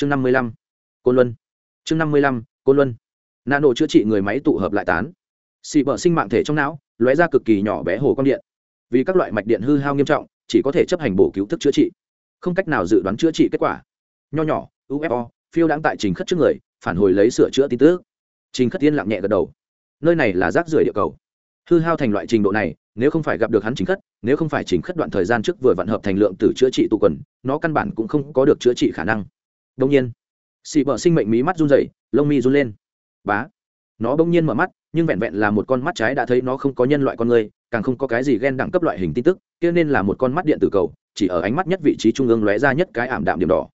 chương năm mươi lăm, côn luân. Chương năm mươi lăm, côn luân. Nạn nổ chữa trị người máy tụ hợp lại tán. Xị bờ sinh mạng thể trong não, lóe ra cực kỳ nhỏ bé hồ quang điện. Vì các loại mạch điện hư hao nghiêm trọng, chỉ có thể chấp hành bổ cứu thức chữa trị. Không cách nào dự đoán chữa trị kết quả. Nho nhỏ ufo phiêu đang tại trình khất trước người, phản hồi lấy sửa chữa tin tức. Trình khất tiên lặng nhẹ gật đầu. Nơi này là rác rưởi địa cầu. Hư hao thành loại trình độ này, nếu không phải gặp được hắn chính khất, nếu không phải chính khất đoạn thời gian trước vừa vận hợp thành lượng từ chữa trị tụ quần, nó căn bản cũng không có được chữa trị khả năng đông nhiên xị bờ sinh mệnh mí mắt run rẩy, lông mi run lên. Bá. Nó bỗng nhiên mở mắt, nhưng vẹn vẹn là một con mắt trái đã thấy nó không có nhân loại con người, càng không có cái gì ghen đẳng cấp loại hình tin tức, kia nên là một con mắt điện tử cầu, chỉ ở ánh mắt nhất vị trí trung ương lóe ra nhất cái ảm đạm điểm đỏ.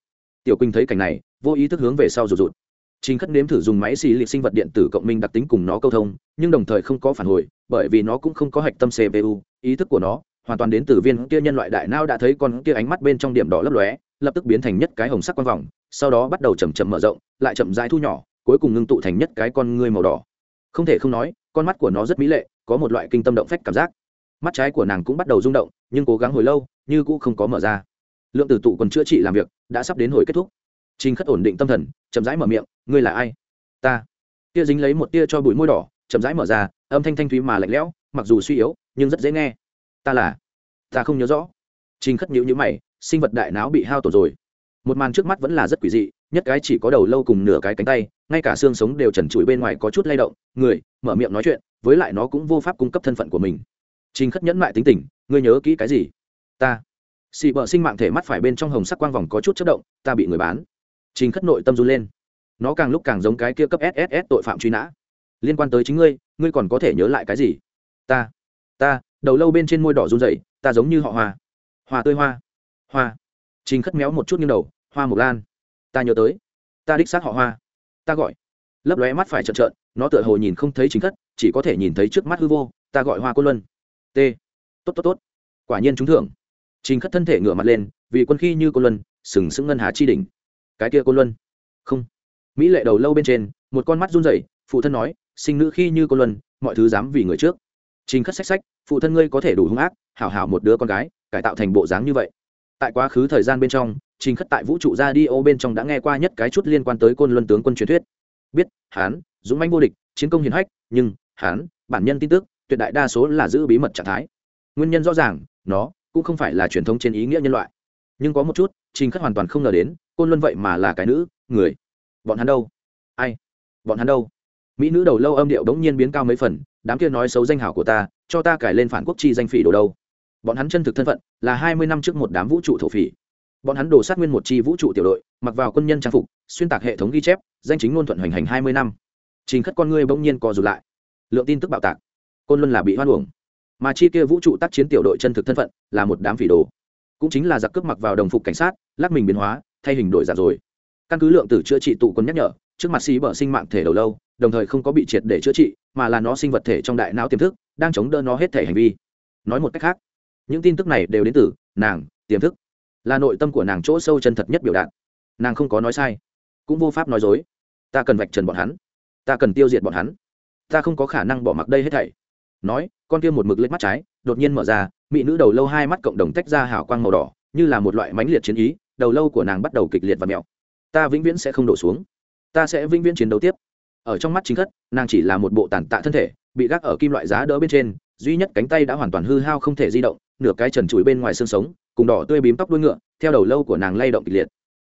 Tiểu quỳnh thấy cảnh này, vô ý thức hướng về sau rụt rụt. Chính khất nếm thử dùng máy xì liệt sinh vật điện tử cộng minh đặc tính cùng nó câu thông, nhưng đồng thời không có phản hồi, bởi vì nó cũng không có hạch tâm cpu ý thức của nó hoàn toàn đến từ viên kia nhân loại đại nao đã thấy con kia ánh mắt bên trong điểm đỏ lấp lóe lập tức biến thành nhất cái hồng sắc quang vòng, sau đó bắt đầu chầm chậm mở rộng, lại chậm rãi thu nhỏ, cuối cùng ngưng tụ thành nhất cái con ngươi màu đỏ. Không thể không nói, con mắt của nó rất mỹ lệ, có một loại kinh tâm động phách cảm giác. Mắt trái của nàng cũng bắt đầu rung động, nhưng cố gắng hồi lâu, như cũng không có mở ra. Lượng tử tụ còn chữa trị làm việc, đã sắp đến hồi kết thúc. Trình khất ổn định tâm thần, chậm rãi mở miệng, ngươi là ai? Ta. Tia dính lấy một tia cho bụi môi đỏ, chậm rãi mở ra, âm thanh thanh thúy mà lạnh lẽo, mặc dù suy yếu, nhưng rất dễ nghe. Ta là. Ta không nhớ rõ. Trình khất nhữ nhữ mày sinh vật đại não bị hao tổn rồi. Một màn trước mắt vẫn là rất quỷ dị, nhất cái chỉ có đầu lâu cùng nửa cái cánh tay, ngay cả xương sống đều trần trụi bên ngoài có chút lay động, người, mở miệng nói chuyện, với lại nó cũng vô pháp cung cấp thân phận của mình. Trình khất nhẫn mại tính tình, ngươi nhớ kỹ cái gì? Ta. Xị bợ sinh mạng thể mắt phải bên trong hồng sắc quang vòng có chút chất động, ta bị người bán. Trình khất nội tâm run lên. Nó càng lúc càng giống cái kia cấp sss tội phạm truy nã. Liên quan tới chính ngươi ngươi còn có thể nhớ lại cái gì? Ta. Ta, đầu lâu bên trên môi đỏ run dậy ta giống như họ hoa hoa tươi hoa hoa. Trình khất méo một chút như đầu, hoa mộc lan. Ta nhớ tới. Ta đích xác họ hoa. Ta gọi. Lấp lóe mắt phải trợn trợn, nó tựa hồ nhìn không thấy chính khất, chỉ có thể nhìn thấy trước mắt hư vô, ta gọi hoa quân luân. T. Tốt tốt tốt. Quả nhiên trúng thưởng. Trình khất thân thể ngửa mặt lên, vì quân khi như quân luân, sừng sững ngân hà chi đỉnh. Cái kia quân luân. Không. Mỹ lệ đầu lâu bên trên, một con mắt run rẩy, phụ thân nói, sinh nữ khi như quân luân, mọi thứ dám vì người trước. Trình khất sách sách phụ thân ngươi có thể đủ hung ác, hảo hảo một đứa con gái, cải tạo thành bộ dáng như vậy tại quá khứ thời gian bên trong, trình khất tại vũ trụ ra đi ô bên trong đã nghe qua nhất cái chút liên quan tới côn luân tướng quân truyền thuyết. Biết, hán, dũng manh vô địch, chiến công hiển hách, nhưng hán, bản nhân tin tức, tuyệt đại đa số là giữ bí mật trạng thái. Nguyên nhân rõ ràng, nó cũng không phải là truyền thống trên ý nghĩa nhân loại. Nhưng có một chút, trình khất hoàn toàn không ngờ đến, côn luân vậy mà là cái nữ, người. Bọn hắn đâu? Ai? Bọn hắn đâu? Mỹ nữ đầu lâu âm điệu đống nhiên biến cao mấy phần, đám kia nói xấu danh hảo của ta, cho ta cải lên phản quốc chi danh phỉ đồ đâu? Bọn hắn chân thực thân phận là hai mươi năm trước một đám vũ trụ thổ phỉ. Bọn hắn đổ sát nguyên một chi vũ trụ tiểu đội, mặc vào quân nhân trang phục, xuyên tạc hệ thống ghi chép, danh chính ngôn thuận hoành hành hai mươi năm. Trình khất con ngươi bỗng nhiên co rụt lại. Lượng tin tức bạo tạc. Côn luân là bị hoan uổng. Mà chi kia vũ trụ tác chiến tiểu đội chân thực thân phận là một đám phỉ đồ. Cũng chính là giặc cướp mặc vào đồng phục cảnh sát, lắc mình biến hóa, thay hình đổi giả rồi. Căn cứ lượng tử chữa trị tụ quân nhắc nhở, trước mặt xí bở sinh mạng thể đầu lâu, đồng thời không có bị triệt để chữa trị, mà là nó sinh vật thể trong đại não tiềm thức, đang chống đỡ nó hết thể hành vi. Nói một cách khác những tin tức này đều đến từ nàng, tiềm thức. Là nội tâm của nàng chỗ sâu chân thật nhất biểu đạt. Nàng không có nói sai, cũng vô pháp nói dối. Ta cần vạch trần bọn hắn. Ta cần tiêu diệt bọn hắn. Ta không có khả năng bỏ mặc đây hết thảy. Nói, con kia một mực lên mắt trái, đột nhiên mở ra, mỹ nữ đầu lâu hai mắt cộng đồng tách ra hào quang màu đỏ, như là một loại mãnh liệt chiến ý, đầu lâu của nàng bắt đầu kịch liệt và mẹo. Ta vĩnh viễn sẽ không đổ xuống. Ta sẽ vĩnh viễn chiến đấu tiếp. Ở trong mắt chính thất nàng chỉ là một bộ tàn tạ thân thể, bị gác ở kim loại giá đỡ bên trên duy nhất cánh tay đã hoàn toàn hư hao không thể di động, nửa cái trần trụi bên ngoài xương sống, cùng đỏ tươi bím tóc đuôi ngựa, theo đầu lâu của nàng lay động kịch liệt.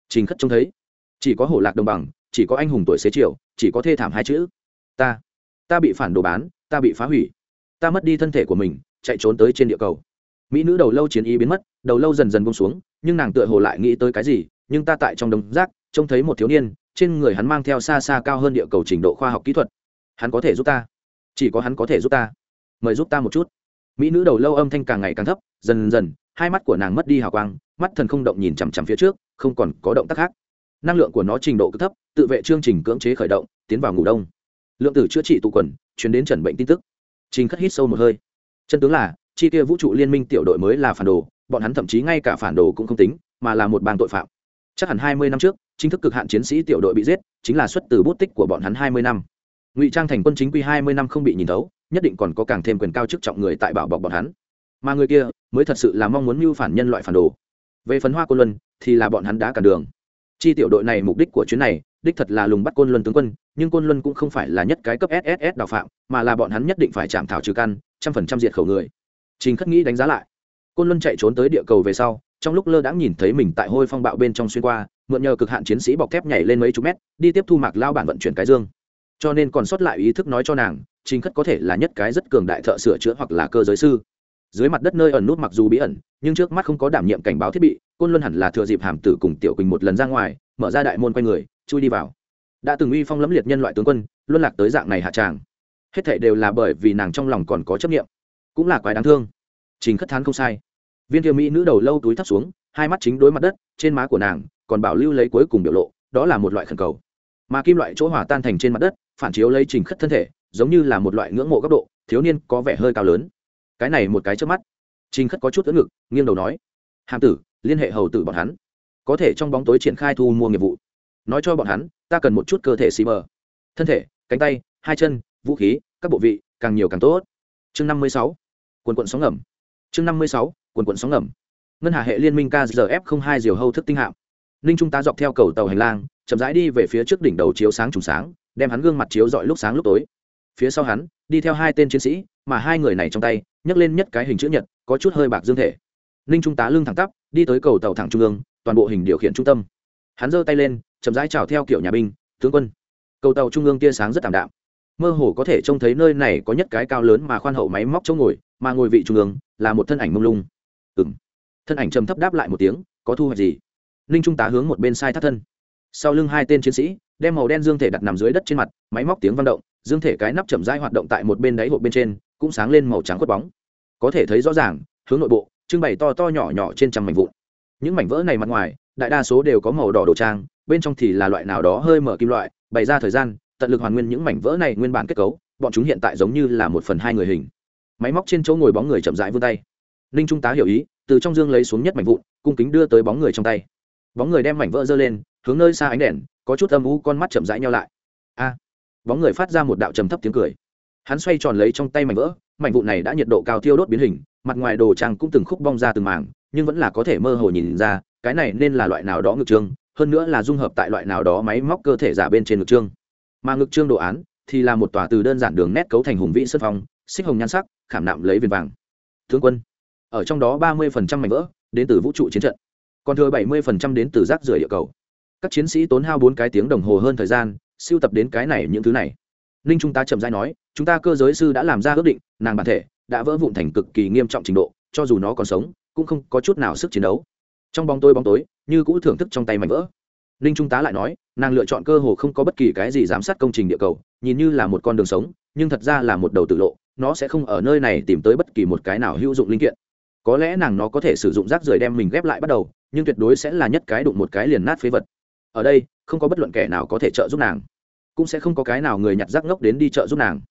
Trình khất trông thấy, chỉ có hổ lạc đồng bằng, chỉ có anh hùng tuổi xế chiều, chỉ có thê thảm hai chữ, ta ta bị phản đồ bán, ta bị phá hủy, ta mất đi thân thể của mình, chạy trốn tới trên địa cầu. Mỹ nữ đầu lâu chiến ý biến mất, đầu lâu dần dần bông xuống, nhưng nàng tựa hồ lại nghĩ tới cái gì, nhưng ta tại trong đống rác, trông thấy một thiếu niên, trên người hắn mang theo xa xa cao hơn địa cầu trình độ khoa học kỹ thuật. Hắn có thể giúp ta, chỉ có hắn có thể giúp ta mời giúp ta một chút. Mỹ nữ đầu lâu âm thanh càng ngày càng thấp, dần dần, hai mắt của nàng mất đi hào quang, mắt thần không động nhìn chằm chằm phía trước, không còn có động tác khác. Năng lượng của nó trình độ cực thấp, tự vệ chương trình cưỡng chế khởi động, tiến vào ngủ đông. Lượng tử chữa trị tụ quần chuyển đến trần bệnh tin tức. Trình khất hít sâu một hơi. Chân tướng là, chi kia vũ trụ liên minh tiểu đội mới là phản đồ, bọn hắn thậm chí ngay cả phản đồ cũng không tính, mà là một bang tội phạm. Chắc hẳn hai mươi năm trước, chính thức cực hạn chiến sĩ tiểu đội bị giết, chính là xuất từ bút tích của bọn hắn hai mươi năm. Ngụy trang thành quân chính quy hai mươi năm không bị nhìn thấu nhất định còn có càng thêm quyền cao chức trọng người tại bảo bọc bọn hắn. Mà người kia mới thật sự là mong muốn mưu phản nhân loại phản đồ. Về phấn hoa côn luân thì là bọn hắn đã cản đường. Chi tiểu đội này mục đích của chuyến này, đích thật là lùng bắt côn luân tướng quân, nhưng côn luân cũng không phải là nhất cái cấp sss đào phạm, mà là bọn hắn nhất định phải chạm thảo trừ căn, trăm phần trăm diệt khẩu người. Trình khất nghĩ đánh giá lại, côn luân chạy trốn tới địa cầu về sau, trong lúc lơ đãng nhìn thấy mình tại hôi phong bạo bên trong xuyên qua, mượn nhờ cực hạn chiến sĩ bọc thép nhảy lên mấy chục mét, đi tiếp thu mạc lao bản vận chuyển cái dương. Cho nên còn sót lại ý thức nói cho nàng trình khất có thể là nhất cái rất cường đại thợ sửa chữa hoặc là cơ giới sư. Dưới mặt đất nơi ẩn nút mặc dù bí ẩn, nhưng trước mắt không có đảm nhiệm cảnh báo thiết bị, côn luân hẳn là thừa dịp hàm tử cùng tiểu quỳnh một lần ra ngoài, mở ra đại môn quay người, chui đi vào. Đã từng uy phong lẫm liệt nhân loại tướng quân, luân lạc tới dạng này hạ tràng. Hết thảy đều là bởi vì nàng trong lòng còn có chấp nghiệm cũng là quái đáng thương. Trình khất thán không sai. Viên thiêu mỹ nữ đầu lâu túi thấp xuống, hai mắt chính đối mặt đất, trên má của nàng còn bảo lưu lấy cuối cùng biểu lộ, đó là một loại khẩn cầu. Mà kim loại chỗ hỏa tan thành trên mặt đất, phản chiếu lấy trình khất thân thể giống như là một loại ngưỡng mộ góc độ, thiếu niên có vẻ hơi cao lớn. Cái này một cái trước mắt. Trinh khất có chút ớt ngực, nghiêng đầu nói, hàm tử, liên hệ hầu tử bọn hắn. Có thể trong bóng tối triển khai thu mua nghiệp vụ. Nói cho bọn hắn, ta cần một chút cơ thể xì mờ thân thể, cánh tay, hai chân, vũ khí, các bộ vị, càng nhiều càng tốt. Chương năm mươi sáu quần quận sóng ngầm. Chương năm mươi sáu quần quận sóng ngầm. Ngân hà hệ liên minh kzf hai diều hâu thức tinh hạm. Ninh trung tá dọc theo cầu tàu hành lang, chậm rãi đi về phía trước đỉnh đầu chiếu sáng trùng sáng, đem hắn gương mặt chiếu dọi lúc sáng lúc tối phía sau hắn, đi theo hai tên chiến sĩ, mà hai người này trong tay, nhấc lên nhất cái hình chữ nhật, có chút hơi bạc dương thể. Ninh trung tá lưng thẳng tắp, đi tới cầu tàu thẳng trung ương, toàn bộ hình điều khiển trung tâm. Hắn giơ tay lên, chậm rãi chào theo kiểu nhà binh, tướng quân. Cầu tàu trung ương tia sáng rất ảm đạm. Mơ hồ có thể trông thấy nơi này có nhất cái cao lớn mà khoan hậu máy móc chỗ ngồi, mà ngồi vị trung ương là một thân ảnh mông lung. Ừ m thân ảnh trầm thấp đáp lại một tiếng, có thu hoạch gì? Ninh trung tá hướng một bên sai thắt thân. Sau lưng hai tên chiến sĩ, đem màu đen dương thể đặt nằm dưới đất trên mặt, máy móc tiếng vang động dương thể cái nắp chậm rãi hoạt động tại một bên đáy hộp bên trên, cũng sáng lên màu trắng khuất bóng. Có thể thấy rõ ràng, hướng nội bộ, trưng bày to to nhỏ nhỏ trên trăm mảnh vụn. Những mảnh vỡ này mặt ngoài, đại đa số đều có màu đỏ đồ trang, bên trong thì là loại nào đó hơi mở kim loại, bày ra thời gian, tận lực hoàn nguyên những mảnh vỡ này nguyên bản kết cấu, bọn chúng hiện tại giống như là một phần hai người hình. Máy móc trên chỗ ngồi bóng người chậm rãi vươn tay. Ninh trung tá hiểu ý, từ trong dương lấy xuống nhất mảnh vụn, cung kính đưa tới bóng người trong tay. Bóng người đem mảnh vỡ giơ lên, hướng nơi xa ánh đèn, có chút âm u con mắt chậm rãi nhau lại. A! Bóng người phát ra một đạo trầm thấp tiếng cười. Hắn xoay tròn lấy trong tay mảnh vỡ, mảnh vụn này đã nhiệt độ cao thiêu đốt biến hình, mặt ngoài đồ trang cũng từng khúc bong ra từng mảng, nhưng vẫn là có thể mơ hồ nhìn ra, cái này nên là loại nào đó ngực trương, hơn nữa là dung hợp tại loại nào đó máy móc cơ thể giả bên trên ngực trương. Mà ngực trương đồ án thì là một tòa từ đơn giản đường nét cấu thành hùng vĩ sân phong, xích hồng nhan sắc, khảm nạm lấy viền vàng. Tướng quân, ở trong đó ba mươi phần trăm mảnh vỡ đến từ vũ trụ chiến trận, còn thừa bảy mươi phần trăm đến từ rác rưởi địa cầu. Các chiến sĩ tốn hao bốn cái tiếng đồng hồ hơn thời gian siêu tập đến cái này những thứ này. Ninh chúng ta chậm dai nói, chúng ta cơ giới sư đã làm ra ước định, nàng bản thể đã vỡ vụn thành cực kỳ nghiêm trọng trình độ, cho dù nó còn sống, cũng không có chút nào sức chiến đấu. Trong bóng tối bóng tối, như cũ thưởng thức trong tay mảnh vỡ. Ninh trung tá lại nói, nàng lựa chọn cơ hồ không có bất kỳ cái gì giám sát công trình địa cầu, nhìn như là một con đường sống, nhưng thật ra là một đầu tự lộ, nó sẽ không ở nơi này tìm tới bất kỳ một cái nào hữu dụng linh kiện. Có lẽ nàng nó có thể sử dụng rác rưởi đem mình ghép lại bắt đầu, nhưng tuyệt đối sẽ là nhất cái đụng một cái liền nát phế vật. Ở đây, không có bất luận kẻ nào có thể trợ giúp nàng cũng sẽ không có cái nào người nhặt rác ngốc đến đi chợ giúp nàng.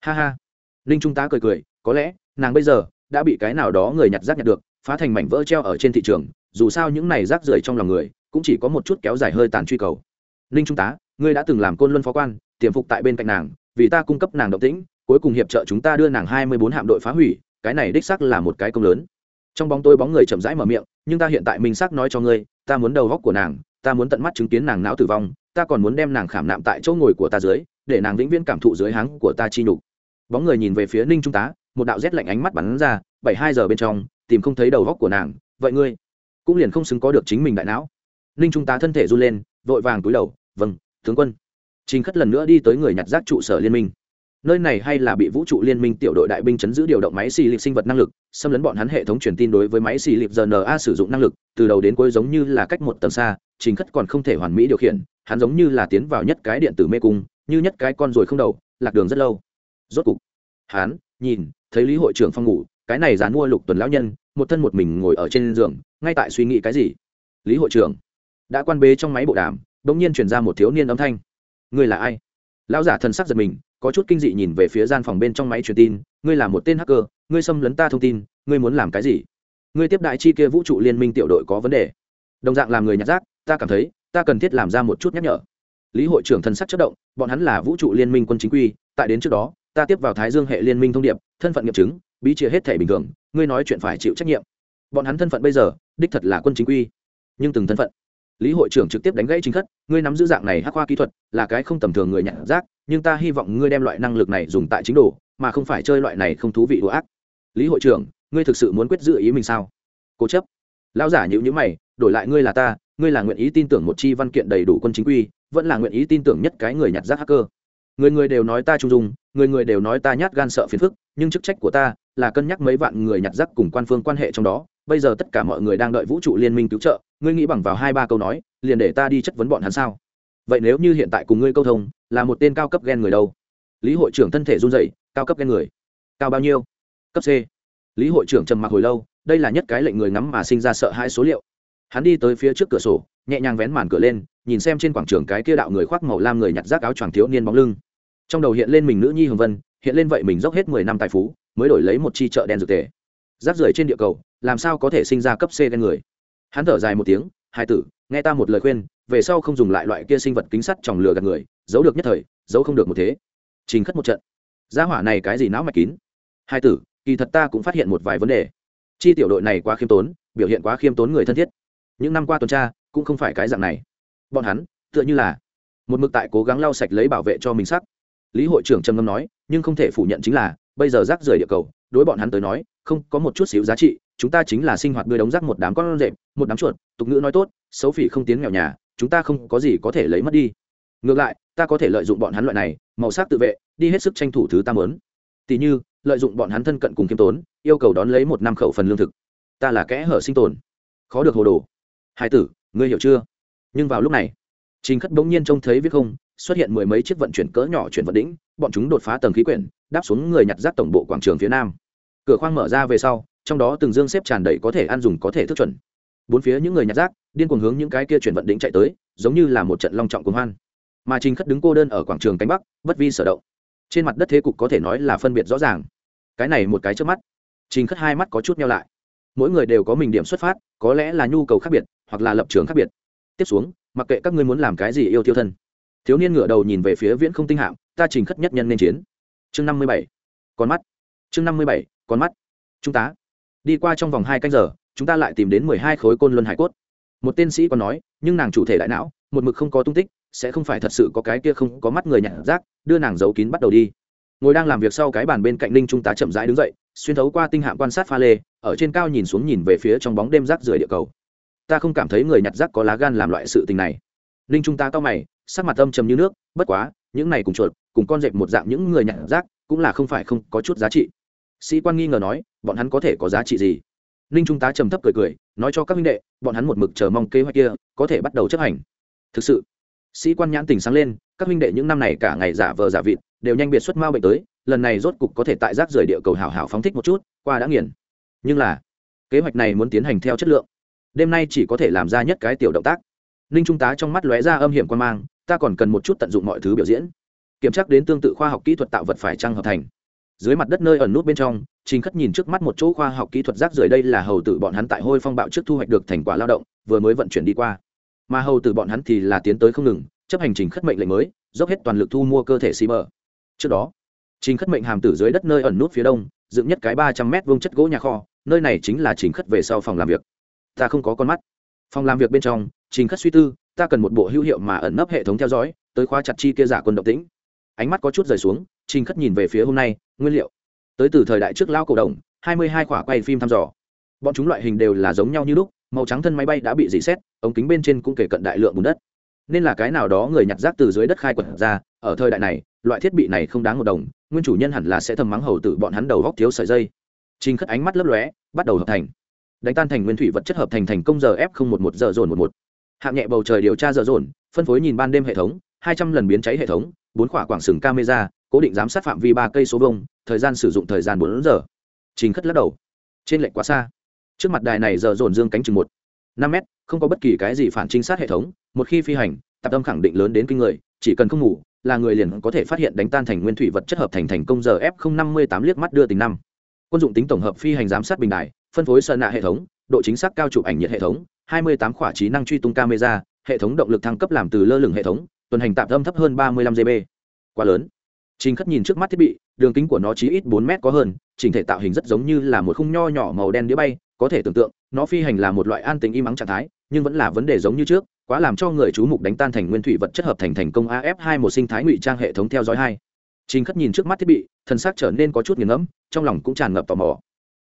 Ha ha. Ninh trung tá cười cười, có lẽ, nàng bây giờ, đã bị cái nào đó người nhặt rác nhặt được, phá thành mảnh vỡ treo ở trên thị trường, dù sao những này rác rưởi trong lòng người, cũng chỉ có một chút kéo dài hơi tàn truy cầu. Ninh trung tá, ngươi đã từng làm côn luân phó quan, tiềm phục tại bên cạnh nàng, vì ta cung cấp nàng động tĩnh, cuối cùng hiệp trợ chúng ta đưa nàng hai mươi bốn hạm đội phá hủy, cái này đích xác là một cái công lớn. Trong bóng tôi bóng người chậm rãi mở miệng, nhưng ta hiện tại minh xác nói cho ngươi, ta muốn đầu góc của nàng ta muốn tận mắt chứng kiến nàng não tử vong, ta còn muốn đem nàng khảm nạm tại chỗ ngồi của ta dưới, để nàng vĩnh viễn cảm thụ dưới háng của ta chi nhục. Bóng người nhìn về phía ninh trung tá, một đạo rét lạnh ánh mắt bắn ra, bảy hai giờ bên trong, tìm không thấy đầu góc của nàng. Vậy ngươi cũng liền không xứng có được chính mình đại não. Ninh trung tá thân thể run lên, vội vàng túi đầu vâng tướng quân. Trình khất lần nữa đi tới người nhặt rác trụ sở liên minh. Nơi này hay là bị vũ trụ liên minh tiểu đội đại binh chấn giữ điều động máy xì lịp sinh vật năng lực, xâm lấn bọn hắn hệ thống truyền tin đối với máy xì lịp rna sử dụng năng lực, từ đầu đến cuối giống như là cách một tầng xa trình khất còn không thể hoàn mỹ điều khiển, hắn giống như là tiến vào nhất cái điện tử mê cung, như nhất cái con ruồi không đầu, lạc đường rất lâu. Rốt cục, hắn nhìn, thấy lý hội trưởng phong ngủ, cái này dán mua lục tuần lão nhân, một thân một mình ngồi ở trên giường, ngay tại suy nghĩ cái gì? Lý hội trưởng, đã quan bế trong máy bộ đàm đ ỗ n g nhiên chuyển ra một thiếu niên âm thanh. Ngươi là ai? Lão giả thân sắc giật mình, có chút kinh dị nhìn về phía gian phòng bên trong máy truyền tin. Ngươi là một tên hacker, ngươi xâm lấn ta thông tin, ngươi muốn làm cái gì? Ngươi tiếp đại chi kia vũ trụ liên minh tiểu đội có vấn đề. Đồng dạng làm người nhặt rác ta cảm thấy, ta cần thiết làm ra một chút nhắc nhở. Lý hội trưởng thân sắc chất động, bọn hắn là vũ trụ liên minh quân chính quy, tại đến trước đó, ta tiếp vào thái dương hệ liên minh thông điệp, thân phận nghiệm chứng, bí chia hết thể bình thường, ngươi nói chuyện phải chịu trách nhiệm. Bọn hắn thân phận bây giờ, đích thật là quân chính quy, nhưng từng thân phận. Lý hội trưởng trực tiếp đánh gãy chính khất, ngươi nắm giữ dạng này hắc khoa kỹ thuật, là cái không tầm thường người nhặt rác, nhưng ta hy vọng ngươi đem loại năng lực này dùng tại chính đồ, mà không phải chơi loại này không thú vị đùa ác. Lý hội trưởng, ngươi thực sự muốn quyết giữ ý mình sao? Cố chấp. Lão giả nhữ nhữ mày, đổi lại ngươi là ta ngươi là nguyện ý tin tưởng một chi văn kiện đầy đủ quân chính quy, vẫn là nguyện ý tin tưởng nhất cái người nhặt rác hacker. Người người đều nói ta trung dung, người người đều nói ta nhát gan sợ phiền phức, nhưng chức trách của ta là cân nhắc mấy vạn người nhặt rác cùng quan phương quan hệ trong đó. Bây giờ tất cả mọi người đang đợi vũ trụ liên minh cứu trợ, ngươi nghĩ bằng vào hai ba câu nói, liền để ta đi chất vấn bọn hắn sao? Vậy nếu như hiện tại cùng ngươi câu thông, là một tên cao cấp ghen người đâu? Lý hội trưởng thân thể run rẩy, cao cấp ghen người. Cao bao nhiêu? Cấp c. Lý hội trưởng trầm mặc hồi lâu, đây là nhất cái lệnh người ngắm mà sinh ra sợ hãi số liệu hắn đi tới phía trước cửa sổ, nhẹ nhàng vén màn cửa lên, nhìn xem trên quảng trường cái kia đạo người khoác màu lam người nhặt rác áo choàng thiếu niên bóng lưng. Trong đầu hiện lên mình nữ nhi hồng vân, hiện lên vậy mình dốc hết mười năm tài phú, mới đổi lấy một chi chợ đen dược tề. Rác rưởi trên địa cầu, làm sao có thể sinh ra cấp c đen người? Hắn thở dài một tiếng hai tử, nghe ta một lời khuyên, về sau không dùng lại loại kia sinh vật kính sắt tròng lừa gạt người, giấu được nhất thời, giấu không được một thế. Trình khất một trận. Gia hỏa này cái gì não mạch kín? Hai tử, kỳ thật ta cũng phát hiện một vài vấn đề. Chi tiểu đội này quá khiêm tốn, biểu hiện quá khiêm tốn người thân thiết những năm qua tuần tra cũng không phải cái dạng này. Bọn hắn, tựa như là một mực tại cố gắng lau sạch lấy bảo vệ cho mình sắc. Lý hội trưởng trầm ngâm nói, nhưng không thể phủ nhận chính là, bây giờ rác rưởi địa cầu, đối bọn hắn tới nói, không có một chút xíu giá trị, chúng ta chính là sinh hoạt đưa đống rác một đám con rệp, một đám chuột, tục ngữ nói tốt, xấu phỉ không tiến nghèo nhà, chúng ta không có gì có thể lấy mất đi. Ngược lại, ta có thể lợi dụng bọn hắn loại này, màu sắc tự vệ, đi hết sức tranh thủ thứ ta mớn tỉ như, lợi dụng bọn hắn thân cận cùng kiêm tốn, yêu cầu đón lấy một năm khẩu phần lương thực. Ta là kẽ hở sinh tồn. Khó được hồ đồ hai tử, ngươi hiểu chưa? Nhưng vào lúc này, trình khất bỗng nhiên trông thấy viết không, xuất hiện mười mấy chiếc vận chuyển cỡ nhỏ chuyển vận đỉnh, bọn chúng đột phá tầng khí quyển, đáp xuống người nhặt rác tổng bộ quảng trường phía nam. Cửa khoang mở ra về sau, trong đó từng dương xếp tràn đầy có thể ăn dùng có thể thức chuẩn. Bốn phía những người nhặt rác, điên cuồng hướng những cái kia chuyển vận đỉnh chạy tới, giống như là một trận long trọng cuồng hoan. Mà trình khất đứng cô đơn ở quảng trường cánh bắc, bất vi sở động. Trên mặt đất thế cục có thể nói là phân biệt rõ ràng. Cái này một cái trước mắt, trình khất hai mắt có chút nhau lại. Mỗi người đều có mình điểm xuất phát, có lẽ là nhu cầu khác biệt hoặc là lập trường khác biệt. Tiếp xuống, mặc kệ các ngươi muốn làm cái gì yêu tiêu thân. Thiếu niên ngửa đầu nhìn về phía viễn không tinh hạm, ta trình khất nhất nhân nên chiến. Chương năm mươi bảy, con mắt. Chương năm mươi bảy, con mắt. Chúng ta đi qua trong vòng hai canh giờ, chúng ta lại tìm đến mười hai khối côn luân hải cốt. Một tên sĩ còn nói, nhưng nàng chủ thể đại não, một mực không có tung tích, sẽ không phải thật sự có cái kia không có mắt người nhặt rác, đưa nàng giấu kín bắt đầu đi. Ngồi đang làm việc sau cái bàn bên cạnh ninh trung tá chậm rãi đứng dậy, xuyên thấu qua tinh hạm quan sát pha lê, ở trên cao nhìn xuống nhìn về phía trong bóng đêm rác rưởi địa cầu ta không cảm thấy người nhặt rác có lá gan làm loại sự tình này. Ninh trung ta cao mày, sắc mặt âm trầm như nước, bất quá, những này cùng chuột, cùng con dẹp một dạng những người nhặt rác cũng là không phải không có chút giá trị. Sĩ quan nghi ngờ nói, bọn hắn có thể có giá trị gì? Ninh trung tá trầm thấp cười cười, nói cho các minh đệ, bọn hắn một mực chờ mong kế hoạch kia có thể bắt đầu chấp hành. Thực sự, sĩ quan nhãn tình sáng lên, các minh đệ những năm này cả ngày giả vờ giả vịt, đều nhanh biệt xuất mao bệnh tới, lần này rốt cục có thể tại rác rời địa cầu hảo hảo phóng thích một chút, qua đã nghiền. Nhưng là, kế hoạch này muốn tiến hành theo chất lượng đêm nay chỉ có thể làm ra nhất cái tiểu động tác. Ninh trung tá trong mắt lóe ra âm hiểm quan mang, ta còn cần một chút tận dụng mọi thứ biểu diễn. Kiểm tra đến tương tự khoa học kỹ thuật tạo vật phải trăng hợp thành. Dưới mặt đất nơi ẩn nút bên trong, trình khất nhìn trước mắt một chỗ khoa học kỹ thuật rác rưởi đây là hầu tử bọn hắn tại hôi phong bạo trước thu hoạch được thành quả lao động, vừa mới vận chuyển đi qua. Mà hầu tử bọn hắn thì là tiến tới không ngừng, chấp hành trình khất mệnh lệnh mới, dốc hết toàn lực thu mua cơ thể xi mờ trước đó, trình khất mệnh hàm tử dưới đất nơi ẩn nút phía đông, dựng nhất cái ba trăm mét vuông chất gỗ nhà kho, nơi này chính là trình khất về sau phòng làm việc ta không có con mắt. Phòng làm việc bên trong, trình khất suy tư, ta cần một bộ hữu hiệu mà ẩn nấp hệ thống theo dõi, tới khóa chặt chi kia giả quân động tĩnh. Ánh mắt có chút rời xuống, trình khất nhìn về phía hôm nay, nguyên liệu. Tới từ thời đại trước lao cổ đồng, hai mươi hai khỏa quay phim thăm dò. Bọn chúng loại hình đều là giống nhau như lúc, màu trắng thân máy bay đã bị dỉ xét, ống kính bên trên cũng kể cận đại lượng bùn đất. Nên là cái nào đó người nhặt rác từ dưới đất khai quật ra, ở thời đại này, loại thiết bị này không đáng một đồng, nguyên chủ nhân hẳn là sẽ thầm mắng hầu tử bọn hắn đầu góc thiếu sợi dây. Trình khất ánh mắt lấp lóe, bắt đầu hợp thành đánh tan thành nguyên thủy vật chất hợp thành thành công giờ f một một, giờ dồn một một. Hạng nhẹ bầu trời điều tra giờ dồn, phân phối nhìn ban đêm hệ thống, hai trăm lần biến cháy hệ thống, bốn khỏa quảng sừng camera, cố định giám sát phạm vi ba cây số vông thời gian sử dụng thời gian bốn giờ. Trình khất lắc đầu. Trên lệnh quá xa. Trước mặt đài này giờ dồn dương cánh chừng một, năm mét, không có bất kỳ cái gì phản trinh sát hệ thống, một khi phi hành, tạp tâm khẳng định lớn đến kinh người, chỉ cần không ngủ, là người liền có thể phát hiện đánh tan thành nguyên thủy vật chất hợp thành thành công giờ f năm mươi tám liếc mắt đưa tình năm. Quân dụng tính tổng hợp phi hành giám sát bình đài phân phối sơn nạ hệ thống độ chính xác cao chụp ảnh nhiệt hệ thống hai mươi tám khỏa trí năng truy tung camera hệ thống động lực thăng cấp làm từ lơ lửng hệ thống tuần hành tạm âm thấp hơn ba mươi lăm gb quá lớn. Trình Khất nhìn trước mắt thiết bị, đường kính của nó chỉ ít bốn mét có hơn, chỉnh thể tạo hình rất giống như là một khung nho nhỏ màu đen đĩa bay, có thể tưởng tượng, nó phi hành là một loại an tính im ắng trạng thái, nhưng vẫn là vấn đề giống như trước, quá làm cho người chú mục đánh tan thành nguyên thủy vật chất hợp thành thành công af hai một sinh thái ngụy trang hệ thống theo dõi hai. Trình khất nhìn trước mắt thiết bị thân xác trở nên có chút nghiền ngẫm trong lòng cũng tràn ngập tò mò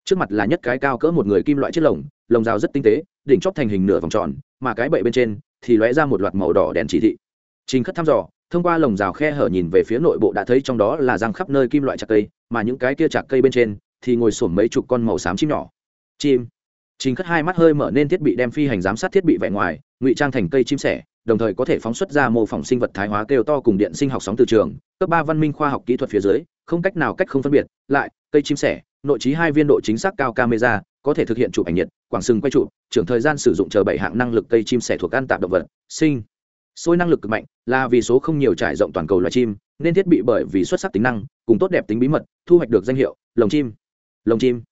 trước mặt là nhất cái cao cỡ một người kim loại chiếc lồng lồng rào rất tinh tế, đỉnh chóp thành hình nửa vòng tròn, mà cái bậy bên trên thì lóe ra một loạt màu đỏ đèn chỉ thị. Trình khất thăm dò, thông qua lồng rào khe hở nhìn về phía nội bộ đã thấy trong đó là răng khắp nơi kim loại chặt cây, mà những cái kia chặt cây bên trên thì ngồi sổm mấy chục con màu xám chim nhỏ. Chim. Trình khất hai mắt hơi mở nên thiết bị đem phi hành giám sát thiết bị vẻ ngoài, ngụy trang thành cây chim sẻ, đồng thời có thể phóng xuất ra mô phỏng sinh vật thái hóa kêu to cùng điện sinh học sóng từ trường, cấp ba văn minh khoa học kỹ thuật phía dưới, không cách nào cách không phân biệt, lại, cây chim sẻ nội trí hai viên độ chính xác cao camera có thể thực hiện chụp ảnh nhiệt quảng sừng quay chụp, trưởng thời gian sử dụng chờ bảy hạng năng lực cây chim sẻ thuộc ăn tạp động vật sinh. Sôi năng lực cực mạnh là vì số không nhiều trải rộng toàn cầu loài chim nên thiết bị bởi vì xuất sắc tính năng cùng tốt đẹp tính bí mật thu hoạch được danh hiệu lồng chim. Lồng chim.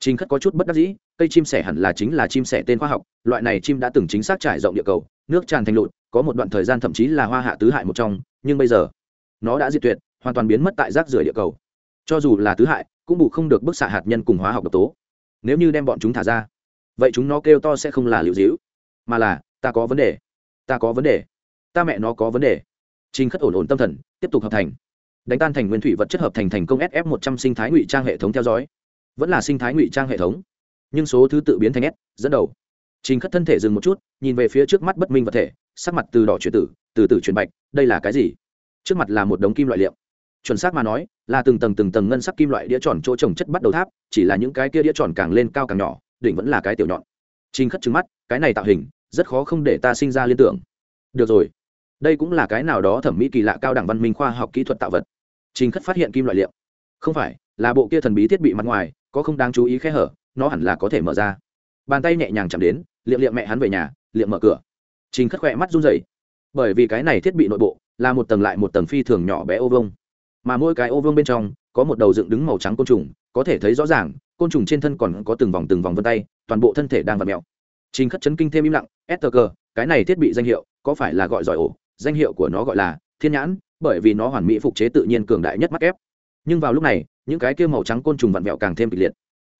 Chính Khất có chút bất đắc dĩ, cây chim sẻ hẳn là chính là chim sẻ tên khoa học, loại này chim đã từng chính xác trải rộng địa cầu, nước tràn thành lụt, có một đoạn thời gian thậm chí là hoa hạ tứ hại một trong, nhưng bây giờ, nó đã diệt tuyệt, hoàn toàn biến mất tại rác rưởi địa cầu. Cho dù là tứ hại, cũng bù không được bức xạ hạt nhân cùng hóa học độc tố. Nếu như đem bọn chúng thả ra, vậy chúng nó kêu to sẽ không là liều dĩu, mà là ta có vấn đề, ta có vấn đề, ta mẹ nó có vấn đề. Trình Khất ổn ổn tâm thần, tiếp tục hợp thành. Đánh tan thành nguyên thủy vật chất hợp thành thành công SF một trăm sinh thái ngụy trang hệ thống theo dõi vẫn là sinh thái ngụy trang hệ thống nhưng số thứ tự biến thành s dẫn đầu trình khất thân thể dừng một chút nhìn về phía trước mắt bất minh vật thể sắc mặt từ đỏ chuyển tử từ từ chuyển bạch đây là cái gì trước mặt là một đống kim loại liệu chuẩn xác mà nói, là từng tầng từng tầng ngân sắc kim loại đĩa tròn chỗ trồng chất bắt đầu tháp, chỉ là những cái kia đĩa tròn càng lên cao càng nhỏ, đỉnh vẫn là cái tiểu nhọn. Trình khất trứng mắt, cái này tạo hình, rất khó không để ta sinh ra liên tưởng. Được rồi. Đây cũng là cái nào đó thẩm mỹ kỳ lạ cao đẳng văn minh khoa học kỹ thuật tạo vật. Trình khất phát hiện kim loại liệu. Không phải, là bộ kia thần bí thiết bị mặt ngoài, có không đáng chú ý khe hở, nó hẳn là có thể mở ra. Bàn tay nhẹ nhàng chạm đến, liệm liệm mẹ hắn về nhà, liệm mở cửa. Trình khất khỏe mắt run rẩy. Bởi vì cái này thiết bị nội bộ, là một tầng lại một tầng phi thường nhỏ bé ô vông mà mỗi cái ô vương bên trong, có một đầu dựng đứng màu trắng côn trùng, có thể thấy rõ ràng, côn trùng trên thân còn có từng vòng từng vòng vân tay, toàn bộ thân thể đang vặt mẹo trình khất chấn kinh thêm im lặng stg cái này thiết bị danh hiệu có phải là gọi giỏi ổ? Danh hiệu của nó gọi là thiên nhãn, bởi vì nó hoàn mỹ phục chế tự nhiên cường đại nhất mắt ép. Nhưng vào lúc này, những cái kia màu trắng côn trùng vặn vẹo càng thêm kịch liệt.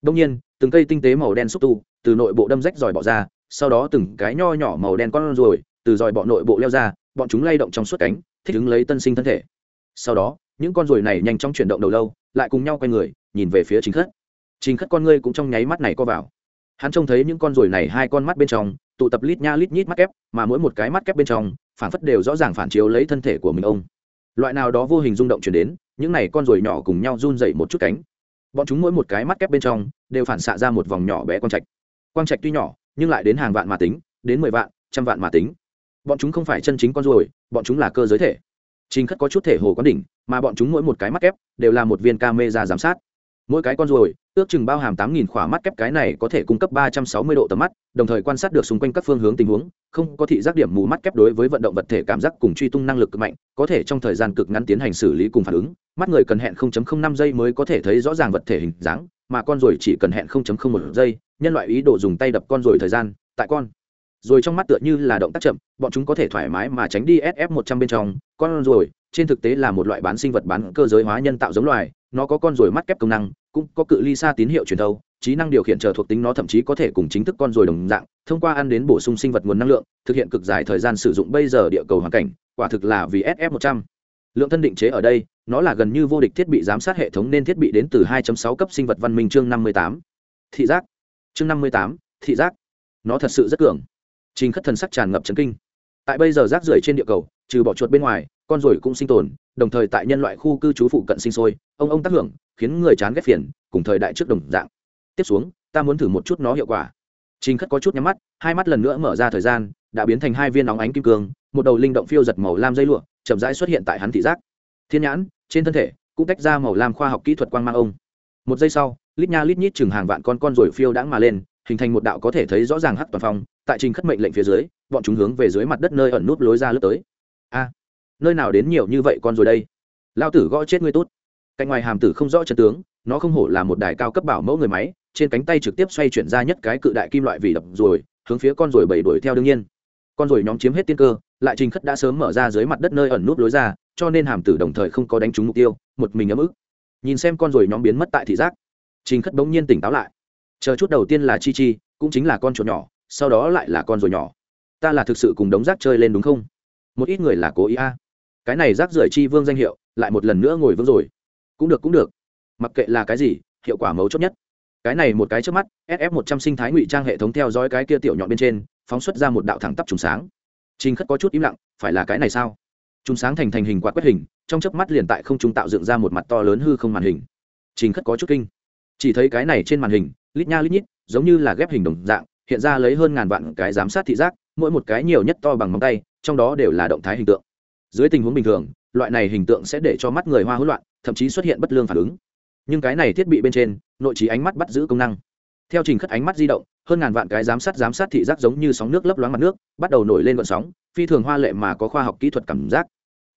Đông nhiên, từng cây tinh tế màu đen xúc tu từ nội bộ đâm rách dòi bọ ra, sau đó từng cái nho nhỏ màu đen con ruồi từ dòi bọ nội bộ leo ra, bọn chúng lay động trong suốt cánh, thích ứng lấy tân sinh thân thể. Sau đó những con ruồi này nhanh chóng chuyển động đầu lâu, lại cùng nhau quay người, nhìn về phía chính khất. Chính khất con ngươi cũng trong nháy mắt này co vào. Hắn trông thấy những con ruồi này hai con mắt bên trong, tụ tập lít nha lít nhít mắt kép, mà mỗi một cái mắt kép bên trong phản phất đều rõ ràng phản chiếu lấy thân thể của mình ông. Loại nào đó vô hình rung động chuyển đến, những này con ruồi nhỏ cùng nhau run dậy một chút cánh. Bọn chúng mỗi một cái mắt kép bên trong, đều phản xạ ra một vòng nhỏ bé quang trạch. Quang trạch tuy nhỏ, nhưng lại đến hàng vạn mà tính, đến mười vạn, trăm vạn mà tính. Bọn chúng không phải chân chính con ruồi, bọn chúng là cơ giới thể trình khất có chút thể hồ quán đỉnh, mà bọn chúng mỗi một cái mắt kép đều là một viên camera giám sát. Mỗi cái con ruồi, ước chừng bao hàm tám nghìn khỏa mắt kép cái này có thể cung cấp ba trăm sáu mươi độ tầm mắt, đồng thời quan sát được xung quanh các phương hướng tình huống, không có thị giác điểm mù mắt kép đối với vận động vật thể cảm giác cùng truy tung năng lực cực mạnh, có thể trong thời gian cực ngắn tiến hành xử lý cùng phản ứng. Mắt người cần hẹn 0.05 giây mới có thể thấy rõ ràng vật thể hình dáng, mà con ruồi chỉ cần hẹn 0.01 giây, nhân loại ý đồ dùng tay đập con ruồi thời gian, tại con rồi trong mắt tựa như là động tác chậm bọn chúng có thể thoải mái mà tránh đi sf 100 bên trong. Con rồi trên thực tế là một loại bán sinh vật bán cơ giới hóa nhân tạo giống loài nó có con rồi mắt kép công năng cũng có cự ly xa tín hiệu truyền thâu trí năng điều khiển chờ thuộc tính nó thậm chí có thể cùng chính thức con rồi đồng dạng thông qua ăn đến bổ sung sinh vật nguồn năng lượng thực hiện cực dài thời gian sử dụng bây giờ địa cầu hoàn cảnh quả thực là vì sf 100 lượng thân định chế ở đây nó là gần như vô địch thiết bị giám sát hệ thống nên thiết bị đến từ 2.6 cấp sinh vật văn minh chương 58. thị giác. Chương 58, thị giác. Nó thật sự rất cường trình khất thần sắc tràn ngập chấn kinh. Tại bây giờ rác rưởi trên địa cầu, trừ bỏ chuột bên ngoài, con ruồi cũng sinh tồn, đồng thời tại nhân loại khu cư trú phụ cận sinh sôi, ông ông tác hưởng, khiến người chán ghét phiền, cùng thời đại trước đồng dạng. Tiếp xuống, ta muốn thử một chút nó hiệu quả. Trình khất có chút nhắm mắt, hai mắt lần nữa mở ra thời gian, đã biến thành hai viên nóng ánh kim cương, một đầu linh động phiêu giật màu lam dây lụa, chậm rãi xuất hiện tại hắn thị giác. Thiên nhãn, trên thân thể, cũng tách ra màu lam khoa học kỹ thuật quang mang ông. Một giây sau, lít nha lít nhít chừng hàng vạn con con rồi phiêu đãng mà lên, hình thành một đạo có thể thấy rõ ràng hắc toàn phong tại trình khất mệnh lệnh phía dưới, bọn chúng hướng về dưới mặt đất nơi ẩn nút lối ra lướt tới. A, nơi nào đến nhiều như vậy con rồi đây? Lao tử gõ chết ngươi tốt. Cạnh ngoài hàm tử không rõ chân tướng, nó không hổ là một đài cao cấp bảo mẫu người máy, trên cánh tay trực tiếp xoay chuyển ra nhất cái cự đại kim loại vì đập rồi, hướng phía con rồi bầy đuổi theo đương nhiên. Con rồi nhóm chiếm hết tiên cơ, lại trình khất đã sớm mở ra dưới mặt đất nơi ẩn nút lối ra, cho nên hàm tử đồng thời không có đánh trúng mục tiêu, một mình ấm ức. Nhìn xem con rồi nhóm biến mất tại thị giác, trình khất bỗng nhiên tỉnh táo lại. Chờ chút đầu tiên là chi chi, cũng chính là con chuột nhỏ sau đó lại là con rồi nhỏ. Ta là thực sự cùng đống rác chơi lên đúng không? Một ít người là cố ý a. Cái này rác rưởi chi vương danh hiệu, lại một lần nữa ngồi vững rồi. Cũng được cũng được. Mặc kệ là cái gì, hiệu quả mấu chốt nhất. Cái này một cái trước mắt sf một trăm sinh thái ngụy trang hệ thống theo dõi cái kia tiểu nhọn bên trên, phóng xuất ra một đạo thẳng tắp trùng sáng. Trình khất có chút im lặng, phải là cái này sao? Trùng sáng thành thành hình quạt quét hình, trong chớp mắt liền tại không trung tạo dựng ra một mặt to lớn hư không màn hình. Trình khất có chút kinh. Chỉ thấy cái này trên màn hình, lít nha lít nhít, giống như là ghép hình đồng dạng hiện ra lấy hơn ngàn vạn cái giám sát thị giác, mỗi một cái nhiều nhất to bằng móng tay, trong đó đều là động thái hình tượng. Dưới tình huống bình thường, loại này hình tượng sẽ để cho mắt người hoa hỗn loạn, thậm chí xuất hiện bất lương phản ứng. Nhưng cái này thiết bị bên trên, nội trí ánh mắt bắt giữ công năng. Theo trình khất ánh mắt di động, hơn ngàn vạn cái giám sát giám sát thị giác giống như sóng nước lấp loáng mặt nước, bắt đầu nổi lên vận sóng, phi thường hoa lệ mà có khoa học kỹ thuật cảm giác.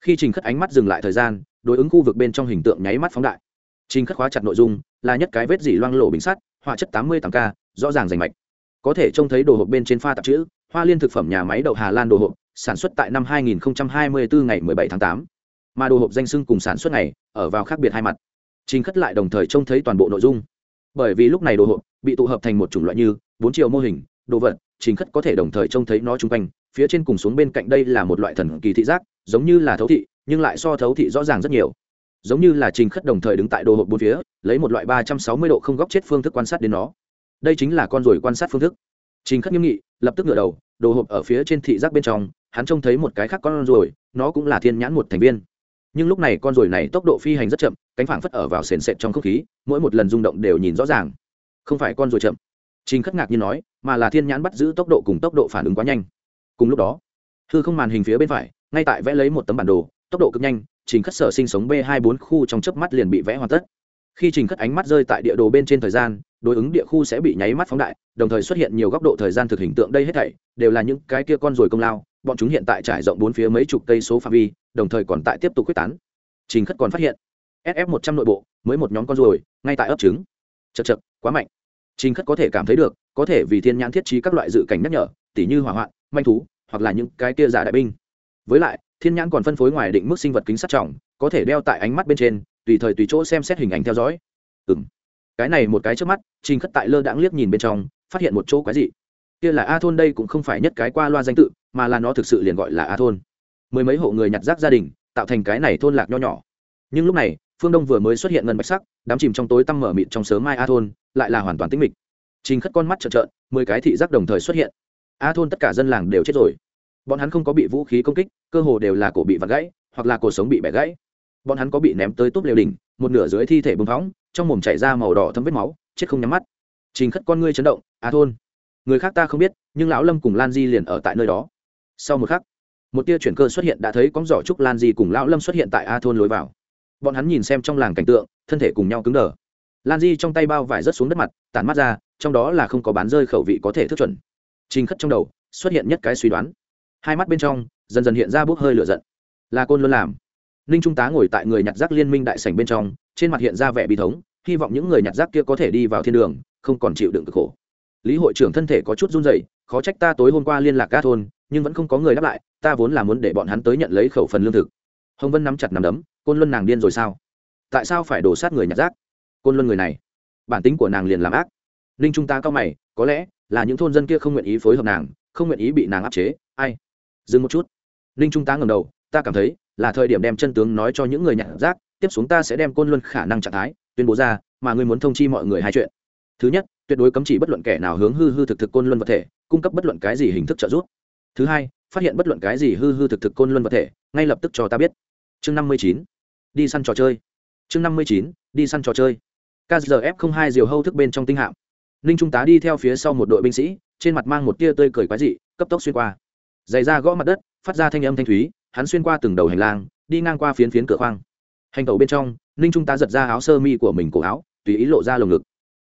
Khi trình khất ánh mắt dừng lại thời gian, đối ứng khu vực bên trong hình tượng nháy mắt phóng đại. Trình khất khóa chặt nội dung, là nhất cái vết dỉ loang lổ bình sắt hóa chất tám mươi tám k rõ ràng rành mạch có thể trông thấy đồ hộp bên trên pha tạp chữ, hoa liên thực phẩm nhà máy đậu hà lan đồ hộp, sản xuất tại năm 2024 ngày 17 tháng 8. mà đồ hộp danh sưng cùng sản xuất này, ở vào khác biệt hai mặt. Trình khất lại đồng thời trông thấy toàn bộ nội dung. Bởi vì lúc này đồ hộp bị tụ hợp thành một chủng loại như bốn chiều mô hình, đồ vật trình khất có thể đồng thời trông thấy nó chung quanh, phía trên cùng xuống bên cạnh đây là một loại thần kỳ thị giác, giống như là thấu thị, nhưng lại so thấu thị rõ ràng rất nhiều. Giống như là trình khất đồng thời đứng tại đồ hộp bốn phía, lấy một loại ba trăm sáu mươi độ không góc chết phương thức quan sát đến nó đây chính là con ruồi quan sát phương thức. Trình khất nghiêm nghị, lập tức ngửa đầu, đồ hộp ở phía trên thị giác bên trong, hắn trông thấy một cái khác con ruồi, nó cũng là thiên nhãn một thành viên. Nhưng lúc này con ruồi này tốc độ phi hành rất chậm, cánh phảng phất ở vào sền sệt trong không khí, mỗi một lần rung động đều nhìn rõ ràng. Không phải con ruồi chậm. Trình khất ngạc như nói, mà là thiên nhãn bắt giữ tốc độ cùng tốc độ phản ứng quá nhanh. Cùng lúc đó, hư không màn hình phía bên phải, ngay tại vẽ lấy một tấm bản đồ, tốc độ cực nhanh, trình khất sở sinh sống b hai bốn khu trong chớp mắt liền bị vẽ hoàn tất khi trình khất ánh mắt rơi tại địa đồ bên trên thời gian, đối ứng địa khu sẽ bị nháy mắt phóng đại, đồng thời xuất hiện nhiều góc độ thời gian thực hình tượng đây hết thảy, đều là những cái kia con ruồi công lao, bọn chúng hiện tại trải rộng bốn phía mấy chục cây số phạm vi, đồng thời còn tại tiếp tục quyết tán. Trình khất còn phát hiện sf một trăm nội bộ, mới một nhóm con ruồi, ngay tại ấp trứng. Chật chật quá mạnh. Trình khất có thể cảm thấy được, có thể vì thiên nhãn thiết trí các loại dự cảnh nhắc nhở, tỉ như hỏa hoạn, manh thú, hoặc là những cái kia giả đại binh. Với lại, thiên nhãn còn phân phối ngoài định mức sinh vật kính sát trọng, có thể đeo tại ánh mắt bên trên tùy thời tùy chỗ xem xét hình ảnh theo dõi. Ừ m cái này một cái trước mắt, trình khất tại lơ đãng liếc nhìn bên trong, phát hiện một chỗ quái dị. Kia là a thôn đây cũng không phải nhất cái qua loa danh tự, mà là nó thực sự liền gọi là a thôn. Mười mấy hộ người nhặt rác gia đình, tạo thành cái này thôn lạc nho nhỏ. Nhưng lúc này, phương đông vừa mới xuất hiện ngân bạch sắc, đám chìm trong tối tăm mở mịt trong sớm mai a thôn, lại là hoàn toàn tĩnh mịch. Trình khất con mắt trợn trợn, mười cái thị giác đồng thời xuất hiện. A thôn tất cả dân làng đều chết rồi. Bọn hắn không có bị vũ khí công kích, cơ hồ đều là cổ bị vặt gãy, hoặc là cổ sống bị bẻ gãy bọn hắn có bị ném tới túp lều đỉnh, một nửa dưới thi thể bưng phóng, trong mồm chảy ra màu đỏ thấm vết máu, chết không nhắm mắt. Trình khất con ngươi chấn động, a thôn, người khác ta không biết, nhưng lão lâm cùng lan di liền ở tại nơi đó. Sau một khắc, một tia chuyển cơ xuất hiện đã thấy con giỏ trúc lan di cùng lão lâm xuất hiện tại a thôn lối vào. Bọn hắn nhìn xem trong làng cảnh tượng, thân thể cùng nhau cứng đờ. Lan di trong tay bao vải rớt xuống đất mặt, tản mắt ra, trong đó là không có bán rơi khẩu vị có thể thức chuẩn. Trình khất trong đầu xuất hiện nhất cái suy đoán. Hai mắt bên trong, dần dần hiện ra bốc hơi lửa giận. Là côn luôn làm ninh trung tá ngồi tại người nhặt rác liên minh đại sảnh bên trong, trên mặt hiện ra vẻ bi thống, hy vọng những người nhặt rác kia có thể đi vào thiên đường, không còn chịu đựng cực khổ. Lý hội trưởng thân thể có chút run rẩy, khó trách ta tối hôm qua liên lạc ca thôn, nhưng vẫn không có người đáp lại, ta vốn là muốn để bọn hắn tới nhận lấy khẩu phần lương thực. Hồng vân nắm chặt nằm đấm, côn luân nàng điên rồi sao? Tại sao phải đổ sát người nhặt rác? Côn luân người này, bản tính của nàng liền làm ác. Ninh trung tá cao mày, có lẽ là những thôn dân kia không nguyện ý phối hợp nàng, không nguyện ý bị nàng áp chế, ai? Dừng một chút. Ninh trung tá ngầm đầu, ta cảm thấy là thời điểm đem chân tướng nói cho những người nhặt rác, tiếp xuống ta sẽ đem côn luân khả năng trạng thái, tuyên bố ra, mà ngươi muốn thông chi mọi người hai chuyện. Thứ nhất, tuyệt đối cấm chỉ bất luận kẻ nào hướng hư hư thực thực côn luân vật thể, cung cấp bất luận cái gì hình thức trợ giúp. Thứ hai, phát hiện bất luận cái gì hư hư thực thực côn luân vật thể, ngay lập tức cho ta biết. Chương năm mươi chín, đi săn trò chơi. Chương năm mươi chín, đi săn trò chơi. Kzf không hai diều hâu thức bên trong tinh hạm. Ninh trung tá đi theo phía sau một đội binh sĩ, trên mặt mang một tia tươi cười quái dị, cấp tốc xuyên qua. Giày ra gõ mặt đất, phát ra thanh âm thanh thúy hắn xuyên qua từng đầu hành lang, đi ngang qua phiến phiến cửa khoang. Hành tẩu bên trong, ninh trung tá giật ra áo sơ mi của mình cổ áo, tùy ý lộ ra lồng ngực.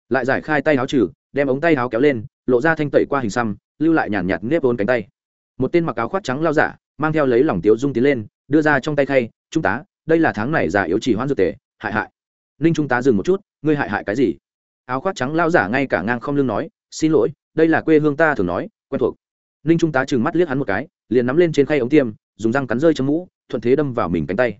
Lại giải khai tay áo trừ, đem ống tay áo kéo lên, lộ ra thanh tẩy qua hình xăm, lưu lại nhàn nhạt nếp vốn cánh tay. Một tên mặc áo khoác trắng lao giả, mang theo lấy lòng tiếu dung tiến lên, đưa ra trong tay khay, trung tá, đây là tháng này giả yếu chỉ hoãn dược tề, hại hại. Ninh trung tá dừng một chút, ngươi hại hại cái gì? Áo khoác trắng lao giả ngay cả ngang không lưng nói, xin lỗi, đây là quê hương ta thường nói, quen thuộc. Ninh trung tá trừng mắt liếc hắn một cái, liền nắm lên trên khay ống tiêm dùng răng cắn rơi trong mũ, thuận thế đâm vào mình cánh tay.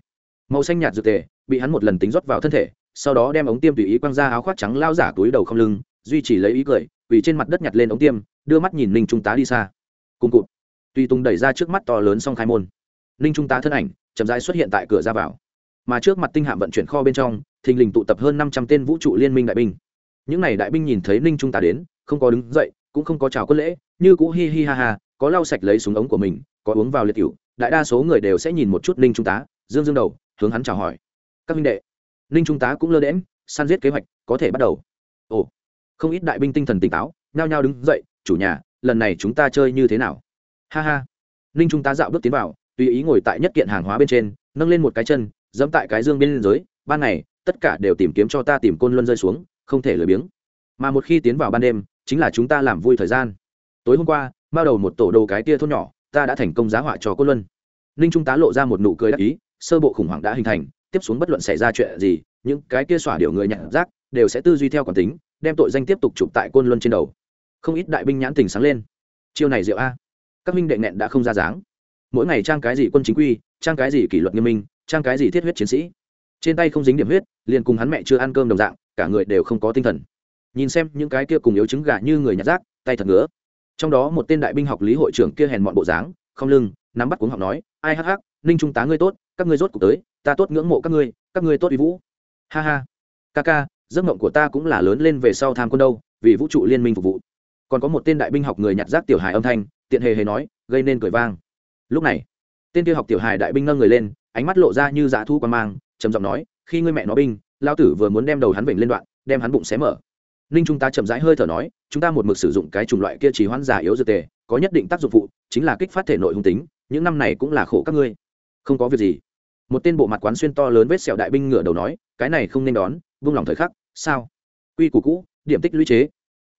Màu xanh nhạt dược tề bị hắn một lần tính rót vào thân thể, sau đó đem ống tiêm tùy ý quăng ra áo khoác trắng lao giả túi đầu không lưng, duy trì lấy ý cười vì trên mặt đất nhặt lên ống tiêm, đưa mắt nhìn ninh trung tá đi xa. Cùng cụt. Tuy tùng đẩy ra trước mắt to lớn song khai môn, ninh trung tá thân ảnh chậm rãi xuất hiện tại cửa ra vào. Mà trước mặt tinh hạm vận chuyển kho bên trong, thình lình tụ tập hơn năm trăm tên vũ trụ liên minh đại binh. Những n à y đại binh nhìn thấy ninh trung tá đến, không có đứng dậy, cũng không có chào quân lễ, như cũ hi hi ha ha, có lau sạch lấy súng ống của mình, có uống vào liệt cựu đại đa số người đều sẽ nhìn một chút ninh trung tá, dương dương đầu, hướng hắn chào hỏi. Các minh đệ, ninh trung tá cũng lơ đễm săn giết kế hoạch, có thể bắt đầu. Ồ, không ít đại binh tinh thần tỉnh táo, nhao nhao đứng dậy, chủ nhà, lần này chúng ta chơi như thế nào? Ha ha. Ninh trung tá dạo bước tiến vào, tùy ý ngồi tại nhất kiện hàng hóa bên trên, nâng lên một cái chân dẫm tại cái dương bên dưới, ban ngày, tất cả đều tìm kiếm cho ta tìm côn luân rơi xuống, không thể lười biếng. Mà một khi tiến vào ban đêm, chính là chúng ta làm vui thời gian. Tối hôm qua bao đầu một tổ đồ cái tia thôn nhỏ ta đã thành công giá họa cho côn luân. Ninh trung tá lộ ra một nụ cười đắc ý, sơ bộ khủng hoảng đã hình thành, tiếp xuống bất luận xảy ra chuyện gì, những cái kia xỏa điệu người nhặt rác, đều sẽ tư duy theo quản tính, đem tội danh tiếp tục chụp tại côn luân trên đầu. Không ít đại binh nhãn tình sáng lên. Chiêu này diệu a. Các minh đệ nẹn đã không ra dáng. Mỗi ngày trang cái gì quân chính quy, trang cái gì kỷ luật nghiêm minh, trang cái gì thiết huyết chiến sĩ. Trên tay không dính điểm huyết, liền cùng hắn mẹ chưa ăn cơm đồng dạng, cả người đều không có tinh thần. Nhìn xem những cái kia cùng yếu chứng gà như người nhặt rác, tay thật ngứa trong đó một tên đại binh học lý hội trưởng kia hèn mọn bộ dáng, không lưng, nắm bắt cuống học nói, ai hắc hắc, ninh trung tá ngươi tốt, các ngươi rốt cuộc tới, ta tốt ngưỡng mộ các ngươi các ngươi tốt uy vũ. Ha ha. Ca ca, giấc mộng của ta cũng là lớn lên về sau tham quân đâu, vì vũ trụ liên minh phục vụ. Còn có một tên đại binh học người nhặt rác tiểu hài âm thanh, tiện hề hề nói, gây nên cười vang. Lúc này, tên kia học tiểu hài đại binh nâng người lên, ánh mắt lộ ra như dã thu quan mang, trầm giọng nói, khi ngươi mẹ nó binh lao tử vừa muốn đem đầu hắn vểnh lên đoạn, đem hắn bụng xé mở ninh trung ta chậm rãi hơi thở nói, chúng ta một mực sử dụng cái chủng loại kia trì hoãn giả yếu dược tề, có nhất định tác dụng phụ, chính là kích phát thể nội hung tính, những năm này cũng là khổ các ngươi. Không có việc gì. Một tên bộ mặt quán xuyên to lớn vết sẹo đại binh ngửa đầu nói, cái này không nên đón, vung lòng thời khắc. Sao? Quy củ cũ, điểm tích lũy chế.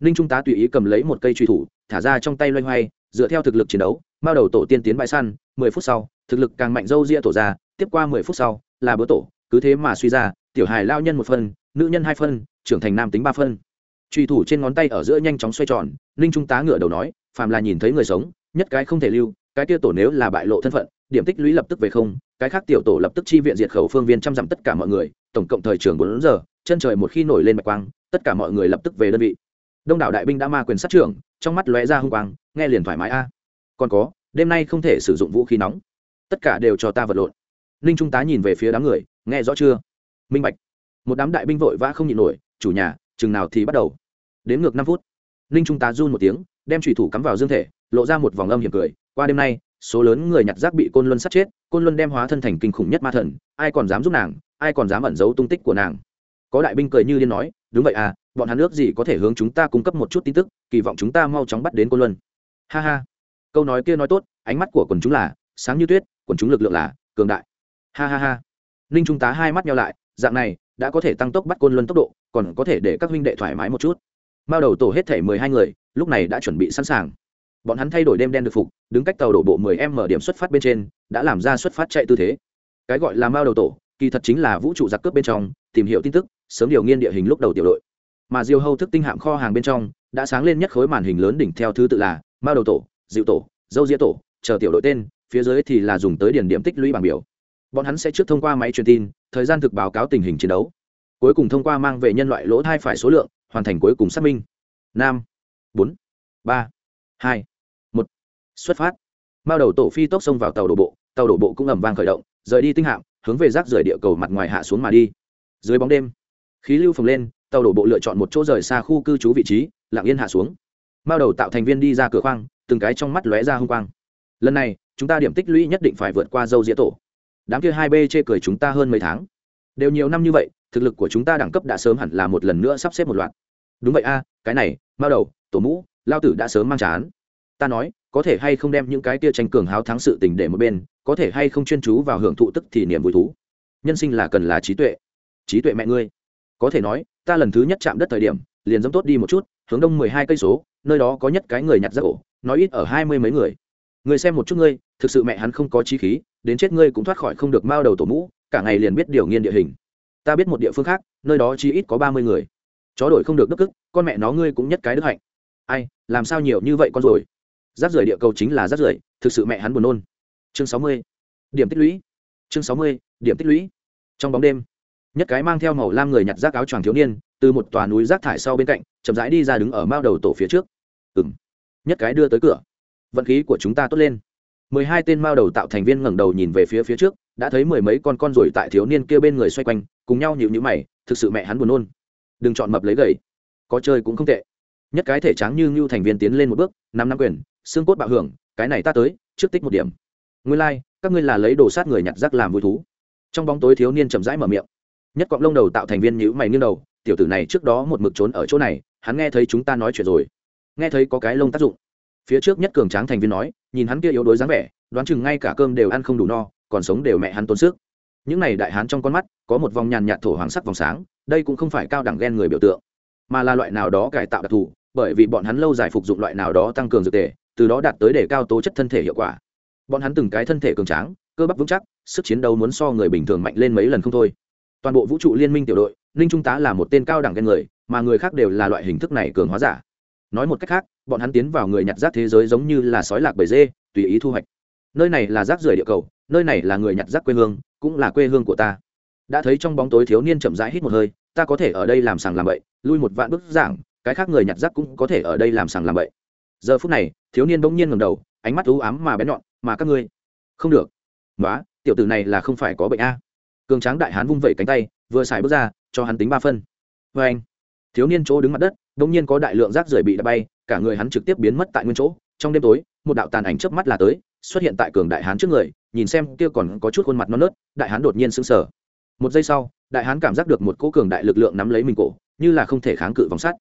Ninh trung tá tùy ý cầm lấy một cây truy thủ, thả ra trong tay loay hoay, dựa theo thực lực chiến đấu bao đầu tổ tiên tiến bãi săn, mười phút sau, thực lực càng mạnh dâu ria tổ ra, tiếp qua mười phút sau, là bữa tổ, cứ thế mà suy ra, tiểu hài lao nhân một phân, nữ nhân hai phân, trưởng thành nam tính ba phân truy thủ trên ngón tay ở giữa nhanh chóng xoay tròn, ninh trung tá ngửa đầu nói, phàm là nhìn thấy người sống, nhất cái không thể lưu, cái kia tổ nếu là bại lộ thân phận, điểm tích lũy lập tức về không, cái khác tiểu tổ lập tức chi viện diệt khẩu phương viên chăm dặm tất cả mọi người, tổng cộng thời trường bốn giờ, chân trời một khi nổi lên bạch quang, tất cả mọi người lập tức về đơn vị. Đông đảo đại binh đã ma quyền sát trưởng, trong mắt lóe ra hung quang, nghe liền thoải mái a. Còn có, đêm nay không thể sử dụng vũ khí nóng. Tất cả đều cho ta vật lộn. Ninh trung tá nhìn về phía đám người, nghe rõ chưa? Minh bạch. Một đám đại binh vội vã không nhịn nổi, chủ nhà, chừng nào thì bắt đầu đến ngược năm phút, ninh trung tá run một tiếng, đem chủy thủ cắm vào dương thể, lộ ra một vòng âm hiểm cười. Qua đêm nay, số lớn người nhặt rác bị côn luân sát chết, côn luân đem hóa thân thành kinh khủng nhất ma thần, ai còn dám giúp nàng, ai còn dám ẩn giấu tung tích của nàng? Có đại binh cười như điên nói, đúng vậy à bọn hắn nước gì có thể hướng chúng ta cung cấp một chút tin tức, kỳ vọng chúng ta mau chóng bắt đến côn luân. Ha ha. Câu nói kia nói tốt, ánh mắt của quần chúng là, sáng như tuyết, quần chúng lực lượng là cường đại. Ha ha ha. Ninh trung tá hai mắt nhau lại, dạng này, đã có thể tăng tốc bắt côn luân tốc độ, còn có thể để các huynh đệ thoải mái một chút mao đầu tổ hết thể mười hai người, lúc này đã chuẩn bị sẵn sàng. Bọn hắn thay đổi đêm đen được phục, đứng cách tàu đổ bộ mười m điểm xuất phát bên trên, đã làm ra xuất phát chạy tư thế. Cái gọi là mao đầu tổ, kỳ thật chính là vũ trụ giặc cướp bên trong, tìm hiểu tin tức, sớm điều nghiên địa hình lúc đầu tiểu đội. Mà diêu hâu thức tinh hạm kho hàng bên trong, đã sáng lên nhất khối màn hình lớn đỉnh theo thứ tự là mao đầu tổ, dịu tổ, dâu dĩa tổ, chờ tiểu đội tên, phía dưới thì là dùng tới điển điểm tích lũy bảng biểu. Bọn hắn sẽ trước thông qua máy truyền tin, thời gian thực báo cáo tình hình chiến đấu. Cuối cùng thông qua mang về nhân loại lỗ thai phải số lượng hoàn thành cuối cùng xác minh. Năm bốn. Ba. Hai. Một. Xuất phát. Mao đầu tổ phi tốc xông vào tàu đổ bộ, tàu đổ bộ cũng ẩm vang khởi động, rời đi tinh hạm, hướng về rác rời địa cầu mặt ngoài hạ xuống mà đi. Dưới bóng đêm, khí lưu phồng lên, tàu đổ bộ lựa chọn một chỗ rời xa khu cư trú vị trí, lặng yên hạ xuống. Mao đầu tạo thành viên đi ra cửa khoang, từng cái trong mắt lóe ra hung quang. Lần này, chúng ta điểm tích lũy nhất định phải vượt qua dâu dĩa tổ. Đám kia hai b chê cười chúng ta hơn mấy tháng. Đều nhiều năm như vậy, thực lực của chúng ta đẳng cấp đã sớm hẳn là một lần nữa sắp xếp một loạt đúng vậy a, cái này, mao đầu, tổ mũ, lao tử đã sớm mang chán. Ta nói, có thể hay không đem những cái kia tranh cường háo thắng sự tình để một bên, có thể hay không chuyên chú vào hưởng thụ tức thì niềm vui thú. Nhân sinh là cần là trí tuệ. Trí tuệ mẹ ngươi. Có thể nói, ta lần thứ nhất chạm đất thời điểm, liền dẫm tốt đi một chút, hướng đông mười hai cây số, nơi đó có nhất cái người nhặt rác ổ, nói ít ở hai mươi mấy người. Người xem một chút ngươi, thực sự mẹ hắn không có trí khí, đến chết ngươi cũng thoát khỏi không được mao đầu tổ mũ, cả ngày liền biết điều nghiên địa hình. Ta biết một địa phương khác, nơi đó chỉ ít có ba mươi người chó đổi không được đức ức con mẹ nó ngươi cũng nhất cái đức hạnh. Ai, làm sao nhiều như vậy con rồi? Rác rưởi địa cầu chính là rác rưởi, thực sự mẹ hắn buồn nôn. Chương sáu mươi, điểm tích lũy. Chương sáu mươi, điểm tích lũy. Trong bóng đêm, nhất cái mang theo màu lam người nhặt rác áo choàng thiếu niên, từ một tòa núi rác thải sau bên cạnh, chậm rãi đi ra đứng ở mao đầu tổ phía trước. Ừng nhất cái đưa tới cửa. Vận khí của chúng ta tốt lên. Mười hai tên mao đầu tạo thành viên ngẩng đầu nhìn về phía phía trước, đã thấy mười mấy con con rồi tại thiếu niên kia bên người xoay quanh, cùng nhau nhịu nhữ mày, thực sự mẹ hắn buồn nôn đừng chọn mập lấy gầy. Có chơi cũng không tệ. Nhất cái thể trắng như ngưu thành viên tiến lên một bước năm năm quyền xương cốt bạo hưởng cái này ta tới trước tích một điểm. Nguyên lai、like, các ngươi là lấy đồ sát người nhặt rác làm vui thú. Trong bóng tối thiếu niên chậm rãi mở miệng. Nhất cọng lông đầu tạo thành viên nhữ mày nghiêng đầu tiểu tử này trước đó một mực trốn ở chỗ này hắn nghe thấy chúng ta nói chuyện rồi. Nghe thấy có cái lông tác dụng. Phía trước nhất cường tráng thành viên nói nhìn hắn kia yếu đuối dáng vẻ đoán chừng ngay cả cơm đều ăn không đủ no còn sống đều mẹ hắn tốn sức. Những này đại hán trong con mắt có một vòng nhàn nhạt thổ hoàng sắc vòng sáng, đây cũng không phải cao đẳng ghen người biểu tượng, mà là loại nào đó cải tạo đặc thù, bởi vì bọn hắn lâu dài phục dụng loại nào đó tăng cường dược tề từ đó đạt tới để cao tố chất thân thể hiệu quả. Bọn hắn từng cái thân thể cường tráng, cơ bắp vững chắc, sức chiến đấu muốn so người bình thường mạnh lên mấy lần không thôi. Toàn bộ vũ trụ liên minh tiểu đội, ninh trung tá là một tên cao đẳng ghen người, mà người khác đều là loại hình thức này cường hóa giả. Nói một cách khác, bọn hắn tiến vào người nhặt rác thế giới giống như là sói lạc bầy dê, tùy ý thu hoạch. Nơi này là rác rưởi địa cầu, nơi này là người nhặt rác quê hương, cũng là quê hương của ta đã thấy trong bóng tối thiếu niên chậm rãi hít một hơi, ta có thể ở đây làm sàng làm bậy, lui một vạn bước giảng, cái khác người nhặt rác cũng có thể ở đây làm sàng làm bậy. Giờ phút này, thiếu niên bỗng nhiên ngầm đầu, ánh mắt u ám mà bén nhọn, mà các ngươi? Không được. Nói tiểu tử này là không phải có bệnh a. Cường tráng đại hán vung vẩy cánh tay, vừa xài bước ra, cho hắn tính ba phân. Vê anh. Thiếu niên chỗ đứng mặt đất, bỗng nhiên có đại lượng rác rưởi bị đập bay, cả người hắn trực tiếp biến mất tại nguyên chỗ. Trong đêm tối, một đạo tàn ảnh chớp mắt là tới, xuất hiện tại cường đại hán trước người, nhìn xem kia còn có chút khuôn mặt non nớt, đại hán đột nhiên sững sờ một giây sau, đại hán cảm giác được một cỗ cường đại lực lượng nắm lấy mình cổ, như là không thể kháng cự vòng sắt.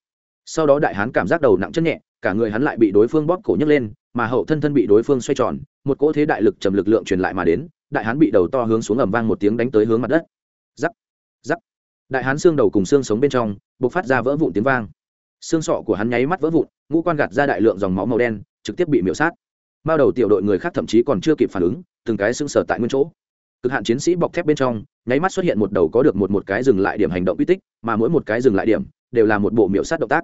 Sau đó đại hán cảm giác đầu nặng chân nhẹ, cả người hắn lại bị đối phương bóp cổ nhấc lên, mà hậu thân thân bị đối phương xoay tròn, một cỗ thế đại lực trầm lực lượng truyền lại mà đến, đại hán bị đầu to hướng xuống ầm vang một tiếng đánh tới hướng mặt đất. Giắc giắc đại hán xương đầu cùng xương sống bên trong b ộ c phát ra vỡ vụn tiếng vang. Xương sọ của hắn nháy mắt vỡ vụn, ngũ quan gạt ra đại lượng dòng máu màu đen, trực tiếp bị miễu sát. Bao đầu tiểu đội người khác thậm chí còn chưa kịp phản ứng, từng cái xương sở tại nguyên chỗ cực hạn chiến sĩ bọc thép bên trong, nháy mắt xuất hiện một đầu có được một một cái dừng lại điểm hành động uy tích, mà mỗi một cái dừng lại điểm đều là một bộ miểu sát động tác.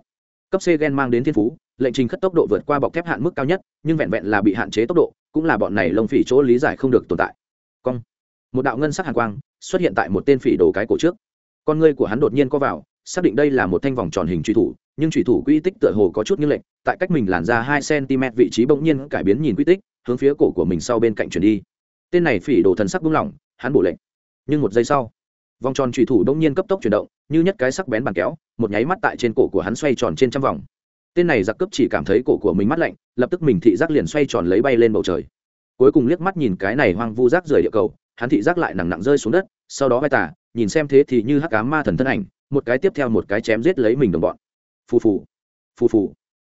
Cấp c gen mang đến thiên phú, lệnh trình khất tốc độ vượt qua bọc thép hạn mức cao nhất, nhưng vẹn vẹn là bị hạn chế tốc độ, cũng là bọn này lông phỉ chỗ lý giải không được tồn tại. Cong. Một đạo ngân sắc hàn quang xuất hiện tại một tên phỉ đồ cái cổ trước. Con ngươi của hắn đột nhiên co vào, xác định đây là một thanh vòng tròn hình truy thủ, nhưng truy thủ quy tích tựa hồ có chút như lệnh tại cách mình làn ra hai cm vị trí bỗng nhiên cải biến nhìn quy tích, hướng phía cổ của mình sau bên cạnh chuyển đi tên này phỉ đồ thần sắc buông lỏng, hắn bổ lệnh. Nhưng một giây sau, vòng tròn trùy thủ đông nhiên cấp tốc chuyển động, như nhất cái sắc bén bàn kéo, một nháy mắt tại trên cổ của hắn xoay tròn trên trăm vòng. Tên này giặc cướp chỉ cảm thấy cổ của mình mắt lạnh, lập tức mình thị giác liền xoay tròn lấy bay lên bầu trời. Cuối cùng liếc mắt nhìn cái này hoang vu rác rời địa cầu, hắn thị giác lại nặng nặng rơi xuống đất, sau đó vai tả, nhìn xem thế thì như hắc cá ma thần thân ảnh, một cái tiếp theo một cái chém giết lấy mình đồng bọn. Phù phù phù phù.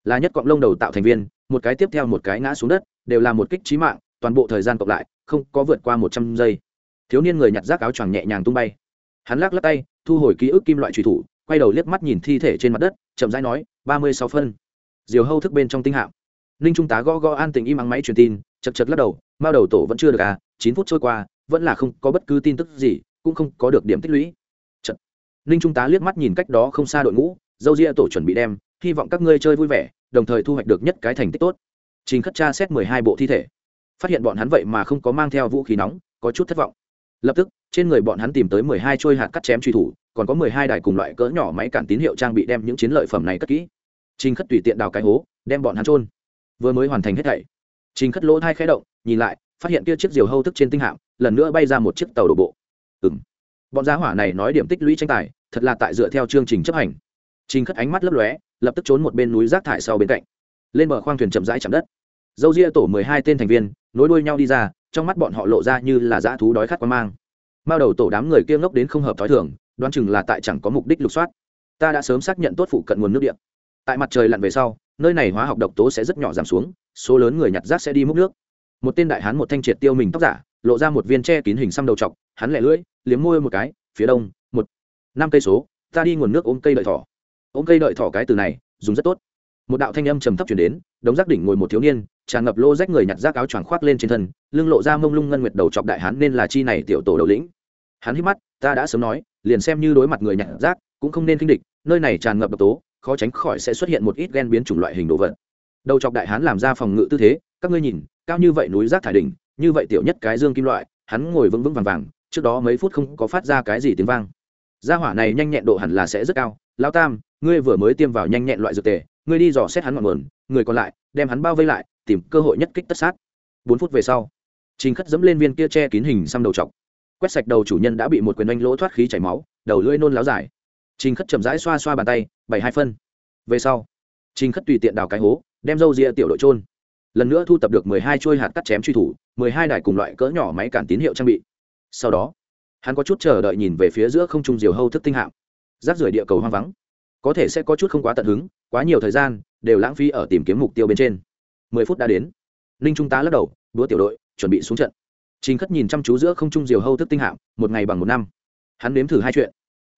Là nhất cọng lông đầu tạo thành viên, một cái tiếp theo một cái ngã xuống đất, đều là một kích trí mạng, toàn bộ thời gian cộng lại không có vượt qua một trăm giây. Thiếu niên người nhặt rác áo choàng nhẹ nhàng tung bay. Hắn lắc lắc tay, thu hồi ký ức kim loại truy thủ, quay đầu liếc mắt nhìn thi thể trên mặt đất, chậm rãi nói, ba mươi sáu phân. Diều hâu thức bên trong tinh hạm. Ninh trung tá gõ gõ an tình im ắng máy truyền tin, chật chật lắc đầu, mao đầu tổ vẫn chưa được à chín phút trôi qua, vẫn là không có bất cứ tin tức gì, cũng không có được điểm tích lũy. Chật. Ninh trung tá liếc mắt nhìn cách đó không xa đội ngũ, dâu ria tổ chuẩn bị đem, hy vọng các ngươi chơi vui vẻ, đồng thời thu hoạch được nhất cái thành tích tốt. Trình khất tra xét mười hai bộ thi thể phát hiện bọn hắn vậy mà không có mang theo vũ khí nóng, có chút thất vọng. Lập tức, trên người bọn hắn tìm tới mười hai trôi hạt cắt chém truy thủ, còn có mười hai đài cùng loại cỡ nhỏ máy cản tín hiệu trang bị đem những chiến lợi phẩm này cất kỹ. Trình khất tùy tiện đào cái hố, đem bọn hắn trôn vừa mới hoàn thành hết thảy, trình khất lỗ thai khẽ động, nhìn lại, phát hiện kia chiếc diều hâu thức trên tinh hạm, lần nữa bay ra một chiếc tàu đổ bộ. Ừng bọn giá hỏa này nói điểm tích lũy tranh tài, thật là tại dựa theo chương trình chấp hành. Trình khất ánh mắt lấp lóe, lập tức trốn một bên núi rác thải sau bên cạnh. Lên bờ khoang thuyền chậm rãi chạm đất dâu ria tổ mười hai tên thành viên, nối đuôi nhau đi ra, trong mắt bọn họ lộ ra như là dã thú đói khát quan mang. Mao đầu tổ đám người kia ngốc đến không hợp t h ó i thường, đoán chừng là tại chẳng có mục đích lục soát. Ta đã sớm xác nhận tốt phụ cận nguồn nước điện tại mặt trời lặn về sau, nơi này hóa học độc tố sẽ rất nhỏ giảm xuống, số lớn người nhặt rác sẽ đi múc nước. Một tên đại hán một thanh triệt tiêu mình tóc giả, lộ ra một viên tre kín hình xăm đầu t hắn lẻ lưỡi, liếm môi một cái, phía đông, một, năm cây số, ta đi nguồn nước ôm cây đợi thỏ. Ôm cây đợi thỏ cái từ này, dùng rất tốt. Một đạo thanh âm trầm thấp chuyển đến, đống giác đỉnh ngồi một thiếu niên tràn ngập lô rách người nhặt rác áo choàng khoác lên trên thân, lưng lộ ra mông lung ngân nguyệt đầu chọc đại hán nên là chi này tiểu tổ đầu lĩnh. Hắn hít mắt, ta đã sớm nói, liền xem như đối mặt người nhặt rác, cũng không nên kinh địch, nơi này tràn ngập độc tố, khó tránh khỏi sẽ xuất hiện một ít ghen biến chủng loại hình đồ vật. Đầu chọc đại hán làm ra phòng ngự tư thế, các ngươi nhìn, cao như vậy núi rác thải đỉnh, như vậy tiểu nhất cái dương kim loại, hắn ngồi vững vững vàng vàng, trước đó mấy phút không có phát ra cái gì tiếng vang. Gia hỏa này nhanh nhẹn độ hẳn là sẽ rất cao. Lao tam, ngươi vừa mới tiêm vào nhanh nhẹn loại dược tề, ngươi đi dò xét hắn ngọn nguồn, người còn lại, đem hắn bao vây lại tìm cơ hội nhất kích tất sát. Bốn phút về sau, trình khất dẫm lên viên kia che kín hình xăm đầu chọc quét sạch đầu chủ nhân đã bị một quyền oanh lỗ thoát khí chảy máu, đầu lưỡi nôn láo dài. Trình khất chậm rãi xoa xoa bàn tay, bảy hai phân. Về sau, trình khất tùy tiện đào cái hố, đem râu ria tiểu đội trôn lần nữa thu tập được mười hai trôi hạt cắt chém truy thủ, mười hai đài cùng loại cỡ nhỏ máy cản tín hiệu trang bị. Sau đó, hắn có chút chờ đợi nhìn về phía giữa không trung diều hâu thức tinh hạm. Rác rưởi địa cầu hoang vắng. Có thể sẽ có chút không quá tận hứng, quá nhiều thời gian đều lãng phí ở tìm kiếm mục tiêu bên trên mười phút đã đến. Ninh trung tá lắc đầu đua tiểu đội, chuẩn bị xuống trận. Trình khất nhìn chăm chú giữa không trung diều hâu thức tinh hạm, một ngày bằng một năm. Hắn nếm thử hai chuyện.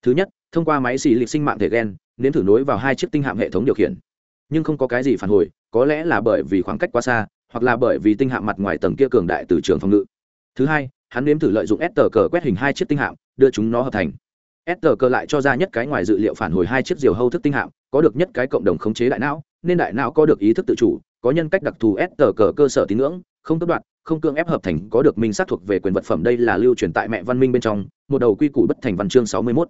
Thứ nhất, thông qua máy xì lịch sinh mạng thể gen, nếm thử nối vào hai chiếc tinh hạm hệ thống điều khiển. Nhưng không có cái gì phản hồi, có lẽ là bởi vì khoảng cách quá xa, hoặc là bởi vì tinh hạm mặt ngoài tầng kia cường đại từ trường phòng ngự. Thứ hai, hắn nếm thử lợi dụng s tờ cờ quét hình hai chiếc tinh hạm, đưa chúng nó hợp thành. S tờ cờ lại cho ra nhất cái ngoài dự liệu phản hồi hai chiếc diều hâu thức tinh hạm, có được nhất cái cộng đồng khống chế đại não, nên đại não có được ý thức tự chủ có nhân cách đặc thù s tờ cờ cơ sở tín ngưỡng không tất đoạn không cương ép hợp thành có được minh sát thuộc về quyền vật phẩm đây là lưu truyền tại mẹ văn minh bên trong một đầu quy củ bất thành văn chương sáu mươi 61.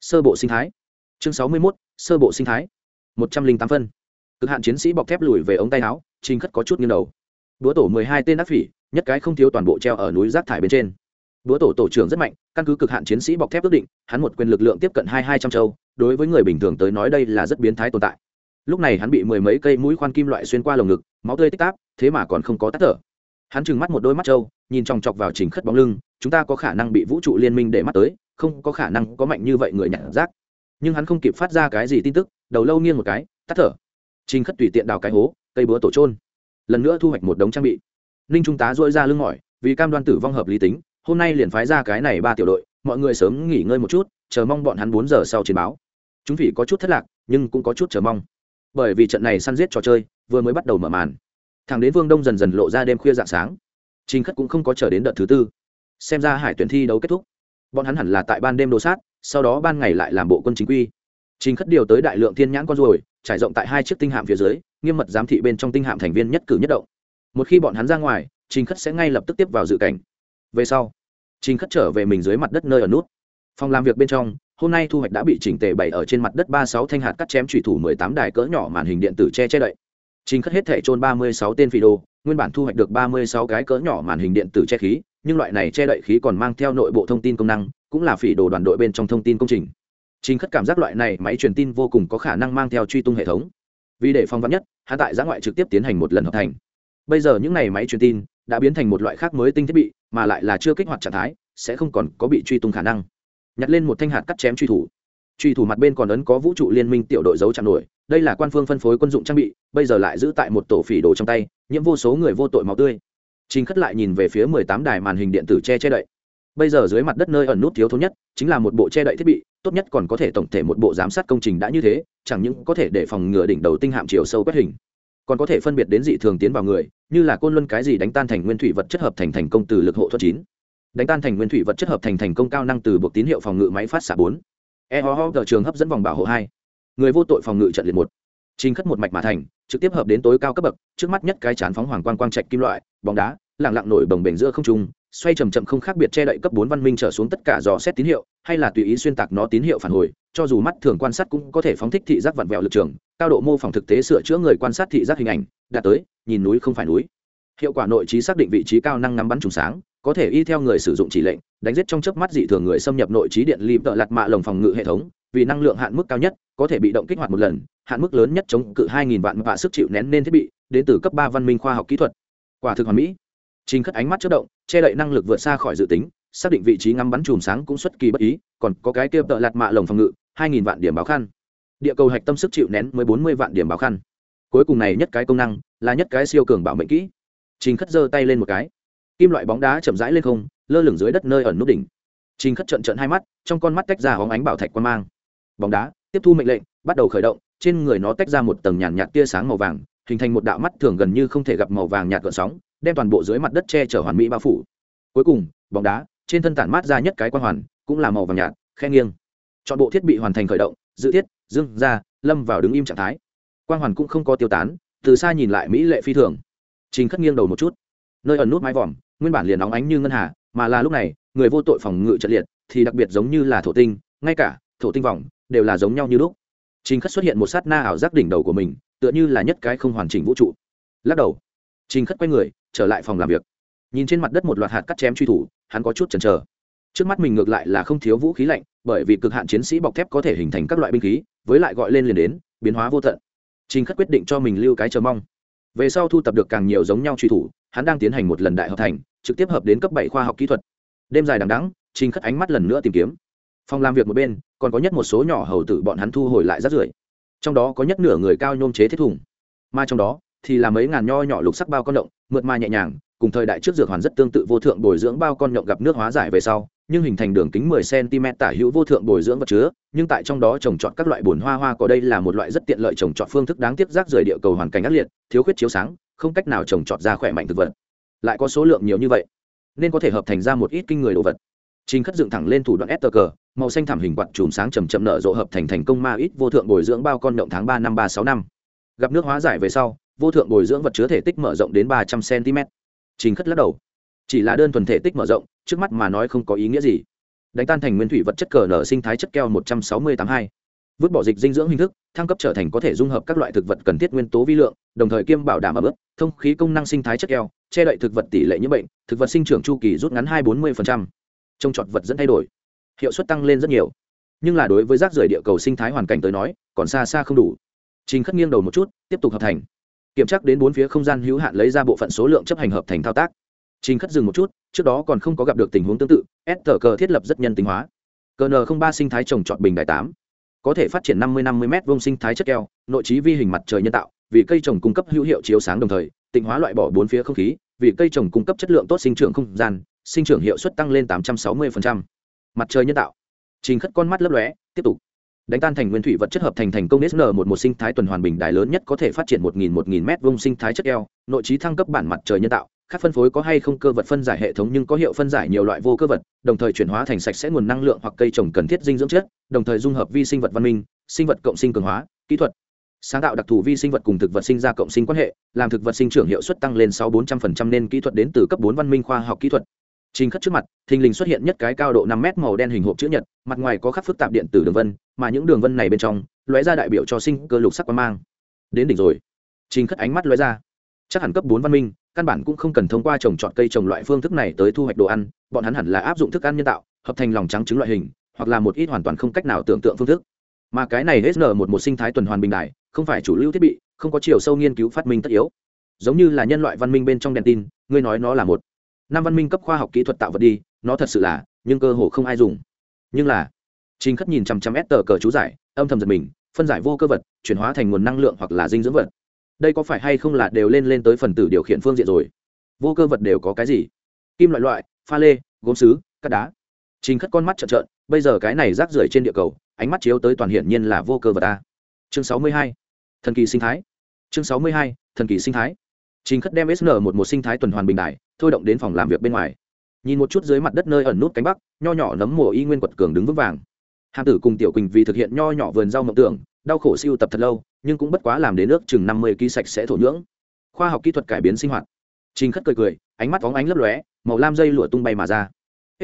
sơ bộ sinh thái. Chương sáu mươi 61, sơ bộ sinh thái. một trăm linh tám phân. Cực hạn chiến sĩ bọc thép lùi về ống tay áo trình khất có chút nghiêng đầu. Đúa tổ mười hai tên ác phỉ nhất cái không thiếu toàn bộ treo ở núi rác thải bên trên. Đúa tổ tổ trưởng rất mạnh căn cứ cực hạn chiến sĩ bọc thép ước định hắn một quyền lực lượng tiếp cận hai hai trăm châu đối với người bình thường tới nói đây là rất biến thái tồn tại lúc này hắn bị mười mấy cây mũi khoan kim loại xuyên qua lồng ngực, máu tươi tích táp, thế mà còn không có tắt thở. Hắn trừng mắt một đôi mắt trâu, nhìn chòng chọc vào trình khất bóng lưng, chúng ta có khả năng bị vũ trụ liên minh để mắt tới, không có khả năng có mạnh như vậy người nhặt rác. Nhưng hắn không kịp phát ra cái gì tin tức, đầu lâu nghiêng một cái, tắt thở. Trình khất tùy tiện đào cái hố, cây búa tổ trôn lần nữa thu hoạch một đống trang bị. Ninh trung tá dội ra lưng mỏi, vì cam đoan tử vong hợp lý tính, hôm nay liền phái ra cái này ba tiểu đội, mọi người sớm nghỉ ngơi một chút, chờ mong bọn hắn bốn giờ sau chiến báo. Chúng phỉ có chút thất lạc, nhưng cũng có chút chờ mong bởi vì trận này săn giết trò chơi vừa mới bắt đầu mở màn. Thằng đến vương đông dần dần lộ ra đêm khuya dạng sáng. Trình khất cũng không có chờ đến đợt thứ tư. Xem ra hải tuyển thi đấu kết thúc. Bọn hắn hẳn là tại ban đêm đồ sát, sau đó ban ngày lại làm bộ quân chính quy. Trình khất điều tới đại lượng thiên nhãn con ruồi, trải rộng tại hai chiếc tinh hạm phía dưới, nghiêm mật giám thị bên trong tinh hạm thành viên nhất cử nhất động. Một khi bọn hắn ra ngoài, trình khất sẽ ngay lập tức tiếp vào dự cảnh. Về sau, trình khất trở về mình dưới mặt đất nơi ở nút. Phòng làm việc bên trong hôm nay thu hoạch đã bị chỉnh tề bày ở trên mặt đất ba sáu thanh hạt cắt chém trùy thủ mười tám đài cỡ nhỏ màn hình điện tử che che đậy. Trình khất hết thể trôn ba mươi sáu tên phi đồ, nguyên bản thu hoạch được ba mươi sáu cái cỡ nhỏ màn hình điện tử che khí nhưng loại này che đậy khí còn mang theo nội bộ thông tin công năng cũng là phỉ đồ đoàn đội bên trong thông tin công trình. Trình khất cảm giác loại này máy truyền tin vô cùng có khả năng mang theo truy tung hệ thống. Vì để phong vạn nhất hạ tại giã ngoại trực tiếp tiến hành một lần hợp thành. Bây giờ những này máy truyền tin đã biến thành một loại khác mới tinh thiết bị mà lại là chưa kích hoạt trạng thái sẽ không còn có bị truy tung khả năng nhặt lên một thanh hạt cắt chém truy thủ. Truy thủ mặt bên còn ấn có vũ trụ liên minh tiểu đội dấu chạm nổi, đây là quan phương phân phối quân dụng trang bị, bây giờ lại giữ tại một tổ phỉ đồ trong tay, nhiễm vô số người vô tội máu tươi. Trình khất lại nhìn về phía mười tám đài màn hình điện tử che che đậy. Bây giờ dưới mặt đất nơi ẩn nút thiếu thốn nhất, chính là một bộ che đậy thiết bị, tốt nhất còn có thể tổng thể một bộ giám sát công trình đã như thế, chẳng những có thể để phòng ngừa đỉnh đầu tinh hạm chiều sâu quét hình, còn có thể phân biệt đến dị thường tiến vào người, như là côn luân cái gì đánh tan thành nguyên thủy vật chất hợp thành thành công từ lực hộ thuật chín đánh tan thành nguyên thủy vật chất hợp thành thành công cao năng từ buộc tín hiệu phòng ngự máy phát xạ bốn. E ho ho trường hấp dẫn vòng bảo hộ hai. Người vô tội phòng ngự trận liệt một. Trình khất một mạch mà thành, trực tiếp hợp đến tối cao cấp bậc, trước mắt nhất cái chán phóng hoàng quang quang trạch kim loại, bóng đá lẳng lặng nổi bồng bềnh giữa không trung, xoay chầm chậm không khác biệt che đậy cấp bốn văn minh trở xuống tất cả dò xét tín hiệu, hay là tùy ý xuyên tạc nó tín hiệu phản hồi, cho dù mắt thường quan sát cũng có thể phóng thích thị giác vặn vẹo lực trường, cao độ mô phỏng thực tế sửa chữa người quan sát thị giác hình ảnh, đạt tới, nhìn núi không phải núi. Hiệu quả nội trí xác định vị trí cao năng ngắm bắn trùng sáng có thể y theo người sử dụng chỉ lệnh, đánh giết trong chớp mắt dị thường người xâm nhập nội trí điện lìm tợ lạt mạ lồng phòng ngự hệ thống, vì năng lượng hạn mức cao nhất, có thể bị động kích hoạt một lần, hạn mức lớn nhất chống cự 2.000 vạn vạ sức chịu nén nên thiết bị, đến từ cấp ba văn minh khoa học kỹ thuật. Quả thực hoàn mỹ. Trình khất ánh mắt chất động, che đậy năng lực vượt xa khỏi dự tính, xác định vị trí ngắm bắn chùm sáng cũng xuất kỳ bất ý, còn có cái kia tợ lạt mạ lồng phòng ngự 2.000 vạn điểm báo khăn địa cầu hạch tâm sức chịu nén mới 40 vạn điểm báo khăn cuối cùng này nhất cái công năng, là nhất cái siêu cường bảo mệnh kỹ. Trình khất giơ tay lên một cái kim loại bóng đá chậm rãi lên không, lơ lửng dưới đất nơi ẩn nút đỉnh. Trình khất trận trận hai mắt, trong con mắt tách ra hóng ánh bảo thạch quan mang. Bóng đá, tiếp thu mệnh lệnh, bắt đầu khởi động, trên người nó tách ra một tầng nhàn nhạt tia sáng màu vàng, hình thành một đạo mắt thường gần như không thể gặp màu vàng nhạt gợn sóng, đem toàn bộ dưới mặt đất che chở hoàn mỹ bao phủ. Cuối cùng, bóng đá, trên thân tản mát ra nhất cái quan hoàn, cũng là màu vàng nhạt, khe nghiêng. Chọn bộ thiết bị hoàn thành khởi động, dự thiết dưng ra, lâm vào đứng im trạng thái. Quang hoàn cũng không có tiêu tán, từ xa nhìn lại mỹ lệ phi thường. Trình khất nghiêng đầu một chút. Nơi ẩn nút mái vòm nguyên bản liền óng ánh như ngân hà, mà là lúc này, người vô tội phòng ngự trận liệt, thì đặc biệt giống như là thổ tinh, ngay cả thổ tinh vòng đều là giống nhau như lúc. Trình khất xuất hiện một sát na ảo giác đỉnh đầu của mình, tựa như là nhất cái không hoàn chỉnh vũ trụ. Lắc đầu, trình khất quay người, trở lại phòng làm việc. Nhìn trên mặt đất một loạt hạt cắt chém truy thủ, hắn có chút chần chờ. Trước mắt mình ngược lại là không thiếu vũ khí lạnh, bởi vì cực hạn chiến sĩ bọc thép có thể hình thành các loại binh khí, với lại gọi lên liền đến, biến hóa vô tận. Trình khất quyết định cho mình lưu cái chờ mong về sau thu tập được càng nhiều giống nhau truy thủ, hắn đang tiến hành một lần đại hợp thành, trực tiếp hợp đến cấp bảy khoa học kỹ thuật. Đêm dài đằng đắng trình khất ánh mắt lần nữa tìm kiếm. Phòng làm việc một bên, còn có nhất một số nhỏ hầu tử bọn hắn thu hồi lại rất rưởi. Trong đó có nhất nửa người cao nhôm chế thiết thùng. Mà trong đó, thì là mấy ngàn nho nhỏ lục sắc bao con động, mượt mà nhẹ nhàng, cùng thời đại trước dược hoàn rất tương tự vô thượng bồi dưỡng bao con nhộng gặp nước hóa giải về sau nhưng hình thành đường kính 10 cm tả hữu vô thượng bồi dưỡng vật chứa, nhưng tại trong đó trồng trọt các loại bồn hoa hoa có đây là một loại rất tiện lợi trồng trọt phương thức đáng tiếc rác rời địa cầu hoàn cảnh ác liệt, thiếu khuyết chiếu sáng, không cách nào trồng trọt ra khỏe mạnh thực vật. Lại có số lượng nhiều như vậy, nên có thể hợp thành ra một ít kinh người đồ vật. Trình Khất dựng thẳng lên thủ đoạn STK, màu xanh thảm hình quạt chùm sáng chậm chậm nở rộ hợp thành thành công ma ít vô thượng bồi dưỡng bao con động tháng 3 năm 36 năm. Gặp nước hóa giải về sau, vô thượng bồi dưỡng vật chứa thể tích mở rộng đến 300 cm. Trình Khất lắc đầu. Chỉ là đơn thuần thể tích mở rộng, trước mắt mà nói không có ý nghĩa gì. Đánh tan thành nguyên thủy vật chất cờ nở sinh thái chất keo một trăm sáu mươi tám hai. Vứt bỏ dịch dinh dưỡng hình thức thăng cấp trở thành có thể dung hợp các loại thực vật cần thiết nguyên tố vi lượng đồng thời kiêm bảo đảm ẩm bước thông khí công năng sinh thái chất keo che đậy thực vật tỷ lệ nhiễm bệnh thực vật sinh trưởng chu kỳ rút ngắn hai bốn mươi trông trọt vật dẫn thay đổi. Hiệu suất tăng lên rất nhiều. Nhưng là đối với rác rưởi địa cầu sinh thái hoàn cảnh tới nói còn xa xa không đủ. Trình khất nghiêng đầu một chút tiếp tục hợp thành. Kiểm tra đến bốn phía không gian hữu hạn lấy ra bộ phận số lượng chấp hành hợp thành thao tác trình khất dừng một chút trước đó còn không có gặp được tình huống tương tự STK thiết lập rất nhân tính hóa. Kn03 sinh thái trồng trọt bình đại 8, có thể phát triển năm mươi năm mươi m sinh thái chất keo nội trí vi hình mặt trời nhân tạo vì cây trồng cung cấp hữu hiệu chiếu sáng đồng thời tịnh hóa loại bỏ bốn phía không khí vì cây trồng cung cấp chất lượng tốt sinh trưởng không gian sinh trưởng hiệu suất tăng lên tám trăm sáu mươi mặt trời nhân tạo. Trình khất con mắt lấp lóe tiếp tục. Đánh tan thành nguyên thủy vật chất hợp thành thành công sn một một sinh thái tuần hoàn bình đại lớn nhất có thể phát triển một nghìn một nghìn mét vuông sinh thái chất keo nội trí thăng cấp bản mặt trời nhân tạo khác phân phối có hay không cơ vật phân giải hệ thống nhưng có hiệu phân giải nhiều loại vô cơ vật, đồng thời chuyển hóa thành sạch sẽ nguồn năng lượng hoặc cây trồng cần thiết dinh dưỡng chất, đồng thời dung hợp vi sinh vật văn minh, sinh vật cộng sinh cường hóa, kỹ thuật. Sáng tạo đặc thù vi sinh vật cùng thực vật sinh ra cộng sinh quan hệ, làm thực vật sinh trưởng hiệu suất tăng lên sáu bốn trăm linh nên kỹ thuật đến từ cấp bốn văn minh khoa học kỹ thuật. Trình khất trước mặt, thình lình xuất hiện nhất cái cao độ năm mét màu đen hình hộp chữ nhật, mặt ngoài có khắc phức tạp điện tử đường vân, mà những đường vân này bên trong, lóe ra đại biểu cho sinh cơ lục sắc quang mang. Đến đỉnh rồi. Trình khất ánh mắt lóe ra. Chắc hẳn cấp bốn văn minh căn bản cũng không cần thông qua trồng trọt cây trồng loại phương thức này tới thu hoạch đồ ăn, bọn hắn hẳn là áp dụng thức ăn nhân tạo, hợp thành lòng trắng trứng loại hình, hoặc là một ít hoàn toàn không cách nào tưởng tượng phương thức. Mà cái này hết nở một một sinh thái tuần hoàn bình đại, không phải chủ lưu thiết bị, không có chiều sâu nghiên cứu phát minh tất yếu. Giống như là nhân loại văn minh bên trong đèn tin, ngươi nói nó là một năm văn minh cấp khoa học kỹ thuật tạo vật đi, nó thật sự là, nhưng cơ hồ không ai dùng. Nhưng là, trình khất nhìn chằm chằm ép tờ cờ chú giải, âm thầm giật mình, phân giải vô cơ vật, chuyển hóa thành nguồn năng lượng hoặc là dinh dưỡng vật đây có phải hay không là đều lên lên tới phần tử điều khiển phương diện rồi? Vô cơ vật đều có cái gì? Kim loại loại, pha lê, gốm xứ cắt đá. Trình khất con mắt trợn trợn, bây giờ cái này rác rưởi trên địa cầu, ánh mắt chiếu tới toàn hiển nhiên là vô cơ vật ta chương sáu mươi hai, thần kỳ sinh thái. Chương sáu mươi hai, thần kỳ sinh thái. Trình khất đem sn một một sinh thái tuần hoàn bình đại thôi động đến phòng làm việc bên ngoài. Nhìn một chút dưới mặt đất nơi ẩn nút cánh bắc, nho nhỏ nấm mùa y nguyên quật cường đứng vững vàng. Hàm tử cùng tiểu quỳnh vì thực hiện nho nhỏ vườn rau mộng tưởng đau khổ siêu tập thật lâu, nhưng cũng bất quá làm đến nước chừng năm mươi ký sạch sẽ thổ nhưỡng. Khoa học kỹ thuật cải biến sinh hoạt. Trình khất cười cười, ánh mắt phóng ánh lấp lóe, màu lam dây lụa tung bay mà ra.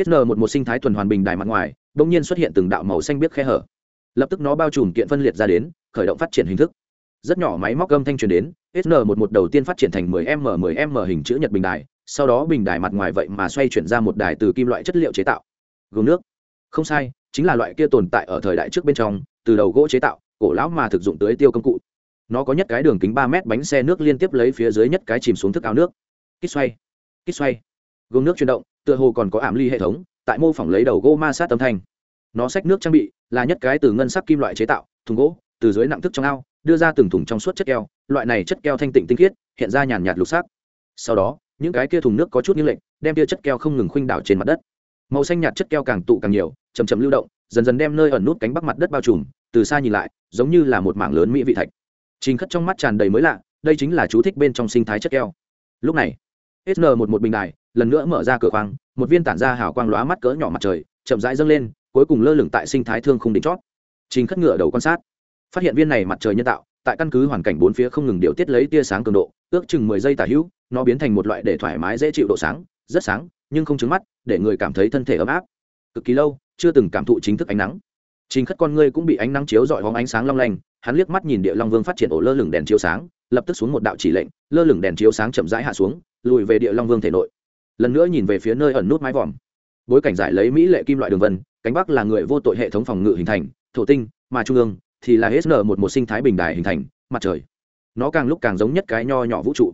Sn một một sinh thái tuần hoàn bình đài mặt ngoài đ ỗ n g nhiên xuất hiện từng đạo màu xanh biếc khe hở. Lập tức nó bao trùm kiện phân liệt ra đến, khởi động phát triển hình thức. Rất nhỏ máy móc gâm thanh truyền đến sn một một đầu tiên phát triển thành 10 m 10 m hình chữ nhật bình đài, sau đó bình đài mặt ngoài vậy mà xoay chuyển ra một đài từ kim loại chất liệu chế tạo. Gồm nước. Không sai, chính là loại kia tồn tại ở thời đại trước bên trong, từ đầu gỗ chế tạo cổ lão mà thực dụng tưới tiêu công cụ. Nó có nhất cái đường kính ba mét bánh xe nước liên tiếp lấy phía dưới nhất cái chìm xuống thức ao nước. Kích xoay kích xoay. Gương nước chuyển động, tựa hồ còn có ảm ly hệ thống, tại mô phỏng lấy đầu gỗ ma sát âm thanh. Nó xách nước trang bị, là nhất cái từ ngân sắc kim loại chế tạo, thùng gỗ, từ dưới nặng thức trong ao, đưa ra từng thùng trong suốt chất keo, loại này chất keo thanh tịnh tinh khiết, hiện ra nhàn nhạt lục sắc. Sau đó, những cái kia thùng nước có chút như lệnh đem kia chất keo không ngừng khuynh đảo trên mặt đất. Màu xanh nhạt chất keo càng tụ càng nhiều chầm chầm lưu động dần dần đem nơi ẩn nút cánh bắc mặt đất bao trùm, từ xa nhìn lại, giống như là một mảng lớn mỹ vị thạch. Trình khất trong mắt tràn đầy mới lạ, đây chính là chú thích bên trong sinh thái chất keo. Lúc này sn một một bình đài, lần nữa mở ra cửa khoang, một viên tản ra hào quang lóa mắt cỡ nhỏ mặt trời, chậm rãi dâng lên, cuối cùng lơ lửng tại sinh thái thương không đỉnh chót. Trình khất ngựa đầu quan sát, phát hiện viên này mặt trời nhân tạo, tại căn cứ hoàn cảnh bốn phía không ngừng điều tiết lấy tia sáng cường độ, ước chừng mười giây tả hữu, nó biến thành một loại để thoải mái dễ chịu độ sáng, rất sáng, nhưng không trứng mắt, để người cảm thấy thân thể ấm áp. Cực kỳ lâu chưa từng cảm thụ chính thức ánh nắng. Chính khất con ngươi cũng bị ánh nắng chiếu rọi hóng ánh sáng long lanh, hắn liếc mắt nhìn địa long vương phát triển ổ lơ lửng đèn chiếu sáng, lập tức xuống một đạo chỉ lệnh, lơ lửng đèn chiếu sáng chậm rãi hạ xuống, lùi về địa long vương thể nội. Lần nữa nhìn về phía nơi ẩn nút mái vòm. Bối cảnh giải lấy mỹ lệ kim loại đường vân, cánh bắc là người vô tội hệ thống phòng ngự hình thành, thổ tinh, mà trung ương thì là hsn một một sinh thái bình đài hình thành, mặt trời. Nó càng lúc càng giống nhất cái nho nhỏ vũ trụ.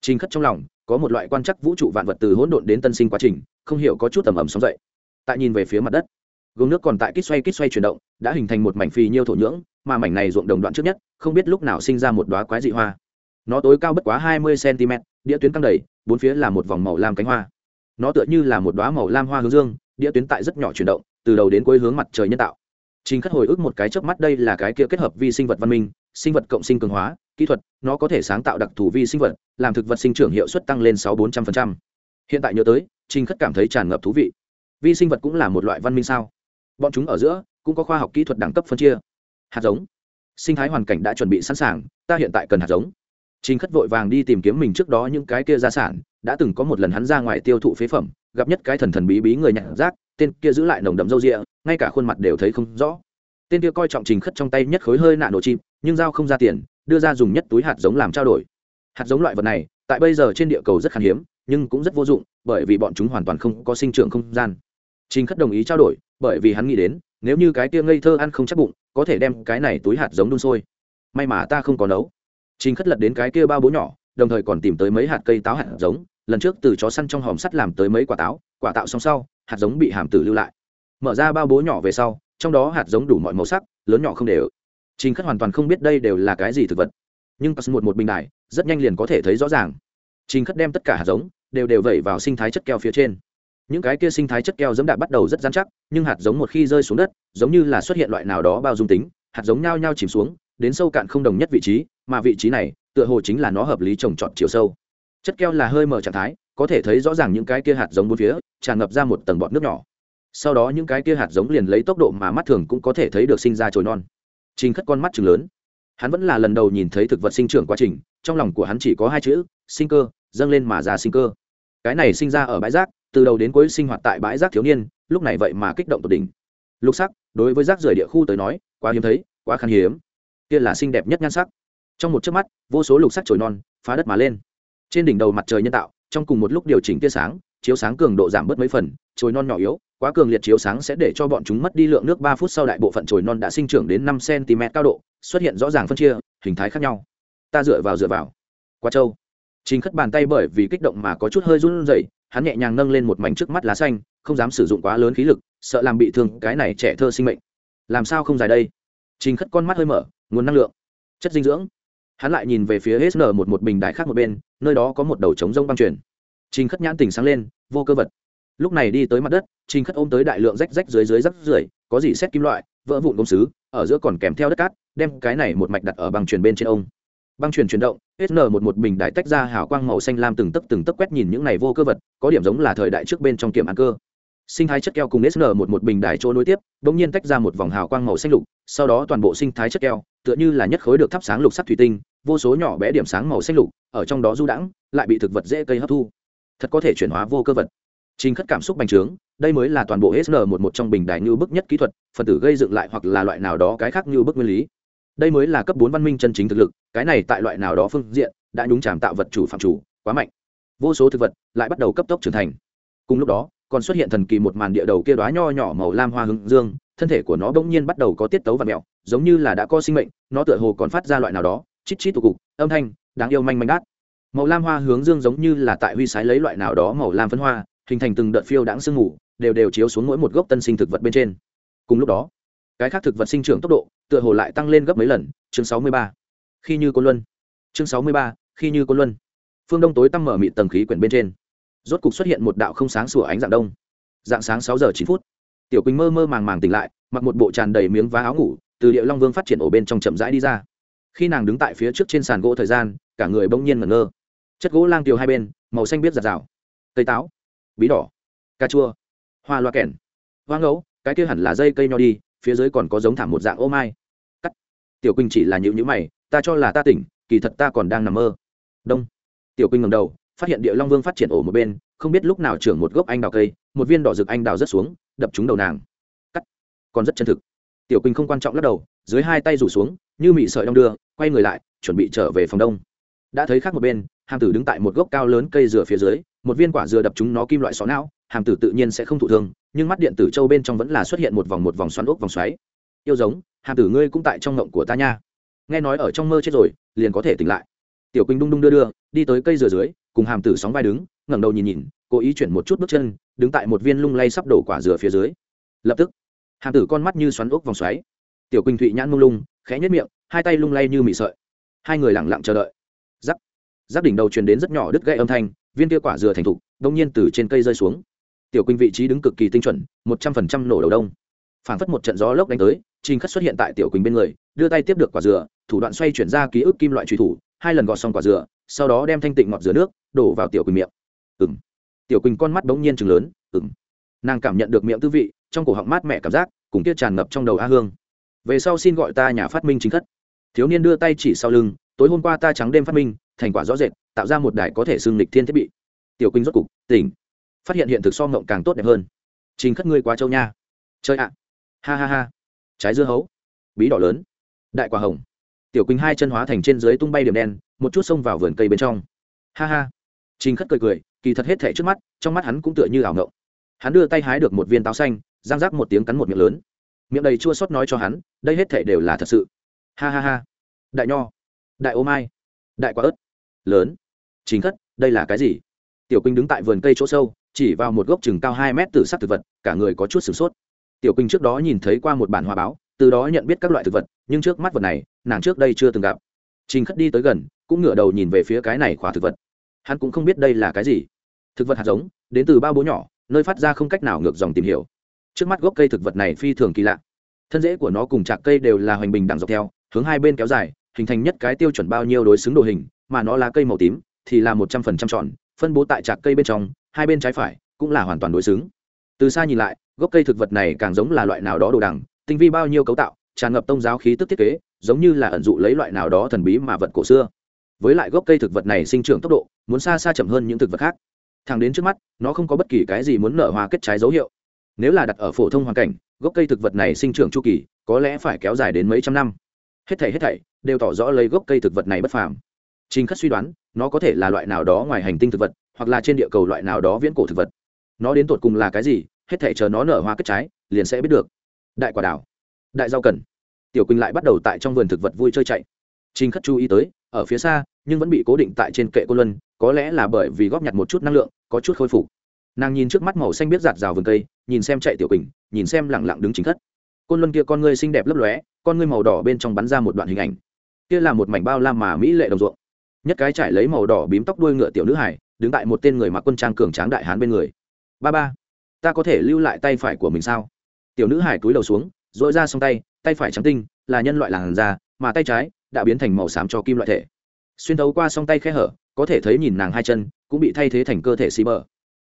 Trình khất trong lòng có một loại quan chắc vũ trụ vạn vật từ hỗn độn đến tân sinh quá trình, không hiểu có chút tầm ẩm sóng dậy. Tại nhìn về phía mặt đất gương nước còn tại kít xoay kít xoay chuyển động đã hình thành một mảnh phì nhiêu thổ nhưỡng mà mảnh này ruộng đồng đoạn trước nhất không biết lúc nào sinh ra một đoá quái dị hoa nó tối cao bất quá hai mươi cm đĩa tuyến căng đầy bốn phía là một vòng màu lam cánh hoa nó tựa như là một đoá màu lam hoa hướng dương đĩa tuyến tại rất nhỏ chuyển động từ đầu đến cuối hướng mặt trời nhân tạo Trình Khất hồi ức một cái trước mắt đây là cái kia kết hợp vi sinh vật văn minh, sinh vật cộng sinh cường hóa, kỹ thuật, nó có thể sáng tạo đặc thù vi sinh vật, làm thực vật sinh trưởng hiệu suất tăng lên 6-400%. Hiện tại nhớ tới, Trình Khất cảm thấy tràn ngập thú vị. Vi sinh vật cũng là một loại văn minh sao? Bọn chúng ở giữa cũng có khoa học kỹ thuật đẳng cấp phân chia. Hạt giống, sinh thái hoàn cảnh đã chuẩn bị sẵn sàng, ta hiện tại cần hạt giống. Trình Khất vội vàng đi tìm kiếm mình trước đó những cái kia gia sản, đã từng có một lần hắn ra ngoài tiêu thụ phế phẩm, gặp nhất cái thần thần bí bí người nhặt rác, tên kia giữ lại nồng đậm râu ria ngay cả khuôn mặt đều thấy không rõ tên kia coi trọng trình khất trong tay nhất khối hơi nạ nổ chim nhưng giao không ra tiền đưa ra dùng nhất túi hạt giống làm trao đổi hạt giống loại vật này tại bây giờ trên địa cầu rất khan hiếm nhưng cũng rất vô dụng bởi vì bọn chúng hoàn toàn không có sinh trưởng không gian trình khất đồng ý trao đổi, bởi vì hắn nghĩ đến, nếu như cái kia ngây thơ ăn không chắc bụng, có thể đem cái này túi hạt giống đun sôi. May mà ta không có nấu. Trình khất lật đến cái kia bao bố nhỏ, đồng thời còn tìm tới mấy hạt cây táo hạt giống, lần trước từ chó săn trong hòm sắt làm tới mấy quả táo, quả tạo xong sau, hạt giống bị hàm tử lưu lại. Mở ra bao bố nhỏ về sau, trong đó hạt giống đủ mọi màu sắc, lớn nhỏ không đều. Trình khất hoàn toàn không biết đây đều là cái gì thực vật. Nhưng pas một một bình đài, rất nhanh liền có thể thấy rõ ràng. Trình khất đem tất cả hạt giống, đều đều vẩy vào sinh thái chất keo phía trên những cái kia sinh thái chất keo dẫm đạp bắt đầu rất dán chắc, nhưng hạt giống một khi rơi xuống đất, giống như là xuất hiện loại nào đó bao dung tính, hạt giống nhao nhao chìm xuống, đến sâu cạn không đồng nhất vị trí, mà vị trí này, tựa hồ chính là nó hợp lý trồng trọt chiều sâu. Chất keo là hơi mở trạng thái, có thể thấy rõ ràng những cái kia hạt giống bốn phía, tràn ngập ra một tầng bọt nước nhỏ. Sau đó những cái kia hạt giống liền lấy tốc độ mà mắt thường cũng có thể thấy được sinh ra trồi non. Trình khất con mắt chừng lớn. Hắn vẫn là lần đầu nhìn thấy thực vật sinh trưởng quá trình, trong lòng của hắn chỉ có hai chữ, sinh cơ, dâng lên mà ra sinh cơ. Cái này sinh ra ở bãi rác từ đầu đến cuối sinh hoạt tại bãi rác thiếu niên, lúc này vậy mà kích động tột đỉnh. Lục sắc, đối với rác rưởi địa khu tới nói, quá hiếm thấy, quá khan hiếm. Kia là xinh đẹp nhất nhan sắc. Trong một chớp mắt, vô số lục sắc trồi non, phá đất mà lên. Trên đỉnh đầu mặt trời nhân tạo, trong cùng một lúc điều chỉnh tia sáng, chiếu sáng cường độ giảm bớt mấy phần chồi non nhỏ yếu, quá cường liệt chiếu sáng sẽ để cho bọn chúng mất đi lượng nước ba phút sau đại bộ phận chồi non đã sinh trưởng đến năm cm cao độ, xuất hiện rõ ràng phân chia, hình thái khác nhau. Ta dựa vào dựa vào. Qua châu trình khất bàn tay bởi vì kích động mà có chút hơi run rẩy hắn nhẹ nhàng nâng lên một mảnh trước mắt lá xanh, không dám sử dụng quá lớn khí lực, sợ làm bị thương cái này trẻ thơ sinh mệnh. Làm sao không dài đây? Trình khất con mắt hơi mở, nguồn năng lượng, chất dinh dưỡng. Hắn lại nhìn về phía sn một một bình đại khác một bên, nơi đó có một đầu trống rông băng truyền. Trình khất nhãn tỉnh sáng lên, vô cơ vật. Lúc này đi tới mặt đất, trình khất ôm tới đại lượng rách rách dưới dưới rắc rưởi, có gì xét kim loại, vỡ vụn công sứ ở giữa còn kèm theo đất cát, đem cái này một mạch đặt ở băng truyền bên trên ông băng truyền chuyển động sn một một bình đại tách ra hào quang màu xanh lam từng tấc từng tấc quét nhìn những này vô cơ vật, có điểm giống là thời đại trước bên trong kiểm ăn cơ. Sinh thái chất keo cùng sn một một bình đại chỗ nối tiếp đ ỗ n g nhiên tách ra một vòng hào quang màu xanh lục, sau đó toàn bộ sinh thái chất keo, tựa như là nhất khối được thắp sáng lục sắc thủy tinh, vô số nhỏ bé điểm sáng màu xanh lục, ở trong đó du đãng, lại bị thực vật dễ cây hấp thu. Thật có thể chuyển hóa vô cơ vật. Chính khất cảm xúc bành trướng, đây mới là toàn bộ sn một một trong bình đại như bức nhất kỹ thuật, phần tử gây dựng lại hoặc là loại nào đó cái khác như bức nguyên lý đây mới là cấp bốn văn minh chân chính thực lực, cái này tại loại nào đó phương diện, đã nhúng chàm tạo vật chủ phạm chủ quá mạnh. Vô số thực vật lại bắt đầu cấp tốc trưởng thành. Cùng lúc đó, còn xuất hiện thần kỳ một màn địa đầu kia đoá nho nhỏ màu lam hoa hướng dương, thân thể của nó bỗng nhiên bắt đầu có tiết tấu và mẹo giống như là đã có sinh mệnh, nó tựa hồ còn phát ra loại nào đó, chít chít tụ cục, âm thanh, đáng yêu manh manh đát. Màu lam hoa hướng dương giống như là tại huy sái lấy loại nào đó màu lam phấn hoa, hình thành từng đợt phiêu đãng sương ngủ đều đều chiếu xuống mỗi một gốc tân sinh thực vật bên trên. Cùng lúc đó, cái khác thực vật sinh trưởng tốc độ tựa hồ lại tăng lên gấp mấy lần, chương sáu mươi ba. Khi như côn luân. Chương sáu mươi ba, khi như côn luân. Phương đông tối tăm mở mịt tầng khí quyển bên trên. Rốt cục xuất hiện một đạo không sáng sủa ánh dạng đông. Dạng sáng sáu giờ chín phút. Tiểu quỳnh mơ mơ màng màng tỉnh lại, mặc một bộ tràn đầy miếng vá áo ngủ, từ địa long vương phát triển ổ bên trong chậm rãi đi ra. Khi nàng đứng tại phía trước trên sàn gỗ thời gian, cả người bỗng nhiên ngẩn ngơ. Chất gỗ lang tiều hai bên, màu xanh biết giặt rào. Cây táo. Bí đỏ. Cà chua. Hoa loa kèn. Hoa ngẫu cái kia hẳn là dây cây nho đi, phía dưới còn có giống thảm một dạng ô mai tiểu quỳnh chỉ là nhịu nhữ mày, ta cho là ta tỉnh, kỳ thật ta còn đang nằm mơ. Đông. Tiểu quỳnh ngầm đầu, phát hiện địa long vương phát triển ổ một bên, không biết lúc nào trưởng một gốc anh đào cây, một viên đỏ rực anh đào rớt xuống, đập trúng đầu nàng. Cắt. Còn rất chân thực. Tiểu quỳnh không quan trọng lắc đầu, dưới hai tay rủ xuống, như mị sợi đong đưa, quay người lại, chuẩn bị trở về phòng đông. Đã thấy khác một bên, hàm tử đứng tại một gốc cao lớn cây dừa phía dưới, một viên quả dừa đập chúng nó kim loại xó não, hàm tử tự nhiên sẽ không thụ thương, nhưng mắt điện tử châu bên trong vẫn là xuất hiện một vòng một vòng xoắn ốc vòng xoáy. Yêu giống hàm tử ngươi cũng tại trong ngộng của ta nha. Nghe nói ở trong mơ chết rồi, liền có thể tỉnh lại. Tiểu quỳnh đung đung đưa đưa, đi tới cây dừa dưới, cùng hàm tử sóng vai đứng, ngẩng đầu nhìn nhìn, cố ý chuyển một chút bước chân, đứng tại một viên lung lay sắp đổ quả dừa phía dưới. Lập tức, hàm tử con mắt như xoắn ốc vòng xoáy. Tiểu quỳnh thụy nhãn mông lung, khẽ nhất miệng, hai tay lung lay như mị sợi. Hai người lẳng lặng chờ đợi. Giắc giáp đỉnh đầu truyền đến rất nhỏ đứt gãy âm thanh, viên kia quả dừa thành thục, đông nhiên từ trên cây rơi xuống. Tiểu quỳnh vị trí đứng cực kỳ tinh chuẩn, một trăm phần trăm nổ đầu đông phảng phất một trận gió lốc đánh tới, trình khất xuất hiện tại tiểu quỳnh bên người, đưa tay tiếp được quả dừa, thủ đoạn xoay chuyển ra ký ức kim loại truy thủ, hai lần gọt xong quả dừa, sau đó đem thanh tịnh ngọt dừa nước, đổ vào tiểu quỳnh miệng. Ừng tiểu quỳnh con mắt bỗng nhiên chừng lớn ừng nàng cảm nhận được miệng tư vị, trong cổ họng mát mẹ cảm giác, cùng kia tràn ngập trong đầu a hương. Về sau xin gọi ta nhà phát minh chính khất. Thiếu niên đưa tay chỉ sau lưng, tối hôm qua ta trắng đêm phát minh, thành quả rõ rệt, tạo ra một đài có thể xương lịch thiên thiết bị. Tiểu quỳnh rốt cục tỉnh, phát hiện hiện thực so ngộng càng tốt đẹp hơn. Trình khất ngươi quá châu nha. Chơi ạ ha ha ha. Trái dưa hấu. Bí đỏ lớn. Đại quả hồng. Tiểu quỳnh hai chân hóa thành trên dưới tung bay điểm đen, một chút xông vào vườn cây bên trong. Ha ha. Trình khất cười cười, kỳ thật hết thẻ trước mắt, trong mắt hắn cũng tựa như ảo ngộng. Hắn đưa tay hái được một viên táo xanh giang rác một tiếng cắn một miệng lớn. Miệng đầy chua xót nói cho hắn, đây hết thẻ đều là thật sự. Ha ha ha. Đại nho. Đại ô mai. Đại quả ớt. Lớn. Chính khất, đây là cái gì? Tiểu quỳnh đứng tại vườn cây chỗ sâu, chỉ vào một gốc chừng cao hai mét từ sắc thực vật, cả người có chút sửng sốt tiểu quỳnh trước đó nhìn thấy qua một bản hòa báo, từ đó nhận biết các loại thực vật, nhưng trước mắt vật này, nàng trước đây chưa từng gặp. Trình khất đi tới gần, cũng ngửa đầu nhìn về phía cái này khỏa thực vật. Hắn cũng không biết đây là cái gì. Thực vật hạt giống, đến từ bao bố nhỏ, nơi phát ra không cách nào ngược dòng tìm hiểu. Trước mắt gốc cây thực vật này phi thường kỳ lạ. Thân rễ của nó cùng chạc cây đều là hoành bình đẳng dọc theo, hướng hai bên kéo dài, hình thành nhất cái tiêu chuẩn bao nhiêu đối xứng đồ hình, mà nó là cây màu tím thì là một trăm phần trăm tròn, phân bố tại chạc cây bên trong, hai bên trái phải cũng là hoàn toàn đối xứng từ xa nhìn lại, gốc cây thực vật này càng giống là loại nào đó đồ đằng, tinh vi bao nhiêu cấu tạo, tràn ngập tông giáo khí tức thiết kế, giống như là ẩn dụ lấy loại nào đó thần bí mà vật cổ xưa. Với lại gốc cây thực vật này sinh trưởng tốc độ, muốn xa xa chậm hơn những thực vật khác. Thẳng đến trước mắt, nó không có bất kỳ cái gì muốn nở hoa kết trái dấu hiệu. Nếu là đặt ở phổ thông hoàn cảnh, gốc cây thực vật này sinh trưởng chu kỳ, có lẽ phải kéo dài đến mấy trăm năm. Hết thảy hết thảy, đều tỏ rõ lấy gốc cây thực vật này bất phàm. Trình khất suy đoán, nó có thể là loại nào đó ngoài hành tinh thực vật, hoặc là trên địa cầu loại nào đó viễn cổ thực vật nó đến tột cùng là cái gì, hết thể chờ nó nở hoa kết trái, liền sẽ biết được. Đại quả đảo, đại rau cần. Tiểu quỳnh lại bắt đầu tại trong vườn thực vật vui chơi chạy. Trinh khất chú ý tới, ở phía xa, nhưng vẫn bị cố định tại trên kệ cô luân, có lẽ là bởi vì góp nhặt một chút năng lượng, có chút khôi phục. Nàng nhìn trước mắt màu xanh biết giạt rào vườn cây, nhìn xem chạy tiểu quỳnh, nhìn xem lẳng lặng đứng chính khất. Côn luân kia con ngươi xinh đẹp lấp lóe, con ngươi màu đỏ bên trong bắn ra một đoạn hình ảnh. Kia là một mảnh bao la mà mỹ lệ đồng ruộng. Nhất cái trải lấy màu đỏ bím tóc đuôi ngựa tiểu nữ hải đứng tại một tên người mặc quân trang cường tráng đại hán bên người ba ba, ta có thể lưu lại tay phải của mình sao? Tiểu nữ hải cúi đầu xuống dội ra xong tay tay phải trắng tinh, là nhân loại làn da, mà tay trái đã biến thành màu xám cho kim loại thể. Xuyên thấu qua song tay khe hở, có thể thấy nhìn nàng hai chân cũng bị thay thế thành cơ thể xì bờ.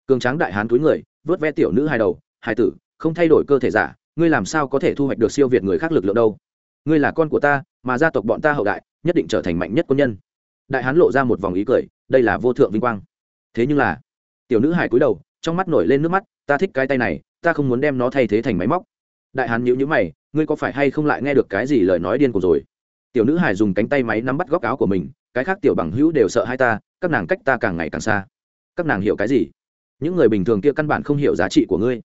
Cường tráng đại hán túi người, vớt ve tiểu nữ hai đầu hai tử, không thay đổi cơ thể giả, ngươi làm sao có thể thu hoạch được siêu việt người khác lực lượng đâu? Ngươi là con của ta, mà gia tộc bọn ta hậu đại, nhất định trở thành mạnh nhất quân nhân. Đại hán lộ ra một vòng ý cười, đây là vô thượng vinh quang. Thế nhưng là, tiểu nữ hải cúi đầu trong mắt nổi lên nước mắt, ta thích cái tay này, ta không muốn đem nó thay thế thành máy móc. Đại hán nhíu nhíu mày, ngươi có phải hay không lại nghe được cái gì lời nói điên của rồi? Tiểu nữ hải dùng cánh tay máy nắm bắt góc áo của mình, cái khác tiểu bằng hữu đều sợ hai ta, các nàng cách ta càng ngày càng xa. Các nàng hiểu cái gì? Những người bình thường kia căn bản không hiểu giá trị của ngươi.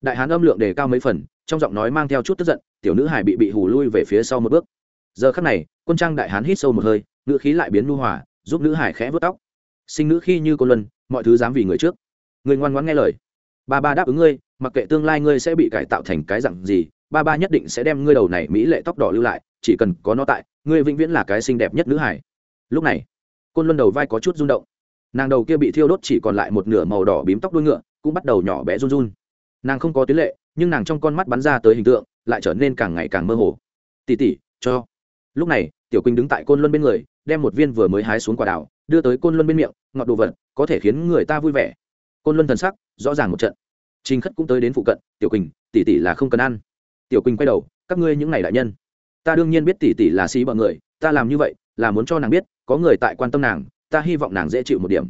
Đại hán âm lượng đề cao mấy phần, trong giọng nói mang theo chút tức giận, tiểu nữ hải bị bị hù lui về phía sau một bước. Giờ khắc này, quân trang đại hán hít sâu một hơi, ngữ khí lại biến nu hòa, giúp nữ hải khẽ vớt tóc. Sinh nữ khi như cô luân, mọi thứ dám vì người trước người ngoan ngoãn nghe lời. Ba ba đáp ứng ngươi, mặc kệ tương lai ngươi sẽ bị cải tạo thành cái dặn gì, ba ba nhất định sẽ đem ngươi đầu này mỹ lệ tóc đỏ lưu lại, chỉ cần có nó tại, ngươi vĩnh viễn là cái xinh đẹp nhất nữ hải lúc này, côn luân đầu vai có chút rung động. Nàng đầu kia bị thiêu đốt chỉ còn lại một nửa màu đỏ bím tóc đuôi ngựa, cũng bắt đầu nhỏ bé run run. Nàng không có tuyến lệ, nhưng nàng trong con mắt bắn ra tới hình tượng, lại trở nên càng ngày càng mơ hồ. Tỉ tỉ cho. Lúc này, tiểu quỳnh đứng tại côn luân bên người, đem một viên vừa mới hái xuống quả đảo đưa tới côn luân bên miệng, ngọt đồ vật, có thể khiến người ta vui vẻ côn luân thần sắc, rõ ràng một trận. Trình khất cũng tới đến phụ cận, tiểu quỳnh, tỷ tỷ là không cần ăn. Tiểu quỳnh quay đầu, các ngươi những ngày đại nhân, ta đương nhiên biết tỷ tỷ là xí bợ người, ta làm như vậy là muốn cho nàng biết, có người tại quan tâm nàng, ta hy vọng nàng dễ chịu một điểm.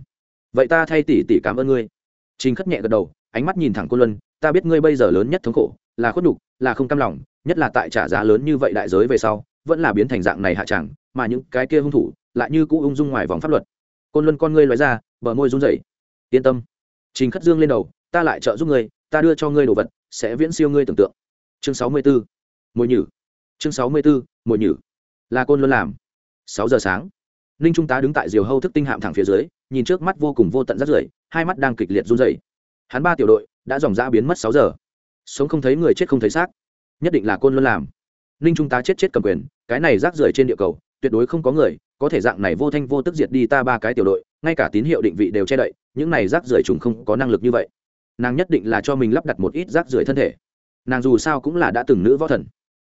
Vậy ta thay tỷ tỷ cảm ơn ngươi. Trình khất nhẹ gật đầu, ánh mắt nhìn thẳng Côn luân, ta biết ngươi bây giờ lớn nhất thống khổ, là khuất đục là không cam lòng, nhất là tại trả giá lớn như vậy đại giới về sau, vẫn là biến thành dạng này hạ chẳng, mà những cái kia hung thủ lại như cũ ung dung ngoài vòng pháp luật. Côn luân con ngươi loại ra, bờ môi run rẩy. Yên tâm trình khất dương lên đầu, ta lại trợ giúp ngươi, ta đưa cho ngươi đồ vật, sẽ viễn siêu ngươi tưởng tượng. Chương sáu mươi 64. mồi nhử. Chương sáu mươi 64. mồi nhử. Là côn luôn làm. Sáu giờ sáng, ninh trung tá đứng tại diều hâu thức tinh hạm thẳng phía dưới, nhìn trước mắt vô cùng vô tận rắt rưởi, hai mắt đang kịch liệt run rẩy. Hắn ba tiểu đội đã dòng dã biến mất sáu giờ. Sống không thấy người, chết không thấy xác. Nhất định là côn luôn làm. Ninh trung tá chết chết cầm quyền, cái này rác rưởi trên địa cầu tuyệt đối không có người có thể dạng này vô thanh vô tức diệt đi ta ba cái tiểu đội, ngay cả tín hiệu định vị đều che đậy, những này rác rưởi trùng không có năng lực như vậy. Nàng nhất định là cho mình lắp đặt một ít rác rưởi thân thể. Nàng dù sao cũng là đã từng nữ võ thần.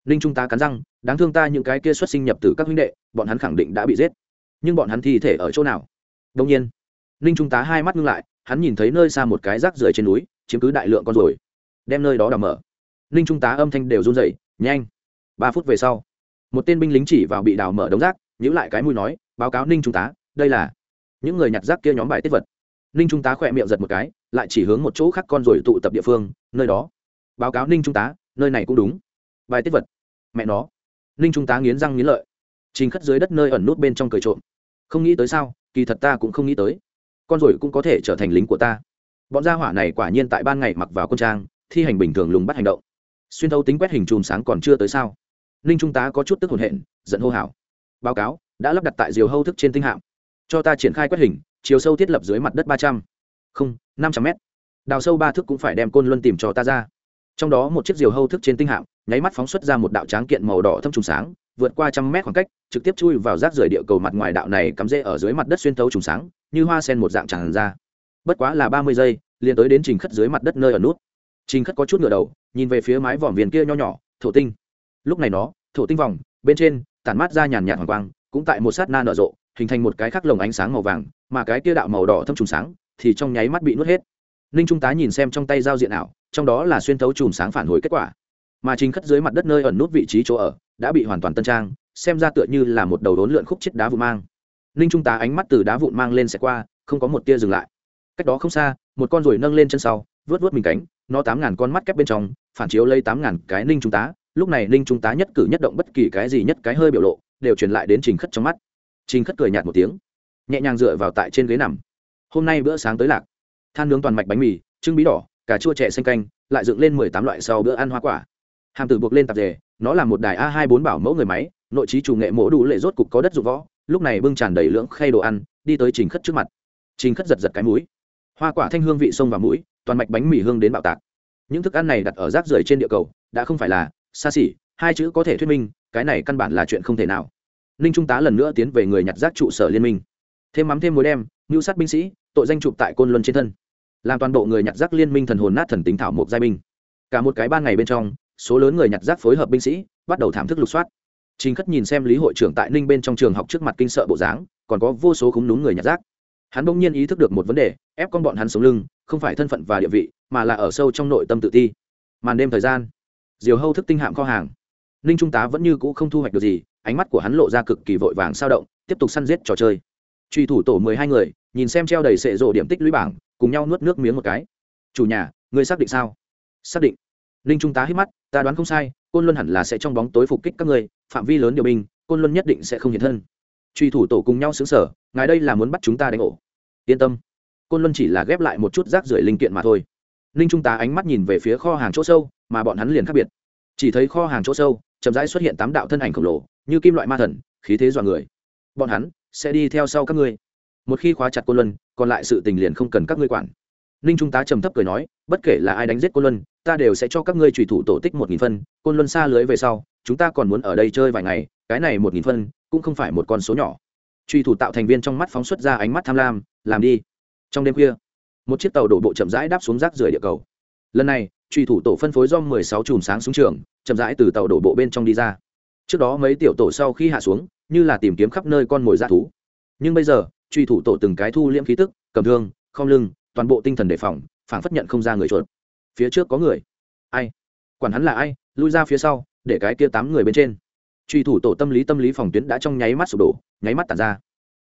Ninh trung tá cắn răng, đáng thương ta những cái kia xuất sinh nhập từ các huynh đệ, bọn hắn khẳng định đã bị giết. Nhưng bọn hắn thi thể ở chỗ nào? Đông nhiên ninh trung tá hai mắt ngưng lại, hắn nhìn thấy nơi xa một cái rác rưởi trên núi, chiếm cứ đại lượng con rồi đem nơi đó đào mở. Ninh trung tá âm thanh đều run rẩy, nhanh. Ba phút về sau một tên binh lính chỉ vào bị đào mở đống rác nhữ lại cái mũi nói, báo cáo ninh trung tá, đây là những người nhặt rác kia nhóm bài tiết vật. Ninh trung tá khỏe miệng giật một cái, lại chỉ hướng một chỗ khác con rồi tụ tập địa phương, nơi đó. Báo cáo ninh trung tá, nơi này cũng đúng. Bài tiết vật. Mẹ nó. Ninh trung tá nghiến răng nghiến lợi. Trình khất dưới đất nơi ẩn nút bên trong cười trộm. Không nghĩ tới sao, kỳ thật ta cũng không nghĩ tới. Con rồi cũng có thể trở thành lính của ta. Bọn gia hỏa này quả nhiên tại ban ngày mặc vào quân trang, thi hành bình thường lùng bắt hành động. Xuyên thấu tính quét hình chùm sáng còn chưa tới sao ninh trung tá có chút tức hồn hện, giận hô hào. Báo cáo, đã lắp đặt tại diều hâu thức trên tinh hạm. Cho ta triển khai quét hình, chiều sâu thiết lập dưới mặt đất ba trăm. Không, năm trăm mét. Đào sâu ba thước cũng phải đem côn luân tìm cho ta ra. Trong đó một chiếc diều hâu thức trên tinh hạm, nháy mắt phóng xuất ra một đạo tráng kiện màu đỏ thâm trùng sáng, vượt qua trăm mét khoảng cách, trực tiếp chui vào rác rưởi địa cầu mặt ngoài đạo này cắm rễ ở dưới mặt đất xuyên thấu trùng sáng, như hoa sen một dạng tràn ra. Bất quá là ba mươi giây, liền tới đến trình khất dưới mặt đất nơi ở nút. Trình khất có chút ngựa đầu, nhìn về phía mái vòm viền kia nho nhỏ, thổ tinh lúc này nó, thổ tinh vòng, bên trên, tản mát ra nhàn nhạt hoàng quang, cũng tại một sát na nở rộ, hình thành một cái khắc lồng ánh sáng màu vàng, mà cái kia đạo màu đỏ thâm trùng sáng thì trong nháy mắt bị nuốt hết. Ninh trung tá nhìn xem trong tay giao diện ảo, trong đó là xuyên thấu chùm sáng phản hồi kết quả. Mà chính khất dưới mặt đất nơi ẩn nút vị trí chỗ ở, đã bị hoàn toàn tân trang, xem ra tựa như là một đầu đốn lượn khúc chết đá vụn mang. Ninh trung tá ánh mắt từ đá vụn mang lên sẽ qua, không có một tia dừng lại. Cách đó không xa, một con ruồi nâng lên chân sau vớt vớt mình cánh, nó tám ngàn con mắt kép bên trong, phản chiếu lấy tám ngàn cái ninh trung tá lúc này ninh trung tá nhất cử nhất động bất kỳ cái gì nhất cái hơi biểu lộ đều truyền lại đến trình khất trong mắt trình khất cười nhạt một tiếng nhẹ nhàng dựa vào tại trên ghế nằm hôm nay bữa sáng tới lạc than nướng toàn mạch bánh mì trứng bí đỏ cà chua trẻ xanh canh lại dựng lên mười tám loại sau bữa ăn hoa quả hàm tử buộc lên tạp dề nó là một đài a hai bốn bảo mẫu người máy nội trí chủ nghệ mổ đủ lệ rốt cục có đất dụng võ lúc này bưng tràn đầy lưỡng khay đồ ăn đi tới trình khất trước mặt trình khất giật giật cái mũi hoa quả thanh hương vị sông và mũi toàn mạch bánh mì hương đến bạo tạc những thức ăn này đặt ở rác rưởi trên địa cầu đã không phải là xa xỉ, hai chữ có thể thuyết minh, cái này căn bản là chuyện không thể nào. Ninh trung tá lần nữa tiến về người nhặt rác trụ sở liên minh. Thêm mắm thêm muối đem mưu sát binh sĩ, tội danh chụp tại côn luân trên thân. Làm toàn bộ người nhặt rác liên minh thần hồn nát thần tính thảo mộc giai binh. Cả một cái ban ngày bên trong, số lớn người nhặt rác phối hợp binh sĩ, bắt đầu thảm thức lục soát. Trình khất nhìn xem lý hội trưởng tại ninh bên trong trường học trước mặt kinh sợ bộ dáng, còn có vô số khúng đúng người nhặt rác. Hắn bỗng nhiên ý thức được một vấn đề, ép con bọn hắn sống lưng, không phải thân phận và địa vị, mà là ở sâu trong nội tâm tự ti. Màn đêm thời gian diều hâu thức tinh hạm kho hàng. Ninh trung tá vẫn như cũ không thu hoạch được gì, ánh mắt của hắn lộ ra cực kỳ vội vàng sao động, tiếp tục săn giết trò chơi. Truy thủ tổ mười hai người, nhìn xem treo đầy sệ rộ điểm tích lũy bảng, cùng nhau nuốt nước miếng một cái. Chủ nhà, ngươi xác định sao? Xác định. Ninh trung tá hít mắt, ta đoán không sai, côn luân hẳn là sẽ trong bóng tối phục kích các ngươi, phạm vi lớn điều binh, côn luân nhất định sẽ không hiện thân. Truy thủ tổ cùng nhau xứng sở ngài đây là muốn bắt chúng ta đánh ổ. Yên tâm. Côn luân chỉ là ghép lại một chút rác rưởi linh kiện mà thôi ninh trung tá ánh mắt nhìn về phía kho hàng chỗ sâu, mà bọn hắn liền khác biệt. Chỉ thấy kho hàng chỗ sâu, chậm rãi xuất hiện tám đạo thân ảnh khổng lồ, như kim loại ma thần, khí thế dọa người. Bọn hắn sẽ đi theo sau các ngươi. Một khi khóa chặt côn luân, còn lại sự tình liền không cần các ngươi quản. Ninh trung tá trầm thấp cười nói, bất kể là ai đánh giết côn luân, ta đều sẽ cho các ngươi trùy thủ tổ tích một nghìn phân. Côn luân xa lưới về sau, chúng ta còn muốn ở đây chơi vài ngày, cái này một nghìn phân cũng không phải một con số nhỏ. Truy thủ tạo thành viên trong mắt phóng xuất ra ánh mắt tham lam, làm đi. Trong đêm khuya một chiếc tàu đổ bộ chậm rãi đáp xuống rác rưởi địa cầu. Lần này, truy thủ tổ phân phối do mười sáu chùm sáng xuống trường, chậm rãi từ tàu đổ bộ bên trong đi ra. Trước đó mấy tiểu tổ sau khi hạ xuống, như là tìm kiếm khắp nơi con mồi dã thú. Nhưng bây giờ, truy thủ tổ từng cái thu liễm khí tức, cầm thương không lưng, toàn bộ tinh thần đề phòng phản phất nhận không ra người chuột. Phía trước có người. Ai? Quản hắn là ai, lui ra phía sau, để cái kia tám người bên trên. Truy thủ tổ tâm lý tâm lý phòng tuyến đã trong nháy mắt sụp đổ, nháy mắt tàn ra.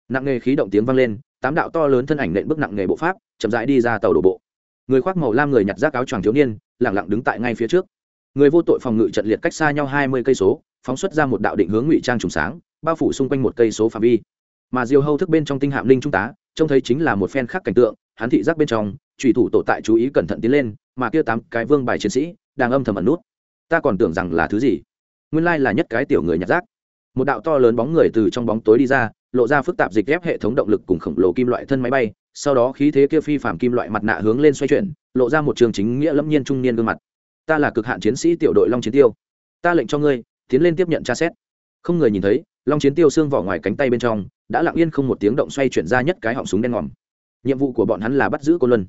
Nặng nghề khí động tiếng vang lên tám đạo to lớn thân ảnh nện bước nặng nghề bộ pháp, chậm rãi đi ra tàu đổ bộ. Người khoác màu lam người nhặt rác áo choàng thiếu niên lẳng lặng đứng tại ngay phía trước. Người vô tội phòng ngự trận liệt cách xa nhau hai mươi cây số, phóng xuất ra một đạo định hướng ngụy trang trùng sáng, bao phủ xung quanh một cây số phạm vi. Mà diều hâu thức bên trong tinh hạm linh trung tá, trông thấy chính là một phen khác cảnh tượng, hắn thị giác bên trong trùy thủ tổ tại chú ý cẩn thận tiến lên, mà kia tám cái vương bài chiến sĩ, đang âm thầm ẩn nút. Ta còn tưởng rằng là thứ gì? Nguyên lai là nhất cái tiểu người nhặt rác. Một đạo to lớn bóng người từ trong bóng tối đi ra lộ ra phức tạp dịch ghép hệ thống động lực cùng khổng lồ kim loại thân máy bay, sau đó khí thế kia phi phạm kim loại mặt nạ hướng lên xoay chuyển, lộ ra một trường chính nghĩa lẫm nhiên trung niên gương mặt. Ta là cực hạn chiến sĩ tiểu đội long chiến tiêu. Ta lệnh cho ngươi, tiến lên tiếp nhận tra xét. Không người nhìn thấy, long chiến tiêu xương vỏ ngoài cánh tay bên trong, đã lặng yên không một tiếng động xoay chuyển ra nhất cái họng súng đen ngòm. Nhiệm vụ của bọn hắn là bắt giữ cô luân.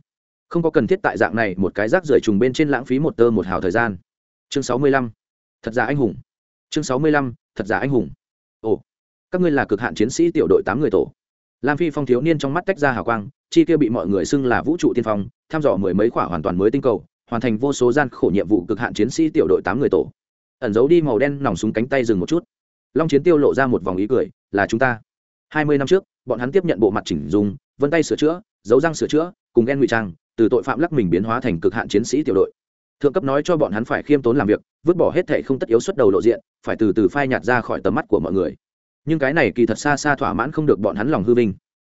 Không có cần thiết tại dạng này một cái rác rưởi trùng bên trên lãng phí một tơ một hào thời gian. Chương sáu mươi lăm. Thật giả anh hùng. Chương sáu mươi lăm. Thật giả anh hùng các ngươi là cực hạn chiến sĩ tiểu đội tám người tổ. Lam phi phong thiếu niên trong mắt tách ra hào quang, chi kia bị mọi người xưng là vũ trụ tiên phong thăm dò mười mấy khỏa hoàn toàn mới tinh cầu, hoàn thành vô số gian khổ nhiệm vụ cực hạn chiến sĩ tiểu đội tám người tổ. Ẩn giấu đi màu đen nòng súng cánh tay dừng một chút. Long chiến tiêu lộ ra một vòng ý cười, là chúng ta. Hai mươi năm trước, bọn hắn tiếp nhận bộ mặt chỉnh dùng vân tay sửa chữa, dấu răng sửa chữa, cùng ghen ngụy trang, từ tội phạm lắc mình biến hóa thành cực hạn chiến sĩ tiểu đội. Thượng cấp nói cho bọn hắn phải khiêm tốn làm việc, vứt bỏ hết thệ không tất yếu xuất đầu lộ diện, phải từ từ phai nhạt ra khỏi tầm mắt của mọi người nhưng cái này kỳ thật xa xa thỏa mãn không được bọn hắn lòng hư vinh.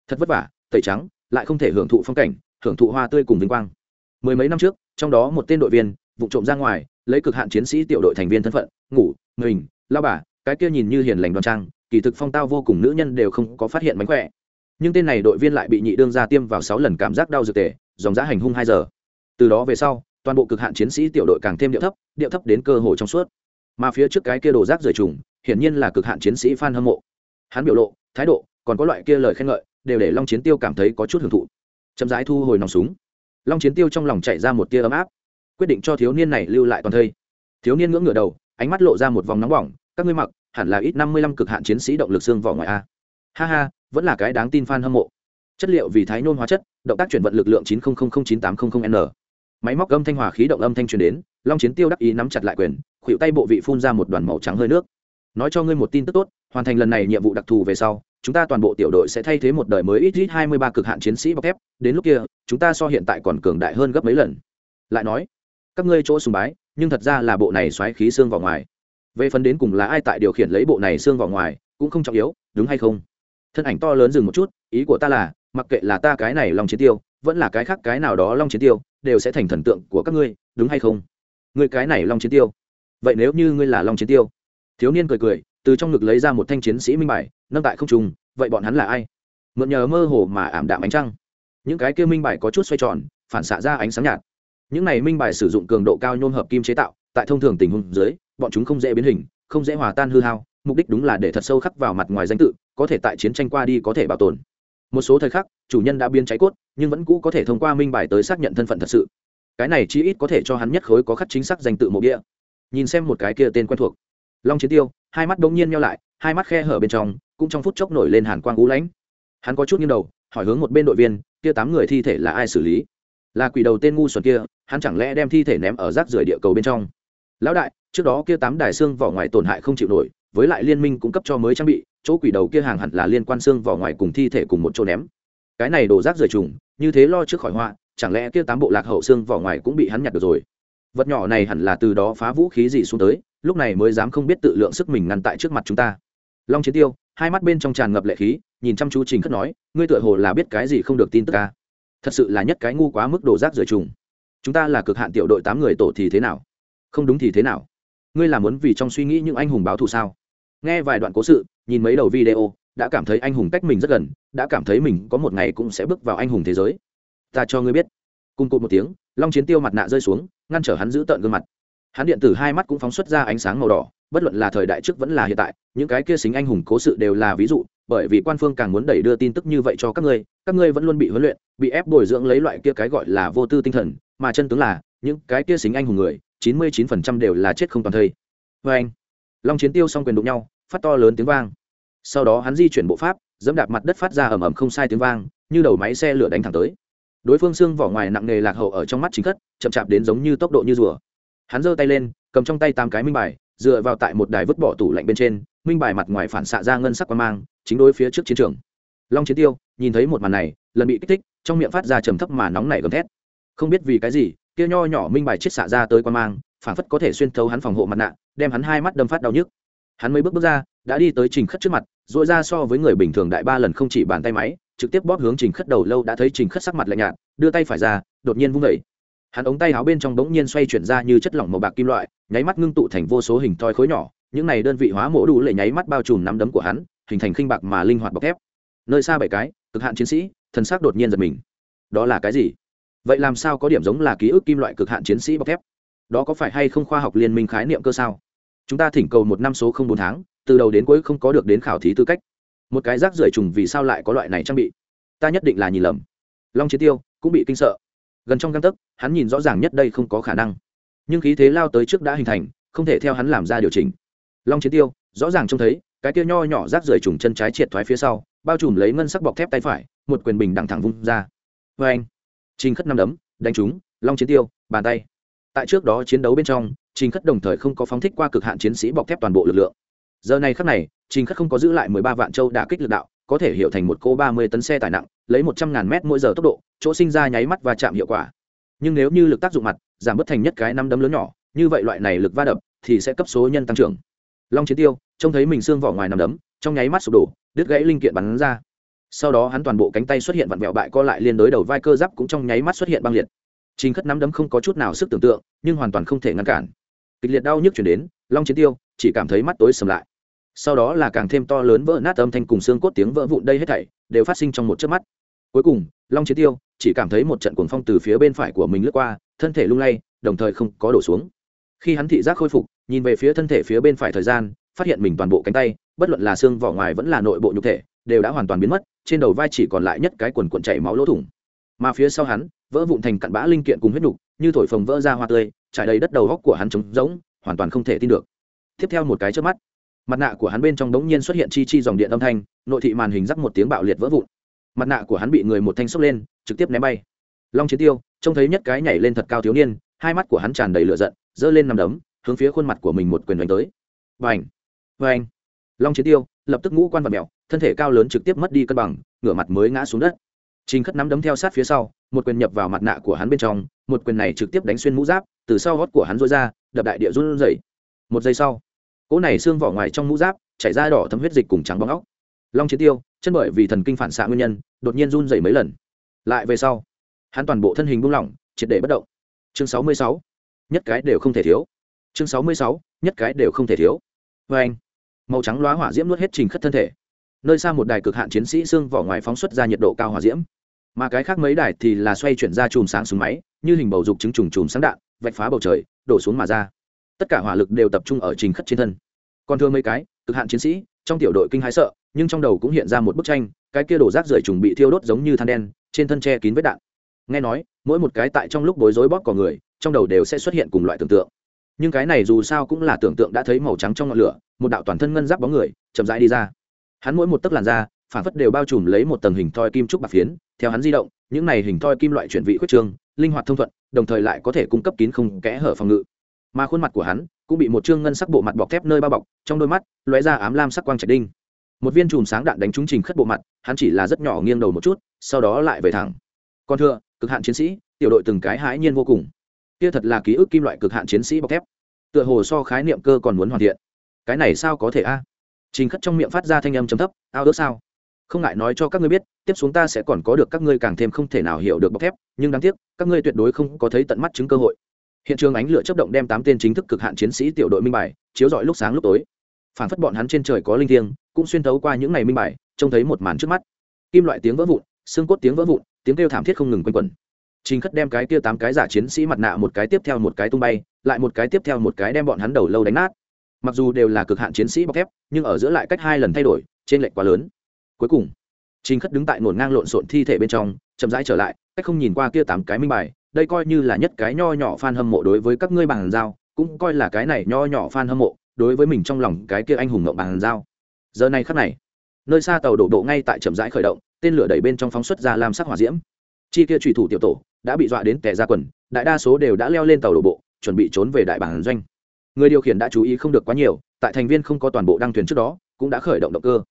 Thật vất vả, tẩy trắng, lại không thể hưởng thụ phong cảnh, hưởng thụ hoa tươi cùng vinh quang. Mười mấy năm trước, trong đó một tên đội viên, vụ trộm ra ngoài, lấy cực hạn chiến sĩ tiểu đội thành viên thân phận, ngủ, mình, lao bà, cái kia nhìn như hiền lành đoan trang, kỳ thực phong tao vô cùng nữ nhân đều không có phát hiện mánh khỏe. Nhưng tên này đội viên lại bị nhị đương ra tiêm vào sáu lần cảm giác đau dược tề, dòng giá hành hung hai giờ. Từ đó về sau, toàn bộ cực hạn chiến sĩ tiểu đội càng thêm điệu thấp điệu thấp đến cơ hồ trong suốt mà phía trước cái kia đồ rác rời trùng, hiển nhiên là cực hạn chiến sĩ f hâm mộ. Hắn biểu lộ, thái độ, còn có loại kia lời khen ngợi, đều để long chiến tiêu cảm thấy có chút hưởng thụ. Chậm rãi thu hồi nòng súng. Long chiến tiêu trong lòng chạy ra một tia ấm áp, quyết định cho thiếu niên này lưu lại toàn thây. Thiếu niên ngưỡng ngửa đầu, ánh mắt lộ ra một vòng nóng bỏng, các ngươi mặc, hẳn là ít năm mươi lăm cực hạn chiến sĩ động lực xương vỏ ngoài a. Ha ha, vẫn là cái đáng tin f hâm mộ. Chất liệu vì thái nôn hóa chất, động tác chuyển vận lực lượng chín chín tám trăm linh n. Máy móc âm thanh hòa khí động âm thanh truyền đến, long chiến tiêu đắc ý nắm chặt lại quyền khuỷu tay bộ vị phun ra một đoàn màu trắng hơi nước. Nói cho ngươi một tin tức tốt, hoàn thành lần này nhiệm vụ đặc thù về sau, chúng ta toàn bộ tiểu đội sẽ thay thế một đời mới ít ít hai mươi ba cực hạn chiến sĩ bọc thép. Đến lúc kia, chúng ta so hiện tại còn cường đại hơn gấp mấy lần. Lại nói, các ngươi chỗ sùng bái, nhưng thật ra là bộ này xoáy khí xương vào ngoài. Về phần đến cùng là ai tại điều khiển lấy bộ này xương vào ngoài, cũng không trọng yếu, đúng hay không? Thân ảnh to lớn dừng một chút, ý của ta là, mặc kệ là ta cái này long chiến tiêu, vẫn là cái khác cái nào đó long chiến tiêu, đều sẽ thành thần tượng của các ngươi, đúng hay không? Ngươi cái này long chiến tiêu vậy nếu như ngươi là long chiến tiêu? Thiếu niên cười cười, từ trong ngực lấy ra một thanh chiến sĩ minh bài, nâng tại không trùng vậy bọn hắn là ai? Mượn nhờ mơ hồ mà ảm đạm ánh trăng. Những cái kia minh bài có chút xoay tròn, phản xạ ra ánh sáng nhạt. Những này minh bài sử dụng cường độ cao nhôm hợp kim chế tạo, tại thông thường tình huống dưới, bọn chúng không dễ biến hình, không dễ hòa tan hư hao, mục đích đúng là để thật sâu khắc vào mặt ngoài danh tự, có thể tại chiến tranh qua đi có thể bảo tồn. Một số thời khắc, chủ nhân đã biến cháy cốt, nhưng vẫn cũ có thể thông qua minh bài tới xác nhận thân phận thật sự. Cái này chi ít có thể cho hắn nhất khối có khắc chính xác danh tự mộ địa nhìn xem một cái kia tên quen thuộc. Long chiến tiêu, hai mắt bỗng nhiên nhau lại, hai mắt khe hở bên trong, cũng trong phút chốc nổi lên hàn quang ú lãnh. Hắn có chút nghiêng đầu, hỏi hướng một bên đội viên, kia tám người thi thể là ai xử lý? Là quỷ đầu tên ngu xuẩn kia, hắn chẳng lẽ đem thi thể ném ở rác rưởi địa cầu bên trong? Lão đại, trước đó kia tám đài xương vỏ ngoài tổn hại không chịu nổi, với lại liên minh cung cấp cho mới trang bị, chỗ quỷ đầu kia hàng hẳn là liên quan xương vỏ ngoài cùng thi thể cùng một chỗ ném. Cái này đổ rác rời trùng, như thế lo trước khỏi họa, chẳng lẽ kia tám bộ lạc hậu xương vỏ ngoài cũng bị hắn nhặt được rồi? Vật nhỏ này hẳn là từ đó phá vũ khí gì xuống tới, lúc này mới dám không biết tự lượng sức mình ngăn tại trước mặt chúng ta. Long chiến tiêu, hai mắt bên trong tràn ngập lệ khí, nhìn chăm chú trình khất nói, ngươi tựa hồ là biết cái gì không được tin tức ca thật sự là nhất cái ngu quá mức đồ rác rời trùng. Chúng ta là cực hạn tiểu đội tám người tổ thì thế nào? Không đúng thì thế nào? Ngươi là muốn vì trong suy nghĩ những anh hùng báo thù sao? Nghe vài đoạn cố sự, nhìn mấy đầu video, đã cảm thấy anh hùng cách mình rất gần, đã cảm thấy mình có một ngày cũng sẽ bước vào anh hùng thế giới. Ta cho ngươi biết. Cùng cụt một tiếng, long chiến tiêu mặt nạ rơi xuống ngăn trở hắn giữ tợn gương mặt. Hắn điện tử hai mắt cũng phóng xuất ra ánh sáng màu đỏ, bất luận là thời đại trước vẫn là hiện tại, những cái kia xính anh hùng cố sự đều là ví dụ, bởi vì quan phương càng muốn đẩy đưa tin tức như vậy cho các ngươi các ngươi vẫn luôn bị huấn luyện, bị ép bồi dưỡng lấy loại kia cái gọi là vô tư tinh thần, mà chân tướng là, những cái kia xính anh hùng người, chín mươi chín phần trăm đều là chết không toàn thây. Vê anh, long chiến tiêu xong quyền đụng nhau, phát to lớn tiếng vang. Sau đó hắn di chuyển bộ pháp, dẫm đạp mặt đất phát ra ầm ầm không sai tiếng vang, như đầu máy xe lửa đánh thẳng tới đối phương xương vỏ ngoài nặng nề lạc hậu ở trong mắt chính khất, chậm chạp đến giống như tốc độ như rùa. Hắn giơ tay lên, cầm trong tay tám cái minh bài, dựa vào tại một đài vứt bỏ tủ lạnh bên trên, minh bài mặt ngoài phản xạ ra ngân sắc quan mang, chính đối phía trước chiến trường. Long chiến tiêu, nhìn thấy một màn này, lần bị kích thích, trong miệng phát ra trầm thấp mà nóng nảy gầm thét. Không biết vì cái gì, kia nho nhỏ minh bài chết xạ ra tới quan mang, phản phất có thể xuyên thấu hắn phòng hộ mặt nạ, đem hắn hai mắt đâm phát đau nhức. Hắn mấy bước bước ra, đã đi tới trình khất trước mặt dội ra so với người bình thường đại ba lần không chỉ bàn tay máy trực tiếp bóp hướng trình khất đầu lâu đã thấy trình khất sắc mặt lạnh nhạt, đưa tay phải ra, đột nhiên vung vẩy hắn ống tay áo bên trong bỗng nhiên xoay chuyển ra như chất lỏng màu bạc kim loại, nháy mắt ngưng tụ thành vô số hình thoi khối nhỏ, những này đơn vị hóa mổ đủ lệ nháy mắt bao trùm nắm đấm của hắn, hình thành khinh bạc mà linh hoạt bọc thép. Nơi xa bảy cái, cực hạn chiến sĩ, thần sắc đột nhiên giật mình. Đó là cái gì? Vậy làm sao có điểm giống là ký ức kim loại cực hạn chiến sĩ bọc thép? Đó có phải hay không khoa học liên minh khái niệm cơ sao? Chúng ta thỉnh cầu một năm số không bốn tháng, từ đầu đến cuối không có được đến khảo thí tư cách một cái rác rưởi trùng vì sao lại có loại này trang bị? Ta nhất định là nhìn lầm. Long chiến tiêu cũng bị kinh sợ. Gần trong găng tấc, hắn nhìn rõ ràng nhất đây không có khả năng. Nhưng khí thế lao tới trước đã hình thành, không thể theo hắn làm ra điều chỉnh. Long chiến tiêu rõ ràng trông thấy, cái kia nho nhỏ rác rưởi trùng chân trái triệt thoái phía sau, bao trùm lấy ngân sắc bọc thép tay phải, một quyền bình đẳng thẳng vung ra. Vê anh, trình khất năm đấm, đánh trúng, long chiến tiêu, bàn tay. Tại trước đó chiến đấu bên trong, trình khất đồng thời không có phóng thích qua cực hạn chiến sĩ bọc thép toàn bộ lực lượng giờ này khắc này, trình khắc không có giữ lại mười ba vạn châu đã kích lực đạo, có thể hiểu thành một cô ba mươi tấn xe tải nặng, lấy một trăm ngàn mét mỗi giờ tốc độ, chỗ sinh ra nháy mắt và chạm hiệu quả. Nhưng nếu như lực tác dụng mặt, giảm bớt thành nhất cái năm đấm lớn nhỏ, như vậy loại này lực va đập thì sẽ cấp số nhân tăng trưởng. Long chiến tiêu, trông thấy mình xương vỏ ngoài nằm đấm, trong nháy mắt sụp đổ, đứt gãy linh kiện bắn ra. Sau đó hắn toàn bộ cánh tay xuất hiện vặn vẹo bại co lại liên đối đầu vai cơ giáp cũng trong nháy mắt xuất hiện băng liệt. Chính khất nắm đấm không có chút nào sức tưởng tượng, nhưng hoàn toàn không thể ngăn cản. Kịch liệt đau nhức chuyển đến, long chiến tiêu chỉ cảm thấy mắt tối sầm lại. Sau đó là càng thêm to lớn vỡ nát âm thanh cùng xương cốt tiếng vỡ vụn đây hết thảy đều phát sinh trong một chớp mắt. Cuối cùng, long chiến tiêu chỉ cảm thấy một trận cuồng phong từ phía bên phải của mình lướt qua, thân thể lung lay, đồng thời không có đổ xuống. Khi hắn thị giác khôi phục, nhìn về phía thân thể phía bên phải thời gian, phát hiện mình toàn bộ cánh tay, bất luận là xương vỏ ngoài vẫn là nội bộ nhục thể, đều đã hoàn toàn biến mất, trên đầu vai chỉ còn lại nhất cái quần cuộn chảy máu lỗ thủng. Mà phía sau hắn, vỡ vụn thành cặn bã linh kiện cùng huyết nhục như thổi phồng vỡ ra hoa tươi, trải đầy đất đầu góc của hắn trống rỗng, hoàn toàn không thể tin được tiếp theo một cái trước mắt, mặt nạ của hắn bên trong đống nhiên xuất hiện chi chi dòng điện âm thanh, nội thị màn hình rắc một tiếng bạo liệt vỡ vụn. Mặt nạ của hắn bị người một thanh xốc lên, trực tiếp ném bay. Long chiến tiêu, trông thấy nhất cái nhảy lên thật cao thiếu niên, hai mắt của hắn tràn đầy lửa giận, giơ lên nằm đấm, hướng phía khuôn mặt của mình một quyền đánh tới. Vành vành long chiến tiêu, lập tức ngũ quan vật mèo, thân thể cao lớn trực tiếp mất đi cân bằng, ngửa mặt mới ngã xuống đất. Trình khất nắm đấm theo sát phía sau, một quyền nhập vào mặt nạ của hắn bên trong, một quyền này trực tiếp đánh xuyên mũ giáp, từ sau gót của hắn rối ra, đập đại địa run rẩy. Một giây sau cỗ này xương vỏ ngoài trong mũ giáp, chảy ra đỏ thấm huyết dịch cùng trắng bóng óc. Long chiến tiêu, chân bởi vì thần kinh phản xạ nguyên nhân, đột nhiên run rẩy mấy lần. Lại về sau, hắn toàn bộ thân hình buông lỏng, triệt để bất động. Chương sáu mươi sáu, nhất cái đều không thể thiếu. Chương sáu mươi sáu, nhất cái đều không thể thiếu. Vê anh, màu trắng loá hỏa diễm nuốt hết trình khất thân thể. Nơi xa một đài cực hạn chiến sĩ xương vỏ ngoài phóng xuất ra nhiệt độ cao hỏa diễm. Mà cái khác mấy đài thì là xoay chuyển ra chùm sáng súng máy, như hình bầu dục trứng trùng chùm sáng đạn, vạch phá bầu trời, đổ xuống mà ra tất cả hỏa lực đều tập trung ở trình khất trên thân. Còn thưa mấy cái, cực hạn chiến sĩ, trong tiểu đội kinh hãi sợ, nhưng trong đầu cũng hiện ra một bức tranh, cái kia đổ rác rưởi trùng bị thiêu đốt giống như than đen, trên thân che kín vết đạn. Nghe nói, mỗi một cái tại trong lúc bối rối bóp cò người, trong đầu đều sẽ xuất hiện cùng loại tưởng tượng. Nhưng cái này dù sao cũng là tưởng tượng đã thấy màu trắng trong ngọn lửa, một đạo toàn thân ngân giáp bóng người, chậm rãi đi ra. Hắn mỗi một tấc làn da, phản phất đều bao trùm lấy một tầng hình thoi kim trúc bạc phiến, theo hắn di động, những này hình thoi kim loại chuyển vị khuyết trương, linh hoạt thông thuận, đồng thời lại có thể cung cấp kín không kẽ hở phòng ngự mà khuôn mặt của hắn cũng bị một chương ngân sắc bộ mặt bọc thép nơi bao bọc, trong đôi mắt lóe ra ám lam sắc quang trạch đinh. Một viên chùm sáng đạn đánh trúng trình khất bộ mặt, hắn chỉ là rất nhỏ nghiêng đầu một chút, sau đó lại về thẳng. Còn thưa, cực hạn chiến sĩ, tiểu đội từng cái hãi nhiên vô cùng. Kia thật là ký ức kim loại cực hạn chiến sĩ bọc thép. Tựa hồ so khái niệm cơ còn muốn hoàn thiện. Cái này sao có thể a? Trình khất trong miệng phát ra thanh âm chấm thấp, ao ước sao? Không ngại nói cho các ngươi biết, tiếp xuống ta sẽ còn có được các ngươi càng thêm không thể nào hiểu được bọc thép, nhưng đáng tiếc, các ngươi tuyệt đối không có thấy tận mắt chứng cơ hội hiện trường ánh lửa chấp động đem tám tên chính thức cực hạn chiến sĩ tiểu đội minh bài, chiếu rọi lúc sáng lúc tối. Phản phất bọn hắn trên trời có linh thiêng, cũng xuyên thấu qua những ngày minh bài, trông thấy một màn trước mắt. Kim loại tiếng vỡ vụn, xương cốt tiếng vỡ vụn, tiếng kêu thảm thiết không ngừng quanh quẩn. Trình khất đem cái kia tám cái giả chiến sĩ mặt nạ một cái tiếp theo một cái tung bay, lại một cái tiếp theo một cái đem bọn hắn đầu lâu đánh nát. Mặc dù đều là cực hạn chiến sĩ bọc thép, nhưng ở giữa lại cách hai lần thay đổi trên lệnh quá lớn. Cuối cùng, trình khất đứng tại nổn ngang lộn xộn thi thể bên trong, chậm rãi trở lại, cách không nhìn qua kia tám cái minh bài đây coi như là nhất cái nho nhỏ fan hâm mộ đối với các ngươi bằng giao, cũng coi là cái này nho nhỏ fan hâm mộ đối với mình trong lòng cái kia anh hùng ngộng bằng giao. Giờ này khắc này, nơi xa tàu đổ bộ ngay tại chậm rãi khởi động, tên lửa đẩy bên trong phóng xuất ra làm sắc hỏa diễm. Chi kia trùy thủ tiểu tổ đã bị dọa đến tè ra quần, đại đa số đều đã leo lên tàu đổ bộ, chuẩn bị trốn về đại bản doanh. Người điều khiển đã chú ý không được quá nhiều, tại thành viên không có toàn bộ đăng thuyền trước đó, cũng đã khởi động động cơ.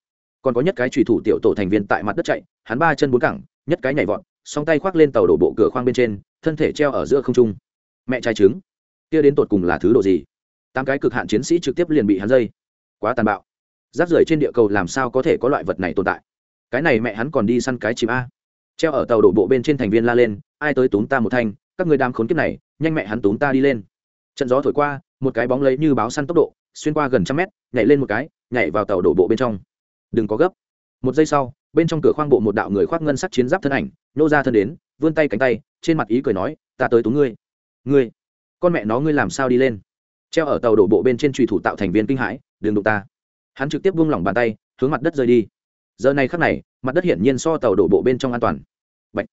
Còn có nhất cái trùy thủ tiểu tổ thành viên tại mặt đất chạy, hắn ba chân bốn cẳng, nhất cái nhảy vọt, song tay khoác lên tàu đổ bộ cửa khoang bên trên thân thể treo ở giữa không trung. Mẹ trai trứng, kia đến tột cùng là thứ độ gì? Tám cái cực hạn chiến sĩ trực tiếp liền bị hắn dây. Quá tàn bạo. Rác rưởi trên địa cầu làm sao có thể có loại vật này tồn tại? Cái này mẹ hắn còn đi săn cái chim a. Treo ở tàu đổ bộ bên trên thành viên la lên, ai tới túm ta một thanh, các người đam khốn kiếp này, nhanh mẹ hắn túm ta đi lên. Trận gió thổi qua, một cái bóng lấy như báo săn tốc độ, xuyên qua gần trăm mét, nhảy lên một cái, nhảy vào tàu đổ bộ bên trong. Đừng có gấp. Một giây sau bên trong cửa khoang bộ một đạo người khoác ngân sắc chiến giáp thân ảnh, nô ra thân đến, vươn tay cánh tay, trên mặt ý cười nói, ta tới tú ngươi. Ngươi? Con mẹ nó ngươi làm sao đi lên? Treo ở tàu đổ bộ bên trên trùy thủ tạo thành viên kinh hãi, đừng đụng ta. Hắn trực tiếp buông lỏng bàn tay, hướng mặt đất rơi đi. Giờ này khắc này, mặt đất hiển nhiên so tàu đổ bộ bên trong an toàn. Bạch.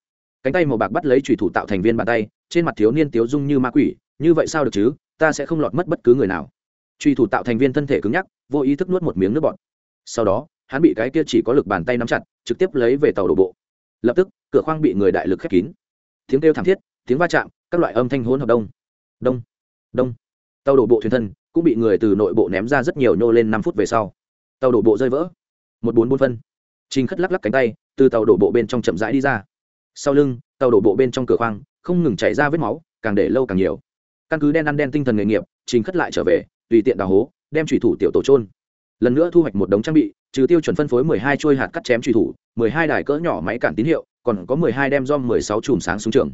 cánh tay màu bạc bắt lấy trùy thủ tạo thành viên bàn tay, trên mặt thiếu niên tiếu dung như ma quỷ, như vậy sao được chứ? Ta sẽ không lọt mất bất cứ người nào. Trùy thủ tạo thành viên thân thể cứng nhắc, vô ý thức nuốt một miếng nước bọt. Sau đó hắn bị cái kia chỉ có lực bàn tay nắm chặt, trực tiếp lấy về tàu đổ bộ. Lập tức, cửa khoang bị người đại lực khép kín. Tiếng kêu thảm thiết, tiếng va chạm, các loại âm thanh hỗn hợp đông. Đông đông. Tàu đổ bộ thuyền thân cũng bị người từ nội bộ ném ra rất nhiều nhô lên năm phút về sau. Tàu đổ bộ rơi vỡ. Một bốn bốn phân. Trình khất lắc lắc cánh tay, từ tàu đổ bộ bên trong chậm rãi đi ra. Sau lưng, tàu đổ bộ bên trong cửa khoang không ngừng chảy ra vết máu, càng để lâu càng nhiều. Căn cứ đen ăn đen tinh thần nghề nghiệp, trình khất lại trở về, tùy tiện đào hố, đem thủy thủ tiểu tổ trôn lần nữa thu hoạch một đống trang bị trừ tiêu chuẩn phân phối mười hai hạt cắt chém truy thủ, mười hai đài cỡ nhỏ máy cản tín hiệu, còn có mười hai đem giom mười sáu chùm sáng xuống trường.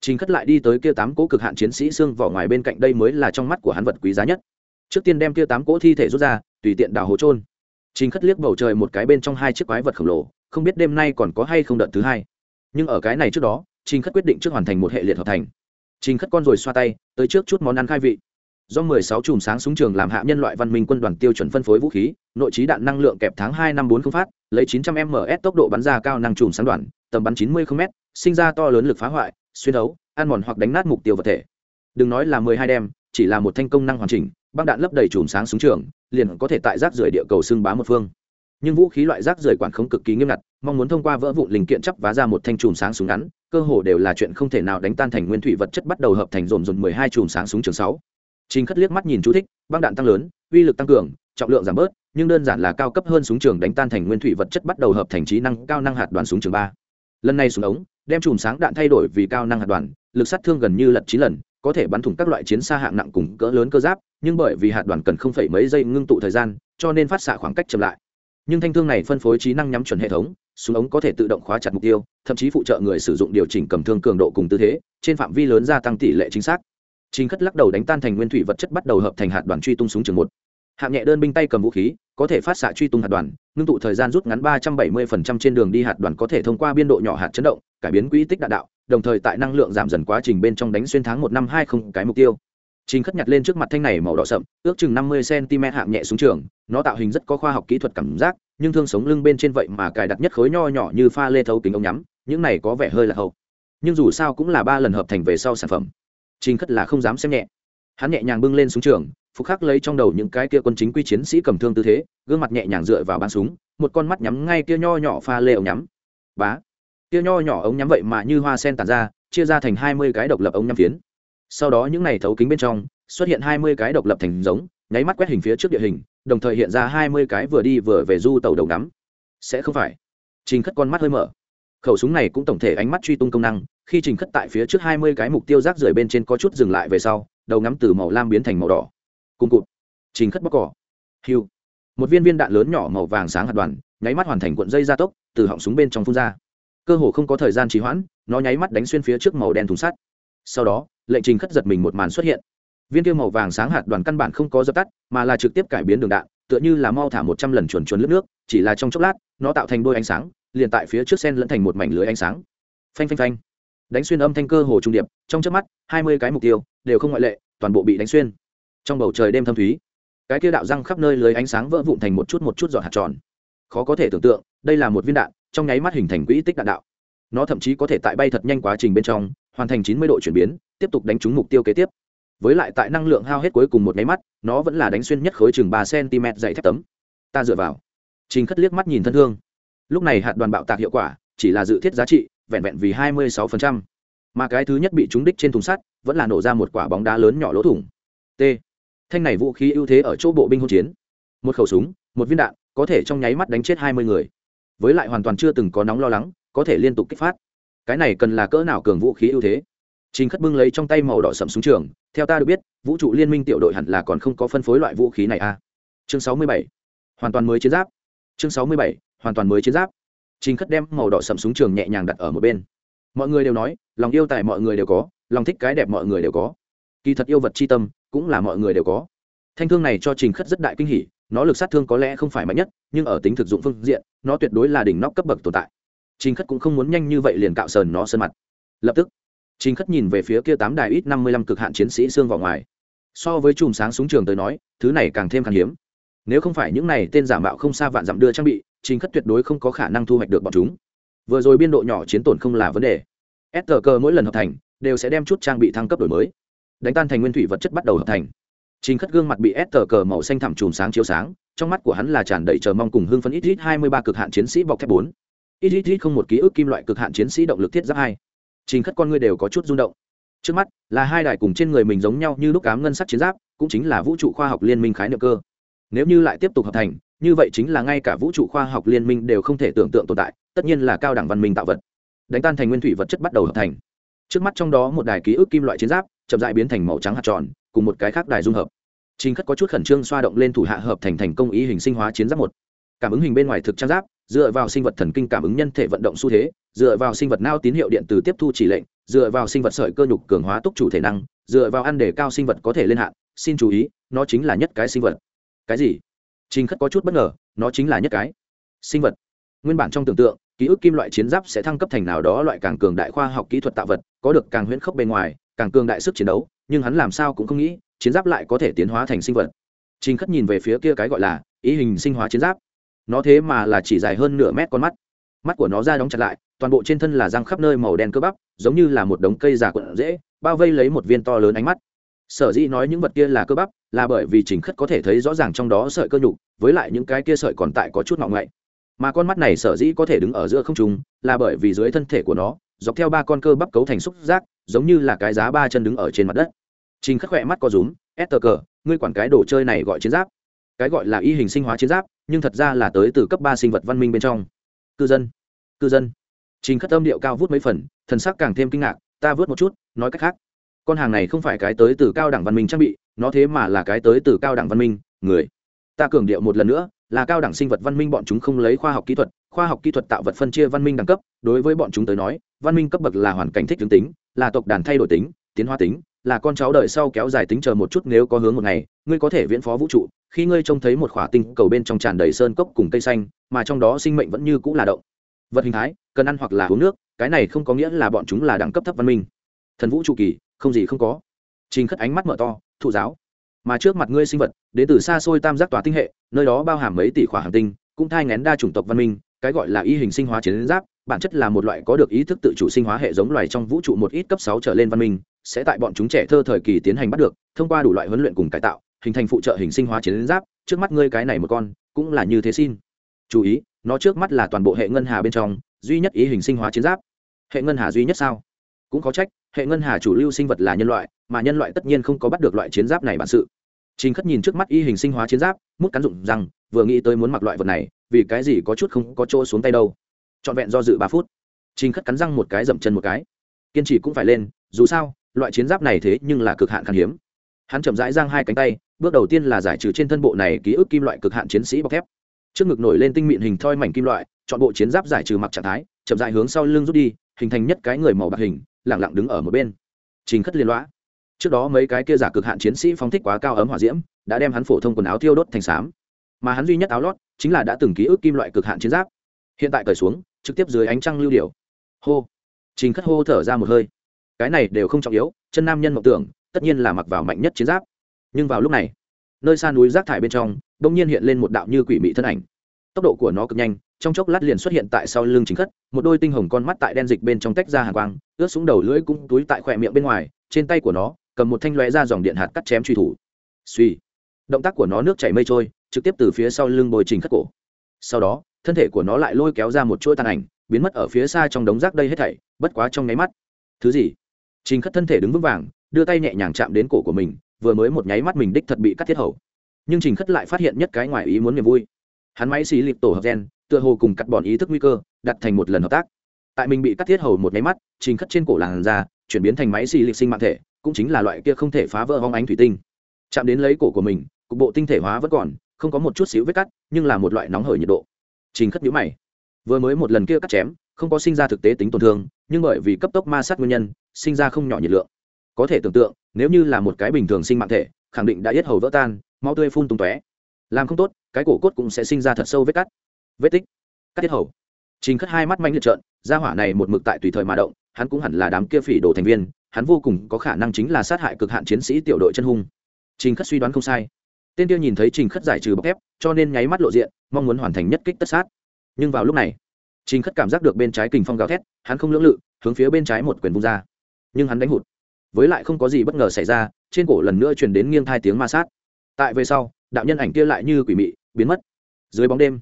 Trình khất lại đi tới kia tám cỗ cực hạn chiến sĩ xương vỏ ngoài bên cạnh đây mới là trong mắt của hắn vật quý giá nhất. Trước tiên đem kia tám cỗ thi thể rút ra, tùy tiện đào hố chôn. trình khất liếc bầu trời một cái bên trong hai chiếc quái vật khổng lồ, không biết đêm nay còn có hay không đợt thứ hai. Nhưng ở cái này trước đó, trình khất quyết định trước hoàn thành một hệ liệt hợp thành. Trình khất con rồi xoa tay, tới trước chút món ăn khai vị do 16 chùm sáng súng trường làm hạ nhân loại văn minh quân đoàn tiêu chuẩn phân phối vũ khí, nội trí đạn năng lượng kẹp tháng hai năm bốn không phát, lấy 900 ms tốc độ bắn ra cao năng chùm sáng đoàn, tầm bắn 90 km sinh ra to lớn lực phá hoại, xuyên đấu, ăn mòn hoặc đánh nát mục tiêu vật thể. Đừng nói là 12 đem, chỉ là một thanh công năng hoàn chỉnh, băng đạn lấp đầy chùm sáng súng trường, liền có thể tại rác rưởi địa cầu xưng bá một phương. Nhưng vũ khí loại rác rưởi quản khống cực kỳ nghiêm ngặt, mong muốn thông qua vỡ vụn linh kiện chắp vá ra một thanh chùm sáng súng ngắn, cơ hồ đều là chuyện không thể nào đánh tan thành nguyên thủy vật chất bắt đầu hợp thành rồn rồn 12 chùm sáng súng trường sáu. Trình Khất liếc mắt nhìn chú thích, băng đạn tăng lớn, uy lực tăng cường, trọng lượng giảm bớt, nhưng đơn giản là cao cấp hơn súng trường đánh tan thành nguyên thủy vật chất bắt đầu hợp thành trí năng cao năng hạt đoàn súng trường ba. Lần này súng ống, đem chùm sáng đạn thay đổi vì cao năng hạt đoàn, lực sát thương gần như lật chín lần, có thể bắn thủng các loại chiến xa hạng nặng cùng cỡ lớn cơ giáp, nhưng bởi vì hạt đoàn cần không phải mấy giây ngưng tụ thời gian, cho nên phát xạ khoảng cách chậm lại. Nhưng thanh thương này phân phối trí năng nhắm chuẩn hệ thống, súng ống có thể tự động khóa chặt mục tiêu, thậm chí phụ trợ người sử dụng điều chỉnh cầm thương cường độ cùng tư thế, trên phạm vi lớn gia tăng tỷ lệ chính xác Trình Khất lắc đầu đánh tan thành nguyên thủy vật chất bắt đầu hợp thành hạt đoàn truy tung súng trường một. Hạng nhẹ đơn binh tay cầm vũ khí, có thể phát xạ truy tung hạt đoàn, ngưng tụ thời gian rút ngắn ba trăm bảy 370% trên đường đi hạt đoàn có thể thông qua biên độ nhỏ hạt chấn động, cải biến quỹ tích đạn đạo, đồng thời tại năng lượng giảm dần quá trình bên trong đánh xuyên tháng một năm hai không cái mục tiêu. Trình Khất nhặt lên trước mặt thanh này màu đỏ sậm, ước chừng năm mươi cm hạng nhẹ súng trường, nó tạo hình rất có khoa học kỹ thuật cảm giác, nhưng thương sống lưng bên trên vậy mà cài đặt nhất khối nho nhỏ như pha lê thấu kính ống nhắm, những này có vẻ hơi là hậu. Nhưng dù sao cũng là ba lần hợp thành về sau sản phẩm. Trình Khất là không dám xem nhẹ. Hắn nhẹ nhàng bưng lên súng trường, phục khắc lấy trong đầu những cái kia quân chính quy chiến sĩ cầm thương tư thế, gương mặt nhẹ nhàng dựa vào bắn súng, một con mắt nhắm ngay kia nho nhỏ pha lê ống nhắm. Bá! Kia nho nhỏ ống nhắm vậy mà như hoa sen tàn ra, chia ra thành hai mươi cái độc lập ống nhắm phiến. Sau đó những này thấu kính bên trong, xuất hiện hai mươi cái độc lập thành giống, nháy mắt quét hình phía trước địa hình, đồng thời hiện ra hai mươi cái vừa đi vừa về du tàu đầu ngắm. Sẽ không phải. Trình khất con mắt hơi mở khẩu súng này cũng tổng thể ánh mắt truy tung công năng, khi trình khất tại phía trước hai mươi cái mục tiêu rác rưởi bên trên có chút dừng lại về sau, đầu ngắm từ màu lam biến thành màu đỏ. Cùng cụt. Trình khất bóc cỏ. Hiu. Một viên viên đạn lớn nhỏ màu vàng sáng hạt đoàn, nháy mắt hoàn thành cuộn dây gia tốc, từ họng súng bên trong phun ra. Cơ hồ không có thời gian trì hoãn, nó nháy mắt đánh xuyên phía trước màu đen thùng sắt. Sau đó, lệnh trình khất giật mình một màn xuất hiện. Viên tiêu màu vàng sáng hạt đoàn căn bản không có dập tắt, mà là trực tiếp cải biến đường đạn, tựa như là mau thả một trăm lần chuồn chuồn lướt nước, chỉ là trong chốc lát, nó tạo thành đôi ánh sáng liền tại phía trước sen lẫn thành một mảnh lưới ánh sáng. Phanh phanh phanh. Đánh xuyên âm thanh cơ hồ trung điệp, trong trước mắt, hai mươi cái mục tiêu đều không ngoại lệ, toàn bộ bị đánh xuyên. Trong bầu trời đêm thâm thúy, cái kia đạo răng khắp nơi lưới ánh sáng vỡ vụn thành một chút một chút giọt hạt tròn. Khó có thể tưởng tượng, đây là một viên đạn, trong nháy mắt hình thành quỹ tích đạn đạo. Nó thậm chí có thể tại bay thật nhanh quá trình bên trong, hoàn thành chín mươi độ chuyển biến, tiếp tục đánh trúng mục tiêu kế tiếp. Với lại tại năng lượng hao hết cuối cùng một nháy mắt, nó vẫn là đánh xuyên nhất khối chừng ba cm dày thép tấm. Ta dựa vào. Trình khất liếc mắt nhìn thân thương lúc này hạt đoàn bạo tạc hiệu quả chỉ là dự thiết giá trị vẹn vẹn vì hai mươi sáu mà cái thứ nhất bị trúng đích trên thùng sắt vẫn là nổ ra một quả bóng đá lớn nhỏ lỗ thủng. T. Thanh này vũ khí ưu thế ở chỗ bộ binh hỗn chiến. Một khẩu súng, một viên đạn, có thể trong nháy mắt đánh chết hai mươi người. Với lại hoàn toàn chưa từng có nóng lo lắng, có thể liên tục kích phát. Cái này cần là cỡ nào cường vũ khí ưu thế? Trình khất bưng lấy trong tay màu đỏ sậm súng trường, theo ta được biết, vũ trụ liên minh tiểu đội hẳn là còn không có phân phối loại vũ khí này a à? chương sáu mươi bảy. Hoàn toàn mới chiến giáp. Chương sáu mươi bảy hoàn toàn mới chiến giáp. Trình khất đem màu đỏ sậm súng trường nhẹ nhàng đặt ở một bên. Mọi người đều nói, lòng yêu tài mọi người đều có, lòng thích cái đẹp mọi người đều có. Kỳ thật yêu vật c h i tâm cũng là mọi người đều có. Thanh thương này cho trình khất rất đại kinh hỉ, nó lực sát thương có lẽ không phải mạnh nhất, nhưng ở tính thực dụng phương diện, nó tuyệt đối là đỉnh nóc cấp bậc tồn tại. Trình khất cũng không muốn nhanh như vậy liền cạo sờn nó sơn mặt. Lập tức, trình khất nhìn về phía kia tám đài ít năm mươi lăm cực hạn chiến sĩ xương vào ngoài. So với chùm sáng súng trường tới nói, thứ này càng thêm khan hiếm. Nếu không phải những này tên giả mạo không xa vạn dặm đưa trang bị trình khất tuyệt đối không có khả năng thu hoạch được bọn chúng. Vừa rồi biên độ nhỏ chiến tổn không là vấn đề. S tờ cơ mỗi lần hợp thành, đều sẽ đem chút trang bị thăng cấp đổi mới. Đánh tan thành nguyên thủy vật chất bắt đầu hợp thành. Trình khất gương mặt bị s tờ cờ màu xanh thẳm chùm sáng chiếu sáng, trong mắt của hắn là tràn đầy chờ mong cùng hưng phấn ít ít hai mươi ba cực hạn chiến sĩ bọc thép bốn. Ít ít ít không một ký ức kim loại cực hạn chiến sĩ động lực thiết giáp hai. Trình khất con người đều có chút rung động. Trước mắt là hai đài cùng trên người mình giống nhau như lúc cám ngân sắc chiến giáp, cũng chính là vũ trụ khoa học liên minh khái niệm cơ. Nếu như lại tiếp tục hợp thành như vậy chính là ngay cả vũ trụ khoa học liên minh đều không thể tưởng tượng tồn tại tất nhiên là cao đẳng văn minh tạo vật đánh tan thành nguyên thủy vật chất bắt đầu hợp thành trước mắt trong đó một đài ký ức kim loại chiến giáp chậm dại biến thành màu trắng hạt tròn cùng một cái khác đài dung hợp chính Khất có chút khẩn trương xoa động lên thủ hạ hợp thành thành công ý hình sinh hóa chiến giáp một. Cảm ứng hình bên ngoài thực trang giáp, dựa vào sinh vật thần kinh cảm ứng nhân thể vận động xu thế, dựa vào sinh vật nao tín hiệu điện từ tiếp thu chỉ lệnh, dựa vào sinh vật sợi cơ nhục cường hóa túc chủ thể năng, dựa vào ăn để cao sinh vật có thể lên hạn, xin chú ý, nó chính là nhất cái sinh vật. Cái gì? Trình Khất có chút bất ngờ, nó chính là nhất cái. Sinh vật. Nguyên bản trong tưởng tượng, ký ức kim loại chiến giáp sẽ thăng cấp thành nào đó loại càng cường đại khoa học kỹ thuật tạo vật, có được càng huyễn khốc bên ngoài, càng cường đại sức chiến đấu, nhưng hắn làm sao cũng không nghĩ, chiến giáp lại có thể tiến hóa thành sinh vật. Trình khất nhìn về phía kia cái gọi là ý hình sinh hóa chiến giáp. Nó thế mà là chỉ dài hơn nửa mét con mắt. Mắt của nó ra đóng chặt lại toàn bộ trên thân là răng khắp nơi màu đen cơ bắp giống như là một đống cây già cuộn dễ bao vây lấy một viên to lớn ánh mắt. Sở dĩ nói những vật kia là cơ bắp là bởi vì trình khất có thể thấy rõ ràng trong đó sợi cơ nhục, với lại những cái kia sợi còn tại có chút ngọng ngậy. Mà con mắt này sở dĩ có thể đứng ở giữa không trung, là bởi vì dưới thân thể của nó, dọc theo ba con cơ bắp cấu thành xúc giác, giống như là cái giá ba chân đứng ở trên mặt đất. Trình khắc khỏe mắt có rúm ép tờ cờ, ngươi quản cái đồ chơi này gọi chiến giáp. Cái gọi là y hình sinh hóa chiến giáp, nhưng thật ra là tới từ cấp ba sinh vật văn minh bên trong. Cư dân cư dân. Trình khất âm điệu cao vút mấy phần, thần sắc càng thêm kinh ngạc, ta vớt một chút, nói cách khác, con hàng này không phải cái tới từ cao đẳng văn minh trang bị nó thế mà là cái tới từ cao đẳng văn minh, người. Ta cường điệu một lần nữa, là cao đẳng sinh vật văn minh bọn chúng không lấy khoa học kỹ thuật, khoa học kỹ thuật tạo vật phân chia văn minh đẳng cấp, đối với bọn chúng tới nói, văn minh cấp bậc là hoàn cảnh thích tướng tính, là tộc đàn thay đổi tính, tiến hóa tính, là con cháu đời sau kéo dài tính chờ một chút nếu có hướng một ngày, ngươi có thể viễn phó vũ trụ, khi ngươi trông thấy một khỏa tinh cầu bên trong tràn đầy sơn cốc cùng cây xanh, mà trong đó sinh mệnh vẫn như cũng là động. Vật hình thái, cần ăn hoặc là uống nước, cái này không có nghĩa là bọn chúng là đẳng cấp thấp văn minh. Thần vũ trụ kỳ, không gì không có. Trình khất ánh mắt mở to thụ giáo. Mà trước mặt ngươi sinh vật, đến từ xa xôi tam giác tòa tinh hệ, nơi đó bao hàm mấy tỷ khỏa hàng tinh, cũng thai ngén đa chủng tộc văn minh, cái gọi là y hình sinh hóa chiến giáp, bản chất là một loại có được ý thức tự chủ sinh hóa hệ giống loài trong vũ trụ một ít cấp sáu trở lên văn minh, sẽ tại bọn chúng trẻ thơ thời kỳ tiến hành bắt được, thông qua đủ loại huấn luyện cùng cải tạo, hình thành phụ trợ hình sinh hóa chiến giáp, trước mắt ngươi cái này một con, cũng là như thế xin. Chú ý, nó trước mắt là toàn bộ hệ ngân hà bên trong, duy nhất ý hình sinh hóa chiến giáp. Hệ ngân hà duy nhất sao? Cũng có trách hệ ngân hà chủ lưu sinh vật là nhân loại mà nhân loại tất nhiên không có bắt được loại chiến giáp này bản sự Trình Khất nhìn trước mắt y hình sinh hóa chiến giáp, mút cắn dụng rằng, vừa nghĩ tới muốn mặc loại vật này, vì cái gì có chút không có chỗ xuống tay đâu. Trọn vẹn do dự ba phút. Trình Khất cắn răng một cái dậm chân một cái. Kiên trì cũng phải lên, dù sao, loại chiến giáp này thế nhưng là cực hạn khan hiếm hắn chậm rãi giang hai cánh tay bước đầu tiên là giải trừ trên thân bộ này ký ức kim loại cực hạn chiến sĩ bọc thép trước ngực nổi lên tinh mịn hình thoi mảnh kim loại chọn bộ chiến giáp giải trừ mặc trạng thái chậm rãi hướng sau lưng rút đi hình thành nhất cái người màu bạc hình lẳng lặng đứng ở một bên. Trình khất liên loã trước đó mấy cái kia giả cực hạn chiến sĩ phóng thích quá cao ấm hỏa diễm, đã đem hắn phổ thông quần áo thiêu đốt thành xám mà hắn duy nhất áo lót chính là đã từng ký ức kim loại cực hạn chiến giáp. Hiện tại cởi xuống, trực tiếp dưới ánh trăng lưu điều hô. Trình khất hô thở ra một hơi. Cái này đều không trọng yếu, chân nam nhân mộng tưởng, tất nhiên là mặc vào mạnh nhất chiến giáp. Nhưng vào lúc này, nơi xa núi rác thải bên trong đ ỗ n g nhiên hiện lên một đạo như quỷ mị thân ảnh tốc độ của nó cực nhanh, trong chốc lát liền xuất hiện tại sau lưng chính khất, một đôi tinh hồng con mắt tại đen dịch bên trong tách ra hàng quang, ướt xuống đầu lưỡi cũng túi tại khỏe miệng bên ngoài, trên tay của nó, cầm một thanh loe ra dòng điện hạt cắt chém truy thủ. Suy. Động tác của nó nước chảy mây trôi, trực tiếp từ phía sau lưng bồi trình khất cổ. Sau đó, thân thể của nó lại lôi kéo ra một chuỗi tàn ảnh, biến mất ở phía xa trong đống rác đây hết thảy, bất quá trong nháy mắt. Thứ gì? Trình khất thân thể đứng vững vàng, đưa tay nhẹ nhàng chạm đến cổ của mình, vừa mới một nháy mắt mình đích thật bị cắt thiết hầu. Nhưng trình khất lại phát hiện nhất cái ngoài ý muốn niềm vui hắn máy xì lịp tổ hợp gen, tựa hồ cùng cắt bọn ý thức nguy cơ, đặt thành một lần hợp tác. Tại mình bị cắt thiết hầu một nháy mắt, trình khất trên cổ làn da, chuyển biến thành máy xì lịp sinh mạng thể, cũng chính là loại kia không thể phá vỡ hóng ánh thủy tinh. Chạm đến lấy cổ của mình, cục bộ tinh thể hóa vẫn còn, không có một chút xíu vết cắt, nhưng là một loại nóng hởi nhiệt độ. Trình khất nhũ mày. Vừa mới một lần kia cắt chém, không có sinh ra thực tế tính tổn thương, nhưng bởi vì cấp tốc ma sát nguyên nhân, sinh ra không nhỏ nhiệt lượng. Có thể tưởng tượng, nếu như là một cái bình thường sinh mạng thể, khẳng định đã yết hầu vỡ tan, máu tươi phun tung tóe làm không tốt, cái cổ cốt cũng sẽ sinh ra thật sâu vết cắt. Vết tích. Cắt tiết hầu. Trình khất hai mắt manh liệt trợn ra hỏa này một mực tại tùy thời mà động, hắn cũng hẳn là đám kia phỉ đồ thành viên, hắn vô cùng có khả năng chính là sát hại cực hạn chiến sĩ tiểu đội chân hung. Trình khất suy đoán không sai. Tên kia nhìn thấy trình khất giải trừ bọc thép, cho nên nháy mắt lộ diện, mong muốn hoàn thành nhất kích tất sát. Nhưng vào lúc này, trình khất cảm giác được bên trái kình phong gào thét, hắn không lưỡng lự, hướng phía bên trái một quyền vung ra. Nhưng hắn đánh hụt. Với lại không có gì bất ngờ xảy ra, trên cổ lần nữa truyền đến nghiêng thai tiếng ma sát. Tại về sau đạo nhân ảnh kia lại như quỷ mị, biến mất. Dưới bóng đêm,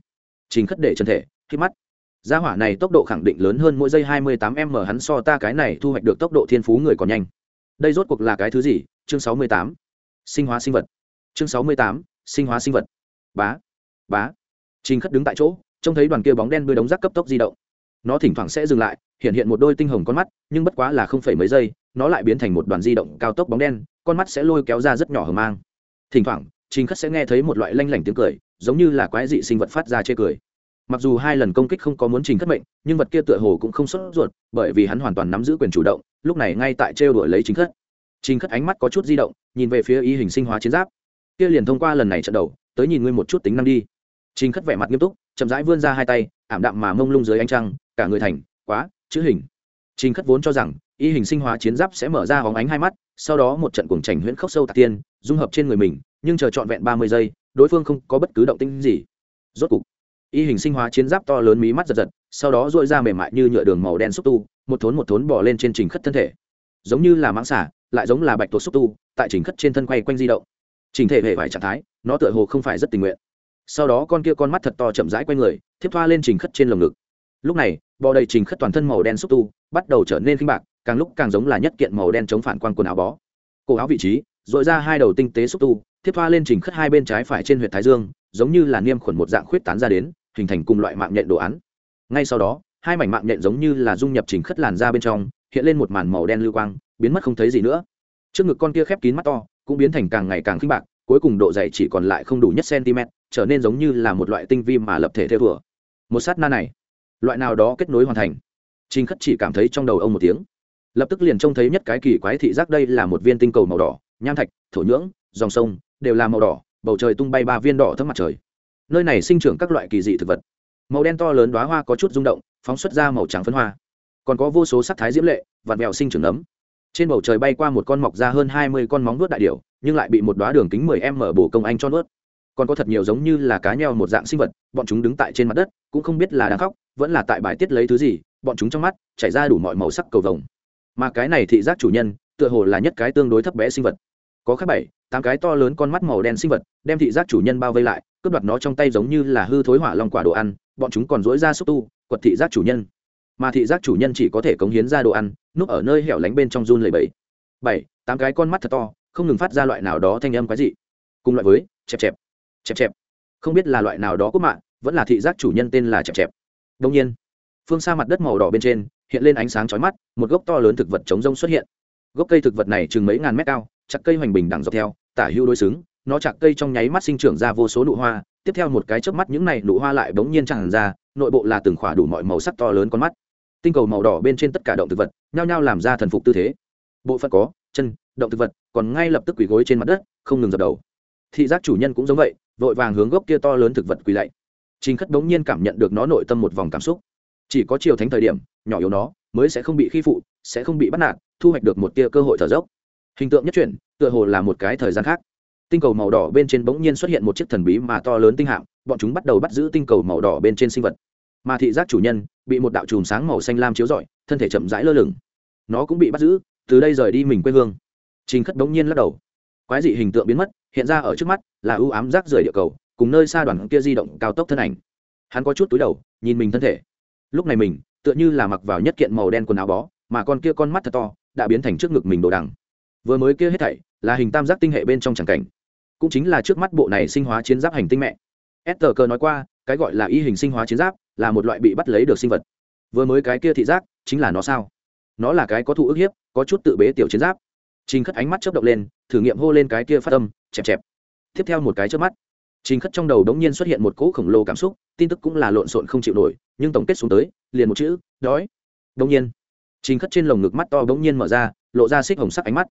trình khất để chân thể, khi mắt. Gia hỏa này tốc độ khẳng định lớn hơn mỗi giây hai mươi tám m hắn so ta cái này thu hoạch được tốc độ thiên phú người còn nhanh. Đây rốt cuộc là cái thứ gì? Chương sáu mươi tám. Sinh hóa sinh vật. Chương sáu mươi tám. Sinh hóa sinh vật. Bá. Bá. Trình khất đứng tại chỗ, trông thấy đoàn kia bóng đen bươi đống rác cấp tốc di động. Nó thỉnh thoảng sẽ dừng lại, hiện hiện một đôi tinh hồng con mắt, nhưng bất quá là không phải mấy giây, nó lại biến thành một đoàn di động cao tốc bóng đen, con mắt sẽ lôi kéo ra rất nhỏ hờ mang. Thỉnh thoảng trình khất sẽ nghe thấy một loại lanh lảnh tiếng cười, giống như là quái dị sinh vật phát ra chê cười. Mặc dù hai lần công kích không có muốn trình khất mệnh, nhưng vật kia tựa hồ cũng không sốt ruột, bởi vì hắn hoàn toàn nắm giữ quyền chủ động, lúc này ngay tại trêu đuổi lấy chính khất. Trình khất ánh mắt có chút di động, nhìn về phía y hình sinh hóa chiến giáp. Kia liền thông qua lần này trận đầu, tới nhìn ngươi một chút tính năng đi. Trình khất vẻ mặt nghiêm túc, chậm rãi vươn ra hai tay, ảm đạm mà mông lung dưới ánh trăng, cả người thành, quá, chữ hình. Trình khất vốn cho rằng y hình sinh hóa chiến giáp sẽ mở ra hóng ánh hai mắt, sau đó một trận cuồng chảnh huyễn khốc sâu tạc tiên, dung hợp trên người mình nhưng chờ trọn vẹn ba mươi giây, đối phương không có bất cứ động tĩnh gì. Rốt cục, y hình sinh hóa chiến giáp to lớn mí mắt giật giật, sau đó dội ra mềm mại như nhựa đường màu đen xúc tu, một thốn một thốn bỏ lên trên trình khất thân thể. Giống như là mãng xả, lại giống là bạch tuộc xúc tu, tại trình khất trên thân quay quanh di động. Trình thể hệ vải trạng thái, nó tựa hồ không phải rất tình nguyện. Sau đó con kia con mắt thật to chậm rãi quay người, thiếp thoa lên trình khất trên lồng ngực. Lúc này, bò đầy trình khất toàn thân màu đen xúc tu, bắt đầu trở nên khinh bạc, càng lúc càng giống là nhất kiện màu đen chống phản quang quần áo bó. Cổ áo vị trí dội ra hai đầu tinh tế xúc tu, thiếp thoa lên trình khất hai bên trái phải trên huyện thái dương, giống như là niêm khuẩn một dạng khuyết tán ra đến, hình thành cùng loại mạng nhện đồ án. Ngay sau đó, hai mảnh mạng nhện giống như là dung nhập trình khất làn ra bên trong, hiện lên một màn màu đen lưu quang, biến mất không thấy gì nữa. Trước ngực con kia khép kín mắt to, cũng biến thành càng ngày càng khinh bạc, cuối cùng độ dày chỉ còn lại không đủ nhất cm trở nên giống như là một loại tinh vi mà lập thể theo vừa một sát na này, loại nào đó kết nối hoàn thành. Trình khất chỉ cảm thấy trong đầu ông một tiếng. Lập tức liền trông thấy nhất cái kỳ quái thị giác đây là một viên tinh cầu màu đỏ nham thạch, thổ nhưỡng, dòng sông đều là màu đỏ, bầu trời tung bay ba viên đỏ thấp mặt trời. Nơi này sinh trưởng các loại kỳ dị thực vật. Màu đen to lớn đoá hoa có chút rung động, phóng xuất ra màu trắng phấn hoa. Còn có vô số sắc thái diễm lệ, vạt mèo sinh trưởng nấm. Trên bầu trời bay qua một con mọc ra hơn hai mươi con móng nuốt đại điểu, nhưng lại bị một đoá đường kính mười em mở bổ công anh cho nuốt. Còn có thật nhiều giống như là cá nheo một dạng sinh vật, bọn chúng đứng tại trên mặt đất, cũng không biết là đang khóc, vẫn là tại bài tiết lấy thứ gì, bọn chúng trong mắt chảy ra đủ mọi màu sắc cầu vồng. Mà cái này thị giác chủ nhân tựa hồ là nhất cái tương đối thấp bé sinh vật. Có khác bảy, tám cái to lớn con mắt màu đen sinh vật, đem thị giác chủ nhân bao vây lại, cướp đoạt nó trong tay giống như là hư thối hỏa long quả đồ ăn, bọn chúng còn dối ra xúc tu, quật thị giác chủ nhân. Mà thị giác chủ nhân chỉ có thể cống hiến ra đồ ăn, núp ở nơi hẻo lánh bên trong run lầy bẫy bảy, tám cái con mắt thật to, không ngừng phát ra loại nào đó thanh âm quái dị. Cùng loại với, chẹp chẹp chẹp chẹp. Không biết là loại nào đó cốt mạng, vẫn là thị giác chủ nhân tên là chẹp chẹp. Đông nhiên, phương xa mặt đất màu đỏ bên trên, hiện lên ánh sáng chói mắt, một gốc to lớn thực vật chống rông xuất hiện gốc cây thực vật này chừng mấy ngàn mét cao, chặt cây hoành bình đẳng dọc theo, tả hưu đối xứng, nó chặt cây trong nháy mắt sinh trưởng ra vô số nụ hoa, tiếp theo một cái chớp mắt những này nụ hoa lại bỗng nhiên tràn ra, nội bộ là từng khỏa đủ mọi màu sắc to lớn con mắt. Tinh cầu màu đỏ bên trên tất cả động thực vật, nhao nhao làm ra thần phục tư thế. Bộ phận có, chân, động thực vật, còn ngay lập tức quỳ gối trên mặt đất, không ngừng dập đầu. Thị giác chủ nhân cũng giống vậy, vội vàng hướng gốc kia to lớn thực vật quỳ lạy. Trình khất bỗng nhiên cảm nhận được nó nội tâm một vòng cảm xúc. Chỉ có chiều thánh thời điểm, nhỏ yếu nó mới sẽ không bị khi phụ, sẽ không bị bắt nạt, thu hoạch được một tia cơ hội thở dốc. Hình tượng nhất chuyển, tựa hồ là một cái thời gian khác. Tinh cầu màu đỏ bên trên bỗng nhiên xuất hiện một chiếc thần bí mà to lớn tinh hạm, bọn chúng bắt đầu bắt giữ tinh cầu màu đỏ bên trên sinh vật. Mà thị giác chủ nhân, bị một đạo chùm sáng màu xanh lam chiếu rọi, thân thể chậm rãi lơ lửng. Nó cũng bị bắt giữ, từ đây rời đi mình quê hương. Trình khất bỗng nhiên lắc đầu. Quái dị hình tượng biến mất, hiện ra ở trước mắt, là ưu ám rác rời địa cầu, cùng nơi xa đoàn kia di động cao tốc thân ảnh. Hắn có chút túi đầu, nhìn mình thân thể. Lúc này mình tựa như là mặc vào nhất kiện màu đen quần áo bó, mà con kia con mắt thật to, đã biến thành trước ngực mình đồ đằng. Vừa mới kia hết thảy, là hình tam giác tinh hệ bên trong tràng cảnh. Cũng chính là trước mắt bộ này sinh hóa chiến giáp hành tinh mẹ. Esther cơ nói qua, cái gọi là y hình sinh hóa chiến giáp, là một loại bị bắt lấy được sinh vật. Vừa mới cái kia thị giác, chính là nó sao? Nó là cái có thụ ức hiếp, có chút tự bế tiểu chiến giáp. Trình khất ánh mắt chớp động lên, thử nghiệm hô lên cái kia phát âm, chẹp chẹp. Tiếp theo một cái trước mắt trình khất trong đầu đống nhiên xuất hiện một cỗ khổng lồ cảm xúc, tin tức cũng là lộn xộn không chịu nổi, nhưng tổng kết xuống tới, liền một chữ, đói. Đống nhiên, trình khất trên lồng ngực mắt to đống nhiên mở ra, lộ ra xích hồng sắc ánh mắt.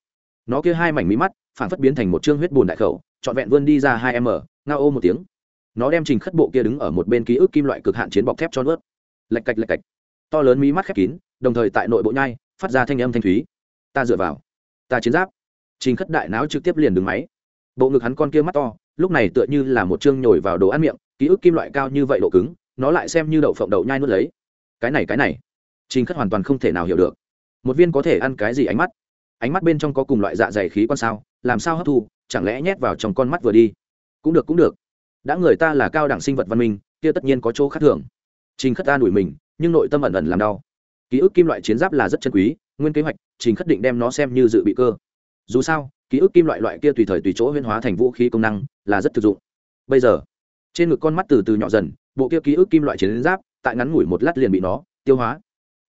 Nó kia hai mảnh mí mắt phản phất biến thành một trương huyết buồn đại khẩu, trọn vẹn vươn đi ra hai m ngao ô một tiếng. Nó đem trình khất bộ kia đứng ở một bên ký ức kim loại cực hạn chiến bọc thép cho nuốt. Lạch cạch lạch cạch. To lớn mí mắt khép kín, đồng thời tại nội bộ nhai, phát ra thanh âm thanh thúy. Ta dựa vào, ta chiến giáp. Trình khất đại não trực tiếp liền đứng máy. Bộ ngực hắn con kia mắt to lúc này tựa như là một chương nhồi vào đồ ăn miệng, ký ức kim loại cao như vậy độ cứng, nó lại xem như đậu phộng đậu nhai nuốt lấy. Cái này cái này. Trình khất hoàn toàn không thể nào hiểu được. Một viên có thể ăn cái gì ánh mắt? Ánh mắt bên trong có cùng loại dạ dày khí quan sao, làm sao hấp thu, chẳng lẽ nhét vào trong con mắt vừa đi? Cũng được cũng được. Đã người ta là cao đẳng sinh vật văn minh, kia tất nhiên có chỗ khác thường. Trình khất ta đuổi mình, nhưng nội tâm ẩn ẩn làm đau. Ký ức kim loại chiến giáp là rất chân quý, nguyên kế hoạch, trình khất định đem nó xem như dự bị cơ. Dù sao ký ức kim loại loại kia tùy thời tùy chỗ huyên hóa thành vũ khí công năng là rất thực dụng. Bây giờ, trên ngực con mắt từ từ nhỏ dần, bộ kia ký ức kim loại chiến giáp tại ngắn ngủi một lát liền bị nó tiêu hóa.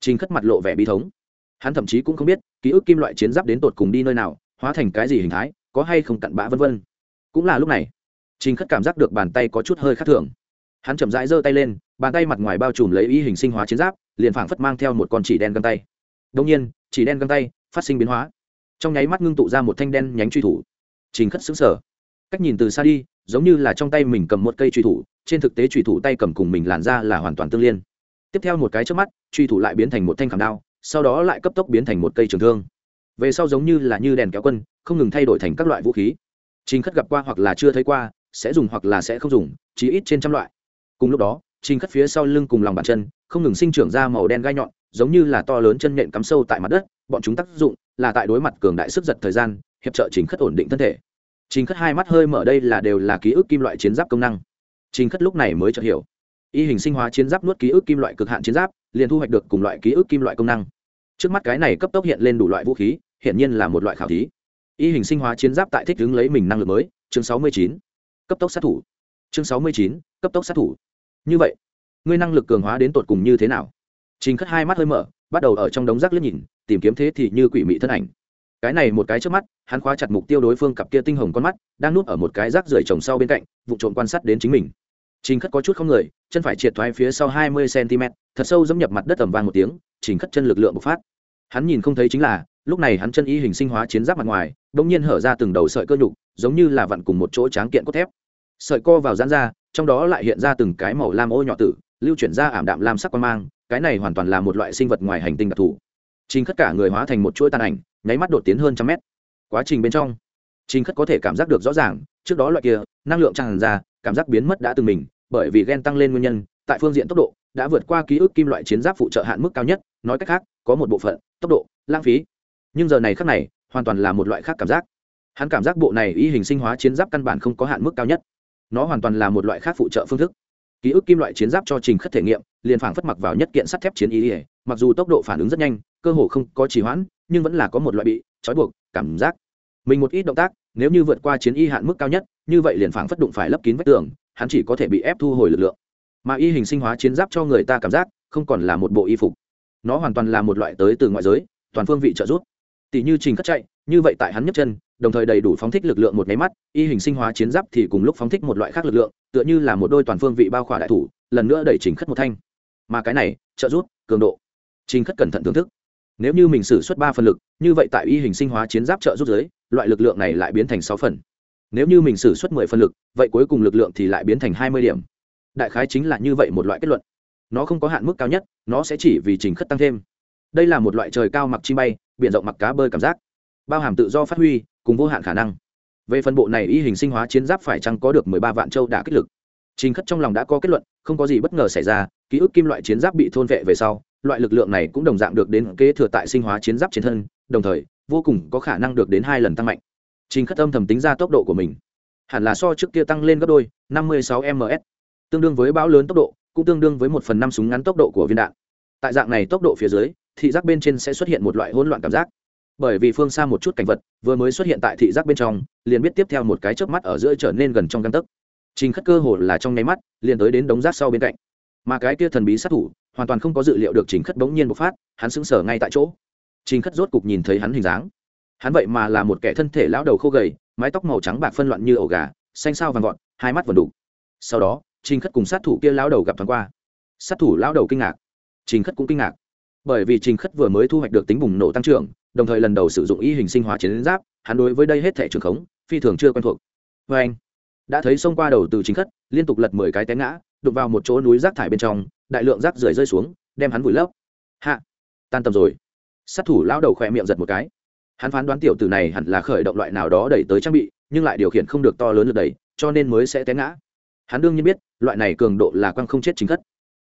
Trình khất mặt lộ vẻ bi thống. Hắn thậm chí cũng không biết ký ức kim loại chiến giáp đến tột cùng đi nơi nào, hóa thành cái gì hình thái, có hay không cặn bã vân vân. Cũng là lúc này, trình khất cảm giác được bàn tay có chút hơi khác thường. Hắn chậm rãi giơ tay lên, bàn tay mặt ngoài bao trùm lấy ý hình sinh hóa chiến giáp, liền phảng phất mang theo một con chỉ đen găng tay. Đông nhiên, chỉ đen găng tay phát sinh biến hóa trong nháy mắt ngưng tụ ra một thanh đen nhánh truy thủ. Trình khất xứng sở cách nhìn từ xa đi, giống như là trong tay mình cầm một cây truy thủ, trên thực tế truy thủ tay cầm cùng mình làn ra là hoàn toàn tương liên. Tiếp theo một cái trước mắt, truy thủ lại biến thành một thanh khảm đao, sau đó lại cấp tốc biến thành một cây trường thương. Về sau giống như là như đèn kéo quân, không ngừng thay đổi thành các loại vũ khí. Trình khất gặp qua hoặc là chưa thấy qua, sẽ dùng hoặc là sẽ không dùng, chỉ ít trên trăm loại. Cùng lúc đó, trình khất phía sau lưng cùng lòng bàn chân, không ngừng sinh trưởng ra màu đen gai nhọn, giống như là to lớn chân nện cắm sâu tại mặt đất, bọn chúng tác dụng là tại đối mặt cường đại sức giật thời gian, hiệp trợ chính khất ổn định thân thể. Chính khất hai mắt hơi mở đây là đều là ký ức kim loại chiến giáp công năng. Chính khất lúc này mới chợt hiểu. Y hình sinh hóa chiến giáp nuốt ký ức kim loại cực hạn chiến giáp, liền thu hoạch được cùng loại ký ức kim loại công năng. Trước mắt cái này cấp tốc hiện lên đủ loại vũ khí, hiển nhiên là một loại khảo thí. Y hình sinh hóa chiến giáp tại thích ứng lấy mình năng lực mới, chương sáu mươi chín. Cấp tốc sát thủ. Chương sáu mươi chín, cấp tốc sát thủ. Như vậy, ngươi năng lực cường hóa đến tột cùng như thế nào? Trình khất hai mắt hơi mở, bắt đầu ở trong đống rác liếc nhìn tìm kiếm thế thì như quỷ mị thân ảnh. Cái này một cái trước mắt, hắn khóa chặt mục tiêu đối phương cặp kia tinh hồng con mắt, đang nuốt ở một cái rác rưởi trồng sau bên cạnh, vụ trộm quan sát đến chính mình. Trình khất có chút không người, chân phải triệt thoái phía sau hai mươi cm, thật sâu dẫm nhập mặt đất tầm vang một tiếng, trình khất chân lực lượng bộc phát. Hắn nhìn không thấy chính là, lúc này hắn chân y hình sinh hóa chiến giáp mặt ngoài đ ỗ n g nhiên hở ra từng đầu sợi cơ nhục, giống như là vặn cùng một chỗ tráng kiện cốt thép. Sợi co vào dán ra, trong đó lại hiện ra từng cái màu lam ô nhỏ tử, lưu chuyển ra ảm đạm lam sắc quan mang, cái này hoàn toàn là một loại sinh vật ngoài hành tinh đặc thù trình khất cả người hóa thành một chuỗi tàn ảnh, nháy mắt đột tiến hơn trăm mét. Quá trình bên trong, trình khất có thể cảm giác được rõ ràng, trước đó loại kia, năng lượng tràn ra, cảm giác biến mất đã từng mình, bởi vì gen tăng lên nguyên nhân, tại phương diện tốc độ, đã vượt qua ký ức kim loại chiến giáp phụ trợ hạn mức cao nhất, nói cách khác, có một bộ phận, tốc độ, lãng phí. Nhưng giờ này khắc này, hoàn toàn là một loại khác cảm giác. Hắn cảm giác bộ này y hình sinh hóa chiến giáp căn bản không có hạn mức cao nhất. Nó hoàn toàn là một loại khác phụ trợ phương thức. Ký ức kim loại chiến giáp cho trình khất thể nghiệm, liền phảng phất mặc vào nhất kiện sắt thép chiến ý mặc dù tốc độ phản ứng rất nhanh cơ hồ không có trì hoãn, nhưng vẫn là có một loại bị trói buộc cảm giác. Mình một ít động tác, nếu như vượt qua chiến y hạn mức cao nhất, như vậy liền phảng phất đụng phải lấp kín vách tường, hắn chỉ có thể bị ép thu hồi lực lượng. Mà y hình sinh hóa chiến giáp cho người ta cảm giác, không còn là một bộ y phục. Nó hoàn toàn là một loại tới từ ngoại giới, toàn phương vị trợ giúp. Tỷ như trình cất chạy, như vậy tại hắn nhấc chân, đồng thời đầy đủ phóng thích lực lượng một máy mắt, y hình sinh hóa chiến giáp thì cùng lúc phóng thích một loại khác lực lượng, tựa như là một đôi toàn phương vị bao khỏa đại thủ, lần nữa đẩy trình khất một thanh. Mà cái này, trợ giúp, cường độ. Trình khất cẩn thận thưởng thức nếu như mình xử suất ba phần lực, như vậy tại y hình sinh hóa chiến giáp trợ rút giới, loại lực lượng này lại biến thành sáu phần. Nếu như mình xử suất mười phần lực, vậy cuối cùng lực lượng thì lại biến thành hai mươi điểm. Đại khái chính là như vậy một loại kết luận. Nó không có hạn mức cao nhất, nó sẽ chỉ vì trình khất tăng thêm. Đây là một loại trời cao mặc chi bay b i ể n rộng mặc cá bơi cảm giác. Bao hàm tự do phát huy, cùng vô hạn khả năng. Về phân bộ này y hình sinh hóa chiến giáp phải chăng có được mười ba vạn châu đã kích lực? Trình khất trong lòng đã có kết luận, không có gì bất ngờ xảy ra, ký ức kim loại chiến giáp bị thôn vệ về sau loại lực lượng này cũng đồng dạng được đến kế thừa tại sinh hóa chiến giáp trên thân, đồng thời, vô cùng có khả năng được đến hai lần tăng mạnh. Trình khất âm thầm tính ra tốc độ của mình. Hẳn là so trước kia tăng lên gấp đôi, năm mươi sáu ms. Tương đương với bão lớn tốc độ, cũng tương đương với một phần năm súng ngắn tốc độ của viên đạn. Tại dạng này tốc độ phía dưới, thị giác bên trên sẽ xuất hiện một loại hỗn loạn cảm giác. Bởi vì phương xa một chút cảnh vật, vừa mới xuất hiện tại thị giác bên trong, liền biết tiếp theo một cái chớp mắt ở giữa trở nên gần trong găng tấc. Trình khất cơ hồ là trong nháy mắt, liền tới đến đống rác sau bên cạnh. Mà cái kia thần bí sát thủ hoàn toàn không có dự liệu được trình khất bỗng nhiên bộc phát, hắn sững sờ ngay tại chỗ. Trình khất rốt cục nhìn thấy hắn hình dáng. Hắn vậy mà là một kẻ thân thể lão đầu khô gầy, mái tóc màu trắng bạc phân loạn như ổ gà, xanh sao vàng gọn hai mắt vần đục sau đó, trình khất cùng sát thủ kia lão đầu gặp thoáng qua. Sát thủ lão đầu kinh ngạc. Trình khất cũng kinh ngạc. Bởi vì trình khất vừa mới thu hoạch được tính bùng nổ tăng trưởng, đồng thời lần đầu sử dụng y hình sinh hóa chiến giáp, hắn đối với đây hết thể trường khống, phi thường chưa quen thuộc. Vê anh, đã thấy xông qua đầu từ Chính khất, liên tục lật mười cái té ngã đục vào một chỗ núi rác thải bên trong, đại lượng rác rưởi rơi xuống, đem hắn vùi lấp. Hạ, tan tầm rồi. Sát thủ lão đầu khỏe miệng giật một cái. Hắn phán đoán tiểu tử này hẳn là khởi động loại nào đó đẩy tới trang bị, nhưng lại điều khiển không được to lớn lực đẩy, cho nên mới sẽ té ngã. Hắn đương nhiên biết, loại này cường độ là quăng không chết chính thất.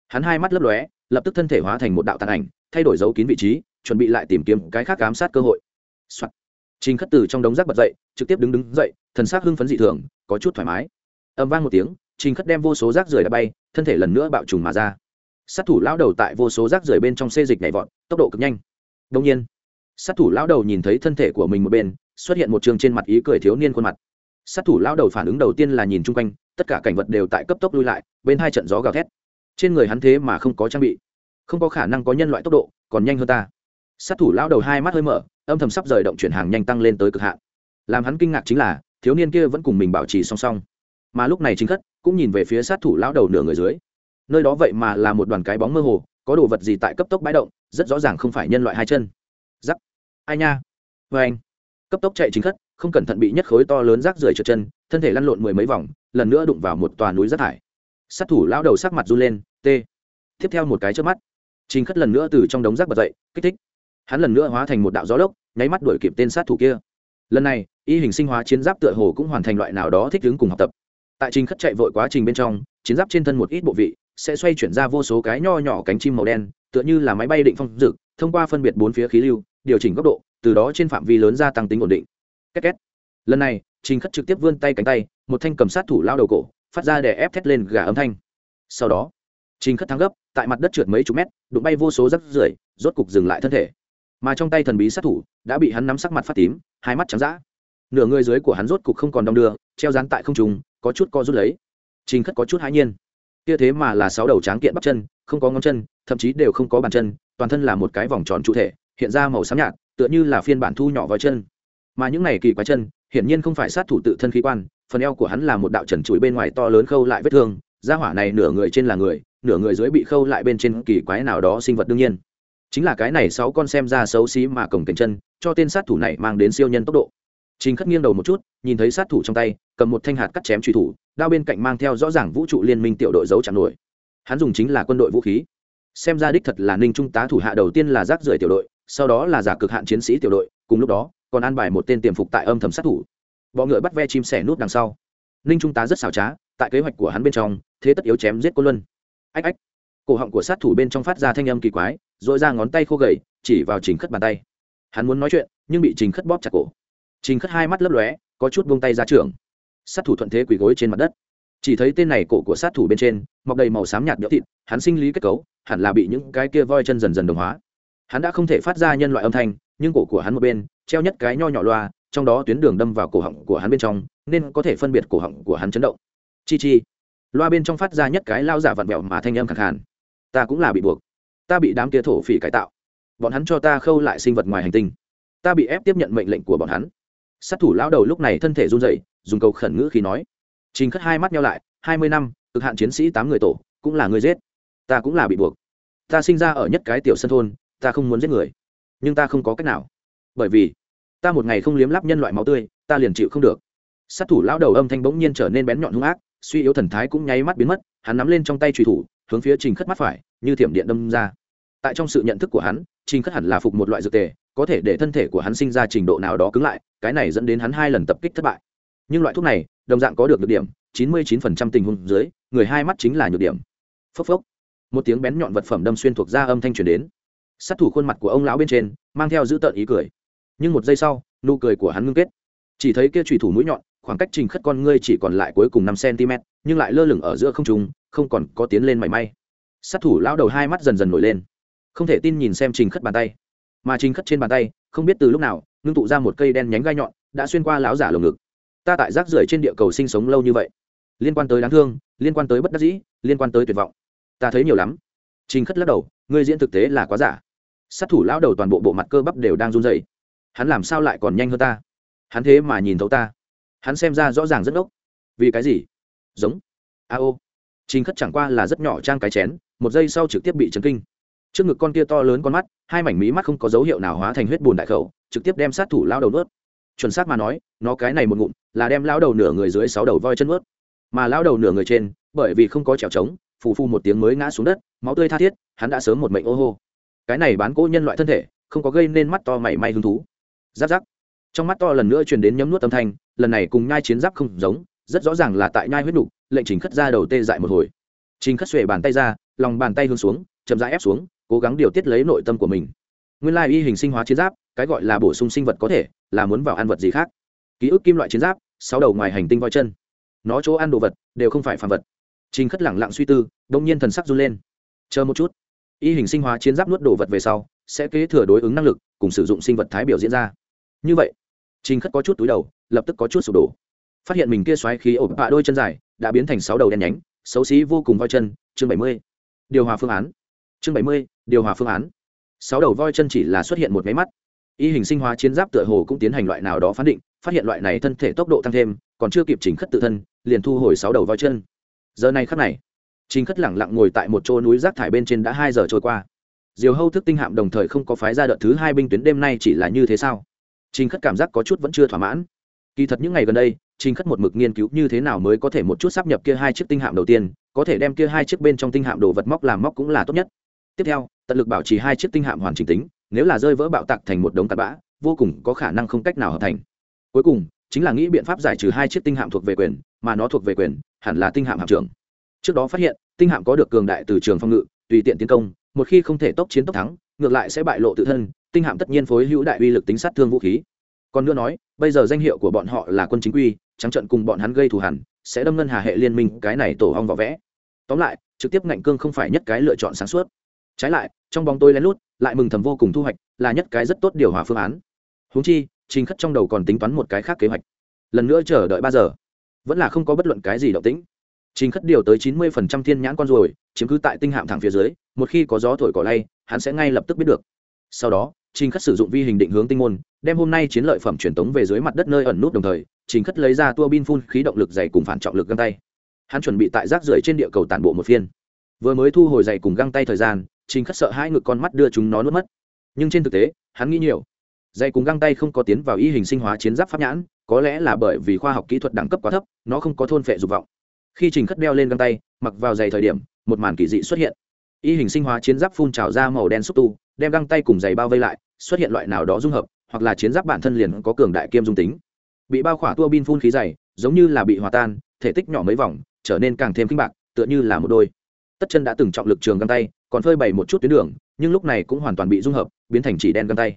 hắn hai mắt lấp lóe, lập tức thân thể hóa thành một đạo tàn ảnh, thay đổi dấu kín vị trí, chuẩn bị lại tìm kiếm cái khác ám sát cơ hội、Soạn. trình khất từ trong đống rác bật dậy, trực tiếp đứng đứng dậy, thần sắc hưng phấn dị thường, có chút thoải mái. Âm vang một tiếng trình khất đem vô số rác rưởi đã bay, thân thể lần nữa bạo trùng mà ra. Sát thủ lão đầu tại vô số rác rưởi bên trong xê dịch nhảy vọt, tốc độ cực nhanh. Đông nhiên, sát thủ lão đầu nhìn thấy thân thể của mình một bên, xuất hiện một trường trên mặt ý cười thiếu niên khuôn mặt. Sát thủ lão đầu phản ứng đầu tiên là nhìn chung quanh, tất cả cảnh vật đều tại cấp tốc lui lại, bên hai trận gió gào thét. Trên người hắn thế mà không có trang bị, không có khả năng có nhân loại tốc độ, còn nhanh hơn ta. Sát thủ lão đầu hai mắt hơi mở, âm thầm sắp rời động chuyển hàng nhanh tăng lên tới cực hạn. Làm hắn kinh ngạc chính là, thiếu niên kia vẫn cùng mình bảo trì song song. Mà lúc này chính khất cũng nhìn về phía sát thủ lão đầu nửa người dưới. Nơi đó vậy mà là một đoàn cái bóng mơ hồ, có đồ vật gì tại cấp tốc bãi động, rất rõ ràng không phải nhân loại hai chân. Giắc ai nha? Vê anh. Cấp tốc chạy chính khất, không cẩn thận bị nhất khối to lớn rác rưởi trượt chân, thân thể lăn lộn mười mấy vòng, lần nữa đụng vào một tòa núi rác thải. Sát thủ lão đầu sắc mặt run lên, t. Tiếp theo một cái trước mắt trình khất lần nữa từ trong đống rác bật dậy, kích thích. Hắn lần nữa hóa thành một đạo gió lốc, nháy mắt đuổi kịp tên sát thủ kia. Lần này, y hình sinh hóa chiến giáp tựa hồ cũng hoàn thành loại nào đó thích ứng cùng học tập tại trình khất chạy vội quá trình bên trong, chiến giáp trên thân một ít bộ vị sẽ xoay chuyển ra vô số cái nho nhỏ cánh chim màu đen, tựa như là máy bay định phong dực thông qua phân biệt bốn phía khí lưu, điều chỉnh góc độ, từ đó trên phạm vi lớn gia tăng tính ổn định. Két két. Lần này, trình khất trực tiếp vươn tay cánh tay, một thanh cầm sát thủ lao đầu cổ, phát ra để ép thét lên gà âm thanh. Sau đó, trình khất thắng gấp, tại mặt đất trượt mấy chục mét, đụng bay vô số rắc rưởi, rốt cục dừng lại thân thể. Mà trong tay thần bí sát thủ đã bị hắn nắm sắc mặt phát tím, hai mắt trắng d nửa người dưới của hắn rốt cục không còn đong đưa, treo dán tại không trùng có chút co rút lấy. Trình khất có chút hãi nhiên. Kia thế mà là sáu đầu tráng kiện bắp chân, không có ngón chân, thậm chí đều không có bàn chân, toàn thân là một cái vòng tròn trụ thể, hiện ra màu xám nhạt, tựa như là phiên bản thu nhỏ vào chân. Mà những này kỳ quái chân, hiển nhiên không phải sát thủ tự thân khí quan, phần eo của hắn là một đạo trần chuỗi bên ngoài to lớn khâu lại vết thương da hỏa này nửa người trên là người, nửa người dưới bị khâu lại bên trên kỳ quái nào đó sinh vật đương nhiên. Chính là cái này sáu con xem ra xấu xí mà cổng cảnh chân, cho tên sát thủ này mang đến siêu nhân tốc độ trình khất nghiêng đầu một chút, nhìn thấy sát thủ trong tay, cầm một thanh hạt cắt chém truy thủ, đao bên cạnh mang theo rõ ràng vũ trụ liên minh tiểu đội giấu chạm nổi. Hắn dùng chính là quân đội vũ khí. Xem ra đích thật là ninh trung tá thủ hạ đầu tiên là rác rưởi tiểu đội, sau đó là giả cực hạn chiến sĩ tiểu đội, cùng lúc đó, còn an bài một tên tiềm phục tại âm thầm sát thủ. Bọ ngựa bắt ve chim sẻ nút đằng sau. Ninh trung tá rất xảo trá, tại kế hoạch của hắn bên trong, thế tất yếu chém giết cô luân. Ách ách. Cổ họng của sát thủ bên trong phát ra thanh âm kỳ quái rồi ra ngón tay khô gầy, chỉ vào trình khất bàn tay. Hắn muốn nói chuyện, nhưng bị trình khất bóp chặt cổ trình khất hai mắt lấp lóe, có chút vung tay ra trưởng. Sát thủ thuận thế quỳ gối trên mặt đất. Chỉ thấy tên này cổ của sát thủ bên trên, mọc đầy màu xám nhạt nhỡ thịt, hắn sinh lý kết cấu, hẳn là bị những cái kia voi chân dần dần đồng hóa. Hắn đã không thể phát ra nhân loại âm thanh, nhưng cổ của hắn một bên, treo nhất cái nho nhỏ loa, trong đó tuyến đường đâm vào cổ họng của hắn bên trong, nên có thể phân biệt cổ họng của hắn chấn động. Chi chi. Loa bên trong phát ra nhất cái lao giả vặn vẹo mà thanh âm khẳng hẳn ta cũng là bị buộc. Ta bị đám kia thổ phỉ cải tạo. Bọn hắn cho ta khâu lại sinh vật ngoài hành tinh. Ta bị ép tiếp nhận mệnh lệnh của bọn hắn sát thủ lão đầu lúc này thân thể run rẩy, dùng cầu khẩn ngữ khi nói, trình khất hai mắt nhau lại, hai mươi năm, cực hạn chiến sĩ tám người tổ, cũng là người giết. Ta cũng là bị buộc. Ta sinh ra ở nhất cái tiểu sân thôn, ta không muốn giết người. Nhưng ta không có cách nào. Bởi vì, ta một ngày không liếm lắp nhân loại máu tươi, ta liền chịu không được. Sát thủ lão đầu âm thanh bỗng nhiên trở nên bén nhọn hung ác, suy yếu thần thái cũng nháy mắt biến mất, hắn nắm lên trong tay trùy thủ, hướng phía trình khất mắt phải, như thiểm điện đâm ra. Tại trong sự nhận thức của hắn trình khất hẳn là phục một loại dược tề, có thể để thân thể của hắn sinh ra trình độ nào đó cứng lại, cái này dẫn đến hắn hai lần tập kích thất bại. Nhưng loại thuốc này, đồng dạng có được nhược điểm, chín mươi chín phần trăm tình huống dưới, người hai mắt chính là nhược điểm. Phốc phốc. Một tiếng bén nhọn vật phẩm đâm xuyên thuộc ra âm thanh truyền đến. Sát thủ khuôn mặt của ông lão bên trên, mang theo dữ tợn ý cười. Nhưng một giây sau, nụ cười của hắn ngưng kết. Chỉ thấy kia trùy thủ mũi nhọn, khoảng cách trình khất con ngươi chỉ còn lại cuối cùng năm cm nhưng lại lơ lửng ở giữa không trung, không còn có tiến lên mảy may. Sát thủ lão đầu hai mắt dần dần nổi lên không thể tin nhìn xem trình khất bàn tay. Mà trình khất trên bàn tay, không biết từ lúc nào, ngưng tụ ra một cây đen nhánh gai nhọn, đã xuyên qua lão giả lồng ngực. Ta tại rác rưởi trên địa cầu sinh sống lâu như vậy. Liên quan tới đáng thương, liên quan tới bất đắc dĩ, liên quan tới tuyệt vọng. Ta thấy nhiều lắm. Trình khất lắc đầu, ngươi diễn thực tế là quá giả. Sát thủ lão đầu toàn bộ bộ mặt cơ bắp đều đang run rẩy. Hắn làm sao lại còn nhanh hơn ta? Hắn thế mà nhìn thấu ta. Hắn xem ra rõ ràng rất ốc vì cái gì? Giống. A ô. Trình khất chẳng qua là rất nhỏ trang cái chén, một giây sau trực tiếp bị chấn kinh trước ngực con kia to lớn con mắt, hai mảnh mí mắt không có dấu hiệu nào hóa thành huyết bùn đại khẩu, trực tiếp đem sát thủ lao đầu nuốt. Chuẩn xác mà nói, nó cái này một ngụm là đem lao đầu nửa người dưới sáu đầu voi chân nuốt. Mà lao đầu nửa người trên, bởi vì không có trèo trống, phù phu một tiếng mới ngã xuống đất, máu tươi tha thiết, hắn đã sớm một mệnh ô hô. Cái này bán cỗ nhân loại thân thể, không có gây nên mắt to mảy may hứng thú. Giáp giáp. Trong mắt to lần nữa truyền đến nhấm nuốt âm thanh, lần này cùng nhai chiến giáp không giống, rất rõ ràng là tại nhai huyết đục lệnh trình khất ra đầu tê dại một hồi. Trình khất xuề bàn tay ra, lòng bàn tay hướng xuống, chậm rãi ép xuống cố gắng điều tiết lấy nội tâm của mình. Nguyên lai y hình sinh hóa chiến giáp, cái gọi là bổ sung sinh vật có thể, là muốn vào ăn vật gì khác? Ký ức kim loại chiến giáp, sáu đầu ngoài hành tinh voi chân. Nó chỗ ăn đồ vật, đều không phải phàm vật. Trình khất lẳng lặng suy tư, đông nhiên thần sắc run lên. Chờ một chút. Y hình sinh hóa chiến giáp nuốt đồ vật về sau, sẽ kế thừa đối ứng năng lực, cùng sử dụng sinh vật thái biểu diễn ra. Như vậy, trình khất có chút túi đầu, lập tức có chút sụp đổ. Phát hiện mình kia xoáy khí ổ bạ đôi chân dài, đã biến thành sáu đầu đen nhánh, xấu xí vô cùng voi chân, chương bảy mươi. Điều hòa phương án. Chương bảy mươi điều hòa phương án. Sáu đầu voi chân chỉ là xuất hiện một máy mắt. Y hình sinh hóa chiến giáp tựa hồ cũng tiến hành loại nào đó phán định, phát hiện loại này thân thể tốc độ tăng thêm, còn chưa kịp chỉnh khất tự thân, liền thu hồi sáu đầu voi chân. Giờ này khắc này trình khất lẳng lặng ngồi tại một chỗ núi rác thải bên trên đã hai giờ trôi qua. Diều hâu thức tinh hạm đồng thời không có phái ra đợt thứ hai binh tuyến đêm nay chỉ là như thế sao? Trình khất cảm giác có chút vẫn chưa thỏa mãn. Kỳ thật những ngày gần đây trình khất một mực nghiên cứu như thế nào mới có thể một chút sắp nhập kia hai chiếc tinh hạm đầu tiên, có thể đem kia hai chiếc bên trong tinh hạm đồ vật móc làm móc cũng là tốt nhất. Tiếp theo tận lực bảo trì hai chiếc tinh hạm hoàn chỉnh tính, nếu là rơi vỡ bạo tạc thành một đống tạt bã, vô cùng có khả năng không cách nào hợp thành. Cuối cùng, chính là nghĩ biện pháp giải trừ hai chiếc tinh hạm thuộc về quyền, mà nó thuộc về quyền hẳn là tinh hạm hạm trưởng. Trước đó phát hiện, tinh hạm có được cường đại từ trường phòng ngự, tùy tiện tiến công, một khi không thể tốc chiến tốc thắng, ngược lại sẽ bại lộ tự thân, tinh hạm tất nhiên phối hữu đại uy lực tính sát thương vũ khí. Còn nữa nói, bây giờ danh hiệu của bọn họ là quân chính quy, trắng trận cùng bọn hắn gây thù hẳn sẽ đâm ngân hà hệ liên minh, cái này tổ hong vỏ vẽ. Tóm lại, trực tiếp ngạnh cương không phải nhất cái lựa chọn sáng suốt trái lại, trong bóng tôi lén lút, lại mừng thầm vô cùng thu hoạch, là nhất cái rất tốt điều hòa phương án. Húng chi, trình khất trong đầu còn tính toán một cái khác kế hoạch. Lần nữa chờ đợi ba giờ. Vẫn là không có bất luận cái gì động tĩnh. Trình khất điều tới chín mươi phần trăm thiên nhãn con ruồi, chiếm cứ tại tinh hạm thẳng phía dưới, một khi có gió thổi cỏ lay, hắn sẽ ngay lập tức biết được. Sau đó, trình khất sử dụng vi hình định hướng tinh môn, đem hôm nay chiến lợi phẩm truyền tống về dưới mặt đất nơi ẩn nút đồng thời, trình khất lấy ra tua bin phun khí động lực dày cùng phản trọng lực găng tay. Hắn chuẩn bị tại rác rưởi trên địa cầu tản bộ một phiên. Vừa mới thu hồi dày cùng găng tay thời gian trình khất sợ hai ngực con mắt đưa chúng nó nuốt mất. Nhưng trên thực tế, hắn nghĩ nhiều. Dây cùng găng tay không có tiến vào y hình sinh hóa chiến giáp pháp nhãn, có lẽ là bởi vì khoa học kỹ thuật đẳng cấp quá thấp, nó không có thôn phệ dục vọng. Khi trình khất đeo lên găng tay, mặc vào giày thời điểm, một màn kỳ dị xuất hiện. Y hình sinh hóa chiến giáp phun trào ra màu đen xúc tu, đem găng tay cùng giày bao vây lại, xuất hiện loại nào đó dung hợp, hoặc là chiến giáp bản thân liền có cường đại kiêm dung tính. Bị bao khỏa tua bin phun khí dày, giống như là bị hòa tan, thể tích nhỏ mấy vòng, trở nên càng thêm kinh bạc, tựa như là một đôi. Tất chân đã từng trọng lực trường găng tay còn phơi bày một chút tuyến đường, nhưng lúc này cũng hoàn toàn bị dung hợp, biến thành chỉ đen găng tay.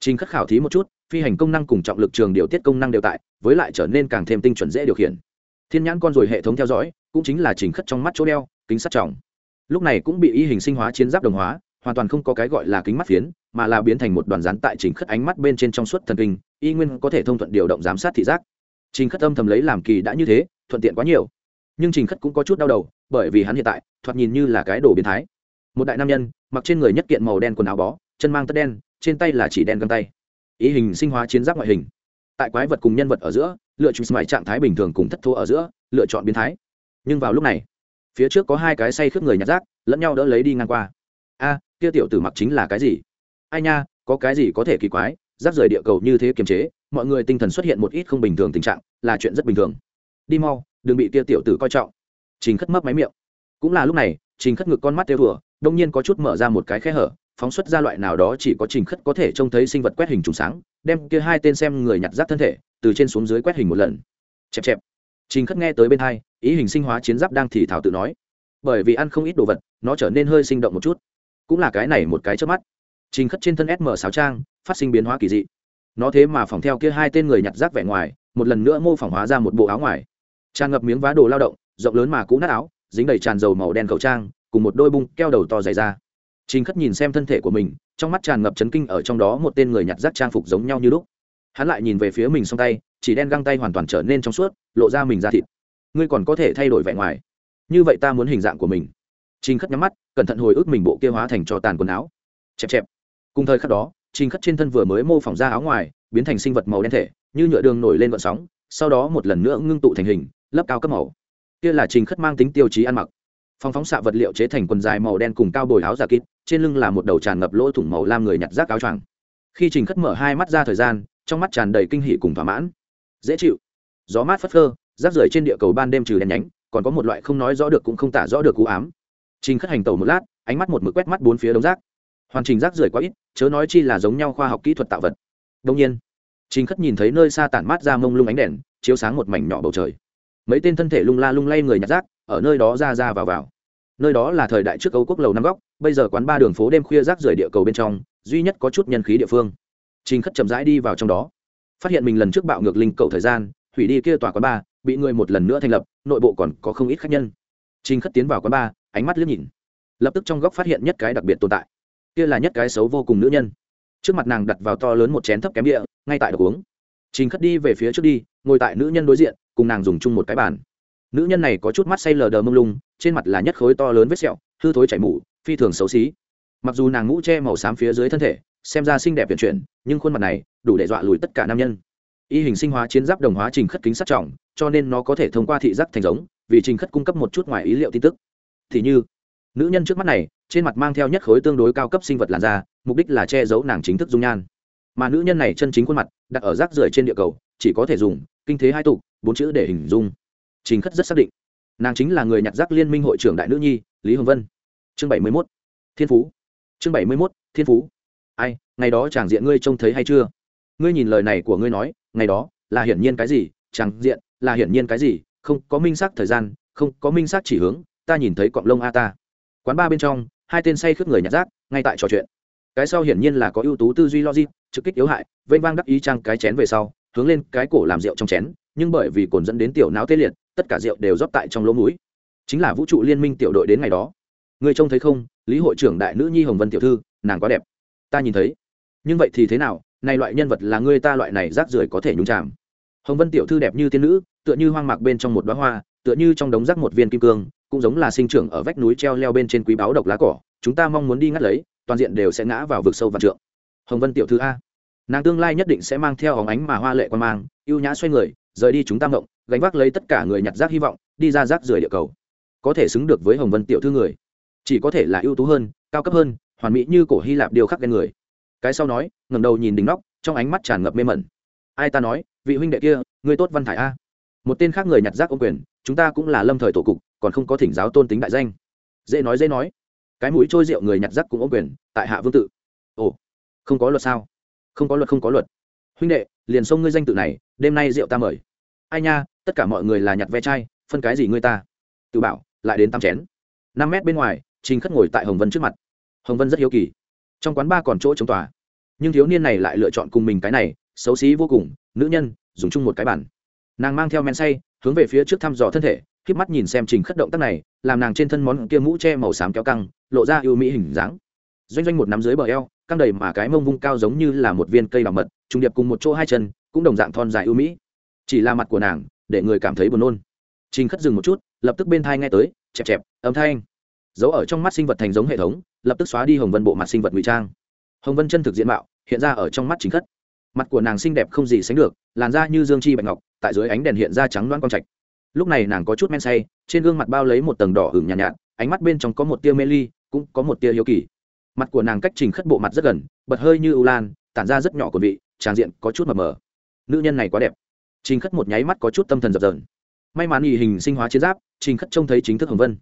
Trình khất khảo thí một chút, phi hành công năng cùng trọng lực trường điều tiết công năng đều tại, với lại trở nên càng thêm tinh chuẩn dễ điều khiển. Thiên nhãn con rồi hệ thống theo dõi, cũng chính là trình khất trong mắt chỗ đeo, kính sắt trọng. Lúc này cũng bị y hình sinh hóa chiến giáp đồng hóa, hoàn toàn không có cái gọi là kính mắt phiến, mà là biến thành một đoàn rán tại trình khất ánh mắt bên trên trong suốt thần kinh, y nguyên có thể thông thuận điều động giám sát thị giác. Trình khất âm thầm lấy làm kỳ đã như thế, thuận tiện quá nhiều. Nhưng trình khất cũng có chút đau đầu, bởi vì hắn hiện tại, thoạt nhìn như là cái đồ biến thái một đại nam nhân, mặc trên người nhất kiện màu đen quần áo bó, chân mang tất đen, trên tay là chỉ đen găng tay. Ý hình sinh hóa chiến giáp ngoại hình. Tại quái vật cùng nhân vật ở giữa, lựa chọn smile trạng thái bình thường cùng thất thua ở giữa, lựa chọn biến thái. Nhưng vào lúc này, phía trước có hai cái say khướt người nhặt rác, lẫn nhau đỡ lấy đi ngang qua. A, kia tiểu tử mặc chính là cái gì? Ai nha, có cái gì có thể kỳ quái? Rác rời địa cầu như thế kiềm chế, mọi người tinh thần xuất hiện một ít không bình thường tình trạng, là chuyện rất bình thường. Đi mau, đừng bị kia tiểu tử coi trọng. Trình khất mấp máy miệng. Cũng là lúc này, trình khất ngực con mắt tiêu thùa đông nhiên có chút mở ra một cái khe hở, phóng xuất ra loại nào đó chỉ có trình khất có thể trông thấy sinh vật quét hình trùng sáng, đem kia hai tên xem người nhặt rác thân thể, từ trên xuống dưới quét hình một lần. Chẹp chẹp. Trình khất nghe tới bên hai, ý hình sinh hóa chiến giáp đang thì thảo tự nói. Bởi vì ăn không ít đồ vật, nó trở nên hơi sinh động một chút. Cũng là cái này một cái trước mắt. Trình khất trên thân sm sáo trang, phát sinh biến hóa kỳ dị. Nó thế mà phòng theo kia hai tên người nhặt rác vẻ ngoài, một lần nữa mô phỏng hóa ra một bộ áo ngoài. Tràn ngập miếng vá đồ lao động, rộng lớn mà cũ nát áo, dính đầy tràn dầu màu đen khẩu trang cùng một đôi bung keo đầu to dày ra. Trình khất nhìn xem thân thể của mình, trong mắt tràn ngập chấn kinh ở trong đó một tên người nhặt rác trang phục giống nhau như lúc. Hắn lại nhìn về phía mình song tay, chỉ đen găng tay hoàn toàn trở nên trong suốt, lộ ra mình ra thịt. Ngươi còn có thể thay đổi vẻ ngoài. Như vậy ta muốn hình dạng của mình. Trình khất nhắm mắt, cẩn thận hồi ức mình bộ kia hóa thành cho tàn quần áo. Chẹp chẹp. Cùng thời khắc đó, trình khất trên thân vừa mới mô phỏng ra áo ngoài, biến thành sinh vật màu đen thể, như nhựa đường nổi lên vận sóng, sau đó một lần nữa ngưng tụ thành hình, lớp cao cấp màu. Kia là trình khất mang tính tiêu chí ăn mặc phong phóng xạ vật liệu chế thành quần dài màu đen cùng cao bồi áo giả kít, trên lưng là một đầu tràn ngập lỗ thủng màu lam người nhặt rác áo choàng. Khi trình khất mở hai mắt ra thời gian, trong mắt tràn đầy kinh hỉ cùng thỏa mãn. Dễ chịu. Gió mát phất phơ, rác rưởi trên địa cầu ban đêm trừ đèn nhánh, còn có một loại không nói rõ được cũng không tả rõ được cú ám. Trình khất hành tàu một lát, ánh mắt một mực quét mắt bốn phía đống rác. Hoàn trình rác rưởi quá ít, chớ nói chi là giống nhau khoa học kỹ thuật tạo vật. Đông nhiên, trình khất nhìn thấy nơi xa tản mát ra mông lung ánh đèn, chiếu sáng một mảnh nhỏ bầu trời. Mấy tên thân thể lung la lung lay người nhặt rác ở nơi đó ra ra vào vào. Nơi đó là thời đại trước âu quốc lầu năm góc, bây giờ quán ba đường phố đêm khuya rác rưởi địa cầu bên trong, duy nhất có chút nhân khí địa phương. Trình khất chậm rãi đi vào trong đó. Phát hiện mình lần trước bạo ngược linh cầu thời gian, hủy đi kia tòa quán ba, bị người một lần nữa thành lập, nội bộ còn có không ít khách nhân. Trình khất tiến vào quán ba, ánh mắt liếc nhìn. Lập tức trong góc phát hiện nhất cái đặc biệt tồn tại. Kia là nhất cái xấu vô cùng nữ nhân. Trước mặt nàng đặt vào to lớn một chén thấp kém địa, ngay tại độc uống. Trình khất đi về phía trước đi, ngồi tại nữ nhân đối diện, cùng nàng dùng chung một cái bàn nữ nhân này có chút mắt say lờ đờ mông lung, trên mặt là nhất khối to lớn vết sẹo, hư thối chảy mủ phi thường xấu xí. Mặc dù nàng mũ che màu xám phía dưới thân thể, xem ra xinh đẹp vận chuyển, nhưng khuôn mặt này đủ để dọa lùi tất cả nam nhân. Y hình sinh hóa chiến giáp đồng hóa trình khất kính sát trọng, cho nên nó có thể thông qua thị giác thành giống, vì trình khất cung cấp một chút ngoài ý liệu tin tức. Thì như, nữ nhân trước mắt này, trên mặt mang theo nhất khối tương đối cao cấp sinh vật làn da, mục đích là che giấu nàng chính thức dung nhan. Mà nữ nhân này chân chính khuôn mặt, đặt ở rác rưởi trên địa cầu, chỉ có thể dùng, kinh thế hai tục, bốn chữ để hình dung trình khất rất xác định. Nàng chính là người nhặt rác liên minh hội trưởng đại nữ nhi, lý hồng vân. Chương bảy mươi mốt, thiên phú. Chương bảy mươi mốt, thiên phú. Ai, ngày đó chàng diện ngươi trông thấy hay chưa? Ngươi nhìn lời này của ngươi nói, ngày đó, là hiển nhiên cái gì? Chàng diện, là hiển nhiên cái gì? Không có minh xác thời gian, không có minh xác chỉ hướng, ta nhìn thấy cọng lông a ta. Quán ba bên trong, hai tên say khướt người nhặt rác, ngay tại trò chuyện. Cái sau hiển nhiên là có ưu tú tư duy logic, trực kích yếu hại, vênh vang đắc ý trang cái chén về sau, hướng lên cái cổ làm rượu trong chén, nhưng bởi vì cồn dẫn đến tiểu não tê liệt tất cả rượu đều rót tại trong lỗ mũi. Chính là vũ trụ liên minh tiểu đội đến ngày đó. Người trông thấy không, lý hội trưởng đại nữ nhi hồng vân tiểu thư, nàng quá đẹp. Ta nhìn thấy. Nhưng vậy thì thế nào, này loại nhân vật là người ta loại này rác rưởi có thể nhúng chạm hồng vân tiểu thư đẹp như tiên nữ, tựa như hoang mạc bên trong một đoá hoa, tựa như trong đống rác một viên kim cương, cũng giống là sinh trưởng ở vách núi treo leo bên trên quý báo độc lá cỏ. Chúng ta mong muốn đi ngắt lấy, toàn diện đều sẽ ngã vào vực sâu vạn trượng. Hồng vân tiểu thư a. Nàng tương lai nhất định sẽ mang theo hóng ánh mà hoa lệ quan mang, ưu nhã xoay người rời đi chúng ta ngộng, gánh vác lấy tất cả người nhặt rác hy vọng, đi ra rác rưởi địa cầu. Có thể xứng được với hồng vân tiểu thư người. Chỉ có thể là ưu tú hơn, cao cấp hơn, hoàn mỹ như cổ hy lạp điều khắc ghen người. Cái sau nói ngầm đầu nhìn đỉnh nóc, trong ánh mắt tràn ngập mê mẩn. Ai ta nói, vị huynh đệ kia người tốt văn thải a. Một tên khác người nhặt rác ô quyền, chúng ta cũng là lâm thời tổ cục, còn không có thỉnh giáo tôn tính đại danh. Dễ nói dễ nói. Cái mũi trôi rượu người nhặt rác cũng ô quyền, tại hạ vương tự. Ồ, không có luật sao? Không có luật, không có luật. Huynh đệ, liền xông ngươi danh tự này, đêm nay rượu ta mời ai nha, tất cả mọi người là nhặt ve chai, phân cái gì ngươi ta? Tự bảo, lại đến tăm chén. Năm mét bên ngoài, trình khất ngồi tại hồng vân trước mặt. Hồng vân rất hiếu kỳ. Trong quán ba còn chỗ chống tòa. Nhưng thiếu niên này lại lựa chọn cùng mình cái này, xấu xí vô cùng, nữ nhân, dùng chung một cái bản nàng mang theo men say, hướng về phía trước thăm dò thân thể k mắt nhìn xem trình khất động tác này, làm nàng trên thân món kia mũ che màu xám kéo căng, lộ ra ưu mỹ hình dáng. Doanh doanh một nắm dưới bờ eo, căng đầy mà cái mông vung cao giống như là một viên cây bảo mật, trùng điệp cùng một chỗ hai chân, cũng đồng dạng thon dài ưu mỹ chỉ là mặt của nàng để người cảm thấy buồn nôn. Trình khất dừng một chút lập tức bên thai nghe tới chẹp chẹp âm thanh. Giấu ở trong mắt sinh vật thành giống hệ thống lập tức xóa đi hồng vân bộ mặt sinh vật ngụy trang. Hồng vân chân thực diện mạo hiện ra ở trong mắt chính khất. Mặt của nàng xinh đẹp không gì sánh được làn da như dương chi bạch ngọc tại dưới ánh đèn hiện ra trắng loan quang trạch. Lúc này nàng có chút men say trên gương mặt bao lấy một tầng đỏ hửng nhàn nhạt, nhạt ánh mắt bên trong có một tia mê ly cũng có một tia hiếu kỳ. Mặt của nàng cách trình khất bộ mặt rất gần bật hơi như ưu lan tản ra rất nhỏ của vị tràng diện có chút mờ mờ. Nữ nhân này quá đẹp trình khất một nháy mắt có chút tâm thần dập dờn. May mắn ý hình sinh hóa chiến giáp, trình khất trông thấy chính thức hồng vân.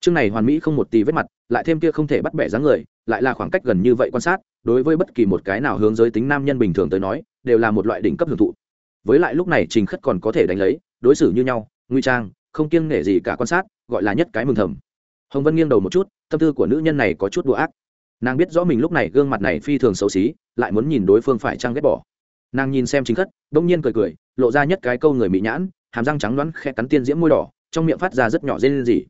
Chương này hoàn mỹ không một tì vết mặt, lại thêm kia không thể bắt bẻ dáng người, lại là khoảng cách gần như vậy quan sát, đối với bất kỳ một cái nào hướng giới tính nam nhân bình thường tới nói, đều là một loại đỉnh cấp hưởng thụ. Với lại lúc này trình khất còn có thể đánh lấy, đối xử như nhau, nguy trang, không kiêng nể gì cả quan sát, gọi là nhất cái mừng thầm. Hồng vân nghiêng đầu một chút, tâm tư của nữ nhân này có chút đùa ác. Nàng biết rõ mình lúc này gương mặt này phi thường xấu xí, lại muốn nhìn đối phương phải trăng ghét bỏ nàng nhìn xem chính khất đông nhiên cười cười, lộ ra nhất cái câu người mỹ nhãn, hàm răng trắng đoán khe cắn tiên diễm môi đỏ, trong miệng phát ra rất nhỏ dê lên gì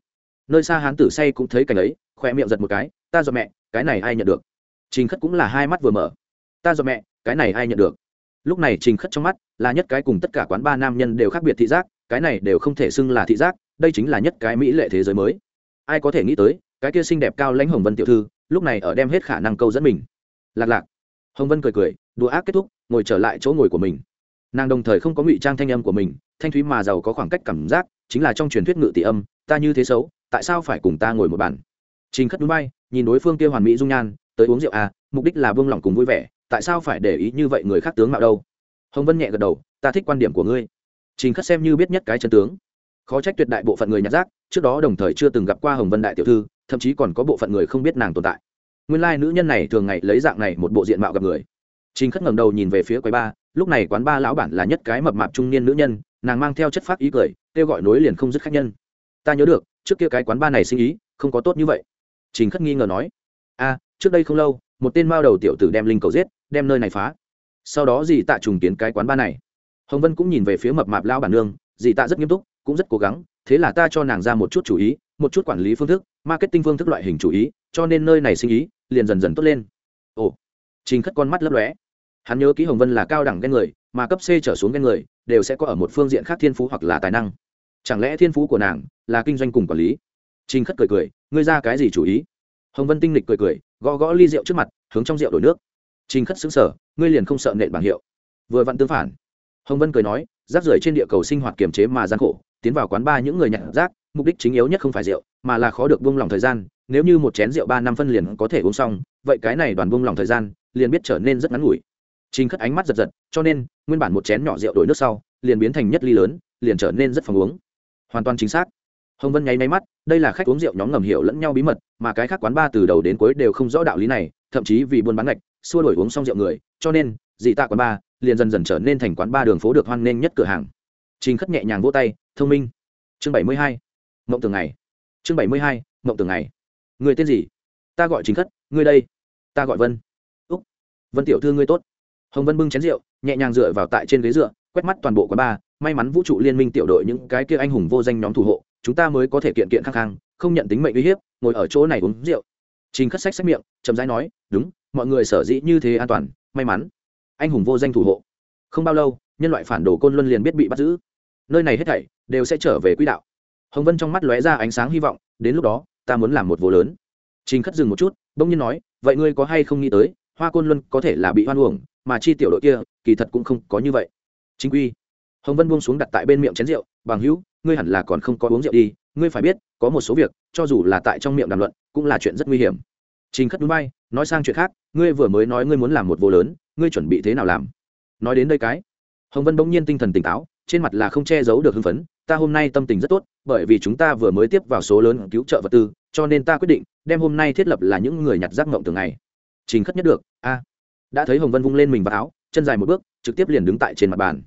nơi xa hán tử say cũng thấy cảnh ấy khoe miệng giật một cái, ta dọn mẹ, cái này ai nhận được? Trình khất cũng là hai mắt vừa mở. Ta dọn mẹ, cái này ai nhận được? Lúc này trình khất trong mắt là nhất cái cùng tất cả quán ba nam nhân đều khác biệt thị giác, cái này đều không thể xưng là thị giác, đây chính là nhất cái mỹ lệ thế giới mới. Ai có thể nghĩ tới, cái kia xinh đẹp cao lãnh hồng vân tiểu thư, lúc này ở đem hết khả năng câu dẫn mình. Lạc lạc. Hồng vân cười cười đùa ác kết thúc, ngồi trở lại chỗ ngồi của mình. Nàng đồng thời không có ngụy trang thanh âm của mình, thanh thúy mà giàu có khoảng cách cảm giác, chính là trong truyền thuyết ngự tỷ âm, ta như thế xấu, tại sao phải cùng ta ngồi một bàn? Trình khất núi bay, nhìn đối phương kia hoàn mỹ dung nhan, tới uống rượu à mục đích là vương lòng cùng vui vẻ, tại sao phải để ý như vậy người khác tướng mạo đâu? Hồng vân nhẹ gật đầu, ta thích quan điểm của ngươi. Trình khất xem như biết nhất cái chân tướng. Khó trách tuyệt đại bộ phận người nhặt rác, trước đó đồng thời chưa từng gặp qua hồng vân đại tiểu thư, thậm chí còn có bộ phận người không biết nàng tồn tại. Nguyên lai nữ nhân này thường ngày lấy dạng này một bộ diện mạo gặp người trình khất ngẩng đầu nhìn về phía quầy ba lúc này quán ba lão bản là nhất cái mập mạp trung niên nữ nhân, nàng mang theo chất phát ý cười, kêu gọi nối liền không dứt khách nhân. Ta nhớ được, trước kia cái quán ba này sinh ý, không có tốt như vậy. Trình khất nghi ngờ nói, a, trước đây không lâu, một tên mao đầu tiểu tử đem linh cầu giết, đem nơi này phá. Sau đó dì tạ trùng kiến cái quán ba này. Hồng vân cũng nhìn về phía mập mạp lão bản nương, dì tạ rất nghiêm túc, cũng rất cố gắng, thế là ta cho nàng ra một chút chủ ý, một chút quản lý phương thức, marketing phương thức loại hình chủ ý, cho nên nơi này sinh ý liền dần dần tốt lên. Ồ. Trình khất con mắt lấp lóe hắn nhớ ký hồng vân là cao đẳng ghen người, mà cấp c trở xuống ghen người, đều sẽ có ở một phương diện khác thiên phú hoặc là tài năng. Chẳng lẽ thiên phú của nàng là kinh doanh cùng quản lý? Trình khất cười cười, ngươi ra cái gì chủ ý? Hồng vân tinh lịch cười cười, gõ gõ ly rượu trước mặt, hướng trong rượu đổi nước. Trình khất xứng sở ngươi liền không sợ nện bảng hiệu. Vừa vặn tương phản. Hồng vân cười nói, rác rưởi trên địa cầu sinh hoạt kiềm chế mà gian khổ, tiến vào quán ba những người nhặt rác, mục đích chính yếu nhất không phải rượu, mà là khó được buông lỏng thời gian, nếu như một chén rượu ba năm phân liền có thể uống xong, vậy cái này đoàn buông lỏng thời gian, liền biết trở nên rất ngắn ngủi trình khất ánh mắt giật giật, cho nên, nguyên bản một chén nhỏ rượu đổi nước sau, liền biến thành nhất ly lớn, liền trở nên rất phòng uống. Hoàn toàn chính xác. Hồng vân nháy máy mắt, đây là khách uống rượu nhóm ngầm hiểu lẫn nhau bí mật, mà cái khác quán ba từ đầu đến cuối đều không rõ đạo lý này, thậm chí vì buôn bán ngạch, xua đổi uống xong rượu người, cho nên, dị tạ quán ba liền dần dần trở nên thành quán ba đường phố được hoan nghênh nhất cửa hàng. Trình khất nhẹ nhàng vỗ tay, thông minh. Chương bảy mươi hai, mộng tưởng ngày. Chương bảy mươi hai, mộng tưởng ngày. Người tên gì? Ta gọi trình khất, ngươi đây. Ta gọi vân. Úc, vân tiểu thư ngươi tốt hồng vân bưng chén rượu, nhẹ nhàng dựa vào tại trên ghế dựa, quét mắt toàn bộ quán ba may mắn vũ trụ liên minh tiểu đội những cái kia anh hùng vô danh nhóm thủ hộ, chúng ta mới có thể kiện kiện khăng khăng, không nhận tính mệnh uy hiếp, ngồi ở chỗ này uống rượu. Trình khất sách sách miệng, chậm rãi nói, đúng, mọi người sở dĩ như thế an toàn, may mắn. Anh hùng vô danh thủ hộ. Không bao lâu, nhân loại phản đồ côn luân liền biết bị bắt giữ. Nơi này hết thảy đều sẽ trở về quỹ đạo. Hồng vân trong mắt lóe ra ánh sáng hy vọng, đến lúc đó, ta muốn làm một vô lớn. Trình khất dừng một chút, bỗng nhiên nói, vậy ngươi có hay không nghĩ tới, hoa côn luân có thể là bị hoan uổng mà chi tiểu đội kia, kỳ thật cũng không có như vậy. Chính quy. Hồng vân buông xuống đặt tại bên miệng chén rượu, bằng hữu, ngươi hẳn là còn không có uống rượu đi, ngươi phải biết, có một số việc, cho dù là tại trong miệng đàm luận, cũng là chuyện rất nguy hiểm. Trình khất núi bay, nói sang chuyện khác, ngươi vừa mới nói ngươi muốn làm một vô lớn, ngươi chuẩn bị thế nào làm? Nói đến đây cái, hồng vân bỗng nhiên tinh thần tỉnh táo, trên mặt là không che giấu được hưng phấn, ta hôm nay tâm tình rất tốt, bởi vì chúng ta vừa mới tiếp vào số lớn cứu trợ vật tư, cho nên ta quyết định đem hôm nay thiết lập là những người nhặt rác mộng từng ngày. Trình khất nhất được, a đã thấy hồng vân vung lên mình vào áo, chân dài một bước, trực tiếp liền đứng tại trên mặt bàn.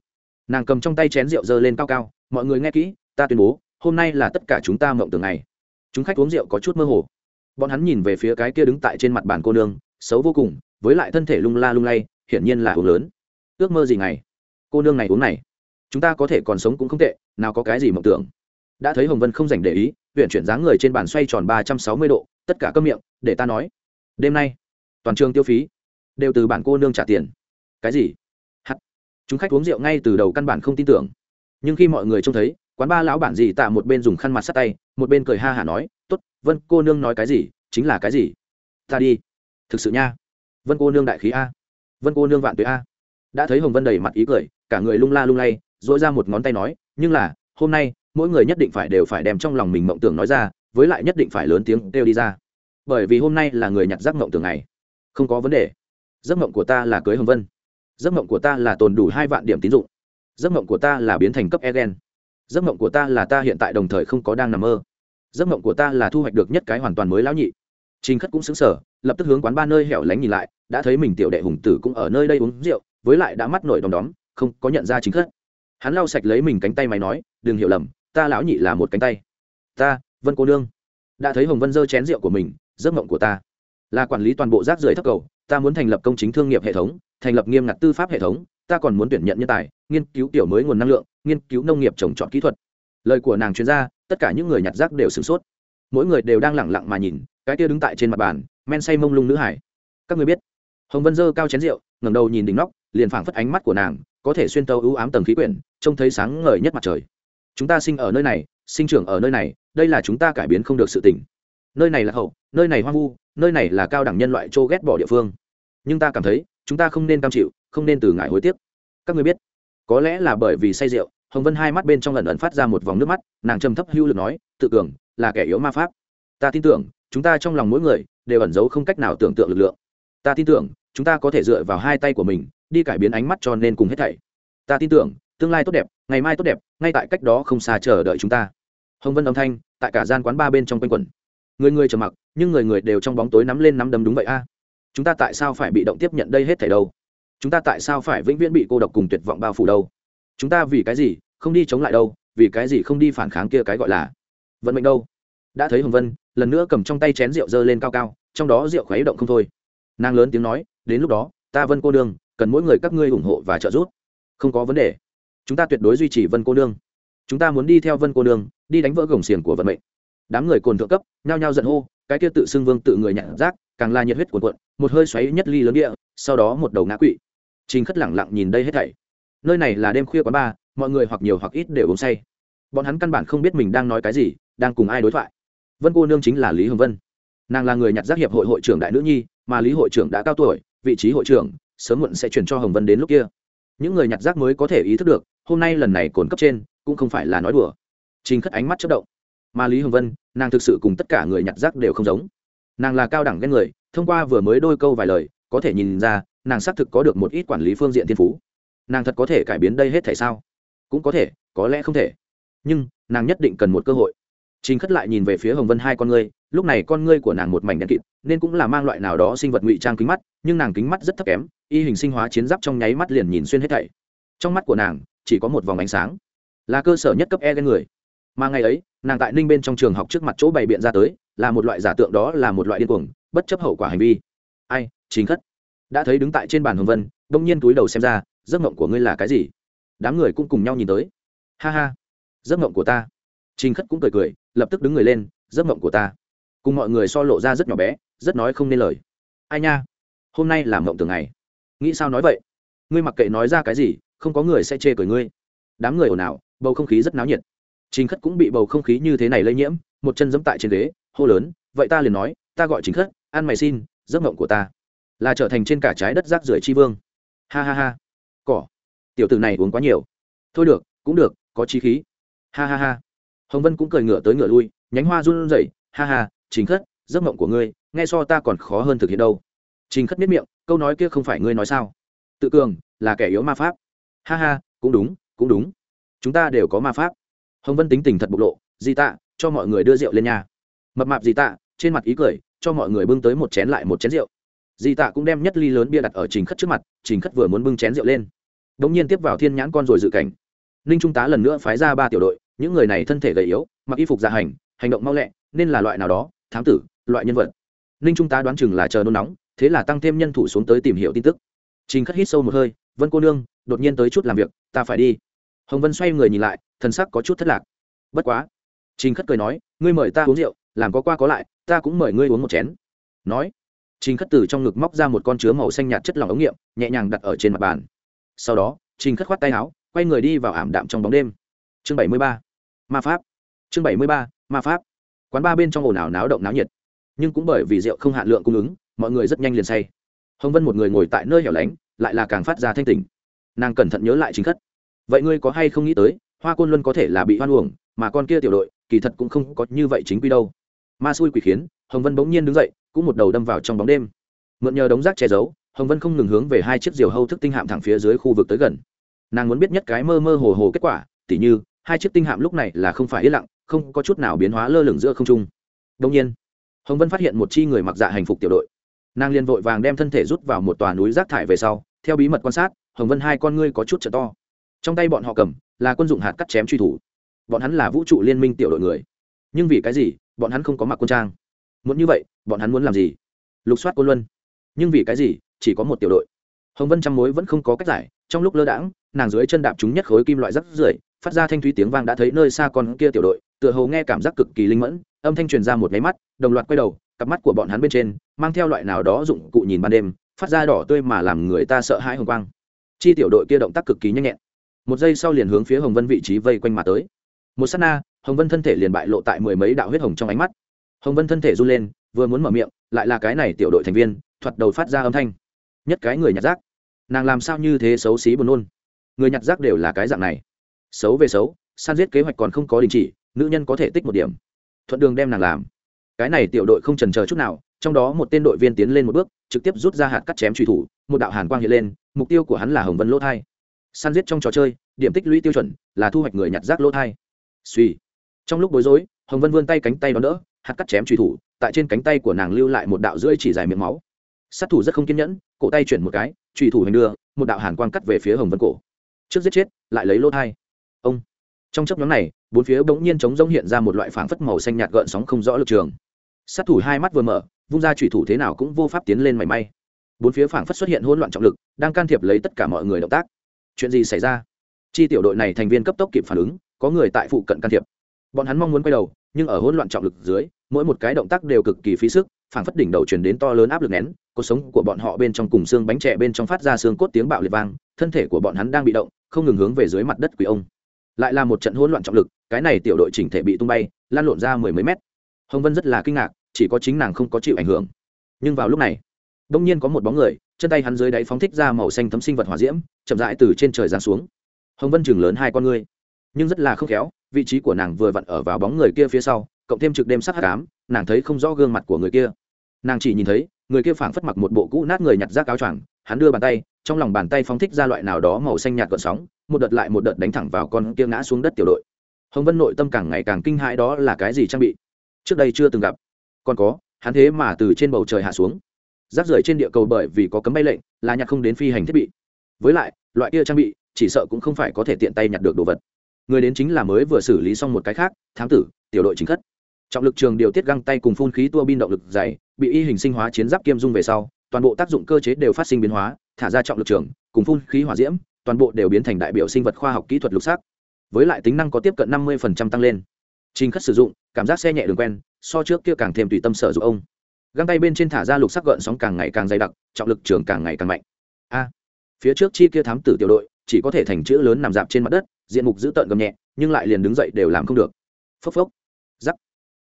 Nàng cầm trong tay chén rượu dơ lên cao cao, mọi người nghe kỹ, ta tuyên bố, hôm nay là tất cả chúng ta mộng tưởng ngày. Chúng khách uống rượu có chút mơ hồ. Bọn hắn nhìn về phía cái kia đứng tại trên mặt bàn cô nương, xấu vô cùng, với lại thân thể lung la lung lay, hiển nhiên là uống lớn. Ước mơ gì ngày? Cô nương này uống này. Chúng ta có thể còn sống cũng không tệ, nào có cái gì mộng tưởng. Đã thấy hồng vân không dành để ý, huyện chuyển dáng người trên bàn xoay tròn ba trăm sáu mươi độ, tất cả cơm miệng, để ta nói. Đêm nay, toàn trường tiêu phí đều từ bản cô nương trả tiền. Cái gì? Hắt. Chúng khách uống rượu ngay từ đầu căn bản không tin tưởng. Nhưng khi mọi người trông thấy, quán ba lão bản gì tạ một bên dùng khăn mặt sát tay, một bên cười ha hả nói t ố t vân cô nương nói cái gì, chính là cái gì? Ta đi. Thực sự nha. Vân cô nương đại khí a. Vân cô nương vạn tuế a. Đã thấy hồng vân đầy mặt ý cười, cả người lung la lung lay dỗi ra một ngón tay nói, nhưng là, hôm nay, mỗi người nhất định phải đều phải đem trong lòng mình mộng tưởng nói ra, với lại nhất định phải lớn tiếng kêu đi ra. Bởi vì hôm nay là người nhặt rác mộng tưởng này không có vấn đề giấc mộng của ta là cưới hồng vân. Giấc mộng của ta là tồn đủ hai vạn điểm tín dụng. Giấc mộng của ta là biến thành cấp e giấc mộng của ta là ta hiện tại đồng thời không có đang nằm mơ. Giấc mộng của ta là thu hoạch được nhất cái hoàn toàn mới lão nhị. Trình khất cũng xứng sở lập tức hướng quán ba nơi hẻo lánh nhìn lại, đã thấy mình tiểu đệ hùng tử cũng ở nơi đây uống rượu, với lại đã mắt nổi đom đóm, không có nhận ra chính khất. Hắn lau sạch lấy mình cánh tay mày nói, đừng hiểu lầm, ta lão nhị là một cánh tay. Ta, vân cô nương. Đã thấy hồng vân giơ chén rượu của mình, giấc mộng của ta là quản lý toàn bộ rác rưởi thấp cầu ta muốn thành lập công chính thương nghiệp hệ thống, thành lập nghiêm ngặt tư pháp hệ thống, ta còn muốn tuyển nhận nhân tài, nghiên cứu tiểu mới nguồn năng lượng, nghiên cứu nông nghiệp trồng trọt kỹ thuật. Lời của nàng chuyên gia, tất cả những người nhặt rác đều sửng sốt. Mỗi người đều đang lẳng lặng mà nhìn, cái kia đứng tại trên mặt bàn, men say mông lung nữ hải. Các người biết. Hồng vân dơ cao chén rượu, ngẩng đầu nhìn đỉnh nóc, liền phảng phất ánh mắt của nàng, có thể xuyên tấu ưu ám tầng khí quyển, trông thấy sáng ngời nhất mặt trời. Chúng ta sinh ở nơi này, sinh trưởng ở nơi này, đây là chúng ta cải biến không được sự tỉnh nơi này là hậu, nơi này hoang vu nơi này là cao đẳng nhân loại trô ghét bỏ địa phương. Nhưng ta cảm thấy, chúng ta không nên cam chịu, không nên từ ngại hối tiếc. Các người biết, có lẽ là bởi vì say rượu, hồng vân hai mắt bên trong lần ẩn phát ra một vòng nước mắt, nàng trầm thấp hưu lực nói, tự cường, là kẻ yếu ma pháp. Ta tin tưởng, chúng ta trong lòng mỗi người, đều ẩn giấu không cách nào tưởng tượng lực lượng. Ta tin tưởng, chúng ta có thể dựa vào hai tay của mình, đi cải biến ánh mắt cho nên cùng hết thảy. Ta tin tưởng, tương lai tốt đẹp, ngày mai tốt đẹp, ngay tại cách đó không xa chờ đợi chúng ta. Hồng vân âm thanh, tại cả gian quán ba bên trong quanh quẩn người người trầm mặc, nhưng người người đều trong bóng tối nắm lên nắm đấm đúng vậy a. Chúng ta tại sao phải bị động tiếp nhận đây hết thảy đâu? Chúng ta tại sao phải vĩnh viễn bị cô độc cùng tuyệt vọng bao phủ đâu? Chúng ta vì cái gì không đi chống lại đâu? Vì cái gì không đi phản kháng kia cái gọi là vận mệnh đâu? Đã thấy hồng vân, lần nữa cầm trong tay chén rượu dơ lên cao cao, trong đó rượu khuấy động không thôi. Nàng lớn tiếng nói, đến lúc đó, ta vân cô nương, cần mỗi người các ngươi ủng hộ và trợ giúp. Không có vấn đề. Chúng ta tuyệt đối duy trì vân cô nương. Chúng ta muốn đi theo vân cô nương, đi đánh vỡ gồng xiềng của vận mệnh đám người cồn thượng cấp, nhao nhao giận hô, cái kia tự xưng vương tự người nhặt rác, càng la nhiệt huyết cuộn cuộn, một hơi xoáy nhất ly lớn địa, sau đó một đầu ngã quỵ. Trình khất lẳng lặng nhìn đây hết thảy. Nơi này là đêm khuya quán ba mọi người hoặc nhiều hoặc ít đều uống say. Bọn hắn căn bản không biết mình đang nói cái gì, đang cùng ai đối thoại. Vân cô nương chính là lý hồng vân. Nàng là người nhặt rác hiệp hội hội trưởng đại nữ nhi, mà lý hội trưởng đã cao tuổi, vị trí hội trưởng, sớm muộn sẽ chuyển cho hồng vân đến lúc kia. Những người nhặt rác mới có thể ý thức được, hôm nay lần này cồn cấp trên, cũng không phải là nói đùa. Trình khất ánh mắt chất động mà lý hồng vân nàng thực sự cùng tất cả người nhặt rác đều không giống nàng là cao đẳng ghen người thông qua vừa mới đôi câu vài lời có thể nhìn ra nàng xác thực có được một ít quản lý phương diện thiên phú nàng thật có thể cải biến đây hết thể sao cũng có thể có lẽ không thể nhưng nàng nhất định cần một cơ hội Trình Khất lại nhìn về phía Hồng Vân hai con ngươi, lúc này con ngươi của nàng một mảnh đen kịt, nên cũng là mang loại nào đó sinh vật ngụy trang kính mắt, nhưng nàng kính mắt rất thấp kém, y hình sinh hóa chiến giáp trong nháy mắt liền nhìn xuyên hết thảy. Trong mắt của nàng chỉ có một vòng ánh sáng, là cơ sở nhất cấp e người. Mà ngày ấy, nàng tại Ninh bên trong trường học trước mặt chỗ bày biện ra tới, là một loại giả tượng đó là một loại điên cuồng, bất chấp hậu quả hành vi. Ai? chính Khất. Đã thấy đứng tại trên bàn Hồng Vân, đông nhiên túi đầu xem ra, giấc mộng của ngươi là cái gì? Đám người cũng cùng nhau nhìn tới. Ha ha, giấc mộng của ta. Trình Khất cũng cười cười, lập tức đứng người lên giấc mộng của ta cùng mọi người so lộ ra rất nhỏ bé rất nói không nên lời ai nha hôm nay là mộng từng ngày nghĩ sao nói vậy ngươi mặc kệ nói ra cái gì không có người sẽ chê cười ngươi đám người ồn ào bầu không khí rất náo nhiệt chính khất cũng bị bầu không khí như thế này lây nhiễm, một chân dẫm tại trên ghế, hô lớn, vậy ta liền nói, ta gọi chính khất, ăn mày xin, giấc mộng của ta là trở thành trên cả trái đất rác rưởi chi vương. Ha ha ha. Cỏ. Tiểu tử này uống quá nhiều. Thôi được, cũng được, có chi khí. Ha ha ha. Hồng vân cũng cười ngửa tới ngửa lui, nhánh hoa run rẩy. Ha ha chính khất, giấc mộng của ngươi, nghe so ta còn khó hơn thực hiện đâu. Trình khất biết miệng, câu nói kia không phải ngươi nói sao? Tự cường, là kẻ yếu ma pháp. Ha ha, cũng đúng cũng đúng. Chúng ta đều có ma pháp hồng vân tính tình thật bộc lộ di tạ, cho mọi người đưa rượu lên nhà mập mạp di tạ, trên mặt ý cười, cho mọi người bưng tới một chén lại một chén rượu. Di tạ cũng đem nhất ly lớn bia đặt ở trình khất trước mặt, trình khất vừa muốn bưng chén rượu lên đ ỗ n g nhiên tiếp vào thiên nhãn con rồi dự cảnh. Ninh trung tá lần nữa phái ra ba tiểu đội, những người này thân thể gầy yếu, mặc y phục dạ hành hành động mau lẹ, nên là loại nào đó, thám tử, loại nhân vật. Ninh trung tá đoán chừng là chờ nôn nóng, thế là tăng thêm nhân thủ xuống tới tìm hiểu tin tức. Trình khất hít sâu một hơi, vân cô nương, đột nhiên tới chút làm việc, ta phải đi. Hồng vân xoay người nhìn lại thần sắc có chút thất lạc. Bất quá, trình khất cười nói, ngươi mời ta uống rượu, làm có qua có lại, ta cũng mời ngươi uống một chén. Nói, trình khất từ trong ngực móc ra một con chứa màu xanh nhạt chất lỏng ống nghiệm, nhẹ nhàng đặt ở trên mặt bàn. Sau đó, trình khất khoát tay áo, quay người đi vào ảm đạm trong bóng đêm. Chương bảy mươi ba, ma pháp. Chương bảy mươi ba, ma pháp. Quán ba bên trong ồn ào náo động náo nhiệt. Nhưng cũng bởi vì rượu không hạn lượng cung ứng, mọi người rất nhanh liền say. Hồng vân một người ngồi tại nơi hẻo lánh, lại là càng phát ra thanh tỉnh. Nàng cẩn thận nhớ lại chính khất. Vậy ngươi có hay không nghĩ tới hoa côn luân có thể là bị hoan uổng, mà con kia tiểu đội, kỳ thật cũng không có như vậy chính quy đâu. Ma xui quỷ khiến, hồng vân bỗng nhiên đứng dậy, cũng một đầu đâm vào trong bóng đêm. Mượn nhờ đống rác che giấu, hồng vân không ngừng hướng về hai chiếc diều hâu thức tinh hạm thẳng phía dưới khu vực tới gần. Nàng muốn biết nhất cái mơ mơ hồ hồ kết quả, tỉ như, hai chiếc tinh hạm lúc này là không phải yên lặng, không có chút nào biến hóa lơ lửng giữa không trung. Đông nhiên, hồng vân phát hiện một chi người mặc dạ hành phục tiểu đội. Nàng liền vội vàng đem thân thể rút vào một tòa núi rác thải về sau, theo bí mật quan sát, hồng vân hai con ngươi có chút trở to. Trong tay bọn họ cầm là quân dụng hạt cắt chém truy thủ. Bọn hắn là vũ trụ liên minh tiểu đội người. Nhưng vì cái gì, bọn hắn không có mặc quân trang? Muốn như vậy, bọn hắn muốn làm gì? Lục soát quân luân. Nhưng vì cái gì, chỉ có một tiểu đội? Hồng vân trăm mối vẫn không có cách giải. Trong lúc lơ đãng, nàng dưới chân đạp chúng nhất khối kim loại rắc rưởi, phát ra thanh thúy tiếng vang đã thấy nơi xa con kia tiểu đội, tựa hồ nghe cảm giác cực kỳ linh mẫn, âm thanh truyền ra một máy mắt, đồng loạt quay đầu, cặp mắt của bọn hắn bên trên, mang theo loại nào đó dụng cụ nhìn ban đêm, phát ra đỏ tươi mà làm người ta sợ hãi hồng quang. Chi tiểu đội kia động tác cực kỳ nhanh nhẹn một giây sau liền hướng phía hồng vân vị trí vây quanh mà tới. Một s á t na, hồng vân thân thể liền bại lộ tại mười mấy đạo huyết hồng trong ánh mắt. Hồng vân thân thể run lên, vừa muốn mở miệng, lại là cái này tiểu đội thành viên, thoạt đầu phát ra âm thanh. Nhất cái người nhặt rác. Nàng làm sao như thế xấu xí buồn nôn. Người nhặt rác đều là cái dạng này. Xấu về xấu, san giết kế hoạch còn không có đình chỉ, nữ nhân có thể tích một điểm. Thuận đường đem nàng làm. Cái này tiểu đội không trần chờ chút nào, trong đó một tên đội viên tiến lên một bước, trực tiếp rút ra hạt cắt chém truy thủ, một đạo hàn quang hiện lên, mục tiêu của hắn là hồng vân lỗ thai san giết trong trò chơi, điểm tích lũy tiêu chuẩn là thu hoạch người nhặt rác lỗ thai. Suy trong lúc bối rối, hồng vân vươn tay cánh tay đón đỡ, hạt cắt chém truy thủ, tại trên cánh tay của nàng lưu lại một đạo rưỡi chỉ dài miệng máu. Sát thủ rất không kiên nhẫn, cổ tay chuyển một cái truy thủ hành đưa, một đạo hàn quang cắt về phía hồng vân cổ. Trước giết chết, lại lấy lỗ thai. Ông. Trong chấp nhóm này, bốn phía bỗng nhiên trống rỗng hiện ra một loại phảng phất màu xanh nhạt gợn sóng không rõ lực trường. Sát thủ hai mắt vừa mở, vung ra trùy thủ thế nào cũng vô pháp tiến lên mảy may. Bốn phía phảng phất xuất hiện hỗn loạn trọng lực, đang can thiệp lấy tất cả mọi người động tác chuyện gì xảy ra? Chi tiểu đội này thành viên cấp tốc kịp phản ứng, có người tại phụ cận can thiệp. Bọn hắn mong muốn quay đầu, nhưng ở hỗn loạn trọng lực dưới, mỗi một cái động tác đều cực kỳ phí sức phảng phất đỉnh đầu truyền đến to lớn áp lực nén, cuộc sống của bọn họ bên trong cùng xương bánh trẻ bên trong phát ra xương cốt tiếng bạo liệt vang, thân thể của bọn hắn đang bị động, không ngừng hướng về dưới mặt đất quỷ ông. Lại là một trận hỗn loạn trọng lực, cái này tiểu đội chỉnh thể bị tung bay, lan lộn ra mười mấy mét. Hồng vân rất là kinh ngạc, chỉ có chính nàng không có chịu ảnh hưởng. Nhưng vào lúc này, đông nhiên có một bóng người chân tay hắn dưới đáy phóng thích ra màu xanh thấm sinh vật hỏa diễm, chậm rãi từ trên trời giáng xuống. Hồng vân chừng lớn hai con ngươi, nhưng rất là không khéo, vị trí của nàng vừa vặn ở vào bóng người kia phía sau, cộng thêm trực đêm sắc hắc cám nàng thấy không rõ gương mặt của người kia. Nàng chỉ nhìn thấy, người kia phảng phất mặc một bộ cũ nát người nhặt rác áo choàng, hắn đưa bàn tay, trong lòng bàn tay phóng thích ra loại nào đó màu xanh nhạt gợn sóng, một đợt lại một đợt đánh thẳng vào con kia ngã xuống đất tiểu đội. Hồng vân nội tâm càng ngày càng kinh hãi đó là cái gì trang bị? Trước đây chưa từng gặp. Còn có, hắn thế mà từ trên bầu trời hạ xuống rác rưởi trên địa cầu bởi vì có cấm bay lệnh, là nhặt không đến phi hành thiết bị. Với lại, loại kia trang bị, chỉ sợ cũng không phải có thể tiện tay nhặt được đồ vật. Người đến chính là mới vừa xử lý xong một cái khác, thám tử, tiểu đội chính khất. Trọng lực trường điều tiết găng tay cùng phun khí tua bin động lực dày, bị y hình sinh hóa chiến giáp kiêm dung về sau, toàn bộ tác dụng cơ chế đều phát sinh biến hóa, thả ra trọng lực trường, cùng phun khí hỏa diễm, toàn bộ đều biến thành đại biểu sinh vật khoa học kỹ thuật lục sắc. Với lại tính năng có tiếp cận năm mươi tăng lên. Trình khất sử dụng, cảm giác xe nhẹ đường quen, so trước kia càng thêm tùy tâm sở dụng ông găng tay bên trên thả ra lục sắc gợn sóng càng ngày càng dày đặc, trọng lực trường càng ngày càng mạnh. A, phía trước chi kia thám tử tiểu đội, chỉ có thể thành chữ lớn nằm dạp trên mặt đất, diện mục giữ tợn gầm nhẹ, nhưng lại liền đứng dậy đều làm không được. Phốc phốc, giắc.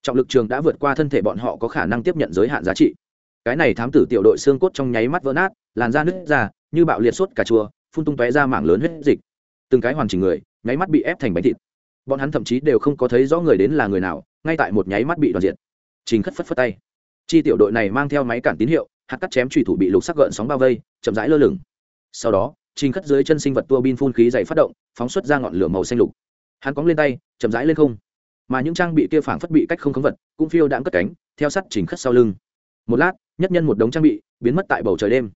Trọng lực trường đã vượt qua thân thể bọn họ có khả năng tiếp nhận giới hạn giá trị. Cái này thám tử tiểu đội xương cốt trong nháy mắt vỡ nát, làn da nứt ra, như bạo liệt suốt cà chua, phun tung tóe ra mảng lớn huyết dịch. Từng cái hoàn chỉnh người, nháy mắt bị ép thành bánh thịt. Bọn hắn thậm chí đều không có thấy rõ người đến là người nào, ngay tại một nháy mắt bị đoàn diệt. Trình khất phất phất tay chi tiểu đội này mang theo máy cản tín hiệu, hạt cắt chém trùy thủ bị lục sắc gợn sóng bao vây, chậm rãi lơ lửng. Sau đó, trình khất dưới chân sinh vật tua bin phun khí dày phát động, phóng xuất ra ngọn lửa màu xanh lục. Hắn cóng lên tay, chậm rãi lên không. Mà những trang bị kia phảng phất bị cách không khống vật, cũng phiêu đãng cất cánh, theo sắt trình khất sau lưng. Một lát, nhất nhân một đống trang bị, biến mất tại bầu trời đêm.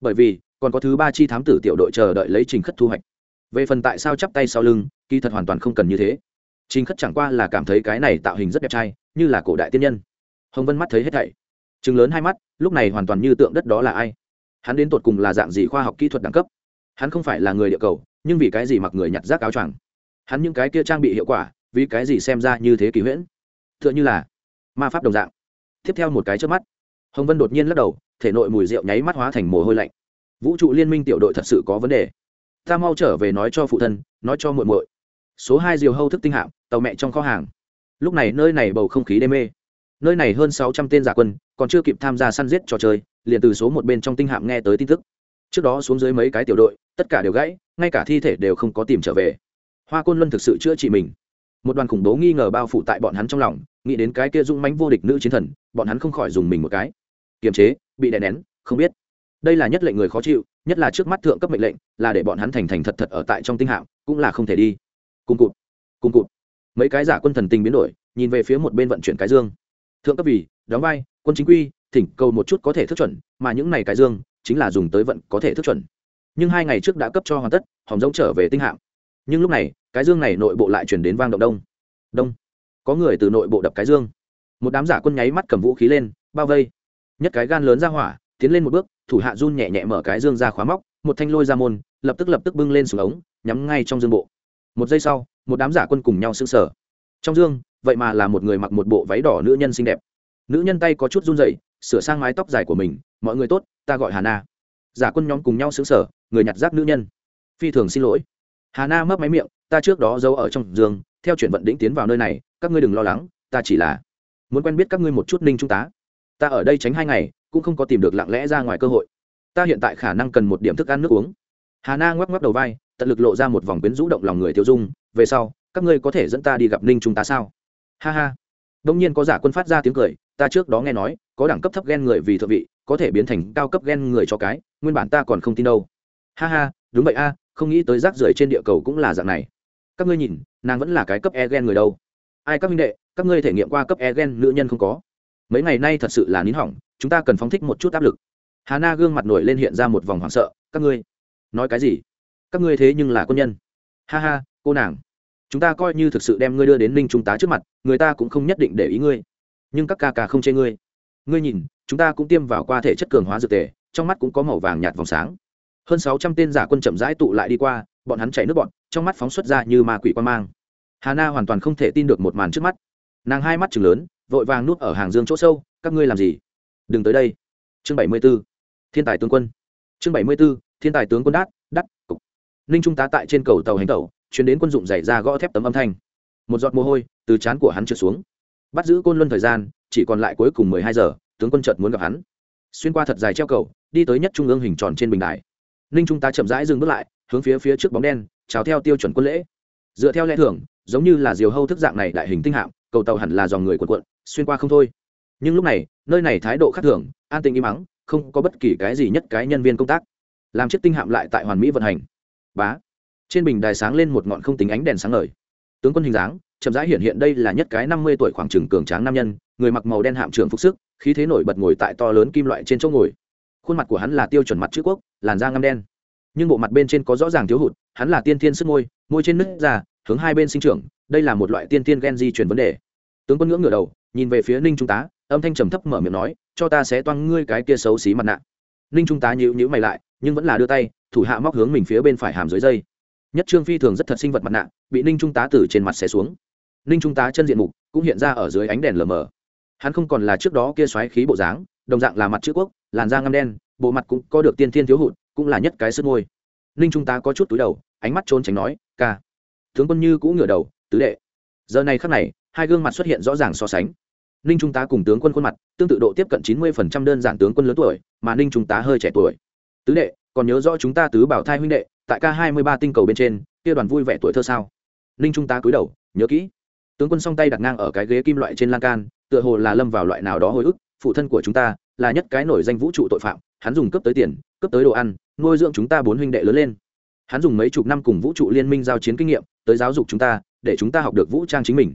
Bởi vì, còn có thứ ba chi thám tử tiểu đội chờ đợi lấy trình khất thu hoạch. Về phần tại sao chắp tay sau lưng, kỳ thật hoàn toàn không cần như thế. Trình khất chẳng qua là cảm thấy cái này tạo hình rất đẹp trai, như là cổ đại tiên nhân. Hồng vân mắt thấy hết thảy chừng lớn hai mắt, lúc này hoàn toàn như tượng đất đó là ai? Hắn đến tột cùng là dạng gì khoa học kỹ thuật đẳng cấp? Hắn không phải là người địa cầu, nhưng vì cái gì mặc người nhặt rác áo choàng? Hắn những cái kia trang bị hiệu quả, vì cái gì xem ra như thế kỳ huyễn? T h ư ợ n h ư là ma pháp đồng dạng. Tiếp theo một cái trước mắt, hồng vân đột nhiên lắc đầu, thể nội mùi rượu nháy mắt hóa thành mồ hôi lạnh. Vũ trụ liên minh tiểu đội thật sự có vấn đề. Ta mau trở về nói cho phụ thân, nói cho muội muội. Số hai diều hâu thức tinh hạm, tàu mẹ trong kho hàng. Lúc này nơi này bầu không khí đê mê nơi này hơn sáu trăm tên giả quân, còn chưa kịp tham gia săn giết trò chơi, liền từ số một bên trong tinh hạm nghe tới tin tức. Trước đó xuống dưới mấy cái tiểu đội, tất cả đều gãy, ngay cả thi thể đều không có tìm trở về. Hoa côn luân thực sự chữa trị mình. Một đoàn khủng bố nghi ngờ bao phủ tại bọn hắn trong lòng, nghĩ đến cái kia dung mánh vô địch nữ chiến thần, bọn hắn không khỏi dùng mình một cái. Kiềm chế, bị đè nén, không biết. Đây là nhất lệnh người khó chịu, nhất là trước mắt thượng cấp mệnh lệnh, là để bọn hắn thành thành thật thật ở tại trong tinh hạm, cũng là không thể đi. Cùng cụt cùng cụt. Mấy cái giả quân thần tình biến đổi, nhìn về phía một bên vận chuyển cái dương thượng cấp vì, đóng vai, quân chính quy, thỉnh cầu một chút có thể thức chuẩn, mà những này cái dương, chính là dùng tới vận có thể thức chuẩn. Nhưng hai ngày trước đã cấp cho hoàn tất, hòm giống trở về tinh hạng nhưng lúc này, cái dương này nội bộ lại chuyển đến vang động đông. Đông. Có người từ nội bộ đập cái dương. Một đám giả quân nháy mắt cầm vũ khí lên, bao vây. Nhất cái gan lớn ra hỏa, tiến lên một bước, thủ hạ run nhẹ nhẹ mở cái dương ra khóa móc, một thanh lôi ra môn, lập tức lập tức bưng lên xuống ống, nhắm ngay trong dương bộ. Một giây sau, một đám giả quân cùng nhau sưng sở trong dương vậy mà là một người mặc một bộ váy đỏ nữ nhân xinh đẹp. Nữ nhân tay có chút run rẩy, sửa sang mái tóc dài của mình, mọi người tốt, ta gọi hà na. Giả quân nhóm cùng nhau xứng sở người nhặt rác nữ nhân. Phi thường xin lỗi. Hà na mấp máy miệng, ta trước đó giấu ở trong giường, theo chuyển vận đĩnh tiến vào nơi này, các ngươi đừng lo lắng, ta chỉ là muốn quen biết các ngươi một chút ninh trung tá. Ta ở đây tránh hai ngày, cũng không có tìm được lặng lẽ ra ngoài cơ hội. Ta hiện tại khả năng cần một điểm thức ăn nước uống. Hà na ngoắc ngoắc đầu vai, tận lực lộ ra một vòng quyến rũ động lòng người tiêu dung, về sau, các ngươi có thể dẫn ta đi gặp ninh trung tá sao? Ha ha. Đông nhiên có giả quân phát ra tiếng cười, ta trước đó nghe nói, có đẳng cấp thấp ghen người vì thượng vị, có thể biến thành cao cấp ghen người cho cái, nguyên bản ta còn không tin đâu. Ha ha, đúng vậy a, không nghĩ tới rác rưởi trên địa cầu cũng là dạng này. Các ngươi nhìn, nàng vẫn là cái cấp e ghen người đâu. Ai các minh đệ, các ngươi thể nghiệm qua cấp e ghen nữ nhân không có? Mấy ngày nay thật sự là nín hỏng, chúng ta cần phóng thích một chút áp lực. Hà na gương mặt nổi lên hiện ra một vòng hoảng sợ, các ngươi nói cái gì? Các ngươi thế nhưng là quân nhân. Ha ha, cô nàng chúng ta coi như thực sự đem ngươi đưa đến ninh trung tá trước mặt, người ta cũng không nhất định để ý ngươi. Nhưng các ca ca không chê ngươi. Ngươi nhìn, chúng ta cũng tiêm vào qua thể chất cường hóa dược tề, trong mắt cũng có màu vàng nhạt vòng sáng. Hơn sáu trăm tên giả quân chậm rãi tụ lại đi qua, bọn hắn chảy nước bọn trong mắt phóng xuất ra như ma quỷ quan mang. Hà na hoàn toàn không thể tin được một màn trước mắt. Nàng hai mắt chừng lớn, vội vàng nuốt ở hàng dương chỗ sâu, các ngươi làm gì? Đừng tới đây. Chương bảy mươi b ố thiên tài tướng quân. Chương bảy mươi b ố thiên tài tướng quân đát đắt cục. Ninh trung tá tại trên cầu tàu hành tàu chuyến đến quân dụng dày ra gõ thép tấm âm thanh. Một giọt mồ hôi từ trán của hắn trượt xuống. Bắt giữ côn luân thời gian, chỉ còn lại cuối cùng mười hai giờ, tướng quân chợt muốn gặp hắn. Xuyên qua thật dài treo cầu, đi tới nhất trung ương hình tròn trên bình đài. Ninh trung tá chậm rãi dừng bước lại, hướng phía phía trước bóng đen, chào theo tiêu chuẩn quân lễ. Dựa theo lẽ thường, giống như là diều hâu thức dạng này đại hình tinh hạm, cầu tàu hẳn là dòng người quần quận xuyên qua không thôi. Nhưng lúc này, nơi này thái độ khác thường, an tĩnh im ắng, không có bất kỳ cái gì nhất cái nhân viên công tác. Làm chiếc tinh hạm lại tại hoàn mỹ vận hành. Bá trên bình đài sáng lên một ngọn không tính ánh đèn sáng ngời. Tướng quân hình dáng, chậm rãi hiện hiện đây là nhất cái năm mươi tuổi khoảng trừng cường tráng nam nhân, người mặc màu đen hạm trưởng phục sức, khí thế nổi bật ngồi tại to lớn kim loại trên chỗ ngồi. Khuôn mặt của hắn là tiêu chuẩn mặt chữ quốc, làn da ngăm đen. Nhưng bộ mặt bên trên có rõ ràng thiếu hụt, hắn là tiên thiên sức môi môi trên nứt ra, hướng hai bên sinh trưởng, đây là một loại tiên thiên gen di chuyển vấn đề. Tướng quân ngưỡng ngửa đầu, nhìn về phía ninh trung tá, âm thanh trầm thấp mở miệng nói, cho ta sẽ toang ngươi cái kia xấu xí mặt nạ. Ninh trung tá nhíu nhíu mày lại, nhưng vẫn là đưa tay, thủ hạ móc hướng mình phía bên phải hàm dưới dây nhất trương phi thường rất thật sinh vật mặt nạ, bị ninh trung tá từ trên mặt xé xuống. Ninh trung tá chân diện mục cũng hiện ra ở dưới ánh đèn lờ mờ. Hắn không còn là trước đó kia xoáy khí bộ dáng, đồng dạng là mặt chữ quốc, làn da ngăm đen, bộ mặt cũng có được tiên thiên thiếu hụt, cũng là nhất cái sức môi. Ninh trung tá có chút túi đầu, ánh mắt trốn tránh nói, ca, tướng quân như cũng ngửa đầu, tứ đệ. Giờ này khắc này, hai gương mặt xuất hiện rõ ràng so sánh. Ninh trung tá cùng tướng quân khuôn mặt tương tự độ tiếp cận chín mươi phần trăm đơn giản tướng quân lớn tuổi, mà ninh trung tá hơi trẻ tuổi. Tứ đệ, còn nhớ rõ chúng ta tứ bảo thai huynh đệ tại k hai mươi ba tinh cầu bên trên, kia đoàn vui vẻ tuổi thơ sao? Ninh trung tá cúi đầu, nhớ kỹ. Tướng quân song tay đặt ngang ở cái ghế kim loại trên lan can, tựa hồ là lâm vào loại nào đó hồi ức. Phụ thân của chúng ta là nhất cái nổi danh vũ trụ tội phạm, hắn dùng cấp tới tiền cấp tới đồ ăn, nuôi dưỡng chúng ta bốn huynh đệ lớn lên. Hắn dùng mấy chục năm cùng vũ trụ liên minh giao chiến kinh nghiệm, tới giáo dục chúng ta, để chúng ta học được vũ trang chính mình.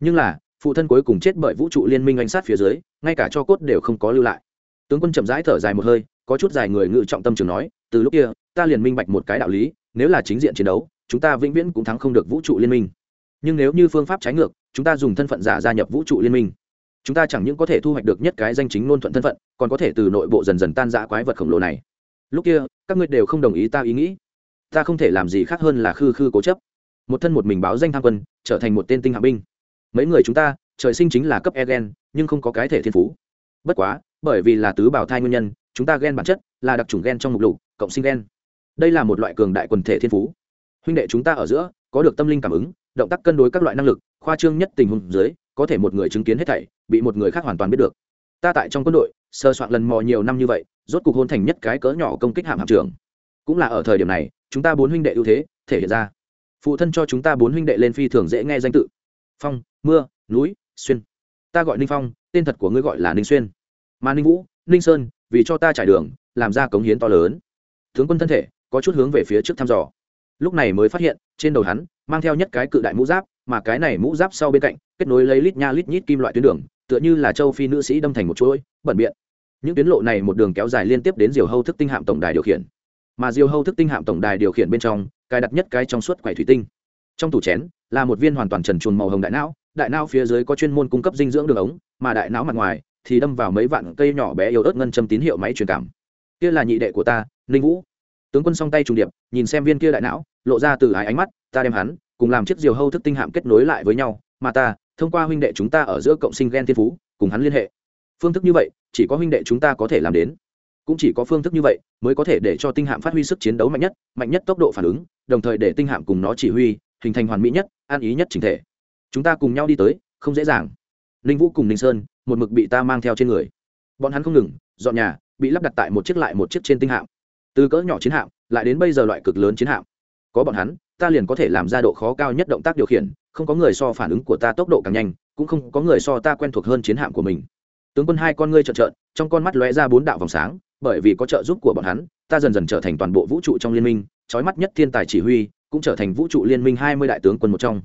Nhưng là, phụ thân cuối cùng chết bởi vũ trụ liên minh oanh sát phía dưới, ngay cả cho cốt đều không có lưu lại. Tướng quân chậm rãi thở dài một hơi, có chút dài người ngự trọng tâm trường nói, từ lúc kia ta liền minh bạch một cái đạo lý, nếu là chính diện chiến đấu, chúng ta vĩnh viễn cũng thắng không được vũ trụ liên minh. Nhưng nếu như phương pháp trái ngược, chúng ta dùng thân phận giả gia nhập vũ trụ liên minh. Chúng ta chẳng những có thể thu hoạch được nhất cái danh chính ngôn thuận thân phận, còn có thể từ nội bộ dần dần tan giã quái vật khổng lồ này. Lúc kia, các ngươi đều không đồng ý ta ý nghĩ. Ta không thể làm gì khác hơn là khư khư cố chấp. Một thân một mình báo danh tham quân, trở thành một tên tinh hạ binh. Mấy người chúng ta, trời sinh chính là cấp e gen, nhưng không có cái thể thiên phú. Bất quá, bởi vì là tứ bảo thai nguyên nhân, chúng ta gen bản chất là đặc trùng gen trong mục lục, cộng sinh gen đây là một loại cường đại quần thể thiên phú. Huynh đệ chúng ta ở giữa, có được tâm linh cảm ứng, động tác cân đối các loại năng lực, khoa trương nhất tình huống dưới, có thể một người chứng kiến hết thảy, bị một người khác hoàn toàn biết được. Ta tại trong quân đội, sơ soạn lần mò nhiều năm như vậy, rốt cục hôn thành nhất cái cỡ nhỏ công kích hạm hạm trưởng. Cũng là ở thời điểm này, chúng ta bốn huynh đệ ưu thế, thể hiện ra. Phụ thân cho chúng ta bốn huynh đệ lên phi thường dễ nghe danh tự. Phong, mưa, núi, xuyên. Ta gọi ninh phong, tên thật của ngươi gọi là ninh xuyên. Mà ninh vũ, ninh sơn, vì cho ta trải đường, làm ra cống hiến to lớn. Tướng quân thân thể có chút hướng về phía trước thăm dò. Lúc này mới phát hiện, trên đầu hắn, mang theo nhất cái cự đại mũ giáp, mà cái này mũ giáp sau bên cạnh, kết nối lấy lít nha lít nhít kim loại tuyến đường, tựa như là châu phi nữ sĩ đâm thành một chuỗi, bẩn biện. Những tuyến lộ này một đường kéo dài liên tiếp đến diều hâu thức tinh hạm tổng đài điều khiển. Mà diều hâu thức tinh hạm tổng đài điều khiển bên trong cài đặt nhất cái trong suốt quầy thủy tinh. Trong tủ chén, là một viên hoàn toàn trần truồng màu hồng đại não đại não phía dưới có chuyên môn cung cấp dinh dưỡng đường ống, mà đại não mặt ngoài thì đâm vào mấy vạn cây nhỏ bé yếu ớt ngân châm tín hiệu máy truyền cảm. Kia là nhị đệ của ta, ninh vũ tướng quân song tay trùng điệp, nhìn xem viên kia đại não, lộ ra từ ái ánh mắt, ta đem hắn cùng làm chiếc diều hâu thức tinh hạm kết nối lại với nhau, mà ta, thông qua huynh đệ chúng ta ở giữa cộng sinh gen thiên phú, cùng hắn liên hệ. Phương thức như vậy, chỉ có huynh đệ chúng ta có thể làm đến. Cũng chỉ có phương thức như vậy, mới có thể để cho tinh hạm phát huy sức chiến đấu mạnh nhất mạnh nhất tốc độ phản ứng, đồng thời để tinh hạm cùng nó chỉ huy, hình thành hoàn mỹ nhất, an ý nhất trình thể. Chúng ta cùng nhau đi tới, không dễ dàng. Ninh vũ cùng ninh sơn, một mực bị ta mang theo trên người. Bọn hắn không ngừng, dọn nhà, bị lắp đặt tại một chiếc lại một chiếc trên tinh hạm từ cỡ nhỏ chiến hạm lại đến bây giờ loại cực lớn chiến hạm có bọn hắn ta liền có thể làm ra độ khó cao nhất động tác điều khiển không có người so phản ứng của ta tốc độ càng nhanh cũng không có người so ta quen thuộc hơn chiến hạm của mình tướng quân hai con ngươi trợn trợn trong con mắt lóe ra bốn đạo vòng sáng bởi vì có trợ giúp của bọn hắn ta dần dần trở thành toàn bộ vũ trụ trong liên minh trói mắt nhất thiên tài chỉ huy cũng trở thành vũ trụ liên minh hai mươi đại tướng quân một trong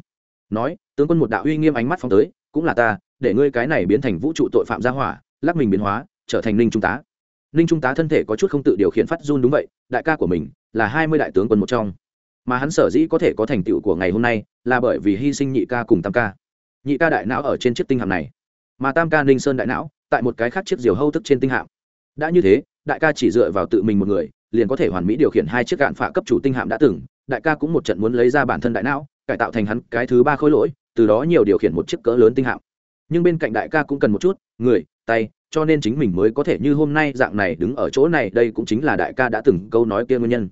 nói tướng quân một đạo uy nghiêm ánh mắt phóng tới cũng là ta để ngươi cái này biến thành vũ trụ tội phạm gia hỏa lắc mình biến hóa trở thành ninh trung tá ninh trung tá thân thể có chút không tự điều khiển phát run đúng vậy, đại ca của mình là hai mươi đại tướng quân một trong. Mà hắn sở dĩ có thể có thành tựu của ngày hôm nay là bởi vì hy sinh nhị ca cùng tam ca. Nhị ca đại não ở trên chiếc tinh hạm này, mà tam ca ninh sơn đại não tại một cái khác chiếc diều hâu tức trên tinh hạm. Đã như thế, đại ca chỉ dựa vào tự mình một người, liền có thể hoàn mỹ điều khiển hai chiếc cạn phạ cấp chủ tinh hạm đã từng. Đại ca cũng một trận muốn lấy ra bản thân đại não, cải tạo thành hắn cái thứ ba khối lỗi, từ đó nhiều điều khiển một chiếc cỡ lớn tinh hạm. Nhưng bên cạnh đại ca cũng cần một chút, người, tay cho nên chính mình mới có thể như hôm nay dạng này đứng ở chỗ này, đây cũng chính là đại ca đã từng câu nói kia nguyên nhân.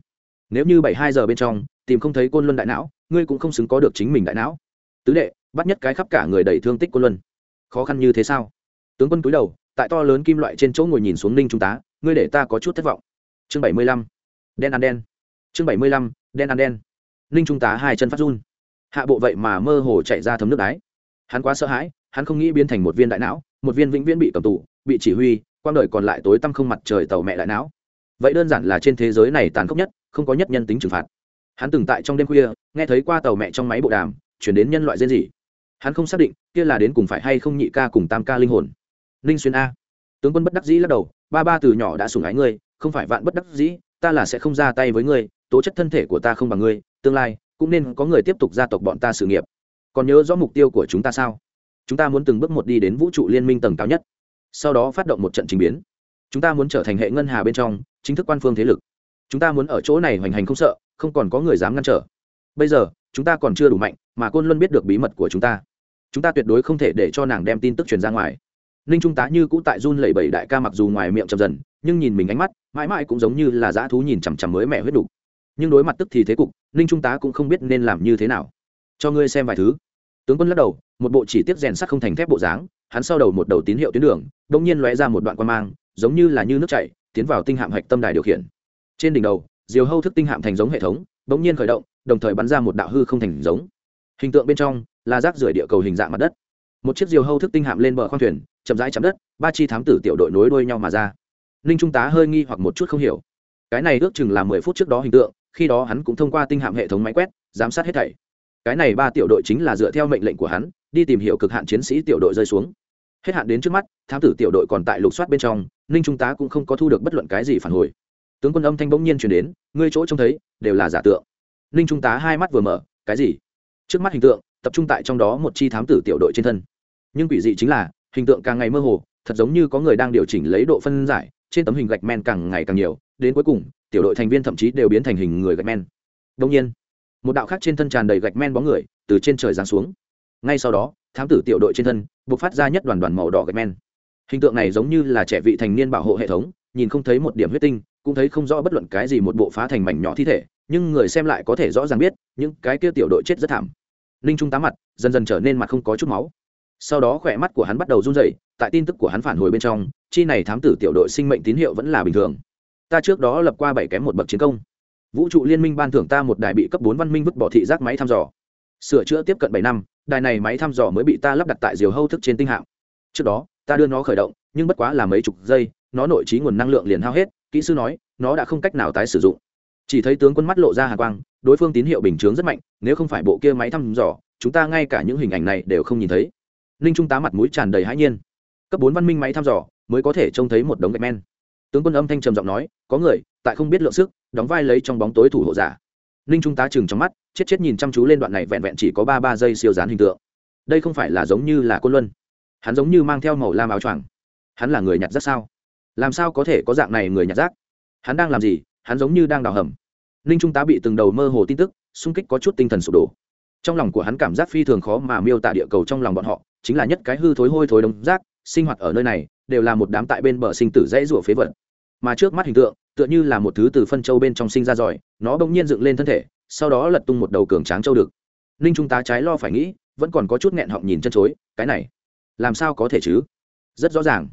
Nếu như bảy hai giờ bên trong, tìm không thấy côn luân đại não, ngươi cũng không xứng có được chính mình đại não. Tứ đệ, bắt nhất cái khắp cả người đầy thương tích côn luân. Khó khăn như thế sao? Tướng quân cúi đầu, tại to lớn kim loại trên chỗ ngồi nhìn xuống ninh trung tá, ngươi để ta có chút thất vọng. Chương bảy mươi lăm, đen ăn đen. Chương bảy mươi lăm, đen ăn đen. Ninh trung tá hai chân phát run. Hạ bộ vậy mà mơ hồ chạy ra thấm nước đái hắn quá sợ hãi, hắn không nghĩ biến thành một viên đại não, một viên vĩnh viễn bị cầm tù bị chỉ huy, quang đời còn lại tối tăm không mặt trời tàu mẹ đại não. Vậy đơn giản là trên thế giới này tàn khốc nhất, không có nhất nhân tính trừng phạt. Hắn từng tại trong đêm khuya, nghe thấy qua tàu mẹ trong máy bộ đàm, chuyển đến nhân loại riêng gì hắn không xác định, kia là đến cùng phải hay không nhị ca cùng tam ca linh hồn. Ninh xuyên a. Tướng quân bất đắc dĩ lắc đầu, ba ba từ nhỏ đã sủng ái ngươi, không phải vạn bất đắc dĩ, ta là sẽ không ra tay với ngươi, tố chất thân thể của ta không bằng ngươi, tương lai cũng nên có người tiếp tục gia tộc bọn ta sự nghiệp. Còn nhớ rõ mục tiêu của chúng ta sao? Chúng ta muốn từng bước một đi đến vũ trụ liên minh tầng cao nhất sau đó phát động một trận trình biến. Chúng ta muốn trở thành hệ ngân hà bên trong, chính thức quan phương thế lực. Chúng ta muốn ở chỗ này hoành hành không sợ, không còn có người dám ngăn trở. Bây giờ, chúng ta còn chưa đủ mạnh, mà côn luân biết được bí mật của chúng ta. Chúng ta tuyệt đối không thể để cho nàng đem tin tức truyền ra ngoài. Ninh trung tá như cũ tại run lẩy bẩy đại ca mặc dù ngoài miệng chậm dần, nhưng nhìn mình ánh mắt, mãi mãi cũng giống như là dã thú nhìn chằm chằm mới mẹ huyết đục. Nhưng đối mặt tức thì thế cục, ninh trung tá cũng không biết nên làm như thế nào. Cho ngươi xem vài thứ. Tướng quân lắc đầu, một bộ chỉ tiết rèn sắt không thành thép bộ dáng hắn sau đầu một đầu tín hiệu tuyến đường đ ỗ n g nhiên lóe ra một đoạn quan mang, giống như là như nước chảy, tiến vào tinh hạm hạch tâm đài điều khiển. Trên đỉnh đầu, diều hâu thức tinh hạm thành giống hệ thống đ ỗ n g nhiên khởi động, đồng thời bắn ra một đạo hư không thành giống. Hình tượng bên trong, là rác rưởi địa cầu hình dạng mặt đất. Một chiếc diều hâu thức tinh hạm lên bờ khoang thuyền, chậm rãi chạm đất, ba chi thám tử tiểu đội nối đuôi nhau mà ra. Ninh trung tá hơi nghi hoặc một chút không hiểu. Cái này ước chừng là mười phút trước đó hình tượng, khi đó hắn cũng thông qua tinh hạm hệ thống máy quét, giám sát hết thảy. Cái này ba tiểu đội chính là dựa theo mệnh lệnh của hắn, đi tìm hiểu cực hạn chiến sĩ tiểu đội rơi xuống hết hạn đến trước mắt, thám tử tiểu đội còn tại lục soát bên trong, ninh trung tá cũng không có thu được bất luận cái gì phản hồi. Tướng quân âm thanh bỗng nhiên chuyển đến, ngươi chỗ trông thấy, đều là giả tượng. Ninh trung tá hai mắt vừa mở, cái gì? Trước mắt hình tượng, tập trung tại trong đó một chi thám tử tiểu đội trên thân. Nhưng quỷ dị chính là, hình tượng càng ngày mơ hồ, thật giống như có người đang điều chỉnh lấy độ phân giải, trên tấm hình gạch men càng ngày càng nhiều, đến cuối cùng, tiểu đội thành viên thậm chí đều biến thành hình người gạch men. Đông nhiên, một đạo khác trên thân tràn đầy gạch men bóng người, từ trên trời giáng xuống. Ngay sau đó, thám tử tiểu đội trên thân buộc phát ra nhất đoàn đoàn màu đỏ gạch men. Hình tượng này giống như là trẻ vị thành niên bảo hộ hệ thống, nhìn không thấy một điểm huyết tinh, cũng thấy không rõ bất luận cái gì một bộ phá thành mảnh nhỏ thi thể, nhưng người xem lại có thể rõ ràng biết, những cái kia tiểu đội chết rất thảm. Ninh trung tá mặt, dần dần trở nên mặt không có chút máu. Sau đó khỏe mắt của hắn bắt đầu run rẩy, tại tin tức của hắn phản hồi bên trong, chi này thám tử tiểu đội sinh mệnh tín hiệu vẫn là bình thường. Ta trước đó lập qua bảy kém một bậc chiến công. Vũ trụ liên minh ban thưởng ta một đài bị cấp bốn văn minh vứt bỏ thị giác máy thăm dò sửa chữa tiếp cận bảy năm, đài này máy thăm dò mới bị ta lắp đặt tại diều hâu thức trên tinh hạng trước đó, ta đưa nó khởi động, nhưng bất quá là mấy chục giây, nó nội trí nguồn năng lượng liền hao hết, kỹ sư nói, nó đã không cách nào tái sử dụng. Chỉ thấy tướng quân mắt lộ ra hà quang, đối phương tín hiệu bình chướng rất mạnh, nếu không phải bộ kia máy thăm dò, chúng ta ngay cả những hình ảnh này đều không nhìn thấy. Ninh trung tá mặt mũi tràn đầy hãi nhiên. Cấp bốn văn minh máy thăm dò, mới có thể trông thấy một đống gạch men. Tướng quân âm thanh trầm giọng nói, có người, tại không biết lượng sức, đóng vai lấy trong bóng tối thủ hộ giả ninh trung tá chừng trong mắt, chết chết nhìn chăm chú lên đoạn này vẹn vẹn chỉ có ba ba giây siêu dán hình tượng. Đây không phải là giống như là côn luân. Hắn giống như mang theo màu lam áo choàng. Hắn là người nhặt rác sao? Làm sao có thể có dạng này người nhặt rác? Hắn đang làm gì? Hắn giống như đang đào hầm. Ninh trung tá bị từng đầu mơ hồ tin tức, xung kích có chút tinh thần sụp đổ. Trong lòng của hắn cảm giác phi thường khó mà miêu tả địa cầu trong lòng bọn họ, chính là nhất cái hư thối hôi thối đống rác, sinh hoạt ở nơi này, đều là một đám tại bên bờ sinh tử dãy rủa phế vật mà trước mắt hình tượng, tựa như là một thứ từ phân châu bên trong sinh ra giỏi nó bỗng nhiên dựng lên thân thể, sau đó lật tung một đầu cường tráng châu được. Ninh trung tá trái lo phải nghĩ, vẫn còn có chút nghẹn họng nhìn chân chối, cái này, làm sao có thể chứ? Rất rõ ràng.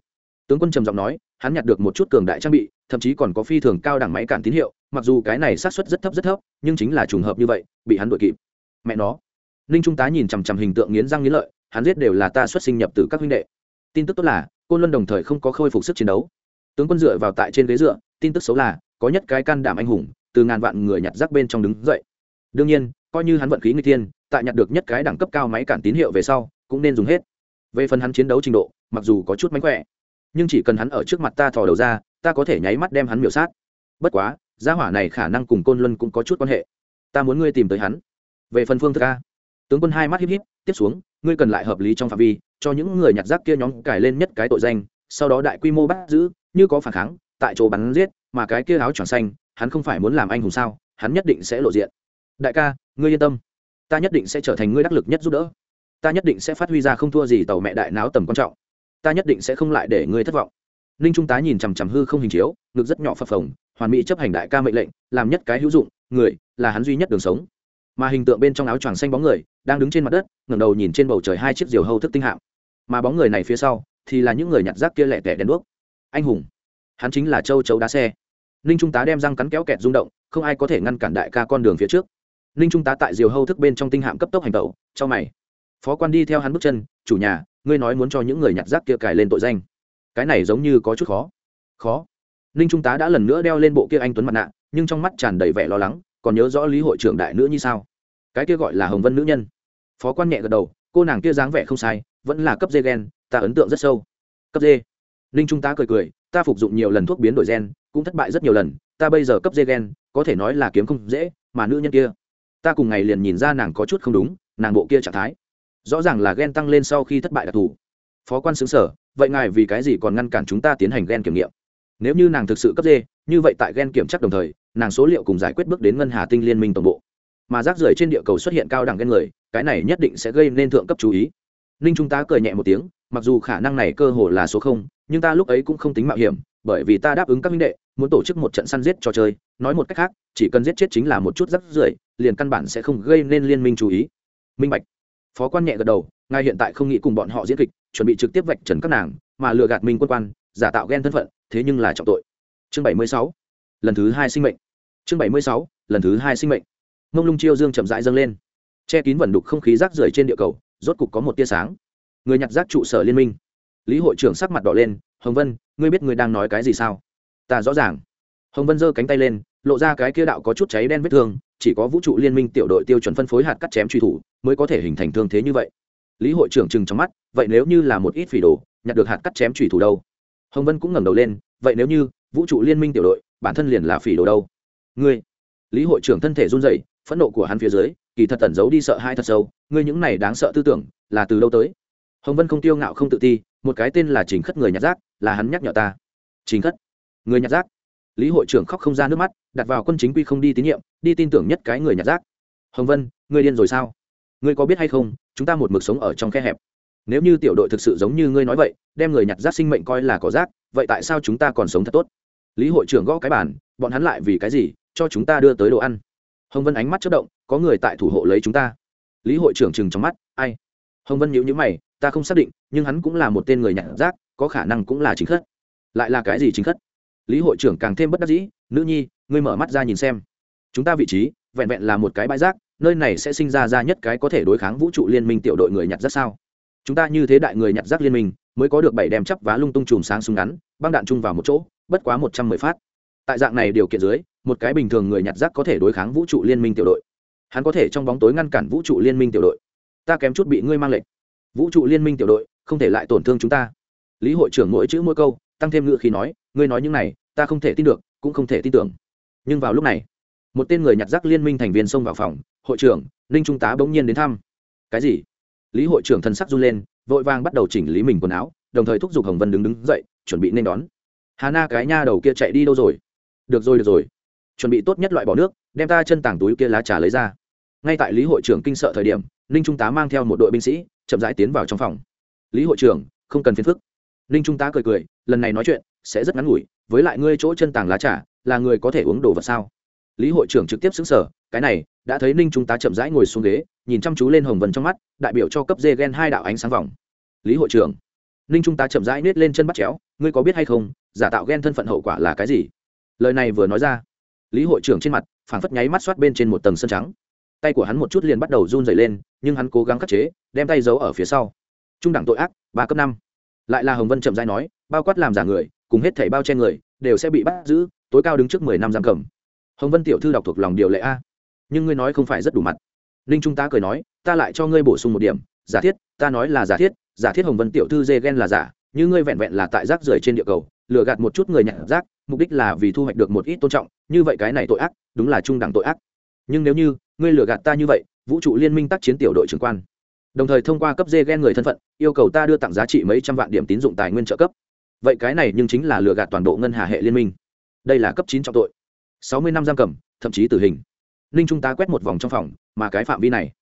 Tướng quân trầm giọng nói, hắn nhặt được một chút cường đại trang bị, thậm chí còn có phi thường cao đẳng máy cản tín hiệu, mặc dù cái này xác suất rất thấp rất thấp, nhưng chính là trùng hợp như vậy, bị hắn đuổi kịp. Mẹ nó. Ninh trung tá nhìn chằm chằm hình tượng nghiến răng nghiến lợi, hắn giết đều là ta xuất sinh nhập từ các huynh đệ. Tin tức tốt là, côn luân đồng thời không có khôi phục sức chiến đấu tướng quân dựa vào tại trên ghế dựa, tin tức xấu là, có nhất cái can đảm anh hùng, từ ngàn vạn người nhặt rác bên trong đứng dậy. Đương nhiên, coi như hắn vận khí người thiên, tại nhặt được nhất cái đẳng cấp cao máy cản tín hiệu về sau, cũng nên dùng hết. Về phần hắn chiến đấu trình độ, mặc dù có chút mánh khỏe, nhưng chỉ cần hắn ở trước mặt ta thò đầu ra, ta có thể nháy mắt đem hắn miểu sát. Bất quá, gia hỏa này khả năng cùng côn luân cũng có chút quan hệ. Ta muốn ngươi tìm tới hắn. Về phần phương thức a. Tướng quân hai mắt híp híp, tiếp xuống, ngươi cần lại hợp lý trong phạm vi, cho những người nhặt rác kia nhóm cải lên nhất cái tội danh, sau đó đại quy mô bắt giữ như có phản kháng, tại chỗ bắn giết, mà cái kia áo tròn xanh, hắn không phải muốn làm anh hùng sao, hắn nhất định sẽ lộ diện. Đại ca, ngươi yên tâm. Ta nhất định sẽ trở thành ngươi đắc lực nhất giúp đỡ. Ta nhất định sẽ phát huy ra không thua gì tàu mẹ đại náo tầm quan trọng. Ta nhất định sẽ không lại để ngươi thất vọng. Ninh trung tá nhìn chằm chằm hư không hình chiếu, ngực rất nhỏ phập phồng, hoàn mỹ chấp hành đại ca mệnh lệnh, làm nhất cái hữu dụng, người là hắn duy nhất đường sống. Mà hình tượng bên trong áo choàng xanh bóng người, đang đứng trên mặt đất, ngẩng đầu nhìn trên bầu trời hai chiếc diều hâu thức tinh hạm. Mà bóng người này phía sau, thì là những người nhặt rác kia lẻ tẻ đèn đuốc anh hùng. Hắn chính là châu chấu đá xe. Ninh trung tá đem răng cắn kéo kẹt rung động, không ai có thể ngăn cản đại ca con đường phía trước. Ninh trung tá tại diều hâu thức bên trong tinh hạm cấp tốc hành tẩu, cho mày. Phó quan đi theo hắn bước chân, chủ nhà, ngươi nói muốn cho những người nhặt rác kia cài lên tội danh. Cái này giống như có chút khó. Khó? Ninh trung tá đã lần nữa đeo lên bộ kia anh tuấn mặt nạ, nhưng trong mắt tràn đầy vẻ lo lắng, còn nhớ rõ lý hội trưởng đại nữ như sao? Cái kia gọi là hồng vân nữ nhân. Phó quan nhẹ gật đầu, cô nàng kia dáng vẻ không sai, vẫn là cấp dê gen, ta ấn tượng rất sâu. Cấp dê ninh trung tá cười cười, ta phục dụng nhiều lần thuốc biến đổi gen, cũng thất bại rất nhiều lần, ta bây giờ cấp dê gen, có thể nói là kiếm không dễ, mà nữ nhân kia, ta cùng ngày liền nhìn ra nàng có chút không đúng, nàng bộ kia trạng thái. Rõ ràng là gen tăng lên sau khi thất bại đặc thù. Phó quan xứng sở, vậy ngài vì cái gì còn ngăn cản chúng ta tiến hành gen kiểm nghiệm? Nếu như nàng thực sự cấp dê, như vậy tại gen kiểm chắc đồng thời, nàng số liệu cùng giải quyết bước đến ngân hà tinh liên minh tổng bộ. Mà rác rưởi trên địa cầu xuất hiện cao đẳng gen người, cái này nhất định sẽ gây nên thượng cấp chú ý ninh chúng ta cười nhẹ một tiếng, mặc dù khả năng này cơ hồ là số không, nhưng ta lúc ấy cũng không tính mạo hiểm, bởi vì ta đáp ứng các minh đệ, muốn tổ chức một trận săn giết trò chơi. Nói một cách khác, chỉ cần giết chết chính là một chút rắc rưởi, liền căn bản sẽ không gây nên liên minh chú ý. Minh bạch. Phó quan nhẹ gật đầu, ngài hiện tại không nghĩ cùng bọn họ diễn kịch, chuẩn bị trực tiếp vạch trần các nàng, mà lừa gạt minh quân quan, giả tạo ghen thân phận, thế nhưng là trọng tội. Chương bảy mươi sáu. Lần thứ hai sinh mệnh. Chương bảy mươi sáu, lần thứ hai sinh mệnh. Mông lung chiêu dương chậm rãi dâng lên. Che kín vẩn đục không khí rác rưởi trên địa cầu rốt cục có một tia sáng. Người nhặt rác trụ sở liên minh. Lý hội trưởng sắc mặt đỏ lên, hồng vân, ngươi biết ngươi đang nói cái gì sao? Ta rõ ràng. Hồng vân giơ cánh tay lên, lộ ra cái kia đạo có chút cháy đen vết thương, chỉ có vũ trụ liên minh tiểu đội tiêu chuẩn phân phối hạt cắt chém truy thủ mới có thể hình thành thương thế như vậy. Lý hội trưởng trừng trong mắt, vậy nếu như là một ít phỉ đồ, nhặt được hạt cắt chém truy thủ đâu? Hồng vân cũng ngẩng đầu lên, vậy nếu như vũ trụ liên minh tiểu đội, bản thân liền là phỉ đồ đâu? Ngươi. Lý hội trưởng thân thể run rẩy, phẫn nộ của hắn phía dưới kỳ thật tẩn giấu đi sợ hai thật sâu, ngươi những này đáng sợ tư tưởng, là từ đâu tới? Hồng vân không tiêu ngạo không tự ti, một cái tên là trình khất người nhặt rác, là hắn nhắc nhở ta. Trình khất người nhặt rác. Lý hội trưởng khóc không ra nước mắt, đặt vào quân chính quy không đi tín nhiệm, đi tin tưởng nhất cái người nhặt rác. Hồng vân, ngươi điên rồi sao? Ngươi có biết hay không, chúng ta một mực sống ở trong khe hẹp. Nếu như tiểu đội thực sự giống như ngươi nói vậy, đem người nhặt rác sinh mệnh coi là có rác, vậy tại sao chúng ta còn sống thật tốt? Lý hội trưởng gõ cái bản bọn hắn lại vì cái gì, cho chúng ta đưa tới đồ ăn? Hồng vân ánh mắt chất động, có người tại thủ hộ lấy chúng ta. Lý hội trưởng chừng trong mắt, ai? Hồng vân nhíu nhíu mày, ta không xác định, nhưng hắn cũng là một tên người nhặt rác, có khả năng cũng là chính khất. Lại là cái gì chính khất? Lý hội trưởng càng thêm bất đắc dĩ, nữ nhi, ngươi mở mắt ra nhìn xem. Chúng ta vị trí, vẹn vẹn là một cái bãi rác, nơi này sẽ sinh ra ra nhất cái có thể đối kháng vũ trụ liên minh tiểu đội người nhặt rác sao? Chúng ta như thế đại người nhặt rác liên minh, mới có được bảy đem chắp vá lung tung chùm sáng súng ngắn, băng đạn chung vào một chỗ, bất quá một trăm mười phát. Tại dạng này điều kiện dưới một cái bình thường người nhặt rác có thể đối kháng vũ trụ liên minh tiểu đội. Hắn có thể trong bóng tối ngăn cản vũ trụ liên minh tiểu đội. Ta kém chút bị ngươi mang lệnh. Vũ trụ liên minh tiểu đội, không thể lại tổn thương chúng ta. Lý hội trưởng mỗi chữ mỗi câu, tăng thêm ngựa khi nói, ngươi nói những này, ta không thể tin được, cũng không thể tin tưởng. Nhưng vào lúc này, một tên người nhặt rác liên minh thành viên xông vào phòng, hội trưởng, ninh trung tá bỗng nhiên đến thăm. Cái gì? Lý hội trưởng thân sắc run lên, vội vàng bắt đầu chỉnh lý mình quần áo, đồng thời thúc giục hồng vân đứng đứng dậy, chuẩn bị nên đón. Hà na cái nha đầu kia chạy đi đâu rồi? Được rồi được rồi chuẩn bị tốt nhất loại bỏ nước, đem ta chân tảng túi kia lá trà lấy ra. Ngay tại lý hội trưởng kinh sợ thời điểm, ninh trung tá mang theo một đội binh sĩ, chậm rãi tiến vào trong phòng. Lý hội trưởng, không cần phiền phức. Ninh trung tá cười cười, lần này nói chuyện sẽ rất ngắn ngủi, với lại ngươi chỗ chân tàng lá trà là người có thể uống đồ vật sao? Lý hội trưởng trực tiếp xứng sở cái này, đã thấy ninh trung tá chậm rãi ngồi xuống ghế, nhìn chăm chú lên hồng vân trong mắt, đại biểu cho cấp dê gen hai đạo ánh sáng vòng. Lý hội trưởng. Ninh trung tá chậm rãi nết lên chân bắt chéo, ngươi có biết hay không, giả tạo gen thân phận hậu quả là cái gì? Lời này vừa nói ra lý hội trưởng trên mặt, phảng phất nháy mắt xoát bên trên một tầng sân trắng. Tay của hắn một chút liền bắt đầu run dày lên, nhưng hắn cố gắng khắc chế, đem tay giấu ở phía sau. Trung đẳng tội ác, ba cấp năm. Lại là hồng vân chậm dai nói, bao quát làm giả người, cùng hết thảy bao che người, đều sẽ bị bắt giữ, tối cao đứng trước mười năm giam cầm. Hồng vân tiểu thư đọc thuộc lòng điều lệ a. Nhưng ngươi nói không phải rất đủ mặt. Ninh trung tá cười nói, ta lại cho ngươi bổ sung một điểm, giả thiết, ta nói là giả thiết giả thiết hồng vân tiểu thư dê ghen là giả, như ngươi vẹn vẹn là tại rác rưởi trên địa cầu lừa gạt một chút người nhặt rác, mục đích là vì thu hoạch được một ít tôn trọng, như vậy cái này tội ác, đúng là trung đẳng tội ác. Nhưng nếu như, ngươi lừa gạt ta như vậy, vũ trụ liên minh tác chiến tiểu đội trưởng quan. Đồng thời thông qua cấp dê ghen người thân phận, yêu cầu ta đưa tặng giá trị mấy trăm vạn điểm tín dụng tài nguyên trợ cấp. Vậy cái này nhưng chính là lừa gạt toàn bộ ngân hà hệ liên minh. Đây là cấp chín trọng tội. Sáu mươi năm giam cầm, thậm chí tử hình. Ninh trung tá quét một vòng trong phòng, mà cái phạm vi này,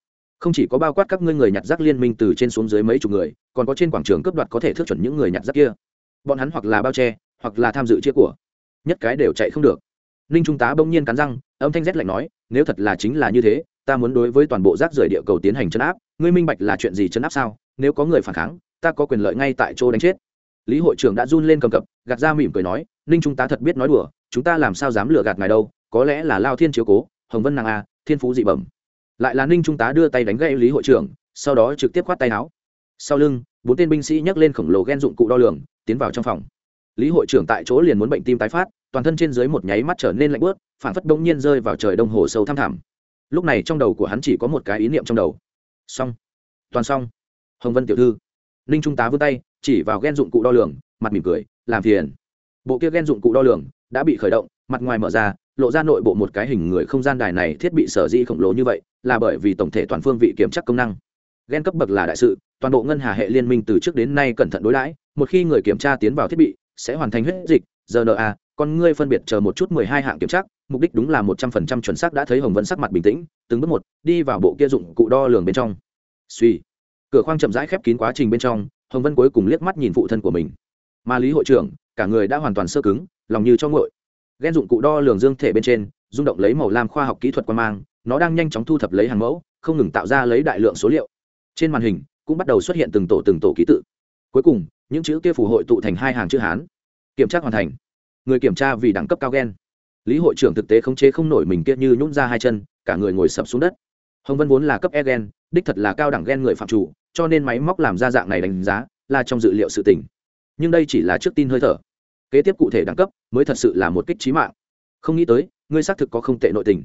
không chỉ có bao quát các ngươi người nhặt rác liên minh từ trên xuống dưới mấy chục người, còn có trên quảng trường cướp đoạt có thể thước chuẩn những người nhặt rác kia bọn hắn hoặc là bao che, hoặc là tham dự chia của. Nhất cái đều chạy không được. Ninh trung tá bỗng nhiên cắn răng, âm thanh rét lạnh nói, nếu thật là chính là như thế, ta muốn đối với toàn bộ rác rưởi địa cầu tiến hành chấn áp. Ngươi minh bạch là chuyện gì chấn áp sao? Nếu có người phản kháng, ta có quyền lợi ngay tại chỗ đánh chết. Lý hội trưởng đã run lên cầm cập, gạt ra mỉm cười nói, ninh trung tá thật biết nói đùa, chúng ta làm sao dám lừa gạt ngài đâu, có lẽ là lao thiên chiếu cố, hồng vân nàng a, thiên phú dị bẩm. Lại là ninh trung tá đưa tay đánh gãy lý hội trưởng, sau đó trực tiếp khoát tay áo. Sau lưng bốn tên binh sĩ nhấc lên khổng lồ ghen dụng cụ đo lường, tiến vào trong phòng. Lý hội trưởng tại chỗ liền muốn bệnh tim tái phát, toàn thân trên dưới một nháy mắt trở nên lạnh bớt phản phất bỗng nhiên rơi vào trời đông hồ sâu thăm thẳm. Lúc này trong đầu của hắn chỉ có một cái ý niệm trong đầu. Xong. Toàn xong. Hồng vân tiểu thư. Ninh trung tá vươn tay, chỉ vào ghen dụng cụ đo lường, mặt mỉm cười, làm phiền. Bộ kia ghen dụng cụ đo lường đã bị khởi động, mặt ngoài mở ra, lộ ra nội bộ một cái hình người không gian đài này thiết bị sở di khổng lồ như vậy, là bởi vì tổng thể toàn phương vị kiểm tra công năng. Ghen cấp bậc là đại sự toàn bộ ngân hà hệ liên minh từ trước đến nay cẩn thận đối đãi, một khi người kiểm tra tiến vào thiết bị, sẽ hoàn thành huyết dịch rna con ngươi phân biệt chờ một chút mười hai hạng kiểm tra, mục đích đúng là một trăm phần trăm chuẩn xác đã thấy hồng vân sắc mặt bình tĩnh, từng bước một, đi vào bộ kia dụng cụ đo lường bên trong. Suy cửa khoang chậm rãi khép kín quá trình bên trong, hồng vân cuối cùng liếc mắt nhìn phụ thân của mình. Mà lý hội trưởng, cả người đã hoàn toàn sơ cứng, lòng như cho ngội ghen dụng cụ đo lường dương thể bên trên, rung động lấy màu lam khoa học kỹ thuật quan mang, nó đang nhanh chóng thu thập lấy hàng mẫu, không ngừng tạo ra lấy đại lượng số liệu. Trên màn hình cũng bắt đầu xuất hiện từng tổ từng tổ ký tự. Cuối cùng, những chữ kia phù hội tụ thành hai hàng chữ hán. Kiểm tra hoàn thành. Người kiểm tra vì đẳng cấp cao ghen. Lý hội trưởng thực tế khống chế không nổi mình kia như nhún ra hai chân, cả người ngồi sập xuống đất. Hồng vân vốn là cấp e gen đích thật là cao đẳng gen người phạm chủ, cho nên máy móc làm ra dạng này đánh giá là trong dự liệu sự tỉnh nhưng đây chỉ là trước tin hơi thở. Kế tiếp cụ thể đẳng cấp mới thật sự là một kích trí mạng. Không nghĩ tới, ngươi xác thực có không tệ nội tình.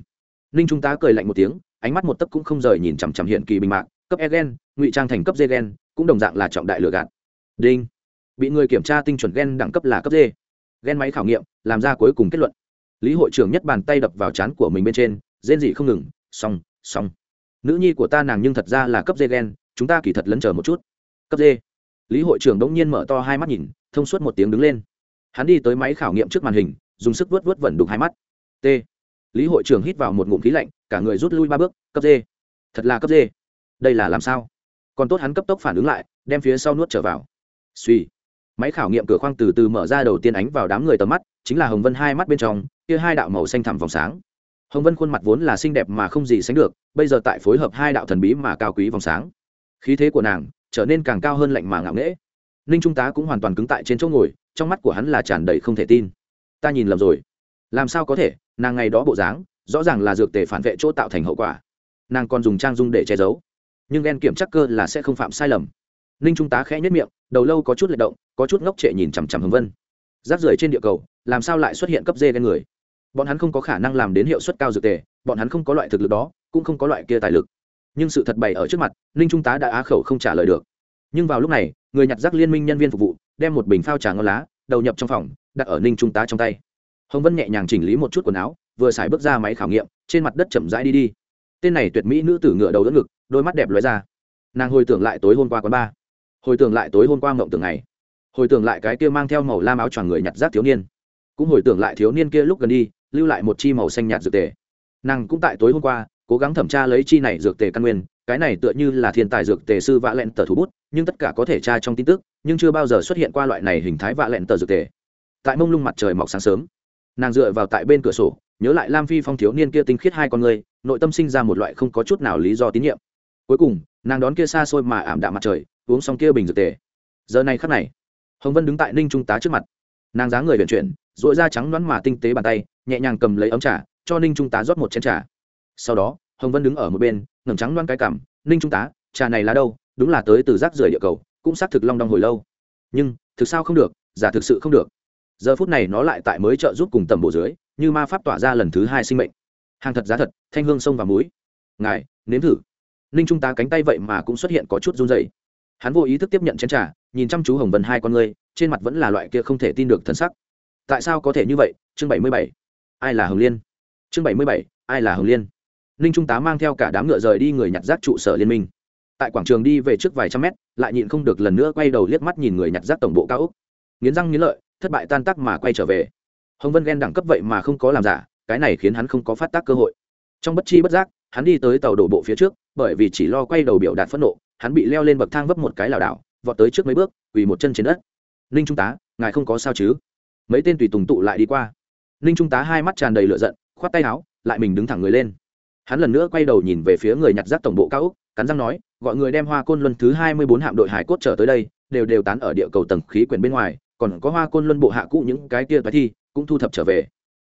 Ninh trung tá cười lạnh một tiếng, ánh mắt một tấc cũng không rời nhìn chằm chằm hiện kỳ bình mạng cấp e gen, ngụy trang thành cấp d gen, cũng đồng dạng là trọng đại lừa gạt. Đinh. Bị người kiểm tra tinh chuẩn gen đẳng cấp là cấp d. Gen máy khảo nghiệm, làm ra cuối cùng kết luận. Lý hội trưởng nhất bàn tay đập vào trán của mình bên trên, rên dị không ngừng, xong xong. Nữ nhi của ta nàng nhưng thật ra là cấp d gen, chúng ta kỳ thật lấn chờ một chút. Cấp d. Lý hội trưởng đống nhiên mở to hai mắt nhìn, thông suốt một tiếng đứng lên. Hắn đi tới máy khảo nghiệm trước màn hình, dùng sức vớt vớt vẩn đục hai mắt. T. Lý hội trưởng hít vào một ngụm khí lạnh, cả người rút lui ba bước, cấp d. Thật là cấp d đây là làm sao? Còn tốt hắn cấp tốc phản ứng lại, đem phía sau nuốt trở vào. Suy máy khảo nghiệm cửa khoang từ từ mở ra đầu tiên ánh vào đám người tầm mắt, chính là hồng vân hai mắt bên trong, kia hai đạo màu xanh thẳm vòng sáng. Hồng vân khuôn mặt vốn là xinh đẹp mà không gì sánh được, bây giờ tại phối hợp hai đạo thần bí mà cao quý vòng sáng. Khí thế của nàng trở nên càng cao hơn lạnh mà ngạo nghễ. Ninh trung tá cũng hoàn toàn cứng tại trên chỗ ngồi, trong mắt của hắn là tràn đầy không thể tin. Ta nhìn lầm rồi. Làm sao có thể? Nàng ngày đó bộ dáng rõ ràng là dược tề phản vệ chỗ tạo thành hậu quả. Nàng còn dùng trang dung để che giấu nhưng ghen kiểm chắc cơ là sẽ không phạm sai lầm. Ninh trung tá khẽ nhất miệng, đầu lâu có chút lệch động, có chút ngốc trệ nhìn chằm chằm hồng vân. Rác rưởi trên địa cầu, làm sao lại xuất hiện cấp dê ghen người? Bọn hắn không có khả năng làm đến hiệu suất cao dược tề, bọn hắn không có loại thực lực đó, cũng không có loại kia tài lực. Nhưng sự thật bày ở trước mặt, ninh trung tá đã á khẩu không trả lời được. Nhưng vào lúc này, người nhặt rác liên minh nhân viên phục vụ, đem một bình phao trà ngon lá, đầu nhập trong phòng, đặt ở ninh trung tá trong tay. Hồng vân nhẹ nhàng chỉnh lý một chút quần áo, vừa xài bước ra máy khảo nghiệm, trên mặt đất chậm rãi đi đi. Tên này tuyệt mỹ nữ tử ngựa đầu đỡ ngực đôi mắt đẹp lóe ra. Nàng hồi tưởng lại tối hôm qua quán ba hồi tưởng lại tối hôm qua mộng tưởng này, hồi tưởng lại cái kia mang theo màu lam áo choàng người nhặt rác thiếu niên. Cũng hồi tưởng lại thiếu niên kia lúc gần đi lưu lại một chi màu xanh nhạt dược tề. Nàng cũng tại tối hôm qua cố gắng thẩm tra lấy chi này dược tề căn nguyên cái này tựa như là thiên tài dược tề sư vạ lẹn tờ thủ bút nhưng tất cả có thể tra trong tin tức nhưng chưa bao giờ xuất hiện qua loại này hình thái vạ lẹn tờ dược tề. Tại mông lung mặt trời mọc sáng sớm nàng dựa vào tại bên cửa sổ nhớ lại lam phi phong thiếu niên kia tinh khiết hai con người nội tâm sinh ra một loại không có chút nào lý do tín nhiệm cuối cùng, nàng đón kia xa xôi mà ảm đạm mặt trời, uống xong kia bình dược tề. Giờ này khắc này, hồng vân đứng tại ninh trung tá trước mặt. Nàng dáng người vận chuyển dội da trắng đoán mà tinh tế bàn tay, nhẹ nhàng cầm lấy ấm trà, cho ninh trung tá rót một chén trà. Sau đó, hồng vân đứng ở một bên, ngẩng trắng đoán cái cảm ninh trung tá, trà này là đâu? Đúng là tới từ rác rưởi địa cầu, cũng xác thực long đong hồi lâu. Nhưng, thực sao không được? Giả thực sự không được. Giờ phút này nó lại tại mới trợ giúp cùng tầm bộ dưới, như ma pháp tỏa ra lần thứ hai sinh mệnh. Hàng thật giá thật, thanh hương sông và muối. Ngài, nếm thử ninh trung tá cánh tay vậy mà cũng xuất hiện có chút run dày hắn vô ý thức tiếp nhận chén t r à nhìn chăm chú hồng vân hai con ngươi, trên mặt vẫn là loại kia không thể tin được thân sắc. Tại sao có thể như vậy? Chương bảy mươi bảy. Ai là hồng liên? Chương bảy mươi bảy. Ai là hồng liên? Ninh trung tá mang theo cả đám ngựa rời đi người nhặt rác trụ sở liên minh. Tại quảng trường đi về trước vài trăm mét, lại nhịn không được lần nữa quay đầu liếc mắt nhìn người nhặt rác tổng bộ cao úc nghiến răng nghiến lợi, thất bại tan tác mà quay trở về. Hồng vân ghen đẳng cấp vậy mà không có làm giả, cái này khiến hắn không có phát tác cơ hội. Trong bất chi bất giác, hắn đi tới tàu đổ bộ phía trước bởi vì chỉ lo quay đầu biểu đạt phẫn nộ, hắn bị leo lên bậc thang vấp một cái lảo đảo, vọt tới trước mấy bước, quỳ một chân trên đất. Ninh trung tá, ngài không có sao chứ? Mấy tên tùy tùng tụ lại đi qua. Ninh trung tá hai mắt tràn đầy lửa giận, khoát tay áo, lại mình đứng thẳng người lên. Hắn lần nữa quay đầu nhìn về phía người nhặt rác tổng bộ cao úc cắn răng nói, gọi người đem hoa côn luân thứ hai mươi bốn hạm đội hải cốt trở tới đây, đều đều tán ở địa cầu tầng khí quyển bên ngoài, còn có hoa côn luân bộ hạ cũ những cái kia bài thi, cũng thu thập trở về.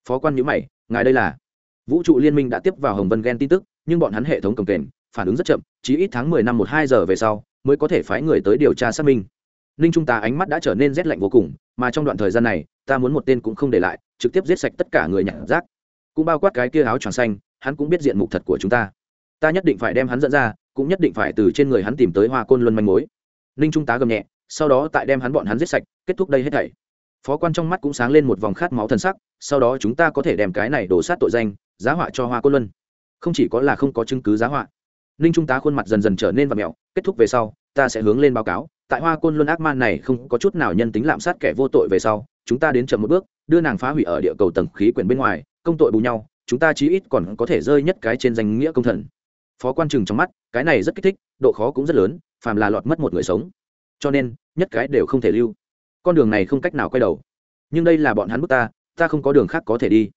Phó quan nhữ mày, ngài đây là? Vũ trụ liên minh đã tiếp vào hồng vân ghen tin tức, nhưng bọn hắn hệ thống cầm kềnh phản ứng rất chậm chỉ ít tháng mười năm một hai giờ về sau, mới có thể phái người tới điều tra xác minh. Ninh trung tá ánh mắt đã trở nên rét lạnh vô cùng, mà trong đoạn thời gian này, ta muốn một tên cũng không để lại, trực tiếp giết sạch tất cả người nhặt rác. Cũng bao quát cái kia áo tròn xanh, hắn cũng biết diện mục thật của chúng ta. Ta nhất định phải đem hắn dẫn ra, cũng nhất định phải từ trên người hắn tìm tới hoa côn luân manh mối. Ninh trung tá gầm nhẹ, sau đó tại đem hắn bọn hắn giết sạch, kết thúc đây hết thảy. Phó quan trong mắt cũng sáng lên một vòng khát máu thân sắc, sau đó chúng ta có thể đem cái này đổ sát tội danh, giá họa cho hoa côn luân. Không chỉ có là không có chứng cứ giá họa ninh trung tá khuôn mặt dần dần trở nên và mẹo, kết thúc về sau, ta sẽ hướng lên báo cáo. Tại hoa côn luân ác man này không có chút nào nhân tính lạm sát kẻ vô tội về sau, chúng ta đến chậm một bước, đưa nàng phá hủy ở địa cầu tầng khí quyển bên ngoài, công tội bù nhau, chúng ta chí ít còn có thể rơi nhất cái trên danh nghĩa công thần. Phó quan trừng trong mắt, cái này rất kích thích, độ khó cũng rất lớn, phàm là lọt mất một người sống. Cho nên, nhất cái đều không thể lưu. Con đường này không cách nào quay đầu. Nhưng đây là bọn hắn bước ta ta không có đường khác có thể đi.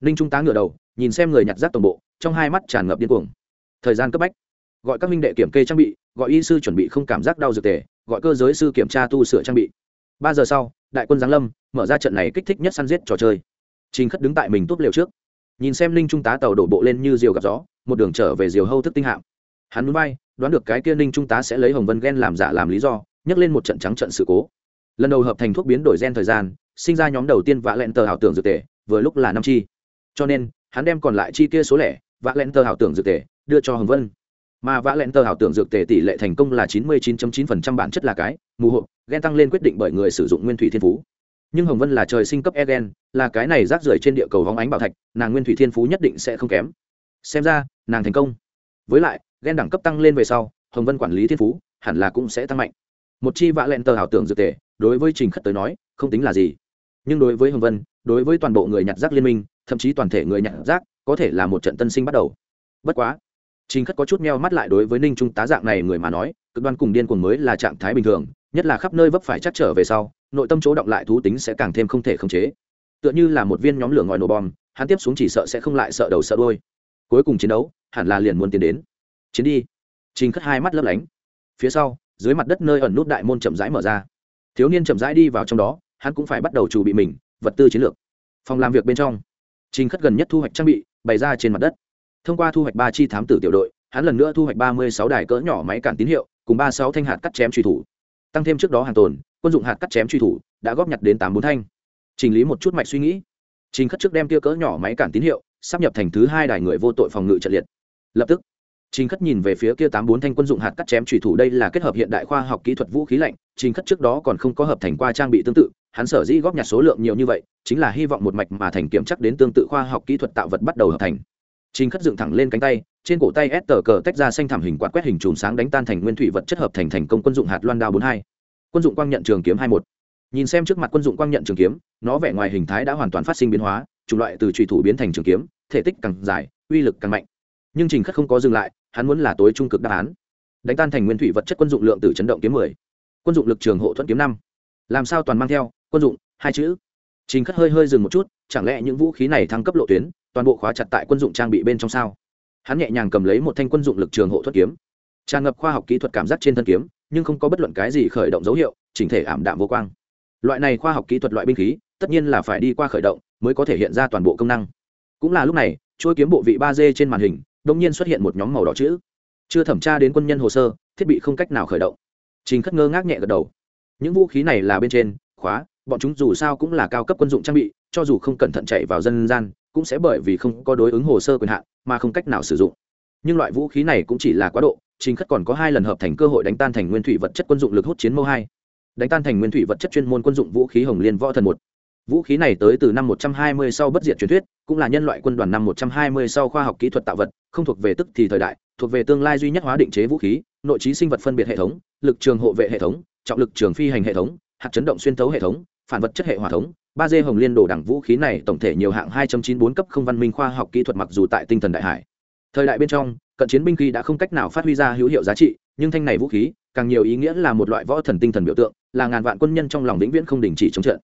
Ninh trung tá ngửa đầu, nhìn xem người nhặt rác toàn bộ, trong hai mắt tràn ngập điên cuồng. Thời gian cấp bách gọi các minh đệ kiểm kê trang bị, gọi y sư chuẩn bị không cảm giác đau dược tề, gọi cơ giới sư kiểm tra tu sửa trang bị. Ba giờ sau, đại quân giáng lâm mở ra trận này kích thích nhất săn giết trò chơi. Trình khất đứng tại mình tốt liều trước, nhìn xem ninh trung tá tàu đổ bộ lên như diều gặp gió, một đường trở về diều hâu thức tinh hạm. Hắn núi bay, đoán được cái kia ninh trung tá sẽ lấy hồng vân ghen làm giả làm lý do nhắc lên một trận trắng trận sự cố. Lần đầu hợp thành thuốc biến đổi gen thời gian, sinh ra nhóm đầu tiên vạ lẹn tờ ảo tưởng dược tề, vừa lúc là năm chi. Cho nên, hắn đem còn lại chi kia số lẻ, vạ lẹn tờ ảo tưởng dược tề, đưa cho hồng vân mà vã lẹn tờ ảo tưởng dược tề tỷ lệ thành công là chín mươi 99.9% bản chất là cái, mù hộp gen tăng lên quyết định bởi người sử dụng nguyên thủy thiên phú. Nhưng hồng vân là trời sinh cấp e gen là cái này rác rưởi trên địa cầu hóng ánh bảo thạch, nàng nguyên thủy thiên phú nhất định sẽ không kém. Xem ra, nàng thành công. Với lại, gen đẳng cấp tăng lên về sau, hồng vân quản lý thiên phú, hẳn là cũng sẽ tăng mạnh. Một chi vạ lẹn tờ ảo tưởng dược tề, đối với trình khất tới nói, không tính là gì. Nhưng đối với hồng vân, đối với toàn bộ người nhặt rác liên minh, thậm chí toàn thể người nhặt rác, có thể là một trận tân sinh bắt đầu. Bất quá trình khất có chút meo mắt lại đối với ninh trung tá dạng này người mà nói, cực đoan cùng điên cuồng mới là trạng thái bình thường, nhất là khắp nơi vấp phải chắc trở về sau, nội tâm chỗ động lại thú tính sẽ càng thêm không thể khống chế. Tựa như là một viên nhóm lửa ngòi nổ bom, hắn tiếp xuống chỉ sợ sẽ không lại sợ đầu sợ đuôi. cuối cùng chiến đấu, hẳn là liền muốn tiến đến. Chiến đi. Trình khất hai mắt lấp lánh. Phía sau, dưới mặt đất nơi ẩn nút đại môn chậm rãi mở ra. Thiếu niên chậm rãi đi vào trong đó, hắn cũng phải bắt đầu chủ bị mình, vật tư chiến lược. Phòng làm việc bên trong, trình khất gần nhất thu hoạch trang bị, bày ra trên mặt đất thông qua thu hoạch ba chi thám tử tiểu đội, hắn lần nữa thu hoạch ba mươi sáu đài cỡ nhỏ máy cản tín hiệu, cùng ba sáu thanh hạt cắt chém truy thủ. Tăng thêm trước đó hàng tồn, quân dụng hạt cắt chém truy thủ đã góp nhặt đến tám bốn thanh. Chỉnh lý một chút mạch suy nghĩ. Trình khất trước đem kia cỡ nhỏ máy cản tín hiệu sắp nhập thành thứ hai đài người vô tội phòng ngự trận liệt. Lập tức, trình khất nhìn về phía kia tám bốn thanh quân dụng hạt cắt chém truy thủ đây là kết hợp hiện đại khoa học kỹ thuật vũ khí lạnh, trình khất trước đó còn không có hợp thành qua trang bị tương tự, hắn sở dĩ góp nhặt số lượng nhiều như vậy, chính là hy vọng một mạch mà thành kiểm chắc đến tương tự khoa học kỹ thuật tạo vật bắt đầu hợp thành trình khất dựng thẳng lên cánh tay, trên cổ tay S tờ cờ tách ra xanh thảm hình quạt quét hình chùm sáng đánh tan thành nguyên thủy vật chất hợp thành thành công quân dụng hạt loan đao bốn hai. Quân dụng quang nhận trường kiếm hai một. Nhìn xem trước mặt quân dụng quang nhận trường kiếm, nó vẻ ngoài hình thái đã hoàn toàn phát sinh biến hóa, chủng loại từ chủy thủ biến thành trường kiếm, thể tích càng dài, uy lực càng mạnh. Nhưng trình khất không có dừng lại, hắn muốn là tối trung cực đáp án. Đánh tan thành nguyên thủy vật chất quân dụng lượng tử chấn động kiếm mười. Quân dụng lực trường hộ thuẫn kiếm năm. Làm sao toàn mang theo, quân dụng, hai chữ. Trình khất hơi hơi dừng một chút, chẳng lẽ những vũ khí này thăng cấp lộ tuyến toàn bộ khóa chặt tại quân dụng trang bị bên trong sao? Hắn nhẹ nhàng cầm lấy một thanh quân dụng lực trường hộ thuật kiếm. Tràn ngập khoa học kỹ thuật cảm giác trên thân kiếm, nhưng không có bất luận cái gì khởi động dấu hiệu, chỉnh thể ảm đạm vô quang. Loại này khoa học kỹ thuật loại binh khí, tất nhiên là phải đi qua khởi động mới có thể hiện ra toàn bộ công năng. Cũng là lúc này, chuôi kiếm bộ vị ba d trên màn hình đông nhiên xuất hiện một nhóm màu đỏ chữ. Chưa thẩm tra đến quân nhân hồ sơ, thiết bị không cách nào khởi động. Trình khất ngơ ngác nhẹ gật đầu. Những vũ khí này là bên trên, khóa, bọn chúng dù sao cũng là cao cấp quân dụng trang bị, cho dù không cẩn thận chạy vào dân gian cũng sẽ bởi vì không có đối ứng hồ sơ quyền hạn mà không cách nào sử dụng. Nhưng loại vũ khí này cũng chỉ là quá độ, chính khất còn có hai lần hợp thành cơ hội đánh tan thành nguyên thủy vật chất quân dụng lực hút chiến mâu hai. Đánh tan thành nguyên thủy vật chất chuyên môn quân dụng vũ khí hồng liên võ thần một. Vũ khí này tới từ năm 120 sau bất diệt truyền thuyết, cũng là nhân loại quân đoàn năm 120 sau khoa học kỹ thuật tạo vật, không thuộc về tức thì thời đại, thuộc về tương lai duy nhất hóa định chế vũ khí, nội trí sinh vật phân biệt hệ thống, lực trường hộ vệ hệ thống, trọng lực trường phi hành hệ thống, hạt chấn động xuyên thấu hệ thống, phản vật chất hệ hòa thống ba d hồng liên đồ đẳng vũ khí này tổng thể nhiều hạng 2.94 cấp không văn minh khoa học kỹ thuật mặc dù tại tinh thần đại hải. Thời đại bên trong, cận chiến binh khí đã không cách nào phát huy ra hữu hiệu giá trị, nhưng thanh này vũ khí, càng nhiều ý nghĩa là một loại võ thần tinh thần biểu tượng, là ngàn vạn quân nhân trong lòng vĩnh viễn không đình chỉ chống trận.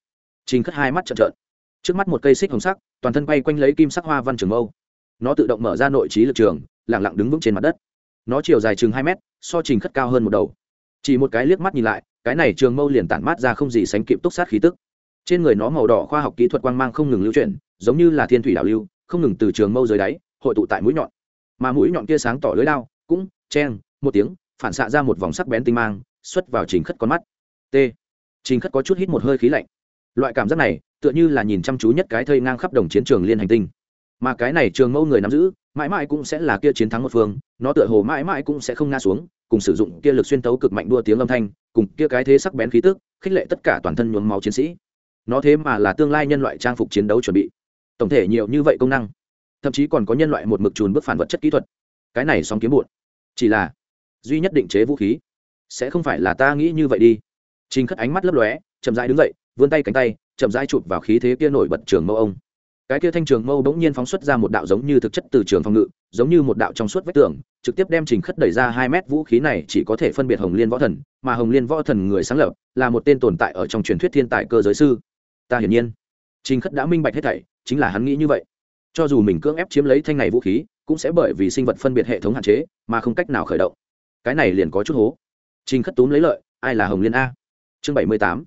Trình khất hai mắt trợn trợn. Trước mắt một cây xích hồng sắc, toàn thân bay quanh lấy kim sắc hoa văn trường mâu. Nó tự động mở ra nội trí lực trường lẳng lặng đứng vững trên mặt đất. Nó chiều dài chừng hai mét, so trình khất cao hơn một đầu. Chỉ một cái liếc mắt nhìn lại, cái này trường mâu liền tản mát ra không gì sánh kịp túc sát khí tức trên người nó màu đỏ khoa học kỹ thuật quang mang không ngừng lưu chuyển, giống như là thiên thủy đảo lưu, không ngừng từ trường mâu dưới đáy, hội tụ tại mũi nhọn. Mà mũi nhọn kia sáng tỏ lưới lao cũng chen một tiếng, phản xạ ra một vòng sắc bén tinh mang, xuất vào trình khất con mắt. T. Trình khất có chút hít một hơi khí lạnh. Loại cảm giác này, tựa như là nhìn chăm chú nhất cái thây ngang khắp đồng chiến trường liên hành tinh. Mà cái này trường mâu người nắm giữ, mãi mãi cũng sẽ là kia chiến thắng một phương, nó tựa hồ mãi mãi cũng sẽ không ngã xuống, cùng sử dụng kia lực xuyên tấu cực mạnh đua tiếng âm thanh, cùng kia cái thế sắc bén khí tức, khích lệ tất cả toàn thân nhuốm máu chiến sĩ nó thế mà là tương lai nhân loại trang phục chiến đấu chuẩn bị. Tổng thể nhiều như vậy công năng, thậm chí còn có nhân loại một mực trùn bước phản vật chất kỹ thuật. Cái này song kiếm bụn chỉ là, duy nhất định chế vũ khí, sẽ không phải là ta nghĩ như vậy đi. Trình khất ánh mắt lấp lóe, chậm rãi đứng dậy, vươn tay cánh tay, chậm rãi chụp vào khí thế kia nổi bật trường mâu ông. Cái kia thanh trường mâu bỗng nhiên phóng xuất ra một đạo giống như thực chất từ trường phòng ngự, giống như một đạo trong suốt vách tường, trực tiếp đem trình khất đẩy ra hai mét vũ khí này chỉ có thể phân biệt hồng liên võ thần, mà hồng liên võ thần người sáng lập là một tên tồn tại ở trong truyền thuyết thiên tài cơ giới sư ta hiển nhiên. Trình khất đã minh bạch hết thảy, chính là hắn nghĩ như vậy. Cho dù mình cưỡng ép chiếm lấy thanh này vũ khí, cũng sẽ bởi vì sinh vật phân biệt hệ thống hạn chế, mà không cách nào khởi động. Cái này liền có chút hố. Trình khất túm lấy lợi, ai là hồng liên a? Chương bảy mươi tám.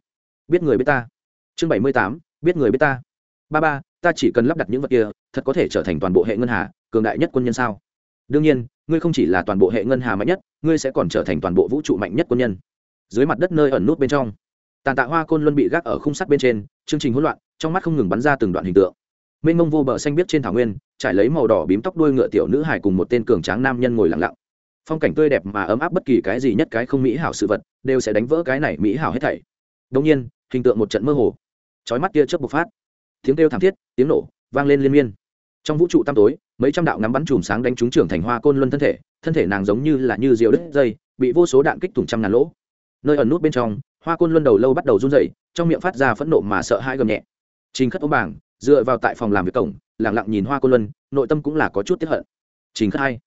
Biết người biết ta. Chương bảy mươi tám, biết người biết ta. Ba ba, ta chỉ cần lắp đặt những vật kia, thật có thể trở thành toàn bộ hệ ngân hà, cường đại nhất quân nhân sao? Đương nhiên, ngươi không chỉ là toàn bộ hệ ngân hà mạnh nhất, ngươi sẽ còn trở thành toàn bộ vũ trụ mạnh nhất quân nhân. Dưới mặt đất nơi ẩn nút bên trong tàn tạ hoa côn luân bị gác ở khung sắt bên trên, chương trình hỗn loạn, trong mắt không ngừng bắn ra từng đoạn hình tượng. Mênh mông vô bờ xanh biết trên thảo nguyên, trải lấy màu đỏ bím tóc đuôi ngựa tiểu nữ hải cùng một tên cường tráng nam nhân ngồi lặng lặng. Phong cảnh tươi đẹp mà ấm áp bất kỳ cái gì nhất cái không mỹ hảo sự vật, đều sẽ đánh vỡ cái này mỹ hảo hết thảy. Đông nhiên, hình tượng một trận mơ hồ. Chói mắt tia chớp bộc phát. Tiếng kêu thảm thiết, tiếng nổ vang lên liên miên. Trong vũ trụ tăm tối, mấy trăm đạo ngắm bắn chùm sáng đánh trúng trưởng thành hoa côn luân thân thể thân thể nàng giống như là như diều đứt dây, bị vô số đạn kích thủng trăm ngàn lỗ. Nơi ẩn nút bên trong hoa côn luân đầu lâu bắt đầu run rẩy, trong miệng phát ra phẫn nộ mà sợ hãi gầm nhẹ. Trình khất ôm bảng, dựa vào tại phòng làm việc cổng lẳng lặng nhìn hoa côn luân, nội tâm cũng là có chút tiếp hận. Trình khất hai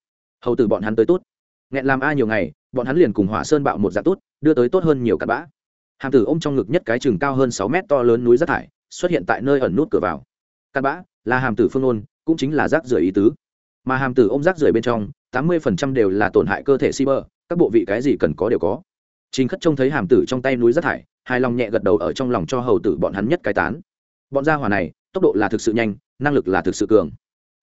hầu tử bọn hắn tới tốt. Nghẹn làm a nhiều ngày, bọn hắn liền cùng hỏa sơn bạo một dạng tốt, đưa tới tốt hơn nhiều cặp bã. Hàm tử ôm trong ngực nhất cái chừng cao hơn sáu mét to lớn núi rác thải, xuất hiện tại nơi ẩn nút cửa vào. Cặp bã, là hàm tử phương ôn cũng chính là rác rưởi ý tứ. Mà hàm tử ôm rác rưởi bên trong, tám mươi phần trăm đều là tổn hại cơ thể cyber các bộ vị cái gì cần có đều có chính khất trông thấy hàm tử trong tay núi rác thải, hài lòng nhẹ gật đầu ở trong lòng cho hầu tử bọn hắn nhất cái tán. Bọn gia hỏa này, tốc độ là thực sự nhanh, năng lực là thực sự cường.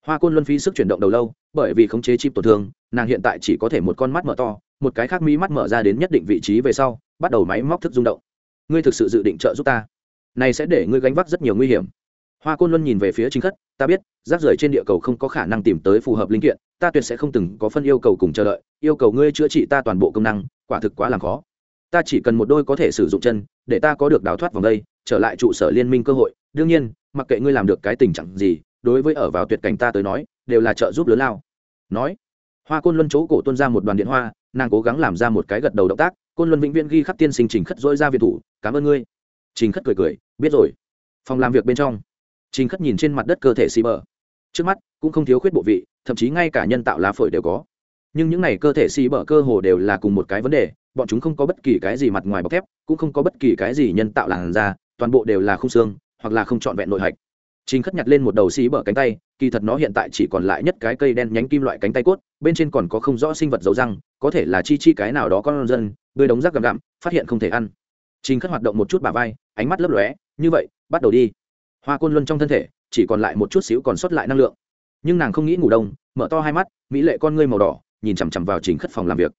Hoa côn luân phí sức chuyển động đầu lâu, bởi vì khống chế chim tổn thương, nàng hiện tại chỉ có thể một con mắt mở to, một cái khác mỹ mắt mở ra đến nhất định vị trí về sau, bắt đầu máy móc thức rung động. Ngươi thực sự dự định trợ giúp ta? Này sẽ để ngươi gánh vác rất nhiều nguy hiểm. Hoa côn luân nhìn về phía chính khất, ta biết, rác rưởi trên địa cầu không có khả năng tìm tới phù hợp linh kiện, ta tuyệt sẽ không từng có phân yêu cầu cùng chờ đợi, yêu cầu ngươi chữa trị ta toàn bộ công năng, quả thực quá làm khó ta chỉ cần một đôi có thể sử dụng chân, để ta có được đào thoát vòng đây, trở lại trụ sở liên minh cơ hội. Đương nhiên, mặc kệ ngươi làm được cái tình trạng gì, đối với ở vào tuyệt cảnh ta tới nói, đều là trợ giúp lớn lao. Nói, hoa côn luân chỗ cổ tuân ra một đoàn điện hoa, nàng cố gắng làm ra một cái gật đầu động tác, côn luân vĩnh viễn ghi khắc tiên sinh trình khất dỗi ra việt thủ, cảm ơn ngươi. Trình khất cười cười, biết rồi. Phòng làm việc bên trong, trình khất nhìn trên mặt đất cơ thể xì bờ. Trước mắt, cũng không thiếu khuyết bộ vị, thậm chí ngay cả nhân tạo lá phổi đều có nhưng những này cơ thể xì bở cơ hồ đều là cùng một cái vấn đề bọn chúng không có bất kỳ cái gì mặt ngoài bọc thép cũng không có bất kỳ cái gì nhân tạo làn da toàn bộ đều là không xương hoặc là không trọn vẹn nội hạch Trình Khất nhặt lên một đầu xí bở cánh tay, kỳ thật nó hiện tại chỉ còn lại nhất cái cây đen nhánh kim loại cánh tay cốt, bên trên còn có không rõ sinh vật dấu răng, có thể là chi chi cái nào đó con dân, người đống rác gặm gặm, phát hiện không thể ăn. Trình Khất hoạt động một chút bả vai, ánh mắt lấp lóe, như vậy, bắt đầu đi. hoa côn luân trong thân thể chỉ còn lại một chút xíu còn sót lại năng lượng nhưng nàng không nghĩ ngủ đông mở to hai mắt mỹ lệ con ngươi màu đỏ nhìn chằm chằm vào trình khất phòng làm việc.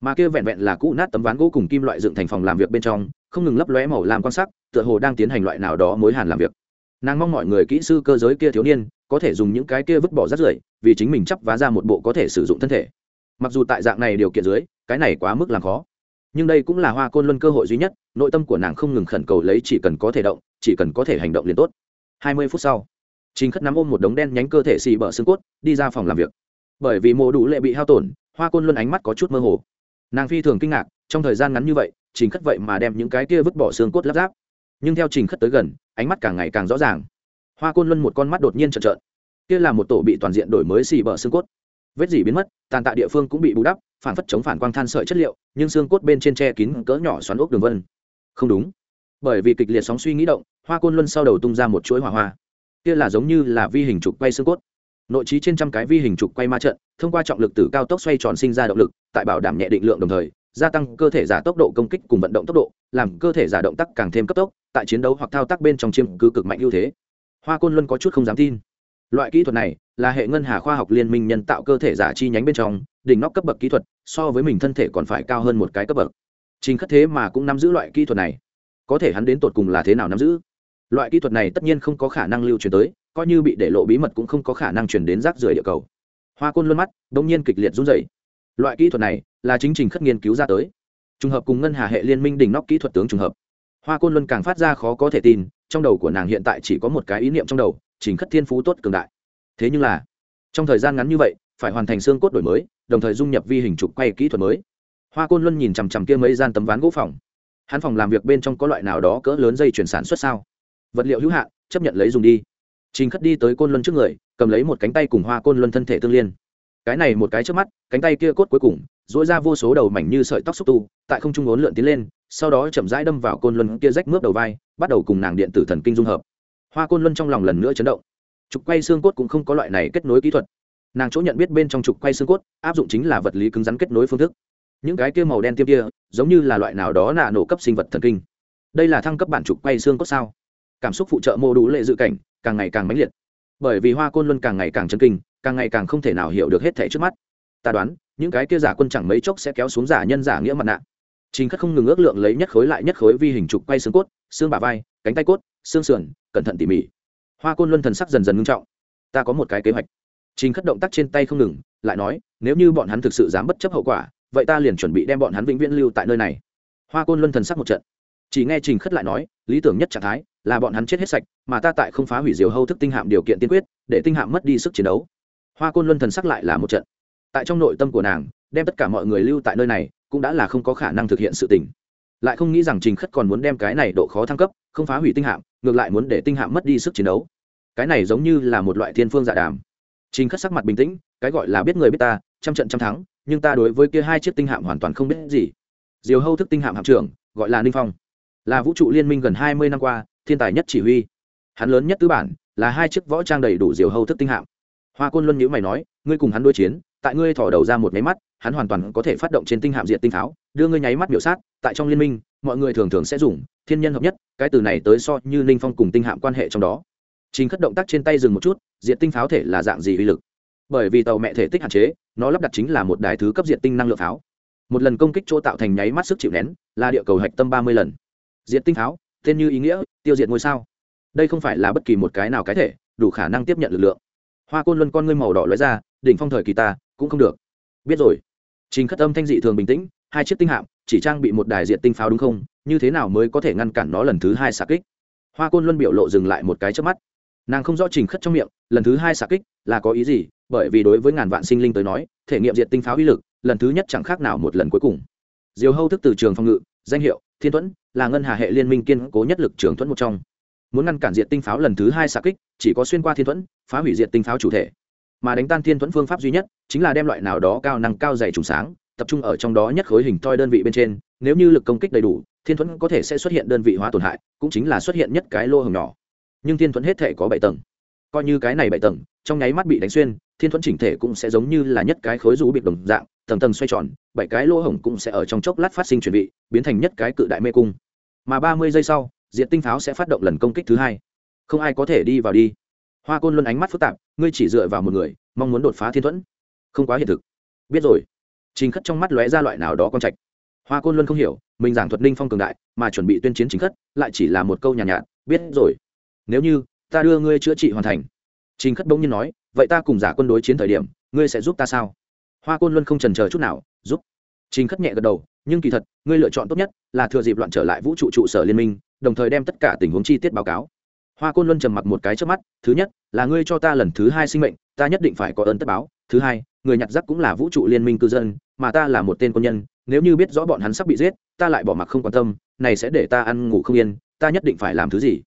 Mà kia vẹn vẹn là cũ nát tấm ván gỗ cùng kim loại dựng thành phòng làm việc bên trong, không ngừng lấp lóe màu làm quan sắc, tựa hồ đang tiến hành loại nào đó mối hàn làm việc. Nàng mong mọi người kỹ sư cơ giới kia thiếu niên, có thể dùng những cái kia vứt bỏ rác rưởi, vì chính mình chấp vá ra một bộ có thể sử dụng thân thể. Mặc dù tại dạng này điều kiện dưới, cái này quá mức làm khó. Nhưng đây cũng là hoa côn luân cơ hội duy nhất, nội tâm của nàng không ngừng khẩn cầu lấy chỉ cần có thể động, chỉ cần có thể hành động liền tốt. Hai mươi phút sau, trình khất nắm ôm một đống đen nhánh cơ thể xì bờ xương cốt, đi ra phòng làm việc bởi vì mộ đủ lệ bị hao tổn, hoa côn luân ánh mắt có chút mơ hồ. Nàng phi thường kinh ngạc, trong thời gian ngắn như vậy, trình khất vậy mà đem những cái kia vứt bỏ xương cốt lắp ráp. Nhưng theo trình khất tới gần, ánh mắt càng ngày càng rõ ràng. Hoa côn luân một con mắt đột nhiên trợn trợn. Kia là một tổ bị toàn diện đổi mới xì bở xương cốt. Vết dỉ biến mất, tàn tạ địa phương cũng bị bù đắp, phản phất chống phản quang than sợi chất liệu, nhưng xương cốt bên trên tre kín cỡ nhỏ xoắn ốc đường vân. Không đúng. Bởi vì kịch liệt sóng suy nghĩ động, hoa côn luân sau đầu tung ra một chuỗi hỏa hoa. Kia là giống như là vi hình trục quay xương cốt nội trí trên trăm cái vi hình trục quay ma trận, thông qua trọng lực từ cao tốc xoay tròn sinh ra động lực, tại bảo đảm nhẹ định lượng đồng thời, gia tăng cơ thể giả tốc độ công kích cùng vận động tốc độ, làm cơ thể giả động tác càng thêm cấp tốc, tại chiến đấu hoặc thao tác bên trong chiêm cứ cực mạnh ưu thế. Hoa côn luân có chút không dám tin. Loại kỹ thuật này là hệ ngân hà khoa học liên minh nhân tạo cơ thể giả chi nhánh bên trong, đỉnh nóc cấp bậc kỹ thuật, so với mình thân thể còn phải cao hơn một cái cấp bậc. Chính khất thế mà cũng nắm giữ loại kỹ thuật này. Có thể hắn đến tột cùng là thế nào nắm giữ? Loại kỹ thuật này tất nhiên không có khả năng lưu truyền tới coi như bị để lộ bí mật cũng không có khả năng chuyển đến rác rưởi địa cầu. Hoa côn luôn mắt đ ỗ n g nhiên kịch liệt run dày loại kỹ thuật này là chính trình khất nghiên cứu ra tới. Trùng hợp cùng ngân hà hệ liên minh đỉnh nóc kỹ thuật tướng trùng hợp. Hoa côn luân càng phát ra khó có thể tin, trong đầu của nàng hiện tại chỉ có một cái ý niệm trong đầu, trình khất thiên phú tốt cường đại. Thế nhưng là, trong thời gian ngắn như vậy, phải hoàn thành xương cốt đổi mới, đồng thời dung nhập vi hình trục quay kỹ thuật mới. Hoa côn luân nhìn chằm chằm kia mấy gian tấm ván gỗ phòng. Hắn phòng làm việc bên trong có loại nào đó cỡ lớn dây chuyển sản xuất sao? Vật liệu hữu hạn, chấp nhận lấy dùng đi trình khất đi tới côn luân trước người, cầm lấy một cánh tay cùng hoa côn luân thân thể tương liên. Cái này một cái trước mắt, cánh tay kia cốt cuối cùng dỗi ra vô số đầu mảnh như sợi tóc xúc tu, tại không trung ốn lượn tiến lên, sau đó chậm rãi đâm vào côn luân kia rách mướp đầu vai, bắt đầu cùng nàng điện tử thần kinh dung hợp. Hoa côn luân trong lòng lần nữa chấn động. Trục quay xương cốt cũng không có loại này kết nối kỹ thuật. Nàng chỗ nhận biết bên trong trục quay xương cốt, áp dụng chính là vật lý cứng rắn kết nối phương thức. Những cái kia màu đen tiêm kia, giống như là loại nào đó nạ nổ cấp sinh vật thần kinh. Đây là thăng cấp bản trục quay xương cốt sao? Cảm xúc phụ trợ mô đủ lệ dự cảnh càng ngày càng mãnh liệt. Bởi vì hoa côn luân càng ngày càng chân kinh, càng ngày càng không thể nào hiểu được hết thẻ trước mắt. Ta đoán, những cái kia giả quân chẳng mấy chốc sẽ kéo xuống giả nhân giả nghĩa mặt nạ. Trình khất không ngừng ước lượng lấy nhất khối lại nhất khối vi hình trục quay xương cốt, xương bả vai, cánh tay cốt, xương sườn, cẩn thận tỉ mỉ. Hoa côn luân thần sắc dần dần ngưng trọng. Ta có một cái kế hoạch. Trình khất động tác trên tay không ngừng, lại nói, nếu như bọn hắn thực sự dám bất chấp hậu quả, vậy ta liền chuẩn bị đem bọn hắn vĩnh viễn lưu tại nơi này. Hoa côn luân thần sắc một trận. Chỉ nghe trình khất lại nói, lý tưởng nhất trạng thái là bọn hắn chết hết sạch, mà ta tại không phá hủy diều hâu thức tinh hạm điều kiện tiên quyết, để tinh hạm mất đi sức chiến đấu. Hoa côn luân thần sắc lại là một trận. Tại trong nội tâm của nàng, đem tất cả mọi người lưu tại nơi này, cũng đã là không có khả năng thực hiện sự tình. Lại không nghĩ rằng trình khất còn muốn đem cái này độ khó thăng cấp, không phá hủy tinh hạm, ngược lại muốn để tinh hạm mất đi sức chiến đấu. Cái này giống như là một loại thiên phương dạ đàm. Trình khất sắc mặt bình tĩnh, cái gọi là biết người biết ta, trăm trận trăm thắng, nhưng ta đối với kia hai chiếc tinh hạm hoàn toàn không biết gì. Diều hâu thức tinh hạm hạm trưởng, gọi là ninh phong. Là vũ trụ liên minh gần hai mươi năm qua thiên tài nhất chỉ huy. Hắn lớn nhất tư bản là hai chiếc võ trang đầy đủ diều hâu thức tinh hạm. Hoa côn luân nhữ mày nói, ngươi cùng hắn đối chiến, tại ngươi thỏ đầu ra một nháy mắt, hắn hoàn toàn có thể phát động trên tinh hạm diện tinh pháo, đưa ngươi nháy mắt biểu sát, tại trong liên minh, mọi người thường thường sẽ dùng thiên nhân hợp nhất, cái từ này tới so như ninh phong cùng tinh hạm quan hệ trong đó. Chính khất động tác trên tay dừng một chút diện tinh pháo thể là dạng gì uy lực? Bởi vì tàu mẹ thể tích hạn chế, nó lắp đặt chính là một đài thứ cấp diện tinh năng lượng pháo. Một lần công kích chỗ tạo thành nháy mắt sức chịu nén, là địa cầu hạch tâm ba mươi lần. Diện tinh pháo tên như ý nghĩa, tiêu diệt ngôi sao. Đây không phải là bất kỳ một cái nào cái thể, đủ khả năng tiếp nhận lực lượng. Hoa côn luân con ngươi màu đỏ lóe ra, đỉnh phong thời kỳ ta, cũng không được. Biết rồi. Trình khất âm thanh dị thường bình tĩnh, hai chiếc tinh hạm, chỉ trang bị một đài diện tinh pháo đúng không? Như thế nào mới có thể ngăn cản nó lần thứ hai xạ kích? Hoa côn luân biểu lộ dừng lại một cái trước mắt. Nàng không rõ trình khất trong miệng, lần thứ hai xạ kích là có ý gì, bởi vì đối với ngàn vạn sinh linh tới nói, thể nghiệm diện tinh pháo uy lực, lần thứ nhất chẳng khác nào một lần cuối cùng. Diều hâu thức từ trường phòng ngự, danh hiệu, thiên thuẫn là ngân hà hệ liên minh kiên cố nhất lực trường thuẫn một trong. Muốn ngăn cản diện tinh pháo lần thứ hai xạ kích, chỉ có xuyên qua thiên thuẫn, phá hủy diện tinh pháo chủ thể. Mà đánh tan thiên thuẫn phương pháp duy nhất, chính là đem loại nào đó cao năng cao dày trùng sáng, tập trung ở trong đó nhất khối hình thoi đơn vị bên trên. Nếu như lực công kích đầy đủ, thiên thuẫn có thể sẽ xuất hiện đơn vị hóa tổn hại, cũng chính là xuất hiện nhất cái lô hồng nhỏ. Nhưng thiên thuẫn hết thể có bảy tầng. Coi như cái này bảy tầng, trong nháy mắt bị đánh xuyên, thiên thuẫn chỉnh thể cũng sẽ giống như là nhất cái khối rú bị đồng dạng tầng tầng xoay tròn bảy cái lỗ hổng cũng sẽ ở trong chốc lát phát sinh chuẩn bị biến thành nhất cái cự đại mê cung. Mà ba mươi giây sau diện tinh pháo sẽ phát động lần công kích thứ hai. Không ai có thể đi vào đi. Hoa côn luân ánh mắt phức tạp ngươi chỉ dựa vào một người mong muốn đột phá thiên thuẫn. Không quá hiện thực. Biết rồi. Trình khất trong mắt lóe ra loại nào đó con trạch. Hoa côn luân không hiểu mình giảng thuật ninh phong cường đại mà chuẩn bị tuyên chiến chính khất lại chỉ là một câu nhàn nhạt, nhạt biết rồi. Nếu như ta đưa ngươi chữa trị hoàn thành. Trình khất bỗng nhiên nói vậy ta cùng giả quân đối chiến thời điểm ngươi sẽ giúp ta sao? Hoa côn luân không trần chờ chút nào, giúp. Trình khất nhẹ gật đầu, nhưng kỳ thật, ngươi lựa chọn tốt nhất là thừa dịp loạn trở lại vũ trụ trụ sở liên minh, đồng thời đem tất cả tình huống chi tiết báo cáo. Hoa côn luân trầm mặc một cái trước mắt, thứ nhất, là ngươi cho ta lần thứ hai sinh mệnh, ta nhất định phải có ơn tất báo. Thứ hai, người nhặt rác cũng là vũ trụ liên minh cư dân, mà ta là một tên quân nhân, nếu như biết rõ bọn hắn sắp bị giết, ta lại bỏ mặc không quan tâm, này sẽ để ta ăn ngủ không yên, ta nhất định phải làm thứ gì?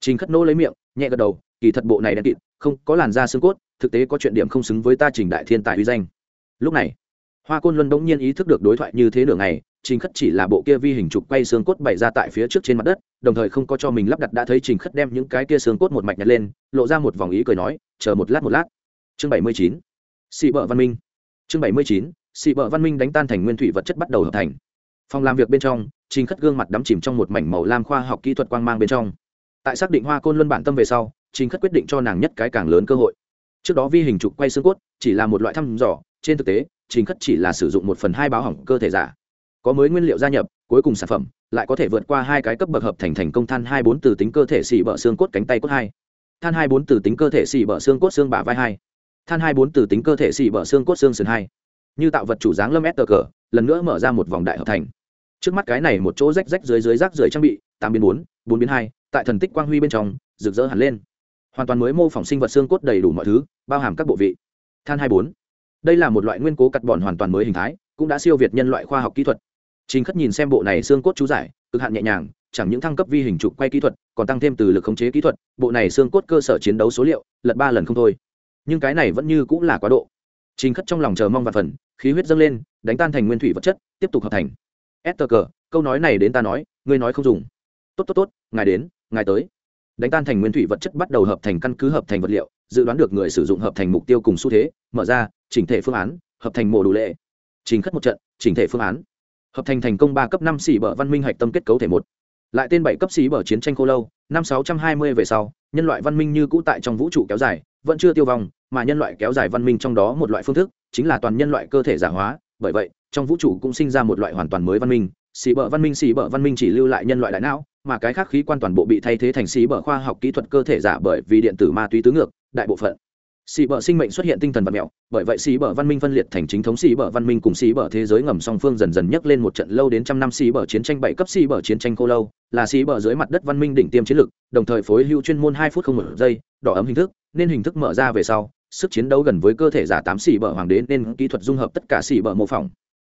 Trình khất nỗ lấy miệng, nhẹ gật đầu, kỳ thật bộ này đen kịt, không có làn da xương cốt, thực tế có chuyện điểm không xứng với ta trình đại thiên tài uy danh lúc này, hoa côn luân bỗng nhiên ý thức được đối thoại như thế nửa ngày, trình khất chỉ là bộ kia vi hình trục quay xương cốt bày ra tại phía trước trên mặt đất, đồng thời không có cho mình lắp đặt đã thấy trình khất đem những cái kia xương cốt một mạch nhặt lên, lộ ra một vòng ý cười nói, chờ một lát một lát. Chương bảy mươi chín xị bợ văn minh. Chương bảy mươi chín xị bợ văn minh đánh tan thành nguyên thủy vật chất bắt đầu hợp thành. Phòng làm việc bên trong, trình khất gương mặt đắm chìm trong một mảnh màu lam khoa học kỹ thuật quang mang bên trong. Tại xác định hoa côn luân bản tâm về sau, trình khất quyết định cho nàng nhất cái càng lớn cơ hội. Trước đó vi hình trục quay xương cốt chỉ là một loại thăm dò trên thực tế, trình khất chỉ là sử dụng một phần hai báo hỏng cơ thể giả. Có mới nguyên liệu gia nhập, cuối cùng sản phẩm, lại có thể vượt qua hai cái cấp bậc hợp thành thành công than hai bốn từ tính cơ thể xì bờ xương cốt cánh tay cốt hai. Than hai bốn từ tính cơ thể xì bờ xương cốt xương bả vai hai. Than hai bốn từ tính cơ thể xì bờ xương cốt xương sườn hai. Như tạo vật chủ dáng lâm s cờ lần nữa mở ra một vòng đại hợp thành. Trước mắt cái này một chỗ rách rách dưới dưới rác rưởi trang bị, tám biến bốn bốn biến hai, tại thần tích quang huy bên trong, rực rỡ hẳn lên. Hoàn toàn mới mô phỏng sinh vật xương cốt đầy đủ mọi thứ, bao hàm các bộ vị. Than hai bốn đây là một loại nguyên cố cắt bòn hoàn toàn mới hình thái cũng đã siêu việt nhân loại khoa học kỹ thuật Trình Khất nhìn xem bộ này xương cốt chú giải, cực hạn nhẹ nhàng, chẳng những thăng cấp vi hình trục quay kỹ thuật, còn tăng thêm từ lực khống chế kỹ thuật, bộ này xương cốt cơ sở chiến đấu số liệu, lật ba lần không thôi. Nhưng cái này vẫn như cũng là quá độ. Trình Khất trong lòng chờ mong và phần, khí huyết dâng lên, đánh tan thành nguyên thủy vật chất, tiếp tục hợp thành. STK, câu nói này đến ta nói, ngươi nói không dùng. Tốt tốt tốt, ngài đến, ngài tới. Đánh tan thành nguyên thủy vật chất bắt đầu hợp thành căn cứ hợp thành vật liệu, dự đoán được người sử dụng hợp thành mục tiêu cùng xu thế, mở ra, chỉnh thể phương án, hợp thành mổ đủ lệ. chính Khất một trận, chỉnh thể phương án. Hợp thành thành công ba cấp năm xỉ bờ văn minh hạch tâm kết cấu thể một. Lại tên bảy cấp xỉ bờ chiến tranh khô lâu năm sáu trăm hai mươi về sau nhân loại văn minh như cũ tại trong vũ trụ kéo dài vẫn chưa tiêu vong mà nhân loại kéo dài văn minh trong đó một loại phương thức chính là toàn nhân loại cơ thể giả hóa. Bởi vậy trong vũ trụ cũng sinh ra một loại hoàn toàn mới văn minh. Xỉ bờ văn minh xỉ bờ văn minh chỉ lưu lại nhân loại đại não mà cái khác khí quan toàn bộ bị thay thế thành xỉ bờ khoa học kỹ thuật cơ thể giả bởi vì điện tử ma túy tứ ngược đại bộ phận xì bờ sinh mệnh xuất hiện tinh thần vật mẹo, bởi vậy xì bờ văn minh phân liệt thành chính thống xì bờ văn minh cùng xì bờ thế giới ngầm song phương dần dần nhấc lên một trận lâu đến trăm năm xì bờ chiến tranh bảy cấp xì bờ chiến tranh cô lâu, là xì bờ dưới mặt đất văn minh đỉnh tiêm chiến lược, đồng thời phối hưu chuyên môn hai phút không một giây, đỏ ấm hình thức, nên hình thức mở ra về sau, sức chiến đấu gần với cơ thể giả tám xì bờ hoàng đế nên kỹ thuật dung hợp tất cả xì bờ mô phỏng.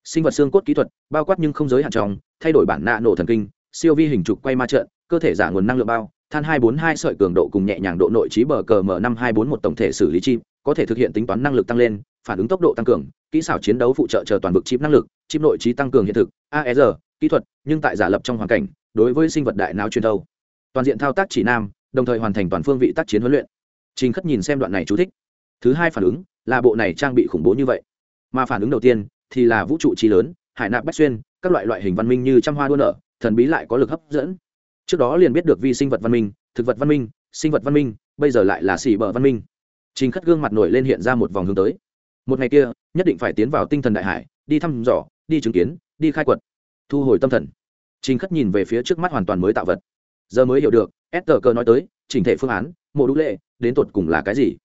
Sinh vật xương cốt kỹ thuật, bao quát nhưng không giới hạn trong, thay đổi bản nạ nổ thần kinh, siêu vi hình trục quay ma trận, cơ thể giả nguồn năng lượng bao than hai bốn hai sợi cường độ cùng nhẹ nhàng độ nội trí bờ cờ m năm hai bốn một tổng thể xử lý chim có thể thực hiện tính toán năng lực tăng lên phản ứng tốc độ tăng cường kỹ xảo chiến đấu phụ trợ chờ toàn vực chip năng lực chip nội trí tăng cường hiện thực AR, kỹ thuật nhưng tại giả lập trong hoàn cảnh đối với sinh vật đại não truyền thâu. Toàn diện thao tác chỉ nam đồng thời hoàn thành toàn phương vị tác chiến huấn luyện. Trình khất nhìn xem đoạn này chú thích. Thứ hai phản ứng là bộ này trang bị khủng bố như vậy. Mà phản ứng đầu tiên thì là vũ trụ chi lớn hải nạp bách xuyên các loại loại hình văn minh như trăm hoa đua nở thần bí lại có lực hấp dẫn trước đó liền biết được vi sinh vật văn minh, thực vật văn minh, sinh vật văn minh, bây giờ lại là xì bờ văn minh. Trình khất gương mặt nổi lên hiện ra một vòng hướng tới. Một ngày kia, nhất định phải tiến vào tinh thần đại hải, đi thăm dò, đi chứng kiến, đi khai quật. Thu hồi tâm thần. Trình khất nhìn về phía trước mắt hoàn toàn mới tạo vật. Giờ mới hiểu được, s tờ cơ nói tới, chỉnh thể phương án mộ đũ lệ, đến tột cùng là cái gì?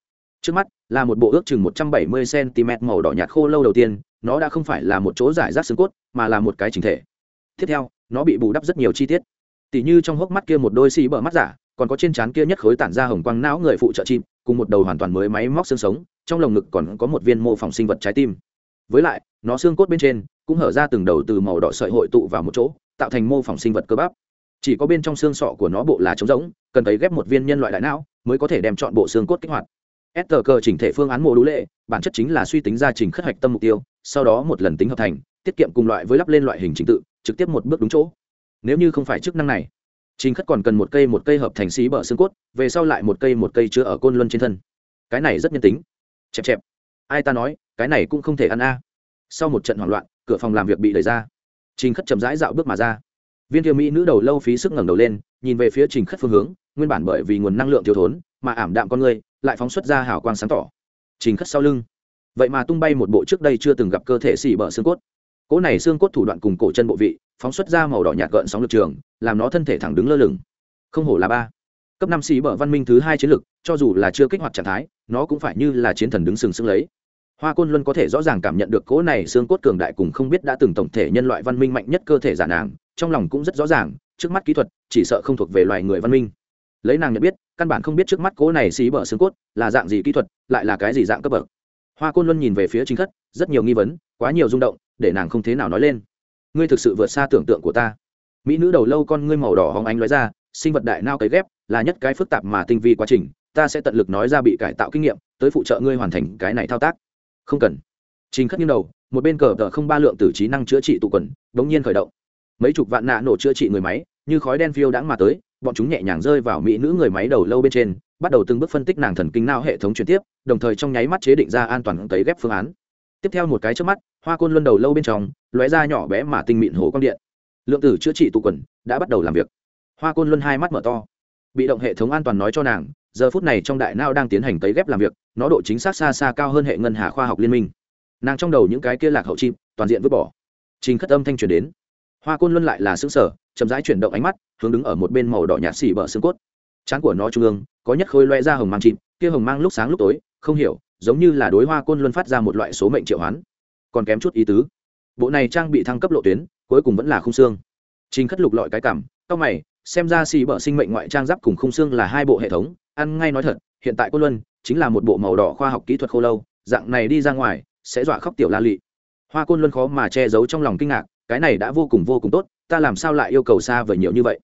Trước mắt, là một bộ ước chừng một trăm bảy mươi cm màu đỏ nhạt khô lâu đầu tiên, nó đã không phải là một chỗ giải rác xương cốt, mà là một cái chỉnh thể. Tiếp theo, nó bị bù đắp rất nhiều chi tiết tỉ như trong hốc mắt kia một đôi xì bờ mắt giả, còn có trên trán kia nhất khối tản ra hồng quang não người phụ trợ chim, cùng một đầu hoàn toàn mới máy móc xương sống, trong lồng ngực còn có một viên mô phỏng sinh vật trái tim. Với lại, nó xương cốt bên trên cũng hở ra từng đầu từ màu đỏ sợi hội tụ vào một chỗ, tạo thành mô phỏng sinh vật cơ bắp. Chỉ có bên trong xương sọ của nó bộ là trống rỗng, cần thấy ghép một viên nhân loại đại não mới có thể đem chọn bộ xương cốt kích hoạt. S cơ chỉnh thể phương án mô đũ lệ, bản chất chính là suy tính ra trình khất hạch tâm mục tiêu, sau đó một lần tính hợp thành, tiết kiệm cùng loại với lắp lên loại hình trình tự, trực tiếp một bước đúng chỗ nếu như không phải chức năng này Trình Khất còn cần một cây một cây hợp thành xí bờ xương cốt, về sau lại một cây một cây chứa ở côn luân trên thân. Cái này rất nhân tính. Chẹp chẹp. Ai ta nói, cái này cũng không thể ăn a. Sau một trận hoảng loạn, cửa phòng làm việc bị đẩy ra. Trình Khất chậm rãi dạo bước mà ra. Viên thiêu Mỹ nữ đầu lâu phí sức ngẩng đầu lên, nhìn về phía Trình Khất phương hướng, nguyên bản bởi vì nguồn năng lượng thiếu thốn mà ảm đạm con người lại phóng xuất ra hào quang sáng tỏ trình khất sau lưng vậy mà tung bay một bộ trước đây chưa từng gặp cơ thể xỉ bờ xương cốt cỗ này xương cốt thủ đoạn cùng cổ chân bộ vị, phóng xuất ra màu đỏ nhạt gợn sóng lực trường, làm nó thân thể thẳng đứng lơ lửng. Không hổ là ba. Cấp năm sĩ bờ văn minh thứ hai chiến lực cho dù là chưa kích hoạt trạng thái, nó cũng phải như là chiến thần đứng sừng sững lấy. Hoa côn luân có thể rõ ràng cảm nhận được cỗ này xương cốt cường đại cùng không biết đã từng tổng thể nhân loại văn minh mạnh nhất cơ thể giả nàng, trong lòng cũng rất rõ ràng, trước mắt kỹ thuật, chỉ sợ không thuộc về loài người văn minh. Lấy nàng nhận biết, căn bản không biết trước mắt cỗ này xí bờ xương cốt là dạng gì kỹ thuật, lại là cái gì dạng cấp bậc. Hoa côn luân nhìn về phía chính khất, rất nhiều nghi vấn, quá nhiều rung động để nàng không thế nào nói lên. Ngươi thực sự vượt xa tưởng tượng của ta. Mỹ nữ đầu lâu con ngươi màu đỏ hóng ánh lóe ra, sinh vật đại nao cấy ghép, là nhất cái phức tạp mà tinh vi quá trình, ta sẽ tận lực nói ra bị cải tạo kinh nghiệm, tới phụ trợ ngươi hoàn thành cái này thao tác. Không cần. Trình khất nghiêng đầu, một bên cờ tờ không ba lượng tử trí năng chữa trị tụ quần đống nhiên khởi động. Mấy chục vạn nạ nổ chữa trị người máy, như khói đen phiêu đãng mà tới, bọn chúng nhẹ nhàng rơi vào mỹ nữ người máy đầu lâu bên trên, bắt đầu từng bước phân tích nàng thần kinh não hệ thống chuyển tiếp, đồng thời trong nháy mắt chế định ra an toàn cấy ghép phương án. Tiếp theo một cái trước mắt hoa côn luân đầu lâu bên trong, lóe ra nhỏ bé mà tinh mịn hồ quang điện. Lượng tử chữa trị tụ quần đã bắt đầu làm việc. Hoa côn luân hai mắt mở to. Bị động hệ thống an toàn nói cho nàng, giờ phút này trong đại não đang tiến hành cấy ghép làm việc, nó độ chính xác xa xa cao hơn hệ ngân hà khoa học liên minh. Nàng trong đầu những cái kia lạc hậu chim, toàn diện vứt bỏ. Trình khất âm thanh truyền đến. Hoa côn luân lại là xứng sở chậm rãi chuyển động ánh mắt, hướng đứng ở một bên màu đỏ nhạt xỉ bờ xương cốt. Trán của nó trung ương, có nhất khối loe ra hồng mang chìm kia hồng mang lúc sáng lúc tối, không hiểu, giống như là đối hoa côn luân phát ra một loại số mệnh triệu hoán còn kém chút ý tứ. Bộ này trang bị thăng cấp lộ tuyến, cuối cùng vẫn là khung xương. Trình khất lục lọi cái cảm tóc mày, xem ra xì bở sinh mệnh ngoại trang giáp cùng khung xương là hai bộ hệ thống, ăn ngay nói thật, hiện tại côn luân chính là một bộ màu đỏ khoa học kỹ thuật khô lâu, dạng này đi ra ngoài, sẽ dọa khóc tiểu la lị. Hoa côn luân khó mà che giấu trong lòng kinh ngạc, cái này đã vô cùng vô cùng tốt, ta làm sao lại yêu cầu xa vời nhiều như vậy?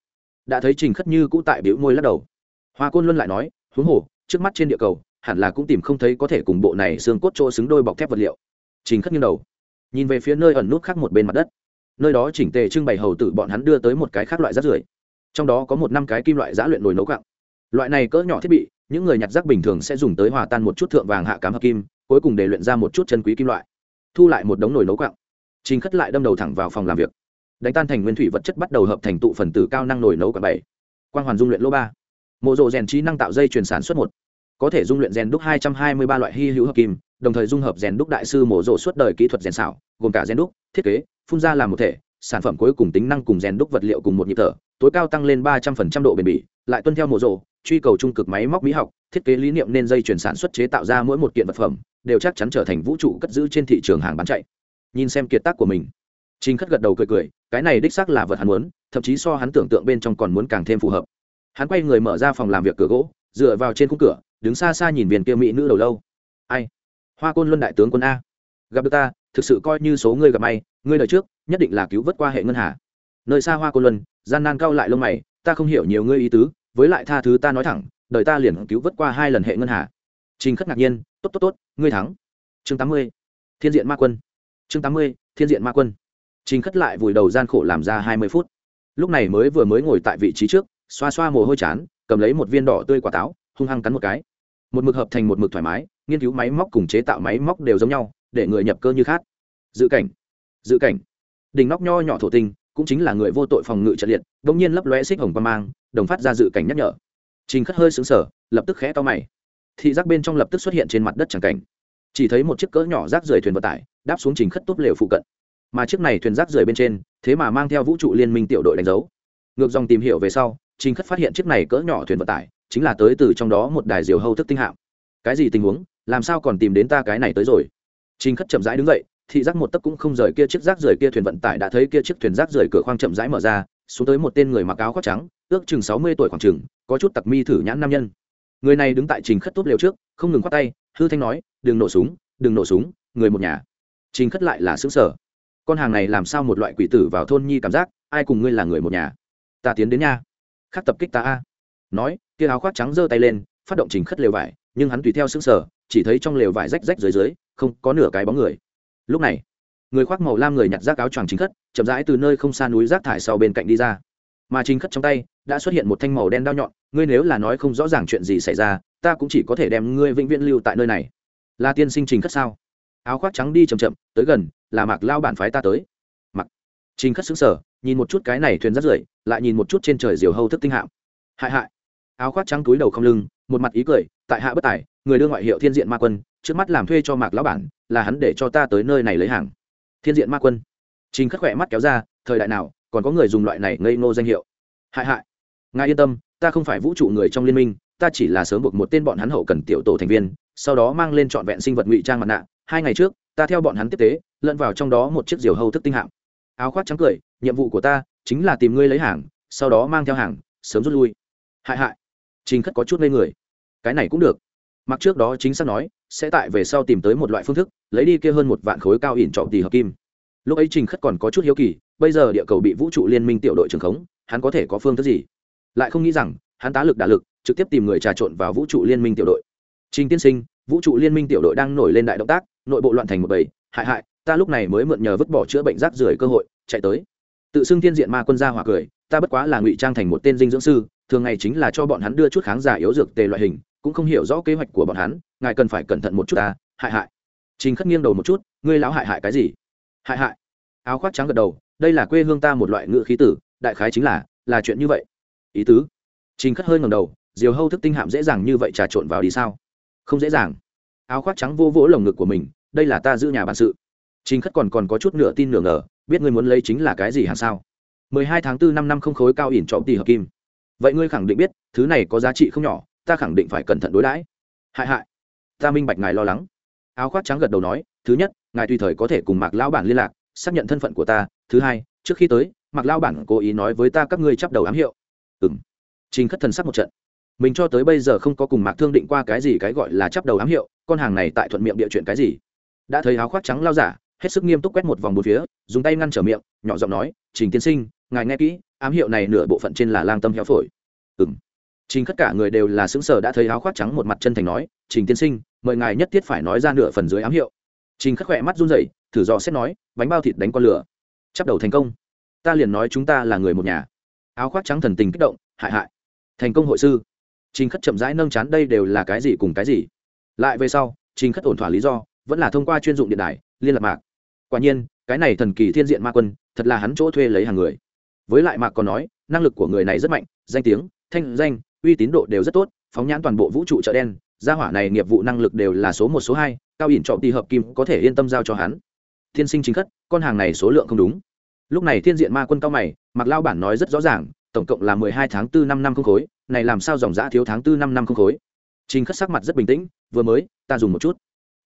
Đã thấy trình khất như cũ tại biểu môi lắc đầu. Hoa côn luân lại nói, huống hồ, trước mắt trên địa cầu, hẳn là cũng tìm không thấy có thể cùng bộ này xương cốt chỗ xứng đôi bọc thép vật liệu trình khất nghiêng đầu. Nhìn về phía nơi ẩn nút khác một bên mặt đất. Nơi đó chỉnh tề trưng bày hầu tử bọn hắn đưa tới một cái khác loại rác rưởi. Trong đó có một năm cái kim loại giã luyện nồi nấu cặng loại này cỡ nhỏ thiết bị, những người nhặt rác bình thường sẽ dùng tới hòa tan một chút thượng vàng hạ cám hợp kim, cuối cùng để luyện ra một chút chân quý kim loại. Thu lại một đống nồi nấu quặng trình khất lại đâm đầu thẳng vào phòng làm việc. Đánh tan thành nguyên thủy vật chất bắt đầu hợp thành tụ phần tử cao năng nồi nấu quặng bảy. Quang hoàn dung luyện lô ba. Mộ rộ rèn trí năng tạo dây chuyển sản xuất một. Có thể dung luyện rèn đúc hai trăm hai mươi ba loại hy hữu hợp kim đồng thời dung hợp rèn đúc đại sư mổ rộ suốt đời kỹ thuật rèn xảo gồm cả rèn đúc thiết kế phun ra làm một thể sản phẩm cuối cùng tính năng cùng rèn đúc vật liệu cùng một nhịp thở tối cao tăng lên ba trăm phần trăm độ bền bỉ lại tuân theo mổ rộ truy cầu trung cực máy móc mỹ học thiết kế lý niệm nên dây chuyển sản xuất chế tạo ra mỗi một kiện vật phẩm đều chắc chắn trở thành vũ trụ cất giữ trên thị trường hàng bán chạy nhìn xem kiệt tác của mình Trình Khất gật đầu cười cười, cái này đích xác là vật hắn muốn, thậm chí so hắn tưởng tượng bên trong còn muốn càng thêm phù hợp. Hắn quay người mở ra phòng làm việc cửa gỗ, dựa vào trên khung cửa, đứng xa xa nhìn viên kia mỹ nữ đầu lâu. Ai? Hoa Côn Luân đại tướng quân a. Gặp được ta, thực sự coi như số ngươi gặp may, ngươi đời trước, nhất định là cứu vớt qua hệ ngân hà. Nơi xa Hoa Côn Luân, gian nan cao lại lông mày, ta không hiểu nhiều ngươi ý tứ, với lại tha thứ ta nói thẳng, đời ta liền cứu vớt qua hai lần hệ ngân hà. Trình Khất ngạc nhiên, tốt tốt tốt, ngươi thắng. Chương 80. Thiên diện ma quân. Chương 80. Thiên diện ma quân trình khất lại vùi đầu gian khổ làm ra hai mươi phút lúc này mới vừa mới ngồi tại vị trí trước xoa xoa mồ hôi chán cầm lấy một viên đỏ tươi quả táo hung hăng cắn một cái một mực hợp thành một mực thoải mái nghiên cứu máy móc cùng chế tạo máy móc đều giống nhau, để người nhập cơ như khác. Dự cảnh. Dự cảnh. Đỉnh nóc nho nhỏ thổ tinh cũng chính là người vô tội phòng ngự trận liệt đ ỗ n g nhiên lấp lóe xích hồng qua mang, đồng phát ra dự cảnh nhắc nhở. Trình khất hơi xứng sở lập tức khẽ to mày. Thị giác bên trong lập tức xuất hiện trên mặt đất tràng cảnh. Chỉ thấy một chiếc cỡ nhỏ rác rời thuyền vận tải, đáp xuống trình khất tốt lều phụ cận. Mà chiếc này thuyền rác rời bên trên, thế mà mang theo vũ trụ liên minh tiểu đội đánh dấu. Ngược dòng tìm hiểu về sau, trình khất phát hiện chiếc này cỡ nhỏ thuyền vận tải, chính là tới từ trong đó một đài diều hâu thức tinh hạm. Cái gì tình huống? Làm sao còn tìm đến ta cái này tới rồi? Trình khất chậm rãi đứng dậy, thị giác một tấc cũng không rời kia chiếc rác rời kia thuyền vận tải đã thấy kia chiếc thuyền rác rời cửa khoang chậm rãi mở ra, xuống tới một tên người mặc áo khoác trắng, ước chừng sáu mươi tuổi khoảng chừng, có chút tặc mi thử nhãn nam nhân. Người này đứng tại trình khất tốt liều trước, không ngừng khoác tay, hư thanh nói, đừng nổ súng, đừng nổ súng, người một nhà. Trình khất lại là xứng sở con hàng này làm sao một loại quỷ tử vào thôn nhi cảm giác, ai cùng ngươi là người một nhà? Ta tiến đến nha. Khắc tập kích ta a. Nói, kia áo khoác trắng giơ tay lên phát động trình khất lều vải, nhưng hắn tùy theo xứng sở chỉ thấy trong lều vải rách rách dưới dưới, không có nửa cái bóng người. Lúc này, người khoác màu lam người nhặt rác áo choàng chính khất, chậm rãi từ nơi không xa núi rác thải sau bên cạnh đi ra. Mà chính khất trong tay, đã xuất hiện một thanh màu đen đao nhọn, ngươi nếu là nói không rõ ràng chuyện gì xảy ra, ta cũng chỉ có thể đem ngươi vĩnh viễn lưu tại nơi này. Là tiên sinh trình khất sao? Áo khoác trắng đi chậm chậm, tới gần, là mạc lao bản phái ta tới. Mặc trình khất xứng sở nhìn một chút cái này thuyền rất rưởi, lại nhìn một chút trên trời diều hâu thức tinh hạm. Hại hại áo khoác trắng túi đầu không lưng, một mặt ý cười, tại hạ bất tài, người đưa ngoại hiệu thiên diện ma quân, trước mắt làm thuê cho mạc lão bản, là hắn để cho ta tới nơi này lấy hàng. Thiên diện ma quân. Trình khắc khỏe mắt kéo ra, thời đại nào, còn có người dùng loại này ngây ngô danh hiệu. Hại hại. Ngài yên tâm, ta không phải vũ trụ người trong liên minh, ta chỉ là sớm buộc một tên bọn hắn hậu cần tiểu tổ thành viên, sau đó mang lên trọn vẹn sinh vật ngụy trang mặt nạ. Hai ngày trước, ta theo bọn hắn tiếp tế, lẫn vào trong đó một chiếc diều hâu thức tinh hạng. Áo khoác trắng cười, nhiệm vụ của ta chính là tìm ngươi lấy hàng, sau đó mang theo hàng, sớm rút lui. Hại hại trình khất có chút ngây người. Cái này cũng được. Mặc trước đó chính xác nói, sẽ tại về sau tìm tới một loại phương thức, lấy đi kia hơn một vạn khối cao ỉn trọng tỷ hợp kim. Lúc ấy trình khất còn có chút hiếu kỳ, bây giờ địa cầu bị vũ trụ liên minh tiểu đội trường khống, hắn có thể có phương thức gì? Lại không nghĩ rằng, hắn tá lực đả lực, trực tiếp tìm người trà trộn vào vũ trụ liên minh tiểu đội. Trình tiên sinh, vũ trụ liên minh tiểu đội đang nổi lên đại động tác, nội bộ loạn thành một bầy. Hại hại, ta lúc này mới mượn nhờ vứt bỏ chữa bệnh rác rưởi cơ hội, chạy tới tự xưng thiên diện ma quân gia hỏa cười, ta bất quá là ngụy trang thành một tên dinh dưỡng sư, thường ngày chính là cho bọn hắn đưa chút kháng giả yếu dược tề loại hình, cũng không hiểu rõ kế hoạch của bọn hắn, ngài cần phải cẩn thận một chút ta, hại hại. Trình khất nghiêng đầu một chút, ngươi lão hại hại cái gì? Hại hại. Áo khoác trắng gật đầu, đây là quê hương ta một loại ngựa khí tử, đại khái chính là là chuyện như vậy. Ý tứ. Trình khất hơi ngầm đầu, diều hâu thức tinh hạm dễ dàng như vậy trà trộn vào đi sao? Không dễ dàng. Áo khoác trắng vô vỗ lồng ngực của mình, đây là ta giữ nhà bản sự. Trình khất còn còn có chút nửa tin nửa ngờ biết ngươi muốn lấy chính là cái gì hàng sao? mười hai tháng tư năm năm không khối cao ỉn trộm tỷ hợp kim. Vậy ngươi khẳng định biết, thứ này có giá trị không nhỏ, ta khẳng định phải cẩn thận đối đãi. Hại hại. Ta minh bạch ngài lo lắng. Áo khoác trắng gật đầu nói, thứ nhất, ngài tùy thời có thể cùng mạc lão bản liên lạc, xác nhận thân phận của ta. Thứ hai, trước khi tới, mạc lão bản cố ý nói với ta các ngươi chấp đầu ám hiệu. Ừ m trình khất thần sắc một trận. Mình cho tới bây giờ không có cùng mạc thương định qua cái gì cái gọi là chấp đầu ám hiệu, con hàng này tại thuận miệng địa chuyện cái gì? Đã thấy áo khoác trắng lao giả hết sức nghiêm túc quét một vòng bốn phía, dùng tay ngăn trở miệng, nhỏ giọng nói, trình tiên sinh, ngài nghe kỹ, ám hiệu này nửa bộ phận trên là lang tâm héo phổi. Ừ trình tất cả người đều là xứng sở đã thấy áo khoác trắng một mặt chân thành nói, trình tiên sinh, mời ngài nhất thiết phải nói ra nửa phần dưới ám hiệu. Trình khắc khỏe mắt run rẩy, thử dò xét nói, bánh bao thịt đánh con lửa. Chắp đầu thành công. Ta liền nói chúng ta là người một nhà. Áo khoác trắng thần tình kích động, hại hại. Thành công hội sư. Trình khất chậm rãi nâng chán, đây đều là cái gì cùng cái gì? Lại về sau, trình khất ổn thỏa lý do, vẫn là thông qua chuyên dụng điện đài, liên lạc mạc quả nhiên, cái này thần kỳ thiên diện ma quân, thật là hắn chỗ thuê lấy hàng người. Với lại mạc còn nói, năng lực của người này rất mạnh, danh tiếng, thanh danh, uy tín độ đều rất tốt, phóng nhãn toàn bộ vũ trụ chợ đen, gia hỏa này nghiệp vụ năng lực đều là số một, số hai, cao ỉn trọng tỷ hợp kim có thể yên tâm giao cho hắn. Thiên sinh chính khất, con hàng này số lượng không đúng. Lúc này thiên diện ma quân cao mày mặc lao bản nói rất rõ ràng, tổng cộng là mười hai tháng tư năm năm không khối, này làm sao dòng giã thiếu tháng tư năm năm không khối? Chính khất sắc mặt rất bình tĩnh, vừa mới, ta dùng một chút.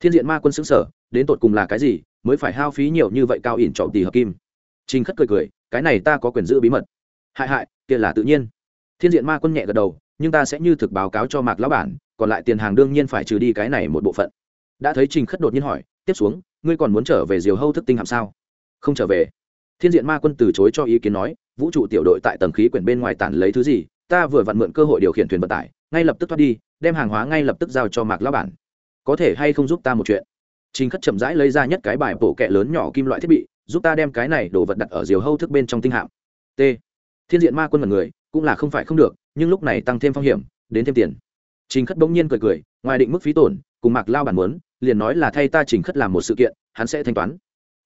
Thiên diện ma quân xứng sở đến tột cùng là cái gì? Mới phải hao phí nhiều như vậy cao ỉn trọng tỷ hợp kim. Trình khất cười cười, cái này ta có quyền giữ bí mật. Hại hại, kia là tự nhiên. Thiên diện ma quân nhẹ gật đầu, nhưng ta sẽ như thực báo cáo cho mạc lão bản, còn lại tiền hàng đương nhiên phải trừ đi cái này một bộ phận. Đã thấy trình khất đột nhiên hỏi, tiếp xuống, ngươi còn muốn trở về diều hâu thức tinh hạm sao? Không trở về. Thiên diện ma quân từ chối cho ý kiến nói, vũ trụ tiểu đội tại tầng khí quyển bên ngoài tản lấy thứ gì, ta vừa vặn mượn cơ hội điều khiển thuyền vận tải, ngay lập tức thoát đi, đem hàng hóa ngay lập tức giao cho mạc lão bản. Có thể hay không giúp ta một chuyện? Trình khất chậm rãi lấy ra nhất cái bài bổ kẹ lớn nhỏ kim loại thiết bị, giúp ta đem cái này đồ vật đặt ở diều hâu thức bên trong tinh hạm. T. Thiên diện ma quân mặt người, cũng là không phải không được, nhưng lúc này tăng thêm phong hiểm, đến thêm tiền. Trình khất bỗng nhiên cười cười, ngoài định mức phí tổn, cùng mạc lao bản muốn, liền nói là thay ta trình khất làm một sự kiện, hắn sẽ thanh toán.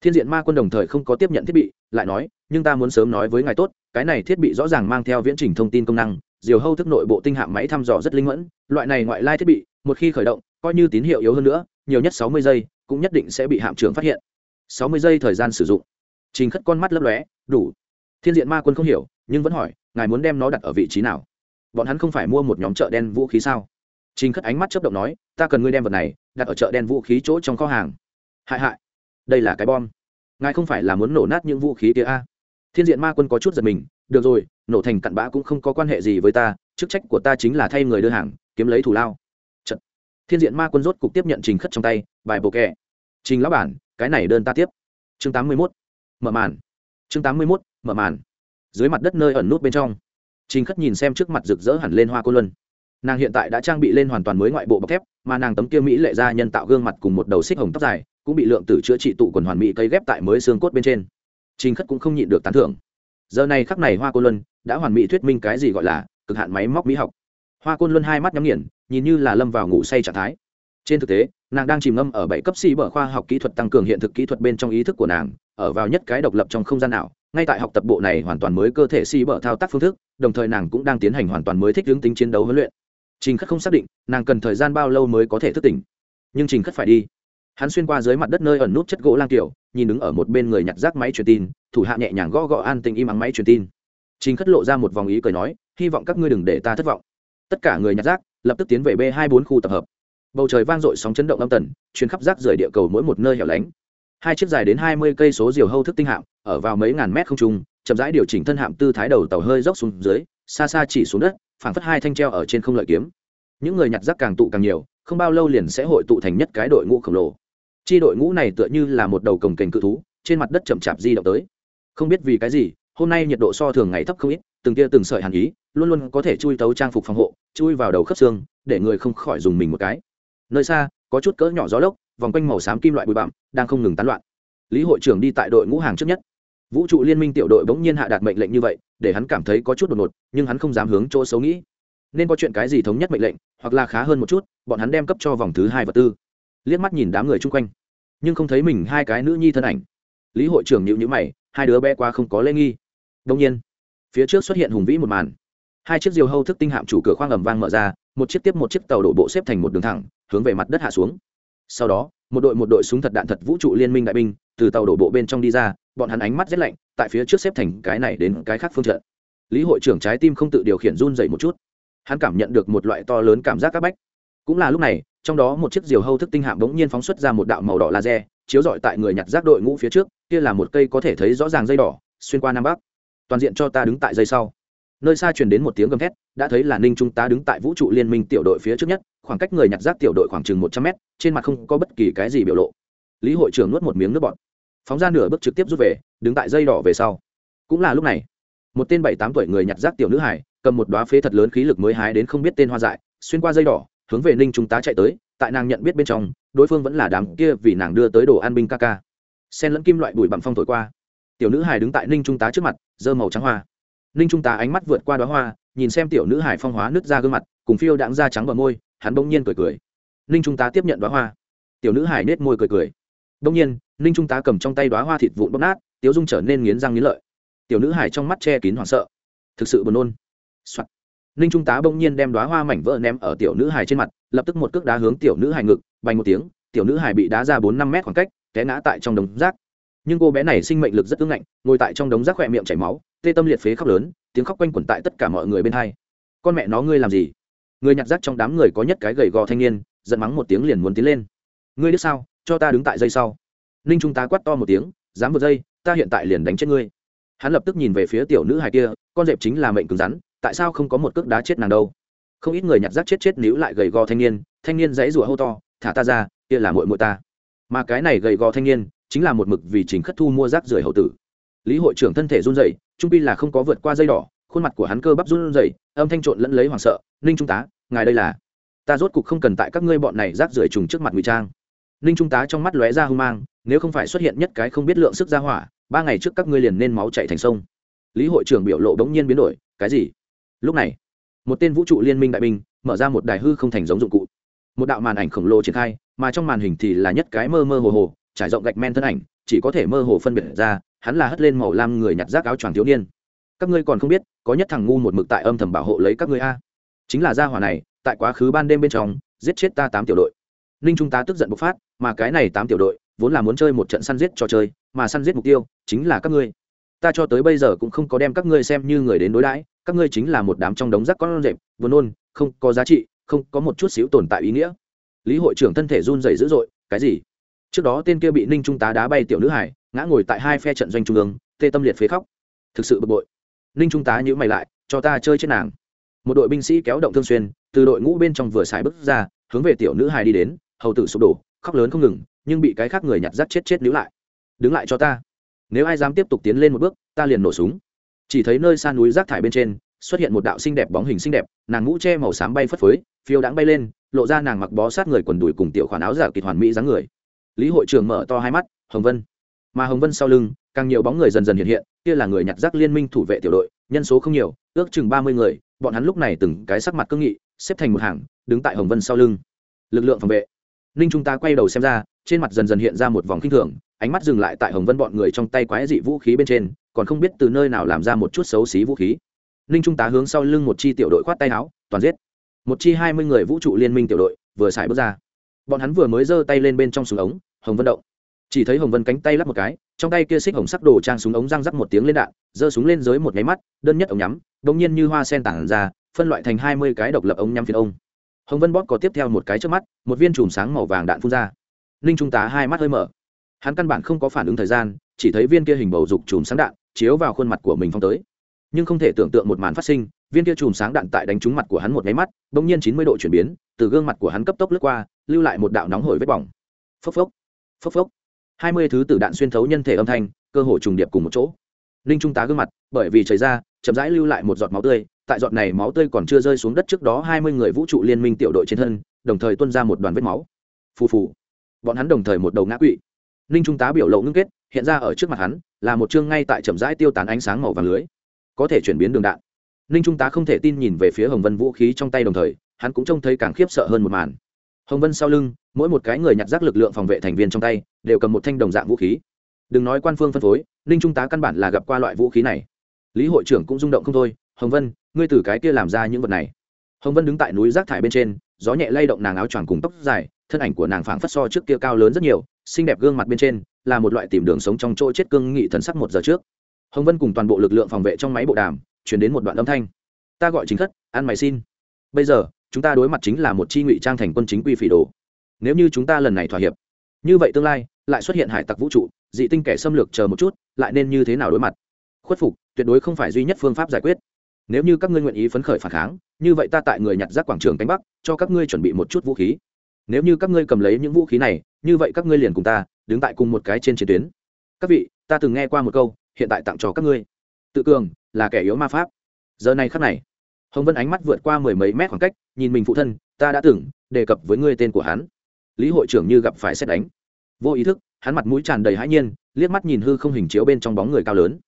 Thiên diện ma quân đồng thời không có tiếp nhận thiết bị, lại nói, nhưng ta muốn sớm nói với ngài tốt, cái này thiết bị rõ ràng mang theo viễn trình thông tin công năng, diều hâu thức nội bộ tinh hạm máy thăm dò rất linh mẫn, loại này ngoại lai thiết bị, một khi khởi động, coi như tín hiệu yếu hơn nữa, nhiều nhất sáu mươi giây cũng nhất định sẽ bị hạm trưởng phát hiện. Sáu mươi giây thời gian sử dụng. Trình khất con mắt lấp lóe, đủ. Thiên diện ma quân không hiểu, nhưng vẫn hỏi, ngài muốn đem nó đặt ở vị trí nào? Bọn hắn không phải mua một nhóm chợ đen vũ khí sao? Trình khất ánh mắt chấp động nói, ta cần ngươi đem vật này đặt ở chợ đen vũ khí chỗ trong kho hàng. Hại hại. Đây là cái bom. Ngài không phải là muốn nổ nát những vũ khí kia a? À? thiên diện ma quân có chút giật mình, được rồi, nổ thành cặn bã cũng không có quan hệ gì với ta, chức trách của ta chính là thay người đưa hàng, kiếm lấy thủ lao thiên diện ma quân rốt cục tiếp nhận trình khất trong tay, bài bộ kẹ. Trình lão bản, cái này đơn ta tiếp. Chương tám mươi mốt. Mở màn. Chương tám mươi mốt, mở màn. Dưới mặt đất nơi ẩn nút bên trong. Trình khất nhìn xem trước mặt rực rỡ hẳn lên hoa cô luân. Nàng hiện tại đã trang bị lên hoàn toàn mới ngoại bộ bọc thép, mà nàng tấm kia mỹ lệ ra nhân tạo gương mặt cùng một đầu xích hồng tóc dài, cũng bị lượng tử chữa trị tụ quần hoàn mỹ cây ghép tại mới xương cốt bên trên. Trình khất cũng không nhịn được tán thưởng. Giờ này khắc này hoa cô luân đã hoàn mỹ thuyết minh cái gì gọi là cực hạn máy móc mỹ học hoa côn luân hai mắt nhắm nghiền, nhìn như là lâm vào ngủ say trạng thái. Trên thực tế, nàng đang chìm ngâm ở bảy cấp sĩ bở khoa học kỹ thuật tăng cường hiện thực kỹ thuật bên trong ý thức của nàng, ở vào nhất cái độc lập trong không gian nào ngay tại học tập bộ này hoàn toàn mới cơ thể si bở thao tác phương thức, đồng thời nàng cũng đang tiến hành hoàn toàn mới thích hướng tính chiến đấu huấn luyện. Trình khất không xác định, nàng cần thời gian bao lâu mới có thể thức tỉnh. Nhưng trình khất phải đi. Hắn xuyên qua dưới mặt đất nơi ẩn nút chất gỗ lang kiểu nhìn đứng ở một bên người nhặt rác máy truyền tin, thủ hạ nhẹ nhàng gõ gõ an tình im ắng máy truyền tin. Trình khất lộ ra một vòng ý cười nói, hy vọng các ngươi đừng để ta thất vọng tất cả người nhặt rác, lập tức tiến về b hai bốn khu tập hợp. Bầu trời vang dội sóng chấn động âm tần chuyến khắp rác rời địa cầu mỗi một nơi hẻo lánh. Hai chiếc dài đến hai mươi cây số diều hâu thức tinh hạm, ở vào mấy ngàn mét không trung, chậm rãi điều chỉnh thân hạm tư thái đầu tàu hơi dốc xuống dưới, xa xa chỉ xuống đất, phảng phất hai thanh treo ở trên không lợi kiếm. Những người nhặt rác càng tụ càng nhiều, không bao lâu liền sẽ hội tụ thành nhất cái đội ngũ khổng lồ. Chi đội ngũ này tựa như là một đầu cồng kềnh cự thú, trên mặt đất chậm chạp di động tới. Không biết vì cái gì, hôm nay nhiệt độ so thường ngày thấp không ít, từng tia từng sợi hàn ý luôn luôn có thể chui tấu trang phục phòng hộ, chui vào đầu khớp xương, để người không khỏi dùng mình một cái. Nơi xa, có chút cỡ nhỏ gió lốc, vòng quanh màu xám kim loại bụi bặm, đang không ngừng tán loạn. Lý hội trưởng đi tại đội ngũ hàng trước nhất. Vũ trụ liên minh tiểu đội bỗng nhiên hạ đạt mệnh lệnh như vậy, để hắn cảm thấy có chút đột ngột, nhưng hắn không dám hướng chỗ xấu nghĩ. Nên có chuyện cái gì thống nhất mệnh lệnh, hoặc là khá hơn một chút, bọn hắn đem cấp cho vòng thứ hai và tư. Liếc mắt nhìn đám người chung quanh, nhưng không thấy mình hai cái nữ nhi thân ảnh. Lý hội trưởng nhịu nhữ mày, hai đứa bé qua không có lễ nghi. Đông nhiên, phía trước xuất hiện hùng vĩ một màn hai chiếc diều hâu thức tinh hạm chủ cửa khoang ầm vang mở ra, một chiếc tiếp một chiếc tàu đổ bộ xếp thành một đường thẳng, hướng về mặt đất hạ xuống. Sau đó, một đội một đội súng thật đạn thật vũ trụ liên minh đại binh từ tàu đổ bộ bên trong đi ra, bọn hắn ánh mắt rét lạnh, tại phía trước xếp thành cái này đến cái khác phương trận. Lý hội trưởng trái tim không tự điều khiển run dậy một chút. Hắn cảm nhận được một loại to lớn cảm giác c áp bách. Cũng là lúc này, trong đó một chiếc diều hâu thức tinh hạm bỗng nhiên phóng xuất ra một đạo màu đỏ laser, chiếu rọi tại người nhặt rác đội ngũ phía trước, kia là một cây có thể thấy rõ ràng dây đỏ, xuyên qua nam bắc. Toàn diện cho ta đứng tại dây sau nơi xa truyền đến một tiếng gầm thét, đã thấy là ninh trung tá đứng tại vũ trụ liên minh tiểu đội phía trước nhất, khoảng cách người nhặt rác tiểu đội khoảng chừng một trăm mét, trên mặt không có bất kỳ cái gì biểu lộ. Lý hội trưởng nuốt một miếng nước bọt. Phóng ra nửa bước trực tiếp rút về, đứng tại dây đỏ về sau. Cũng là lúc này, một tên bảy tám tuổi người nhặt rác tiểu nữ hải, cầm một đoá phế thật lớn khí lực mới hái đến không biết tên hoa dại, xuyên qua dây đỏ, hướng về ninh trung tá chạy tới, tại nàng nhận biết bên trong, đối phương vẫn là đám kia vì nàng đưa tới đồ an binh ca ca. Sen lẫn kim loại bụi bặm phong thổi qua. Tiểu nữ hải đứng tại ninh trung tá trước mặt dơ màu trắng hoa ninh trung tá ánh mắt vượt qua đoá hoa, nhìn xem tiểu nữ hải phong hóa nứt ra gương mặt, cùng phiêu đãng da trắng bờ môi, hắn bỗng nhiên cười cười. Ninh trung tá tiếp nhận đoá hoa. Tiểu nữ hải nết môi cười cười. Bỗng nhiên, ninh trung tá cầm trong tay đoá hoa thịt vụn bóp nát, tiếu dung trở nên nghiến răng nghiến lợi. Tiểu nữ hải trong mắt che kín hoảng sợ. Thực sự buồn nôn. ninh trung tá bỗng nhiên đem đoá hoa mảnh vỡ ném ở tiểu nữ hải trên mặt, lập tức một cước đá hướng tiểu nữ hải ngực, bành một tiếng, tiểu nữ hải bị đá ra bốn năm mét khoảng cách, té ngã tại trong đống rác nhưng cô bé này sinh mệnh lực rất ưng ngạnh, ngồi tại trong đống rác khỏe miệng chảy máu, tê tâm liệt phế khóc lớn, tiếng khóc quanh quẩn tại tất cả mọi người bên hai. Con mẹ nó, ngươi làm gì? Người nhặt rác trong đám người có nhất cái gầy gò thanh niên, giận mắng một tiếng liền muốn tiến lên. Ngươi biết sao? Cho ta đứng tại dây sau. Ninh trung tá quát to một tiếng, dám một giây ta hiện tại liền đánh chết ngươi. Hắn lập tức nhìn về phía tiểu nữ hài kia, con dẹp chính là mệnh cứng rắn, tại sao không có một cước đá chết nàng đâu? Không ít người nhặt rác chết chết níu lại gầy gò thanh niên thanh niên dãy rủa hô to, thả ta ra, kia là muội muội ta. Mà cái này gầy gò thanh niên chính là một mực vì trình khất thu mua rác rưởi hậu tử. Lý hội trưởng thân thể run rẩy, trung pi là không có vượt qua dây đỏ, khuôn mặt của hắn cơ bắp run rẩy, âm thanh trộn lẫn lấy hoảng sợ, ninh trung tá, ngài đây là ta rốt cục không cần tại các ngươi bọn này rác rưởi trùng trước mặt ngụy trang. Ninh trung tá trong mắt lóe ra hung mang, nếu không phải xuất hiện nhất cái không biết lượng sức ra hỏa, ba ngày trước các ngươi liền nên máu chạy thành sông. Lý hội trưởng biểu lộ bỗng nhiên biến đổi, cái gì? Lúc này, một tên vũ trụ liên minh đại binh mở ra một đài hư không thành giống dụng cụ. Một đạo màn ảnh khổng lồ triển khai, mà trong màn hình thì là nhất cái mơ mơ hồ hồ trải rộng gạch men thân ảnh, chỉ có thể mơ hồ phân biệt ra, hắn là hất lên màu lam người nhặt rác áo choàng thiếu niên. Các ngươi còn không biết, có nhất thằng ngu một mực tại âm thầm bảo hộ lấy các ngươi a. Chính là gia hỏa này, tại quá khứ ban đêm bên trong, giết chết ta tám tiểu đội. Ninh trung tá tức giận bộc phát, mà cái này tám tiểu đội, vốn là muốn chơi một trận săn giết trò chơi, mà săn giết mục tiêu, chính là các ngươi. Ta cho tới bây giờ cũng không có đem các ngươi xem như người đến đối đãi, các ngươi chính là một đám trong đống rác con rệp vừa nôn, không có giá trị, không có một chút xíu tồn tại ý nghĩa. Lý hội trưởng thân thể run rẩy dữ dội, cái gì? Trước đó tên kia bị ninh trung tá đá bay tiểu nữ hải ngã ngồi tại hai phe trận doanh trung ương, tê tâm liệt phế khóc. Thực sự bực bội. Ninh trung tá nhữ mày lại, cho ta chơi chết nàng. Một đội binh sĩ kéo động thương xuyên, từ đội ngũ bên trong vừa xài bước ra, hướng về tiểu nữ hải đi đến, hầu tử sụp đổ, khóc lớn không ngừng, nhưng bị cái khác người nhặt rác chết chết níu lại. Đứng lại cho ta. Nếu ai dám tiếp tục tiến lên một bước, ta liền nổ súng. Chỉ thấy nơi xa núi rác thải bên trên, xuất hiện một đạo xinh đẹp bóng hình xinh đẹp, nàng mũ che màu xám bay phất phới, phiêu đãng bay lên, lộ ra nàng mặc bó sát người quần đùi cùng tiểu khoản áo giả kịch hoàn mỹ dáng người lý hội trưởng mở to hai mắt, hồng vân. Mà hồng vân sau lưng, càng nhiều bóng người dần dần hiện hiện, kia là người nhặt rác liên minh thủ vệ tiểu đội, nhân số không nhiều, ước chừng ba mươi người, bọn hắn lúc này từng cái sắc mặt cương nghị, xếp thành một hàng, đứng tại hồng vân sau lưng. Lực lượng phòng vệ. Ninh chúng ta quay đầu xem ra, trên mặt dần dần hiện ra một vòng khinh thường, ánh mắt dừng lại tại hồng vân bọn người trong tay quái dị vũ khí bên trên, còn không biết từ nơi nào làm ra một chút xấu xí vũ khí. Ninh trung tá hướng sau lưng một chi tiểu đội khoát tay áo, toàn giết. Một chi hai mươi người vũ trụ liên minh tiểu đội, vừa xài bước ra bọn hắn vừa mới giơ tay lên bên trong súng ống, hồng vân động. Chỉ thấy hồng vân cánh tay lắp một cái, trong tay kia xích hồng sắc đồ trang súng ống răng rắc một tiếng lên đạn, giơ súng lên dưới một nháy mắt, đơn nhất ống nhắm đ ỗ n g nhiên như hoa sen tản ra, phân loại thành hai mươi cái độc lập ống nhắm phiến ông hồng vân bóp có tiếp theo một cái trước mắt, một viên chùm sáng màu vàng đạn phun ra. Ninh trung tá hai mắt hơi mở. Hắn căn bản không có phản ứng thời gian, chỉ thấy viên kia hình bầu dục chùm sáng đạn chiếu vào khuôn mặt của mình phong tới. Nhưng không thể tưởng tượng một màn phát sinh, viên kia chùm sáng đạn tại đánh trúng mặt của hắn một nháy mắt đ ỗ n g nhiên chín mươi độ chuyển biến, từ gương mặt của hắn cấp tốc lướt qua lưu lại một đạo nóng hổi vết bỏng. Phốc phốc phốc phốc. Hai mươi thứ tử đạn xuyên thấu nhân thể âm thanh, cơ hội trùng điệp cùng một chỗ. Ninh trung tá gương mặt, bởi vì chảy ra, chậm rãi lưu lại một giọt máu tươi, tại giọt này máu tươi còn chưa rơi xuống đất trước đó hai mươi người vũ trụ liên minh tiểu đội trên thân, đồng thời tuân ra một đoàn vết máu. Phù phù. Bọn hắn đồng thời một đầu ngã quỵ. Ninh trung tá biểu lộ ngưng kết, hiện ra ở trước mặt hắn, là một chương ngay tại chậm rãi tiêu tán ánh sáng màu vàng lưới. Có thể chuyển biến đường đạn. Ninh trung tá không thể tin nhìn về phía hồng vân vũ khí trong tay đồng thời, hắn cũng trông thấy càng khiếp sợ hơn một màn hồng vân sau lưng mỗi một cái người nhặt rác lực lượng phòng vệ thành viên trong tay đều cầm một thanh đồng dạng vũ khí. Đừng nói quan phương phân phối ninh trung tá căn bản là gặp qua loại vũ khí này. Lý hội trưởng cũng rung động không thôi hồng vân ngươi từ cái kia làm ra những vật này. Hồng vân đứng tại núi rác thải bên trên gió nhẹ lay động nàng áo choàng cùng tóc dài thân ảnh của nàng phảng phất so trước kia cao lớn rất nhiều xinh đẹp gương mặt bên trên là một loại tìm đường sống trong chỗ chết cương nghị thần sắc một giờ trước. Hồng vân cùng toàn bộ lực lượng phòng vệ trong máy bộ đàm chuyển đến một đoạn âm thanh. Ta gọi chính thất, ăn mày xin. Bây giờ chúng ta đối mặt chính là một chi ngụy trang thành quân chính quy phỉ đồ. Nếu như chúng ta lần này thỏa hiệp, như vậy tương lai, lại xuất hiện hải tặc vũ trụ, dị tinh kẻ xâm lược chờ một chút, lại nên như thế nào đối mặt? Khuất phục, tuyệt đối không phải duy nhất phương pháp giải quyết. Nếu như các ngươi nguyện ý phấn khởi phản kháng, như vậy ta tại người nhặt rác quảng trường cánh bắc, cho các ngươi chuẩn bị một chút vũ khí. Nếu như các ngươi cầm lấy những vũ khí này, như vậy các ngươi liền cùng ta, đứng tại cùng một cái trên chiến tuyến. Các vị, ta từng nghe qua một câu, hiện tại tặng cho các ngươi. Tự cường, là kẻ yếu ma pháp. Giờ này khắc này hồng vân ánh mắt vượt qua mười mấy mét khoảng cách, nhìn mình phụ thân, ta đã từng đề cập với ngươi tên của hắn. Lý hội trưởng như gặp phải xét đánh. Vô ý thức, hắn mặt mũi tràn đầy hãi nhiên, liếc mắt nhìn hư không hình chiếu bên trong bóng người cao lớn.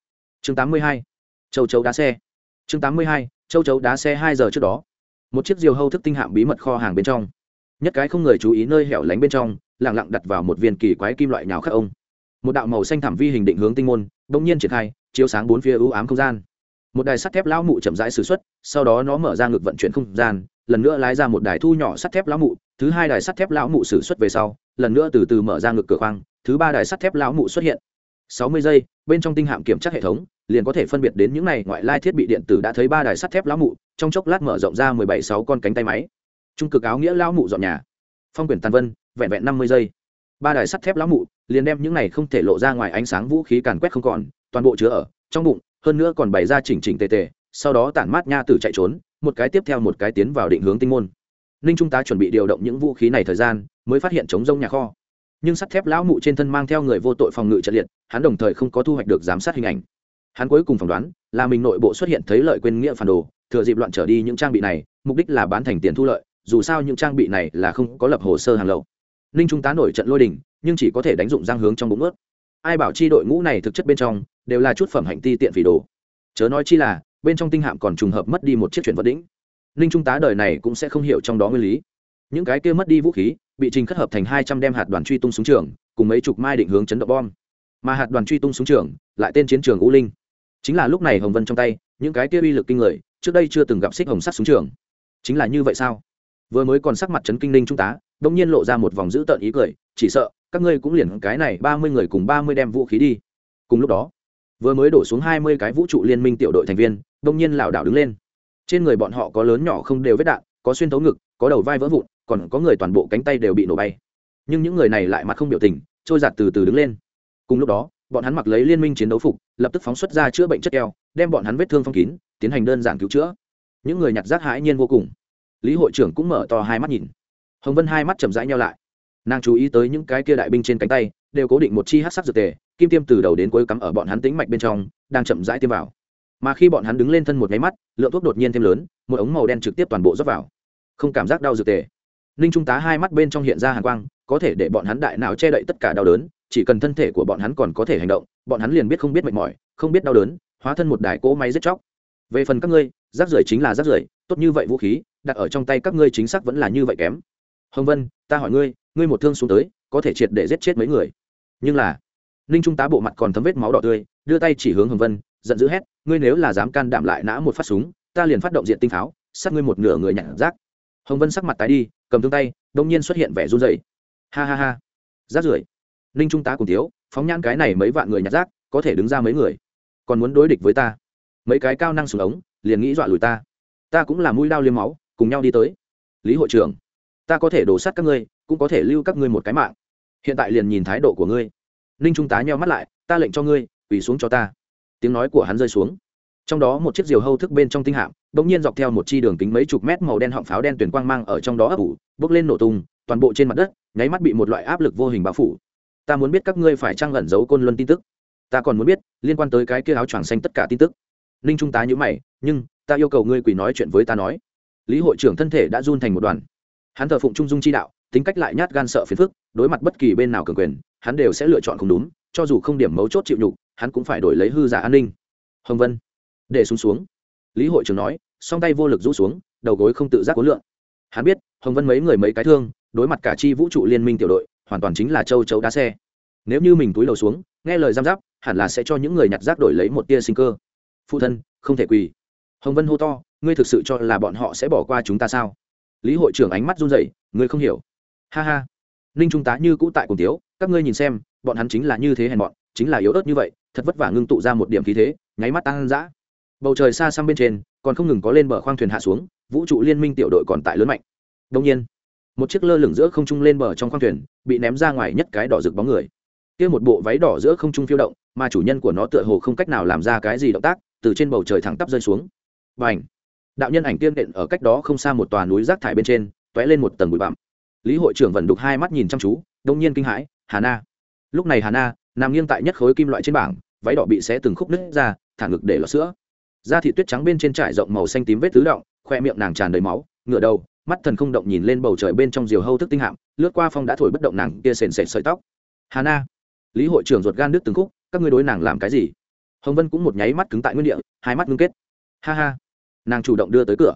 Chương 82. châu chấu đá xe. Chương 82. châu chấu đá xe hai giờ trước đó. Một chiếc diều hâu thức tinh hạm bí mật kho hàng bên trong. Nhất cái không người chú ý nơi hẻo lánh bên trong lẳng lặng đặt vào một viên kỳ quái kim loại nhào khắc ông. Một đạo màu xanh thảm vi hình định hướng tinh môn, bỗng nhiên triển khai, chiếu sáng bốn phía ưu ám không gian một đài sắt thép lão mụ chậm rãi sử xuất, sau đó nó mở ra ngực vận chuyển không gian, lần nữa lái ra một đài thu nhỏ sắt thép lão mụ, thứ hai đài sắt thép lão mụ sử xuất về sau, lần nữa từ từ mở ra ngực cửa khoang, thứ ba đài sắt thép lão mụ xuất hiện. Sáu mươi giây, bên trong tinh hạm kiểm tra hệ thống, liền có thể phân biệt đến những này ngoại lai thiết bị điện tử đã thấy ba đài sắt thép lão mụ, trong chốc lát mở rộng ra mười bảy, sáu con cánh tay máy. Trung cực áo nghĩa lão mụ dọn nhà. Phong quyển tàn vân, vẹn vẹn năm mươi giây. Ba đài sắt thép lão mụ, liền đem những này không thể lộ ra ngoài ánh sáng vũ khí càn quét không còn, toàn bộ chứa ở trong bụng hơn nữa còn bày ra chỉnh chỉnh tề tề, sau đó tản mát nha tử chạy trốn, một cái tiếp theo một cái tiến vào định hướng tinh môn. Ninh trung tá chuẩn bị điều động những vũ khí này thời gian, mới phát hiện chống rông nhà kho. Nhưng sắt thép lão mụ trên thân mang theo người vô tội phòng ngự trận liệt, hắn đồng thời không có thu hoạch được giám sát hình ảnh. Hắn cuối cùng phỏng đoán, là mình nội bộ xuất hiện thấy lợi quên nghĩa phản đồ, thừa dịp loạn trở đi những trang bị này, mục đích là bán thành tiền thu lợi, dù sao những trang bị này là không có lập hồ sơ hàng lậu. Ninh trung tá nổi trận lôi đình, nhưng chỉ có thể đánh dụng giang hướng trong bụng ướt. Ai bảo chi đội ngũ này thực chất bên trong đều là chút phẩm hạnh ti tiện phỉ đồ. Chớ nói chi là, bên trong tinh hạm còn trùng hợp mất đi một chiếc chuyển vật đĩnh ninh trung tá đời này cũng sẽ không hiểu trong đó nguyên lý. Những cái kia mất đi vũ khí, bị trình khất hợp thành hai trăm đem hạt đoàn truy tung xuống trường, cùng mấy chục mai định hướng chấn động bom. Mà hạt đoàn truy tung xuống trường, lại tên chiến trường u linh. Chính là lúc này hồng vân trong tay, những cái kia uy lực kinh người, trước đây chưa từng gặp xích hồng sắt xuống trường. Chính là như vậy sao? Vừa mới còn sắc mặt trấn kinh ninh trung tá đông nhiên lộ ra một vòng dữ tợn ý cười, chỉ sợ, các ngươi cũng liền cái này ba mươi người cùng ba mươi đem vũ khí đi. Cùng lúc đó vừa mới đổ xuống hai mươi cái vũ trụ liên minh tiểu đội thành viên, đông nhiên lảo đảo đứng lên. Trên người bọn họ có lớn nhỏ không đều vết đạn, có xuyên thấu ngực, có đầu vai vỡ vụn, còn có người toàn bộ cánh tay đều bị nổ bay. Nhưng những người này lại mặt không biểu tình, trôi giạt từ từ đứng lên. Cùng lúc đó, bọn hắn mặc lấy liên minh chiến đấu phục, lập tức phóng xuất ra chữa bệnh chất keo, đem bọn hắn vết thương phong kín, tiến hành đơn giản cứu chữa. Những người nhặt rác hãi nhiên vô cùng. Lý hội trưởng cũng mở to hai mắt nhìn. Hồng vân hai mắt chậm rãi nhau lại. Nàng chú ý tới những cái kia đại binh trên cánh tay đều cố định một chi hát sắc dược tề, kim tiêm từ đầu đến cuối cắm ở bọn hắn tính mạch bên trong, đang chậm rãi tiêm vào. Mà khi bọn hắn đứng lên thân một máy mắt, lượng thuốc đột nhiên thêm lớn, một ống màu đen trực tiếp toàn bộ rót vào. Không cảm giác đau dược tề. Ninh trung tá hai mắt bên trong hiện ra hàng quang, có thể để bọn hắn đại não che đậy tất cả đau đớn, chỉ cần thân thể của bọn hắn còn có thể hành động, bọn hắn liền biết không biết mệt mỏi, không biết đau đớn, hóa thân một đài cỗ máy giết chóc. Về phần các ngươi, rác rưởi chính là rác rưởi, tốt như vậy vũ khí, đặt ở trong tay các ngươi chính xác vẫn là như vậy kém hồng vân, ta hỏi ngươi ngươi một thương xuống tới, có thể triệt để giết chết mấy người? Nhưng là, ninh trung tá bộ mặt còn thấm vết máu đỏ tươi, đưa tay chỉ hướng hồng vân, giận dữ hét, ngươi nếu là dám can đảm lại nã một phát súng, ta liền phát động diện tinh pháo, sát ngươi một nửa người nhặt rác. Hồng vân sắc mặt tái đi, cầm thương tay, đông nhiên xuất hiện vẻ run dày ha ha ha. Rác rưởi. Ninh trung tá cùng thiếu, phóng nhãn cái này mấy vạn người nhặt rác, có thể đứng ra mấy người? Còn muốn đối địch với ta? Mấy cái cao năng súng ống, liền nghĩ dọa lùi ta. Ta cũng là mũi đao liêm máu, cùng nhau đi tới. Lý hội trưởng ta có thể đổ sát các ngươi, cũng có thể lưu các ngươi một cái mạng. Hiện tại liền nhìn thái độ của ngươi. Ninh trung tá nheo mắt lại, ta lệnh cho ngươi, quỳ xuống cho ta. Tiếng nói của hắn rơi xuống. Trong đó một chiếc diều hâu thức bên trong tinh hạm bỗng nhiên dọc theo một chi đường kính mấy chục mét màu đen họng pháo đen tuyển quang mang ở trong đó ấp ủ bước lên nổ tung, toàn bộ trên mặt đất, nháy mắt bị một loại áp lực vô hình bao phủ. Ta muốn biết các ngươi phải trang lẩn giấu côn luân tin tức? Ta còn muốn biết, liên quan tới cái kia áo choàng xanh tất cả tin tức. Ninh trung tá nhữ mày, nhưng, ta yêu cầu ngươi quỳ nói chuyện với ta nói. Lý hội trưởng thân thể đã run thành một đoàn hắn thờ phụng trung dung chi đạo, tính cách lại nhát gan sợ phiền phức, đối mặt bất kỳ bên nào cường quyền, hắn đều sẽ lựa chọn không đúng, cho dù không điểm mấu chốt chịu nhục, hắn cũng phải đổi lấy hư giả an ninh. Hồng vân, để xuống xuống. Lý hội trưởng nói, song tay vô lực rũ xuống, đầu gối không tự giác cố lượng hắn biết, hồng vân mấy người mấy cái thương, đối mặt cả chi vũ trụ liên minh tiểu đội, hoàn toàn chính là châu chấu đá xe. Nếu như mình túi lầu xuống, nghe lời giam giáp, hẳn là sẽ cho những người nhặt rác đổi lấy một tia sinh cơ. Phụ thân, không thể quỳ. Hồng vân hô to, ngươi thực sự cho là bọn họ sẽ bỏ qua chúng ta sao? Lý hội trưởng ánh mắt run rẩy, ngươi không hiểu. Ha ha. Ninh trung tá như cũ tại cùng tiếu các ngươi nhìn xem, bọn hắn chính là như thế hèn bọn chính là yếu ớt như vậy, thật vất vả ngưng tụ ra một điểm khí thế, nháy mắt tăng dã bầu trời xa xăm bên trên, còn không ngừng có lên bờ khoang thuyền hạ xuống, vũ trụ liên minh tiểu đội còn tại lớn mạnh. Đông nhiên, một chiếc lơ lửng giữa không trung lên bờ trong khoang thuyền, bị ném ra ngoài nhất cái đỏ rực bóng người. Kia một bộ váy đỏ giữa không trung phiêu động, mà chủ nhân của nó tựa hồ không cách nào làm ra cái gì động tác, từ trên bầu trời thẳng tắp rơi xuống. Và ảnh đạo nhân ảnh tiên đện ở cách đó không xa một tòa núi rác thải bên trên t ó é lên một tầng bụi bặm. Lý hội trưởng vẫn đục hai mắt nhìn chăm chú, đông nhiên kinh hãi, hà na. Lúc này hà na, nằm nghiêng tại nhất khối kim loại trên bảng, váy đỏ bị xé từng khúc nứt ra, thả ngực để lọt sữa. Da thị tuyết trắng bên trên trải rộng màu xanh tím vết tứ động, khoe miệng nàng tràn đầy máu ngựa đầu, mắt thần không động nhìn lên bầu trời bên trong diều hâu thức tinh hạm, lướt qua phong đã thổi bất động nàng kia sền sệt sợi tóc. Hà na. Lý hội trưởng ruột gan đứt từng khúc, các ngươi đối nàng làm cái gì? Hồng vân cũng một nháy mắt cứng tại nguyên địa, hai mắt ngưng kết. Ha ha nàng chủ động đưa tới cửa.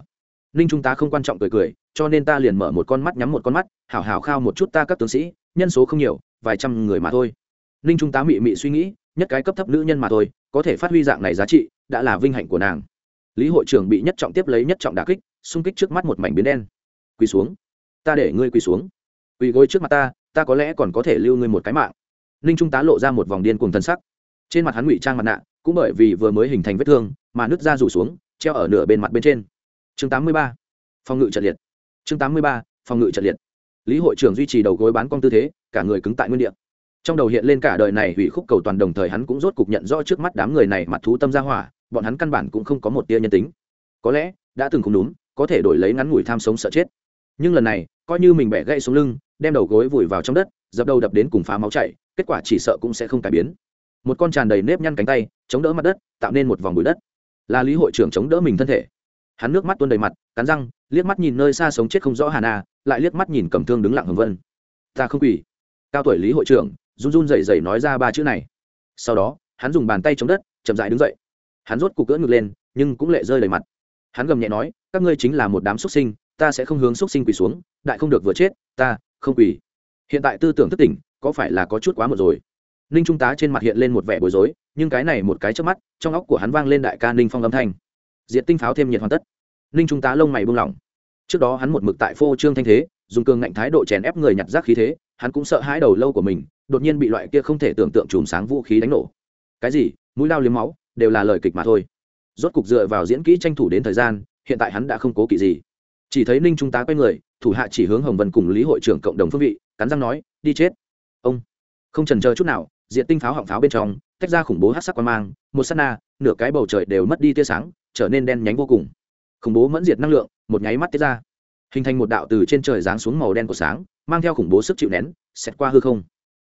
Ninh trung tá không quan trọng cười cười, cho nên ta liền mở một con mắt nhắm một con mắt, hảo hảo khao một chút ta các tướng sĩ, nhân số không nhiều, vài trăm người mà thôi. Ninh trung tá mị mị suy nghĩ, nhất cái cấp thấp nữ nhân mà thôi, có thể phát huy dạng này giá trị, đã là vinh hạnh của nàng. Lý hội trưởng bị nhất trọng tiếp lấy nhất trọng đà kích, xung kích trước mắt một mảnh biến đen. Quỳ xuống. Ta để ngươi quỳ xuống. Quỳ gối trước mặt ta ta có lẽ còn có thể lưu ngươi một cái mạng. Ninh trung tá lộ ra một vòng điên cùng thân sắc. Trên mặt hắn ngụy trang mặt nạ, cũng bởi vì vừa mới hình thành vết thương, mà nước da rủ xuống treo ở nửa bên mặt bên trên. Chương 83. phòng ngự trận liệt. Chương 83. phòng ngự trận liệt. Lý hội trưởng duy trì đầu gối bán con tư thế, cả người cứng tại nguyên địa. Trong đầu hiện lên cả đời này hủy khúc cầu toàn đồng thời hắn cũng rốt cục nhận rõ trước mắt đám người này mặt thú tâm ra hỏa, bọn hắn căn bản cũng không có một tia nhân tính. Có lẽ, đã từng không đúng, có thể đổi lấy ngắn ngủi tham sống sợ chết. Nhưng lần này, coi như mình bẻ gãy xuống lưng, đem đầu gối vùi vào trong đất, dập đầu đập đến cùng phá máu chảy, kết quả chỉ sợ cũng sẽ không cải biến. Một con tràn đầy nếp nhăn cánh tay, chống đỡ mặt đất, tạo nên một vòng bụi đất là lý hội trưởng chống đỡ mình thân thể. Hắn nước mắt tuôn đầy mặt, cắn răng, liếc mắt nhìn nơi xa sống chết không rõ hà na lại liếc mắt nhìn cầm thương đứng lặng hồng vân. Ta không quỳ. Cao tuổi lý hội trưởng, run run rẩy rẩy nói ra ba chữ này. Sau đó, hắn dùng bàn tay chống đất, chậm dại đứng dậy. Hắn rốt cục cỡ ngực lên, nhưng cũng lệ rơi đầy mặt. Hắn gầm nhẹ nói, các ngươi chính là một đám xuất sinh, ta sẽ không hướng xuất sinh quỳ xuống, đại không được vừa chết, ta không quỳ. Hiện tại tư tưởng thức tỉnh, có phải là có chút quá một rồi? Ninh trung tá trên mặt hiện lên một vẻ bối rối, nhưng cái này một cái trước mắt, trong óc của hắn vang lên đại ca ninh phong âm thanh. Diện tinh pháo thêm nhiệt hoàn tất. Ninh trung tá lông mày buông lỏng. Trước đó hắn một mực tại phô trương thanh thế, dùng cường ngạnh thái độ chèn ép người nhặt rác khí thế, hắn cũng sợ hãi đầu lâu của mình, đột nhiên bị loại kia không thể tưởng tượng chùm sáng vũ khí đánh nổ. Cái gì? Mũi lao liếm máu, đều là lời kịch mà thôi. Rốt cục dựa vào diễn kỹ tranh thủ đến thời gian, hiện tại hắn đã không cố kỵ gì. Chỉ thấy ninh trung tá quay người, thủ hạ chỉ hướng hồng vân cùng lý hội trưởng cộng đồng phương vị, cắn răng nói, đi chết. Ông. Không trần chờ chút nào diện tinh pháo họng pháo bên trong, tách ra khủng bố hát sắc quan mang, một s á t na, nửa cái bầu trời đều mất đi tia sáng, trở nên đen nhánh vô cùng. Khủng bố mẫn diệt năng lượng, một nháy mắt tiết ra. Hình thành một đạo từ trên trời giáng xuống màu đen của sáng, mang theo khủng bố sức chịu nén xét qua hư không.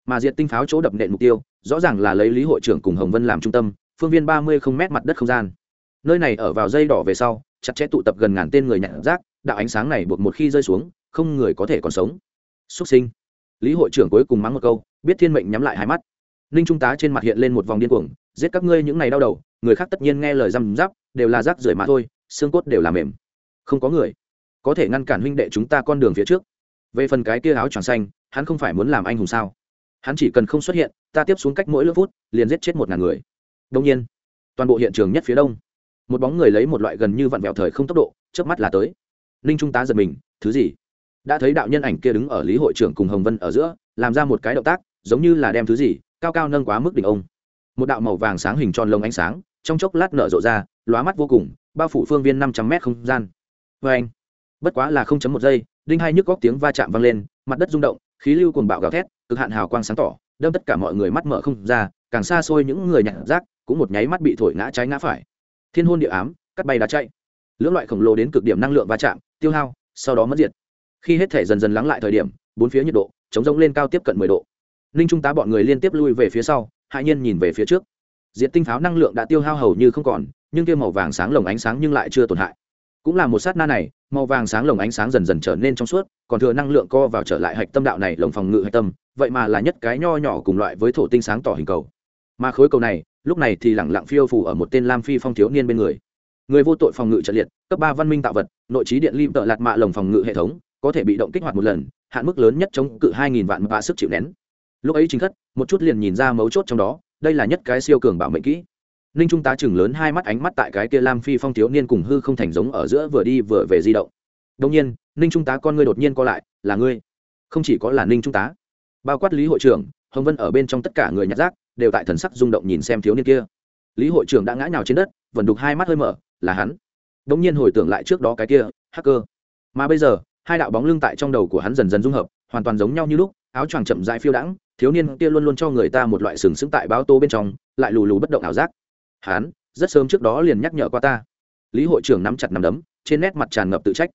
Mà diệt tinh pháo chỗ đập nện mục tiêu, rõ ràng là lấy lý hội trưởng cùng hồng vân làm trung tâm, phương viên ba mươi không mét mặt đất không gian. Nơi này ở vào dây đỏ về sau, chặt chẽ tụ tập gần ngàn tên người nhặt rác, đạo ánh sáng này buộc một khi rơi xuống, không người có thể còn sống. Xuất sinh. Lý hội trưởng cuối cùng mắng một câu, biết thiên mệnh nhắm lại hai mắt ninh trung tá trên mặt hiện lên một vòng điên cuồng, giết các ngươi những ngày đau đầu, người khác tất nhiên nghe lời răm rắp, đều là rác rưởi mà thôi, xương cốt đều là mềm. Không có người có thể ngăn cản huynh đệ chúng ta con đường phía trước. Về phần cái kia áo tròn xanh, hắn không phải muốn làm anh hùng sao? Hắn chỉ cần không xuất hiện, ta tiếp xuống cách mỗi lớp phút, liền giết chết một ngàn người. Đông nhiên, toàn bộ hiện trường nhất phía đông, một bóng người lấy một loại gần như vặn vẹo thời không tốc độ trước mắt là tới. Ninh trung tá giật mình, thứ gì? Đã thấy đạo nhân ảnh kia đứng ở lý hội trưởng cùng hồng vân ở giữa, làm ra một cái động tác, giống như là đem thứ gì cao cao nâng quá mức đỉnh ông. Một đạo màu vàng sáng hình tròn lông ánh sáng, trong chốc lát nở rộ ra, lóa mắt vô cùng, bao phủ phương viên năm trăm mét không gian. Vê anh, bất quá là không chấm một giây, đinh hai nhức góc tiếng va chạm vang lên, mặt đất rung động, khí lưu cuồng bạo gào thét, cực hạn hào quang sáng tỏ, đâm tất cả mọi người mắt mở không ra, càng xa xôi những người nhặt rác cũng một nháy mắt bị thổi ngã trái ngã phải. Thiên hôn địa ám, cắt bay đá chạy. Lưỡng loại khổng lồ đến cực điểm năng lượng va chạm, tiêu hao, sau đó mất diệt. Khi hết thể dần dần lắng lại thời điểm, bốn phía nhiệt độ, chống rông lên cao tiếp cận mười độ ninh trung tá bọn người liên tiếp lui về phía sau hại nhiên nhìn về phía trước. Diện tinh pháo năng lượng đã tiêu hao hầu như không còn, nhưng kia màu vàng sáng lồng ánh sáng nhưng lại chưa tổn hại. Cũng là một sát na này, màu vàng sáng lồng ánh sáng dần dần trở nên trong suốt, còn thừa năng lượng co vào trở lại hạch tâm đạo này lồng phòng ngự hạch tâm, vậy mà là nhất cái nho nhỏ cùng loại với thổ tinh sáng tỏ hình cầu. Mà khối cầu này, lúc này thì lẳng lặng phiêu phủ ở một tên lam phi phong thiếu niên bên người. Người vô tội phòng ngự trận liệt, cấp ba văn minh tạo vật, nội trí điện lim tợ lạt mạ lồng phòng ngự hệ thống, có thể bị động kích hoạt một lần, hạn mức lớn nhất chống cự hai nghìn vạn mạ sức chịu nén lúc ấy chính thất một chút liền nhìn ra mấu chốt trong đó, đây là nhất cái siêu cường bảo mệnh kỹ. Ninh trung tá chừng lớn hai mắt ánh mắt tại cái kia lam phi phong thiếu niên cùng hư không thành giống ở giữa vừa đi vừa về di động. Đông nhiên, ninh trung tá con ngươi đột nhiên co lại, là ngươi? Không chỉ có là ninh trung tá. Bao quát lý hội trưởng, hồng vân ở bên trong tất cả người nhặt rác, đều tại thần sắc rung động nhìn xem thiếu niên kia. Lý hội trưởng đã ngã nhào trên đất, vẫn đục hai mắt hơi mở, là hắn. Đông nhiên hồi tưởng lại trước đó cái kia, hacker. Mà bây giờ, hai đạo bóng lưng tại trong đầu của hắn dần dần dung hợp, hoàn toàn giống nhau như lúc áo choàng chậm dại phiêu đãng thiếu niên kia luôn luôn cho người ta một loại sừng sững tại báo tố bên trong lại lù lù bất động ảo giác. Hán, rất sớm trước đó liền nhắc nhở qua ta. Lý hội trưởng nắm chặt nắm đấm trên nét mặt tràn ngập tự trách.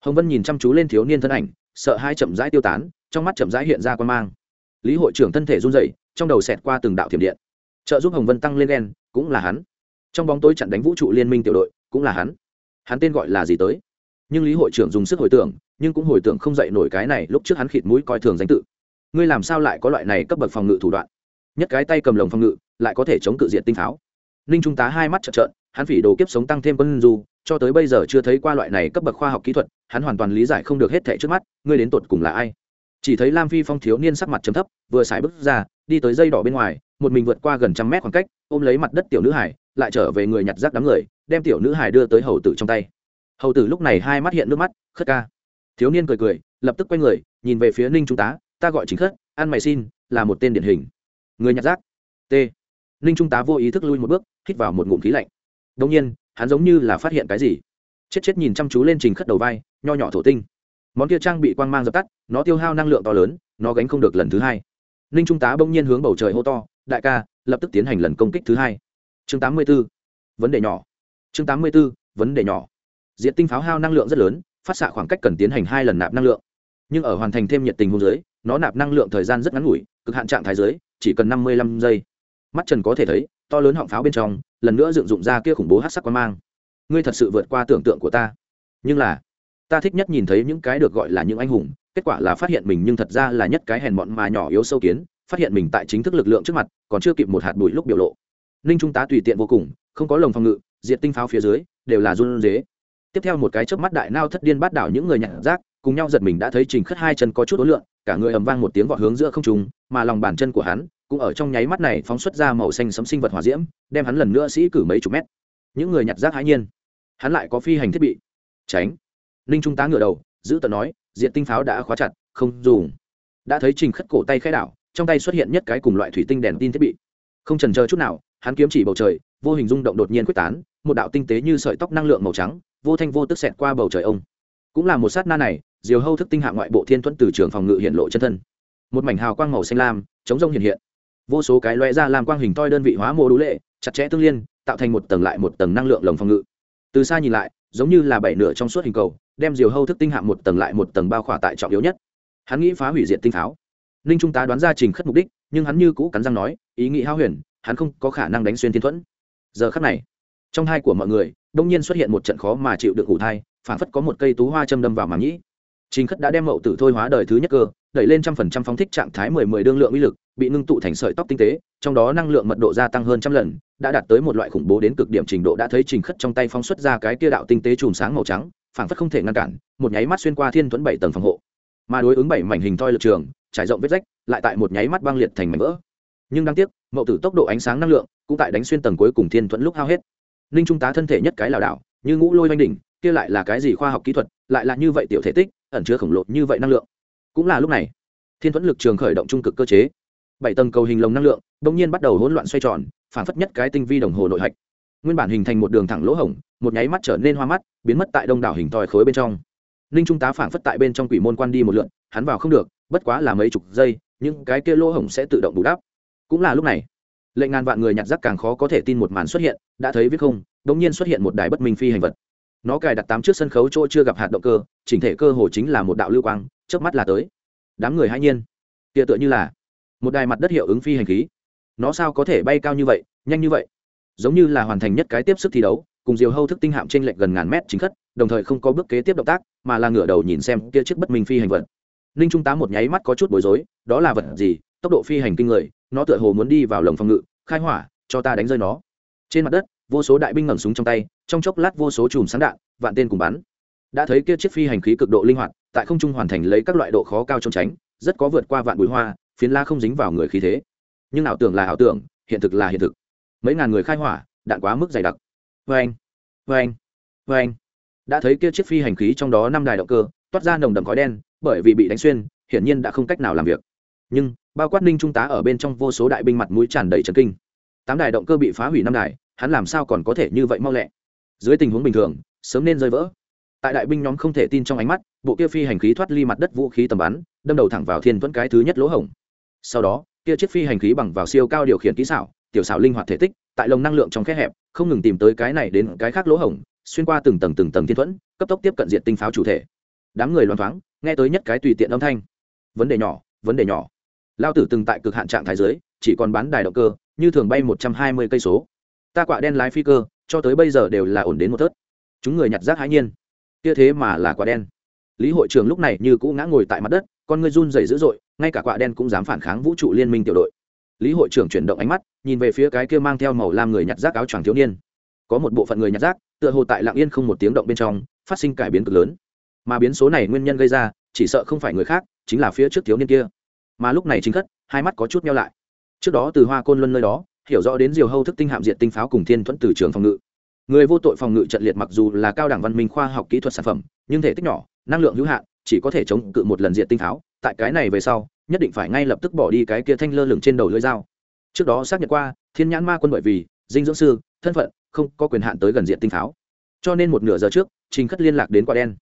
Hồng vân nhìn chăm chú lên thiếu niên thân ảnh sợ hai chậm rãi tiêu tán trong mắt chậm rãi hiện ra quan mang. Lý hội trưởng thân thể run rẩy trong đầu xẹt qua từng đạo thiểm điện. Trợ giúp hồng vân tăng lên đen cũng là hắn. Trong bóng tối chặn đánh vũ trụ liên minh tiểu đội cũng là hắn. Hắn tên gọi là gì tới? Nhưng lý hội trưởng dùng sức hồi tưởng nhưng cũng hồi tưởng không dậy nổi cái này lúc trước hắn khịt mũi coi thường danh tự ngươi làm sao lại có loại này cấp bậc phòng ngự thủ đoạn? Nhất cái tay cầm lồng phòng ngự, lại có thể chống cự diện tinh pháo. Ninh trung tá hai mắt trợn trợn, hắn phỉ đồ kiếp sống tăng thêm quân du, cho tới bây giờ chưa thấy qua loại này cấp bậc khoa học kỹ thuật, hắn hoàn toàn lý giải không được hết thẻ trước mắt, ngươi đến tột cùng là ai? Chỉ thấy lam phi phong thiếu niên sắc mặt chấm thấp, vừa xài bước ra, đi tới dây đỏ bên ngoài, một mình vượt qua gần trăm mét khoảng cách, ôm lấy mặt đất tiểu nữ hải, lại trở về người nhặt rác đám người, đem tiểu nữ hải đưa tới hầu tử trong tay. Hầu tử lúc này hai mắt hiện nước mắt, khất ca. Thiếu niên cười cười, lập tức quay người, nhìn về phía ninh trung tá ta gọi chính khất, ăn mày xin, là một tên điển hình. Người nhặt rác. T. Ninh trung tá vô ý thức lui một bước, hít vào một ngụm khí lạnh. Đông nhiên, hắn giống như là phát hiện cái gì. Chết chết nhìn chăm chú lên trình khất đầu vai, nho nhỏ thổ tinh. Món kia trang bị quang mang dập tắt, nó tiêu hao năng lượng to lớn, nó gánh không được lần thứ hai. Ninh trung tá bỗng nhiên hướng bầu trời hô to, đại ca, lập tức tiến hành lần công kích thứ hai. Chương tám mươi b ố vấn đề nhỏ. Chương tám mươi b ố vấn đề nhỏ. Diện tinh pháo hao năng lượng rất lớn, phát xạ khoảng cách cần tiến hành hai lần nạp năng lượng. Nhưng ở hoàn thành thêm nhiệt tình hôn giới nó nạp năng lượng thời gian rất ngắn ngủi, cực hạn trạng thái giới, chỉ cần năm mươi lăm giây. Mắt trần có thể thấy, to lớn họng pháo bên trong, lần nữa dựng dụng ra kia khủng bố hát sắc quan mang. Ngươi thật sự vượt qua tưởng tượng của ta. Nhưng là, ta thích nhất nhìn thấy những cái được gọi là những anh hùng, kết quả là phát hiện mình nhưng thật ra là nhất cái hèn mọn mà nhỏ yếu sâu kiến, phát hiện mình tại chính thức lực lượng trước mặt, còn chưa kịp một hạt bụi lúc biểu lộ. Ninh trung tá tùy tiện vô cùng, không có lồng phòng ngự diện tinh pháo phía dưới, đều là run dế tiếp theo một cái chớp mắt đại nao thất điên bát đảo những người nhặt rác, cùng nhau giật mình đã thấy trình khất hai chân có chút ối lượng cả người ầm vang một tiếng vọt hướng giữa không trung, mà lòng bàn chân của hắn cũng ở trong nháy mắt này phóng xuất ra màu xanh sấm sinh vật hỏa diễm, đem hắn lần nữa sĩ cử mấy chục mét. Những người nhặt rác hãi nhiên, hắn lại có phi hành thiết bị. Tránh. Ninh trung tá ngửa đầu, giữ tận nói diện tinh pháo đã khóa chặt, không dùng. Đã thấy trình khất cổ tay khẽ đảo, trong tay xuất hiện nhất cái cùng loại thủy tinh đèn tin thiết bị. Không chần chờ chút nào, hắn kiếm chỉ bầu trời, vô hình rung động đột nhiên quyết tán, một đạo tinh tế như sợi tóc năng lượng màu trắng, vô thanh vô tức xẹt qua bầu trời ông. Cũng là một sát na này diều hâu thức tinh hạ ngoại bộ thiên thuẫn từ trường phòng ngự hiện lộ chân thân. Một mảnh hào quang màu xanh lam, chống rông hiện hiện. Vô số cái loe ra làm quang hình toi đơn vị hóa mô đũ lệ, chặt chẽ tương liên, tạo thành một tầng lại một tầng năng lượng lồng phòng ngự. Từ xa nhìn lại, giống như là bảy nửa trong suốt hình cầu, đem diều hâu thức tinh hạ một tầng lại một tầng bao khỏa tại trọng yếu nhất. Hắn nghĩ phá hủy diện tinh pháo. Ninh trung tá đoán ra trình khất mục đích, nhưng hắn như cũ cắn răng nói, ý nghĩ hao huyền, hắn không có khả năng đánh xuyên thiên thuẫn. Giờ khắc này, trong hai của mọi người đông nhiên xuất hiện một trận khó mà chịu được hủ thai phản phất có một cây tú hoa châm đâm vào màng nhĩ trình khất đã đem mậu tử thôi hóa đời thứ nhất cơ, đẩy lên trăm phần trăm phóng thích trạng thái mười mười đương lượng uy lực, bị ngưng tụ thành sợi tóc tinh tế, trong đó năng lượng mật độ gia tăng hơn trăm lần, đã đạt tới một loại khủng bố đến cực điểm trình độ đã thấy trình khất trong tay phóng xuất ra cái kia đạo tinh tế chùm sáng màu trắng phản phất không thể ngăn cản, một nháy mắt xuyên qua thiên thuẫn bảy tầng phòng hộ. Mà đối ứng bảy mảnh hình thoi lực trường, trải rộng vết rách, lại tại một nháy mắt băng liệt thành mảnh vỡ. Nhưng đáng tiếc, mậu tử tốc độ ánh sáng năng lượng cũng tại đánh xuyên tầng cuối cùng thiên thuẫn lúc hao hết. Ninh trung tá thân thể nhất cái lảo đảo, như ngũ lôi vành đỉnh, kia lại là cái gì khoa học kỹ thuật, lại là như vậy tiểu thể tích ẩn chứa khổng lồ như vậy năng lượng. Cũng là lúc này, thiên thuẫn lực trường khởi động trung cực cơ chế. Bảy tầng cầu hình lồng năng lượng đ nhiên bắt đầu hỗn loạn xoay tròn, phản phất nhất cái tinh vi đồng hồ nội hạch. Nguyên bản hình thành một đường thẳng lỗ hổng, một nháy mắt trở nên hoa mắt, biến mất tại đông đảo hình thòi khối bên trong. Ninh trung tá phản phất tại bên trong quỷ môn quan đi một lượn, hắn vào không được, bất quá là mấy chục giây, những cái kia lỗ hổng sẽ tự động bù đắp. Cũng là lúc này, lệnh ngàn vạn người nhặt rác càng khó có thể tin một màn xuất hiện, đã thấy viết không đ ỗ n g nhiên xuất hiện một đài bất minh phi hành vật nó cài đặt tám trước sân khấu chỗ chưa gặp hạt động cơ, chỉnh thể cơ hồ chính là một đạo lưu quang trước mắt là tới. Đám người hãy nhiên. Kia tựa như là một đài mặt đất hiệu ứng phi hành khí. Nó sao có thể bay cao như vậy, nhanh như vậy? Giống như là hoàn thành nhất cái tiếp sức thi đấu, cùng diều hâu thức tinh hạm trên lệch gần ngàn mét chính khất, đồng thời không có bước kế tiếp động tác, mà là ngửa đầu nhìn xem kia chiếc bất minh phi hành vật. Ninh trung tá một nháy mắt có chút bối rối, đó là vật gì? Tốc độ phi hành kinh người, nó tựa hồ muốn đi vào lồng phòng ngự, khai hỏa, cho ta đánh rơi nó. Trên mặt đất, vô số đại binh ngẩng súng trong tay trong chốc lát vô số chùm sáng đạn, vạn tên cùng bắn. Đã thấy kia chiếc phi hành khí cực độ linh hoạt, tại không trung hoàn thành lấy các loại độ khó cao trong tránh, rất có vượt qua vạn bụi hoa, phiến la không dính vào người khí thế. Nhưng ảo tưởng là ảo tưởng, hiện thực là hiện thực. Mấy ngàn người khai hỏa, đạn quá mức dày đặc. Vê anh vê anh vê anh đã thấy kia chiếc phi hành khí trong đó năm đài động cơ, toát ra nồng đậm khói đen, bởi vì bị đánh xuyên, hiển nhiên đã không cách nào làm việc. Nhưng, bao quát ninh trung tá ở bên trong vô số đại binh mặt mũi tràn đầy trần kinh. Tám đài động cơ bị phá hủy năm đài, hắn làm sao còn có thể như vậy mau lẹ? Dưới tình huống bình thường, sớm nên rơi vỡ. Tại đại binh nhóm không thể tin trong ánh mắt, bộ kia phi hành khí thoát ly mặt đất vũ khí tầm bắn, đâm đầu thẳng vào thiên thuẫn cái thứ nhất lỗ hổng. Sau đó, kia chiếc phi hành khí bằng vào siêu cao điều khiển kỹ xảo, tiểu xảo linh hoạt thể tích, tại lồng năng lượng trong khe hẹp, không ngừng tìm tới cái này đến cái khác lỗ hổng, xuyên qua từng tầng từng tầng thiên thuẫn, cấp tốc tiếp cận diện tinh pháo chủ thể. Đám người loan thoáng, nghe tới nhất cái tùy tiện âm thanh. Vấn đề nhỏ, vấn đề nhỏ. Lao tử từng tại cực hạn trạng thái giới chỉ còn bán đài động cơ, như thường bay một trăm hai mươi cây số. Ta quạ đen lái phi cơ cho tới bây giờ đều là ổn đến một thớt. Chúng người nhặt rác hãi nhiên. Kia thế mà là quả đen. Lý hội trưởng lúc này như cũ ngã ngồi tại mặt đất con người run dày dữ dội ngay cả quả đen cũng dám phản kháng vũ trụ liên minh tiểu đội. Lý hội trưởng chuyển động ánh mắt nhìn về phía cái kia mang theo màu lam người nhặt rác áo choàng thiếu niên. Có một bộ phận người nhặt rác tựa hồ tại lạng yên không một tiếng động bên trong phát sinh cải biến cực lớn. Mà biến số này nguyên nhân gây ra chỉ sợ không phải người khác chính là phía trước thiếu niên kia. Mà lúc này chính thất, hai mắt có chút nhau lại. Trước đó từ hoa côn luân nơi đó hiểu rõ đến diều hâu thức tinh hạm diện tinh pháo cùng thiên thuẫn từ trường phòng ngự. Người vô tội phòng ngự trận liệt mặc dù là cao đẳng văn minh khoa học kỹ thuật sản phẩm, nhưng thể tích nhỏ, năng lượng hữu hạn, chỉ có thể chống cự một lần diện tinh pháo. Tại cái này về sau, nhất định phải ngay lập tức bỏ đi cái kia thanh lơ lửng trên đầu lưỡi dao. Trước đó xác nhận qua, thiên nhãn ma quân bởi vì dinh dưỡng sư, thân phận, không có quyền hạn tới gần diện tinh pháo. Cho nên một nửa giờ trước, trình khất liên lạc đến quả đen.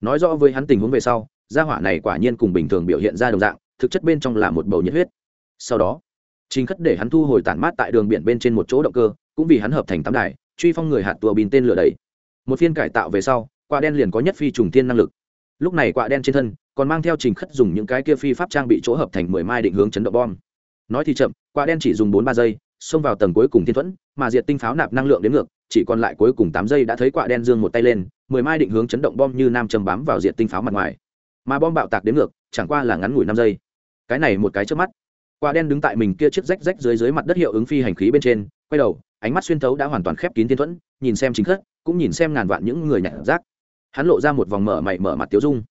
Nói rõ với hắn tình huống về sau, gia hỏa này quả nhiên cùng bình thường biểu hiện ra đồng dạng, thực chất bên trong là một bầu nhiệt huyết. Sau đó trình khất để hắn thu hồi tản mát tại đường biển bên trên một chỗ động cơ, cũng vì hắn hợp thành tám đài, truy phong người hạt tua bìn tên lửa đầy một phiên cải tạo về sau, quả đen liền có nhất phi trùng tiên năng lực. Lúc này quả đen trên thân còn mang theo trình khất dùng những cái kia phi pháp trang bị chỗ hợp thành mười mai định hướng chấn động bom. Nói thì chậm, quả đen chỉ dùng bốn ba giây, xông vào tầng cuối cùng thiên thuẫn, mà diệt tinh pháo nạp năng lượng đến ngược, chỉ còn lại cuối cùng tám giây đã thấy quả đen dương một tay lên, mười mai định hướng chấn động bom như nam châm bám vào diệt tinh pháo mặt ngoài. Mà bom bạo tạc đến ngược, chẳng qua là ngắn ngủi năm giây. Cái này một cái trước mắt quả đen đứng tại mình kia chiếc rách rách dưới dưới mặt đất hiệu ứng phi hành khí bên trên, quay đầu, ánh mắt xuyên thấu đã hoàn toàn khép kín tiên thuẫn, nhìn xem chính khất, cũng nhìn xem ngàn vạn những người nhặt rác. Hắn lộ ra một vòng mở mày mở mặt tiếu dung.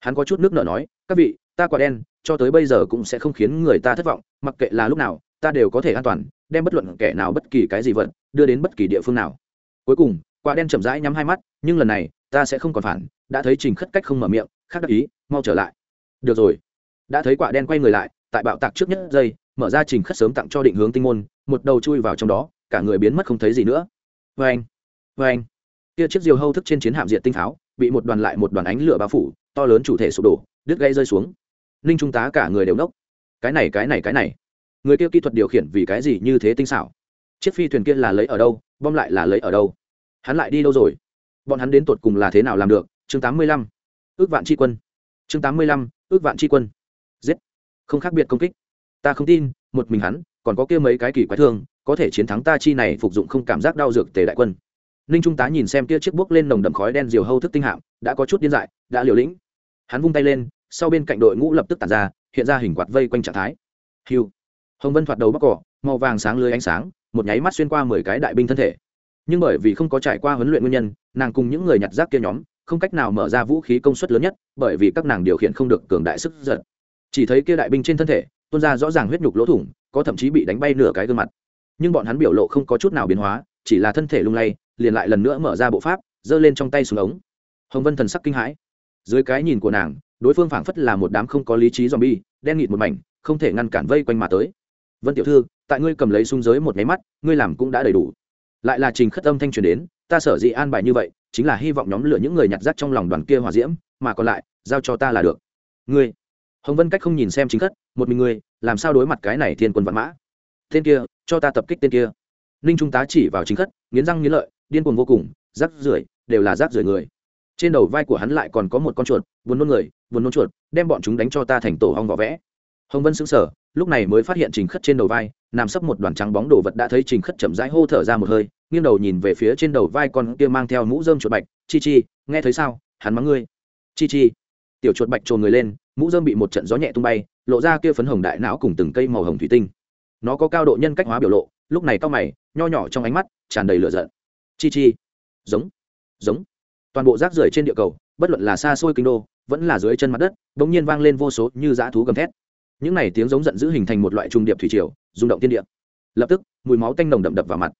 Hắn có chút nước nở nói, các vị, ta quả đen, cho tới bây giờ cũng sẽ không khiến người ta thất vọng, mặc kệ là lúc nào, ta đều có thể an toàn, đem bất luận kẻ nào bất kỳ cái gì vận đưa đến bất kỳ địa phương nào. Cuối cùng, quả đen chậm rãi nhắm hai mắt, nhưng lần này, ta sẽ không còn phản. Đã thấy trình khất cách không mở miệng, khác đắc ý, mau trở lại. Được rồi. Đã thấy quả đen quay người lại tại bạo tạc trước nhất giây, mở ra trình khất sớm tặng cho định hướng tinh môn, một đầu chui vào trong đó, cả người biến mất không thấy gì nữa. Vê anh vê anh kia chiếc diều hâu thức trên chiến hạm diện tinh pháo, bị một đoàn lại một đoàn ánh lửa bao phủ, to lớn chủ thể sụp đổ, đứt gây rơi xuống. Ninh trung tá cả người đều nốc cái này cái này cái này. Người kia kỹ thuật điều khiển vì cái gì như thế tinh xảo? Chiếc phi thuyền kia là lấy ở đâu, bom lại là lấy ở đâu? Hắn lại đi đâu rồi? Bọn hắn đến tột cùng là thế nào làm được? Chương tám mươi lăm. Ước vạn tri quân. Chương tám mươi lăm. Ước vạn tri quân. Giết không khác biệt công kích. Ta không tin, một mình hắn, còn có kia mấy cái kỳ quái thương, có thể chiến thắng ta chi này phục dụng không cảm giác đau dược tề đại quân. Ninh trung tá nhìn xem kia chiếc bước lên nồng đậm khói đen diều hâu thức tinh hạm, đã có chút điên dại, đã liều lĩnh. Hắn vung tay lên, sau bên cạnh đội ngũ lập tức tàn ra, hiện ra hình quạt vây quanh trạng thái. Hiu. Hồng vân thoạt đầu bắc cỏ, màu vàng sáng lưới ánh sáng, một nháy mắt xuyên qua mười cái đại binh thân thể. Nhưng bởi vì không có trải qua huấn luyện nguyên nhân, nàng cùng những người nhặt rác kia nhóm, không cách nào mở ra vũ khí công suất lớn nhất, bởi vì các nàng điều khiển không được cường đại sức giật chỉ thấy kia đại binh trên thân thể, tuôn ra rõ ràng huyết nhục lỗ thủng, có thậm chí bị đánh bay nửa cái gương mặt. Nhưng bọn hắn biểu lộ không có chút nào biến hóa, chỉ là thân thể lung lay, liền lại lần nữa mở ra bộ pháp, giơ lên trong tay xuống ống. Hồng vân thần sắc kinh hãi. Dưới cái nhìn của nàng, đối phương phảng phất là một đám không có lý trí zombie, đen nghịt một mảnh, không thể ngăn cản vây quanh mà tới. Vân tiểu thư, tại ngươi cầm lấy sung giới một máy mắt, ngươi làm cũng đã đầy đủ. Lại là trình khất âm thanh truyền đến, ta sở dĩ an bài như vậy, chính là hy vọng nhóm lửa những người nhặt rác trong lòng đoàn kia hòa diễm, mà còn lại, giao cho ta là được. Ngươi hồng vân cách không nhìn xem chính khất một mình người, làm sao đối mặt cái này thiên quân vạn mã? Tên kia cho ta tập kích tên kia. Ninh trung tá chỉ vào chính khất nghiến răng nghiến lợi điên cuồng vô cùng rác rưởi đều là rác rưởi người. Trên đầu vai của hắn lại còn có một con chuột buồn nôn người buồn nôn chuột đem bọn chúng đánh cho ta thành tổ hong vỏ vẽ. Hồng vân sững sờ lúc này mới phát hiện trình khất trên đầu vai nằm sấp một đoàn trắng bóng đồ vật đã thấy trình khất chậm rãi hô thở ra một hơi nghiêng đầu nhìn về phía trên đầu vai con kia mang theo mũ rơm chuột bạch. Chi chi nghe thấy sao? Hắn mắng ngươi. Chi chi tiểu chuột bạch trồn người lên, mũ dơm bị một trận gió nhẹ tung bay, lộ ra kia phấn hồng đại não cùng từng cây màu hồng thủy tinh. Nó có cao độ nhân cách hóa biểu lộ, lúc này cao mày, nho nhỏ trong ánh mắt, tràn đầy lửa giận. Chi chi. Giống. Giống. Toàn bộ rác rưởi trên địa cầu, bất luận là xa xôi kinh đô, vẫn là dưới chân mặt đất đ ỗ n g nhiên vang lên vô số như dã thú gầm thét. Những này tiếng giống giận dữ hình thành một loại trung điệp thủy triều, rung động tiên điệp lập tức, mùi máu tanh nồng đậm đập vào mặt.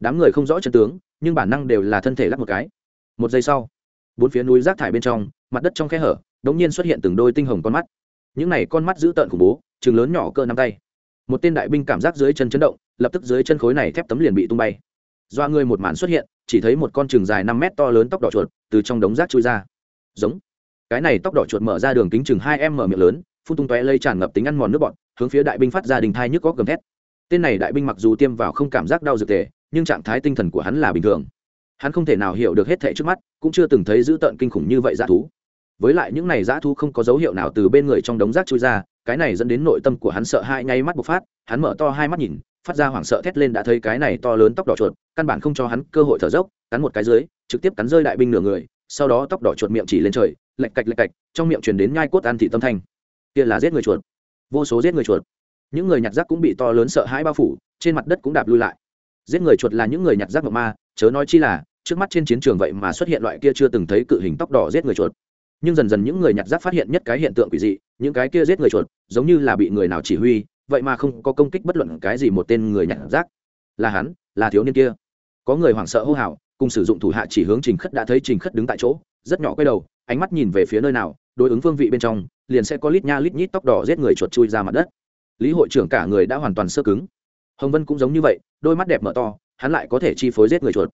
Đám người không rõ chân tướng, nhưng bản năng đều là thân thể lắp một cái. Một giây sau bốn phía núi rác thải bên trong, mặt đất trong khe hở, đống nhiên xuất hiện từng đôi tinh hồng con mắt. Những này con mắt dữ tợn khủng bố, chừng lớn nhỏ cơ năm tay. Một tên đại binh cảm giác dưới chân chấn động, lập tức dưới chân khối này thép tấm liền bị tung bay. Doa người một màn xuất hiện, chỉ thấy một con chừng dài năm mét to lớn tóc đỏ chuột từ trong đống rác chui ra. Giống. Cái này tóc đỏ chuột mở ra đường kính chừng hai em mở miệng lớn, phun tung tóe lây tràn ngập tính ăn mòn nước bọt, hướng phía đại binh phát ra đình thai nhức góc gầm thét. Tên này đại binh mặc dù tiêm vào không cảm giác đau dược tề, nhưng trạng thái tinh thần của hắn là bình thường hắn không thể nào hiểu được hết thệ trước mắt, cũng chưa từng thấy dữ tợn kinh khủng như vậy dã thú. Với lại những này dã thú không có dấu hiệu nào từ bên người trong đống rác trôi ra, cái này dẫn đến nội tâm của hắn sợ hãi ngay mắt bộc phát, hắn mở to hai mắt nhìn, phát ra hoảng sợ thét lên đã thấy cái này to lớn tóc đỏ chuột, căn bản không cho hắn cơ hội thở dốc, cắn một cái dưới, trực tiếp cắn rơi đại binh nửa người, sau đó tóc đỏ chuột miệng chỉ lên trời lạch cạch lạch cạch, trong miệng truyền đến nhai cốt ăn thị tâm thanh. Kia là giết người chuột. Vô số giết người chuột. Những người nhặt rác cũng bị to lớn sợ hãi bao phủ, trên mặt đất cũng đạp lui lại. Giết người chuột là những người nhặt rác mộng ma chớ nói chi là, trước mắt trên chiến trường vậy mà xuất hiện loại kia chưa từng thấy cự hình tóc đỏ giết người chuột. Nhưng dần dần những người nhặt rác phát hiện nhất cái hiện tượng quỷ dị, những cái kia giết người chuột, giống như là bị người nào chỉ huy, vậy mà không có công kích bất luận cái gì một tên người nhặt rác. Là hắn, là thiếu niên kia. Có người hoảng sợ hô hào, cùng sử dụng thủ hạ chỉ hướng trình khất đã thấy trình khất đứng tại chỗ, rất nhỏ quay đầu, ánh mắt nhìn về phía nơi nào, đối ứng phương vị bên trong, liền sẽ có lít nha lít nhít tóc đỏ giết người chuột chui ra mặt đất. Lý hội trưởng cả người đã hoàn toàn sơ cứng. Hồng vân cũng giống như vậy, đôi mắt đẹp mở to hắn lại có thể chi phối giết người chuột.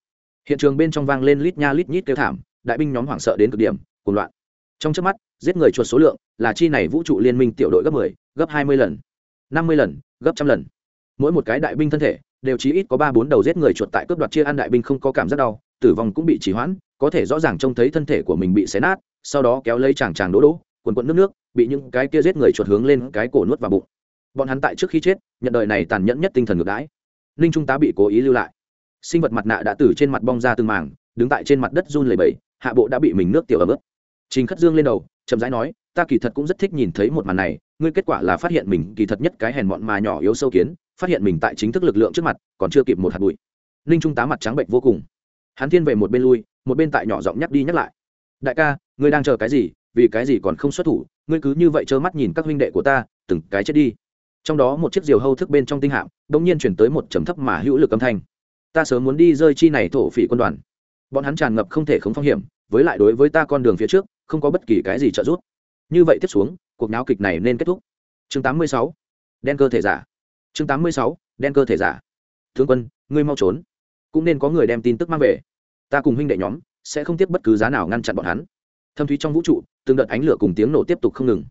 Hiện trường bên trong vang lên lít nha lít nhít kêu thảm đại binh nhóm hoảng sợ đến cực điểm cuồng loạn. Trong trước mắt giết người chuột số lượng là chi này vũ trụ liên minh tiểu đội gấp 10, gấp 20 lần năm mươi lần gấp trăm lần. Mỗi một cái đại binh thân thể đều chí ít có ba bốn đầu giết người chuột tại cướp đoạt chia ăn đại binh không có cảm giác đau tử vong cũng bị trì hoãn có thể rõ ràng trông thấy thân thể của mình bị xé nát sau đó kéo lấy chàng chàng đố đố quần quận nước nước bị những cái kia giết người chuột hướng lên cái cổ nuốt vào bụng. Bọn hắn tại trước khi chết nhận đời này tàn nhẫn nhất tinh thần ngược đãi. Ninh trung tá bị cố ý lưu lại sinh vật mặt nạ đã từ trên mặt bong ra từng mảng, đứng tại trên mặt đất run lầy bầy hạ bộ đã bị mình nước tiểu ấm ướt. Trình khất dương lên đầu chậm rãi nói ta kỳ thật cũng rất thích nhìn thấy một màn này ngươi kết quả là phát hiện mình kỳ thật nhất cái hèn mọn mà nhỏ yếu sâu kiến phát hiện mình tại chính thức lực lượng trước mặt còn chưa kịp một hạt bụi. Ninh trung tá mặt trắng bệnh vô cùng. Hắn thiên về một bên lui một bên tại nhỏ giọng nhắc đi nhắc lại đại ca ngươi đang chờ cái gì? Vì cái gì còn không xuất thủ? Ngươi cứ như vậy trơ mắt nhìn các huynh đệ của ta từng cái chết đi. Trong đó một chiếc diều hâu thức bên trong tinh hạm đ ỗ n g nhiên chuyển tới một trầm thấp mà hữu lực âm thanh ta sớm muốn đi rơi chi này thổ phỉ quân đoàn. Bọn hắn tràn ngập không thể không phong hiểm, với lại đối với ta con đường phía trước, không có bất kỳ cái gì trợ giúp. Như vậy tiếp xuống, cuộc náo kịch này nên kết thúc. Chương 86. đen cơ thể giả. Chương 86. đen cơ thể giả. Thương quân, ngươi mau trốn. Cũng nên có người đem tin tức mang về. Ta cùng huynh đệ nhóm sẽ không tiếp bất cứ giá nào ngăn chặn bọn hắn. Thâm thúy trong vũ trụ, từng đợt ánh lửa cùng tiếng nổ tiếp tục không ngừng.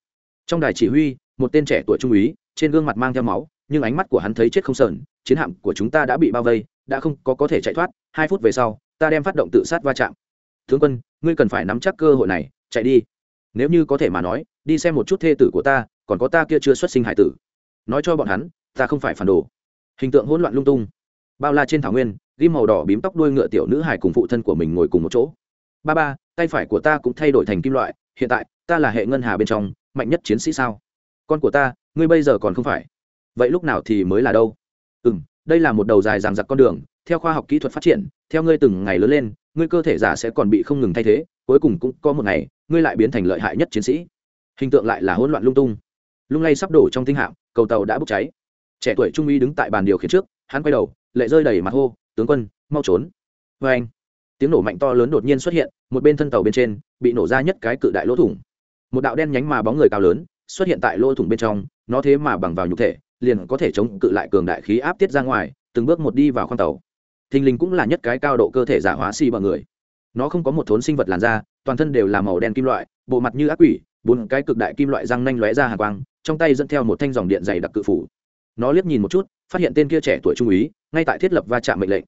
Trong đài chỉ huy, một tên trẻ tuổi trung úy, trên gương mặt mang theo máu, nhưng ánh mắt của hắn thấy chết không sờn chiến hạm của chúng ta đã bị bao vây, đã không có có thể chạy thoát, hai phút về sau, ta đem phát động tự sát va chạm. Tướng quân, ngươi cần phải nắm chắc cơ hội này, chạy đi. Nếu như có thể mà nói, đi xem một chút thê tử của ta, còn có ta kia chưa xuất sinh hải tử. Nói cho bọn hắn, ta không phải phản đồ. Hình tượng hỗn loạn lung tung. Bao la trên thảo nguyên, ghim màu đỏ bím tóc đuôi ngựa tiểu nữ hải cùng phụ thân của mình ngồi cùng một chỗ. Ba ba, tay phải của ta cũng thay đổi thành kim loại, hiện tại, ta là hệ ngân hà bên trong, mạnh nhất chiến sĩ sao? Con của ta, ngươi bây giờ còn không phải. Vậy lúc nào thì mới là đâu? Ừ m đây là một đầu dài ràng giặc con đường, theo khoa học kỹ thuật phát triển, theo ngươi từng ngày lớn lên, ngươi cơ thể giả sẽ còn bị không ngừng thay thế, cuối cùng cũng có một ngày, ngươi lại biến thành lợi hại nhất chiến sĩ. Hình tượng lại là hỗn loạn lung tung. Lung lay sắp đổ trong tinh hạm, cầu tàu đã bốc cháy. Trẻ tuổi trung uy đứng tại bàn điều khiển trước, hắn quay đầu, lệ rơi đầy mặt hô, tướng quân, mau trốn. Vê anh, tiếng nổ mạnh to lớn đột nhiên xuất hiện, một bên thân tàu bên trên, bị nổ ra nhất cái cự đại lỗ thủng. Một đạo đen nhánh mà bóng người cao lớn, xuất hiện tại lỗ thủng bên trong, nó thế mà bằng vào nhục thể liền có thể chống cự lại cường đại khí áp tiết ra ngoài, từng bước một đi vào khoang tàu. Thình lình cũng là nhất cái cao độ cơ thể giả hóa xi bằng người. Nó không có một thốn sinh vật làn da, toàn thân đều là màu đen kim loại, bộ mặt như ác quỷ, bốn cái cực đại kim loại răng nanh lóe ra hàng quang, trong tay dẫn theo một thanh dòng điện dày đặc cự phủ. Nó liếc nhìn một chút, phát hiện tên kia trẻ tuổi trung úy, ngay tại thiết lập va chạm mệnh lệnh.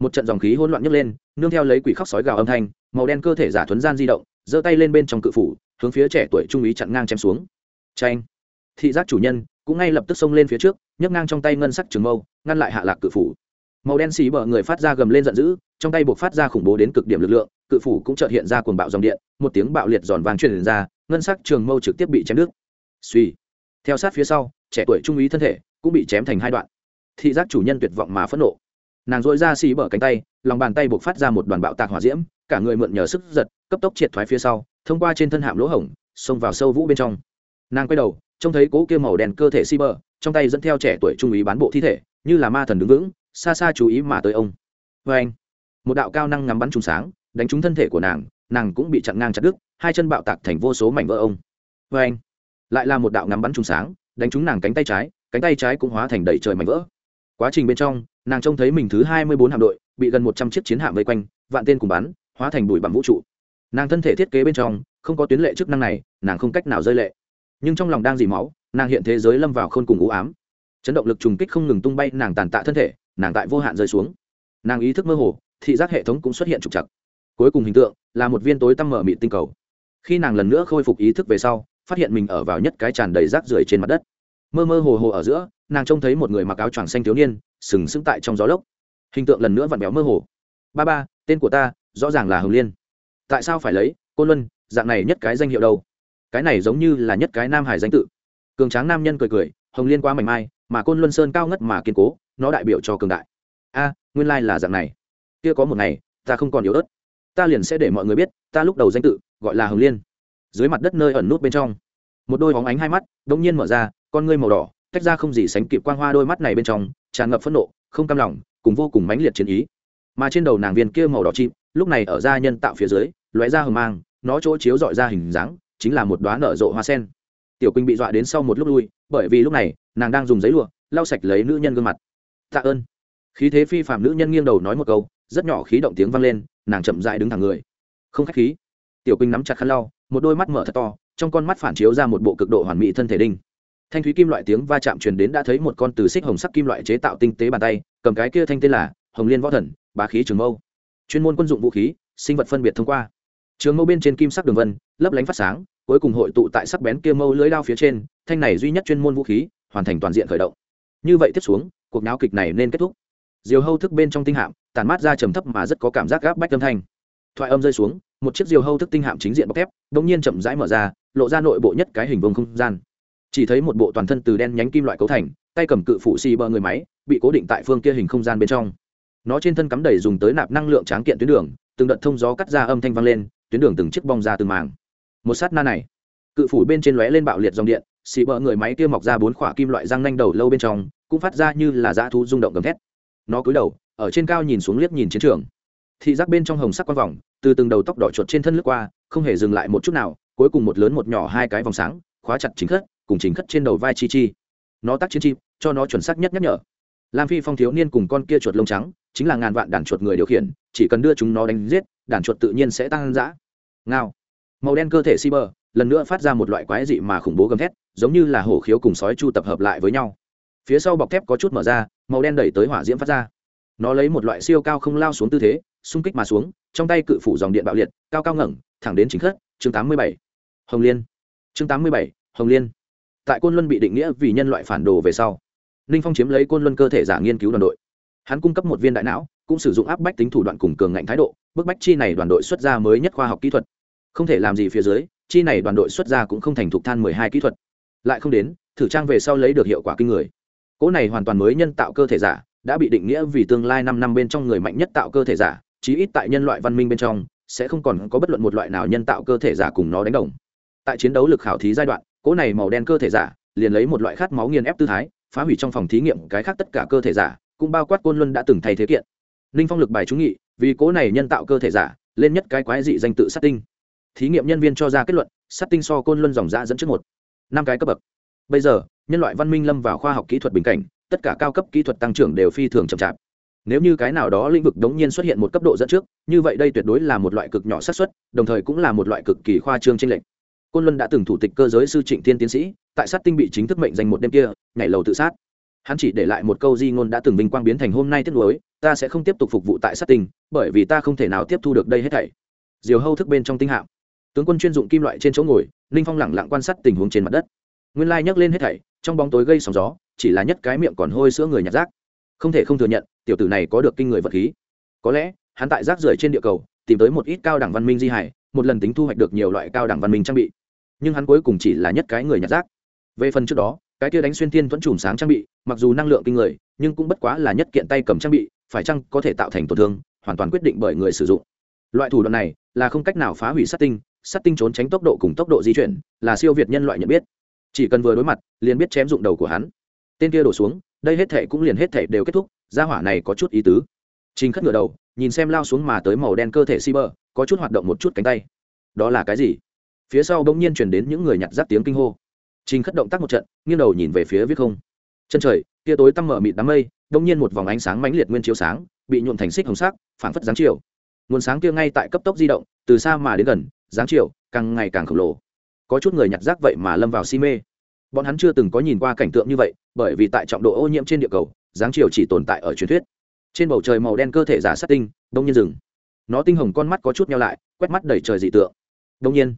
Một trận dòng khí hỗn loạn nhấc lên, nương theo lấy quỷ khóc sói gào âm thanh, màu đen cơ thể giả thuấn gian di động, giơ tay lên bên trong cự phủ, hướng phía trẻ tuổi trung úy chặn ngang chém xuống. Tranh thị giác chủ nhân cũng ngay lập tức xông lên phía trước, nhấc ngang trong tay ngân sắc trường mâu, ngăn lại hạ lạc cự phủ. Màu đen xì bờ người phát ra gầm lên giận dữ, trong tay buộc phát ra khủng bố đến cực điểm lực lượng, cự phủ cũng chợt hiện ra cuồng bạo dòng điện, một tiếng bạo liệt giòn vàng truyền ra, ngân sắc trường mâu trực tiếp bị chém đứt. Suy. Theo sát phía sau, trẻ tuổi trung úy thân thể cũng bị chém thành hai đoạn. Thị giác chủ nhân tuyệt vọng mà phẫn nộ. Nàng dội ra xì bờ cánh tay, lòng bàn tay buộc phát ra một đoàn bạo tạc hỏa diễm, cả người mượn nhờ sức giật, cấp tốc triệt thoái phía sau, thông qua trên thân hạm lỗ hổng, xông vào sâu vũ bên trong. Nàng quay đầu trông thấy cố kia màu đen cơ thể si bờ trong tay dẫn theo trẻ tuổi trung úy bán bộ thi thể, như là ma thần đứng vững, xa xa chú ý mà tới ông. Vê anh, một đạo cao năng ngắm bắn trùng sáng, đánh trúng thân thể của nàng nàng cũng bị chặn ngang chặt đứt, hai chân bạo tạc thành vô số mảnh vỡ ông. Vê anh, lại là một đạo ngắm bắn trùng sáng, đánh trúng nàng cánh tay trái, cánh tay trái cũng hóa thành đầy trời mảnh vỡ. Quá trình bên trong, nàng trông thấy mình thứ hai mươi bốn hạm đội, bị gần một trăm chiếc chiến hạm vây quanh, vạn tên cùng bắn, hóa thành bụi bằng vũ trụ. Nàng thân thể thiết kế bên trong, không có tuyến lệ chức năng này, nàng không cách nào rơi lệ nhưng trong lòng đang dì máu, nàng hiện thế giới lâm vào khôn cùng u ám. Chấn động lực trùng kích không ngừng tung bay, nàng tàn tạ thân thể, nàng tại vô hạn rơi xuống. Nàng ý thức mơ hồ, thị giác hệ thống cũng xuất hiện trục chặt cuối cùng hình tượng, là một viên tối tăm mở mịt tinh cầu. Khi nàng lần nữa khôi phục ý thức về sau, phát hiện mình ở vào nhất cái tràn đầy rác rưởi trên mặt đất. Mơ mơ hồ hồ ở giữa, nàng trông thấy một người mặc áo choàng xanh thiếu niên, sừng sững tại trong gió lốc. Hình tượng lần nữa vặn béo mơ hồ. Ba ba, tên của ta, rõ ràng là hồng liên. Tại sao phải lấy? Cô luân, dạng này nhất cái danh hiệu đâu? Cái này giống như là nhất cái nam hải danh tự. Cường tráng nam nhân cười cười, hồng liên quá mảnh mai, mà côn luân sơn cao ngất mà kiên cố, nó đại biểu cho cường đại. A, nguyên lai là dạng này. Kia có một ngày, ta không còn yếu ớt. Ta liền sẽ để mọi người biết, ta lúc đầu danh tự, gọi là hồng liên. Dưới mặt đất nơi ẩn nút bên trong, một đôi bóng ánh hai mắt đ ỗ n g nhiên mở ra, con ngươi màu đỏ, tách ra không gì sánh kịp quang hoa đôi mắt này bên trong, tràn ngập phẫn nộ, không cam lòng, cùng vô cùng mãnh liệt chiến ý. Mà trên đầu nàng viên kia màu đỏ chim, lúc này ở da nhân tạo phía dưới, lóe ra hờ mang, nó chỗ chiếu dọi ra hình dáng chính là một đoá nở rộ hoa sen. Tiểu quỳnh bị dọa đến sau một lúc lui, bởi vì lúc này, nàng đang dùng giấy lụa, lau sạch lấy nữ nhân gương mặt. Tạ ơn. Khí thế phi phạm nữ nhân nghiêng đầu nói một câu, rất nhỏ khí động tiếng vang lên, nàng chậm dại đứng thẳng người. Không khách khí. Tiểu quỳnh nắm chặt khăn lau, một đôi mắt mở thật to, trong con mắt phản chiếu ra một bộ cực độ hoàn mỹ thân thể đinh. Thanh thúy kim loại tiếng va chạm truyền đến đã thấy một con từ xích hồng sắc kim loại chế tạo tinh tế bàn tay, cầm cái kia thanh tên là hồng liên võ thần, bá khí trường mâu. Chuyên môn quân dụng vũ khí, sinh vật phân biệt thông qua. Trường mâu bên trên kim sắc đường vân lấp lánh phát sáng, cuối cùng hội tụ tại sắc bén kia mâu lưới đao phía trên, thanh này duy nhất chuyên môn vũ khí, hoàn thành toàn diện khởi động. Như vậy tiếp xuống, cuộc náo kịch này nên kết thúc. Diều hâu thức bên trong tinh hạm tàn mát ra trầm thấp mà rất có cảm giác gáp bách âm thanh. Thoại âm rơi xuống, một chiếc diều hâu thức tinh hạm chính diện bọc thép đ ỗ n g nhiên chậm rãi mở ra, lộ ra nội bộ nhất cái hình vông không gian. Chỉ thấy một bộ toàn thân từ đen nhánh kim loại cấu thành, tay cầm cự phụ xì bờ người máy, bị cố định tại phương kia hình không gian bên trong. Nó trên thân cắm đầy dùng tới nạp năng lượng tráng kiện tuyến đường, từng đợt thông gió cắt ra âm thanh vang lên, tuyến đường từng chiếc bong ra từng màng một sát na này. Cự phủ bên trên lóe lên bạo liệt dòng điện xì bờ người máy kia mọc ra bốn khỏa kim loại răng nanh đầu lâu bên trong cũng phát ra như là dã thú rung động gầm thét. Nó cúi đầu ở trên cao nhìn xuống liếc nhìn chiến trường. Thị giác bên trong hồng sắc quang vòng từ từng đầu tóc đỏ chuột trên thân lướt qua không hề dừng lại một chút nào cuối cùng một lớn một nhỏ hai cái vòng sáng khóa chặt chính khất cùng chính khất trên đầu vai chi chi. Nó tắt chiến chi, cho nó chuẩn xác nhất nhắc nhở. Lam phi phong thiếu niên cùng con kia chuột lông trắng chính là ngàn vạn đàn chuột người điều khiển chỉ cần đưa chúng nó đánh giết đàn chuột tự nhiên sẽ tăng dã. Ngao màu đen cơ thể si bờ lần nữa phát ra một loại quái dị mà khủng bố gầm thét, giống như là hổ khiếu cùng sói chu tập hợp lại với nhau. Phía sau bọc thép có chút mở ra, màu đen đẩy tới hỏa diễm phát ra. Nó lấy một loại siêu cao không lao xuống tư thế, xung kích mà xuống, trong tay cự phủ dòng điện bạo liệt, cao cao ngẩng, thẳng đến chính khất chương tám mươi bảy. Hồng liên. Chương tám mươi bảy, hồng liên. Tại côn luân bị định nghĩa vì nhân loại phản đồ về sau, ninh phong chiếm lấy côn luân cơ thể giả nghiên cứu đoàn đội. Hắn cung cấp một viên đại não, cũng sử dụng áp bách tính thủ đoạn cùng cường ngạnh thái độ, bức bách chi này đoàn đội xuất ra mới nhất khoa học kỹ thuật không thể làm gì phía dưới, chi này đoàn đội xuất ra cũng không thành thục than mười hai kỹ thuật. Lại không đến, thử trang về sau lấy được hiệu quả kinh người. Cỗ này hoàn toàn mới nhân tạo cơ thể giả, đã bị định nghĩa vì tương lai năm năm bên trong người mạnh nhất tạo cơ thể giả, chí ít tại nhân loại văn minh bên trong, sẽ không còn có bất luận một loại nào nhân tạo cơ thể giả cùng nó đánh đồng. Tại chiến đấu lực khảo thí giai đoạn, cỗ này màu đen cơ thể giả, liền lấy một loại khát máu nghiền ép tư thái, phá hủy trong phòng thí nghiệm cái khác tất cả cơ thể giả, cũng bao quát côn luân đã từng thay thế kiện. Ninh phong lực bài trúng nghị, vì cố này nhân tạo cơ thể giả, lên nhất cái quái dị danh tự sát tinh thí nghiệm nhân viên cho ra kết luận, sát tinh so côn luân dòng ra dẫn trước một, năm cái cấp bậc. Bây giờ, nhân loại văn minh lâm vào khoa học kỹ thuật bình cảnh, tất cả cao cấp kỹ thuật tăng trưởng đều phi thường chậm chạp. Nếu như cái nào đó lĩnh vực đống nhiên xuất hiện một cấp độ dẫn trước, như vậy đây tuyệt đối là một loại cực nhỏ xác suất, đồng thời cũng là một loại cực kỳ khoa trương tranh lệch. Côn luân đã từng thủ tịch cơ giới sư trịnh thiên tiến sĩ, tại sát tinh bị chính thức mệnh danh một đêm kia, nhảy lầu tự sát. Hắn chỉ để lại một câu di ngôn đã từng vinh quang biến thành hôm nay tiếc nuối, ta sẽ không tiếp tục phục vụ tại sát tinh, bởi vì ta không thể nào tiếp thu được đây hết thảy. Diều hâu thức bên trong tinh hạm tướng quân chuyên dụng kim loại trên chỗ ngồi, ninh phong lẳng lặng quan sát tình huống trên mặt đất. Nguyên lai nhấc lên hết thảy, trong bóng tối gây sóng gió, chỉ là nhất cái miệng còn hôi sữa người nhặt rác. Không thể không thừa nhận, tiểu tử này có được kinh người vật khí. Có lẽ, hắn tại rác rưởi trên địa cầu, tìm tới một ít cao đẳng văn minh di hải một lần tính thu hoạch được nhiều loại cao đẳng văn minh trang bị. Nhưng hắn cuối cùng chỉ là nhất cái người nhặt rác. Về phần trước đó, cái kia đánh xuyên thiên vẫn chùm sáng trang bị, mặc dù năng lượng kinh người, nhưng cũng bất quá là nhất kiện tay cầm trang bị, phải chăng có thể tạo thành tổn thương, hoàn toàn quyết định bởi người sử dụng. Loại thủ đoạn này là không cách nào phá hủy sát tinh Sắt tinh trốn tránh tốc độ cùng tốc độ di chuyển, là siêu việt nhân loại nhận biết. Chỉ cần vừa đối mặt, liền biết chém dụng đầu của hắn. Tên kia đổ xuống, đây hết thể cũng liền hết thể đều kết thúc, gia hỏa này có chút ý tứ. Trình khất ngửa đầu, nhìn xem lao xuống mà tới màu đen cơ thể si bơ có chút hoạt động một chút cánh tay. Đó là cái gì? Phía sau bỗng nhiên chuyển đến những người nhặt rác tiếng kinh hô. Trình khất động tác một trận, nghiêng đầu nhìn về phía viết không. Chân trời, tia tối tăm mở mịt đám mây, bỗng nhiên một vòng ánh sáng mãnh liệt nguyên chiếu sáng, bị nhuộm thành xích hồng sắc, phảng phất giáng chiều. Nguồn sáng kia ngay tại cấp tốc di động, từ xa mà đến gần dáng chiều, càng ngày càng khổng lồ. Có chút người nhặt rác vậy mà lâm vào si mê. Bọn hắn chưa từng có nhìn qua cảnh tượng như vậy, bởi vì tại trọng độ ô nhiễm trên địa cầu, dáng chiều chỉ tồn tại ở truyền thuyết. Trên bầu trời màu đen cơ thể giả sát tinh, đông nhiên rừng nó tinh hồng con mắt có chút nhau lại, quét mắt đầy trời dị tượng. Đông nhiên,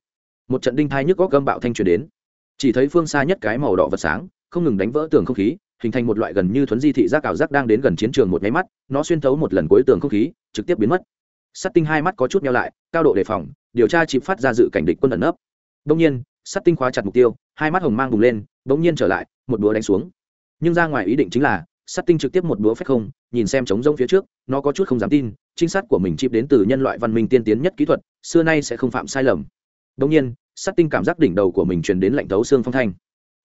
một trận đinh thai nhức góc gâm bạo thanh truyền đến. Chỉ thấy phương xa nhất cái màu đỏ vật sáng, không ngừng đánh vỡ tường không khí, hình thành một loại gần như thuấn di thị giác ảo giác đang đến gần chiến trường một nháy mắt, nó xuyên thấu một lần cuối tường không khí, trực tiếp biến mất. Sắt tinh hai mắt có chút nhau lại, cao độ đề phòng điều tra chịp phát ra dự cảnh địch quân ẩn nấp. Đông nhiên sắt tinh khóa chặt mục tiêu, hai mắt hồng mang bùng lên bỗng nhiên trở lại, một búa đánh xuống. Nhưng ra ngoài ý định chính là sắt tinh trực tiếp một búa phép không, nhìn xem trống rông phía trước, nó có chút không dám tin, trinh sát của mình chịp đến từ nhân loại văn minh tiên tiến nhất kỹ thuật, xưa nay sẽ không phạm sai lầm. Đông nhiên sắt tinh cảm giác đỉnh đầu của mình truyền đến lạnh thấu xương phong thanh.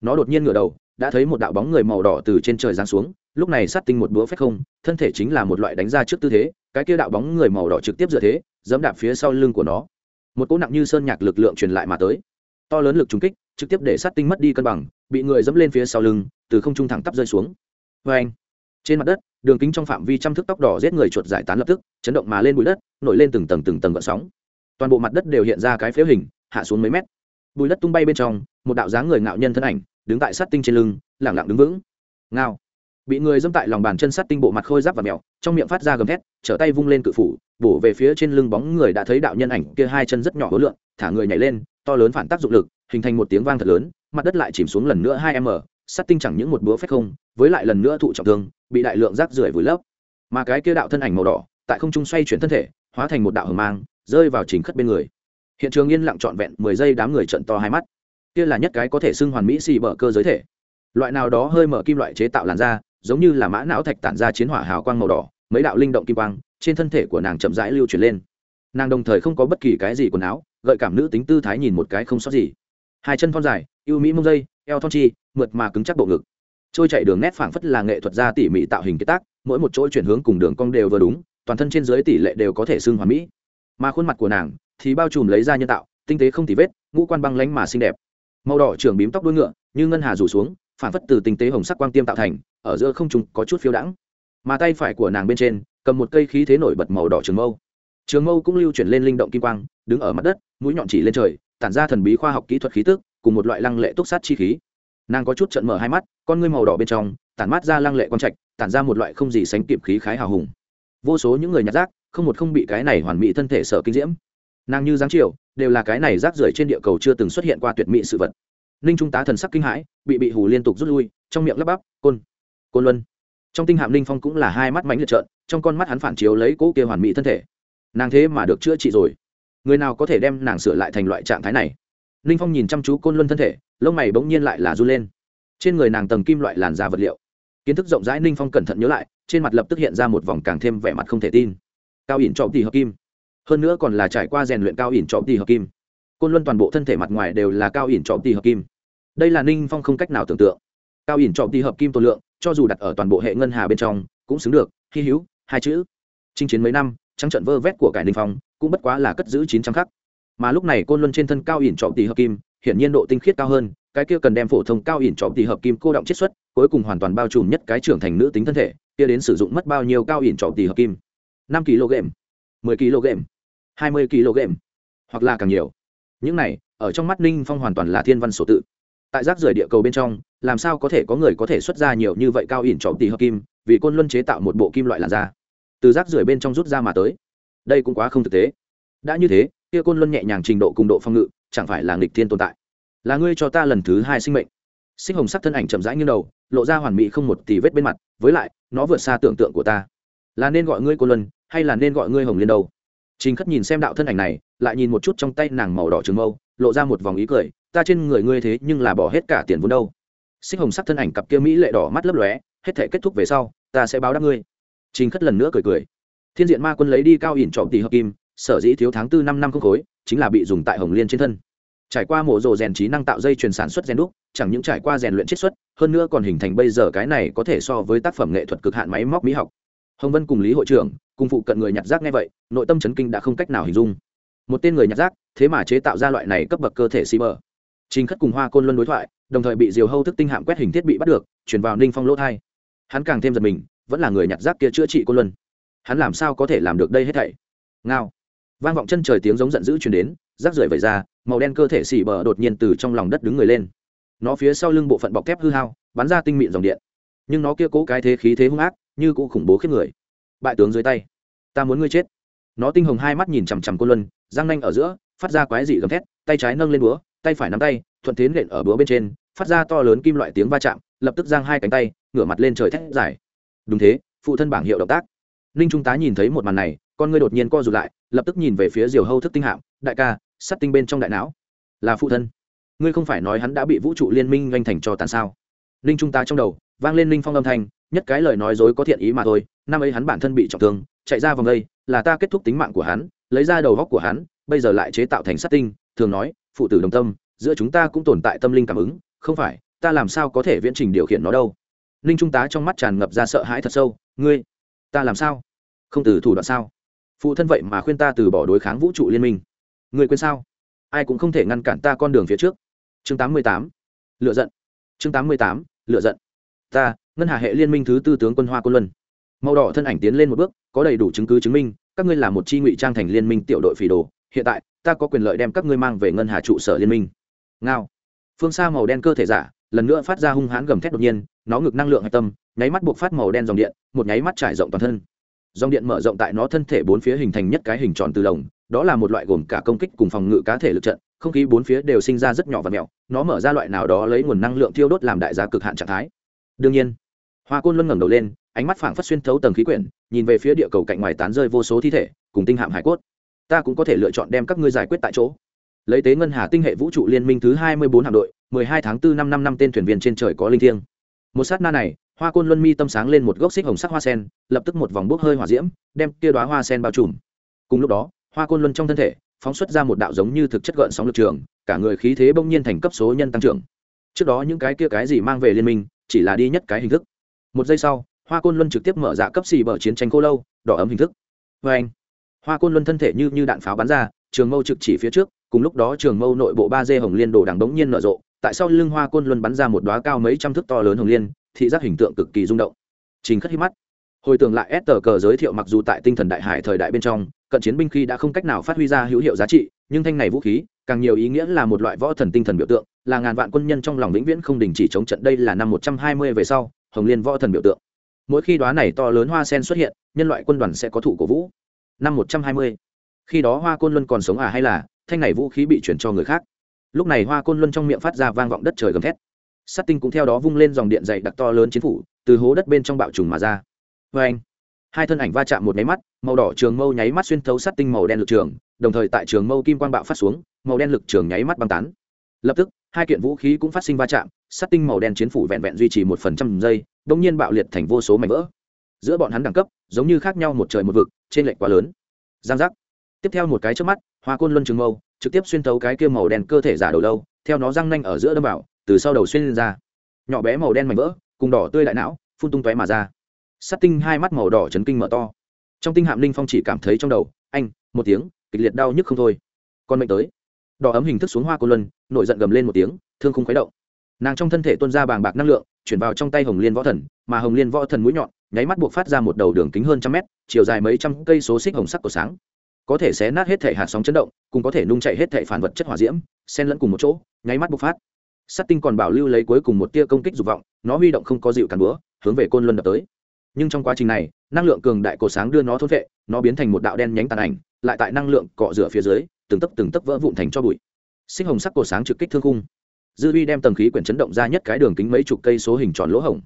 Nó đột nhiên ngửa đầu, đã thấy một đạo bóng người màu đỏ từ trên trời giáng xuống, lúc này sắt tinh một búa phép không, thân thể chính là một loại đánh ra trước tư thế, cái kia đạo bóng người màu đỏ trực tiếp dựa thế, dẫm đạp phía sau lưng của nó một cỗ nặng như sơn nhạc lực lượng truyền lại mà tới. To lớn lực trúng kích, trực tiếp để sát tinh mất đi cân bằng, bị người dẫm lên phía sau lưng, từ không trung thẳng tắp rơi xuống. Vê anh, trên mặt đất, đường kính trong phạm vi trăm thước tóc đỏ giết người chuột giải tán lập tức, chấn động mà lên bụi đất, nổi lên từng tầng từng tầng gợn sóng. Toàn bộ mặt đất đều hiện ra cái phếu hình, hạ xuống mấy mét. Bụi đất tung bay bên trong, một đạo dáng người ngạo nhân thân ảnh, đứng tại sát tinh trên lưng lẳng lặng đứng vững. Ngao bị người dâm tại lòng bàn chân sắt tinh bộ mặt khôi giáp và mèo, trong miệng phát ra gầm thét, trở tay vung lên cự phủ, bổ về phía trên lưng bóng người đã thấy đạo nhân ảnh kia hai chân rất nhỏ hối lượng thả người nhảy lên, to lớn phản tác dụng lực, hình thành một tiếng vang thật lớn, mặt đất lại chìm xuống lần nữa hai m sắt tinh chẳng những một búa phép không, với lại lần nữa thụ trọng thương, bị đại lượng rác rưởi vùi lấp. Mà cái kia đạo thân ảnh màu đỏ, tại không trung xoay chuyển thân thể, hóa thành một đạo hờ mang, rơi vào chính khất bên người. Hiện trường yên lặng trọn vẹn mười giây đám người trận to hai mắt. Kia là nhất cái có thể xưng hoàn mỹ xì bở cơ giới thể. Loại nào đó hơi mở kim loại chế tạo làn da giống như là mã não thạch tản ra chiến hỏa hào quang màu đỏ, mấy đạo linh động kim quang trên thân thể của nàng chậm rãi lưu chuyển lên. Nàng đồng thời không có bất kỳ cái gì quần áo, gợi cảm nữ tính tư thái nhìn một cái không sót gì. Hai chân thon dài ưu mỹ mông dây, eo thon chi, mượt mà cứng chắc bộ ngực. Trôi chạy đường nét phảng phất là nghệ thuật gia tỉ mỉ tạo hình kế tác, mỗi một chỗ chuyển hướng cùng đường cong đều vừa đúng, toàn thân trên dưới tỷ lệ đều có thể xưng hoàn mỹ. Mà khuôn mặt của nàng thì bao trùm lấy ra nhân tạo, tinh tế không tì vết, ngũ quan băng lánh mà xinh đẹp. Màu đỏ trưởng bím tóc đuôi ngựa như ngân hà rủ xuống phản phất từ tinh tế hồng sắc quang tiêm tạo thành ở giữa không trung có chút phiêu đãng. Mà tay phải của nàng bên trên, cầm một cây khí thế nổi bật màu đỏ trường mâu. Trường mâu cũng lưu chuyển lên linh động kim quang, đứng ở mặt đất, mũi nhọn chỉ lên trời, tản ra thần bí khoa học kỹ thuật khí tức, cùng một loại lăng lệ túc sát chi khí. Nàng có chút trận mở hai mắt, con ngươi màu đỏ bên trong, tản mát ra lăng lệ quang trạch, tản ra một loại không gì sánh kịp khí khái hào hùng. Vô số những người nhặt rác, không một không bị cái này hoàn mỹ thân thể sợ kinh diễm. Nàng như giáng triều, đều là cái này rác rưởi trên địa cầu chưa từng xuất hiện qua tuyệt mỹ sự vật. Ninh trung tá thần sắc kinh hãi, bị bị hù liên tục rút lui, trong miệng lắp bắp, côn côn luân. Trong tinh hạm Linh phong cũng là hai mắt mánh liệt trợn, trong con mắt hắn phản chiếu lấy cỗ kia hoàn mỹ thân thể. Nàng thế mà được chữa trị rồi. Người nào có thể đem nàng sửa lại thành loại trạng thái này? Linh phong nhìn chăm chú côn luân thân thể, lông mày bỗng nhiên lại là r u lên. Trên người nàng tầng kim loại làn da vật liệu. Kiến thức rộng rãi ninh phong cẩn thận nhớ lại, trên mặt lập tức hiện ra một vòng càng thêm vẻ mặt không thể tin. Cao ỉn trọng tỷ hợp kim. Hơn nữa còn là trải qua rèn luyện cao ỉn trọng tỷ hợp kim. Côn luân toàn bộ thân thể mặt ngoài đều là cao ỉn trọng tỷ hợp kim. Đây là ninh phong không cách nào tưởng tượng. Cao ỉn trọng tỷ hợp kim tổ lượng cho dù đặt ở toàn bộ hệ ngân hà bên trong, cũng xứng được, hy hữu, hai chữ. Chinh chiến mấy năm, trắng trận vơ vét của cải ninh phong, cũng bất quá là cất giữ chín trăm khắc. Mà lúc này côn luân trên thân cao ỉn trọng tỷ hợp kim, hiển nhiên độ tinh khiết cao hơn, cái kia cần đem phổ thông cao ỉn trọng tỷ hợp kim cô động chiết xuất, cuối cùng hoàn toàn bao trùm nhất cái trưởng thành nữ tính thân thể, kia đến sử dụng mất bao nhiêu cao ỉn trọng tỷ hợp kim? năm kg, mười kg, hai mươi kg, hoặc là càng nhiều. Những này, ở trong mắt ninh phong hoàn toàn là thiên văn sổ tự. Tại rác rưởi địa cầu bên trong làm sao có thể có người có thể xuất ra nhiều như vậy cao ỉn trọng tỷ hợp kim, vì côn luân chế tạo một bộ kim loại làn da. Từ rác rưởi bên trong rút ra mà tới. Đây cũng quá không thực tế. Đã như thế, kia côn luân nhẹ nhàng trình độ cùng độ phong ngự, chẳng phải là nghịch thiên tồn tại. Là ngươi cho ta lần thứ hai sinh mệnh. Sinh hồng sắc thân ảnh chậm rãi như đầu, lộ ra hoàn mỹ không một tì vết bên mặt, với lại, nó vượt xa tưởng tượng của ta. Là nên gọi ngươi côn luân, hay là nên gọi ngươi hồng liên đâu? Trình khất nhìn xem đạo thân ảnh này, lại nhìn một chút trong tay nàng màu đỏ trường mâu, lộ ra một vòng ý cười, ta trên người ngươi thế nhưng là bỏ hết cả tiền vốn đâu sinh hồng sắc thân ảnh cặp kia mỹ lệ đỏ mắt lấp lóe, hết thể kết thúc về sau, ta sẽ báo đáp ngươi. Trình khất lần nữa cười cười. Thiên diện ma quân lấy đi cao ỉn trọn tỷ hợp kim, sở dĩ thiếu tháng tư năm năm không khối, chính là bị dùng tại hồng liên trên thân. Trải qua mổ rồ rèn trí năng tạo dây truyền sản xuất rèn đúc, chẳng những trải qua rèn luyện chiết xuất, hơn nữa còn hình thành bây giờ cái này có thể so với tác phẩm nghệ thuật cực hạn máy móc mỹ học. Hồng vân cùng lý hội trưởng, cùng phụ cận người nhặt rác nghe vậy, nội tâm chấn kinh đã không cách nào hình dung. Một tên người nhặt rác, thế mà chế tạo ra loại này cấp bậc cơ thể xi mờ trình khất cùng hoa côn luân đối thoại đồng thời bị diều hâu thức tinh hạm quét hình thiết bị bắt được, chuyển vào ninh phong lỗ thai. Hắn càng thêm giật mình, vẫn là người nhặt rác kia chữa trị côn luân. Hắn làm sao có thể làm được đây hết thảy? Ngao. Vang vọng chân trời tiếng giống giận dữ chuyển đến, rác rưởi vẩy ra, màu đen cơ thể xỉ bờ đột nhiên từ trong lòng đất đứng người lên. Nó phía sau lưng bộ phận bọc thép hư hao, bắn ra tinh mịn dòng điện. Nhưng nó kia cố cái thế khí thế hung ác, như cũ khủng bố khiếp người. Bại tướng dưới tay. Ta muốn ngươi chết. Nó tinh hồng hai mắt nhìn chằm chằm cô luân, răng nanh ở giữa, phát ra quái dị gầm thét, tay trái nâng lên búa, tay phải nắm tay, thuận tiến lện ở búa bên trên phát ra to lớn kim loại tiếng va chạm, lập tức giang hai cánh tay, ngửa mặt lên trời thét dài. Đúng thế, phụ thân bảng hiệu động tác. Ninh trung tá nhìn thấy một màn này, con ngươi đột nhiên co rụt lại, lập tức nhìn về phía diều hâu thức tinh hạm, đại ca sắt tinh bên trong đại não. Là phụ thân. Ngươi không phải nói hắn đã bị vũ trụ liên minh doanh thành cho tàn sao? Ninh trung tá trong đầu, vang lên ninh phong âm thanh, nhất cái lời nói dối có thiện ý mà thôi, năm ấy hắn bản thân bị trọng thương, chạy ra vòng đây, là ta kết thúc tính mạng của hắn, lấy ra đầu góc của hắn, bây giờ lại chế tạo thành sắt tinh, thường nói, phụ tử đồng tâm, giữa chúng ta cũng tồn tại tâm linh cảm ứng không phải, ta làm sao có thể viễn trình điều khiển nó đâu? Ninh trung tá trong mắt tràn ngập ra sợ hãi thật sâu, ngươi, ta làm sao? Không từ thủ đoạn sao? Phụ thân vậy mà khuyên ta từ bỏ đối kháng vũ trụ liên minh. Ngươi quên sao? Ai cũng không thể ngăn cản ta con đường phía trước. Chương tám mươi tám, lựa giận. Chương tám mươi tám, lựa giận. Ta, ngân hà hệ liên minh thứ tư tướng quân hoa quân luân. Màu đỏ thân ảnh tiến lên một bước, có đầy đủ chứng cứ chứng minh, các ngươi là một chi ngụy trang thành liên minh tiểu đội phỉ đồ, hiện tại ta có quyền lợi đem các ngươi mang về ngân hà trụ sở liên minh. Ngao phương xa màu đen cơ thể giả, lần nữa phát ra hung hãn gầm thét đột nhiên, nó ngực năng lượng hạch tâm, nháy mắt buộc phát màu đen dòng điện, một nháy mắt trải rộng toàn thân. Dòng điện mở rộng tại nó thân thể bốn phía hình thành nhất cái hình tròn từ lồng. đó là một loại gồm cả công kích cùng phòng ngự cá thể lực trận, không khí bốn phía đều sinh ra rất nhỏ và mèo nó mở ra loại nào đó lấy nguồn năng lượng thiêu đốt làm đại giá cực hạn trạng thái. Đương nhiên, hoa côn luân ngẩng đầu lên, ánh mắt phảng phất xuyên thấu tầng khí quyển, nhìn về phía địa cầu cạnh ngoài tán rơi vô số thi thể, cùng tinh hạm hải cốt. Ta cũng có thể lựa chọn đem các ngươi giải quyết tại chỗ lấy tế ngân hà tinh hệ vũ trụ liên minh thứ hai mươi bốn hạm đội, mười hai tháng bốn năm năm năm tên thuyền viên trên trời có linh thiêng. Một sát na này, hoa côn luân mi tâm sáng lên một gốc xích hồng sắc hoa sen, lập tức một vòng bốc hơi hỏa diễm, đem kia đoá hoa sen bao trùm. Cùng lúc đó, hoa côn luân trong thân thể, phóng xuất ra một đạo giống như thực chất gợn sóng lực trường, cả người khí thế bỗng nhiên thành cấp số nhân tăng trưởng. Trước đó những cái kia cái gì mang về liên minh, chỉ là đi nhất cái hình thức. Một giây sau, hoa côn luân trực tiếp mở ra cấp xì bờ chiến tranh cô lâu, đỏ ấm hình thức. Vê anh hoa côn luân thân thể như như đạn pháo bắn ra, trường mâu trực chỉ phía trước cùng lúc đó trường mâu nội bộ ba dê hồng liên đồ đằng đống nhiên nở rộ, tại sao lưng hoa côn luân bắn ra một đoá cao mấy trăm thước to lớn hồng liên, thị giác hình tượng cực kỳ rung động. Chính khất hít mắt. Hồi tưởng lại s tờ cờ giới thiệu mặc dù tại tinh thần đại hải thời đại bên trong, cận chiến binh khi đã không cách nào phát huy ra hữu hiệu giá trị, nhưng thanh này vũ khí, càng nhiều ý nghĩa là một loại võ thần tinh thần biểu tượng, là ngàn vạn quân nhân trong lòng vĩnh viễn không đình chỉ chống trận đây là năm một trăm hai mươi về sau, hồng liên võ thần biểu tượng. Mỗi khi đoá này to lớn hoa sen xuất hiện, nhân loại quân đoàn sẽ có thủ cổ vũ. Năm một trăm hai mươi. Khi đó hoa côn luân còn sống à hay là thanh này vũ khí bị chuyển cho người khác. Lúc này hoa côn luân trong miệng phát ra vang vọng đất trời gầm thét. Sắt tinh cũng theo đó vung lên dòng điện dày đặc to lớn chiến phủ, từ hố đất bên trong bạo trùng mà ra. Vê anh, hai thân ảnh va chạm một nháy mắt, màu đỏ trường mâu nháy mắt xuyên thấu sắt tinh màu đen lực trường, đồng thời tại trường mâu kim quang bạo phát xuống, màu đen lực trường nháy mắt băng tán. Lập tức, hai kiện vũ khí cũng phát sinh va chạm sắt tinh màu đen chiến phủ vẹn vẹn duy trì một phần trăm giây đ ỗ n g nhiên bạo liệt thành vô số mảnh vỡ. Giữa bọn hắn đẳng cấp, giống như khác nhau một trời một vực, trên lệnh quá lớn. Giang giác. Tiếp theo một cái trước mắt hoa côn luân trường mâu, trực tiếp xuyên thấu cái kia màu đen cơ thể giả đầu lâu, theo nó răng nanh ở giữa đâm vào, từ sau đầu xuyên lên ra. Nhỏ bé màu đen mảnh vỡ, cùng đỏ tươi đại não, phun tung tóe mà ra. Sắt tinh hai mắt màu đỏ chấn kinh mở to. Trong tinh hạm linh phong chỉ cảm thấy trong đầu, anh, một tiếng, kịch liệt đau nhức không thôi. Con mệnh tới. Đỏ ấm hình thức xuống hoa cô luân nội giận gầm lên một tiếng, thương không khuấy động. Nàng trong thân thể tuôn ra bàng bạc năng lượng, chuyển vào trong tay hồng liên võ thần, mà hồng liên võ thần mũi nhọn, nháy mắt buộc phát ra một đầu đường kính hơn trăm mét, chiều dài mấy trăm cây số xích hồng sắc của sáng có thể xé nát hết thể hạt sóng chấn động, cùng có thể nung chạy hết thể phản vật chất hỏa diễm, xen lẫn cùng một chỗ, nháy mắt bộc phát. Sắt tinh còn bảo lưu lấy cuối cùng một tia công kích dục vọng, nó huy động không có dịu cản búa, hướng về côn luân đập tới. Nhưng trong quá trình này, năng lượng cường đại cổ sáng đưa nó thốt vệ, nó biến thành một đạo đen nhánh tàn ảnh, lại tại năng lượng cọ rửa phía dưới, từng tấc từng tấc vỡ vụn thành cho bụi. Sinh hồng sắc cổ sáng trực kích thương khung. Dư vi đem tầng khí quyển chấn động ra nhất cái đường kính mấy chục cây số hình tròn lỗ hổng.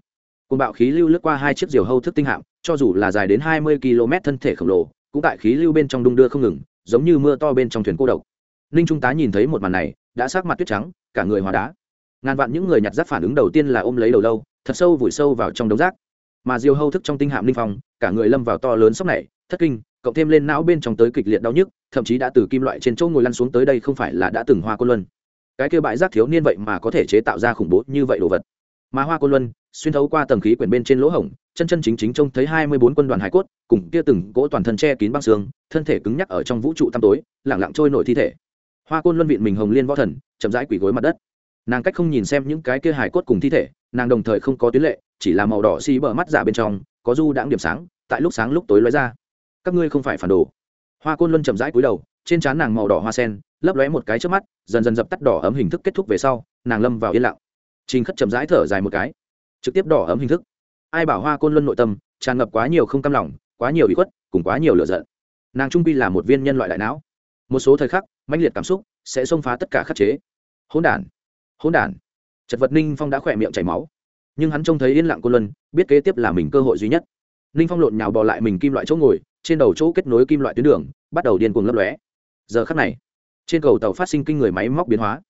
Cùng bạo khí lưu lướt qua hai chiếc diều hâu thức tinh hạm, cho dù là dài đến hai mươi km thân thể khổng lồ cũng tại khí lưu bên trong đung đưa không ngừng, giống như mưa to bên trong thuyền cô độc. Ninh trung tá nhìn thấy một màn này, đã sát mặt tuyết trắng, cả người hóa đá. Ngàn vạn những người nhặt rác phản ứng đầu tiên là ôm lấy đầu lâu, thật sâu vùi sâu vào trong đống rác. Mà diều hâu thức trong tinh hạm linh phong, cả người lâm vào to lớn sốc này, thất kinh, cộng thêm lên não bên trong tới kịch liệt đau nhức, thậm chí đã từ kim loại trên chỗ ngồi lăn xuống tới đây không phải là đã từng hoa côn luân. Cái kia bãi rác thiếu niên vậy mà có thể chế tạo ra khủng bố như vậy đồ vật mà hoa côn luân, xuyên thấu qua tầng khí quyển bên trên lỗ hổng, chân chân chính chính trông thấy hai mươi bốn quân đoàn hải cốt, cùng kia từng cỗ toàn thân che kín băng xương, thân thể cứng nhắc ở trong vũ trụ tăm tối lẳng lặng trôi nổi thi thể. Hoa côn luân vịn mình hồng liên võ thần, chậm rãi quỳ gối mặt đất. Nàng cách không nhìn xem những cái kia hải cốt cùng thi thể, nàng đồng thời không có tuyến lệ, chỉ là màu đỏ xi bờ mắt giả bên trong, có du đãng điểm sáng, tại lúc sáng lúc tối lóe ra. Các ngươi không phải phản đồ. Hoa côn luân chậm rãi cúi đầu, trên trán nàng màu đỏ hoa sen, lấp lóe một cái trước mắt, dần dần dập tắt đỏ ấm hình thức kết thúc về sau, nàng lâm vào yên lặng trình khất chậm rãi thở dài một cái, trực tiếp đỏ ấm hình thức. Ai bảo hoa côn luân nội tâm tràn ngập quá nhiều không cam lòng, quá nhiều bị khuất, cùng quá nhiều lựa giận. Nàng trung pi là một viên nhân loại đại não. Một số thời khắc, mãnh liệt cảm xúc sẽ xông phá tất cả khắc chế. Hỗn đản hỗn đản. Chật vật ninh phong đã khỏe miệng chảy máu. Nhưng hắn trông thấy yên lặng côn luân, biết kế tiếp là mình cơ hội duy nhất. Ninh phong lộn nhào bò lại mình kim loại chỗ ngồi, trên đầu chỗ kết nối kim loại tuyến đường, bắt đầu điên cuồng lấp lóe. Giờ khắc này, trên cầu tàu phát sinh kinh người máy móc biến hóa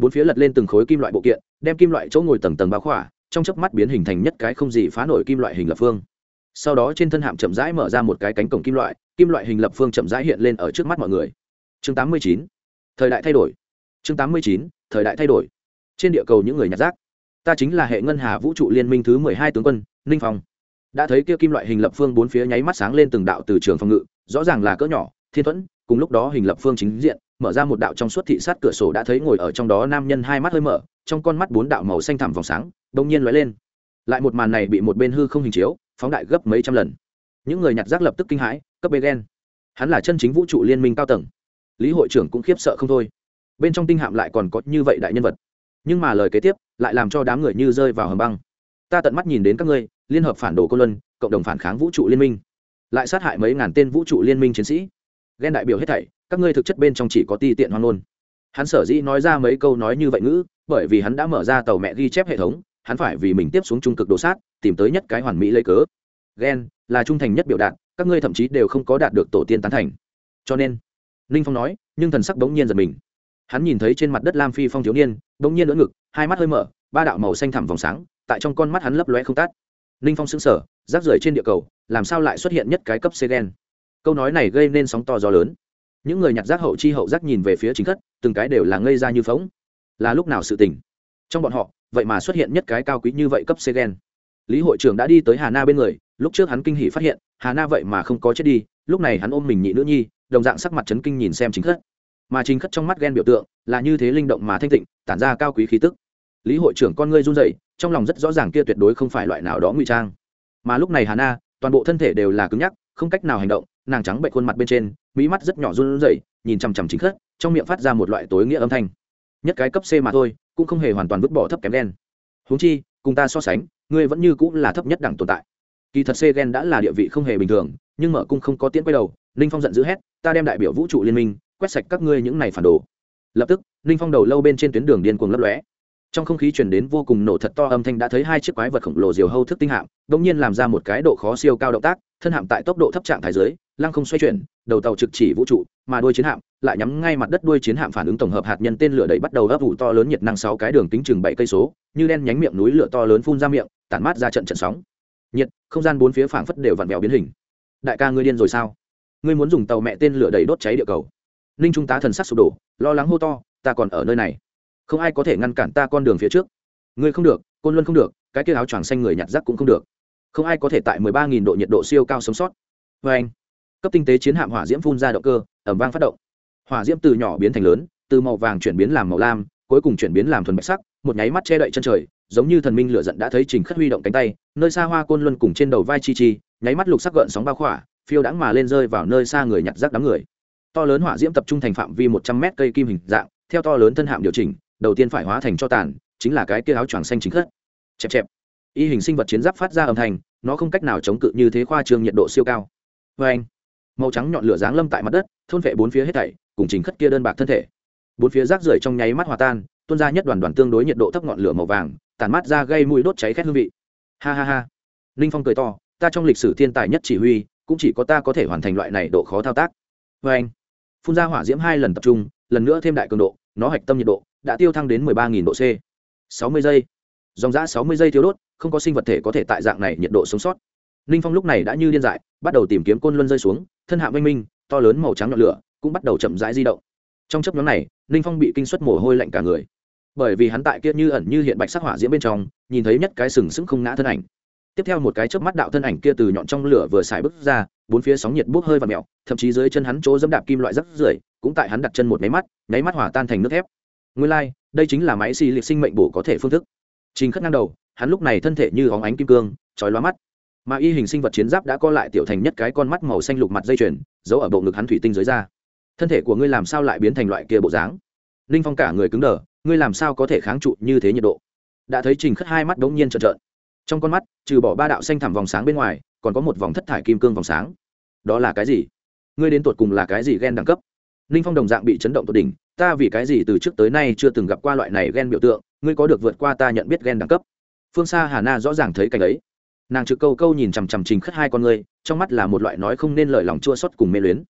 bốn phía lật lên từng khối kim loại bộ kiện, đem kim loại chỗ ngồi tầng tầng bao khỏa, trong chớp mắt biến hình thành nhất cái không gì phá nổi kim loại hình lập phương sau đó trên thân hạm chậm rãi mở ra một cái cánh cổng kim loại kim loại hình lập phương chậm rãi hiện lên ở trước mắt mọi người chương 89. thời đại thay đổi chương 89. thời đại thay đổi trên địa cầu những người nhặt rác ta chính là hệ ngân hà vũ trụ liên minh thứ mười hai tướng quân, ninh phong đã thấy kia kim loại hình lập phương bốn phía nháy mắt sáng lên từng đạo từ trường phòng ngự, rõ ràng là cỡ nhỏ, thiên thuẫn cùng lúc đó hình lập phương chính diện, mở ra một đạo trong suốt thị sát cửa sổ đã thấy ngồi ở trong đó nam nhân hai mắt hơi mở, trong con mắt bốn đạo màu xanh thẳm vòng sáng đông nhiên lóe lên. Lại một màn này bị một bên hư không hình chiếu, phóng đại gấp mấy trăm lần. Những người nhặt rác lập tức kinh hãi, cấp bê ghen. Hắn là chân chính vũ trụ liên minh cao tầng. Lý hội trưởng cũng khiếp sợ không thôi. Bên trong tinh hạm lại còn có như vậy đại nhân vật. Nhưng mà lời kế tiếp, lại làm cho đám người như rơi vào hầm băng. Ta tận mắt nhìn đến các ngươi, liên hợp phản đồ cô luân, cộng đồng phản kháng vũ trụ liên minh. Lại sát hại mấy ngàn tên vũ trụ liên minh chiến sĩ ghen đại biểu hết thảy, các ngươi thực chất bên trong chỉ có ti tiện hoang ngôn. Hắn sở dĩ nói ra mấy câu nói như vậy ngữ, bởi vì hắn đã mở ra tàu mẹ ghi chép hệ thống, hắn phải vì mình tiếp xuống trung cực đồ sát, tìm tới nhất cái hoàn mỹ lấy cớ. Ghen là trung thành nhất biểu đạt, các ngươi thậm chí đều không có đạt được tổ tiên tán thành. Cho nên, ninh phong nói, nhưng thần sắc bỗng nhiên giật mình. Hắn nhìn thấy trên mặt đất lam phi phong thiếu niên, bỗng nhiên lỡ ngực, hai mắt hơi mở, ba đạo màu xanh thẳm vòng sáng, tại trong con mắt hắn lấp loe không tát ninh phong xứng sở rác rưởi trên địa cầu, làm sao lại xuất hiện nhất cái cấp c Ghen? Câu nói này gây nên sóng to gió lớn. Những người nhặt rác hậu chi hậu rác nhìn về phía chính thất từng cái đều là ngây ra như phóng. Là lúc nào sự tình? Trong bọn họ, vậy mà xuất hiện nhất cái cao quý như vậy cấp c gen. Lý hội trưởng đã đi tới hà na bên người, lúc trước hắn kinh hỉ phát hiện, hà na vậy mà không có chết đi, lúc này hắn ôm mình nhị nữ nhi, đồng dạng sắc mặt chấn kinh nhìn xem chính khất. Mà chính khất trong mắt ghen biểu tượng, là như thế linh động mà thanh tịnh, tản ra cao quý khí tức. Lý hội trưởng con ngươi run dậy trong lòng rất rõ ràng kia tuyệt đối không phải loại nào đó ngụy trang. Mà lúc này hà na, toàn bộ thân thể đều là cứng nhắc không cách nào hành động, nàng trắng bệnh khuôn mặt bên trên, mỹ mắt rất nhỏ run rẩy, nhìn chằm chằm chính khất trong miệng phát ra một loại tối nghĩa âm thanh. Nhất cái cấp c mà thôi, cũng không hề hoàn toàn vứt bỏ thấp kém đen huống chi, cùng ta so sánh, ngươi vẫn như cũng là thấp nhất đẳng tồn tại. Kỳ thật c gen đã là địa vị không hề bình thường, nhưng mở cung không có tiễn quay đầu, ninh phong giận dữ hét, ta đem đại biểu vũ trụ liên minh, quét sạch các ngươi những này phản đồ. Lập tức, ninh phong đầu lâu bên trên tuyến đường điên cuồng lấp lóe trong không khí chuyển đến vô cùng nổ thật to âm thanh đã thấy hai chiếc quái vật khổng lồ diều hâu thức tinh hạm đ ỗ n g nhiên làm ra một cái độ khó siêu cao động tác, thân hạm tại tốc độ thấp trạng thái giới lăng không xoay chuyển, đầu tàu trực chỉ vũ trụ, mà đuôi chiến hạm lại nhắm ngay mặt đất đuôi chiến hạm phản ứng tổng hợp hạt nhân tên lửa đẩy bắt đầu ấp ủ to lớn nhiệt năng sáu cái đường kính chừng bảy cây số, như đen nhánh miệng núi lửa to lớn phun ra miệng, tản mát ra trận trận sóng. Nhiệt, không gian bốn phía phảng phất đều vặn vẹo biến hình. Đại ca ngươi điên rồi sao? Ngươi muốn dùng tàu mẹ tên lửa đẩy đốt cháy địa cầu. Ninh trung tá thần sắc sụp đổ, lo lắng hô to, ta còn ở nơi này không ai có thể ngăn cản ta con đường phía trước. Ngươi không được, côn luân không được, cái kia áo choàng xanh người nhặt rác cũng không được. Không ai có thể tại mười ba nghìn độ nhiệt độ siêu cao sống sót. Vê anh, cấp tinh tế chiến hạm hỏa diễm phun ra động cơ ẩm vang phát động. Hỏa diễm từ nhỏ biến thành lớn, từ màu vàng chuyển biến làm màu lam, cuối cùng chuyển biến làm thuần bạch sắc, một nháy mắt che đậy chân trời, giống như thần minh lửa giận đã thấy trình khất huy động cánh tay, nơi xa hoa côn luân cùng trên đầu vai chi chi, nháy mắt lục sắc gợn sóng bao khỏa, phiêu đãng mà lên rơi vào nơi xa người nhặt rác đám người. To lớn hỏa diễm tập trung thành phạm vi một trăm mét cây kim hình dạng, theo to lớn thân hạm điều chỉnh đầu tiên phải hóa thành cho tàn, chính là cái kia áo choàng xanh chính khất chẹp chẹp. Y hình sinh vật chiến giáp phát ra âm thanh, nó không cách nào chống cự như thế khoa trương nhiệt độ siêu cao. Vê anh. Màu trắng nhọn lửa giáng lâm tại mặt đất, thôn vệ bốn phía hết thảy, cùng chính khất kia đơn bạc thân thể. Bốn phía rác rưởi trong nháy mắt hòa tan, tuôn ra nhất đoàn đoàn tương đối nhiệt độ thấp ngọn lửa màu vàng tàn mắt ra gây mùi đốt cháy khét hương vị. Ha ha ha. Ninh phong cười to, ta trong lịch sử thiên tài nhất chỉ huy, cũng chỉ có ta có thể hoàn thành loại này độ khó thao tác. Vê anh. Phun ra hỏa diễm hai lần tập trung, lần nữa thêm đại cường độ, nó hạch tâm nhiệt độ đã tiêu thăng đến mười ba độ c. sáu mươi giây. Dòng giã sáu mươi giây thiếu đốt không có sinh vật thể có thể tại dạng này nhiệt độ sống sót. Linh phong lúc này đã như điên dại bắt đầu tìm kiếm côn luân rơi xuống thân hạ minh minh to lớn màu trắng ngọn lửa cũng bắt đầu chậm rãi di động. Trong chớp nhóm này Linh phong bị kinh suất mồ hôi lạnh cả người. Bởi vì hắn tại kia như ẩn như hiện bạch sắc hỏa diễm bên trong nhìn thấy nhất cái sừng sững không ngã thân ảnh. Tiếp theo một cái chớp mắt đạo thân ảnh kia từ nhọn trong lửa vừa xài bước ra bốn phía sóng nhiệt bốc hơi và mèo, thậm chí dưới chân hắn chỗ dẫm đạp kim loại rất rưởi cũng tại hắn đặt chân một mấy mắt nháy mắt hỏa tan thành nước thép nguyên lai、like, đây chính là máy xì liệt sinh mệnh bổ có thể phương thức. Trình khất ngang đầu hắn lúc này thân thể như óng ánh kim cương trói lóa mắt. Mà y hình sinh vật chiến giáp đã co lại tiểu thành nhất cái con mắt màu xanh lục mặt dây chuyền giấu ở bộ ngực hắn thủy tinh dưới da. Thân thể của ngươi làm sao lại biến thành loại kia bộ dáng? Ninh phong cả người cứng đờ ngươi làm sao có thể kháng trụ như thế nhiệt độ? Đã thấy trình khất hai mắt đống nhiên trợn trợn. Trong con mắt trừ bỏ ba đạo xanh thẳm vòng sáng bên ngoài còn có một vòng thất thải kim cương vòng sáng. Đó là cái gì? Ngươi đến tột cùng là cái gì ghen đẳng cấp? Ninh phong đồng dạng bị chấn động tột đỉnh ta vì cái gì từ trước tới nay chưa từng gặp qua loại này ghen biểu tượng, ngươi có được vượt qua ta nhận biết ghen đẳng cấp. Phương xa hà na rõ ràng thấy cảnh ấy. Nàng trực câu câu nhìn chằm chằm trình khất hai con ngươi, trong mắt là một loại nói không nên lời lòng chua xót cùng mê luyến.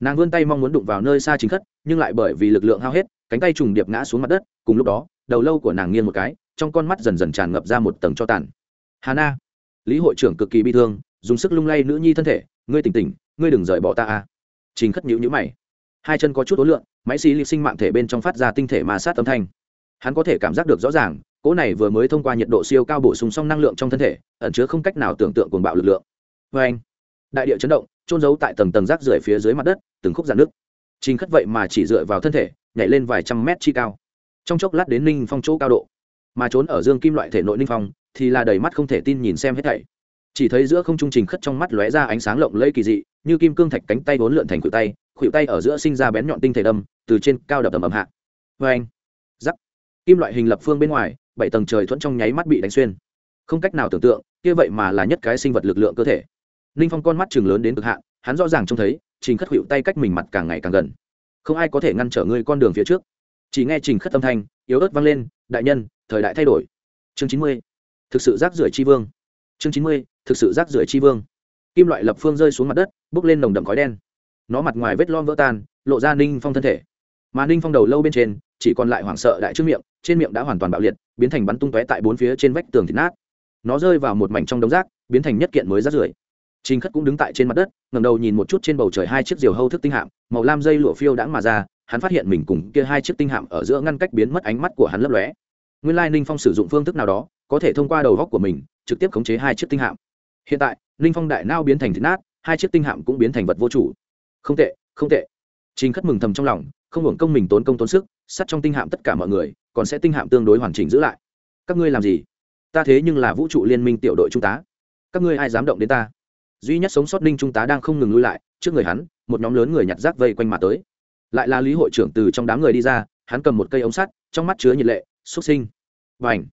Nàng vươn tay mong muốn đụng vào nơi xa chính khất, nhưng lại bởi vì lực lượng hao hết, cánh tay trùng điệp ngã xuống mặt đất, cùng lúc đó, đầu lâu của nàng nghiêng một cái, trong con mắt dần dần tràn ngập ra một tầng cho tàn. Hà na, lý hội trưởng cực kỳ bi thương, dùng sức lung lay nữ nhi thân thể, ngươi tỉnh tỉnh, ngươi đừng rời bỏ ta a. Trình khất nhữ nhữ mày. Hai chân có chút ối lượng máy xí lịp sinh mạng thể bên trong phát ra tinh thể ma sát âm thanh. Hắn có thể cảm giác được rõ ràng, cỗ này vừa mới thông qua nhiệt độ siêu cao bổ sung xong năng lượng trong thân thể, ẩn chứa không cách nào tưởng tượng cuồng bạo lực lượng. Vê anh, đại địa chấn động trôn giấu tại tầng tầng rác rưởi phía dưới mặt đất, từng khúc giàn nước. Trình khất vậy mà chỉ dựa vào thân thể, nhảy lên vài trăm mét chi cao. Trong chốc lát đến ninh phong chỗ cao độ, mà trốn ở dương kim loại thể nội ninh phong, thì là đầy mắt không thể tin nhìn xem hết thảy. Chỉ thấy giữa không trung trình khất trong mắt lóe ra ánh sáng lộng lẫy kỳ dị, như kim cương thạch cánh tay vốn lượn thành khuỷu tay khuỷu tay ở giữa sinh ra bén nhọn tinh thể đâm từ trên cao đập tầm ầm hạ. Vê anh, giắc. Kim loại hình lập phương bên ngoài, bảy tầng trời thuẫn trong nháy mắt bị đánh xuyên. Không cách nào tưởng tượng, kia vậy mà là nhất cái sinh vật lực lượng cơ thể. Ninh phong con mắt chừng lớn đến cực hạn, hắn rõ ràng trông thấy, trình khất hữu tay cách mình mặt càng ngày càng gần. Không ai có thể ngăn trở ngươi con đường phía trước. Chỉ nghe trình khất âm thanh, yếu ớt vang lên, đại nhân, thời đại thay đổi. Chương chín mươi, thực sự rác rưởi chi vương. Chương chín mươi, thực sự rác rưởi chi vương. Kim loại lập phương rơi xuống mặt đất, bốc lên nồng đậm khói đen. Nó mặt ngoài vết lon vỡ tan, lộ ra ninh phong thân thể mà ninh phong đầu lâu bên trên chỉ còn lại hoảng sợ đại trước miệng trên miệng đã hoàn toàn bạo liệt biến thành bắn tung tóe tại bốn phía trên vách tường thịt nát nó rơi vào một mảnh trong đống rác biến thành nhất kiện mới rác rưởi Trình Khất cũng đứng tại trên mặt đất, ngẩng đầu nhìn một chút trên bầu trời hai chiếc diều hâu thức tinh hạm, màu lam dây lụa phiêu đãng mà ra, hắn phát hiện mình cùng kia hai chiếc tinh hạm ở giữa ngăn cách biến mất ánh mắt của hắn lấp lóe. Nguyên lai Ninh Phong sử dụng phương thức nào đó, có thể thông qua đầu góc của mình, trực tiếp khống chế hai chiếc tinh hạm. Hiện tại, Ninh Phong đại nao biến thành thịt nát, hai chiếc tinh hạm cũng biến thành vật vô chủ. Không tệ, không tệ. Trình Khất mừng thầm trong lòng, không hưởng công mình tốn công tốn sức, sắt trong tinh hạm tất cả mọi người, còn sẽ tinh hạm tương đối hoàn chỉnh giữ lại. Các ngươi làm gì? Ta thế nhưng là vũ trụ liên minh tiểu đội trung tá. Các ngươi ai dám động đến ta? duy nhất sống sót ninh trung tá đang không ngừng lui lại trước người hắn một nhóm lớn người nhặt rác vây quanh mà tới lại là lý hội trưởng từ trong đám người đi ra hắn cầm một cây ống sắt trong mắt chứa nhiệt lệ xuất sinh Bành!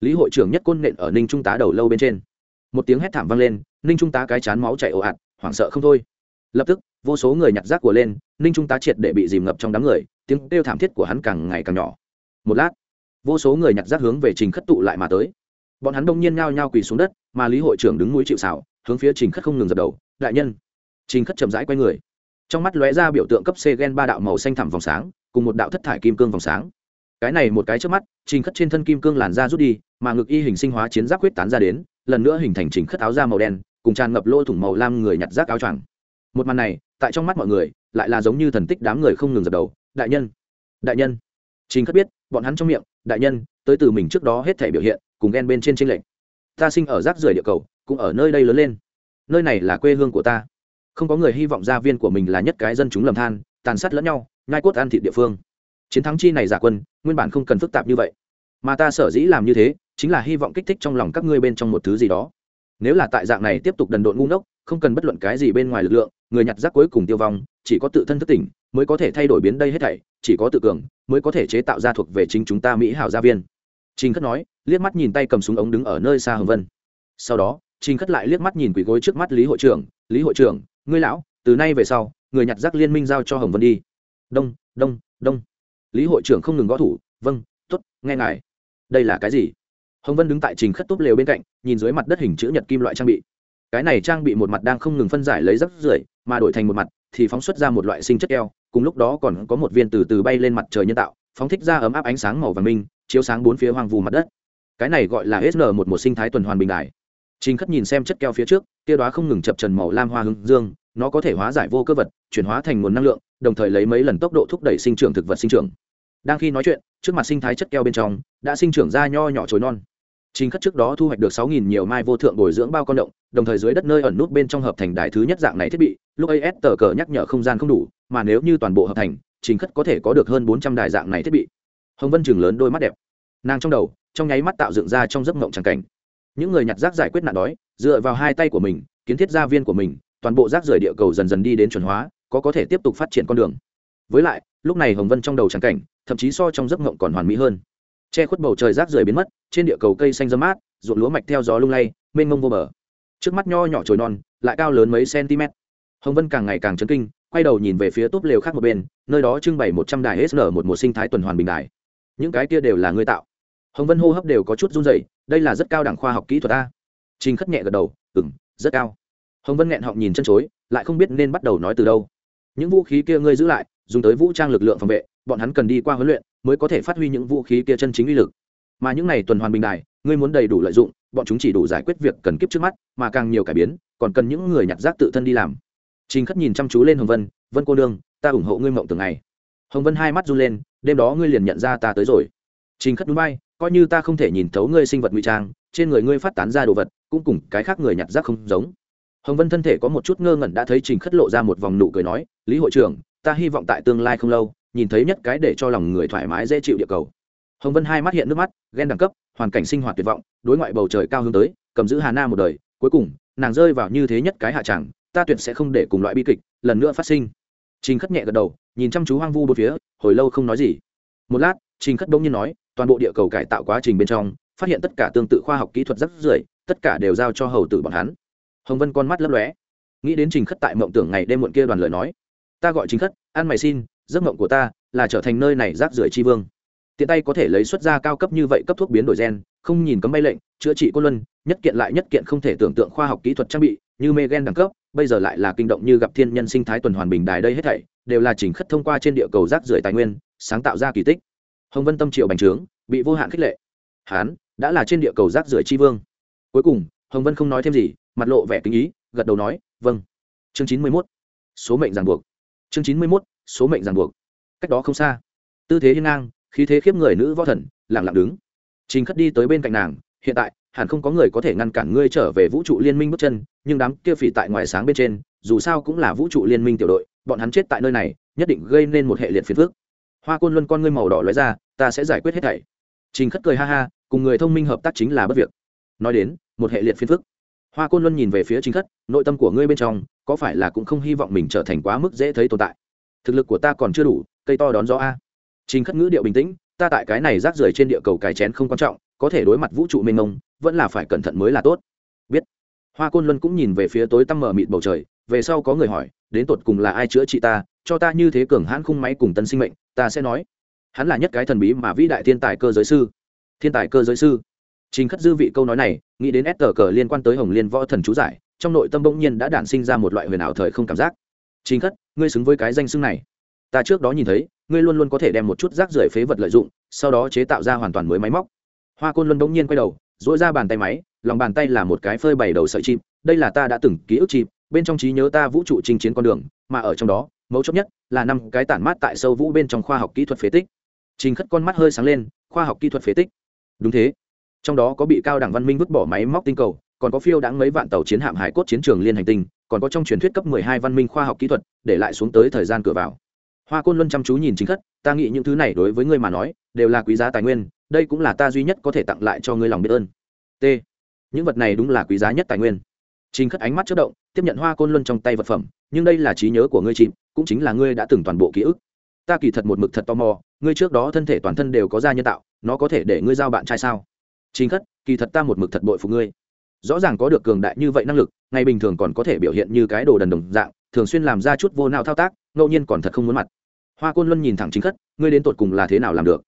lý hội trưởng nhất côn nện ở ninh trung tá đầu lâu bên trên một tiếng hét thảm vang lên ninh trung tá cái chán máu chảy ồ ạt hoảng sợ không thôi lập tức vô số người nhặt rác của lên, ninh trung tá triệt để bị dìm ngập trong đám người, tiếng kêu thảm thiết của hắn càng ngày càng nhỏ. Một lát, vô số người nhặt rác hướng về trình khất tụ lại mà tới. Bọn hắn đông nhiên ngao nhao quỳ xuống đất, mà lý hội trưởng đứng núi chịu xảo hướng phía trình khất không ngừng dập đầu, đại nhân! Trình khất chậm rãi quay người. Trong mắt lóe ra biểu tượng cấp c gen ba đạo màu xanh thẳm vòng sáng, cùng một đạo thất thải kim cương vòng sáng. Cái này một cái trước mắt, trình khất trên thân kim cương làn da rút đi, mà ngực y hình sinh hóa chiến giáp huyết tán ra đến, lần nữa hình thành trình khất áo da màu đen, cùng tràn ngập lỗ thủng màu lam người nhặt rác áo choàng một màn này, tại trong mắt mọi người, lại là giống như thần tích đám người không ngừng dập đầu. Đại nhân đại nhân. Chính khất biết, bọn hắn trong miệng, đại nhân, tới từ mình trước đó hết thể biểu hiện, cùng ghen bên trên tranh lệch. Ta sinh ở rác rưởi địa cầu, cũng ở nơi đây lớn lên. Nơi này là quê hương của ta. Không có người hy vọng gia viên của mình là nhất cái dân chúng lầm than, tàn sát lẫn nhau, nhai cốt ăn thịt địa phương. Chiến thắng chi này giả quân, nguyên bản không cần phức tạp như vậy. Mà ta sở dĩ làm như thế, chính là hy vọng kích thích trong lòng các ngươi bên trong một thứ gì đó. Nếu là tại dạng này tiếp tục đần độn ngu ngốc không cần bất luận cái gì bên ngoài lực lượng, người nhặt rác cuối cùng tiêu vong, chỉ có tự thân thức tỉnh mới có thể thay đổi biến đây hết thảy, chỉ có tự cường mới có thể chế tạo ra thuộc về chính chúng ta mỹ hảo gia viên. Trình khất nói, liếc mắt nhìn tay cầm súng ống đứng ở nơi xa hồng vân. Sau đó, trình khất lại liếc mắt nhìn quỷ gối trước mắt lý hội trưởng, lý hội trưởng, ngươi lão, từ nay về sau, người nhặt rác liên minh giao cho hồng vân đi. Đông đông đông. Lý hội trưởng không ngừng gõ thủ vâng t ố t nghe ngài. Đây là cái gì? Hồng vân đứng tại trình khất túp lều bên cạnh, nhìn dưới mặt đất hình chữ nhật kim loại trang bị cái này trang bị một mặt đang không ngừng phân giải lấy rắc rưởi, mà đổi thành một mặt thì phóng xuất ra một loại sinh chất keo, cùng lúc đó còn có một viên từ từ bay lên mặt trời nhân tạo, phóng thích ra ấm áp ánh sáng màu vàng minh, chiếu sáng bốn phía hoang vù mặt đất. Cái này gọi là sn một một sinh thái tuần hoàn bình đại trình khất nhìn xem chất keo phía trước, tia đó không ngừng chập trần màu lam hoa hướng dương, nó có thể hóa giải vô cơ vật, chuyển hóa thành nguồn năng lượng, đồng thời lấy mấy lần tốc độ thúc đẩy sinh trưởng thực vật sinh trưởng. Đang khi nói chuyện, trước mặt sinh thái chất keo bên trong, đã sinh trưởng ra nho nhỏ chồi non. Trình Khất trước đó thu hoạch được 6000 nhiều mai vô thượng bồi dưỡng bao con động, đồng thời dưới đất nơi ẩn nút bên trong hợp thành đại thứ nhất dạng này thiết bị, lúc AS tờ cờ nhắc nhở không gian không đủ, mà nếu như toàn bộ hợp thành, Trình Khất có thể có được hơn 400 đài dạng này thiết bị. Hồng Vân trừng lớn đôi mắt đẹp. Nàng trong đầu, trong nháy mắt tạo dựng ra trong giấc mộng chẳng cảnh. Những người nhặt rác giải quyết nạn đói, dựa vào hai tay của mình, kiến thiết gia viên của mình, toàn bộ rác rưởi địa cầu dần dần đi đến chuẩn hóa, có có thể tiếp tục phát triển con đường. Với lại, lúc này Hồng Vân trong đầu chẳng cảnh, thậm chí so trong giấc mộng còn hoàn mỹ hơn che khuất bầu trời rác rưởi biến mất, trên địa cầu cây xanh dơ mát, ruộng lúa mạch theo gió lung lay, mênh mông vô bờ. Trước mắt nho nhỏ trồi non, lại cao lớn mấy cm. Hồng vân càng ngày càng chấn kinh, quay đầu nhìn về phía túp lều khác một bên, nơi đó trưng bày một trăm đài sn một một sinh thái tuần hoàn bình đài. Những cái kia đều là người tạo. Hồng vân hô hấp đều có chút run dày đây là rất cao đẳng khoa học kỹ thuật a. Trình khất nhẹ gật đầu ừng rất cao. Hồng vân nghẹn họng nhìn chân chối, lại không biết nên bắt đầu nói từ đâu. Những vũ khí kia ngươi giữ lại, dùng tới vũ trang lực lượng phòng vệ, bọn hắn cần đi qua huấn luyện mới có thể phát huy những vũ khí kia chân chính uy lực. Mà những này tuần hoàn bình đài, ngươi muốn đầy đủ lợi dụng, bọn chúng chỉ đủ giải quyết việc cần kiếp trước mắt, mà càng nhiều cải biến, còn cần những người nhặt rác tự thân đi làm. Trình khất nhìn chăm chú lên hồng vân vân cô nương, ta ủng hộ ngươi mộng từng ngày hồng vân hai mắt run lên, đêm đó ngươi liền nhận ra ta tới rồi. Trình khất núi bay, coi như ta không thể nhìn thấu ngươi sinh vật ngụy trang, trên người ngươi phát tán ra đồ vật, cũng cùng cái khác người nhặt rác không giống. Hồng vân thân thể có một chút ngơ ngẩn đã thấy trình khất lộ ra một vòng nụ cười nói, lý hội trưởng, ta hy vọng tại tương lai không lâu nhìn thấy nhất cái để cho lòng người thoải mái dễ chịu địa cầu. Hồng vân hai mắt hiện nước mắt, ghen đẳng cấp, hoàn cảnh sinh hoạt tuyệt vọng, đối ngoại bầu trời cao hướng tới, cầm giữ hà na một đời, cuối cùng, nàng rơi vào như thế nhất cái hạ chẳng, ta tuyệt sẽ không để cùng loại bi kịch lần nữa phát sinh. Trình khất nhẹ gật đầu, nhìn chăm chú hoang vu bốn phía, hồi lâu không nói gì. Một lát, trình khất đông nhiên nói, toàn bộ địa cầu cải tạo quá trình bên trong, phát hiện tất cả tương tự khoa học kỹ thuật rất rưởi, tất cả đều giao cho hầu tử bọn hắn. Hồng vân con mắt lấp lóe. Nghĩ đến trình khất tại mộng tưởng ngày đêm muộn kia đoàn lời nói, ta gọi trình khất, ăn mày xin giấc mộng của ta là trở thành nơi này rác rưởi tri vương. Tiện tay có thể lấy xuất ra cao cấp như vậy cấp thuốc biến đổi gen, không nhìn cấm bay lệnh, chữa trị cô luân, nhất kiện lại nhất kiện không thể tưởng tượng khoa học kỹ thuật trang bị, như mê gen đẳng cấp, bây giờ lại là kinh động như gặp thiên nhân sinh thái tuần hoàn bình đài đây hết thảy, đều là chỉnh khất thông qua trên địa cầu rác rưởi tài nguyên, sáng tạo ra kỳ tích. Hồng vân tâm triệu bành trướng, bị vô hạn khích lệ. Hán, đã là trên địa cầu rác rưởi tri vương. Cuối cùng, hồng vân không nói thêm gì, mặt lộ vẻ kính ý, gật đầu nói vâng. Chương chín mươi mốt. Số mệnh ràng buộc. Chương chín mươi mốt số mệnh ràng buộc. Cách đó không xa, tư thế hiên ngang, khí thế khiếp người nữ võ thần lẳng lặng đứng. Trình khất đi tới bên cạnh nàng, hiện tại, hẳn không có người có thể ngăn cản ngươi trở về vũ trụ liên minh bước chân, nhưng đám kia phỉ tại ngoài sáng bên trên, dù sao cũng là vũ trụ liên minh tiểu đội, bọn hắn chết tại nơi này, nhất định gây nên một hệ liệt phiền phước hoa côn luân con ngươi màu đỏ lóe ra, ta sẽ giải quyết hết thảy. Trình khất cười ha ha, cùng người thông minh hợp tác chính là bất việc. Nói đến, một hệ liệt phiền phức. Hoa côn luân nhìn về phía trình khất, nội tâm của ngươi bên trong, có phải là cũng không hy vọng mình trở thành quá mức dễ thấy tồn tại? Thực lực của ta còn chưa đủ, cây to đón gió a. Trình khất ngữ điệu bình tĩnh, ta tại cái này rác rưởi trên địa cầu cài chén không quan trọng, có thể đối mặt vũ trụ mênh mông, vẫn là phải cẩn thận mới là tốt. Biết. Hoa côn luân cũng nhìn về phía tối tăm mở mịt bầu trời, về sau có người hỏi, đến tột cùng là ai chữa trị ta, cho ta như thế cường hãn khung máy cùng tân sinh mệnh, ta sẽ nói. Hắn là nhất cái thần bí mà vĩ đại thiên tài cơ giới sư. Thiên tài cơ giới sư. Trình khất dư vị câu nói này, nghĩ đến s tờ cờ liên quan tới hồng liên võ thần chú giải, trong nội tâm bỗng nhiên đã đản sinh ra một loại huyền ảo thời không cảm giác. Trình khất ngươi xứng với cái danh xưng này. Ta trước đó nhìn thấy, ngươi luôn luôn có thể đem một chút rác rưởi phế vật lợi dụng, sau đó chế tạo ra hoàn toàn mới máy móc. Hoa côn luân bỗng nhiên quay đầu dỗi ra bàn tay máy, lòng bàn tay là một cái phơi bày đầu sợi chim, đây là ta đã từng ký ức chim, bên trong trí nhớ ta vũ trụ chinh chiến con đường, mà ở trong đó, mấu chốt nhất là năm cái tản mát tại sâu vũ bên trong khoa học kỹ thuật phế tích. Trình khất con mắt hơi sáng lên, khoa học kỹ thuật phế tích. Đúng thế. Trong đó có bị cao đẳng văn minh vứt bỏ máy móc tinh cầu, còn có phiêu đáng mấy vạn tàu chiến hạm hải cốt chiến trường liên hành tinh còn có trong truyền thuyết cấp mười hai văn minh khoa học kỹ thuật, để lại xuống tới thời gian cửa vào. Hoa côn luân chăm chú nhìn chính khất, ta nghĩ những thứ này đối với ngươi mà nói, đều là quý giá tài nguyên, đây cũng là ta duy nhất có thể tặng lại cho ngươi lòng biết ơn. T. Những vật này đúng là quý giá nhất tài nguyên. Trình khất ánh mắt chất động, tiếp nhận hoa côn luân trong tay vật phẩm, nhưng đây là trí nhớ của ngươi chìm, cũng chính là ngươi đã từng toàn bộ ký ức. Ta kỳ thật một mực thật tò mò, ngươi trước đó thân thể toàn thân đều có da nhân tạo, nó có thể để ngươi giao bạn trai sao? Chính khất, kỳ thật ta một mực thật bội phục ngươi rõ ràng có được cường đại như vậy năng lực, ngày bình thường còn có thể biểu hiện như cái đồ đần đồng dạng, thường xuyên làm ra chút vô nào thao tác, ngẫu nhiên còn thật không muốn mặt. Hoa côn luân nhìn thẳng chính khất, ngươi đến tột cùng là thế nào làm được?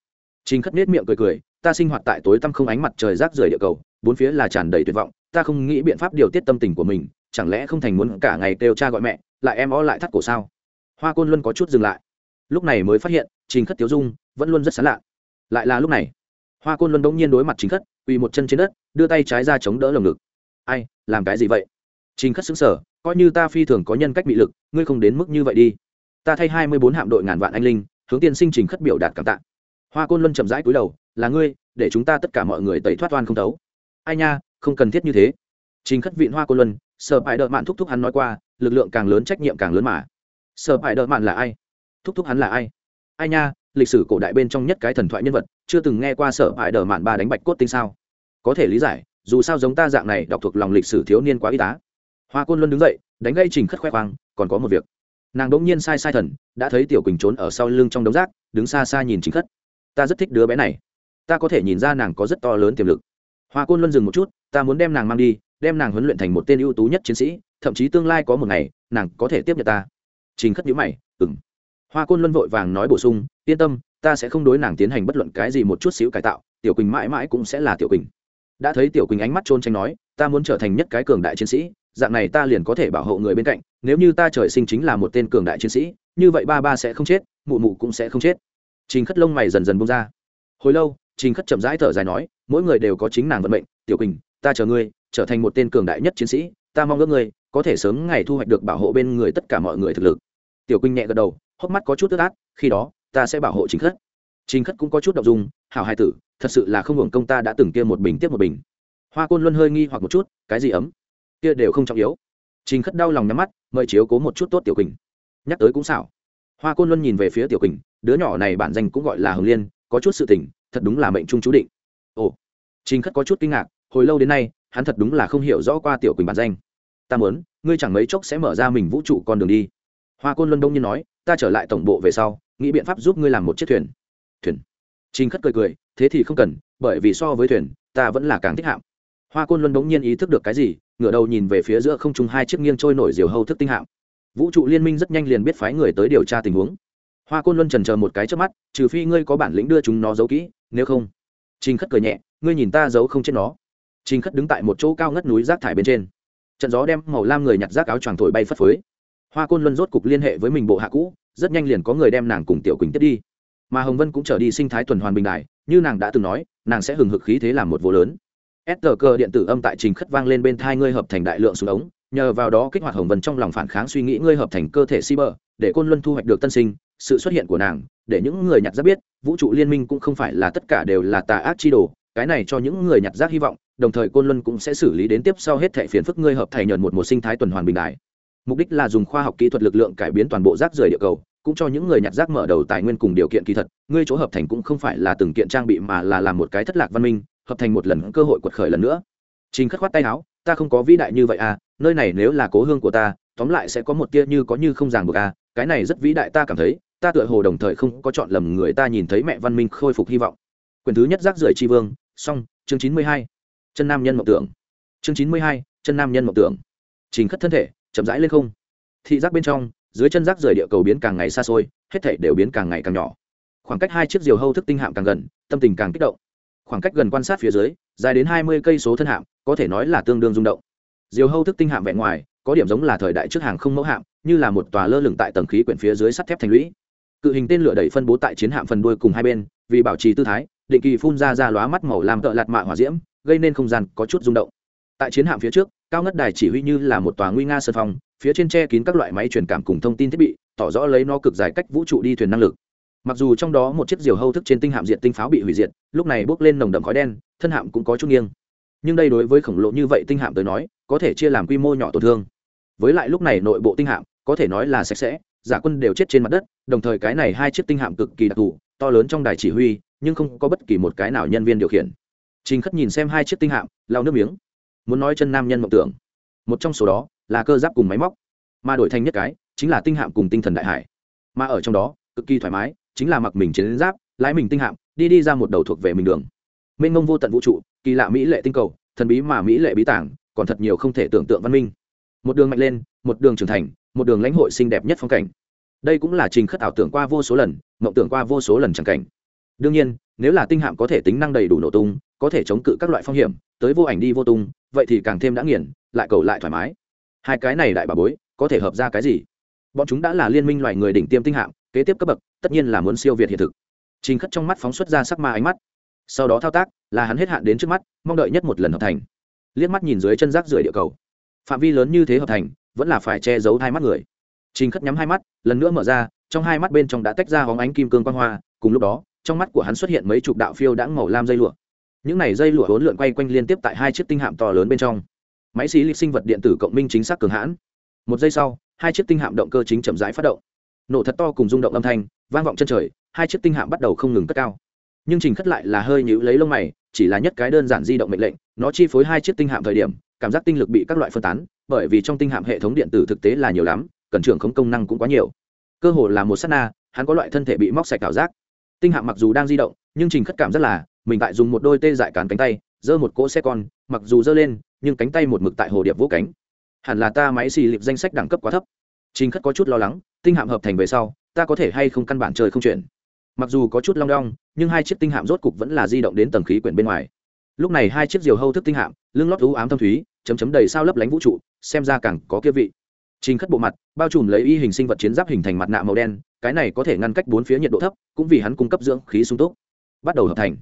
Chính khất nết miệng cười cười, ta sinh hoạt tại tối tăm không ánh mặt trời rác rời địa cầu, bốn phía là tràn đầy tuyệt vọng, ta không nghĩ biện pháp điều tiết tâm tình của mình, chẳng lẽ không thành muốn cả ngày kêu cha gọi mẹ, lại em ó lại thắt cổ sao? Hoa côn luân có chút dừng lại. Lúc này mới phát hiện, trình khất tiếu dung, vẫn luôn rất sán lạ. Lại là lúc này, hoa côn luân đ ỗ n g nhiên đối mặt Chính khất quỳ một chân trên đất, đưa tay trái ra chống đỡ lồng ngực. Ai, làm cái gì vậy? Trình khất xứng sở coi như ta phi thường có nhân cách bị lực, ngươi không đến mức như vậy đi. Ta thay hai mươi bốn hạm đội ngàn vạn anh linh, hướng tiên sinh trình khất biểu đạt cảm tạ. Hoa côn luân chậm rãi cúi đầu, là ngươi, để chúng ta tất cả mọi người tẩy thoát oan không thấu. Ai nha, không cần thiết như thế. Trình khất vịn hoa côn luân, sợ phải đợi mạn thúc thúc hắn nói qua, lực lượng càng lớn trách nhiệm càng lớn mà. Sợ phải đợi mạn là ai? Thúc thúc hắn là ai? Ai nha, lịch sử cổ đại bên trong nhất cái thần thoại nhân vật chưa từng nghe qua sở hại đờ mạn ba đánh bạch cốt tinh sao? Có thể lý giải, dù sao giống ta dạng này đọc thuộc lòng lịch sử thiếu niên quá y tá. Hoa côn luân đứng dậy, đánh gây trình khất khoe khoang, còn có một việc. Nàng đ ỗ n g nhiên sai sai thần, đã thấy tiểu quỳnh trốn ở sau lưng trong đống rác, đứng xa xa nhìn chính khất. Ta rất thích đứa bé này. Ta có thể nhìn ra nàng có rất to lớn tiềm lực. Hoa côn luân dừng một chút, ta muốn đem nàng mang đi, đem nàng huấn luyện thành một tên ưu tú nhất chiến sĩ, thậm chí tương lai có một ngày, nàng có thể tiếp nhận ta. Trình khất nhữ mày ừng hoa côn luân vội vàng nói bổ sung, yên tâm ta sẽ không đối nàng tiến hành bất luận cái gì một chút xíu cải tạo, tiểu quỳnh mãi mãi cũng sẽ là tiểu quỳnh. Đã thấy tiểu quỳnh ánh mắt trôn tranh nói, ta muốn trở thành nhất cái cường đại chiến sĩ, dạng này ta liền có thể bảo hộ người bên cạnh, nếu như ta trời sinh chính là một tên cường đại chiến sĩ, như vậy ba ba sẽ không chết, mụ mụ cũng sẽ không chết. Trình khất lông mày dần dần bông ra. Hồi lâu, trình khất chậm rãi thở dài nói, mỗi người đều có chính nàng vận mệnh, tiểu quỳnh, ta chờ ngươi, trở thành một tên cường đại nhất chiến sĩ, ta mong ước ngươi, có thể sớm ngày thu hoạch được bảo hộ bên người tất cả mọi người thực lực. Tiểu quỳnh nhẹ gật đầu, hốc mắt có chút tức át, khi đó ta sẽ bảo hộ chính khất. Chính khất cũng có chút đ ộ n g dung, hảo hai tử, thật sự là không hưởng công ta đã từng kia một bình tiếp một bình. Hoa côn luân hơi nghi hoặc một chút, cái gì ấm? Kia đều không trọng yếu. Chính khất đau lòng nhắm mắt, mời chiếu cố một chút tốt tiểu quỳnh. Nhắc tới cũng xảo. Hoa côn luân nhìn về phía tiểu quỳnh, đứa nhỏ này bản danh cũng gọi là hồng liên, có chút sự tình, thật đúng là mệnh trung chú định. Ồ. Chính khất có chút kinh ngạc, hồi lâu đến nay, hắn thật đúng là không hiểu rõ qua tiểu quỳnh bản danh. Ta muốn, ngươi chẳng mấy chốc sẽ mở ra mình vũ trụ con đường đi. Hoa côn luân đông nhiên nói, ta trở lại tổng bộ về sau nghĩ biện pháp giúp ngươi làm một chiếc thuyền. Thuyền. Trình khất cười cười, thế thì không cần, bởi vì so với thuyền, ta vẫn là càng thích hạm. Hoa côn luân bỗng nhiên ý thức được cái gì, ngửa đầu nhìn về phía giữa không trung hai chiếc nghiêng trôi nổi diều hâu thức tinh hạm. Vũ trụ liên minh rất nhanh liền biết phái người tới điều tra tình huống. Hoa côn luân trần chờ một cái trước mắt, trừ phi ngươi có bản lĩnh đưa chúng nó giấu kỹ, nếu không. Trình khất cười nhẹ, ngươi nhìn ta giấu không chết nó. Trình khất đứng tại một chỗ cao ngất núi rác thải bên trên. Trận gió đem màu lam người nhặt rác áo choàng thổi bay phất phới. Hoa côn luân rốt cục liên hệ với mình bộ hạ cũ rất nhanh liền có người đem nàng cùng tiểu quỳnh tiếp đi mà hồng vân cũng trở đi sinh thái tuần hoàn bình đại như nàng đã từng nói nàng sẽ hừng hực khí thế làm một vô lớn s tờ cơ điện tử âm tại trình khất vang lên bên thai ngươi hợp thành đại lượng xuống ống nhờ vào đó kích hoạt hồng vân trong lòng phản kháng suy nghĩ ngươi hợp thành cơ thể si bờ để côn luân thu hoạch được tân sinh sự xuất hiện của nàng để những người nhặt rác biết vũ trụ liên minh cũng không phải là tất cả đều là tà ác chi đồ cái này cho những người nhặt rác hy vọng đồng thời côn luân cũng sẽ xử lý đến tiếp sau hết thẻ phiền phức ngươi hợp thành nhờn một một sinh thái tuần hoàn bình đại mục đích là dùng khoa học kỹ thuật lực lượng cải biến toàn bộ rác rưởi địa cầu, cũng cho những người nhặt rác mở đầu tài nguyên cùng điều kiện kỹ thuật. Ngươi chỗ hợp thành cũng không phải là từng kiện trang bị mà là làm một cái thất lạc văn minh, hợp thành một lần cơ hội quật khởi lần nữa. Trình khất khoát tay áo, ta không có vĩ đại như vậy à nơi này nếu là cố hương của ta, tóm lại sẽ có một tia như có như không ràng buộc à cái này rất vĩ đại ta cảm thấy, ta tựa hồ đồng thời không có chọn lầm người ta nhìn thấy mẹ văn minh khôi phục hy vọng. Quyền thứ nhất rác rưởi tri vương song chương chín mươi hai, chân nam nhân mộng tưởng. Chương chín mươi hai, chân nam nhân mộng tưởng. Trình khất thân thể chậm rãi lên không. Thị giác bên trong, dưới chân rác rời địa cầu biến càng ngày xa xôi, hết thể đều biến càng ngày càng nhỏ. Khoảng cách hai chiếc diều hâu thức tinh hạm càng gần, tâm tình càng kích động. Khoảng cách gần quan sát phía dưới, dài đến hai mươi cây số thân hạm, có thể nói là tương đương rung động. Diều hâu thức tinh hạm vẹn ngoài, có điểm giống là thời đại trước hàng không mẫu hạm, như là một tòa lơ lửng tại tầng khí quyển phía dưới sắt thép thành lũy. Cự hình tên lửa đẩy phân bố tại chiến hạm phần đuôi cùng hai bên, vì bảo trì tư thái, định kỳ phun ra ra lóa mắt màu làm tợ lạt mạ hỏa diễm, gây nên không gian có chút rung động. Tại chiến hạm phía trước cao ngất đài chỉ huy như là một tòa nguy nga sân phong, phía trên che kín các loại máy truyền cảm cùng thông tin thiết bị, tỏ rõ lấy nó cực dài cách vũ trụ đi thuyền năng lực. Mặc dù trong đó một chiếc diều hâu thức trên tinh hạm diện tinh pháo bị hủy diệt, lúc này bốc lên nồng đậm khói đen, thân hạm cũng có chút nghiêng. Nhưng đây đối với khổng lồ như vậy tinh hạm tới nói, có thể chia làm quy mô nhỏ tổn thương. Với lại lúc này nội bộ tinh hạm, có thể nói là sạch sẽ, giả quân đều chết trên mặt đất, đồng thời cái này hai chiếc tinh hạm cực kỳ đặc thù, to lớn trong đài chỉ huy, nhưng không có bất kỳ một cái nào nhân viên điều khiển. Trình khất nhìn xem hai chiếc tinh hạm lao nước miếng muốn nói chân nam nhân mộng tưởng. Một trong số đó là cơ giáp cùng máy móc. Mà đổi thành nhất cái, chính là tinh hạm cùng tinh thần đại hải. Mà ở trong đó, cực kỳ thoải mái, chính là mặc mình chiến giáp, lái mình tinh hạm, đi đi ra một đầu thuộc về mình đường. Mênh mông vô tận vũ trụ, kỳ lạ mỹ lệ tinh cầu, thần bí mà mỹ lệ bí tảng, còn thật nhiều không thể tưởng tượng văn minh. Một đường mạnh lên, một đường trưởng thành, một đường lãnh hội xinh đẹp nhất phong cảnh. Đây cũng là trình khất ảo tưởng qua vô số lần, mộng tưởng qua vô số lần chẳng cảnh. Đương nhiên, nếu là tinh hạm có thể tính năng đầy đủ nổ tung, có thể chống cự các loại phong hiểm, tới vô ảnh đi vô tung vậy thì càng thêm đã nghiền lại cầu lại thoải mái. Hai cái này đại bà bối có thể hợp ra cái gì? Bọn chúng đã là liên minh loài người đỉnh tiêm tinh hạng, kế tiếp cấp bậc tất nhiên là muốn siêu việt hiện thực. Trình khất trong mắt phóng xuất ra sắc ma ánh mắt. Sau đó thao tác là hắn hết hạn đến trước mắt mong đợi nhất một lần hợp thành. Liếc mắt nhìn dưới chân rác rưởi địa cầu. Phạm vi lớn như thế hợp thành vẫn là phải che giấu hai mắt người. Trình khất nhắm hai mắt lần nữa mở ra trong hai mắt bên trong đã tách ra hóng ánh kim cương quang hoa cùng lúc đó trong mắt của hắn xuất hiện mấy chục đạo phiêu đãng màu lam dây lụa những này dây lụa hỗn lượn quay quanh liên tiếp tại hai chiếc tinh hạm to lớn bên trong. Máy xí lịch sinh vật điện tử cộng minh chính xác cường hãn. Một giây sau, hai chiếc tinh hạm động cơ chính chậm rãi phát động. Nổ thật to cùng rung động âm thanh, vang vọng chân trời, hai chiếc tinh hạm bắt đầu không ngừng cất cao. Nhưng trình khất lại là hơi nhữ lấy lông mày, chỉ là nhất cái đơn giản di động mệnh lệnh, nó chi phối hai chiếc tinh hạm thời điểm, cảm giác tinh lực bị các loại phân tán, bởi vì trong tinh hạm hệ thống điện tử thực tế là nhiều lắm, cần trưởng không công năng cũng quá nhiều. Cơ hồ là một s á t na, hắn có loại thân thể bị móc sạch ảo giác tinh hạm mặc dù đang di động, nhưng trình khất cảm rất là, mình tại dùng một đôi tê dại cán cánh tay, giơ một cỗ xe con, mặc dù giơ lên, nhưng cánh tay một mực tại hồ điệp vỗ cánh. Hẳn là ta máy xì lịp danh sách đẳng cấp quá thấp. Trình khất có chút lo lắng, tinh hạm hợp thành về sau, ta có thể hay không căn bản chơi không chuyển mặc dù có chút long đong, nhưng hai chiếc tinh hạm rốt cục vẫn là di động đến tầng khí quyển bên ngoài. Lúc này hai chiếc diều hâu thức tinh hạm, lưng lót ú ám thâm thúy, chấm chấm đầy sao lấp lánh vũ trụ, xem ra càng có kia vị trình khất bộ mặt bao trùm lấy y hình sinh vật chiến giáp hình thành mặt nạ màu đen cái này có thể ngăn cách bốn phía nhiệt độ thấp cũng vì hắn cung cấp dưỡng khí sung túc. Bắt đầu hợp thành.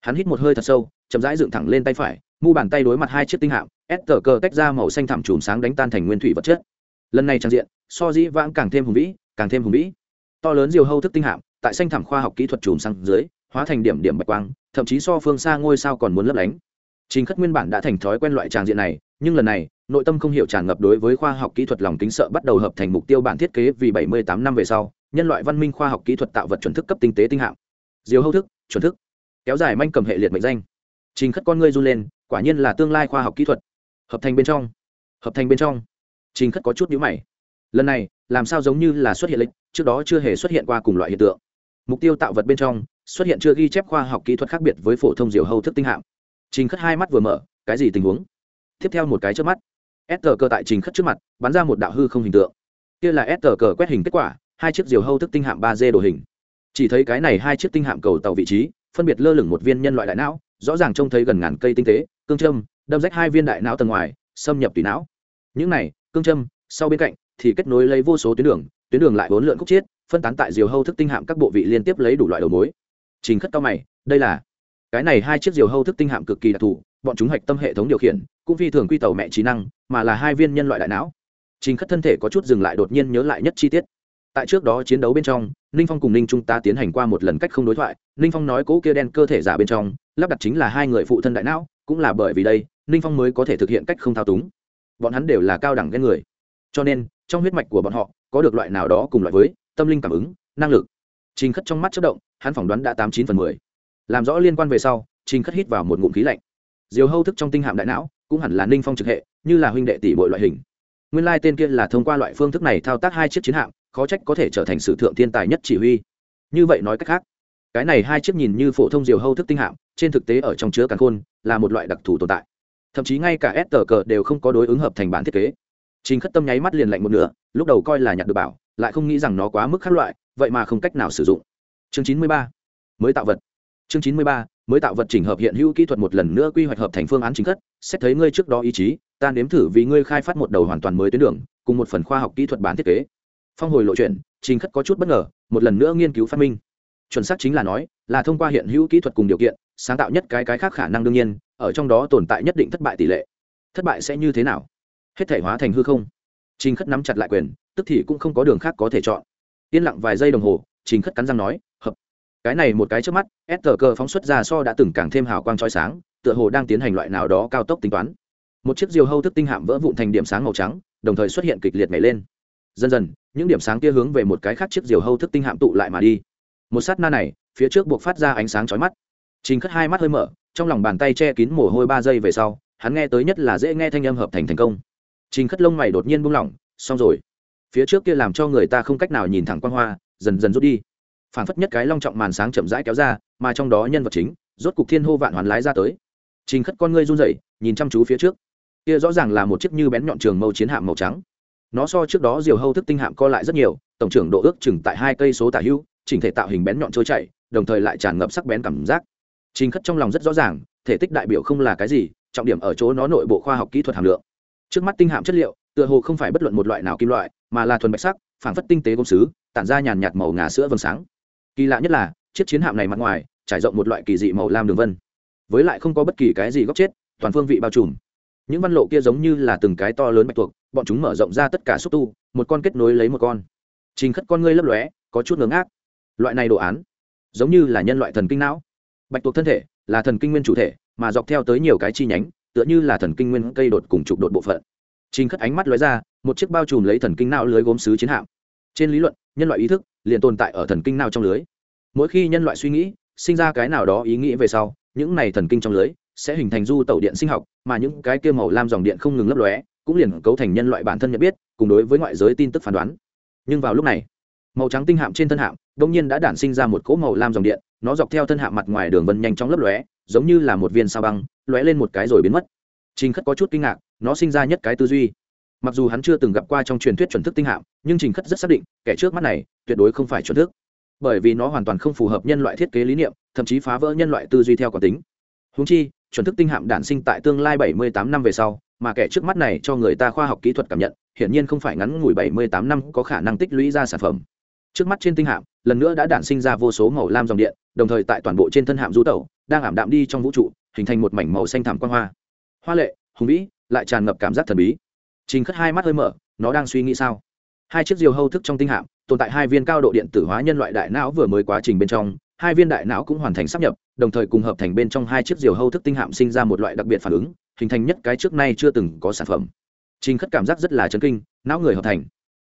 Hắn hít một hơi thật sâu chậm rãi dựng thẳng lên tay phải mu bàn tay đối mặt hai chiếc tinh hạm S tờ cờ tách ra màu xanh thẳm chùm sáng đánh tan thành nguyên thủy vật chất. Lần này trang diện so dĩ vãng càng thêm hùng vĩ càng thêm hùng vĩ. To lớn diều hâu thức tinh hạm tại xanh thẳm khoa học kỹ thuật chùm sáng dưới hóa thành điểm điểm bạch quang thậm chí so phương xa ngôi sao còn muốn lấp lánh. Trình Khất nguyên bản đã thành thói quen loại tràng diện này, nhưng lần này, nội tâm không hiểu tràn ngập đối với khoa học kỹ thuật lòng kính sợ bắt đầu hợp thành mục tiêu bản thiết kế vì 78 năm về sau, nhân loại văn minh khoa học kỹ thuật tạo vật chuẩn thức cấp tinh tế tinh hạng. Diều hâu thức, chuẩn thức. Kéo dài manh cầm hệ liệt mệnh danh. Trình Khất con ngươi run lên, quả nhiên là tương lai khoa học kỹ thuật. Hợp thành bên trong, hợp thành bên trong. Trình Khất có chút nhíu mày. Lần này, làm sao giống như là xuất hiện lịch, trước đó chưa hề xuất hiện qua cùng loại hiện tượng. Mục tiêu tạo vật bên trong, xuất hiện chưa ghi chép khoa học kỹ thuật khác biệt với phổ thông diều hâu thức tinh hạng trình khất hai mắt vừa mở cái gì tình huống tiếp theo một cái trước mắt. S tờ cờ tại trình khất trước mặt, bắn ra một đạo hư không hình tượng. Kia là s tờ cờ quét hình kết quả, hai chiếc diều hâu thức tinh hạm ba d đồ hình. Chỉ thấy cái này hai chiếc tinh hạm cầu tàu vị trí, phân biệt lơ lửng một viên nhân loại đại não, rõ ràng trông thấy gần ngàn cây tinh tế, cương châm, đâm rách hai viên đại não tầng ngoài, xâm nhập tùy não. Những này, cương châm, sau bên cạnh, thì kết nối lấy vô số tuyến đường tuyến đường lại bốn lượn khúc chiết, phân tán tại diều hâu thức tinh hạm các bộ vị liên tiếp lấy đủ loại đầu mối. Trình khất cao mày, đây là, cái này hai chiếc diều hâu thức tinh hạm cực kỳ đặc thù bọn chúng hạch tâm hệ thống điều khiển, cũng phi thường quy tàu mẹ trí năng, mà là hai viên nhân loại đại não. Trình khất thân thể có chút dừng lại đột nhiên nhớ lại nhất chi tiết. Tại trước đó chiến đấu bên trong, ninh phong cùng ninh trung ta tiến hành qua một lần cách không đối thoại, ninh phong nói cỗ kia đen cơ thể giả bên trong, lắp đặt chính là hai người phụ thân đại não, cũng là bởi vì đây, ninh phong mới có thể thực hiện cách không thao túng. Bọn hắn đều là cao đẳng ghen người. Cho nên, trong huyết mạch của bọn họ, có được loại nào đó cùng loại với tâm linh cảm ứng, năng lực. Trình khất trong mắt chất động, hắn phỏng đoán đã tám chín phần mười. Làm rõ liên quan về sau, trình khất hít vào một ngụm khí lạnh diều hâu thức trong tinh hạm đại não, cũng hẳn là ninh phong trực hệ, như là huynh đệ tỷ bội loại hình. Nguyên lai tên kia là thông qua loại phương thức này thao tác hai chiếc chiến hạm, khó trách có thể trở thành sử thượng thiên tài nhất chỉ huy. Như vậy nói cách khác, cái này hai chiếc nhìn như phổ thông diều hâu thức tinh hạm, trên thực tế ở trong chứa càn khôn, là một loại đặc thù tồn tại. Thậm chí ngay cả s tờ cờ đều không có đối ứng hợp thành bản thiết kế. Chính khất tâm nháy mắt liền lạnh một nửa, lúc đầu coi là nhặt được bảo, lại không nghĩ rằng nó quá mức khác loại, vậy mà không cách nào sử dụng. Chương chín mươi ba, mới tạo vật. Chương chín mươi ba mới tạo vật chỉnh hợp hiện hữu kỹ thuật một lần nữa quy hoạch hợp thành phương án chính thức, xét thấy ngươi trước đó ý chí ta nếm thử vì ngươi khai phát một đầu hoàn toàn mới tuyến đường cùng một phần khoa học kỹ thuật bản thiết kế. Phong hồi lộ chuyện trình khất có chút bất ngờ một lần nữa nghiên cứu phát minh. Chuẩn xác chính là nói là thông qua hiện hữu kỹ thuật cùng điều kiện sáng tạo nhất cái cái khác khả năng đương nhiên ở trong đó tồn tại nhất định thất bại tỷ lệ. Thất bại sẽ như thế nào? Hết thể hóa thành hư không. Trình khất nắm chặt lại quyền tức thì cũng không có đường khác có thể chọn. Yên lặng vài giây đồng hồ trình khất cắn răng nói cái này một cái trước mắt, s tờ cơ phóng xuất ra so đã từng càng thêm hào quang trói sáng, tựa hồ đang tiến hành loại nào đó cao tốc tính toán. Một chiếc diều hâu thức tinh hạm vỡ vụn thành điểm sáng màu trắng, đồng thời xuất hiện kịch liệt nhảy lên. Dần dần, những điểm sáng kia hướng về một cái khác chiếc diều hâu thức tinh hạm tụ lại mà đi. Một sát na này, phía trước buộc phát ra ánh sáng chói mắt. Trình khất hai mắt hơi mở, trong lòng bàn tay che kín mồ hôi ba giây về sau, hắn nghe tới nhất là dễ nghe thanh âm hợp thành thành công. Trình khất lông mày đột nhiên buông lỏng, xong rồi. Phía trước kia làm cho người ta không cách nào nhìn thẳng quan hoa, dần dần rút đi phản phất nhất cái long trọng màn sáng chậm rãi kéo ra, mà trong đó nhân vật chính, rốt cục thiên hô vạn hoàn lái ra tới. Trình khất con ngươi run rẩy, nhìn chăm chú phía trước. Kia rõ ràng là một chiếc như bén nhọn trường mâu chiến hạm màu trắng. Nó so trước đó diều hâu thức tinh hạm co lại rất nhiều, tổng trưởng độ ước chừng tại hai cây số tả hữu chỉnh thể tạo hình bén nhọn trôi chảy, đồng thời lại tràn ngập sắc bén cảm giác. Trình khất trong lòng rất rõ ràng, thể tích đại biểu không là cái gì, trọng điểm ở chỗ nó nội bộ khoa học kỹ thuật hàm lượng. Trước mắt tinh hạm chất liệu, tựa hồ không phải bất luận một loại nào kim loại, mà là thuần bạch sắc phản phất tinh tế công sứ, tản ra nhàn nhạt màu ngà sữa vầng sáng kỳ lạ nhất là, chiếc chiến hạm này mặt ngoài, trải rộng một loại kỳ dị màu lam đường vân. Với lại không có bất kỳ cái gì góc chết, toàn phương vị bao trùm. Những văn lộ kia giống như là từng cái to lớn bạch tuộc, bọn chúng mở rộng ra tất cả xúc tu, một con kết nối lấy một con. Trình khất con ngươi lấp lóe, có chút ngưỡng ác loại này đồ án, giống như là nhân loại thần kinh não. Bạch tuộc thân thể, là thần kinh nguyên chủ thể, mà dọc theo tới nhiều cái chi nhánh, tựa như là thần kinh nguyên cây đột cùng trục đột bộ phận. Trình khất ánh mắt lóe ra, một chiếc bao trùm lấy thần kinh não lưới gốm sứ chiến hạm. Trên lý luận, nhân loại ý thức liền tồn tại ở thần kinh nào trong lưới. Mỗi khi nhân loại suy nghĩ, sinh ra cái nào đó ý nghĩ về sau, những này thần kinh trong lưới sẽ hình thành du tẩu điện sinh học, mà những cái kia màu lam dòng điện không ngừng lấp lóe, cũng liền cấu thành nhân loại bản thân nhận biết, cùng đối với ngoại giới tin tức phán đoán. Nhưng vào lúc này, màu trắng tinh hạm trên thân hạm đột nhiên đã đản sinh ra một cỗ màu lam dòng điện, nó dọc theo thân hạm mặt ngoài đường vân nhanh chóng lấp lóe, giống như là một viên sao băng, lóe lên một cái rồi biến mất. Trình khất có chút kinh ngạc, nó sinh ra nhất cái tư duy mặc dù hắn chưa từng gặp qua trong truyền thuyết chuẩn thức tinh hạm, nhưng trình khất rất xác định, kẻ trước mắt này, tuyệt đối không phải chuẩn thức. Bởi vì nó hoàn toàn không phù hợp nhân loại thiết kế lý niệm, thậm chí phá vỡ nhân loại tư duy theo quả tính. Húng chi, chuẩn thức tinh hạm đản sinh tại tương lai 78 năm về sau, mà kẻ trước mắt này cho người ta khoa học kỹ thuật cảm nhận, hiển nhiên không phải ngắn ngủi 78 năm có khả năng tích lũy ra sản phẩm. Trước mắt trên tinh hạm, lần nữa đã đản sinh ra vô số màu lam dòng điện, đồng thời tại toàn bộ trên thân hạm du tẩu, đang ảm đạm đi trong vũ trụ, hình thành một mảnh màu xanh thảm quan hoa. Hoa lệ, hùng vĩ, lại tràn ngập cảm giác thần bí trình khất hai mắt hơi mở, nó đang suy nghĩ sao? Hai chiếc diều hâu thức trong tinh hạm, tồn tại hai viên cao độ điện tử hóa nhân loại đại não vừa mới quá trình bên trong, hai viên đại não cũng hoàn thành sắp nhập, đồng thời cùng hợp thành bên trong hai chiếc diều hâu thức tinh hạm sinh ra một loại đặc biệt phản ứng, hình thành nhất cái trước nay chưa từng có sản phẩm. Trình khất cảm giác rất là chấn kinh, não người hợp thành.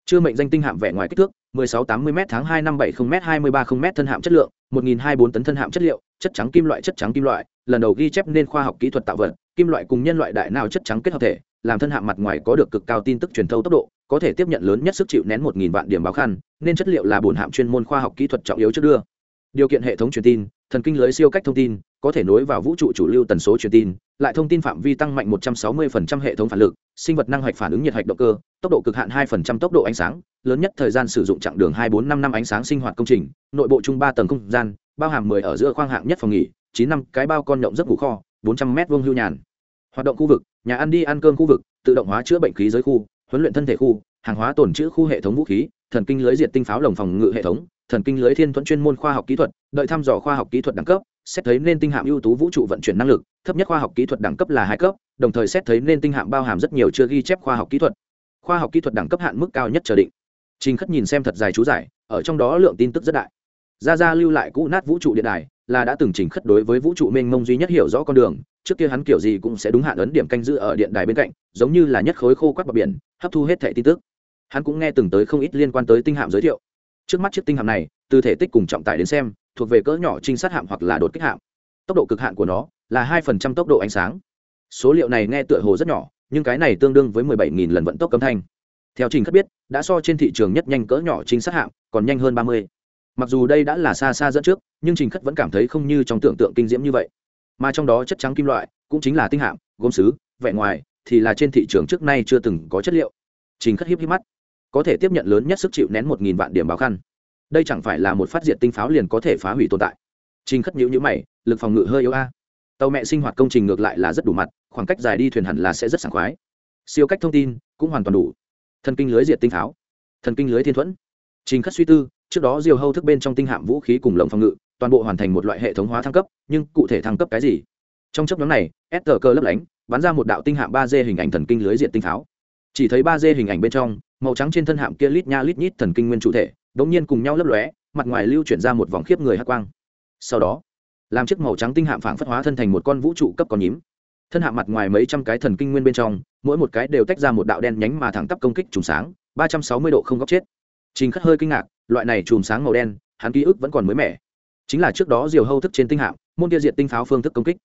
Chưa mệnh danh tinh hạm vẻ ngoài kích thước 1680 m tháng 2 năm 70 m 230 m thân hạm chất lượng 1024 tấn thân hạm chất liệu, chất trắng kim loại, chất trắng kim loại, lần đầu ghi chép nên khoa học kỹ thuật tạo vật, kim loại cùng nhân loại đại não chất trắng kết hợp thể làm thân hạng mặt ngoài có được cực cao tin tức truyền thâu tốc độ, có thể tiếp nhận lớn nhất sức chịu nén 1000 vạn điểm báo khăn, nên chất liệu là bổn hạm chuyên môn khoa học kỹ thuật trọng yếu trước đưa. Điều kiện hệ thống truyền tin, thần kinh lưới siêu cách thông tin, có thể nối vào vũ trụ chủ lưu tần số truyền tin, lại thông tin phạm vi tăng mạnh 160% hệ thống phản lực, sinh vật năng hạch phản ứng nhiệt hạch động cơ, tốc độ cực hạn 2% tốc độ ánh sáng, lớn nhất thời gian sử dụng chặng đường 245 năm ánh sáng sinh hoạt công trình, nội bộ chung ba tầng không gian, bao hàm 10 ở giữa khoang hạng nhất phòng nghỉ 9 năm cái bao con nhộng giấc ngủ kho 400 mét vuông hưu nhàn. Hoạt động khu vực nhà ăn đi ăn cơm khu vực, tự động hóa chữa bệnh khí giới khu, huấn luyện thân thể khu, hàng hóa tồn trữ khu hệ thống vũ khí, thần kinh lưới diệt tinh pháo lồng phòng ngự hệ thống, thần kinh lưới thiên thuẫn chuyên môn khoa học kỹ thuật, đợi thăm dò khoa học kỹ thuật đẳng cấp, xét thấy nên tinh hạm ưu tú vũ trụ vận chuyển năng lực, thấp nhất khoa học kỹ thuật đẳng cấp là hai cấp, đồng thời xét thấy nên tinh hạm bao hàm rất nhiều chưa ghi chép khoa học kỹ thuật. Khoa học kỹ thuật đẳng cấp hạn mức cao nhất chờ định. Trình khất nhìn xem thật dài chú giải, ở trong đó lượng tin tức rất đại. Ra Ra lưu lại cũ nát vũ trụ điện đài là đã từng trình khất đối với vũ trụ mênh mông duy nhất hiểu rõ con đường, trước kia hắn kiểu gì cũng sẽ đúng hạn ấn điểm canh giữ ở điện đài bên cạnh, giống như là nhất khối khô quắt bờ biển, hấp thu hết thẻ tin tức. Hắn cũng nghe từng tới không ít liên quan tới tinh hạm giới thiệu. Trước mắt chiếc tinh hạm này, từ thể tích cùng trọng tải đến xem, thuộc về cỡ nhỏ trinh sát hạm hoặc là đột kích hạm. Tốc độ cực hạn của nó là hai phần trăm tốc độ ánh sáng. Số liệu này nghe tựa hồ rất nhỏ, nhưng cái này tương đương với mười bảy nghìn lần vận tốc cấm thanh. Theo trình khất biết, đã so trên thị trường nhất nhanh cỡ nhỏ trinh sát hạm còn nhanh hơn ba mươi. Mặc dù đây đã là xa xa dẫn trước nhưng trình khất vẫn cảm thấy không như trong tưởng tượng kinh diễm như vậy. Mà trong đó chất trắng kim loại cũng chính là tinh hạm, gốm xứ vẻ ngoài thì là trên thị trường trước nay chưa từng có chất liệu. Trình khất hiếp hiếp mắt, có thể tiếp nhận lớn nhất sức chịu nén một nghìn vạn điểm báo khăn. Đây chẳng phải là một phát diệt tinh pháo liền có thể phá hủy tồn tại. Trình khất nhữ nhữ mày, lực phòng ngự hơi yếu a. Tàu mẹ sinh hoạt công trình ngược lại là rất đủ mặt, khoảng cách dài đi thuyền hẳn là sẽ rất sảng khoái. Siêu cách thông tin cũng hoàn toàn đủ. Thần kinh lưới diệt tinh pháo, thần kinh lưới thiên thuẫn. Trình khất suy tư, trước đó diều hâu thức bên trong tinh hạm vũ khí cùng lồng phòng ngự toàn bộ hoàn thành một loại hệ thống hóa thăng cấp, nhưng cụ thể thăng cấp cái gì? Trong chấp nhóm này s cơ lấp lánh, bắn ra một đạo tinh hạm ba d hình ảnh thần kinh lưới diện tinh pháo. Chỉ thấy ba d hình ảnh bên trong, màu trắng trên thân hạm kia lít nha lít nhít thần kinh nguyên chủ thể đ ỗ n g nhiên cùng nhau lấp lóe, mặt ngoài lưu chuyển ra một vòng khiếp người hát quang. Sau đó, làm chiếc màu trắng tinh hạm phản phất hóa thân thành một con vũ trụ cấp con nhím. Thân hạm mặt ngoài mấy trăm cái thần kinh nguyên bên trong, mỗi một cái đều tách ra một đạo đen nhánh mà thẳng tắp công kích trùng sáng, ba trăm sáu mươi độ không góc chết. Trình khất hơi kinh ngạc, loại này chùm sáng màu đen, hắn ký ức vẫn còn mới mẻ chính là trước đó diều hâu thức trên tinh hạm, môn kia diệt tinh pháo phương thức công kích.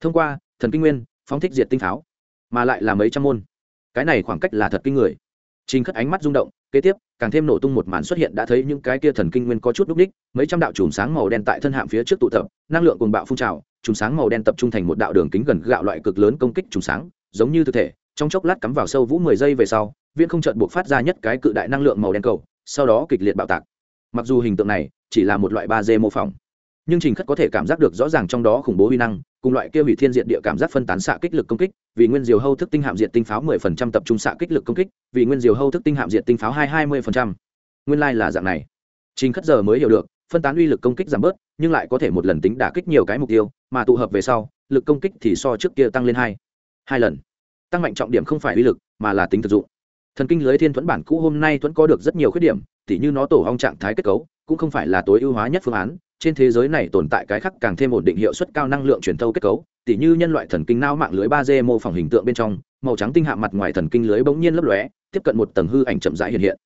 Thông qua, thần kinh nguyên, phóng thích diệt tinh pháo, mà lại là mấy trăm môn. Cái này khoảng cách là thật kinh người. Trình khất ánh mắt rung động, kế tiếp, càng thêm nổ tung một màn xuất hiện đã thấy những cái kia thần kinh nguyên có chút đúc đích, mấy trăm đạo chùm sáng màu đen tại thân hạm phía trước tụ tập, năng lượng cuồng bạo phun trào, chùm sáng màu đen tập trung thành một đạo đường kính gần gạo loại cực lớn công kích chùm sáng, giống như thực thể, trong chốc lát cắm vào sâu vũ mười giây về sau viên không chợt buộc phát ra nhất cái cự đại năng lượng màu đen cầu, sau đó kịch liệt bạo tạc. Mặc dù hình tượng này chỉ là một loại ba d mô phỏng nhưng trình khất có thể cảm giác được rõ ràng trong đó khủng bố huy năng, cùng loại kia hủy thiên diện địa cảm giác phân tán xạ kích lực công kích, vì nguyên diều hâu thức tinh hạm diện tinh pháo 10% tập trung xạ kích lực công kích, vì nguyên diều hâu thức tinh hạm diện tinh pháo hai 20%. nguyên lai、like、là dạng này. Trình khất giờ mới hiểu được, phân tán uy lực công kích giảm bớt, nhưng lại có thể một lần tính đả kích nhiều cái mục tiêu, mà tụ hợp về sau, lực công kích thì so trước kia tăng lên hai hai lần. Tăng mạnh trọng điểm không phải uy lực, mà là tính thực dụng. Thần kinh lưới thiên thuẫn bản cũ hôm nay thuẫn có được rất nhiều khuyết điểm, tỉ như nó tổ hong trạng thái kết cấu, cũng không phải là tối ưu hóa nhất phương án trên thế giới này tồn tại cái khác càng thêm ổn định hiệu suất cao năng lượng truyền thâu kết cấu, tỉ như nhân loại thần kinh não mạng lưới ba d mô phỏng hình tượng bên trong, màu trắng tinh hạ mặt ngoài thần kinh lưới bỗng nhiên lấp lóe, tiếp cận một tầng hư ảnh chậm rãi hiện hiện.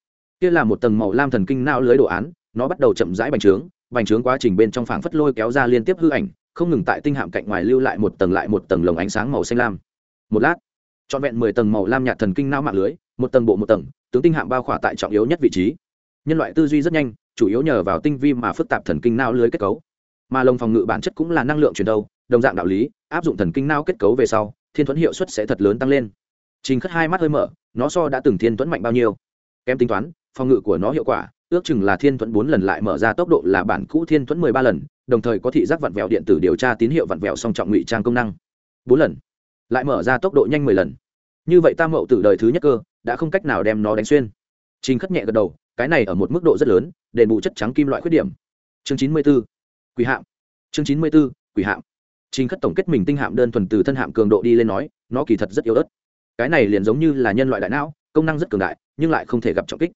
Kia là một tầng màu lam thần kinh não lưới đồ án, nó bắt đầu chậm rãi bành trướng bành trướng quá trình bên trong phảng phất lôi kéo ra liên tiếp hư ảnh, không ngừng tại tinh hạm cạnh ngoài lưu lại một tầng lại một tầng lồng ánh sáng màu xanh lam. Một lát, trọn vẹn mười tầng màu lam nhạt thần kinh não mạng lưới, một tầng bộ một tầng, tướng tinh hạm bao khỏa tại trọng yếu nhất vị trí nhân loại tư duy rất nhanh, chủ yếu nhờ vào tinh vi mà phức tạp thần kinh não lưới kết cấu. Mà lồng phòng ngự bản chất cũng là năng lượng truyền đâu, đồng dạng đạo lý, áp dụng thần kinh não kết cấu về sau, thiên thuẫn hiệu suất sẽ thật lớn tăng lên. Trình khất hai mắt hơi mở, nó so đã từng thiên thuẫn mạnh bao nhiêu. Kém tính toán, phòng ngự của nó hiệu quả, ước chừng là thiên thuẫn bốn lần lại mở ra tốc độ là bản cũ thiên thuẫn mười ba lần, đồng thời có thị giác vặn vẹo điện tử điều tra tín hiệu vặn vẹo song trọng ngụy trang công năng. Bốn lần, lại mở ra tốc độ nhanh mười lần. Như vậy tam mậu từ đời thứ nhất cơ, đã không cách nào đem nó đánh xuyên. Trình khất nhẹ gật đầu cái này ở một mức độ rất lớn, đền bù chất trắng kim loại khuyết điểm. Chương chín mươi b ố quỷ hạm. Chương chín mươi b ố quỷ hạm. Trình khất tổng kết mình tinh hạm đơn thuần từ thân hạm cường độ đi lên nói, nó kỳ thật rất yếu ớt. Cái này liền giống như là nhân loại đại não, công năng rất cường đại, nhưng lại không thể gặp trọng kích.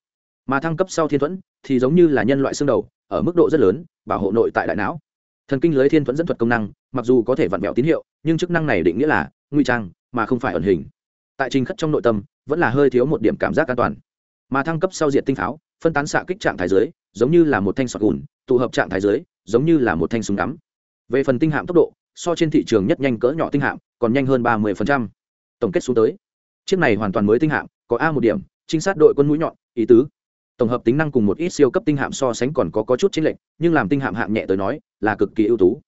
Mà thăng cấp sau thiên thuẫn, thì giống như là nhân loại xương đầu, ở mức độ rất lớn, bảo hộ nội tại đại não. Thần kinh lưới thiên thuẫn dẫn thuật công năng, mặc dù có thể vặn vẹo tín hiệu, nhưng chức năng này định nghĩa là nguy trang, mà không phải ẩn hình. Tại trình khất trong nội tâm, vẫn là hơi thiếu một điểm cảm giác an toàn mà thăng cấp sau diện tinh pháo phân tán xạ kích trạng thái dưới giống như là một thanh sọt gùn tụ hợp trạng thái dưới giống như là một thanh súng đắm về phần tinh hạm tốc độ so trên thị trường nhất nhanh cỡ nhỏ tinh hạm còn nhanh hơn ba mươi tổng kết xuống tới chiếc này hoàn toàn mới tinh hạm có a một điểm trinh sát đội quân mũi nhọn ý tứ. Tổng hợp tính năng cùng một ít siêu cấp tinh hạm so sánh còn có, có chút chênh lệch nhưng làm tinh hạm hạng nhẹ tới nói là cực kỳ ưu tú.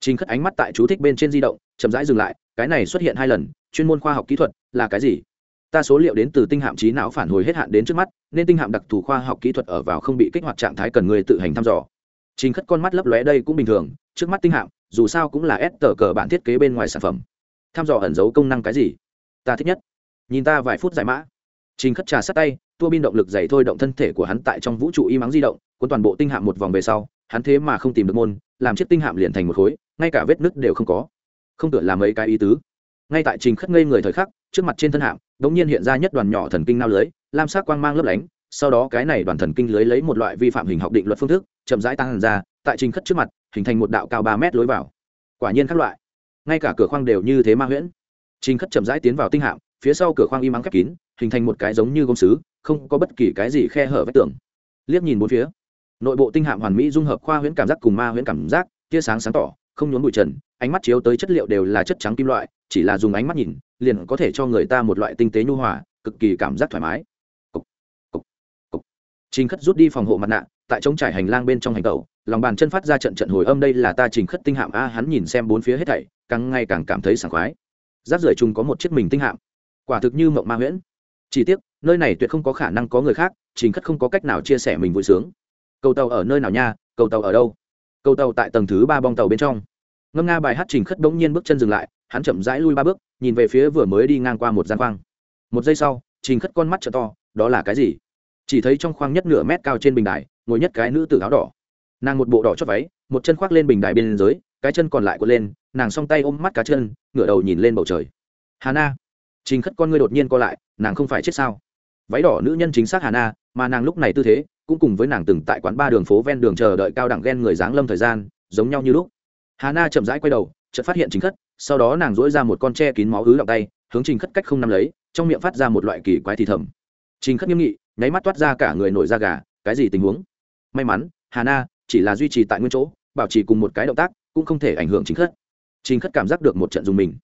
Trình Khất ánh mắt tại chú thích bên trên di động, chậm rãi dừng lại, cái này xuất hiện hai lần, chuyên môn khoa học kỹ thuật là cái gì? Ta số liệu đến từ tinh hạm trí não phản hồi hết hạn đến trước mắt, nên tinh hạm đặc thù khoa học kỹ thuật ở vào không bị kích hoạt trạng thái cần người tự hành thăm dò. Trình Khất con mắt lấp lóe đây cũng bình thường, trước mắt tinh hạm, dù sao cũng là ép tờ cờ bản thiết kế bên ngoài sản phẩm. Thăm dò ẩn giấu công năng cái gì? Ta thích nhất. Nhìn ta vài phút giải mã. Trình Khất trà sát tay, tua bin động lực dày thôi động thân thể của hắn tại trong vũ trụ y mắng di động, cuốn toàn bộ tinh hạm một vòng về sau, hắn thế mà không tìm được môn, làm chiếc tinh hạm liền thành một khối, ngay cả vết nứt đều không có. Không tưởng là mấy cái ý tứ. Ngay tại Trình Khất ngây người thời khắc, trước mặt trên thân hạm, đột nhiên hiện ra nhất đoàn nhỏ thần kinh nao lưới, lam sắc quang mang lấp lánh, sau đó cái này đoàn thần kinh lưới lấy một loại vi phạm hình học định luật phương thức, chậm rãi tăng ra, tại Trình Khất trước mặt, hình thành một đạo cao ba mét lối vào. Quả nhiên các loại, ngay cả cửa khoang đều như thế ma huyễn. Trình Khất chậm rãi tiến vào tinh hạm, phía sau cửa khoang im ắng khép kín, hình thành một cái giống như gông xứ không có bất kỳ cái gì khe hở vách tường. Liếc nhìn bốn phía, nội bộ tinh hạm hoàn mỹ dung hợp khoa huyễn cảm giác cùng ma huyễn cảm giác, tia sáng sáng tỏ, không nhốn bụi trần, ánh mắt chiếu tới chất liệu đều là chất trắng kim loại, chỉ là dùng ánh mắt nhìn, liền có thể cho người ta một loại tinh tế nhu hòa, cực kỳ cảm giác thoải mái. Cục, cục, cục. Trình Khất rút đi phòng hộ mặt nạ, tại trống trải hành lang bên trong hành tẩu, lòng bàn chân phát ra trận trận hồi âm đây là ta Trình Khất tinh hạm a, hắn nhìn xem bốn phía hết thảy, càng ngày càng cảm thấy sảng khoái. giáp rời trùng có một chiếc mình tinh hạm, quả thực như mộng ma huyễn. Chỉ tiếc, nơi này tuyệt không có khả năng có người khác, Trình Khất không có cách nào chia sẻ mình vui sướng. Cầu tàu ở nơi nào nha? Cầu tàu ở đâu? Cầu tàu tại tầng thứ ba bong tàu bên trong. Ngâm nga bài hát Trình Khất bỗng nhiên bước chân dừng lại, hắn chậm rãi lui ba bước, nhìn về phía vừa mới đi ngang qua một gian khoang. Một giây sau, Trình Khất con mắt trợ to, đó là cái gì? Chỉ thấy trong khoang nhất nửa mét cao trên bình đài, ngồi nhất cái nữ tử áo đỏ. Nàng một bộ đỏ chót váy, một chân khoác lên bình đài bên dưới, cái chân còn lại quật lên, nàng song tay ôm mắt cá chân, ngửa đầu nhìn lên bầu trời. Hà Na. Trình Khất con ngươi đột nhiên co lại, nàng không phải chết sao? váy đỏ nữ nhân chính xác hà na mà nàng lúc này tư thế cũng cùng với nàng từng tại quán ba đường phố ven đường chờ đợi cao đẳng ghen người dáng lâm thời gian giống nhau như lúc hà na chậm rãi quay đầu, chợt phát hiện chính khất, sau đó nàng dỗi ra một con tre kín máu ứ động tay, hướng trình khất cách không nắm lấy, trong miệng phát ra một loại kỳ quái thì thầm. Trình khất nghiêm nghị, nháy mắt toát ra cả người nổi da gà, cái gì tình huống? May mắn, hà na chỉ là duy trì tại nguyên chỗ, bảo trì cùng một cái động tác, cũng không thể ảnh hưởng chính khất. Trình khất cảm giác được một trận dùng mình.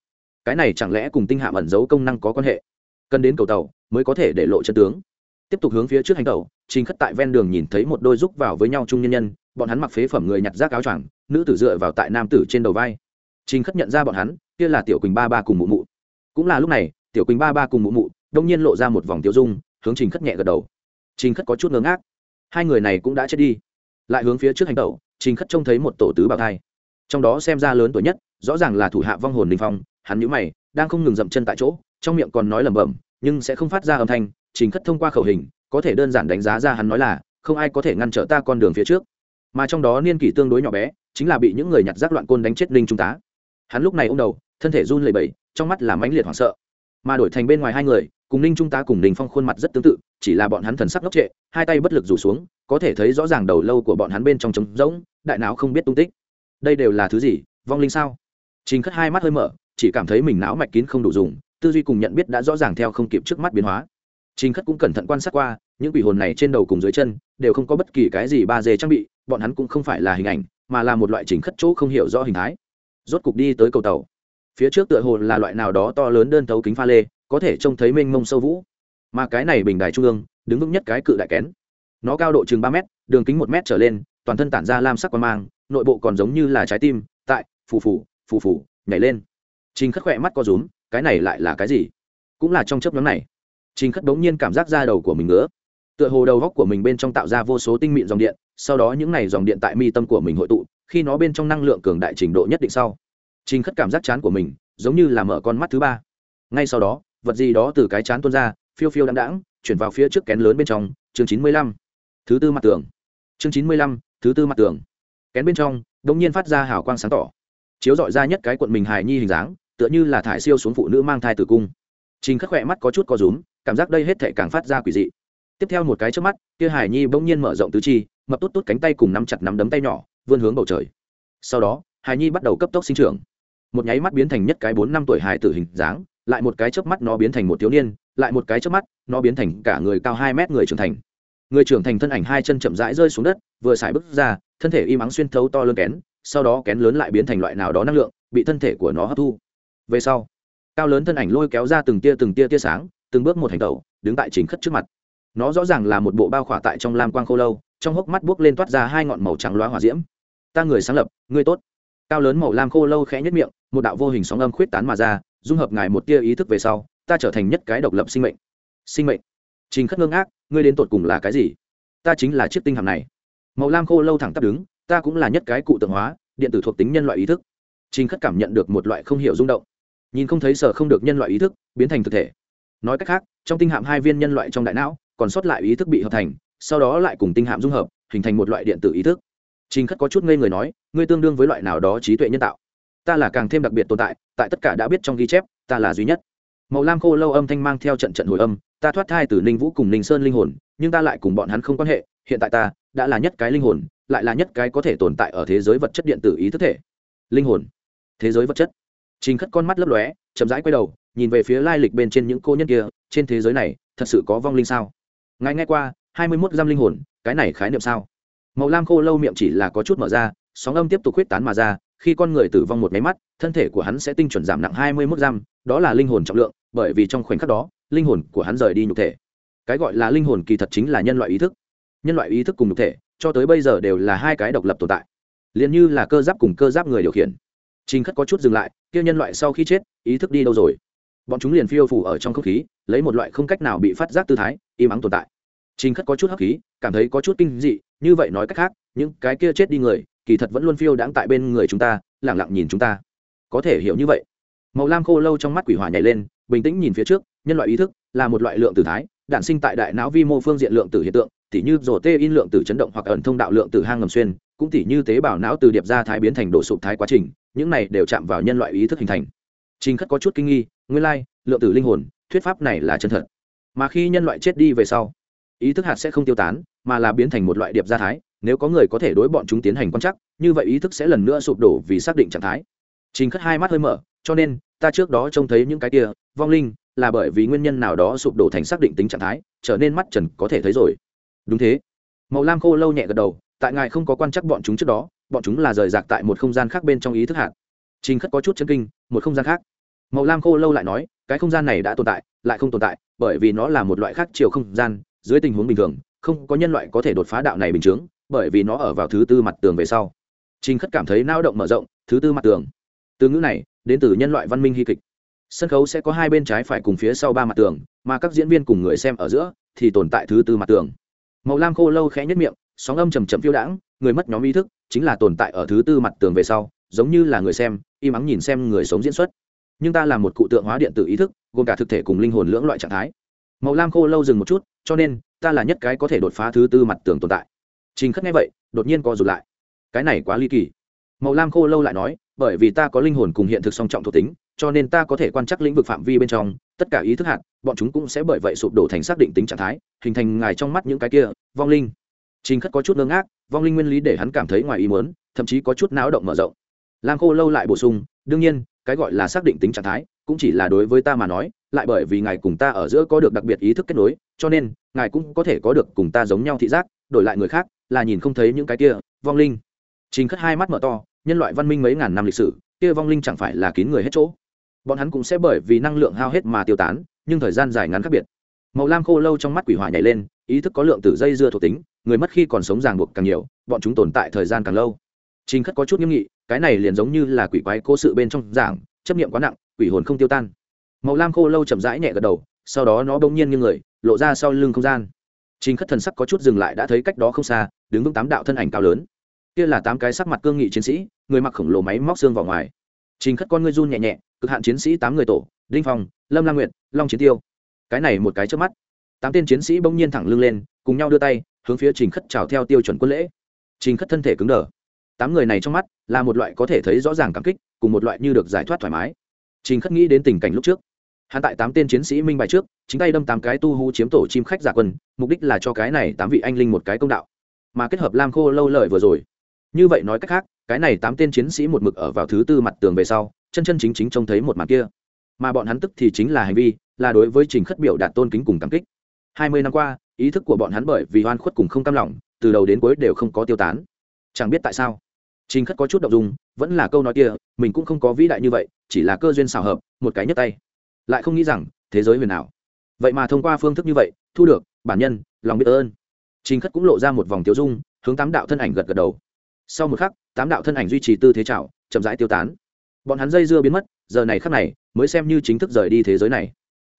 Cái này chẳng lẽ cùng tinh hạm ẩn giấu công năng có quan hệ? Cần đến cầu tàu mới có thể để lộ chân tướng. Tiếp tục hướng phía trước hành tàu trình khất tại ven đường nhìn thấy một đôi rúc vào với nhau chung nhân nhân bọn hắn mặc phế phẩm người nhặt rác áo choàng, nữ tử dựa vào tại nam tử trên đầu vai. Trình khất nhận ra bọn hắn, kia là tiểu quỳnh ba ba cùng mụ mụ. Cũng là lúc này, tiểu quỳnh ba ba cùng mụ mụ đông nhiên lộ ra một vòng tiêu dung, hướng trình khất nhẹ gật đầu. Trình khất có chút ngớ ngác. Hai người này cũng đã chết đi. Lại hướng phía trước hành tẩu, trình khất trông thấy một tổ tứ bào thai. Trong đó xem ra lớn tuổi nhất, rõ ràng là thủ hạ vong hồn đình phong, hắn nhũ mày, đang không ngừng dậm chân tại chỗ, trong miệng còn nói lẩm bẩm, nhưng sẽ không phát ra âm thanh, trình khất thông qua khẩu hình, có thể đơn giản đánh giá ra hắn nói là, không ai có thể ngăn trở ta con đường phía trước mà trong đó niên kỷ tương đối nhỏ bé, chính là bị những người nhặt rác loạn côn đánh chết linh trung tá. Hắn lúc này ô m đầu, thân thể run lẩy bẩy, trong mắt là mãnh liệt hoảng sợ. Mà đổi thành bên ngoài hai người, cùng ninh trung tá cùng đình phong khuôn mặt rất tương tự, chỉ là bọn hắn thần sắc ngốc trệ, hai tay bất lực rủ xuống, có thể thấy rõ ràng đầu lâu của bọn hắn bên trong trống rỗng, đại não không biết tung tích. Đây đều là thứ gì, vong linh sao? Chính khất hai mắt hơi mở, chỉ cảm thấy mình não mạch kín không đủ dùng, tư duy cùng nhận biết đã rõ ràng theo không kịp trước mắt biến hóa. Chính khất cũng cẩn thận quan sát qua những quỷ hồn này trên đầu cùng dưới chân đều không có bất kỳ cái gì ba dê trang bị, bọn hắn cũng không phải là hình ảnh, mà là một loại chỉnh khất chỗ không hiểu rõ hình thái. Rốt cục đi tới cầu tàu. Phía trước tựa hồ là loại nào đó to lớn đơn thấu kính pha lê, có thể trông thấy mênh mông sâu vũ. Mà cái này bình đài trung ương, đứng vững nhất cái cự đại kén. Nó cao độ chừng ba m đường kính một m trở lên, toàn thân tản ra lam sắc qua mang, nội bộ còn giống như là trái tim, tại, phù phù phù phù, nhảy lên. Trình khất khỏe mắt co rúm, cái này lại là cái gì? Cũng là trong chấp nhóm này. Trình khất bỗng nhiên cảm giác ra đầu của mình ngứa tựa hồ đầu góc của mình bên trong tạo ra vô số tinh mịn dòng điện, sau đó những n à y dòng điện tại mi tâm của mình hội tụ, khi nó bên trong năng lượng cường đại trình độ nhất định sau. Trình khất cảm giác chán của mình, giống như là mở con mắt thứ ba. Ngay sau đó, vật gì đó từ cái chán tuôn ra, phiêu phiêu đáng đáng chuyển vào phía trước kén lớn bên trong, chương chín mươi lăm. Thứ tư mặt tường. Chương chín mươi lăm, thứ tư mặt tường. Kén bên trong đ ỗ n g nhiên phát ra hào quang sáng tỏ. Chiếu dọi ra nhất cái quận mình hài nhi hình dáng, tựa như là thải siêu xuống phụ nữ mang thai tử cung. Trình khắc khỏe mắt có chút có rúm, cảm giác đây hết thể càng phát ra quỷ dị tiếp theo một cái trước mắt, kia hải nhi bỗng nhiên mở rộng tứ chi, mập tốt tốt cánh tay cùng nắm chặt nắm đấm tay nhỏ, vươn hướng bầu trời. Sau đó, hải nhi bắt đầu cấp tốc sinh trưởng. Một nháy mắt biến thành nhất cái bốn năm tuổi hải tử hình dáng, lại một cái chớp mắt nó biến thành một thiếu niên, lại một cái chớp mắt nó biến thành cả người cao hai mét người trưởng thành. Người trưởng thành thân ảnh hai chân chậm rãi rơi xuống đất, vừa xài bước ra, thân thể im ắng xuyên thấu to lớn kén, sau đó kén lớn lại biến thành loại nào đó năng lượng, bị thân thể của nó hấp thu. Về sau, cao lớn thân ảnh lôi kéo ra từng tia từng tia tia sáng, từng bước một hành tẩu, đứng tại chính khất trước mặt nó rõ ràng là một bộ bao khỏa tại trong lam quang khô lâu, trong hốc mắt buốc lên toát ra hai ngọn màu trắng loá hỏa diễm. Ta người sáng lập, ngươi tốt. Cao lớn màu lam khô lâu khẽ nhất miệng, một đạo vô hình sóng âm khuyết tán mà ra, dung hợp ngài một tia ý thức về sau, ta trở thành nhất cái độc lập sinh mệnh. Sinh mệnh? Trình khất ngưng ác ngươi đến tột cùng là cái gì? Ta chính là chiếc tinh hàm này. Màu lam khô lâu thẳng tắp đứng, ta cũng là nhất cái cụ tượng hóa, điện tử thuộc tính nhân loại ý thức. Trình khất cảm nhận được một loại không hiểu rung động. Nhìn không thấy sở không được nhân loại ý thức, biến thành thực thể. Nói cách khác, trong tinh hạm hai viên nhân loại trong đại não còn sót lại ý thức bị hợp thành, sau đó lại cùng tinh hạm dung hợp, hình thành một loại điện tử ý thức. Trình khất có chút ngây người nói, ngươi tương đương với loại nào đó trí tuệ nhân tạo? Ta là càng thêm đặc biệt tồn tại tại tất cả đã biết trong ghi chép, ta là duy nhất. Màu lam khô lâu âm thanh mang theo trận trận hồi âm, ta thoát thai từ ninh vũ cùng ninh sơn linh hồn, nhưng ta lại cùng bọn hắn không quan hệ, hiện tại ta đã là nhất cái linh hồn, lại là nhất cái có thể tồn tại ở thế giới vật chất điện tử ý thức thể. Linh hồn, thế giới vật chất. Trình khất con mắt lấp lóe, chậm rãi quay đầu, nhìn về phía lai lịch bên trên những cô nhân kia, trên thế giới này, thật sự có vong linh sao? Ngài nghe qua, hai mươi mốt giam linh hồn, cái này khái niệm sao? Màu lam khô lâu miệng chỉ là có chút mở ra, sóng âm tiếp tục huyết tán mà ra, khi con người tử vong một máy mắt, thân thể của hắn sẽ tinh chuẩn giảm nặng hai mươi mốt giam đó là linh hồn trọng lượng, bởi vì trong khoảnh khắc đó, linh hồn của hắn rời đi nhục thể. Cái gọi là linh hồn kỳ thật chính là nhân loại ý thức. Nhân loại ý thức cùng nhục thể, cho tới bây giờ đều là hai cái độc lập tồn tại. Liền như là cơ giáp cùng cơ giáp người điều khiển. Trình khất có chút dừng lại kia nhân loại sau khi chết, ý thức đi đâu rồi? Bọn chúng liền phiêu phủ ở trong không khí, lấy một loại không cách nào bị phát giác tư thái, im ắng tồn tại. Trình khất có chút hấp khí, cảm thấy có chút kinh dị, như vậy nói cách khác, những cái kia chết đi người, kỳ thật vẫn luôn phiêu đãng tại bên người chúng ta lẳng lặng nhìn chúng ta. Có thể hiểu như vậy. Màu lam khô lâu trong mắt quỷ hỏa nhảy lên, bình tĩnh nhìn phía trước, nhân loại ý thức là một loại lượng tử thái, đản sinh tại đại não vi mô phương diện lượng tử hiện tượng, tỉ như rổ tê in lượng tử chấn động hoặc ẩn thông đạo lượng tử hang ngầm xuyên, cũng tỉ như tế bào não từ điệp ra thái biến thành độ sụp thái quá trình, những này đều chạm vào nhân loại ý thức hình thành. Trình khất có chút kinh nghi nguyên lai, lượng tử linh hồn, thuyết pháp này là chân thật. Mà khi nhân loại chết đi về sau, ý thức hạt sẽ không tiêu tán, mà là biến thành một loại điệp gia thái. Nếu có người có thể đối bọn chúng tiến hành quan trắc, như vậy ý thức sẽ lần nữa sụp đổ vì xác định trạng thái. Trình khất hai mắt hơi mở, cho nên, ta trước đó trông thấy những cái kia, vong linh, là bởi vì nguyên nhân nào đó sụp đổ thành xác định tính trạng thái, trở nên mắt trần có thể thấy rồi. Đúng thế. Màu lam khô lâu nhẹ gật đầu, tại ngài không có quan chắc bọn chúng trước đó, bọn chúng là rời rạc tại một không gian khác bên trong ý thức hạt. Trình khất có chút chân kinh, một không gian khác màu lam khô lâu lại nói, cái không gian này đã tồn tại, lại không tồn tại, bởi vì nó là một loại khác chiều không gian, dưới tình huống bình thường, không có nhân loại có thể đột phá đạo này bình chướng, bởi vì nó ở vào thứ tư mặt tường về sau. Trình khất cảm thấy nao động mở rộng, thứ tư mặt tường. Từ ngữ này, đến từ nhân loại văn minh hy kịch. Sân khấu sẽ có hai bên trái phải cùng phía sau ba mặt tường, mà các diễn viên cùng người xem ở giữa thì tồn tại thứ tư mặt tường. Màu lam khô lâu khẽ nhất miệng, sóng âm trầm chậm phiêu đãng, người mất nhóm ý thức chính là tồn tại ở thứ tư mặt tường về sau, giống như là người xem, im ắng nhìn xem người sống diễn xuất nhưng ta là một cụ tượng hóa điện tử ý thức, gồm cả thực thể cùng linh hồn lưỡng loại trạng thái. Màu lam khô lâu dừng một chút, cho nên, ta là nhất cái có thể đột phá thứ tư mặt tường tồn tại. Trình khất nghe vậy, đột nhiên co rụt lại. Cái này quá ly kỳ. Màu lam khô lâu lại nói, bởi vì ta có linh hồn cùng hiện thực song trọng thuộc tính, cho nên ta có thể quan trắc lĩnh vực phạm vi bên trong, tất cả ý thức hạn bọn chúng cũng sẽ bởi vậy sụp đổ thành xác định tính trạng thái, hình thành ngài trong mắt những cái kia, vong linh. Trình khất có chút ngơ ngác, vong linh nguyên lý để hắn cảm thấy ngoài ý muốn, thậm chí có chút náo động mở rộng. Lam khô lâu lại bổ sung, đương nhiên cái gọi là xác định tính trạng thái, cũng chỉ là đối với ta mà nói, lại bởi vì ngài cùng ta ở giữa có được đặc biệt ý thức kết nối, cho nên, ngài cũng có thể có được cùng ta giống nhau thị giác, đổi lại người khác, là nhìn không thấy những cái kia, vong linh. Trình khất hai mắt mở to, nhân loại văn minh mấy ngàn năm lịch sử, kia vong linh chẳng phải là kín người hết chỗ. Bọn hắn cũng sẽ bởi vì năng lượng hao hết mà tiêu tán, nhưng thời gian dài ngắn khác biệt. Màu lam khô lâu trong mắt quỷ hỏa nhảy lên, ý thức có lượng từ dây dưa thuộc tính, người mất khi còn sống ràng buộc càng nhiều, bọn chúng tồn tại thời gian càng lâu trình khất có chút nghiêm nghị, cái này liền giống như là quỷ quái cố sự bên trong giảng chấp niệm quá nặng, quỷ hồn không tiêu tan. Màu lam khô lâu chậm rãi nhẹ gật đầu, sau đó nó bỗng nhiên như người, lộ ra sau lưng không gian. Trình khất thần sắc có chút dừng lại đã thấy cách đó không xa, đứng vững tám đạo thân ảnh cao lớn. Kia là tám cái sắc mặt cương nghị chiến sĩ, người mặc khổng lồ máy móc xương vào ngoài. Trình khất con ngươi run nhẹ nhẹ, cực hạn chiến sĩ tám người tổ, đinh phong, lâm Lang nguyệt, long chiến tiêu. Cái này một cái trước mắt. Tám tên chiến sĩ bỗng nhiên thẳng lưng lên, cùng nhau đưa tay, hướng phía trình khất chào theo tiêu chuẩn quân lễ. Trình khất thân thể cứng đờ tám người này trong mắt là một loại có thể thấy rõ ràng cảm kích, cùng một loại như được giải thoát thoải mái. Trình khất nghĩ đến tình cảnh lúc trước. Hắn tại tám tên chiến sĩ minh bài trước, chính tay đâm tám cái tu hú chiếm tổ chim khách giả quân, mục đích là cho cái này tám vị anh linh một cái công đạo. Mà kết hợp lam khô lâu lợi vừa rồi. Như vậy nói cách khác, cái này tám tên chiến sĩ một mực ở vào thứ tư mặt tường về sau, chân chân chính chính trông thấy một mặt kia. Mà bọn hắn tức thì chính là hành vi, là đối với trình khất biểu đạt tôn kính cùng cảm kích. Hai mươi năm qua, ý thức của bọn hắn bởi vì oan khuất cùng không cam lòng, từ đầu đến cuối đều không có tiêu tán. Chẳng biết tại sao trình khất có chút động dung vẫn là câu nói kia mình cũng không có vĩ đại như vậy chỉ là cơ duyên xào hợp một cái nhấc tay. Lại không nghĩ rằng thế giới huyền ảo, vậy mà thông qua phương thức như vậy thu được bản nhân lòng biết ơn. Trình khất cũng lộ ra một vòng tiêu dung hướng tám đạo thân ảnh gật gật đầu. Sau một khắc tám đạo thân ảnh duy trì tư thế chào, chậm rãi tiêu tán. Bọn hắn dây dưa biến mất giờ này khắc này mới xem như chính thức rời đi thế giới này.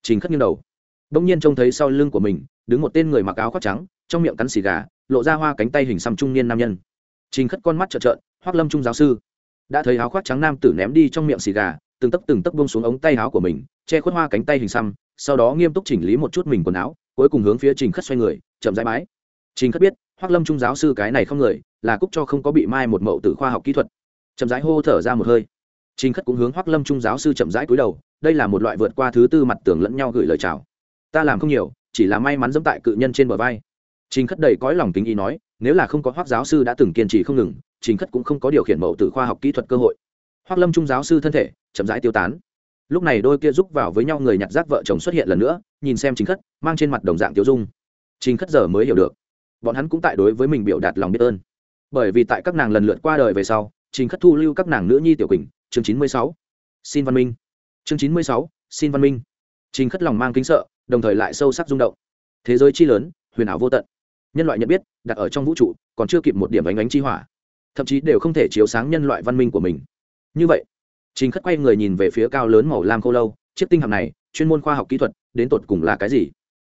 Trình khất nghiêng đầu. Đông nhiên trông thấy sau lưng của mình đứng một tên người mặc áo khoác trắng trong miệng cắn xì gà lộ ra hoa cánh tay hình xăm trung niên nam nhân. Trình khất con mắt trợn trợn hoác lâm trung giáo sư. Đã thấy áo khoác trắng nam tử ném đi trong miệng xì gà, từng tấc từng tấc bông xuống ống tay áo của mình, che khuất hoa cánh tay hình xăm, sau đó nghiêm túc chỉnh lý một chút mình quần áo, cuối cùng hướng phía trình khất xoay người, chậm rãi bái. Trình khất biết hoác lâm trung giáo sư cái này không người, là cúc cho không có bị mai một mậu từ khoa học kỹ thuật. Chậm rãi hô thở ra một hơi. Trình khất cũng hướng hoác lâm trung giáo sư chậm rãi cúi đầu, đây là một loại vượt qua thứ tư mặt tường lẫn nhau gửi lời chào. Ta làm không nhiều, chỉ là may mắn dẫm tại cự nhân trên bờ vai. Trình khất đầy cõi lòng kính ý nói, nếu là không có hoác giáo sư đã từng kiên trì không ngừng trình khất cũng không có điều khiển mậu từ khoa học kỹ thuật cơ hội. Hoác lâm trung giáo sư thân thể, chậm rãi tiêu tán. Lúc này đôi kia giúp vào với nhau người nhặt rác vợ chồng xuất hiện lần nữa, nhìn xem chính khất, mang trên mặt đồng dạng tiêu dung. Chính khất giờ mới hiểu được. Bọn hắn cũng tại đối với mình biểu đạt lòng biết ơn. Bởi vì tại các nàng lần lượt qua đời về sau chính khất thu lưu các nàng nữ nhi tiểu quỳnh, chương chín mươi sáu. Xin văn minh. Chương chín mươi sáu, xin văn minh. Chính khất lòng mang kính sợ, đồng thời lại sâu sắc rung động. Thế giới chi lớn, huyền ảo vô tận. Nhân loại nhận biết, đặt ở trong vũ trụ, còn chưa kịp một điểm ánh ánh chi hỏa thậm chí đều không thể chiếu sáng nhân loại văn minh của mình. Như vậy, trình khất quay người nhìn về phía cao lớn màu lam khô lâu, chiếc tinh hạm này, chuyên môn khoa học kỹ thuật, đến tột cùng là cái gì?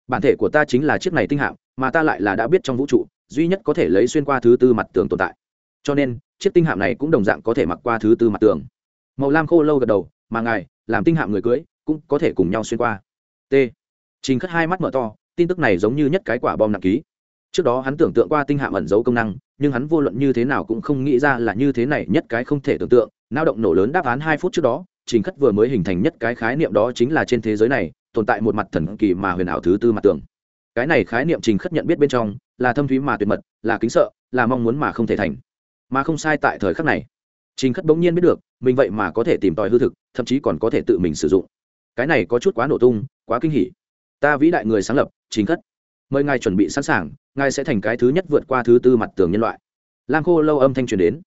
Bản thể của ta chính là chiếc này tinh hạm, mà ta lại là đã biết trong vũ trụ, duy nhất có thể lấy xuyên qua thứ tư mặt tường tồn tại. Cho nên, chiếc tinh hạm này cũng đồng dạng có thể mặc qua thứ tư mặt tường. Màu lam khô lâu gật đầu, mà ngài, làm tinh hạm người cưới, cũng có thể cùng nhau xuyên qua. T. Trình khất hai mắt mở to, tin tức này giống như nhất cái quả bom nặng ký. Trước đó hắn tưởng tượng qua tinh hạm ẩn giấu công năng nhưng hắn vô luận như thế nào cũng không nghĩ ra là như thế này nhất cái không thể tưởng tượng. Nao động nổ lớn đáp án hai phút trước đó, trình khất vừa mới hình thành nhất cái khái niệm đó chính là trên thế giới này, tồn tại một mặt thần kỳ mà huyền ảo thứ tư mặt tường. Cái này khái niệm trình khất nhận biết bên trong, là thâm thúy mà tuyệt mật, là kính sợ, là mong muốn mà không thể thành. Mà không sai tại thời khắc này, trình khất bỗng nhiên biết được, mình vậy mà có thể tìm tòi hư thực, thậm chí còn có thể tự mình sử dụng. Cái này có chút quá nổ tung, quá kinh hỉ. Ta vĩ đại người sáng lập, trình khất. Mời ngài chuẩn bị sẵn sàng ngài sẽ thành cái thứ nhất vượt qua thứ tư mặt tường nhân loại. Lam khô lâu âm thanh truyền đến.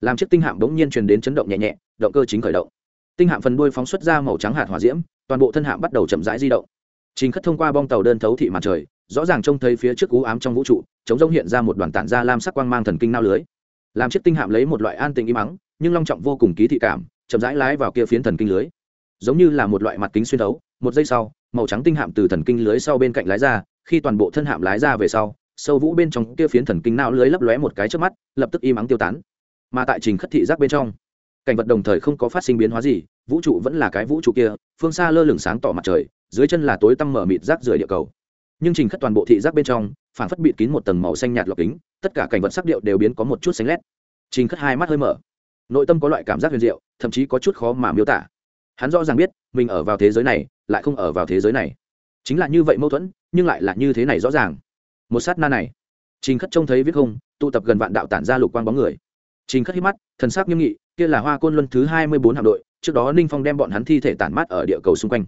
Làm chiếc tinh hạm bỗng nhiên truyền đến chấn động nhẹ nhẹ, động cơ chính khởi động. Tinh hạm phần đuôi phóng xuất ra màu trắng hạt hỏa diễm, toàn bộ thân hạm bắt đầu chậm rãi di động. Chính khất thông qua bong tàu đơn thấu thị mặt trời, rõ ràng trông thấy phía trước cú ám trong vũ trụ, chống rông hiện ra một đoàn tản ra lam sắc quang mang thần kinh nao lưới. Làm chiếc tinh hạm lấy một loại an tình im mắng nhưng long trọng vô cùng ký thị cảm, chậm rãi lái vào kia phiến thần kinh lưới. Giống như là một loại mặt kính xuyên thấu, một giây sau, màu trắng tinh hạm từ thần kinh lưới sau bên cạnh lái ra, khi toàn bộ thân hạm lái ra về sau sâu vũ bên trong kia phiến thần kinh não lưới lấp lóe một cái trước mắt, lập tức im ắng tiêu tán. Mà tại trình khất thị giác bên trong, cảnh vật đồng thời không có phát sinh biến hóa gì, vũ trụ vẫn là cái vũ trụ kia, phương xa lơ lửng sáng tỏ mặt trời, dưới chân là tối tăm mở mịt rác rưởi địa cầu. Nhưng trình khất toàn bộ thị giác bên trong phản phất bịt kín một tầng màu xanh nhạt lọc kính, tất cả cảnh vật sắc điệu đều biến có một chút xanh lét. Trình khất hai mắt hơi mở. Nội tâm có loại cảm giác huyền diệu, thậm chí có chút khó mà miêu tả. Hắn rõ ràng biết, mình ở vào thế giới này, lại không ở vào thế giới này. Chính là như vậy mâu thuẫn, nhưng lại là như thế này rõ ràng một sát na này. Trình khất trông thấy viết không, tụ tập gần vạn đạo tản ra lục quang bóng người. Trình khất hít mắt, thần sắc nghiêm nghị, kia là hoa côn luân thứ hai mươi bốn hạm đội, trước đó ninh phong đem bọn hắn thi thể tản mát ở địa cầu xung quanh.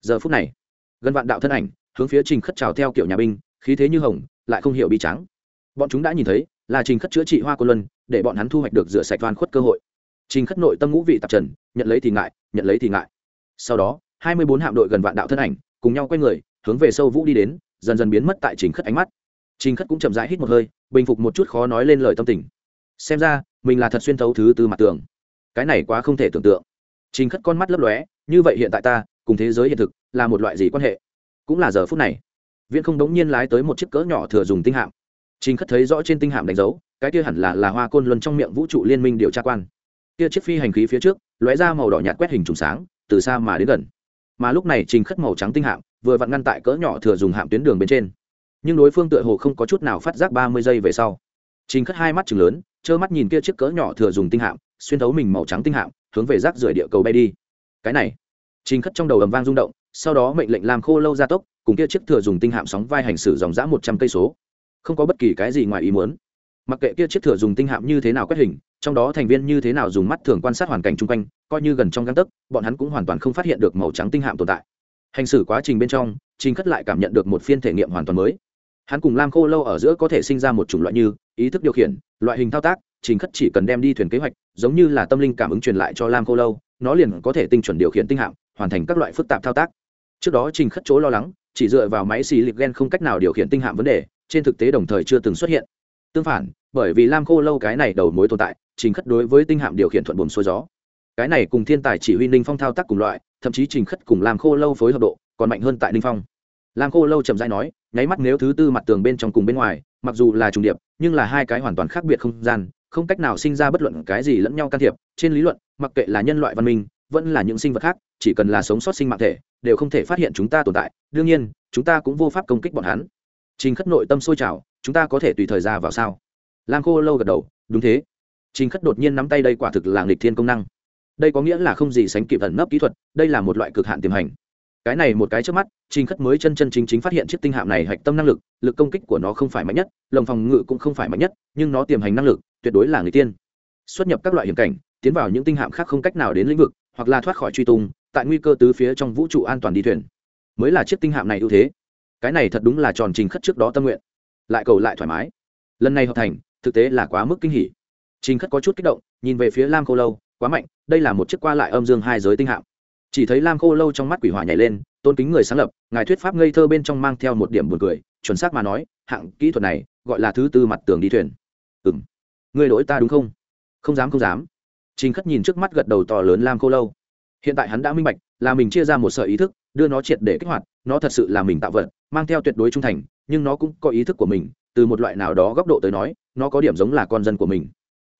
Giờ phút này, gần vạn đạo thân ảnh, hướng phía trình khất trào theo kiểu nhà binh, khí thế như hồng, lại không hiểu bi trắng. Bọn chúng đã nhìn thấy, là trình khất chữa trị hoa côn luân, để bọn hắn thu hoạch được rửa sạch van khuất cơ hội. Trình khất nội tâm ngũ vị tạp trần, nhận lấy thì ngại, nhận lấy thì ngại. Sau đó, hai mươi bốn hạm đội gần vạn đạo thân ảnh, cùng nhau quay người, hướng về sâu vũ đi đến, dần dần biến mất tại trình khất ánh mắt trình khất cũng chậm rãi hít một hơi, bình phục một chút khó nói lên lời tâm tình. Xem ra, mình là thật xuyên thấu thứ từ mặt tường. Cái này quá không thể tưởng tượng. Trình khất con mắt lấp lóe, như vậy hiện tại ta, cùng thế giới hiện thực, là một loại gì quan hệ? Cũng là giờ phút này. Viễn không đống nhiên lái tới một chiếc cỡ nhỏ thừa dùng tinh hạm. Trình khất thấy rõ trên tinh hạm đánh dấu, cái kia hẳn là là hoa côn luân trong miệng vũ trụ liên minh điều tra quan. Kia chiếc phi hành khí phía trước, lóe ra màu đỏ nhạt quét hình trùng sáng, từ xa mà đến gần. Mà lúc này trình khất màu trắng tinh hạm, vừa vặn ngăn tại cỡ nhỏ thừa dùng hạm tuyến đường bên trên nhưng đối phương tựa hồ không có chút nào phát giác ba mươi giây về sau. Trình khất hai mắt chừng lớn, trơ mắt nhìn kia chiếc cỡ nhỏ thừa dùng tinh hạm, xuyên thấu mình màu trắng tinh hạm, hướng về rác rưởi địa cầu bay đi. Cái này, trình khất trong đầu ầm vang rung động, sau đó mệnh lệnh làm khô lâu gia tốc, cùng kia chiếc thừa dùng tinh hạm sóng vai hành xử dòng dã một trăm cây số. Không có bất kỳ cái gì ngoài ý muốn. Mặc kệ kia chiếc thừa dùng tinh hạm như thế nào quét hình, trong đó thành viên như thế nào dùng mắt thường quan sát hoàn cảnh chung quanh, coi như gần trong găng tấc, bọn hắn cũng hoàn toàn không phát hiện được màu trắng tinh hạm tồn tại. Hành xử quá trình bên trong, trình khất lại cảm nhận được một phiên thể nghiệm hoàn toàn mới hắn cùng lam khô lâu ở giữa có thể sinh ra một chủng loại như ý thức điều khiển, loại hình thao tác, trình khất chỉ cần đem đi thuyền kế hoạch, giống như là tâm linh cảm ứng truyền lại cho lam khô lâu, nó liền có thể tinh chuẩn điều khiển tinh hạm, hoàn thành các loại phức tạp thao tác. Trước đó trình khất chỗ lo lắng, chỉ dựa vào máy xì lịp gen không cách nào điều khiển tinh hạm vấn đề, trên thực tế đồng thời chưa từng xuất hiện. Tương phản, bởi vì lam khô lâu cái này đầu mối tồn tại, trình khất đối với tinh hạm điều khiển thuận buồm xuôi gió. Cái này cùng thiên tài chỉ huy ninh phong thao tác cùng loại, thậm chí trình khất cùng lam khô lâu phối hợp độ còn mạnh hơn tại ninh phong lam khô lâu chậm rãi nói, nháy mắt nếu thứ tư mặt tường bên trong cùng bên ngoài, mặc dù là trùng điệp, nhưng là hai cái hoàn toàn khác biệt không gian, không cách nào sinh ra bất luận cái gì lẫn nhau can thiệp. Trên lý luận, mặc kệ là nhân loại văn minh, vẫn là những sinh vật khác, chỉ cần là sống sót sinh mạng thể, đều không thể phát hiện chúng ta tồn tại. Đương nhiên, chúng ta cũng vô pháp công kích bọn hắn. Trình khất nội tâm sôi trào, chúng ta có thể tùy thời ra vào sao? Lam khô lâu gật đầu, đúng thế. Trình khất đột nhiên nắm tay đây quả thực là nghịch thiên công năng. Đây có nghĩa là không gì sánh kịp ẩn nấp kỹ thuật, đây là một loại cực hạn tiềm hành cái này một cái trước mắt, trình khất mới chân chân chính chính phát hiện chiếc tinh hạm này hạch tâm năng lực lực công kích của nó không phải mạnh nhất, lồng phòng ngự cũng không phải mạnh nhất, nhưng nó tiềm hành năng lực, tuyệt đối là người tiên. Xuất nhập các loại hiểm cảnh, tiến vào những tinh hạm khác không cách nào đến lĩnh vực, hoặc là thoát khỏi truy tung, tại nguy cơ tứ phía trong vũ trụ an toàn đi thuyền. Mới là chiếc tinh hạm này ưu thế. Cái này thật đúng là tròn trình khất trước đó tâm nguyện. Lại cầu lại thoải mái. Lần này hợp thành, thực tế là quá mức kinh hỉ. Trình khất có chút kích động, nhìn về phía lam khô lâu, quá mạnh, đây là một chiếc qua lại âm dương hai giới tinh hạm chỉ thấy lam khô lâu trong mắt quỷ hỏa nhảy lên, tôn kính người sáng lập, ngài thuyết pháp ngây thơ bên trong mang theo một điểm buồn cười, chuẩn xác mà nói, hạng kỹ thuật này, gọi là thứ tư mặt tường đi thuyền. Ừ m ngươi đổi ta đúng không? Không dám không dám. Trình khất nhìn trước mắt gật đầu to lớn lam khô lâu. Hiện tại hắn đã minh bạch, là mình chia ra một sợi ý thức, đưa nó triệt để kích hoạt, nó thật sự là mình tạo vật, mang theo tuyệt đối trung thành, nhưng nó cũng có ý thức của mình, từ một loại nào đó góc độ tới nói, nó có điểm giống là con dân của mình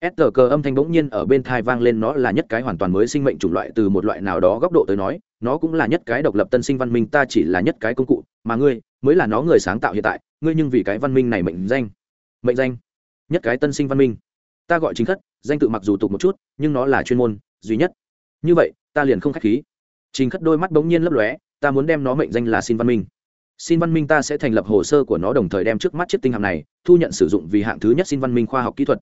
s tờ cờ âm thanh bỗng nhiên ở bên thai vang lên, nó là nhất cái hoàn toàn mới sinh mệnh chủng loại, từ một loại nào đó góc độ tới nói, nó cũng là nhất cái độc lập tân sinh văn minh, ta chỉ là nhất cái công cụ, mà ngươi mới là nó người sáng tạo hiện tại, ngươi nhưng vì cái văn minh này mệnh danh mệnh danh, nhất cái tân sinh văn minh. Ta gọi chính khất, danh tự mặc dù tục một chút, nhưng nó là chuyên môn, duy nhất. Như vậy, ta liền không k h á c h khí. Chính khất đôi mắt bỗng nhiên lấp lóe, ta muốn đem nó mệnh danh là xin văn minh. Xin văn minh ta sẽ thành lập hồ sơ của nó, đồng thời đem trước mắt chiếc tinh hạm này thu nhận sử dụng vì hạng thứ nhất xin văn minh khoa học kỹ thuật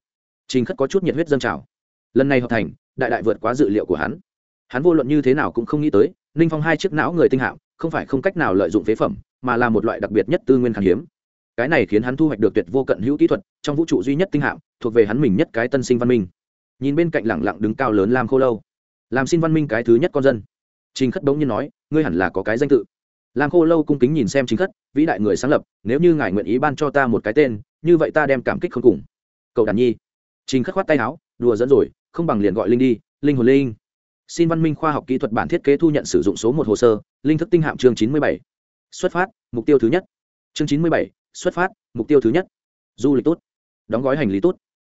trình khất có chút nhiệt huyết dâng trào. Lần này hợp thành, đại đại vượt quá dự liệu của hắn. Hắn vô luận như thế nào cũng không nghĩ tới, ninh phong hai chiếc não người tinh hạng không phải không cách nào lợi dụng phế phẩm, mà là một loại đặc biệt nhất tư nguyên khan hiếm. Cái này khiến hắn thu hoạch được tuyệt vô cận hữu kỹ thuật, trong vũ trụ duy nhất tinh hạng thuộc về hắn mình nhất cái tân sinh văn minh. Nhìn bên cạnh lẳng lặng đứng cao lớn lam khô lâu. Làm xin văn minh cái thứ nhất con dân. Trình khất bỗng nhiên nói, ngươi hẳn là có cái danh tự. Lam khô lâu cung kính nhìn xem trình khất, vĩ đại người sáng lập, nếu như ngài nguyện ý ban cho ta một cái tên, như vậy ta đem cảm kích không cùng. Cậu đàn nhi trình khất khoát tay áo, đùa dẫn rồi, không bằng liền gọi linh đi, linh hồn linh. Xin văn minh khoa học kỹ thuật bản thiết kế thu nhận sử dụng số một hồ sơ, linh thức tinh hạm chương chín mươi bảy. Xuất phát, mục tiêu thứ nhất. Chương chín mươi bảy, xuất phát, mục tiêu thứ nhất. Du lịch tốt. Đóng gói hành lý tốt.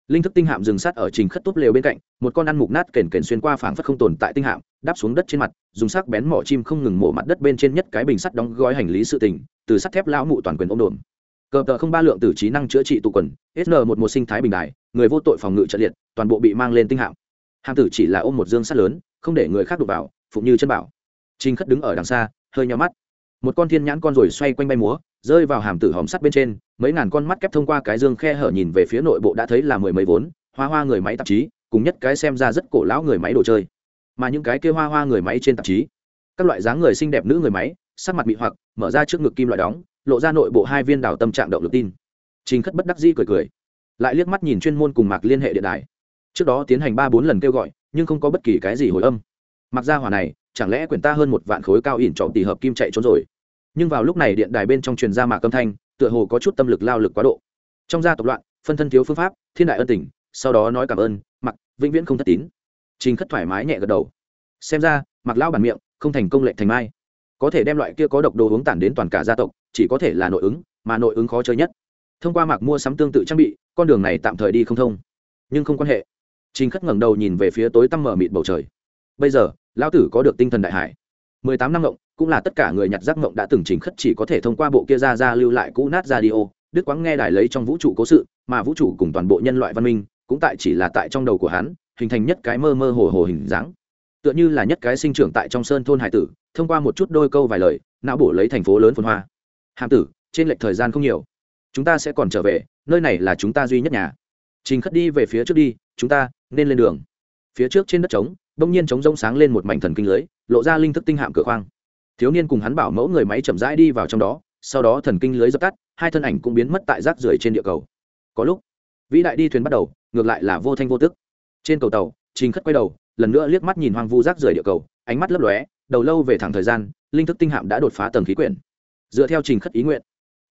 Linh thức tinh hạm dừng sát ở trình khất tốt lều bên cạnh, một con ăn mục nát kền kền xuyên qua phảng phất không tồn tại tinh hạm, đáp xuống đất trên mặt, dùng sắc bén mỏ chim không ngừng mổ mặt đất bên trên nhất cái bình sắt đóng gói hành lý sự tình, từ sắt thép lão mụ toàn quyền ôm đồn cờ tờ không ba lượng tử trí năng chữa trị tụ quần sn một một sinh thái bình đài, người vô tội phòng ngự trận liệt, toàn bộ bị mang lên tinh hạm. Hàm tử chỉ là ôm một dương sắt lớn, không để người khác đụng vào phụng như chân bảo. Trinh khất đứng ở đằng xa, hơi nhó mắt. Một con thiên nhãn con rồi xoay quanh bay múa, rơi vào hàm tử hòm sắt bên trên, mấy ngàn con mắt kép thông qua cái dương khe hở nhìn về phía nội bộ đã thấy là mười mấy vốn, hoa hoa người máy tạp chí, cùng nhất cái xem ra rất cổ lão người máy đồ chơi. Mà những cái kia hoa hoa người máy trên tạp chí, các loại dáng người xinh đẹp nữ người máy, sắc mặt bị hoặc, mở ra trước ngực kim loại đóng lộ ra nội bộ hai viên đảo tâm trạng động lực tin. Trình khất bất đắc dĩ cười cười, lại liếc mắt nhìn chuyên môn cùng mạc liên hệ điện đài. Trước đó tiến hành ba bốn lần kêu gọi, nhưng không có bất kỳ cái gì hồi âm. Mặc ra hỏa này, chẳng lẽ quyển ta hơn một vạn khối cao ỉn trọng tỷ hợp kim chạy trốn rồi? Nhưng vào lúc này điện đài bên trong truyền ra mạc âm thanh, tựa hồ có chút tâm lực lao lực quá độ. Trong gia tộc loạn, phân thân thiếu phương pháp, thiên đại ân tình, sau đó nói cảm ơn mặc vĩnh viễn không thất tín. Trình khất thoải mái nhẹ gật đầu. Xem ra mặc lao bản miệng, không thành công lệnh thành mai. Có thể đem loại kia có độc đồ uống tản đến toàn cả gia tộc chỉ có thể là nội ứng, mà nội ứng khó chơi nhất. Thông qua mạc mua sắm tương tự trang bị, con đường này tạm thời đi không thông. Nhưng không quan hệ. Trình khất ngẩng đầu nhìn về phía tối tăm mở mịt bầu trời. Bây giờ, lão tử có được tinh thần đại hải. Mười tám năm ngộng, cũng là tất cả người nhặt rác ngộng đã từng trình khất chỉ có thể thông qua bộ kia ra ra lưu lại cũ nát ra đi ô đức quáng nghe đài lấy trong vũ trụ cố sự, mà vũ trụ cùng toàn bộ nhân loại văn minh, cũng tại chỉ là tại trong đầu của hắn, hình thành nhất cái mơ mơ hồ hồ hình dáng. Tựa như là nhất cái sinh trưởng tại trong sơn thôn hải tử, thông qua một chút đôi câu vài lời, não bổ lấy thành phố lớn phồn hoa hàm tử, trên lệch thời gian không nhiều. Chúng ta sẽ còn trở về, nơi này là chúng ta duy nhất nhà. Trình khất đi về phía trước đi, chúng ta nên lên đường. Phía trước trên đất trống đông nhiên trống rông sáng lên một mảnh thần kinh lưới, lộ ra linh thức tinh hạm cửa khoang. Thiếu niên cùng hắn bảo mẫu người máy chậm rãi đi vào trong đó, sau đó thần kinh lưới dập tắt, hai thân ảnh cũng biến mất tại rác rưởi trên địa cầu. Có lúc, vĩ đại đi thuyền bắt đầu, ngược lại là vô thanh vô tức. Trên cầu tàu, trình khất quay đầu, lần nữa liếc mắt nhìn hoang vu rác rưởi địa cầu, ánh mắt lấp lóe, đầu lâu về thẳng thời gian, linh thức tinh hạm đã đột phá tầng khí quyển dựa theo trình khất ý nguyện.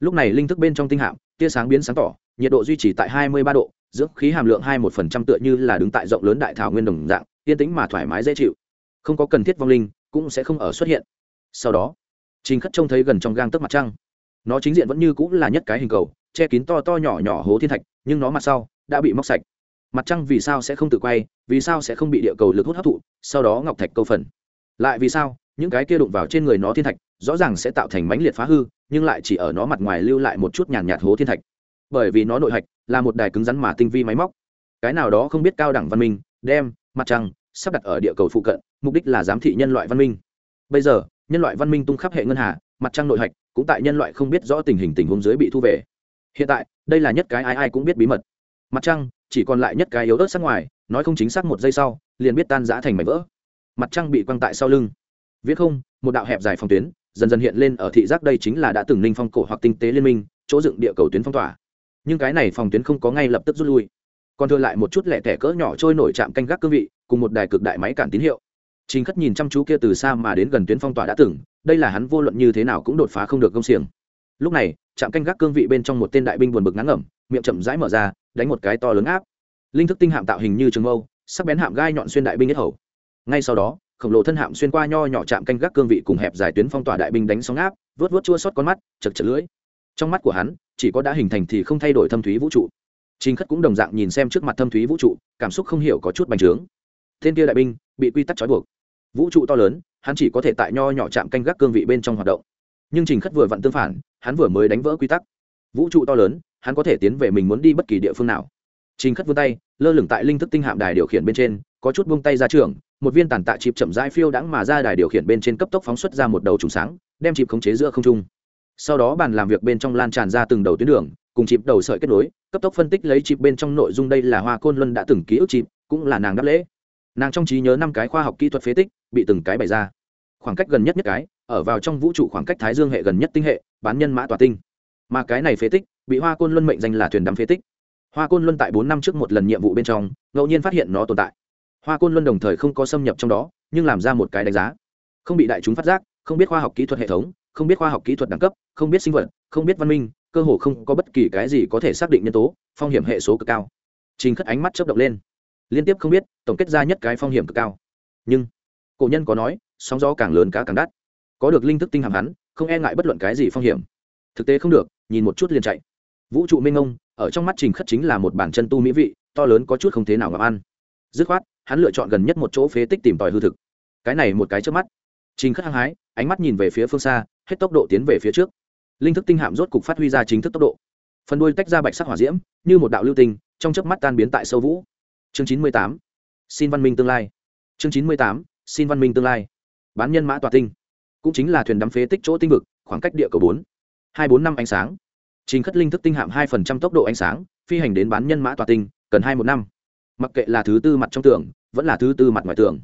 Lúc này linh thức bên trong tinh hạm, tia sáng biến sáng tỏ, nhiệt độ duy trì tại hai mươi ba độ, dưỡng khí hàm lượng hai một phần trăm tựa như là đứng tại rộng lớn đại thảo nguyên đồng dạng, yên tĩnh mà thoải mái dễ chịu. Không có cần thiết vong linh, cũng sẽ không ở xuất hiện. Sau đó, trình khất trông thấy gần trong gang tấc mặt trăng. Nó chính diện vẫn như cũng là nhất cái hình cầu, che kín to to nhỏ nhỏ hố thiên thạch, nhưng nó mặt sau đã bị móc sạch. Mặt trăng vì sao sẽ không tự quay, vì sao sẽ không bị địa cầu lực hút hấp thụ, sau đó ngọc thạch câu phần. Lại vì sao? Những cái kia đụng vào trên người nó thiên thạch, rõ ràng sẽ tạo thành mãnh liệt phá hư, nhưng lại chỉ ở nó mặt ngoài lưu lại một chút nhàn nhạt hố thiên thạch. Bởi vì nó nội hạch là một đài cứng rắn mà tinh vi máy móc. Cái nào đó không biết cao đẳng văn minh, đem, mặt trăng, sắp đặt ở địa cầu phụ cận, mục đích là giám thị nhân loại văn minh. Bây giờ, nhân loại văn minh tung khắp hệ ngân hà, mặt trăng nội hạch cũng tại nhân loại không biết rõ tình hình tình huống dưới bị thu về. Hiện tại, đây là nhất cái ai ai cũng biết bí mật. Mặt trăng, chỉ còn lại nhất cái yếu ớt sát ngoài, nói không chính xác một giây sau, liền biết tan giã thành mảnh vỡ. Mặt trăng bị quăng tại sau lưng viết không một đạo hẹp dài phòng tuyến dần dần hiện lên ở thị giác đây chính là đã từng ninh phong cổ hoặc tinh tế liên minh chỗ dựng địa cầu tuyến phong tỏa nhưng cái này phòng tuyến không có ngay lập tức rút lui còn thừa lại một chút lẻ tẻ cỡ nhỏ trôi nổi chạm canh gác cương vị cùng một đài cực đại máy cản tín hiệu Trình Khất nhìn chăm chú kia từ xa mà đến gần tuyến phong tỏa đã từng, đây là hắn vô luận như thế nào cũng đột phá không được công xiềng. Lúc này, chạm canh gác cương vị bên trong một tên đại binh buồn bực ngắn ngẩm, miệng chậm rãi mở ra, đánh một cái to lớn áp. Linh thức tinh hạm tạo hình như trường mâu, sắc bén hạm gai nhọn xuyên đại binh nhất hầu. Ngay sau đó, khổng lồ thân hạm xuyên qua nho nhỏ chạm canh gác cương vị cùng hẹp dài tuyến phong tỏa đại binh đánh sóng áp, vớt vớt chua xót con mắt, chật chật lưỡi. Trong mắt của hắn, chỉ có đã hình thành thì không thay đổi thâm thúy vũ trụ. Trình Khất cũng đồng dạng nhìn xem trước mặt thâm thúy vũ trụ, cảm xúc không hiểu có chút bành trướng. Tên kia đại binh bị quy tắc trói buộc vũ trụ to lớn hắn chỉ có thể tại nho nhỏ chạm canh gác cương vị bên trong hoạt động nhưng trình khất vừa vặn tương phản hắn vừa mới đánh vỡ quy tắc vũ trụ to lớn hắn có thể tiến về mình muốn đi bất kỳ địa phương nào trình khất vươn tay lơ lửng tại linh thức tinh hạm đài điều khiển bên trên có chút buông tay ra trường một viên tàn tạ chịp chậm rãi phiêu đãng mà ra đài điều khiển bên trên cấp tốc phóng xuất ra một đầu trùng sáng, đem chịp khống chế giữa không trung. Sau đó bàn làm việc bên trong lan tràn ra từng đầu tuyến đường, cùng chịp đầu sợi kết nối, cấp tốc phân tích lấy chịp bên trong nội dung đây là hoa côn luân đã từng ký ức chịp, cũng là nàng đáp lễ. Nàng trong trí nhớ năm cái khoa học kỹ thuật phế tích, bị từng cái bày ra. Khoảng cách gần nhất nhất cái, ở vào trong vũ trụ khoảng cách thái dương hệ gần nhất tinh hệ, bán nhân mã tòa tinh. Mà cái này phế tích, bị hoa côn luân mệnh danh là thuyền đắm phế tích. Hoa côn luân tại bốn năm trước một lần nhiệm vụ bên trong, ngẫu nhiên phát hiện nó tồn tại hoa côn luân đồng thời không có xâm nhập trong đó, nhưng làm ra một cái đánh giá. Không bị đại chúng phát giác, không biết khoa học kỹ thuật hệ thống, không biết khoa học kỹ thuật đẳng cấp, không biết sinh vật, không biết văn minh, cơ hồ không có bất kỳ cái gì có thể xác định nhân tố, phong hiểm hệ số cực cao. Trình khất ánh mắt chớp động lên. Liên tiếp không biết, tổng kết ra nhất cái phong hiểm cực cao. Nhưng, cổ nhân có nói, sóng gió càng lớn cá càng đắt. Có được linh thức tinh hàm hắn, không e ngại bất luận cái gì phong hiểm. Thực tế không được, nhìn một chút liền chạy. Vũ trụ minh ông ở trong mắt trình khất chính là một bản chân tu mỹ vị, to lớn có chút không thế nào ngậm ăn. Dứt khoát hắn lựa chọn gần nhất một chỗ phế tích tìm tòi hư thực. Cái này một cái trước mắt. Trình khất hăng hái, ánh mắt nhìn về phía phương xa, hết tốc độ tiến về phía trước. Linh thức tinh hạm rốt cục phát huy ra chính thức tốc độ. Phần đuôi tách ra bạch sắc hỏa diễm, như một đạo lưu tinh, trong chớp mắt tan biến tại sâu vũ. Chương chín mươi tám. Xin văn minh tương lai. Chương chín mươi tám. Xin văn minh tương lai. Bán nhân mã tòa tinh. Cũng chính là thuyền đắm phế tích chỗ tinh vực, khoảng cách địa cầu bốn. Hai bốn năm ánh sáng. Trình khất linh thức tinh hạm hai phần trăm tốc độ ánh sáng, phi hành đến bán nhân mã tòa tinh, cần hai một năm. Mặc kệ là thứ tư mặt trong tường vẫn là thứ tư mặt ngoài tường.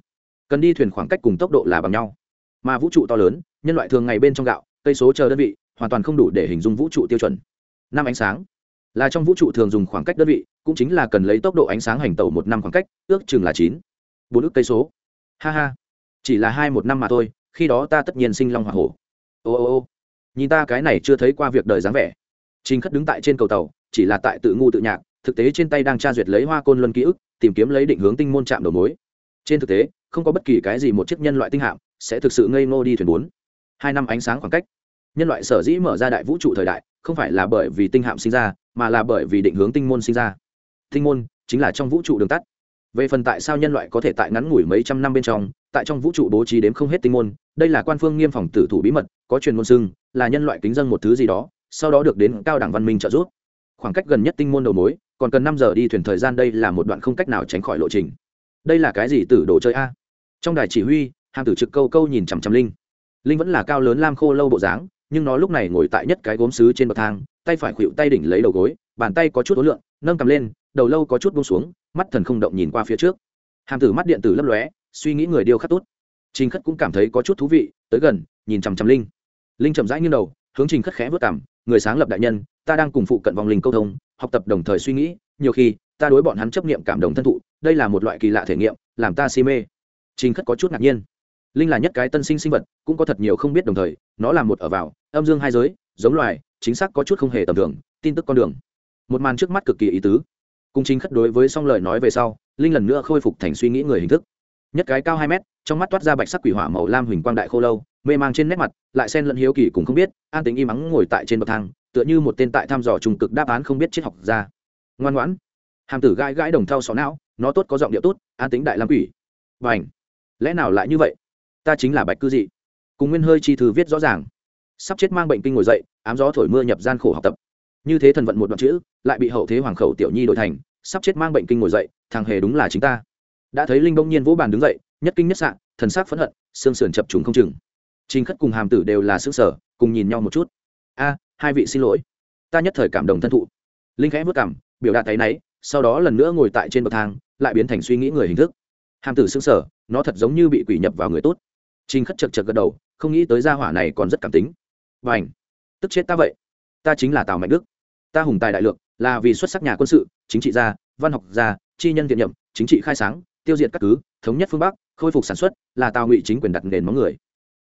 Cần đi thuyền khoảng cách cùng tốc độ là bằng nhau. Mà vũ trụ to lớn, nhân loại thường ngày bên trong gạo, cây số chờ đơn vị, hoàn toàn không đủ để hình dung vũ trụ tiêu chuẩn. Năm ánh sáng. Là trong vũ trụ thường dùng khoảng cách đơn vị, cũng chính là cần lấy tốc độ ánh sáng hành tẩu một năm khoảng cách, ước chừng là chín. Bốn ước cây số. Ha ha. Chỉ là hai một năm mà thôi, khi đó ta tất nhiên sinh long hoa hổ. Ô ô ô. Nhìn ta cái này chưa thấy qua việc đời dáng vẻ. Trình khất đứng tại trên cầu tàu, chỉ là tại tự ngu tự nhạc, thực tế trên tay đang tra duyệt lấy hoa côn luân ký ức tìm kiếm lấy định hướng tinh môn chạm đầu mối. Trên thực tế, không có bất kỳ cái gì một chiếc nhân loại tinh hạm sẽ thực sự ngây ngô đi thuyền bốn. Hai năm ánh sáng khoảng cách. Nhân loại sở dĩ mở ra đại vũ trụ thời đại, không phải là bởi vì tinh hạm sinh ra, mà là bởi vì định hướng tinh môn sinh ra. Tinh môn chính là trong vũ trụ đường tắt. Về phần tại sao nhân loại có thể tại ngắn ngủi mấy trăm năm bên trong, tại trong vũ trụ bố trí đếm không hết tinh môn, đây là quan phương nghiêm phòng tử thủ bí mật, có truyền môn xưng là nhân loại kính dân một thứ gì đó, sau đó được đến cao đẳng văn minh trợ giúp. Khoảng cách gần nhất tinh môn đầu mối còn cần năm giờ đi thuyền thời gian đây là một đoạn không cách nào tránh khỏi lộ trình. Đây là cái gì tử đồ chơi a? Trong đài chỉ huy, hàm tử trực câu câu nhìn chằm chằm linh. Linh vẫn là cao lớn lam khô lâu bộ dáng, nhưng nó lúc này ngồi tại nhất cái gốm xứ trên bậc thang, tay phải khuỵu tay đỉnh lấy đầu gối, bàn tay có chút ối lượng nâng cầm lên, đầu lâu có chút buông xuống, mắt thần không động nhìn qua phía trước. Hàm tử mắt điện tử lấp lóe, suy nghĩ người điêu khắc tốt. Trình khất cũng cảm thấy có chút thú vị, tới gần, nhìn chằm chằm linh. Linh chậm rãi như đầu, hướng trình khất khẽ vớt cảm người sáng lập đại nhân, ta đang cùng phụ cận vòng linh câu thông học tập đồng thời suy nghĩ, nhiều khi, ta đối bọn hắn chấp nghiệm cảm động thân thụ, đây là một loại kỳ lạ thể nghiệm, làm ta si mê. Trình khất có chút ngạc nhiên. Linh là nhất cái tân sinh sinh vật, cũng có thật nhiều không biết đồng thời, nó là một ở vào, âm dương hai giới, giống loài, chính xác có chút không hề tầm thường, tin tức con đường. Một màn trước mắt cực kỳ ý tứ. Cùng chính khất đối với xong lời nói về sau, linh lần nữa khôi phục thành suy nghĩ người hình thức. Nhất cái cao hai mét, trong mắt toát ra bạch sắc quỷ hỏa màu lam huỳnh quang đại khô lâu, mê mang trên nét mặt, lại xen lẫn hiếu kỳ cũng không biết, an tính im ắng ngồi tại trên bậc thang tựa như một tên tại thăm dò trùng cực đáp án không biết triết học ra ngoan ngoãn. Hàm tử gãi gãi đồng thau xó não, nó tốt có giọng điệu tốt, an tính đại lam quỷ. Và ảnh lẽ nào lại như vậy? Ta chính là bạch cư dị. Cùng nguyên hơi chi thư viết rõ ràng. Sắp chết mang bệnh kinh ngồi dậy, ám gió thổi mưa nhập gian khổ học tập. Như thế thần vận một đoạn chữ, lại bị hậu thế hoàng khẩu tiểu nhi đổi thành, sắp chết mang bệnh kinh ngồi dậy, thằng hề đúng là chính ta. Đã thấy linh bỗng nhiên vỗ bàn đứng dậy, nhất kinh nhất sạn thần sắc phẫn hận, xương sườn chập trùng không chừng. Trình khất cùng hàm tử đều là xương sở cùng nhìn nhau một chút. A hai vị xin lỗi. Ta nhất thời cảm động thân thụ. Linh khẽ vất cảm biểu đạt thấy náy, sau đó lần nữa ngồi tại trên bậc thang, lại biến thành suy nghĩ người hình thức. Hàm tử xương sở nó thật giống như bị quỷ nhập vào người tốt. Trinh khất chật chật gật đầu, không nghĩ tới gia hỏa này còn rất cảm tính. Và ảnh tức chết ta vậy. Ta chính là tào mạnh đức. Ta hùng tài đại lượng, là vì xuất sắc nhà quân sự, chính trị gia, văn học gia, chi nhân thiện nhậm chính trị khai sáng, tiêu diệt các cứ, thống nhất phương bắc, khôi phục sản xuất, là tào ngụy chính quyền đặt nền móng người.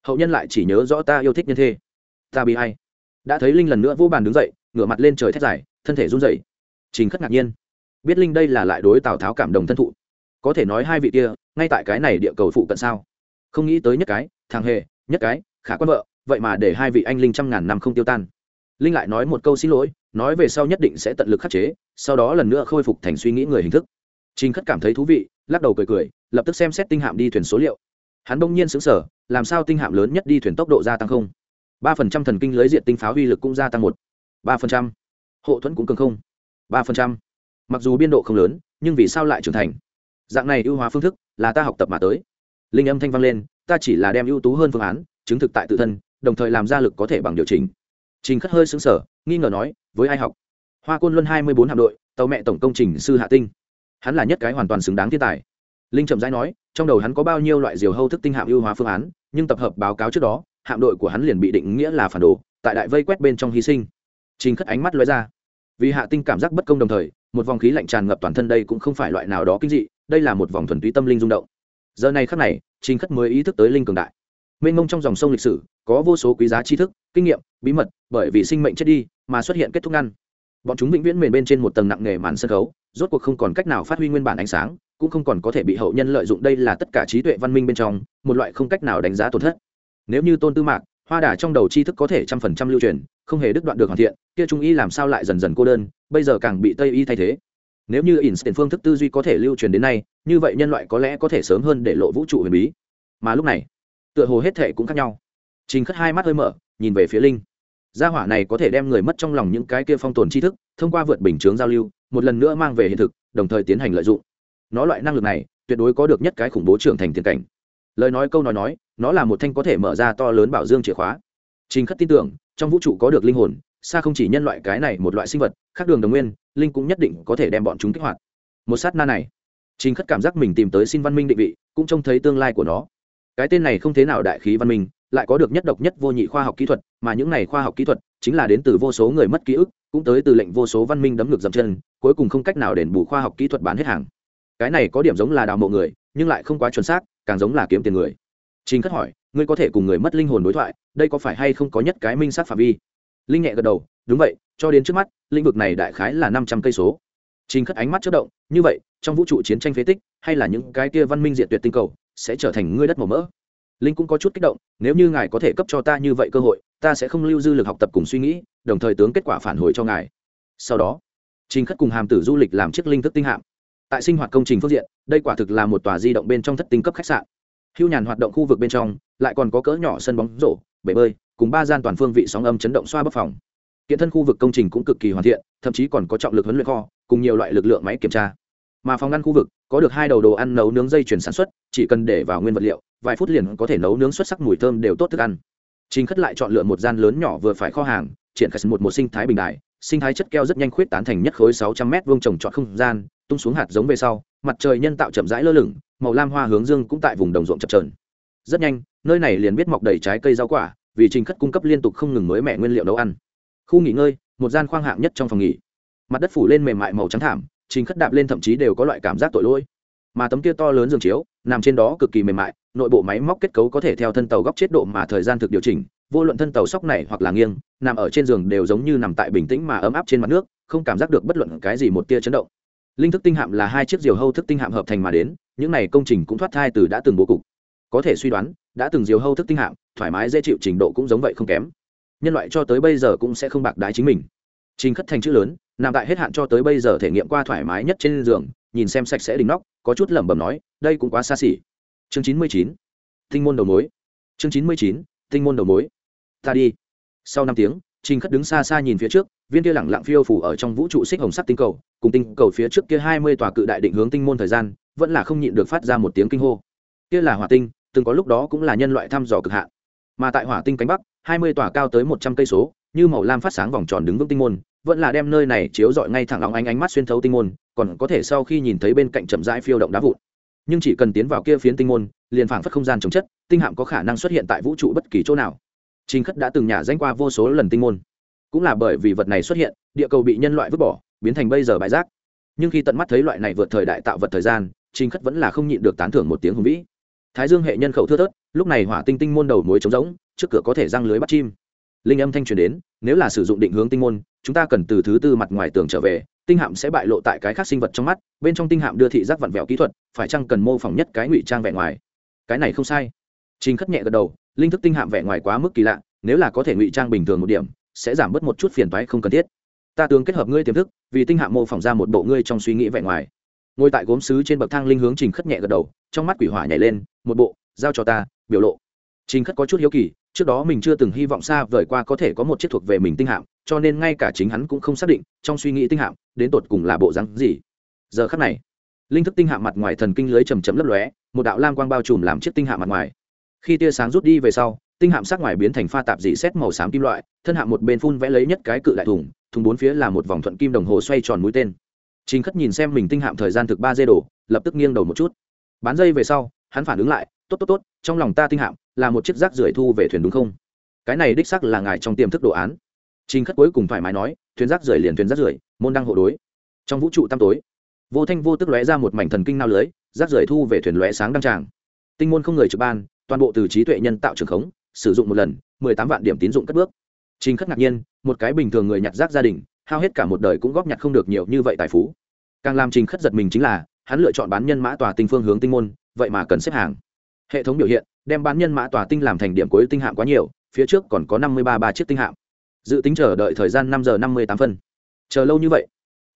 Hậu nhân lại chỉ nhớ rõ ta yêu thích nhân thê. Ta bị hay đã thấy linh lần nữa vô bàn đứng dậy ngửa mặt lên trời thét dài thân thể run rẩy trình khất ngạc nhiên biết linh đây là lại đối tào tháo cảm động thân thụ có thể nói hai vị kia ngay tại cái này địa cầu phụ cận sao không nghĩ tới nhất cái thằng hề nhất cái khả quan vợ vậy mà để hai vị anh linh trăm ngàn năm không tiêu tan linh lại nói một câu xin lỗi nói về sau nhất định sẽ tận lực khắc chế sau đó lần nữa khôi phục thành suy nghĩ người hình thức trình khất cảm thấy thú vị lắc đầu cười cười lập tức xem xét tinh hạm đi thuyền số liệu hắn bỗng nhiên xứng sở làm sao tinh hạm lớn nhất đi thuyền tốc độ gia tăng không? Ba phần trăm thần kinh lưới diện tinh pháo uy lực cũng gia tăng một. Ba phần trăm. Hộ thuẫn cũng cường không. Ba phần trăm. Mặc dù biên độ không lớn, nhưng vì sao lại trưởng thành? Dạng này ưu hóa phương thức là ta học tập mà tới. Linh âm thanh vang lên, ta chỉ là đem ưu tú hơn phương án chứng thực tại tự thân, đồng thời làm ra lực có thể bằng điều chỉnh. Trình khất hơi xứng sở nghi ngờ nói, với ai học? Hoa côn luân hai mươi bốn hạm đội, tàu mẹ tổng công trình sư hạ tinh. Hắn là nhất cái hoàn toàn xứng đáng thiên tài. Linh trầm rãi nói, trong đầu hắn có bao nhiêu loại diều hâu thức tinh hạm ưu hóa phương án, nhưng tập hợp báo cáo trước đó hạm đội của hắn liền bị định nghĩa là phản đồ, tại đại vây quét bên trong hy sinh. Trình khất ánh mắt lóe ra. Vì hạ tinh cảm giác bất công đồng thời, một vòng khí lạnh tràn ngập toàn thân đây cũng không phải loại nào đó kinh dị, đây là một vòng thuần túy tâm linh rung động. Giờ này khắc này, trình khất mới ý thức tới linh cường đại. Mênh mông trong dòng sông lịch sử, có vô số quý giá tri thức, kinh nghiệm, bí mật, bởi vì sinh mệnh chết đi mà xuất hiện kết thúc ngăn. Bọn chúng vĩnh viễn mền bên trên một tầng nặng nề màn sân khấu, rốt cuộc không còn cách nào phát huy nguyên bản ánh sáng, cũng không còn có thể bị hậu nhân lợi dụng đây là tất cả trí tuệ văn minh bên trong, một loại không cách nào đánh giá tổn thất nếu như tôn tư mạc, hoa đà trong đầu tri thức có thể trăm phần trăm lưu truyền, không hề đứt đoạn được hoàn thiện, kia trung y làm sao lại dần dần cô đơn, bây giờ càng bị tây y thay thế. Nếu như instant phương thức tư duy có thể lưu truyền đến nay, như vậy nhân loại có lẽ có thể sớm hơn để lộ vũ trụ huyền bí. Mà lúc này, tựa hồ hết thể cũng khác nhau. Trình khất hai mắt hơi mở, nhìn về phía linh. Gia hỏa này có thể đem người mất trong lòng những cái kia phong tồn tri thức, thông qua vượt bình chướng giao lưu, một lần nữa mang về hiện thực, đồng thời tiến hành lợi dụng. Nó loại năng lực này, tuyệt đối có được nhất cái khủng bố trưởng thành tiền cảnh lời nói câu nói nói, nó là một thanh có thể mở ra to lớn bảo dương chìa khóa. Trình khất tin tưởng, trong vũ trụ có được linh hồn, xa không chỉ nhân loại cái này một loại sinh vật, khác đường đồng nguyên, linh cũng nhất định có thể đem bọn chúng kích hoạt. Một sát na này, trình khất cảm giác mình tìm tới xin văn minh định vị, cũng trông thấy tương lai của nó. Cái tên này không thế nào đại khí văn minh, lại có được nhất độc nhất vô nhị khoa học kỹ thuật, mà những này khoa học kỹ thuật chính là đến từ vô số người mất ký ức, cũng tới từ lệnh vô số văn minh đấm ngược dậm chân, cuối cùng không cách nào đền bù khoa học kỹ thuật bán hết hàng. Cái này có điểm giống là đào mộ người, nhưng lại không quá chuẩn xác càng giống là kiếm tiền người. Trình khất hỏi, ngươi có thể cùng người mất linh hồn đối thoại, đây có phải hay không có nhất cái minh sát phạm vi? Linh nhẹ gật đầu, đúng vậy, cho đến trước mắt, lĩnh vực này đại khái là năm trăm cây số. Trình khất ánh mắt chất động, như vậy, trong vũ trụ chiến tranh phế tích, hay là những cái kia văn minh diện tuyệt tinh cầu, sẽ trở thành ngươi đất màu mỡ? Linh cũng có chút kích động, nếu như ngài có thể cấp cho ta như vậy cơ hội, ta sẽ không lưu dư lực học tập cùng suy nghĩ, đồng thời tướng kết quả phản hồi cho ngài. Sau đó, trình khất cùng hàm tử du lịch làm chiếc linh thức tinh hạm tại sinh hoạt công trình phương diện, đây quả thực là một tòa di động bên trong thất tinh cấp khách sạn. Hưu nhàn hoạt động khu vực bên trong, lại còn có cỡ nhỏ sân bóng rổ, bể bơi, cùng ba gian toàn phương vị sóng âm chấn động xoa bấp phòng. Kiện thân khu vực công trình cũng cực kỳ hoàn thiện, thậm chí còn có trọng lực huấn luyện kho, cùng nhiều loại lực lượng máy kiểm tra. Mà phòng ngăn khu vực, có được hai đầu đồ ăn nấu nướng dây chuyển sản xuất, chỉ cần để vào nguyên vật liệu, vài phút liền có thể nấu nướng xuất sắc mùi thơm đều tốt thức ăn. Chính khất lại chọn lựa một gian lớn nhỏ vừa phải kho hàng, triển khai một một sinh thái bình đại sinh thái chất keo rất nhanh khuyết tán thành nhất khối sáu trăm m vuông trồng trọt không gian tung xuống hạt giống về sau, mặt trời nhân tạo chậm rãi lơ lửng, màu lam hoa hướng dương cũng tại vùng đồng ruộng chập trờn rất nhanh, nơi này liền biết mọc đầy trái cây rau quả, vì trình khất cung cấp liên tục không ngừng mới mẹ nguyên liệu nấu ăn. Khu nghỉ ngơi, một gian khoang hạng nhất trong phòng nghỉ. Mặt đất phủ lên mềm mại màu trắng thảm, trình khất đạp lên thậm chí đều có loại cảm giác tội lỗi. Mà tấm kia to lớn giường chiếu, nằm trên đó cực kỳ mềm mại, nội bộ máy móc kết cấu có thể theo thân tàu góc chế độ mà thời gian thực điều chỉnh, vô luận thân tàu sóc này hoặc là nghiêng, nằm ở trên giường đều giống như nằm tại bình tĩnh mà ấm áp trên mặt nước, không cảm giác được bất luận cái gì một tia chấn động linh thức tinh hạm là hai chiếc diều hâu thức tinh hạm hợp thành mà đến, những này công trình cũng thoát thai từ đã từng bố cục. Có thể suy đoán, đã từng diều hâu thức tinh hạm, thoải mái dễ chịu trình độ cũng giống vậy không kém. Nhân loại cho tới bây giờ cũng sẽ không bạc đái chính mình. Trình khất thành chữ lớn, nằm tại hết hạn cho tới bây giờ thể nghiệm qua thoải mái nhất trên giường, nhìn xem sạch sẽ đỉnh nóc, có chút lẩm bẩm nói, đây cũng quá xa xỉ. Chương chín mươi chín, tinh môn đầu mối. Chương chín mươi chín, tinh môn đầu mối. Ta đi. Sau năm tiếng trình khất đứng xa xa nhìn phía trước, viên kia lẳng lặng phiêu phù ở trong vũ trụ xích hồng sắc tinh cầu, cùng tinh cầu phía trước kia hai mươi tòa cự đại định hướng tinh môn thời gian, vẫn là không nhịn được phát ra một tiếng kinh hô. Kia là hỏa tinh, từng có lúc đó cũng là nhân loại thăm dò cực hạn. Mà tại hỏa tinh cánh bắc, hai mươi tòa cao tới một trăm cây số, như màu lam phát sáng vòng tròn đứng vững tinh môn, vẫn là đem nơi này chiếu rọi ngay thẳng óng ánh ánh mắt xuyên thấu tinh môn, còn có thể sau khi nhìn thấy bên cạnh chậm rãi phiêu động đá vụn. Nhưng chỉ cần tiến vào kia phiến tinh môn, liền phảng phất không gian chống chất, tinh hạm có khả năng xuất hiện tại vũ trụ bất kỳ chỗ nào trình khất đã từng nhả danh qua vô số lần tinh môn. Cũng là bởi vì vật này xuất hiện, địa cầu bị nhân loại vứt bỏ, biến thành bây giờ bãi rác. Nhưng khi tận mắt thấy loại này vượt thời đại tạo vật thời gian, trình khất vẫn là không nhịn được tán thưởng một tiếng hùng vĩ. Thái dương hệ nhân khẩu thưa thớt, lúc này hỏa tinh tinh môn đầu mối trống rỗng, trước cửa có thể răng lưới bắt chim. Linh âm thanh truyền đến, nếu là sử dụng định hướng tinh môn, chúng ta cần từ thứ tư mặt ngoài tường trở về, tinh hạm sẽ bại lộ tại cái khác sinh vật trong mắt, bên trong tinh hạm đưa thị giác vặn vẹo kỹ thuật, phải chăng cần mô phỏng nhất cái ngụy trang vẻ ngoài? Cái này không sai. Trình khất nhẹ gật đầu linh thức tinh hạm vẻ ngoài quá mức kỳ lạ, nếu là có thể ngụy trang bình thường một điểm, sẽ giảm bớt một chút phiền toái không cần thiết. Ta tướng kết hợp ngươi tiềm thức, vì tinh hạm mô phỏng ra một bộ ngươi trong suy nghĩ vẻ ngoài. Ngồi tại gốm sứ trên bậc thang linh hướng trình khất nhẹ gật đầu, trong mắt quỷ hỏa nhảy lên, một bộ, giao cho ta, biểu lộ. Trình khất có chút hiếu kỳ, trước đó mình chưa từng hy vọng xa vời qua có thể có một chiếc thuộc về mình tinh hạm, cho nên ngay cả chính hắn cũng không xác định, trong suy nghĩ tinh hạm, đến tột cùng là bộ rắn gì. Giờ khắc này, linh thức tinh hạm mặt ngoài thần kinh lưới chầm chấm lấp lóe, một đạo lam quang bao trùm làm chiếc tinh hạm mặt ngoài khi tia sáng rút đi về sau, tinh hạm sắc ngoài biến thành pha tạp dị xét màu xám kim loại, thân hạm một bên phun vẽ lấy nhất cái cự đại thùng thùng bốn phía là một vòng thuận kim đồng hồ xoay tròn mũi tên. Trình khất nhìn xem mình tinh hạm thời gian thực ba dây đổ, lập tức nghiêng đầu một chút. Bán dây về sau, hắn phản ứng lại, tốt tốt tốt, trong lòng ta tinh hạm là một chiếc rác rưởi thu về thuyền đúng không? Cái này đích sắc là ngài trong tiềm thức đồ án. Trình khất cuối cùng thoải mái nói, thuyền rác rưởi liền thuyền rác rưởi, môn đăng hộ đối. Trong vũ trụ tăm tối, vô thanh vô tức lóe ra một mảnh thần kinh nao lưới, rác rưởi thu về thuyền lóe sáng đăng tràng. Tinh môn không người trực ban toàn bộ từ trí tuệ nhân tạo trường khống, sử dụng một lần, mười tám vạn điểm tín dụng cất bước. Trình khất ngạc nhiên, một cái bình thường người nhặt rác gia đình, hao hết cả một đời cũng góp nhặt không được nhiều như vậy tài phú. Càng làm trình khất giật mình chính là, hắn lựa chọn bán nhân mã tòa tinh phương hướng tinh môn, vậy mà cần xếp hàng. Hệ thống biểu hiện, đem bán nhân mã tòa tinh làm thành điểm cuối tinh hạm quá nhiều, phía trước còn có năm mươi ba ba chiếc tinh hạm. Dự tính chờ đợi thời gian năm giờ năm mươi tám phân. Chờ lâu như vậy,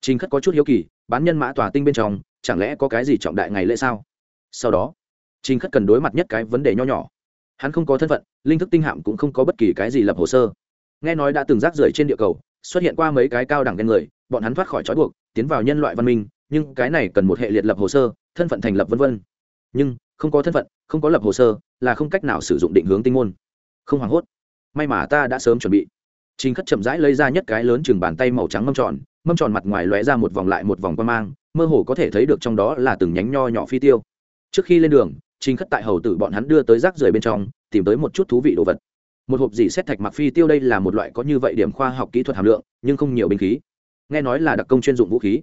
trình khất có chút hiếu kỳ, bán nhân mã tòa tinh bên trong, chẳng lẽ có cái gì trọng đại ngày lễ sao? Sau đó trình khất cần đối mặt nhất cái vấn đề nho nhỏ. Hắn không có thân phận linh thức tinh hạm cũng không có bất kỳ cái gì lập hồ sơ. Nghe nói đã từng rác rưởi trên địa cầu xuất hiện qua mấy cái cao đẳng ghen người bọn hắn thoát khỏi trói buộc tiến vào nhân loại văn minh nhưng cái này cần một hệ liệt lập hồ sơ thân phận thành lập vân vân. nhưng không có thân phận không có lập hồ sơ là không cách nào sử dụng định hướng tinh môn. Không hoảng hốt. May mà ta đã sớm chuẩn bị. Trình Khất chậm rãi lấy ra nhất cái lớn chừng bàn tay màu trắng mâm tròn, mâm tròn mặt ngoài lóe ra một vòng lại một vòng quan mang, mơ hồ có thể thấy được trong đó là từng nhánh nho nhỏ phi tiêu. Trước khi lên đường, Trình Khất tại hầu tử bọn hắn đưa tới rác rưởi bên trong, tìm tới một chút thú vị đồ vật. Một hộp dỉ xét thạch mặc phi tiêu đây là một loại có như vậy điểm khoa học kỹ thuật hàm lượng, nhưng không nhiều binh khí. Nghe nói là đặc công chuyên dụng vũ khí.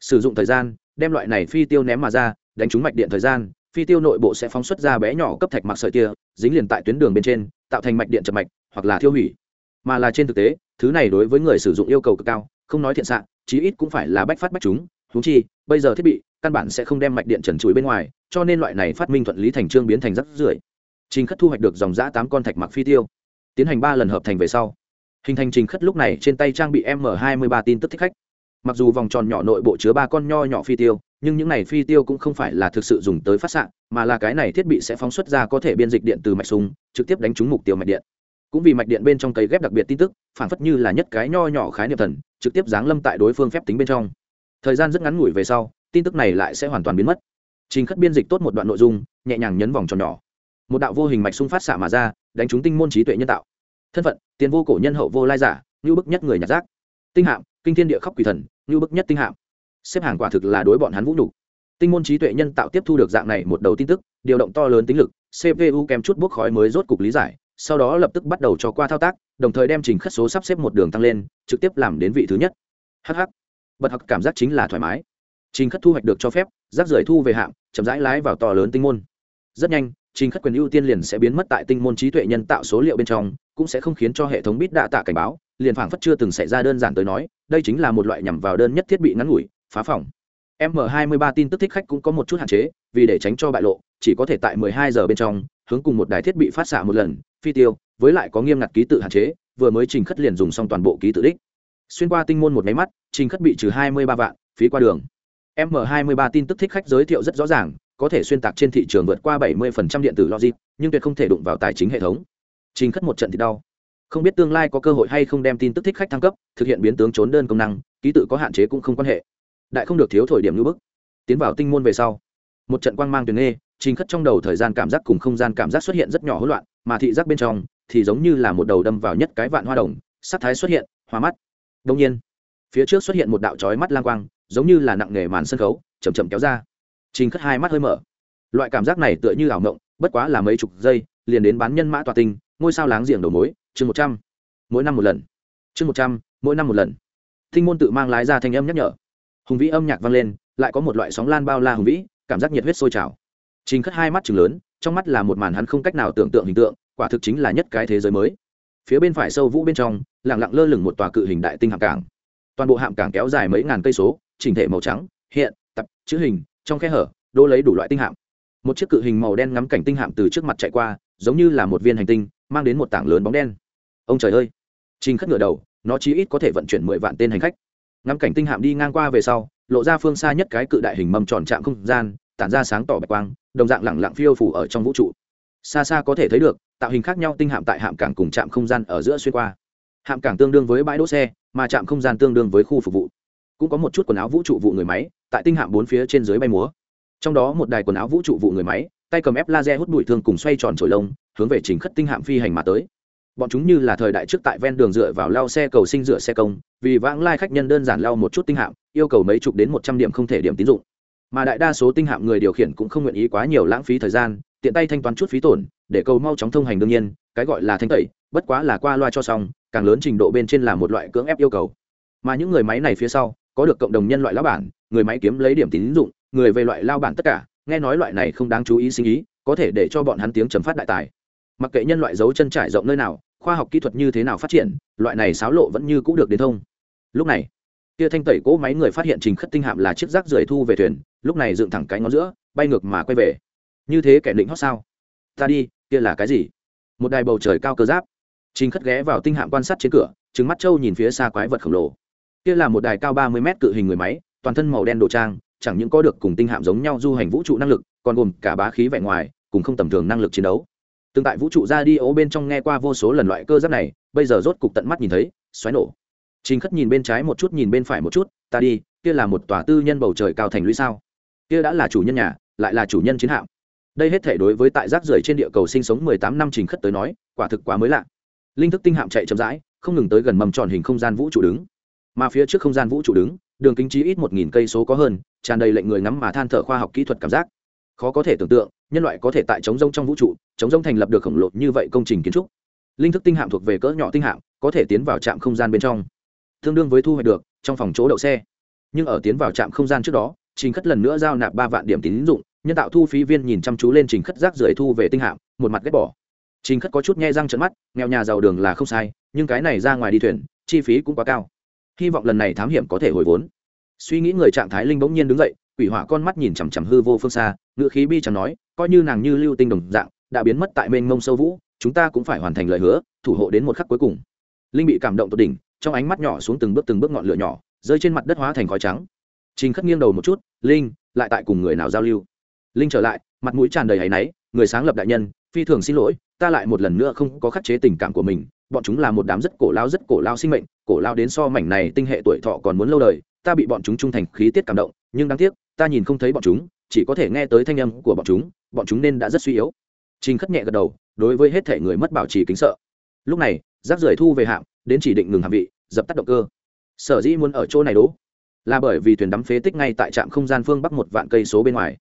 Sử dụng thời gian, đem loại này phi tiêu ném mà ra, đánh trúng mạch điện thời gian, phi tiêu nội bộ sẽ phóng xuất ra bé nhỏ cấp thạch mặc sợi tia, dính liền tại tuyến đường bên trên, tạo thành mạch điện chập mạch, hoặc là thiêu hủy mà là trên thực tế thứ này đối với người sử dụng yêu cầu cực cao không nói thiện xạ chí ít cũng phải là bách phát bách chúng thú chi bây giờ thiết bị căn bản sẽ không đem mạch điện trần chuối bên ngoài, cho nên loại này phát minh thuận lý thành trương biến thành rắc rưởi. Trình khất thu hoạch được dòng giã tám con thạch mặc phi tiêu. Tiến hành ba lần hợp thành về sau, hình thành trình khất lúc này trên tay trang bị m hai mươi ba tin tức thích khách. Mặc dù vòng tròn nhỏ nội bộ chứa ba con nho nhỏ phi tiêu, nhưng những này phi tiêu cũng không phải là thực sự dùng tới phát xạ, mà là cái này thiết bị sẽ phóng xuất ra có thể biên dịch điện từ mạch súng, trực tiếp đánh trúng mục tiêu mạch điện. Cũng vì mạch điện bên trong cấy ghép đặc biệt tin tức, phản phất như là nhất cái nho nhỏ khái niệm thần, trực tiếp giáng lâm tại đối phương phép tính bên trong. Thời gian rất ngắn ngủi về sau tin tức này lại sẽ hoàn toàn biến mất. Trình khất biên dịch tốt một đoạn nội dung, nhẹ nhàng nhấn vòng tròn nhỏ. Một đạo vô hình mạch xung phát xạ mà ra, đánh trúng tinh môn trí tuệ nhân tạo. Thân phận, tiền vô cổ nhân hậu vô lai giả, như bức nhất người nhặt rác. Tinh hạm, kinh thiên địa khóc quỷ thần, như bức nhất tinh hạm. Xếp hàng quả thực là đối bọn hắn vũ nhục. Tinh môn trí tuệ nhân tạo tiếp thu được dạng này một đầu tin tức, điều động to lớn tính lực cpu kèm chút bốc khói mới rốt cục lý giải, sau đó lập tức bắt đầu cho qua thao tác, đồng thời đem trình khất số sắp xếp một đường tăng lên, trực tiếp làm đến vị thứ nhất. Hh bật hặc cảm giác chính là thoải mái trình khất thu hoạch được cho phép, rác rưởi thu về hạng chậm rãi lái vào to lớn tinh môn. Rất nhanh, trình khất quyền ưu tiên liền sẽ biến mất tại tinh môn trí tuệ nhân tạo số liệu bên trong, cũng sẽ không khiến cho hệ thống bít đạ tạ cảnh báo, liền phảng phất chưa từng xảy ra đơn giản tới nói, đây chính là một loại nhằm vào đơn nhất thiết bị ngắn ngủi, phá phòng. M 23 tin tức thích khách cũng có một chút hạn chế, vì để tránh cho bại lộ, chỉ có thể tại 12 giờ bên trong, hướng cùng một đài thiết bị phát xạ một lần, phi tiêu, với lại có nghiêm ngặt ký tự hạn chế, vừa mới trình khất liền dùng xong toàn bộ ký tự đích. Xuyên qua tinh môn một máy mắt, trình khất bị trừ 23 vạn, phí qua đường m 23 tin tức thích khách giới thiệu rất rõ ràng có thể xuyên tạc trên thị trường vượt qua 70% điện tử logic nhưng tuyệt không thể đụng vào tài chính hệ thống. Trình khất một trận thì đau. Không biết tương lai có cơ hội hay không đem tin tức thích khách thăng cấp thực hiện biến tướng trốn đơn công năng ký tự có hạn chế cũng không quan hệ. Đại không được thiếu thổi điểm lưu bức. Tiến vào tinh môn về sau một trận quang mang truyền nghe, trình khất trong đầu thời gian cảm giác cùng không gian cảm giác xuất hiện rất nhỏ hỗn loạn mà thị giác bên trong thì giống như là một đầu đâm vào nhất cái vạn hoa đồng sát thái xuất hiện hoa mắt. Đồng nhiên phía trước xuất hiện một đạo chói mắt lang quang giống như là nặng nghề màn sân khấu chầm chậm kéo ra. Trình khất hai mắt hơi mở. Loại cảm giác này tựa như ảo mộng, bất quá là mấy chục giây, liền đến bán nhân mã tòa tinh, ngôi sao láng giềng đầu mối, chương một trăm. Mỗi năm một lần. Chương một trăm, mỗi năm một lần. Thinh môn tự mang lái ra thanh âm nhắc nhở. Hùng vĩ âm nhạc vang lên, lại có một loại sóng lan bao la hùng vĩ, cảm giác nhiệt huyết sôi trào. Trình khất hai mắt chừng lớn, trong mắt là một màn hắn không cách nào tưởng tượng hình tượng, quả thực chính là nhất cái thế giới mới. Phía bên phải sâu vũ bên trong lẳng lặng lơ lửng một tòa cự hình đại tinh hạm cảng. Toàn bộ hạm cảng kéo dài mấy ngàn cây số chỉnh thể màu trắng, hiện, tập, chữ hình, trong khe hở, đô lấy đủ loại tinh hạm. Một chiếc cự hình màu đen ngắm cảnh tinh hạm từ trước mặt chạy qua, giống như là một viên hành tinh, mang đến một tảng lớn bóng đen. Ông trời ơi! Trình khất ngửa đầu, nó chí ít có thể vận chuyển mười vạn tên hành khách. Ngắm cảnh tinh hạm đi ngang qua về sau, lộ ra phương xa nhất cái cự đại hình mâm tròn trạm không gian, tản ra sáng tỏ bạch quang, đồng dạng lẳng lặng phiêu phủ ở trong vũ trụ. Xa xa có thể thấy được, tạo hình khác nhau tinh hạm tại hạm cảng cùng trạm không gian ở giữa xuyên qua. Hạm cảng tương đương với bãi đỗ xe, mà trạm không gian tương đương với khu phục vụ cũng có một chút quần áo vũ trụ vụ người máy, tại tinh hạm bốn phía trên dưới bay múa. Trong đó một đài quần áo vũ trụ vụ người máy, tay cầm ép laser hút bụi thương cùng xoay tròn trổi lông, hướng về chính khất tinh hạm phi hành mà tới. Bọn chúng như là thời đại trước tại ven đường dựa vào lao xe cầu sinh dựa xe công, vì vãng lai khách nhân đơn giản lao một chút tinh hạm, yêu cầu mấy chục đến một trăm điểm không thể điểm tín dụng. Mà đại đa số tinh hạm người điều khiển cũng không nguyện ý quá nhiều lãng phí thời gian, tiện tay thanh toán chút phí tổn, để cầu mau chóng thông hành đương nhiên, cái gọi là thanh tẩy, bất quá là qua loa cho xong, càng lớn trình độ bên trên là một loại cưỡng ép yêu cầu. Mà những người máy này phía sau có được cộng đồng nhân loại lao bản, người máy kiếm lấy điểm tín dụng, người về loại lao bản tất cả, nghe nói loại này không đáng chú ý sinh ý, có thể để cho bọn hắn tiếng chấm phát đại tài. Mặc kệ nhân loại giấu chân trải rộng nơi nào, khoa học kỹ thuật như thế nào phát triển, loại này xáo lộ vẫn như c ũ được đến thông. Lúc này, kia thanh tẩy cỗ máy người phát hiện trình khất tinh hạm là chiếc rác rưởi thu về thuyền, lúc này dựng thẳng cái ngón giữa, bay ngược mà quay về. Như thế kẻ định hót sao? Ta đi, kia là cái gì? Một đài bầu trời cao cơ giáp. Trình khất ghé vào tinh hạm quan sát trên cửa trứng mắt trâu nhìn phía xa quái vật khổng lồ kia là một đài cao ba mươi mét cự hình người máy, toàn thân màu đen đồ trang, chẳng những có được cùng tinh hạm giống nhau du hành vũ trụ năng lực, còn gồm cả bá khí vẻ ngoài, cùng không tầm thường năng lực chiến đấu. Từng tại vũ trụ ra đi ố bên trong nghe qua vô số lần loại cơ giáp này, bây giờ rốt cục tận mắt nhìn thấy, xoáy nổ. Trình khất nhìn bên trái một chút, nhìn bên phải một chút, ta đi, kia là một tòa tư nhân bầu trời cao thành lũy sao? Kia đã là chủ nhân nhà, lại là chủ nhân chiến hạm. Đây hết thể đối với tại rác rưởi trên địa cầu sinh sống mười tám năm trình khất tới nói, quả thực quá mới lạ. Linh thức tinh hạm chạy chậm rãi, không ngừng tới gần mầm tròn hình không gian vũ trụ đứng mà phía trước không gian vũ trụ đứng, đường kính trí ít một nghìn cây số có hơn, tràn đầy lệnh người ngắm mà than thở khoa học kỹ thuật cảm giác. Khó có thể tưởng tượng, nhân loại có thể tại chống rông trong vũ trụ chống rông thành lập được khổng lồ như vậy công trình kiến trúc. Linh thức tinh hạm thuộc về cỡ nhỏ tinh hạm, có thể tiến vào trạm không gian bên trong. Tương đương với thu hoạch được, trong phòng chỗ đậu xe. Nhưng ở tiến vào trạm không gian trước đó, trình khất lần nữa giao nạp ba vạn điểm tín dụng, nhân tạo thu phí viên nhìn chăm chú lên trình khất rác rưởi thu về tinh hạm, một mặt ghét bỏ. Trình khất có chút nghe răng trận mắt, nghèo nhà giàu đường là không sai, nhưng cái này ra ngoài đi thuyền, chi phí cũng quá cao hy vọng lần này thám hiểm có thể hồi vốn. Suy nghĩ người trạng thái linh bỗng nhiên đứng dậy, quỷ hỏa con mắt nhìn chằm chằm hư vô phương xa ngự khí bi chẳng nói, coi như nàng như lưu tinh đồng dạng, đã biến mất tại mênh mông sâu vũ, chúng ta cũng phải hoàn thành lời hứa, thủ hộ đến một khắc cuối cùng. Linh bị cảm động tột đỉnh, trong ánh mắt nhỏ xuống từng bước từng bước ngọn lửa nhỏ, rơi trên mặt đất hóa thành khói trắng. Trình khất nghiêng đầu một chút, linh, lại tại cùng người nào giao lưu? Linh trở lại, mặt mũi tràn đầy áy náy, người sáng lập đại nhân, phi thường xin lỗi, ta lại một lần nữa không có khắc chế tình cảm của mình bọn chúng là một đám rất cổ lao, rất cổ lao sinh mệnh, cổ lao đến so mảnh này tinh hệ tuổi thọ còn muốn lâu đời, ta bị bọn chúng trung thành khí tiết cảm động, nhưng đáng tiếc, ta nhìn không thấy bọn chúng, chỉ có thể nghe tới thanh âm của bọn chúng bọn chúng nên đã rất suy yếu. Trình khất nhẹ gật đầu, đối với hết thể người mất bảo trì kính sợ. Lúc này, rác rưởi thu về hạm, đến chỉ định ngừng hạm vị, dập tắt động cơ. Sở dĩ muốn ở chỗ này đỗ, là bởi vì thuyền đắm phế tích ngay tại trạm không gian phương bắc một vạn cây số bên ngoài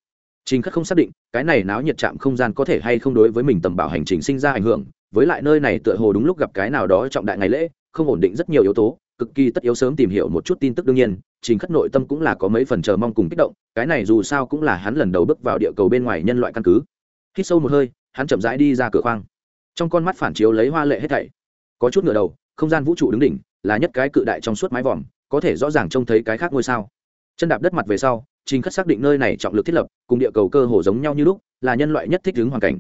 trình khất không xác định, cái này náo nhiệt trạm không gian có thể hay không đối với mình tầm bảo hành trình sinh ra ảnh hưởng, với lại nơi này tựa hồ đúng lúc gặp cái nào đó trọng đại ngày lễ, không ổn định rất nhiều yếu tố, cực kỳ tất yếu sớm tìm hiểu một chút tin tức đương nhiên, trình khất nội tâm cũng là có mấy phần chờ mong cùng kích động, cái này dù sao cũng là hắn lần đầu bước vào địa cầu bên ngoài nhân loại căn cứ. Hít sâu một hơi, hắn chậm rãi đi ra cửa khoang. Trong con mắt phản chiếu lấy hoa lệ hết thảy. Có chút ngửa đầu, không gian vũ trụ đứng đỉnh, là nhất cái cự đại trong suốt mái vòm, có thể rõ ràng trông thấy cái khác ngôi sao. Chân đạp đất mặt về sau trình khất xác định nơi này trọng lực thiết lập cùng địa cầu cơ hồ giống nhau như lúc là nhân loại nhất thích ứng hoàn cảnh.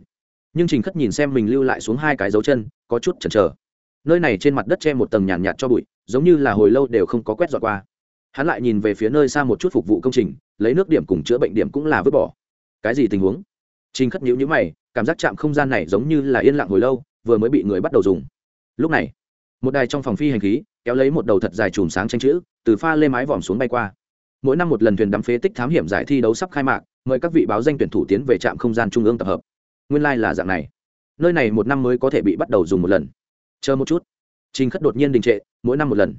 Nhưng trình khất nhìn xem mình lưu lại xuống hai cái dấu chân có chút chần chờ. Nơi này trên mặt đất che một tầng nhàn nhạt, nhạt cho bụi giống như là hồi lâu đều không có quét dọn qua. Hắn lại nhìn về phía nơi xa một chút phục vụ công trình lấy nước điểm cùng chữa bệnh điểm cũng là vứt bỏ. Cái gì tình huống? Trình khất nhữ nhữ mày cảm giác chạm không gian này giống như là yên lặng hồi lâu vừa mới bị người bắt đầu dùng. Lúc này một đài trong phòng phi hành khí kéo lấy một đầu thật dài chùm sáng tranh chữ từ pha lê mái vòm xuống bay qua mỗi năm một lần thuyền đắm phế tích thám hiểm giải thi đấu sắp khai mạc, mời các vị báo danh tuyển thủ tiến về trạm không gian trung ương tập hợp. Nguyên lai、like、là dạng này. Nơi này một năm mới có thể bị bắt đầu dùng một lần. Chờ một chút. Trình khất đột nhiên đình trệ, mỗi năm một lần.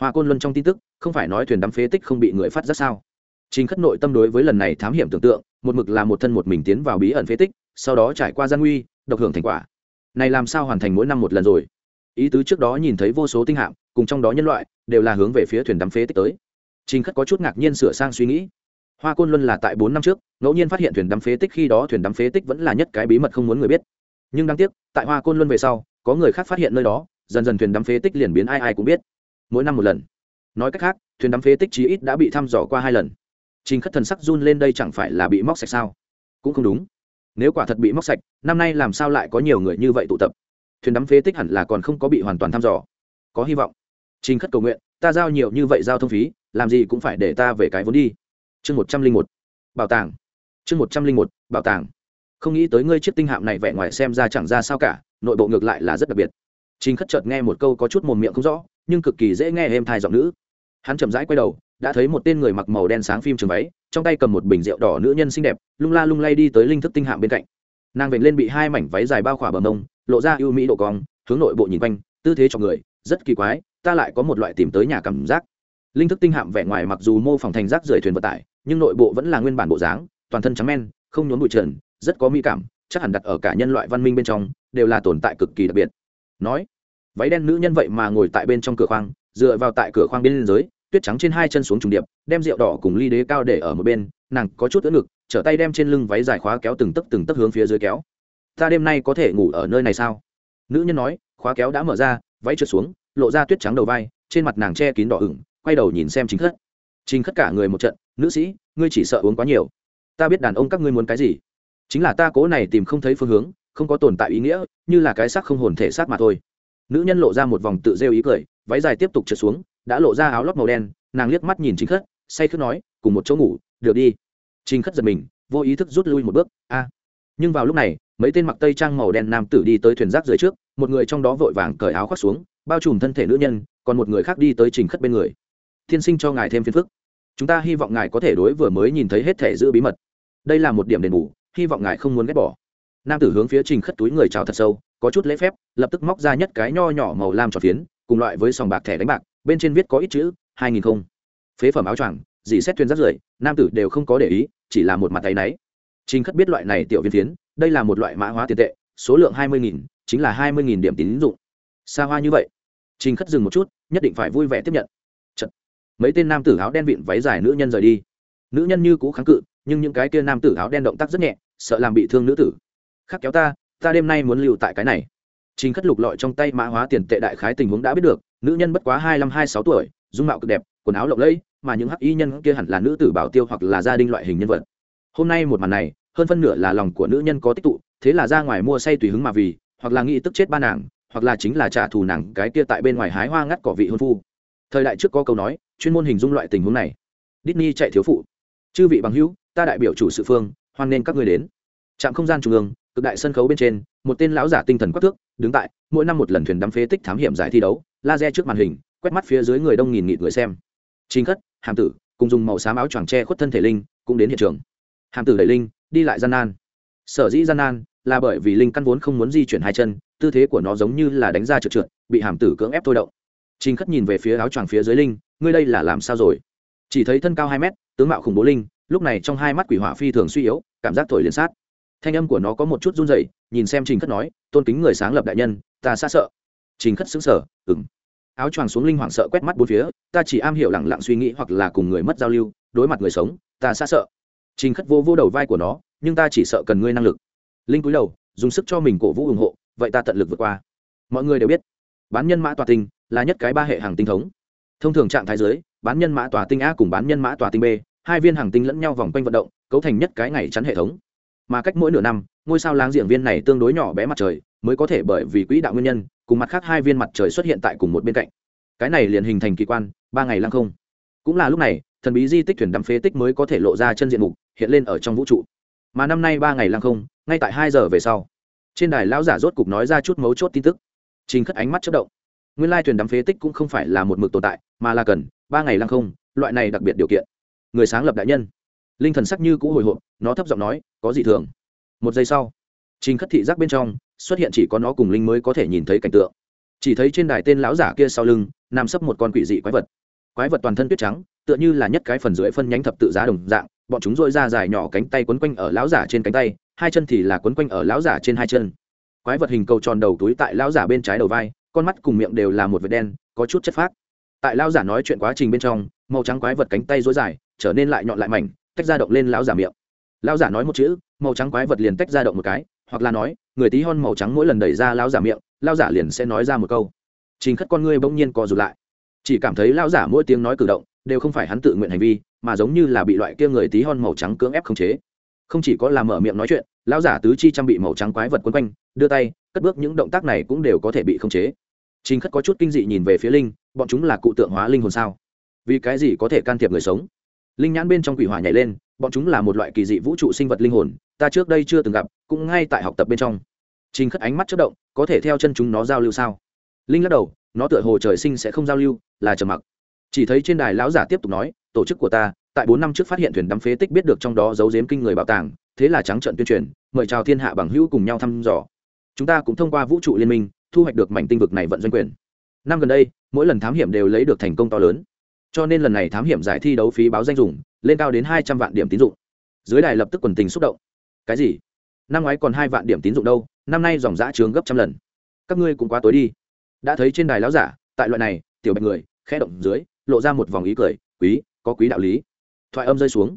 Hoa côn luân trong tin tức, không phải nói thuyền đắm phế tích không bị người phát giác sao? Trình khất nội tâm đối với lần này thám hiểm tưởng tượng, một mực là một thân một mình tiến vào bí ẩn phế tích, sau đó trải qua gian nguy, độc hưởng thành quả. Này làm sao hoàn thành mỗi năm một lần rồi? Ý tứ trước đó nhìn thấy vô số tinh hạm, cùng trong đó nhân loại, đều là hướng về phía thuyền đắm phế tích tới trình khất có chút ngạc nhiên sửa sang suy nghĩ. Hoa côn luân là tại bốn năm trước, ngẫu nhiên phát hiện thuyền đắm phế tích khi đó thuyền đắm phế tích vẫn là nhất cái bí mật không muốn người biết. Nhưng đáng tiếc, tại hoa côn luân về sau, có người khác phát hiện nơi đó, dần dần thuyền đắm phế tích liền biến ai ai cũng biết. Mỗi năm một lần. Nói cách khác, thuyền đắm phế tích chí ít đã bị thăm dò qua hai lần. Trình khất thần sắc run lên đây chẳng phải là bị móc sạch sao? Cũng không đúng. Nếu quả thật bị móc sạch, năm nay làm sao lại có nhiều người như vậy tụ tập? Thuyền đắm phế tích hẳn là còn không có bị hoàn toàn thăm dò. Có hy vọng. Trình khất cầu nguyện, ta giao nhiều như vậy giao thông phí làm gì cũng phải để ta về cái vốn đi. Chương một trăm linh một, bảo tàng. Chương một trăm linh một, bảo tàng. Không nghĩ tới ngươi chiếc tinh hạm này vẻ ngoài xem ra chẳng ra sao cả, nội bộ ngược lại là rất đặc biệt. Trình khất chợt nghe một câu có chút mồm miệng không rõ, nhưng cực kỳ dễ nghe êm thai giọng nữ. Hắn chậm rãi quay đầu, đã thấy một tên người mặc màu đen sáng phim trường váy, trong tay cầm một bình rượu đỏ nữ nhân xinh đẹp, lung la lung lay đi tới linh thức tinh hạm bên cạnh. Nàng vệnh lên bị hai mảnh váy dài bao khỏa bờ mông, lộ ra ưu mỹ độ cong, hướng nội bộ nhìn quanh, tư thế cho người, rất kỳ quái, ta lại có một loại tìm tới nhà cảm giác linh thức tinh hạm vẻ ngoài mặc dù mô phỏng thành rác rưởi thuyền vận tải, nhưng nội bộ vẫn là nguyên bản bộ dáng, toàn thân trắng men, không nhốn bụi trần, rất có mỹ cảm, chắc hẳn đặt ở cả nhân loại văn minh bên trong, đều là tồn tại cực kỳ đặc biệt. Nói, váy đen nữ nhân vậy mà ngồi tại bên trong cửa khoang, dựa vào tại cửa khoang bên dưới, tuyết trắng trên hai chân xuống trùng điệp, đem rượu đỏ cùng ly đế cao để ở một bên, nàng có chút ưỡn ngực, trở tay đem trên lưng váy dài khóa kéo từng tấc từng tấc hướng phía dưới kéo. Ta đêm nay có thể ngủ ở nơi này sao? Nữ nhân nói, khóa kéo đã mở ra, váy trượt xuống, lộ ra tuyết trắng đầu vai, trên mặt nàng che kín đỏ ửng quay đầu nhìn xem chính khất. Chính khất cả người một trận, nữ sĩ, ngươi chỉ sợ uống quá nhiều. Ta biết đàn ông các ngươi muốn cái gì. Chính là ta cố này tìm không thấy phương hướng, không có tồn tại ý nghĩa, như là cái xác không hồn thể xác mà thôi. Nữ nhân lộ ra một vòng tự rêu ý cười, váy dài tiếp tục trượt xuống, đã lộ ra áo lót màu đen, nàng liếc mắt nhìn chính khất, say khất nói, cùng một chỗ ngủ, được đi. Chính khất giật mình, vô ý thức rút lui một bước, a. Nhưng vào lúc này, mấy tên mặc tây trang màu đen nam tử đi tới thuyền rác dưới trước, một người trong đó vội vàng cởi áo khoác xuống, bao trùm thân thể nữ nhân, còn một người khác đi tới trình khất bên người thiên sinh cho ngài thêm phiền phức. Chúng ta hy vọng ngài có thể đối vừa mới nhìn thấy hết thể giữ bí mật. Đây là một điểm đền bù, hy vọng ngài không muốn ghét bỏ. Nam tử hướng phía trình khất túi người chào thật sâu, có chút lễ phép, lập tức móc ra nhất cái nho nhỏ màu lam tròn phiến, cùng loại với sòng bạc thẻ đánh bạc, bên trên viết có ít chữ, hai nghìn không. Phế phẩm áo choàng, dì xét thuyền rất rưởi, nam tử đều không có để ý, chỉ là một mặt tay náy. Trình khất biết loại này tiểu viên phiến, đây là một loại mã hóa tiền tệ, số lượng hai mươi nghìn, chính là hai mươi nghìn điểm tín dụng. Xa hoa như vậy. Trình khất dừng một chút, nhất định phải vui vẻ tiếp nhận mấy tên nam tử áo đen vịn váy dài nữ nhân rời đi. Nữ nhân như cũ kháng cự, nhưng những cái kia nam tử áo đen động tác rất nhẹ, sợ làm bị thương nữ tử. Khắc kéo ta ta đêm nay muốn lưu tại cái này. Trình khất lục lọi trong tay mã hóa tiền tệ đại khái tình huống đã biết được, nữ nhân bất quá hai mươi hai sáu tuổi, dung mạo cực đẹp, quần áo lộng lẫy, mà những hắc y nhân kia hẳn là nữ tử bảo tiêu hoặc là gia đình loại hình nhân vật. Hôm nay một màn này, hơn phân nửa là lòng của nữ nhân có tích tụ, thế là ra ngoài mua say tùy hứng mà vì, hoặc là nghĩ tức chết ba nàng, hoặc là chính là trả thù nàng cái kia tại bên ngoài hái hoa ngắt cỏ vị hôn phu. Thời đại trước có câu nói chuyên môn hình dung loại tình huống này. Disney chạy thiếu phụ. Chư vị bằng hữu, ta đại biểu chủ sự phương, hoan nên các người đến. Trạm không gian trung ương, cực đại sân khấu bên trên, một tên lão giả tinh thần quắc thước, đứng tại, mỗi năm một lần thuyền đắm phế tích thám hiểm giải thi đấu, laser trước màn hình, quét mắt phía dưới người đông nghìn nghịt người xem. Chính khất, hàm tử, cùng dùng màu xám áo choàng tre khuất thân thể linh, cũng đến hiện trường. Hàm tử đẩy linh, đi lại gian nan. Sở dĩ gian nan, là bởi vì linh căn vốn không muốn di chuyển hai chân, tư thế của nó giống như là đánh ra trượt trượt, bị hàm tử cưỡng ép thôi động trình khất nhìn về phía áo choàng phía dưới linh ngươi đây là làm sao rồi? Chỉ thấy thân cao hai mét tướng mạo khủng bố linh lúc này trong hai mắt quỷ hỏa phi thường suy yếu cảm giác thổi liền sát. Thanh âm của nó có một chút run rẩy nhìn xem trình khất nói tôn kính người sáng lập đại nhân ta xa sợ. Trình khất sững sờ, ừm. áo choàng xuống linh hoảng sợ quét mắt bốn phía ta chỉ am hiểu lẳng lặng suy nghĩ hoặc là cùng người mất giao lưu đối mặt người sống ta xa sợ. Trình khất vô vô đầu vai của nó nhưng ta chỉ sợ cần ngươi năng lực. Linh cúi đầu dùng sức cho mình cổ vũ ủng hộ vậy ta tận lực vượt qua. Mọi người đều biết bán nhân mã tòa tình là nhất cái ba hệ hàng tinh thống. Thông thường trạng thái dưới, bán nhân mã tòa tinh a cùng bán nhân mã tòa tinh b, hai viên hàng tinh lẫn nhau vòng quanh vận động, cấu thành nhất cái ngày chắn hệ thống. Mà cách mỗi nửa năm, ngôi sao láng giềng viên này tương đối nhỏ bé mặt trời, mới có thể bởi vì quỹ đạo nguyên nhân, cùng mặt khác hai viên mặt trời xuất hiện tại cùng một bên cạnh. Cái này liền hình thành kỳ quan, ba ngày lăng không. Cũng là lúc này, thần bí di tích thuyền đắm phế tích mới có thể lộ ra chân diện mục, hiện lên ở trong vũ trụ. Mà năm nay ba ngày lăng không, ngay tại hai giờ về sau, trên đài lão giả rốt cục nói ra chút mấu chốt tin tức. Trình khất ánh mắt chất động nguyên lai thuyền đắm phế tích cũng không phải là một mực tồn tại, mà là cần, ba ngày lăng không, loại này đặc biệt điều kiện. Người sáng lập đại nhân. Linh thần sắc như cũ hồi hộp, nó thấp giọng nói, có gì thường? Một giây sau, trình khất thị giác bên trong, xuất hiện chỉ có nó cùng linh mới có thể nhìn thấy cảnh tượng. Chỉ thấy trên đài tên lão giả kia sau lưng, nằm sấp một con quỷ dị quái vật. Quái vật toàn thân tuyết trắng, tựa như là nhất cái phần dưới phân nhánh thập tự giá đồng dạng, bọn chúng dội ra dài nhỏ cánh tay quấn quanh ở lão giả trên cánh tay, hai chân thì là quấn quanh ở lão giả trên hai chân. Quái vật hình cầu tròn đầu túi tại lão giả bên trái đầu vai con mắt cùng miệng đều là một vệt đen, có chút chất phác. Tại lão giả nói chuyện quá trình bên trong, màu trắng quái vật cánh tay dối dài, trở nên lại nhọn lại mảnh, tách ra động lên lão giả miệng. Lão giả nói một chữ, màu trắng quái vật liền tách ra động một cái, hoặc là nói, người tí hon màu trắng mỗi lần đẩy ra lão giả miệng, lão giả liền sẽ nói ra một câu. Trình khất con ngươi bỗng nhiên co rụt lại. Chỉ cảm thấy lão giả mỗi tiếng nói cử động, đều không phải hắn tự nguyện hành vi, mà giống như là bị loại kia người tí hon màu trắng cưỡng ép khống chế. Không chỉ có làm mở miệng nói chuyện, lão giả tứ chi trang bị màu trắng quái vật quấn quanh, đưa tay, cất bước những động tác này cũng đều có thể bị khống chế trình khất có chút kinh dị nhìn về phía linh, bọn chúng là cụ tượng hóa linh hồn sao? Vì cái gì có thể can thiệp người sống? Linh nhãn bên trong quỷ hỏa nhảy lên, bọn chúng là một loại kỳ dị vũ trụ sinh vật linh hồn, ta trước đây chưa từng gặp, cũng ngay tại học tập bên trong. Trình khất ánh mắt chớp động, có thể theo chân chúng nó giao lưu sao? Linh lắc đầu, nó tựa hồ trời sinh sẽ không giao lưu, là trầm mặc. Chỉ thấy trên đài lão giả tiếp tục nói, tổ chức của ta, tại bốn năm trước phát hiện thuyền đắm phế tích biết được trong đó giấu giếm kinh người bảo tàng, thế là trắng trợn tuyên truyền, mời chào thiên hạ bằng hữu cùng nhau thăm dò. Chúng ta cũng thông qua vũ trụ liên minh thu hoạch được mảnh tinh vực này vận doanh quyền. Năm gần đây, mỗi lần thám hiểm đều lấy được thành công to lớn. Cho nên lần này thám hiểm giải thi đấu phí báo danh dùng, lên cao đến hai trăm vạn điểm tín dụng. Dưới đài lập tức quần tình xúc động. Cái gì? Năm ngoái còn hai vạn điểm tín dụng đâu, năm nay dòng giã trướng gấp trăm lần. Các ngươi cũng quá tối đi. Đã thấy trên đài láo giả, tại loại này, tiểu bạch người, khẽ động dưới, lộ ra một vòng ý cười, quý, có quý đạo lý. Thoại âm rơi xuống.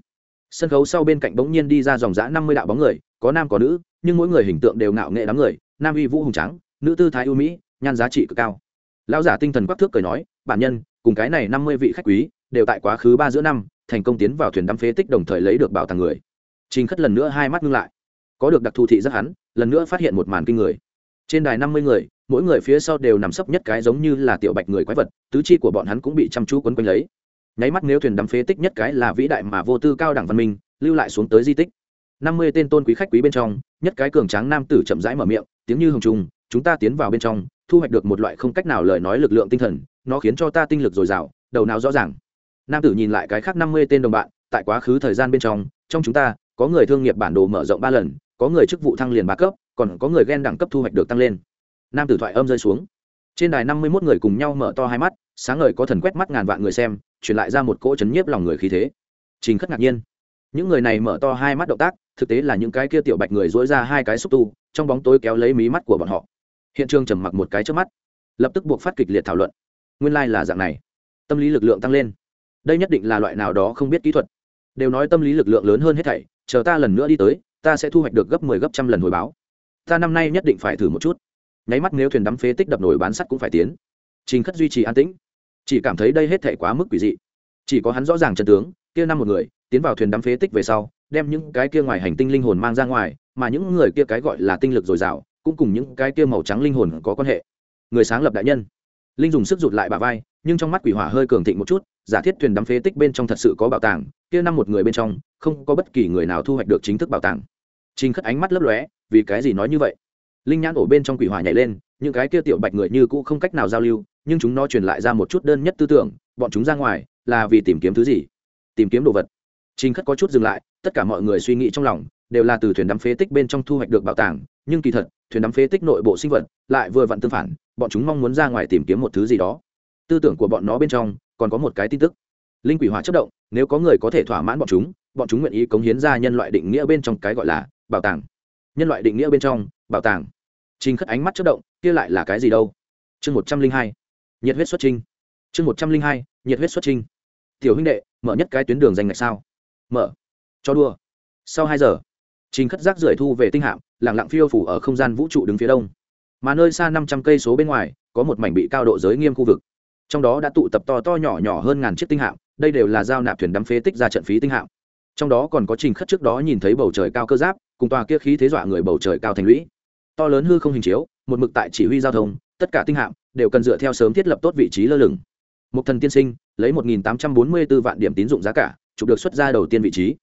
Sân khấu sau bên cạnh bỗng nhiên đi ra dòng giã năm mươi đạo bóng người, có nam có nữ, nhưng mỗi người hình tượng đều ngạo nghệ đám người, nam uy vũ hùng trắng nữ tư thái ưu mỹ, nhan giá trị cực cao. Lão giả tinh thần quắc thước cười nói, bản nhân, cùng cái này năm mươi vị khách quý, đều tại quá khứ ba giữa năm, thành công tiến vào thuyền đắm phế tích đồng thời lấy được bảo tàng người. Trình khất lần nữa hai mắt ngưng lại. Có được đặc thù thị rất hắn, lần nữa phát hiện một màn kinh người. Trên đài năm mươi người, mỗi người phía sau đều nằm sấp nhất cái giống như là tiểu bạch người quái vật, tứ chi của bọn hắn cũng bị chăm chú quấn quanh lấy. Nháy mắt nếu thuyền đắm phế tích nhất cái là vĩ đại mà vô tư cao đẳng văn minh, lưu lại xuống tới di tích. Năm mươi tên tôn quý khách quý bên trong, nhất cái cường tráng nam tử chậm rãi mở miệng, tiếng như hồng trung chúng ta tiến vào bên trong, thu hoạch được một loại không cách nào lời nói lực lượng tinh thần, nó khiến cho ta tinh lực dồi dào, đầu não rõ ràng. Nam tử nhìn lại cái khác năm mươi tên đồng bạn, tại quá khứ thời gian bên trong trong chúng ta, có người thương nghiệp bản đồ mở rộng ba lần, có người chức vụ thăng liền ba cấp, còn có người ghen đẳng cấp thu hoạch được tăng lên. Nam tử thoại âm rơi xuống. Trên đài năm mươi mốt người cùng nhau mở to hai mắt, sáng ngời có thần quét mắt ngàn vạn người xem, truyền lại ra một cỗ chấn nhiếp lòng người khí thế. Trình khất ngạc nhiên. Những người này mở to hai mắt động tác, thực tế là những cái kia tiểu bạch người dối ra hai cái xúc tu, trong bóng tối kéo lấy mí mắt của bọn họ hiện trường trầm mặc một cái trước mắt, lập tức buộc phát kịch liệt thảo luận. Nguyên lai、like、là dạng này. Tâm lý lực lượng tăng lên. Đây nhất định là loại nào đó không biết kỹ thuật. Đều nói tâm lý lực lượng lớn hơn hết thảy, chờ ta lần nữa đi tới, ta sẽ thu hoạch được gấp mười 10 gấp trăm lần hồi báo. Ta năm nay nhất định phải thử một chút. Nháy mắt nếu thuyền đắm phế tích đập nổi bán sắt cũng phải tiến. Trình khất duy trì an tĩnh. Chỉ cảm thấy đây hết thảy quá mức quỷ dị. Chỉ có hắn rõ ràng chân tướng, kia năm một người, tiến vào thuyền đắm phế tích về sau, đem những cái kia ngoài hành tinh linh hồn mang ra ngoài, mà những người kia cái gọi là tinh lực dồi dào cũng cùng những cái kia màu trắng linh hồn có quan hệ. Người sáng lập đại nhân. Linh dùng sức rụt lại bà vai, nhưng trong mắt quỷ hỏa hơi cường thịnh một chút, giả thiết thuyền đắm phế tích bên trong thật sự có bảo tàng, kia năm một người bên trong, không có bất kỳ người nào thu hoạch được chính thức bảo tàng. Trình khất ánh mắt lấp lóe, vì cái gì nói như vậy? Linh nhãn ổ bên trong quỷ hỏa nhảy lên, những cái kia tiểu bạch người như cũ không cách nào giao lưu, nhưng chúng nó truyền lại ra một chút đơn nhất tư tưởng, bọn chúng ra ngoài, là vì tìm kiếm thứ gì? Tìm kiếm đồ vật. Trình khất có chút dừng lại, tất cả mọi người suy nghĩ trong lòng, đều là từ thuyền đắm phế tích bên trong thu hoạch được bảo tàng nhưng kỳ thật, thuyền đắm phế tích nội bộ sinh vật lại vừa vặn tương phản, bọn chúng mong muốn ra ngoài tìm kiếm một thứ gì đó. Tư tưởng của bọn nó bên trong còn có một cái tin tức. Linh quỷ hỏa chất động, nếu có người có thể thỏa mãn bọn chúng bọn chúng nguyện ý cống hiến ra nhân loại định nghĩa bên trong cái gọi là bảo tàng. Nhân loại định nghĩa bên trong, bảo tàng. Trình khất ánh mắt chất động, kia lại là cái gì đâu? Chương một trăm linh hai, nhiệt huyết xuất trinh. Chương một trăm linh hai, nhiệt huyết xuất trinh. Tiểu huynh đệ, mở nhất cái tuyến đường danh ngạch sao? Mở. Cho đua. Sau hai giờ trình khất rác rưởi thu về tinh hạm, lặng lặng phiêu phủ ở không gian vũ trụ đứng phía đông. Mà nơi xa năm trăm cây số bên ngoài, có một mảnh bị cao độ giới nghiêm khu vực. Trong đó đã tụ tập to to nhỏ nhỏ hơn ngàn chiếc tinh hạm, đây đều là giao nạp thuyền đắm phế tích ra trận phí tinh hạm. Trong đó còn có trình khất trước đó nhìn thấy bầu trời cao cơ giáp, cùng tòa kia khí thế dọa người bầu trời cao thành lũy. To lớn hư không hình chiếu, một mực tại chỉ huy giao thông, tất cả tinh hạm đều cần dựa theo sớm thiết lập tốt vị trí lơ lửng. Một thần tiên sinh, lấy một tám trăm bốn mươi 1.844 vạn điểm tín dụng giá cả, chụp được xuất ra đầu tiên vị trí.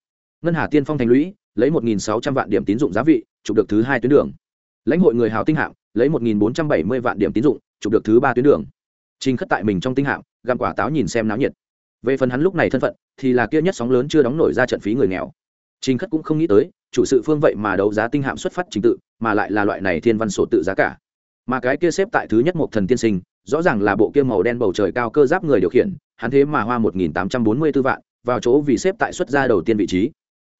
Ngân hà tiên phong thành lũy lấy một sáu trăm vạn điểm tín dụng giá vị, chụp được thứ hai tuyến đường. Lãnh hội người hào tinh hạng lấy một bốn trăm bảy mươi vạn điểm tín dụng, chụp được thứ ba tuyến đường. Trình khất tại mình trong tinh hạng găm quả táo nhìn xem náo nhiệt. Về phần hắn lúc này thân phận, thì là kia nhất sóng lớn chưa đóng nổi ra trận phí người nghèo. Trình khất cũng không nghĩ tới, chủ sự phương vậy mà đấu giá tinh hạm xuất phát trình tự, mà lại là loại này thiên văn sổ tự giá cả. Mà cái kia xếp tại thứ nhất một thần tiên sinh, rõ ràng là bộ kia màu đen bầu trời cao cơ giáp người điều khiển, hắn thế mà hoa một nghìn tám trăm bốn mươi b vạn, vào chỗ vì xếp tại xuất gia đầu tiên vị trí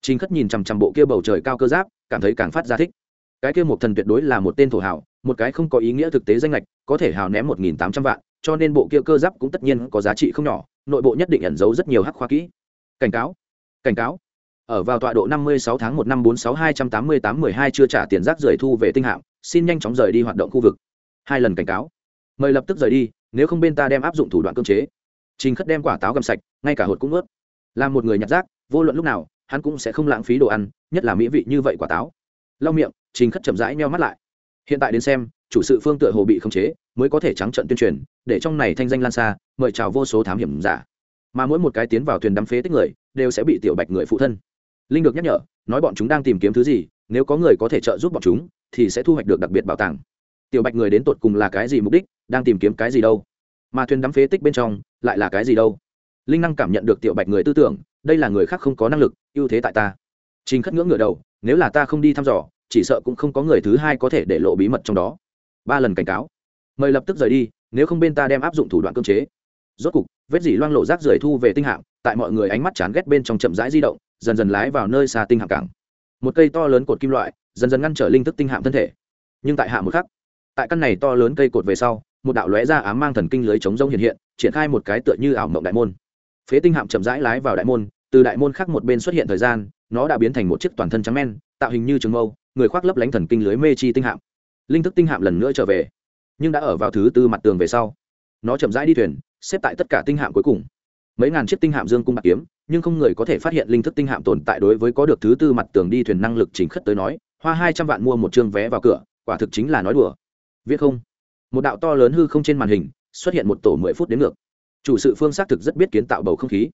trình khất nhìn chằm chằm bộ kia bầu trời cao cơ giáp, cảm thấy càng phát ra thích. Cái kia một thần tuyệt đối là một tên thổ hảo, một cái không có ý nghĩa thực tế danh lệch có thể hào ném một nghìn tám trăm vạn, cho nên bộ kia cơ giáp cũng tất nhiên có giá trị không nhỏ, nội bộ nhất định ẩn giấu rất nhiều hắc khoa kỹ. Cảnh cáo cảnh cáo. Ở vào tọa độ năm mươi sáu tháng một năm bốn sáu hai trăm tám mươi tám mười hai chưa trả tiền rác rời thu về tinh hạm, xin nhanh chóng rời đi hoạt động khu vực. Hai lần cảnh cáo. Mời lập tức rời đi, nếu không bên ta đem áp dụng thủ đoạn cưỡng chế. Trình khất đem quả táo gầm sạch, ngay cả hột cũng ướt. Làm một người nhặt rác, vô luận lúc nào hắn cũng sẽ không lãng phí đồ ăn, nhất là mỹ vị như vậy quả táo. Lau miệng, trình khất chậm rãi meo mắt lại. Hiện tại đến xem, chủ sự phương tựa hồ bị khống chế, mới có thể trắng trận tuyên truyền, để trong này thanh danh lan xa, mời chào vô số thám hiểm giả. Mà mỗi một cái tiến vào thuyền đắm phế tích người, đều sẽ bị tiểu bạch người phụ thân. Linh được nhắc nhở, nói bọn chúng đang tìm kiếm thứ gì, nếu có người có thể trợ giúp bọn chúng, thì sẽ thu hoạch được đặc biệt bảo tàng. Tiểu bạch người đến tột cùng là cái gì mục đích, đang tìm kiếm cái gì đâu? Mà thuyền đắm phế tích bên trong, lại là cái gì đâu? Linh năng cảm nhận được tiểu bạch người tư tưởng đây là người khác không có năng lực ưu thế tại ta. Trình khất ngưỡng ngửa đầu nếu là ta không đi thăm dò chỉ sợ cũng không có người thứ hai có thể để lộ bí mật trong đó. Ba lần cảnh cáo. Mời lập tức rời đi nếu không bên ta đem áp dụng thủ đoạn cưỡng chế. Rốt cục vết dỉ loang lộ rác rưởi thu về tinh hạng, tại mọi người ánh mắt chán ghét bên trong chậm rãi di động dần dần lái vào nơi xa tinh hạng cảng. Một cây to lớn cột kim loại dần dần ngăn trở linh thức tinh hạm thân thể. Nhưng tại hạ một khắc tại căn này to lớn cây cột về sau một đạo lóe ra ám mang thần kinh lưới chống rông hiện hiện triển khai một cái tựa như ảo mộng đại môn phế tinh hạm chậm rãi lái vào đại môn, từ đại môn khác một bên xuất hiện thời gian, nó đã biến thành một chiếc toàn thân trắng men, tạo hình như trường mâu, người khoác lấp lánh thần kinh lưới mê chi tinh hạm. Linh thức tinh hạm lần nữa trở về, nhưng đã ở vào thứ tư mặt tường về sau. Nó chậm rãi đi thuyền, xếp tại tất cả tinh hạm cuối cùng. Mấy ngàn chiếc tinh hạm dương cung bạc kiếm, nhưng không người có thể phát hiện linh thức tinh hạm tồn tại đối với có được thứ tư mặt tường đi thuyền năng lực chính khất tới nói, hoa hai trăm vạn mua một chương vé vào cửa, quả thực chính là nói đùa. Viết không? Một đạo to lớn hư không trên màn hình, xuất hiện một tổ mười phút đến ngược chủ sự phương xác thực rất biết kiến tạo bầu không khí.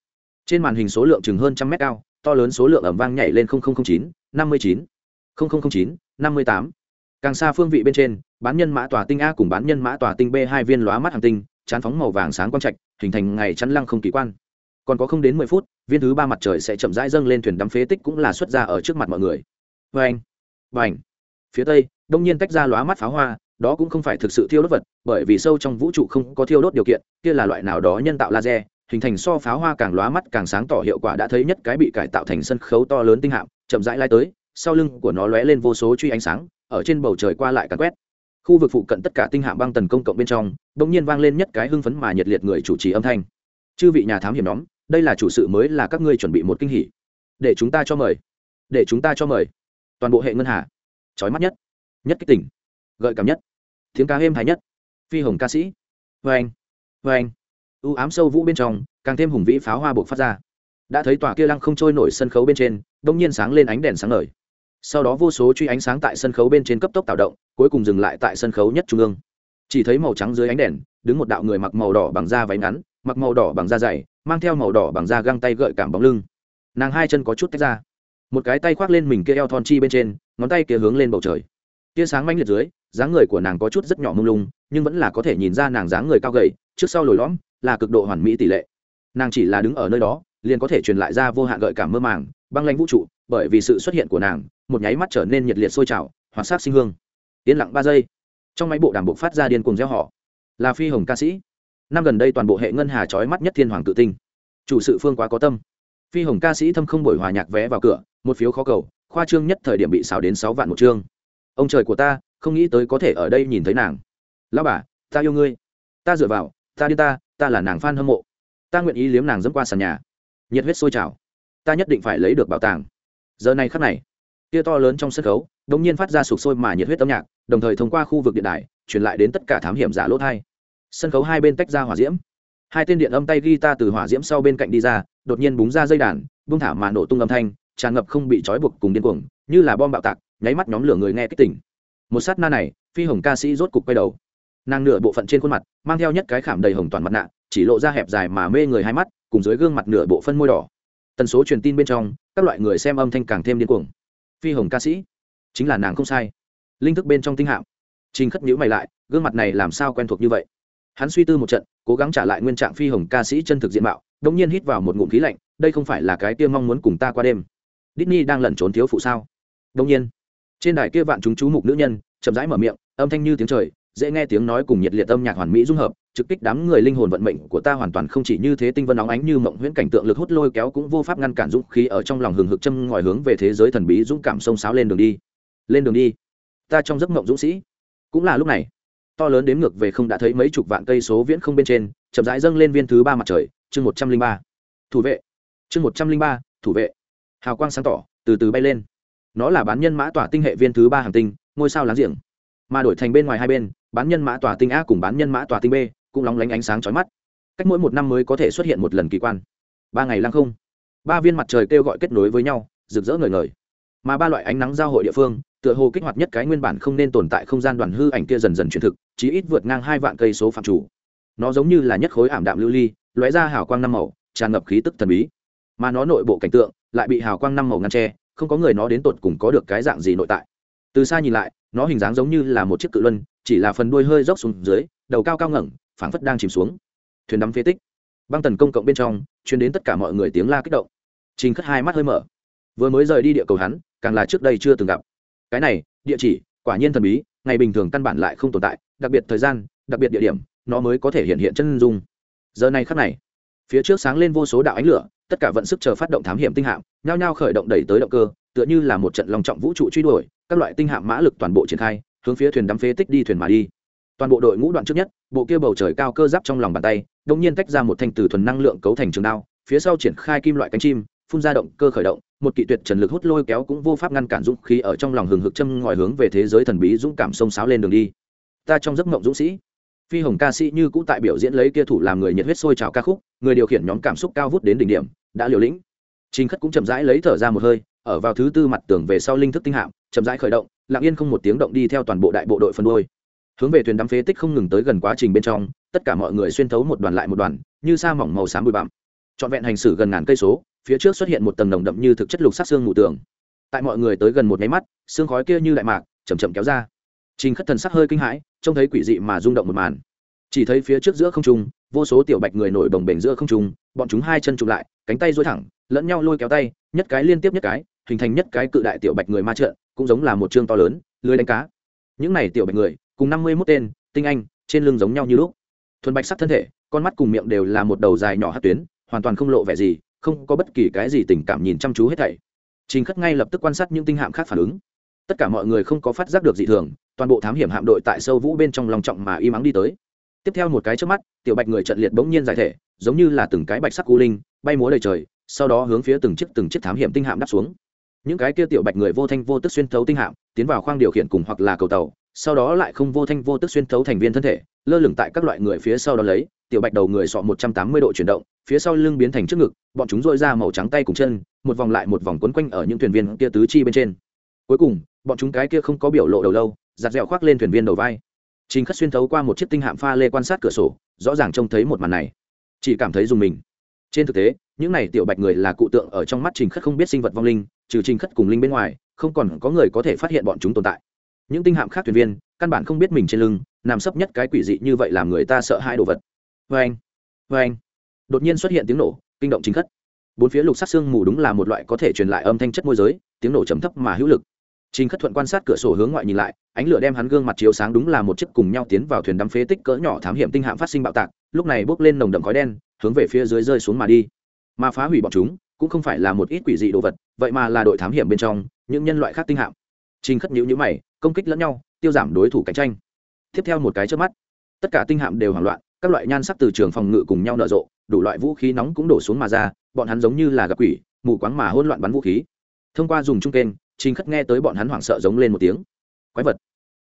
Trên màn hình số lượng chừng hơn trăm mét cao, to lớn số lượng ẩm vang nhảy lên chín, năm mươi chín. chín, năm mươi tám. Càng xa phương vị bên trên, bán nhân mã tòa tinh a cùng bán nhân mã tòa tinh b hai viên lóa mắt hàng tinh, chán phóng màu vàng sáng quang trạch, hình thành ngày chắn lăng không kỳ quan. Còn có không đến mười phút, viên thứ ba mặt trời sẽ chậm rãi dâng lên thuyền đắm phế tích cũng là xuất ra ở trước mặt mọi người. Vê anh vành phía tây, đông nhiên tách ra lóa mắt pháo hoa đó cũng không phải thực sự thiêu đốt vật, bởi vì sâu trong vũ trụ không có thiêu đốt điều kiện, kia là loại nào đó nhân tạo laser, hình thành so pháo hoa càng lóa mắt càng sáng tỏ hiệu quả đã thấy nhất cái bị cải tạo thành sân khấu to lớn tinh hạm, chậm rãi lai tới, sau lưng của nó lóe lên vô số truy ánh sáng, ở trên bầu trời qua lại càng quét. Khu vực phụ cận tất cả tinh hạm băng tần công cộng bên trong đ ỗ n g nhiên vang lên nhất cái hưng phấn mà nhiệt liệt người chủ trì âm thanh. Chư vị nhà thám hiểm nhóm, đây là chủ sự mới là các ngươi chuẩn bị một kinh hỉ. Để chúng ta cho mời. Để chúng ta cho mời. Toàn bộ hệ ngân hà. Trói mắt nhất. Nhất kích tỉnh. Gợi cảm nhất tiếng ca êm thái nhất. Phi hồng ca sĩ. Vê anh vê anh. U ám sâu vũ bên trong, càng thêm hùng vĩ pháo hoa buộc phát ra. Đã thấy tòa kia lăng không trôi nổi sân khấu bên trên đ ỗ n g nhiên sáng lên ánh đèn sáng ngời. Sau đó vô số truy ánh sáng tại sân khấu bên trên cấp tốc tạo động, cuối cùng dừng lại tại sân khấu nhất trung ương. Chỉ thấy màu trắng dưới ánh đèn, đứng một đạo người mặc màu đỏ bằng da váy ngắn, mặc màu đỏ bằng da dày, mang theo màu đỏ bằng da găng tay gợi cảm bóng lưng. Nàng hai chân có chút tách ra. Một cái tay khoác lên mình kia eo thon chi bên trên, ngón tay kia hướng lên bầu trời tia sáng manh liệt dưới, dáng người của nàng có chút rất nhỏ mông lung, nhưng vẫn là có thể nhìn ra nàng dáng người cao gầy, trước sau lồi lõm, là cực độ hoàn mỹ tỷ lệ. Nàng chỉ là đứng ở nơi đó, liền có thể truyền lại ra vô hạn gợi cảm mơ màng, băng lanh vũ trụ, bởi vì sự xuất hiện của nàng, một nháy mắt trở nên nhiệt liệt sôi trào hoặc sát sinh hương. Yên lặng ba giây. Trong máy bộ đàm bộ phát ra điên cùng gieo họ là phi hồng ca sĩ. Năm gần đây toàn bộ hệ ngân hà trói mắt nhất thiên hoàng tự tinh. Chủ sự phương quá có tâm. Phi hồng ca sĩ thâm không buổi hòa nhạc vé vào cửa, một phiếu khó cầu, khoa trương nhất thời điểm bị xào đến sáu vạn một chương ông trời của ta, không nghĩ tới có thể ở đây nhìn thấy nàng. Lao bà, ta yêu ngươi. Ta dựa vào, ta đi ta ta là nàng f a n hâm mộ. Ta nguyện ý liếm nàng dẫm qua sàn nhà. Nhiệt huyết sôi trào. Ta nhất định phải lấy được bảo tàng. Giờ này khắc này, tia to lớn trong sân khấu đ ỗ n g nhiên phát ra sụp sôi mà nhiệt huyết âm nhạc, đồng thời thông qua khu vực điện đài, truyền lại đến tất cả thám hiểm giả lỗ thai sân khấu hai bên tách ra hỏa diễm. Hai tên điện âm tay ghi ta từ hỏa diễm sau bên cạnh đi ra, đột nhiên búng ra dây đàn bung thả mà nổ tung âm thanh, tràn ngập không bị trói buộc cùng điên cuồng, như là bom bạo tạc nháy mắt nhóm lửa người nghe kích tỉnh. Một sát na này, phi hồng ca sĩ rốt cục quay đầu. Nàng nửa bộ phận trên khuôn mặt, mang theo nhất cái khảm đầy hồng toàn mặt nạ, chỉ lộ ra hẹp dài mà mê người hai mắt, cùng dưới gương mặt nửa bộ phân môi đỏ. Tần số truyền tin bên trong, các loại người xem âm thanh càng thêm điên cuồng. Phi hồng ca sĩ, chính là nàng không sai. Linh thức bên trong tinh hạm. Trình khất nhữ mày lại, gương mặt này làm sao quen thuộc như vậy? Hắn suy tư một trận, cố gắng trả lại nguyên trạng phi hồng ca sĩ chân thực diện mạo đồng nhiên hít vào một ngụm khí lạnh, đây không phải là cái kia mong muốn cùng ta qua đêm. Disney đang lẩn trốn thiếu phụ sao? Đồng nhiên trên đài kia vạn chúng chú mục nữ nhân, chậm rãi mở miệng, âm thanh như tiếng trời, dễ nghe tiếng nói cùng nhiệt liệt âm nhạc hoàn mỹ dung hợp, trực kích đám người linh hồn vận mệnh của ta hoàn toàn không chỉ như thế tinh vân óng ánh như mộng huyễn cảnh tượng lực hút lôi kéo cũng vô pháp ngăn cản dũng khí ở trong lòng hừng hực châm ngòi hướng về thế giới thần bí dũng cảm sông sáo lên đường đi. Lên đường đi. Ta trong giấc mộng dũng sĩ. Cũng là lúc này, to lớn đếm ngược về không đã thấy mấy chục vạn cây số viễn không bên trên, chậm rãi dâng lên viên thứ ba mặt trời, chương một trăm linh ba. Thủ vệ. Chương một trăm linh ba, thủ vệ. Hào quang sáng tỏ, từ từ bay lên nó là bán nhân mã tỏa tinh hệ viên thứ ba hàng tinh, ngôi sao láng giềng. Mà đổi thành bên ngoài hai bên, bán nhân mã tỏa tinh a cùng bán nhân mã tỏa tinh b cũng lóng lánh ánh sáng chói mắt. Cách mỗi một năm mới có thể xuất hiện một lần kỳ quan. Ba ngày lăng không. Ba viên mặt trời kêu gọi kết nối với nhau, rực rỡ ngời ngời. Mà ba loại ánh nắng giao hội địa phương, tựa hồ kích hoạt nhất cái nguyên bản không nên tồn tại không gian đoàn hư ảnh kia dần dần chuyển thực, chí ít vượt ngang hai vạn cây số phạm chủ. Nó giống như là nhất khối ảm đạm lưu ly, lóe ra hào quang năm màu, tràn ngập khí tức thần bí. Mà nó nội bộ cảnh tượng lại bị hào quang năm màu ngăn tre không có người nó đến tột cùng có được cái dạng gì nội tại. Từ xa nhìn lại, nó hình dáng giống như là một chiếc cự luân, chỉ là phần đuôi hơi dốc xuống dưới, đầu cao cao ngẩng, phảng phất đang chìm xuống. Thuyền đắm phế tích. Băng tần công cộng bên trong chuyến đến tất cả mọi người tiếng la kích động. Trình khất hai mắt hơi mở. Vừa mới rời đi địa cầu hắn, càng là trước đây chưa từng gặp. Cái này, địa chỉ, quả nhiên thần bí, ngày bình thường căn bản lại không tồn tại, đặc biệt thời gian, đặc biệt địa điểm, nó mới có thể hiện hiện chân dung. Giờ này khắc này, phía trước sáng lên vô số đạo ánh lửa tất cả vận sức chờ phát động thám hiểm tinh hạm, nhao nhao khởi động đẩy tới động cơ, tựa như là một trận lòng trọng vũ trụ truy đuổi, các loại tinh hạm mã lực toàn bộ triển khai, hướng phía thuyền đắm phế tích đi thuyền mà đi. Toàn bộ đội ngũ đoạn trước nhất, bộ kia bầu trời cao cơ giáp trong lòng bàn tay đông nhiên tách ra một thanh từ thuần năng lượng cấu thành trường đao, phía sau triển khai kim loại cánh chim, phun ra động cơ khởi động, một kỵ tuyệt trần lực hút lôi kéo cũng vô pháp ngăn cản dũng khí ở trong lòng hừng hực châm ngòi hướng về thế giới thần bí dũng cảm sông sáo lên đường đi. Ta trong giấc mộng dũng sĩ, phi hồng ca sĩ như cũ tại biểu diễn lấy kia thủ làm người nhiệt huyết sôi trào ca khúc, người điều khiển nhóm cảm xúc cao vút đến đỉnh điểm đã liều lĩnh. Trình khất cũng chậm rãi lấy thở ra một hơi, ở vào thứ tư mặt tường về sau linh thức tinh hạm, chậm rãi khởi động, lặng yên không một tiếng động đi theo toàn bộ đại bộ đội phân đôi. Hướng về thuyền đắm phế tích không ngừng tới gần quá trình bên trong, tất cả mọi người xuyên thấu một đoàn lại một đoàn, như sa mỏng màu xám bụi bặm. Trọn vẹn hành xử gần ngàn cây số, phía trước xuất hiện một tầng nồng đậm như thực chất lục sắc xương mù tường. Tại mọi người tới gần một máy mắt, xương khói kia như đại mạc chầm chậm kéo ra. Trình khất thần sắc hơi kinh hãi, trông thấy quỷ dị mà rung động một màn. Chỉ thấy phía trước giữa không trung, vô số tiểu bạch người nổi bồng bềnh giữa không trung, bọn chúng hai chân chụp lại cánh tay dối thẳng, lẫn nhau lôi kéo tay, nhất cái liên tiếp nhất cái, hình thành nhất cái cự đại tiểu bạch người ma trợn cũng giống là một chương to lớn, lưới đánh cá. Những này tiểu bạch người, cùng năm mươi mốt tên, tinh anh, trên lưng giống nhau như lúc. Thuần bạch sắc thân thể, con mắt cùng miệng đều là một đầu dài nhỏ hát tuyến, hoàn toàn không lộ vẻ gì, không có bất kỳ cái gì tình cảm nhìn chăm chú hết thảy. Trình khất ngay lập tức quan sát những tinh hạm khác phản ứng. Tất cả mọi người không có phát giác được dị thường, toàn bộ thám hiểm hạm đội tại sâu vũ bên trong lòng trọng mà im mắng đi tới tiếp theo một cái trước mắt, tiểu bạch người trận liệt bỗng nhiên giải thể, giống như là từng cái bạch sắc cu linh, bay múa đầy trời, sau đó hướng phía từng chiếc từng chiếc thám hiểm tinh hạm đáp xuống. Những cái kia tiểu bạch người vô thanh vô tức xuyên thấu tinh hạm, tiến vào khoang điều khiển cùng hoặc là cầu tàu, sau đó lại không vô thanh vô tức xuyên thấu thành viên thân thể, lơ lửng tại các loại người phía sau đó lấy, tiểu bạch đầu người sọ một trăm tám mươi độ chuyển động, phía sau lưng biến thành trước ngực, bọn chúng dội ra màu trắng tay cùng chân, một vòng lại một vòng quấn quanh ở những thuyền viên kia tứ chi bên trên. Cuối cùng, bọn chúng cái kia không có biểu lộ đầu lâu, giặt dẹo khoác lên thuyền viên đầu vai trình khất xuyên thấu qua một chiếc tinh hạm pha lê quan sát cửa sổ, rõ ràng trông thấy một màn này. Chỉ cảm thấy dùng mình. Trên thực tế, những này tiểu bạch người là cụ tượng ở trong mắt trình khất không biết sinh vật vong linh, trừ trình khất cùng linh bên ngoài, không còn có người có thể phát hiện bọn chúng tồn tại. Những tinh hạm khác thuyền viên, căn bản không biết mình trên lưng, nằm sấp nhất cái quỷ dị như vậy làm người ta sợ hai đồ vật. Vê anh vê anh đột nhiên xuất hiện tiếng nổ, kinh động chính khất. Bốn phía lục sắc xương mù đúng là một loại có thể truyền lại âm thanh chất môi giới, tiếng nổ chấm thấp mà hữu lực. Trình Khất Thuận quan sát cửa sổ hướng ngoại nhìn lại, ánh lửa đem hắn gương mặt chiếu sáng đúng là một chiếc cùng nhau tiến vào thuyền đắm phế tích cỡ nhỏ thám hiểm tinh hạm phát sinh bạo tạc, lúc này bốc lên nồng đậm khói đen, hướng về phía dưới rơi xuống mà đi. Mà phá hủy bọn chúng, cũng không phải là một ít quỷ dị đồ vật, vậy mà là đội thám hiểm bên trong, những nhân loại khác tinh hạm. Trình Khất nhíu nhíu mày, công kích lẫn nhau, tiêu giảm đối thủ cạnh tranh. Tiếp theo một cái chớp mắt, tất cả tinh hạm đều hoảng loạn, các loại nhan sắc từ trường phòng ngự cùng nhau nở rộ, đủ loại vũ khí nóng cũng đổ xuống mà ra, bọn hắn giống như là gặp quỷ, mù quáng mà hỗn loạn bắn vũ khí. Thông qua dùng trung kênh, Trình Khất nghe tới bọn hắn hoảng sợ giống lên một tiếng. Quái vật.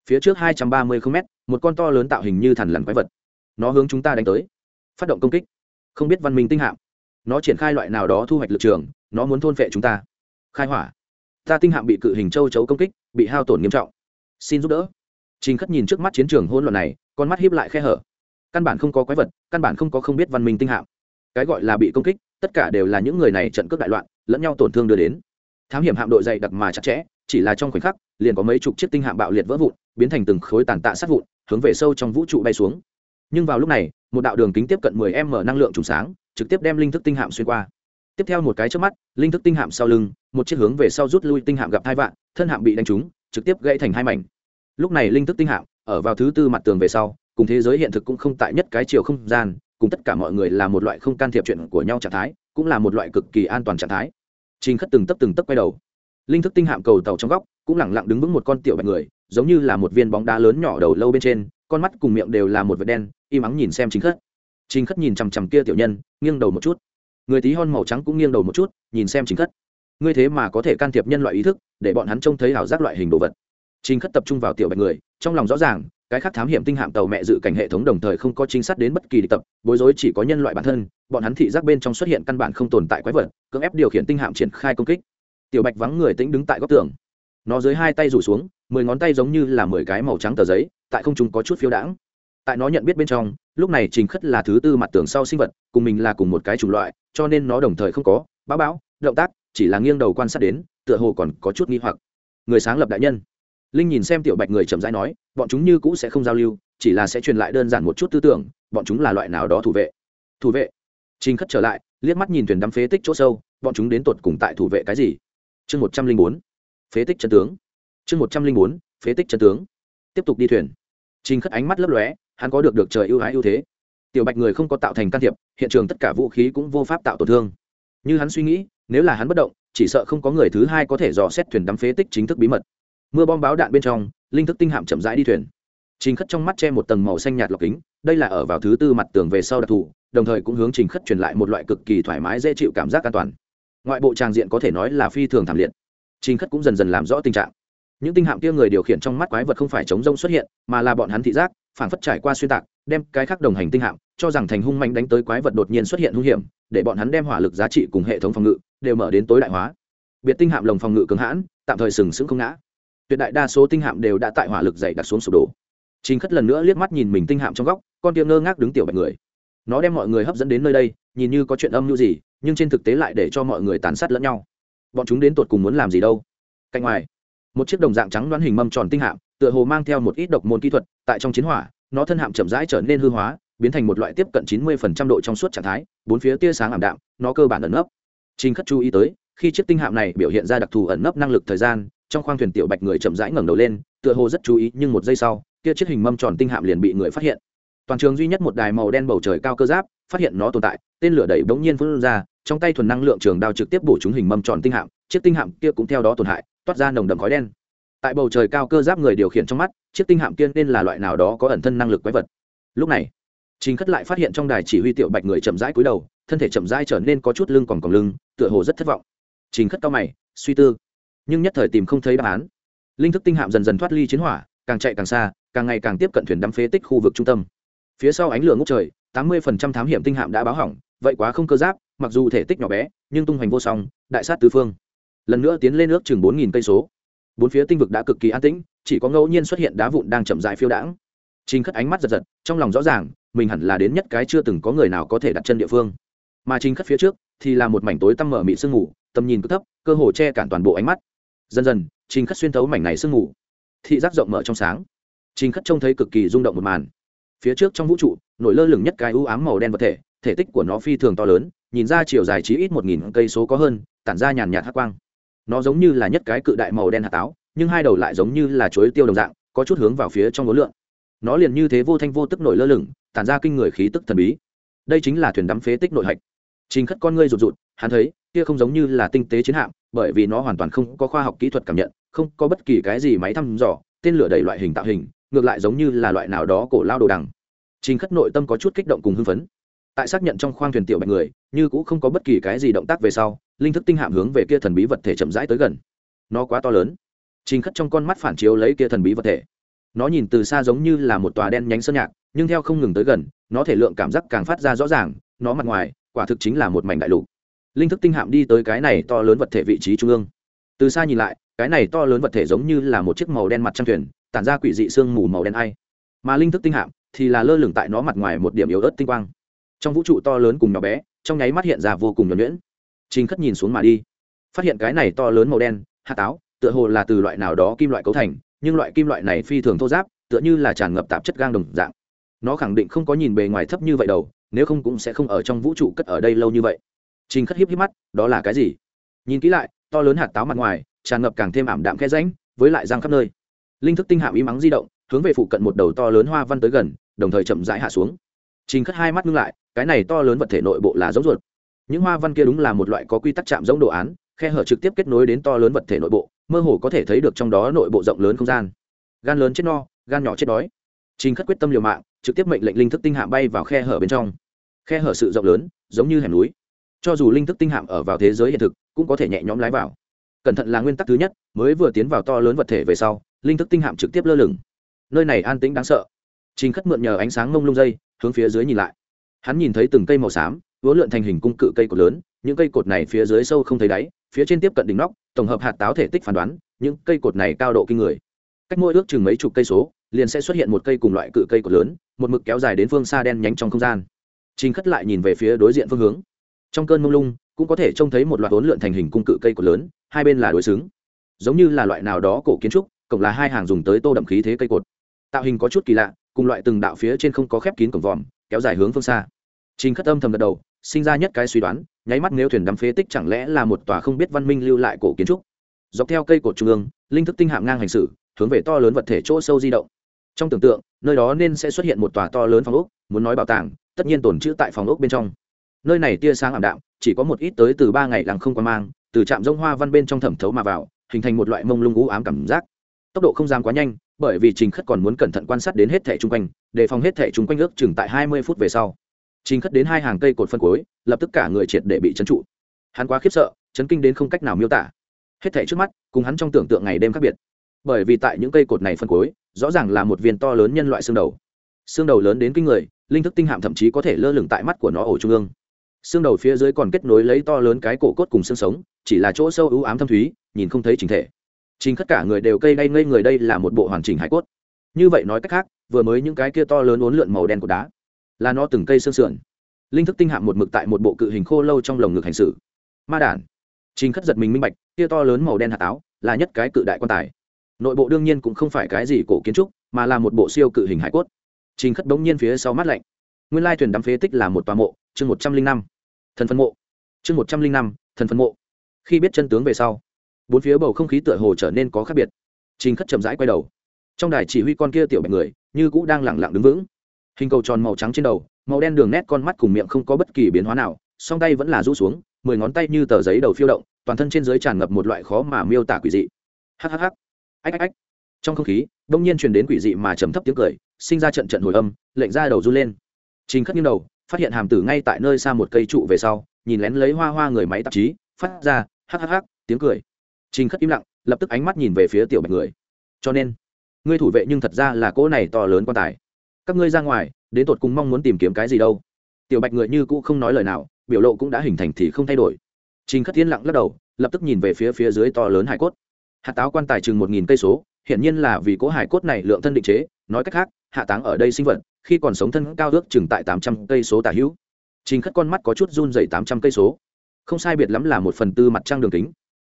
Phía trước hai trăm ba mươi km, một con to lớn tạo hình như thần lằn quái vật. Nó hướng chúng ta đánh tới. Phát động công kích. Không biết văn minh tinh hạm. Nó triển khai loại nào đó thu hoạch lực trường, nó muốn thôn phệ chúng ta. Khai hỏa. Ta tinh hạm bị cự hình châu chấu công kích, bị hao tổn nghiêm trọng. Xin giúp đỡ. Trình Khất nhìn trước mắt chiến trường hỗn loạn này, con mắt híp lại khe hở. Căn bản không có quái vật, căn bản không có không biết văn minh tinh hạm. Cái gọi là bị công kích, tất cả đều là những người này trận cướp đại loạn, lẫn nhau tổn thương đưa đến thám hiểm hạm đội dày đặc mà chặt chẽ, chỉ là trong khoảnh khắc, liền có mấy chục chiếc tinh hạm bạo liệt vỡ vụn, biến thành từng khối tàn tạ sát vụn, hướng về sâu trong vũ trụ bay xuống. Nhưng vào lúc này, một đạo đường kính tiếp cận 10 m năng lượng trùng sáng, trực tiếp đem linh thức tinh hạm xuyên qua. Tiếp theo một cái trước mắt, linh thức tinh hạm sau lưng, một chiếc hướng về sau rút lui tinh hạm gặp hai vạn, thân hạm bị đánh trúng, trực tiếp gãy thành hai mảnh. Lúc này linh thức tinh hạm, ở vào thứ tư mặt tường về sau, cùng thế giới hiện thực cũng không tại nhất cái chiều không gian, cùng tất cả mọi người là một loại không can thiệp chuyện của nhau trạng thái, cũng là một loại cực kỳ an toàn trạng thái. Trình Khất từng tấp từng tấp quay đầu. Linh thức tinh hạm cầu tàu trong góc, cũng lẳng lặng đứng vững một con tiểu bạch người, giống như là một viên bóng đá lớn nhỏ đầu lâu bên trên, con mắt cùng miệng đều là một vệt đen, im ắng nhìn xem Trình Khất. Trình Khất nhìn chằm chằm kia tiểu nhân, nghiêng đầu một chút. Người tí hon màu trắng cũng nghiêng đầu một chút, nhìn xem Trình Khất. Ngươi thế mà có thể can thiệp nhân loại ý thức, để bọn hắn trông thấy ảo giác loại hình đồ vật. Trình Khất tập trung vào tiểu bạch người, trong lòng rõ ràng, cái khác thám hiểm tinh hạm tàu mẹ dự cảnh hệ thống đồng thời không có chính xác đến bất kỳ địch tập, bối rối chỉ có nhân loại bản thân, bọn hắn thị giác bên trong xuất hiện căn bản không tồn tại quái vật, cưỡng ép điều khiển tinh hạm triển khai công kích. Tiểu bạch vắng người tĩnh đứng tại góc tường. Nó dưới hai tay rủ xuống, mười ngón tay giống như là mười cái màu trắng tờ giấy, tại không chúng có chút phiếu đãng. Tại nó nhận biết bên trong, lúc này trình khất là thứ tư mặt tường sau sinh vật, cùng mình là cùng một cái chủng loại, cho nên nó đồng thời không có. Báo báo động tác, chỉ là nghiêng đầu quan sát đến, tựa hồ còn có chút nghi hoặc. Người sáng lập đại nhân linh nhìn xem tiểu bạch người chậm rãi nói, bọn chúng như cũ sẽ không giao lưu, chỉ là sẽ truyền lại đơn giản một chút tư tưởng, bọn chúng là loại nào đó thủ vệ. Thủ vệ? Trình khất trở lại, liếc mắt nhìn thuyền đắm phế tích chỗ sâu, bọn chúng đến tột cùng tại thủ vệ cái gì? Chương một trăm linh bốn, phế tích chân tướng. Chương một trăm linh bốn, phế tích chân tướng. Tiếp tục đi thuyền. Trình khất ánh mắt lấp lóe, hắn có được được trời ưu ái ưu thế. Tiểu bạch người không có tạo thành can thiệp, hiện trường tất cả vũ khí cũng vô pháp tạo tổn thương. Như hắn suy nghĩ, nếu là hắn bất động, chỉ sợ không có người thứ hai có thể dò xét thuyền đắm phế tích chính thức bí mật mưa bom báo đạn bên trong, linh thức tinh hạm chậm rãi đi thuyền. Trình khất trong mắt che một tầng màu xanh nhạt lọc kính, đây là ở vào thứ tư mặt tường về sau đặc thù, đồng thời cũng hướng trình khất truyền lại một loại cực kỳ thoải mái dễ chịu cảm giác an toàn. Ngoại bộ tràng diện có thể nói là phi thường thảm liệt. Trình khất cũng dần dần làm rõ tình trạng. Những tinh hạm kia người điều khiển trong mắt quái vật không phải chống rông xuất hiện, mà là bọn hắn thị giác phản phất trải qua xuyên tạc, đem cái khác đồng hành tinh hạm, cho rằng thành hung manh đánh tới quái vật đột nhiên xuất hiện hung hiểm, để bọn hắn đem hỏa lực giá trị cùng hệ thống phòng ngự, đều mở đến tối đại hóa. Biệt tinh hạm lồng phòng ngự cứng hãn, tạm thời sừng sững không ngã tuyệt đại đa số tinh hạm đều đã tại hỏa lực dày đặt xuống sụp đổ Trình Khất lần nữa liếc mắt nhìn mình tinh hạm trong góc, con tiêm ngơ ngác đứng tiểu bạch người. Nó đem mọi người hấp dẫn đến nơi đây, nhìn như có chuyện âm mưu gì, nhưng trên thực tế lại để cho mọi người tàn sát lẫn nhau. Bọn chúng đến tụt cùng muốn làm gì đâu? Cạnh ngoài, một chiếc đồng dạng trắng đoán hình mâm tròn tinh hạm, tựa hồ mang theo một ít độc môn kỹ thuật, tại trong chiến hỏa, nó thân hạm chậm rãi trở nên hư hóa, biến thành một loại tiếp cận 90% độ trong suốt trạng thái, bốn phía tia sáng ảm đạm, nó cơ bản ẩn nấp. Trình Khất chú ý tới, khi chiếc tinh hạm này biểu hiện ra đặc thù ẩn nấp năng lực thời gian, trong khoang thuyền tiểu bạch người chậm rãi ngẩng đầu lên, tựa hồ rất chú ý, nhưng một giây sau, kia chiếc hình mâm tròn tinh hạm liền bị người phát hiện. Toàn trường duy nhất một đài màu đen bầu trời cao cơ giáp phát hiện nó tồn tại tên lửa đẩy bỗng nhiên phun ra trong tay thuần năng lượng trường đao trực tiếp bổ trúng hình mâm tròn tinh hạm chiếc tinh hạm kia cũng theo đó tổn hại toát ra nồng đậm khói đen. Tại bầu trời cao cơ giáp người điều khiển trong mắt chiếc tinh hạm kia nên là loại nào đó có ẩn thân năng lực quái vật. Lúc này trình khất lại phát hiện trong đài chỉ huy tiểu bạch người chậm rãi cúi đầu thân thể chậm rãi trở nên có chút lưng còn còn lưng tựa hồ rất thất vọng. Trình khất cao mày suy tư nhưng nhất thời tìm không thấy đáp án. Linh thức tinh hạm dần dần thoát ly chiến hỏa càng chạy càng xa càng ngày càng tiếp cận thuyền đắm phế tích khu vực trung tâm. Phía sau ánh lửa ngốc trời tám mươi phần trăm thám hiểm tinh hạm đã báo hỏng vậy quá không cơ giáp mặc dù thể tích nhỏ bé nhưng tung hoành vô song đại sát tứ phương. Lần nữa tiến lên nước chừng bốn nghìn cây số. Bốn phía tinh vực đã cực kỳ an tĩnh chỉ có ngẫu nhiên xuất hiện đá vụn đang chậm dại phiêu đãng. Trình khất ánh mắt giật giật trong lòng rõ ràng mình hẳn là đến nhất cái chưa từng có người nào có thể đặt chân địa phương. Mà trình khất phía trước thì là một mảnh tối tăm mở mị sương ngủ, tầm nhìn cứ thấp cơ hồ che cản toàn bộ ánh mắt dần dần, trình khất xuyên thấu mảnh này sương mù. Thị giác rộng mở trong sáng. Trình khất trông thấy cực kỳ rung động một màn. Phía trước trong vũ trụ, nổi lơ lửng nhất cái ưu ám màu đen vật thể thể tích của nó phi thường to lớn, nhìn ra chiều dài chí ít một nghìn cây số có hơn, tản ra nhàn nhạt hát quang. Nó giống như là nhất cái cự đại màu đen hạt táo, nhưng hai đầu lại giống như là chuối tiêu đồng dạng, có chút hướng vào phía trong ngố lượng nó liền như thế vô thanh vô tức nổi lơ lửng, tản ra kinh người khí tức thần bí. Đây chính là thuyền đắm phế tích nội hạch. Trình khất con ngươi rụt rụt hắn thấy, kia không giống như là tinh tế chiến hạm, bởi vì nó hoàn toàn không có khoa học kỹ thuật cảm nhận, không có bất kỳ cái gì máy thăm dò, tên lửa đầy loại hình tạo hình, ngược lại giống như là loại nào đó cổ lao đồ đằng. Trình khất nội tâm có chút kích động cùng hưng phấn. Tại xác nhận trong khoang thuyền tiểu bạch người, như cũng không có bất kỳ cái gì động tác về sau, linh thức tinh hạm hướng về kia thần bí vật thể chậm rãi tới gần. Nó quá to lớn. Trình khất trong con mắt phản chiếu lấy kia thần bí vật thể. Nó nhìn từ xa giống như là một tòa đen nhánh sơn nhạc, nhưng theo không ngừng tới gần, nó thể lượng cảm giác càng phát ra rõ ràng, nó mặt ngoài, quả thực chính là một mảnh đại lục linh thức tinh hạm đi tới cái này to lớn vật thể vị trí trung ương. Từ xa nhìn lại, cái này to lớn vật thể giống như là một chiếc màu đen mặt trăng thuyền, tản ra quỷ dị sương mù màu đen ai. Mà linh thức tinh hạm thì là lơ lửng tại nó mặt ngoài một điểm yếu ớt tinh quang. Trong vũ trụ to lớn cùng nhỏ bé, trong nháy mắt hiện ra vô cùng nhuẩn nhuyễn. Trình khất nhìn xuống mà đi, phát hiện cái này to lớn màu đen, hạ táo, tựa hồ là từ loại nào đó kim loại cấu thành, nhưng loại kim loại này phi thường thô giáp, tựa như là tràn ngập tạp chất gang đồng dạng. Nó khẳng định không có nhìn bề ngoài thấp như vậy đâu, nếu không cũng sẽ không ở trong vũ trụ cất ở đây lâu như vậy trình khất hiếp hiếp mắt, đó là cái gì? Nhìn kỹ lại, to lớn hạt táo mặt ngoài, tràn ngập càng thêm ảm đạm khe ránh với lại răng khắp nơi. Linh thức tinh hạm im ắng di động, hướng về phụ cận một đầu to lớn hoa văn tới gần, đồng thời chậm rãi hạ xuống. Trình khất hai mắt ngưng lại, cái này to lớn vật thể nội bộ là giống ruột. Những hoa văn kia đúng là một loại có quy tắc chạm giống đồ án, khe hở trực tiếp kết nối đến to lớn vật thể nội bộ, mơ hồ có thể thấy được trong đó nội bộ rộng lớn không gian. Gan lớn chết no, gan nhỏ chết đói. Trình khất quyết tâm liều mạng, trực tiếp mệnh lệnh linh thức tinh hạm bay vào khe hở bên trong. Khe hở sự rộng lớn, giống như hẻm núi cho dù linh thức tinh hạm ở vào thế giới hiện thực, cũng có thể nhẹ nhõm lái vào. Cẩn thận là nguyên tắc thứ nhất, mới vừa tiến vào to lớn vật thể về sau, linh thức tinh hạm trực tiếp lơ lửng. Nơi này an tĩnh đáng sợ. Trình khất mượn nhờ ánh sáng mông lung dây, hướng phía dưới nhìn lại. Hắn nhìn thấy từng cây màu xám, vốn lượn thành hình cung cự cây cột lớn, những cây cột này phía dưới sâu không thấy đáy, phía trên tiếp cận đỉnh nóc, tổng hợp hạt táo thể tích phán đoán, những cây cột này cao độ kinh người. Cách mỗi ước chừng mấy chục cây số, liền sẽ xuất hiện một cây cùng loại cự cây cột lớn, một mực kéo dài đến phương xa đen nhánh trong không gian. Trình khất lại nhìn về phía đối diện phương hướng trong cơn mông lung, cũng có thể trông thấy một loạt vốn lượn thành hình cung cự cây cột lớn, hai bên là đối xứng. Giống như là loại nào đó cổ kiến trúc cổng là hai hàng dùng tới tô đậm khí thế cây cột. Tạo hình có chút kỳ lạ, cùng loại từng đạo phía trên không có khép kín cổng vòm, kéo dài hướng phương xa. Trình khất âm thầm gật đầu, sinh ra nhất cái suy đoán, nháy mắt nếu thuyền đắm phế tích chẳng lẽ là một tòa không biết văn minh lưu lại cổ kiến trúc. Dọc theo cây cột trung ương, linh thức tinh hạm ngang hành xử, hướng về to lớn vật thể chỗ sâu di động. Trong tưởng tượng, nơi đó nên sẽ xuất hiện một tòa to lớn phòng ốc, muốn nói bảo tàng, tất nhiên tồn trữ tại phòng ốc bên trong nơi này tia sáng ảm đạm, chỉ có một ít tới từ ba ngày làng không qua mang, từ trạm rông hoa văn bên trong thẩm thấu mà vào, hình thành một loại mông lung u ám cảm giác. Tốc độ không dám quá nhanh, bởi vì trình khất còn muốn cẩn thận quan sát đến hết thẻ chung quanh, đề phòng hết thẻ chung quanh ước chừng tại hai mươi phút về sau. Trình khất đến hai hàng cây cột phân cối lập tức cả người triệt để bị trấn trụ. Hắn quá khiếp sợ, chấn kinh đến không cách nào miêu tả. Hết thẻ trước mắt, cùng hắn trong tưởng tượng ngày đêm khác biệt. Bởi vì tại những cây cột này phân cối rõ ràng là một viên to lớn nhân loại xương đầu. Xương đầu lớn đến kinh người, linh thức tinh hạm thậm chí có thể lơ lửng tại mắt của nó ổ trung ương xương đầu phía dưới còn kết nối lấy to lớn cái cổ cốt cùng xương sống, chỉ là chỗ sâu ưu ám thâm thúy, nhìn không thấy chính thể. Chính tất cả người đều cây đay ngây người đây là một bộ hoàn chỉnh hải cốt. Như vậy nói cách khác, vừa mới những cái kia to lớn uốn lượn màu đen của đá, là nó từng cây xương sườn. Linh thức tinh hạm một mực tại một bộ cự hình khô lâu trong lồng ngực hành xử. Ma đản. Trình khất giật mình minh bạch, kia to lớn màu đen hạt táo là nhất cái cự đại quan tài. Nội bộ đương nhiên cũng không phải cái gì cổ kiến trúc, mà là một bộ siêu cự hình hải cốt. Trình khất đống nhiên phía sau mắt lạnh. Nguyên lai thuyền đắm phế tích là một tòa mộ chương một trăm linh năm, thần phân mộ. Chương một trăm linh năm, thần phân mộ. Khi biết chân tướng về sau, bốn phía bầu không khí tựa hồ trở nên có khác biệt. Trình khất chậm rãi quay đầu. Trong đài chỉ huy con kia tiểu bạch người, như cũ đang lẳng lặng đứng vững. Hình cầu tròn màu trắng trên đầu, màu đen đường nét con mắt cùng miệng không có bất kỳ biến hóa nào, song tay vẫn là rũ xuống, mười ngón tay như tờ giấy đầu phiêu động, toàn thân trên dưới tràn ngập một loại khó mà miêu tả quỷ dị. Hhh ách ách ách. Trong không khí, đông nhiên truyền đến quỷ dị mà trầm thấp tiếng cười, sinh ra trận trận hồi âm, lệnh ra đầu run lên. Trình khất nghiêng đầu phát hiện hàm tử ngay tại nơi xa một cây trụ về sau, nhìn lén lấy hoa hoa người máy tạp chí, phát ra hhh tiếng cười. Trình khất im lặng, lập tức ánh mắt nhìn về phía tiểu bạch người. Cho nên, ngươi thủ vệ nhưng thật ra là cỗ này to lớn quan tài. Các ngươi ra ngoài, đến tột cùng mong muốn tìm kiếm cái gì đâu? Tiểu bạch người như cũ không nói lời nào, biểu lộ cũng đã hình thành thì không thay đổi. Trình khất yên lặng lắc đầu, lập tức nhìn về phía phía dưới to lớn hải cốt. Hạt táo quan tài chừng một nghìn cây số, hiển nhiên là vì cỗ hải cốt này lượng thân định chế, nói cách khác, hạ táng ở đây sinh vật khi còn sống thân cao ước chừng tại tám trăm cây số tả hữu. Trình khất con mắt có chút run dày tám trăm cây số. Không sai biệt lắm là một phần tư mặt trăng đường kính.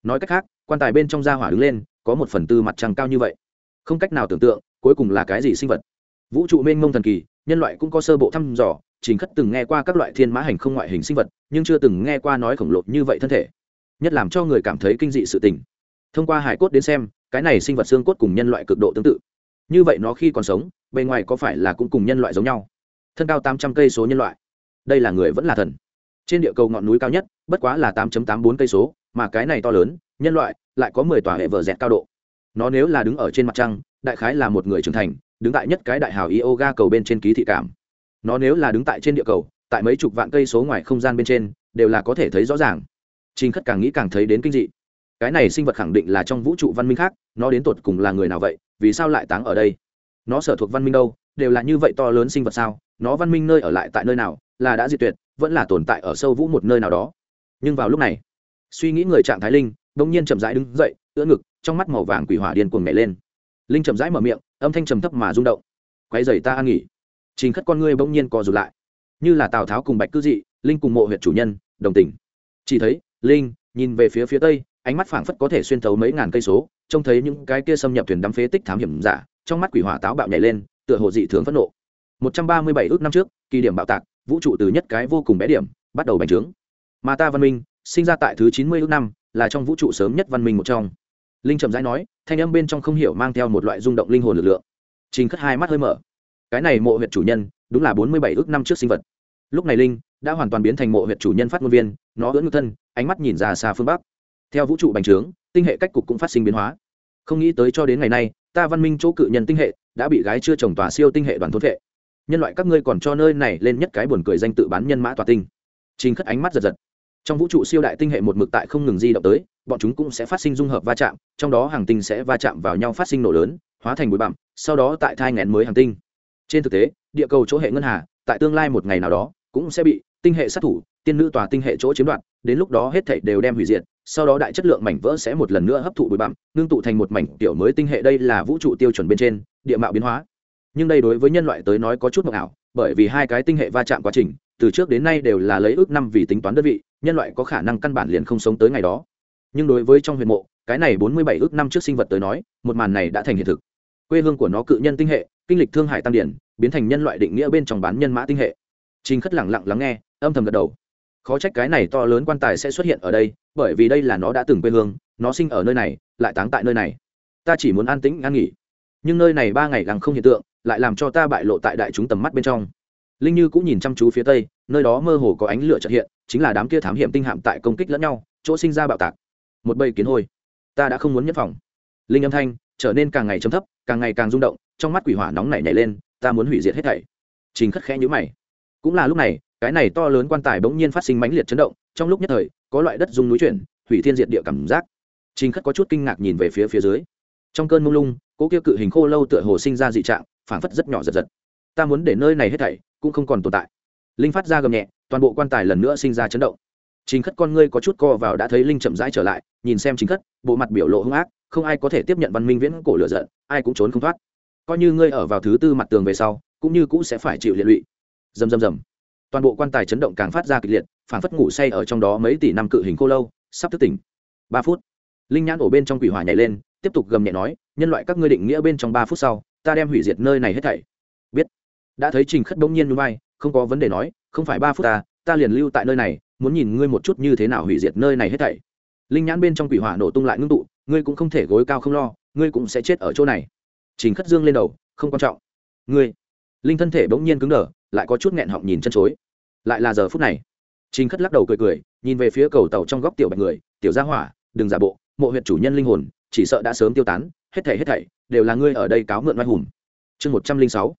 Nói cách khác, quan tài bên trong da hỏa đứng lên, có một phần tư mặt trăng cao như vậy. Không cách nào tưởng tượng, cuối cùng là cái gì sinh vật. Vũ trụ mênh mông thần kỳ, nhân loại cũng có sơ bộ thăm dò, trình khất từng nghe qua các loại thiên mã hành không ngoại hình sinh vật, nhưng chưa từng nghe qua nói khổng lồ như vậy thân thể. Nhất làm cho người cảm thấy kinh dị sự tình. Thông qua hải cốt đến xem, cái này sinh vật xương cốt cùng nhân loại cực độ tương tự. Như vậy nó khi còn sống bề ngoài có phải là cũng cùng nhân loại giống nhau? Thân cao tám trăm cây số nhân loại. Đây là người vẫn là thần. Trên địa cầu ngọn núi cao nhất, bất quá là tám tám bốn cây số, mà cái này to lớn, nhân loại, lại có mười tòa hệ vở dẹt cao độ. Nó nếu là đứng ở trên mặt trăng, đại khái là một người trưởng thành, đứng tại nhất cái đại hào yoga cầu bên trên ký thị cảm. Nó nếu là đứng tại trên địa cầu, tại mấy chục vạn cây số ngoài không gian bên trên, đều là có thể thấy rõ ràng. Trình khất càng nghĩ càng thấy đến kinh dị. Cái này sinh vật khẳng định là trong vũ trụ văn minh khác, nó đến tột cùng là người nào vậy, vì sao lại táng ở đây? Nó sở thuộc văn minh đâu, đều là như vậy to lớn sinh vật sao? Nó văn minh nơi ở lại tại nơi nào, là đã diệt tuyệt, vẫn là tồn tại ở sâu vũ một nơi nào đó. Nhưng vào lúc này, suy nghĩ người trạng thái linh bỗng nhiên chậm rãi đứng dậy, ưỡn ngực, trong mắt màu vàng quỷ hỏa điên cuồng nhảy lên. Linh chậm rãi mở miệng, âm thanh trầm thấp mà rung động. Quay dày ta an nghỉ. Trình khất con ngươi bỗng nhiên co rụt lại. Như là tào tháo cùng bạch cư dị, linh cùng mộ huyện chủ nhân, đồng tình. Chỉ thấy, linh nhìn về phía phía tây, ánh mắt phảng phất có thể xuyên thấu mấy ngàn cây số, trông thấy những cái kia xâm nhập thuyền đắm phế tích thám hiểm giả trong mắt quỷ hỏa táo bạo nhảy lên, tựa hồ dị thường phẫn nộ. Một trăm ba mươi bảy ước năm trước, kỳ điểm bạo tạc, vũ trụ từ nhất cái vô cùng bé điểm, bắt đầu bành trướng. Mà ta văn minh, sinh ra tại thứ chín mươi ước năm, là trong vũ trụ sớm nhất văn minh một trong. Linh trầm rãi nói, thanh âm bên trong không hiểu mang theo một loại rung động linh hồn lực lượng. Trình khất hai mắt hơi mở. Cái này mộ huyện chủ nhân, đúng là bốn mươi bảy ước năm trước sinh vật. Lúc này linh đã hoàn toàn biến thành mộ huyện chủ nhân phát ngôn viên, nó ưỡn ngược thân, ánh mắt nhìn ra xa phương bắc. Theo vũ trụ bành trướng, tinh hệ cách cục cũng phát sinh biến hóa. Không nghĩ tới cho đến ngày nay ta văn minh chỗ cự nhân tinh hệ, đã bị gái chưa chồng tòa siêu tinh hệ đoàn thốt vệ. Nhân loại các ngươi còn cho nơi này lên nhất cái buồn cười danh tự bán nhân mã tòa tinh. Trình khất ánh mắt giật giật. Trong vũ trụ siêu đại tinh hệ một mực tại không ngừng di động tới, bọn chúng cũng sẽ phát sinh dung hợp va chạm, trong đó hàng tinh sẽ va chạm vào nhau phát sinh nổ lớn, hóa thành bụi bặm, sau đó tại thai ngén mới hàng tinh. Trên thực tế, địa cầu chỗ hệ ngân hà, tại tương lai một ngày nào đó, cũng sẽ bị tinh hệ sát thủ, tiên nữ tòa tinh hệ chỗ chiếm đoạt đến lúc đó hết thảy đều đem hủy diệt, sau đó đại chất lượng mảnh vỡ sẽ một lần nữa hấp thụ bụi bặm, ngưng tụ thành một mảnh tiểu mới tinh hệ đây là vũ trụ tiêu chuẩn bên trên, địa mạo biến hóa. Nhưng đây đối với nhân loại tới nói có chút mộng ảo, bởi vì hai cái tinh hệ va chạm quá trình, từ trước đến nay đều là lấy ước năm vì tính toán đơn vị, nhân loại có khả năng căn bản liền không sống tới ngày đó. Nhưng đối với trong huyền mộ, cái này bốn mươi bảy ước năm trước sinh vật tới nói, một màn này đã thành hiện thực. Quê hương của nó cự nhân tinh hệ, kinh lịch thương hải tam điển, biến thành nhân loại định nghĩa bên trong bán nhân mã tinh hệ. Trình khất lẳng lặng lắng nghe, âm thầm gật đầu khó trách cái này to lớn quan tài sẽ xuất hiện ở đây, bởi vì đây là nó đã từng quê hương, nó sinh ở nơi này, lại táng tại nơi này. Ta chỉ muốn an tĩnh, an nghỉ. Nhưng nơi này ba ngày lằng không hiện tượng, lại làm cho ta bại lộ tại đại chúng tầm mắt bên trong. Linh như cũng nhìn chăm chú phía tây, nơi đó mơ hồ có ánh lửa trật hiện, chính là đám kia thám hiểm tinh hạm tại công kích lẫn nhau, chỗ sinh ra bạo tạc. Một bầy kiến hôi. Ta đã không muốn nhất phòng. Linh âm thanh trở nên càng ngày chấm thấp, càng ngày càng rung động, trong mắt quỷ hỏa nóng nảy nảy lên, ta muốn hủy diệt hết thảy. Trình khất khẽ nhữ mày cũng là lúc này, cái này to lớn quan tài bỗng nhiên phát sinh mãnh liệt chấn động, trong lúc nhất thời, có loại đất dung núi chuyển, hủy thiên diệt địa cảm giác. Trình khất có chút kinh ngạc nhìn về phía phía dưới. Trong cơn mông lung cỗ kia cự hình khô lâu tựa hồ sinh ra dị trạng, phảng phất rất nhỏ giật giật. Ta muốn để nơi này hết thảy cũng không còn tồn tại. Linh phát ra gầm nhẹ, toàn bộ quan tài lần nữa sinh ra chấn động. Trình khất con ngươi có chút co vào đã thấy linh chậm rãi trở lại, nhìn xem chính khất, bộ mặt biểu lộ hung ác, không ai có thể tiếp nhận văn minh viễn cổ lửa giận, ai cũng trốn không thoát. Coi như ngươi ở vào thứ tư mặt tường về sau, cũng như cũng sẽ phải chịu liệt lụy dầm dầm dầm toàn bộ quan tài chấn động càng phát ra kịch liệt phản phất ngủ say ở trong đó mấy tỷ năm cự hình khô lâu, sắp thức tỉnh. Ba phút, linh nhãn ổ bên trong quỷ hỏa nhảy lên, tiếp tục gầm nhẹ nói, nhân loại các ngươi định nghĩa bên trong ba phút sau, ta đem hủy diệt nơi này hết thảy. Biết. Đã thấy trình khất bỗng nhiên núi bay không có vấn đề nói, không phải ba phút ta ta liền lưu tại nơi này, muốn nhìn ngươi một chút như thế nào hủy diệt nơi này hết thảy. Linh nhãn bên trong quỷ hỏa nổ tung lại ngưng tụ, ngươi cũng không thể gối cao không lo, ngươi cũng sẽ chết ở chỗ này. Trình khất dương lên đầu, không quan trọng. Ngươi linh thân thể bỗng nhiên cứng đờ, lại có chút nghẹn họng nhìn chân chối. Lại là giờ phút này. Trình khất lắc đầu cười cười, nhìn về phía cầu tàu trong góc tiểu bạch người, tiểu gia hỏa, đừng giả bộ, mộ huyệt chủ nhân linh hồn, chỉ sợ đã sớm tiêu tán, hết thảy hết thảy đều là ngươi ở đây cáo mượn oai hùng. Chương một trăm linh sáu.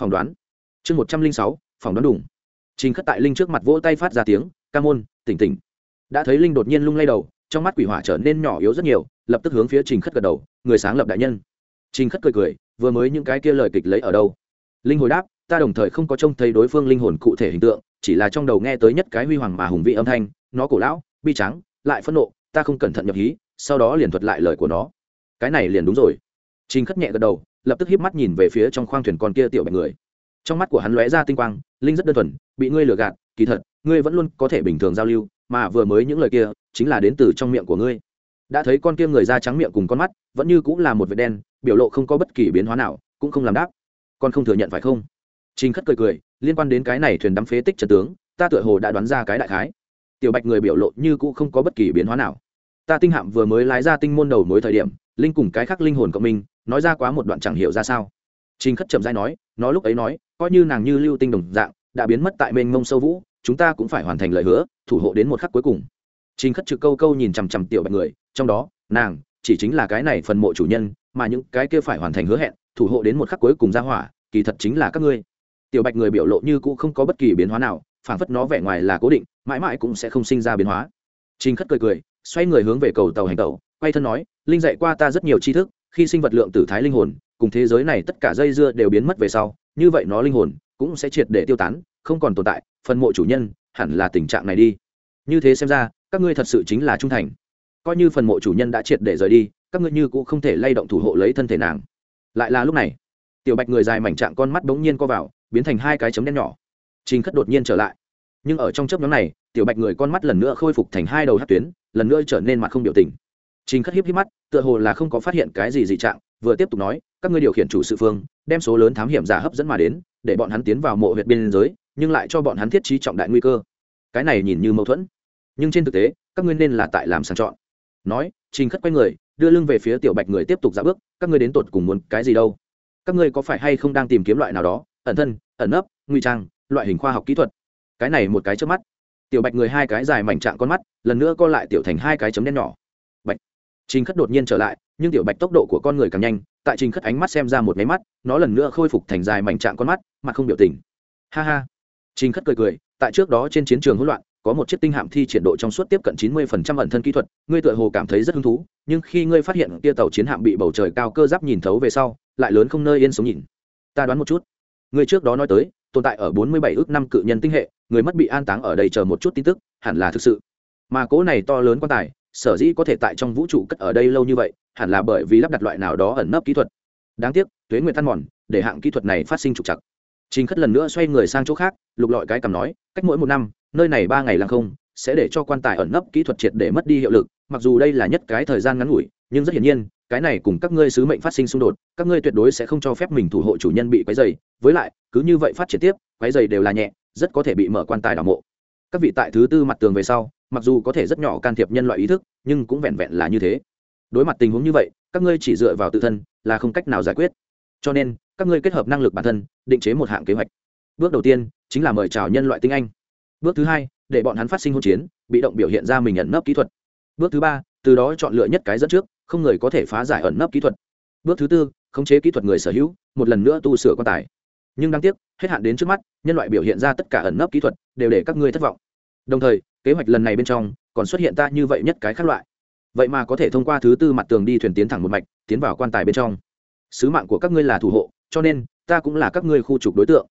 Phỏng đoán. Chương một trăm linh sáu, phỏng đoán đủng trình khất tại linh trước mặt vỗ tay phát ra tiếng, ca môn, tỉnh tỉnh. Đã thấy linh đột nhiên lung lay đầu, trong mắt quỷ hỏa trở nên nhỏ yếu rất nhiều, lập tức hướng phía trình khất gật đầu, người sáng lập đại nhân. Trình khất cười cười, vừa mới những cái kia lời kịch lấy ở đâu? Linh hồi đáp, ta đồng thời không có trông thấy đối phương linh hồn cụ thể hình tượng, chỉ là trong đầu nghe tới nhất cái huy hoàng mà hùng vị âm thanh, nó cổ lão, bi trắng, lại phẫn nộ, ta không cẩn thận nhập hí, sau đó liền thuật lại lời của nó. Cái này liền đúng rồi. Trình khất nhẹ gật đầu, lập tức hiếp mắt nhìn về phía trong khoang thuyền con kia tiểu bạch người. Trong mắt của hắn lóe ra tinh quang, linh rất đơn thuần, bị ngươi lừa gạt, kỳ thật, ngươi vẫn luôn có thể bình thường giao lưu, mà vừa mới những lời kia, chính là đến từ trong miệng của ngươi. Đã thấy con kia người da trắng miệng cùng con mắt, vẫn như cũng là một vệt đen, biểu lộ không có bất kỳ biến hóa nào, cũng không làm đáp con không thừa nhận phải không? Trình khất cười cười, liên quan đến cái này thuyền đắm phế tích trần tướng, ta tựa hồ đã đoán ra cái đại khái. Tiểu bạch người biểu lộ như cũ không có bất kỳ biến hóa nào. Ta tinh hạm vừa mới lái ra tinh môn đầu mối thời điểm, linh cùng cái khác linh hồn cộng minh nói ra quá một đoạn chẳng hiểu ra sao. Trình khất chậm dai nói, nó lúc ấy nói, coi như nàng như lưu tinh đồng dạng, đã biến mất tại mênh mông sâu vũ, chúng ta cũng phải hoàn thành lời hứa, thủ hộ đến một khắc cuối cùng. Trình khất trực câu câu nhìn chằm chằm tiểu bạch người, trong đó, nàng, chỉ chính là cái này phần mộ chủ nhân, mà những cái kia phải hoàn thành hứa hẹn thủ hộ đến một khắc cuối cùng ra hỏa, kỳ thật chính là các ngươi. Tiểu bạch người biểu lộ như cũ không có bất kỳ biến hóa nào phản phất nó vẻ ngoài là cố định, mãi mãi cũng sẽ không sinh ra biến hóa. Trình khất cười cười, xoay người hướng về cầu tàu hành tàu quay thân nói, linh dạy qua ta rất nhiều tri thức, khi sinh vật lượng tử thái linh hồn, cùng thế giới này tất cả dây dưa đều biến mất về sau, như vậy nó linh hồn cũng sẽ triệt để tiêu tán, không còn tồn tại, phần mộ chủ nhân hẳn là tình trạng này đi. Như thế xem ra, các ngươi thật sự chính là trung thành. Coi như phần mộ chủ nhân đã triệt để rời đi, các ngươi như cũng không thể lay động thủ hộ lấy thân thể nàng lại là lúc này, tiểu bạch người dài mảnh trạng con mắt bỗng nhiên co vào, biến thành hai cái chấm đen nhỏ. Trình khất đột nhiên trở lại. Nhưng ở trong chấp nhóm này, tiểu bạch người con mắt lần nữa khôi phục thành hai đầu hát tuyến, lần nữa trở nên mặt không biểu tình. Trình khất hiếp hiếp mắt, tựa hồ là không có phát hiện cái gì dị trạng, vừa tiếp tục nói, các ngươi điều khiển chủ sự phương, đem số lớn thám hiểm giả hấp dẫn mà đến, để bọn hắn tiến vào mộ huyện biên giới, nhưng lại cho bọn hắn thiết trí trọng đại nguy cơ. Cái này nhìn như mâu thuẫn. Nhưng trên thực tế, các ngươi nên là tại làm sàng chọn. Nói, trình khất quay người đưa lưng về phía tiểu bạch người tiếp tục dạo bước, các ngươi đến tột cùng muốn cái gì đâu? Các ngươi có phải hay không đang tìm kiếm loại nào đó? Ẩn thân, ẩn nấp nguy trang, loại hình khoa học kỹ thuật. Cái này một cái trước mắt. Tiểu bạch người hai cái dài mảnh trạng con mắt, lần nữa co lại tiểu thành hai cái chấm đen nhỏ. Bạch. Trình khất đột nhiên trở lại, nhưng tiểu bạch tốc độ của con người càng nhanh, tại trình khất ánh mắt xem ra một máy mắt, nó lần nữa khôi phục thành dài mảnh trạng con mắt, mà không biểu tình. Ha ha. Trình khất cười cười, tại trước đó trên chiến trường hỗn loạn có một chiếc tinh hạm thi triển độ trong suốt tiếp cận chín mươi phần trăm ẩn thân kỹ thuật, ngươi tựa hồ cảm thấy rất hứng thú, nhưng khi ngươi phát hiện kia tàu chiến hạm bị bầu trời cao cơ giáp nhìn thấu về sau, lại lớn không nơi yên sống nhìn. Ta đoán một chút. Ngươi trước đó nói tới, tồn tại ở bốn mươi bảy ước năm cự nhân tinh hệ, người mất bị an táng ở đây chờ một chút tin tức, hẳn là thực sự. Mà cố này to lớn quan tài, sở dĩ có thể tại trong vũ trụ cất ở đây lâu như vậy, hẳn là bởi vì lắp đặt loại nào đó ẩn nấp kỹ thuật. Đáng tiếc, tuế nguyệt tan mòn, để hạng kỹ thuật này phát sinh trục trặc. trình khất lần nữa xoay người sang chỗ khác, lục lọi cái cầm nói, cách mỗi một năm nơi này ba ngày lăng không sẽ để cho quan tài ẩn nấp, kỹ thuật triệt để mất đi hiệu lực. Mặc dù đây là nhất cái thời gian ngắn ngủi, nhưng rất hiển nhiên, cái này cùng các ngươi sứ mệnh phát sinh xung đột, các ngươi tuyệt đối sẽ không cho phép mình thủ hộ chủ nhân bị quấy dày với lại, cứ như vậy phát triển tiếp, quấy dày đều là nhẹ, rất có thể bị mở quan tài đảo mộ. Các vị tại thứ tư mặt tường về sau, mặc dù có thể rất nhỏ can thiệp nhân loại ý thức, nhưng cũng vẹn vẹn là như thế. Đối mặt tình huống như vậy, các ngươi chỉ dựa vào tự thân là không cách nào giải quyết. Cho nên, các ngươi kết hợp năng lực bản thân, định chế một hạng kế hoạch. Bước đầu tiên chính là mời chào nhân loại tinh anh bước thứ hai, để bọn hắn phát sinh hỗn chiến, bị động biểu hiện ra mình ẩn nấp kỹ thuật. Bước thứ ba, từ đó chọn lựa nhất cái dẫn trước, không người có thể phá giải ẩn nấp kỹ thuật. Bước thứ tư, khống chế kỹ thuật người sở hữu, một lần nữa tu sửa quan tài. Nhưng đáng tiếc, hết hạn đến trước mắt, nhân loại biểu hiện ra tất cả ẩn nấp kỹ thuật đều để các ngươi thất vọng. Đồng thời, kế hoạch lần này bên trong, còn xuất hiện ta như vậy nhất cái khác loại. Vậy mà có thể thông qua thứ tư mặt tường đi thuyền tiến thẳng một mạch, tiến vào quan tài bên trong. Sứ mạng của các ngươi là thủ hộ, cho nên, ta cũng là các ngươi khu trục đối tượng.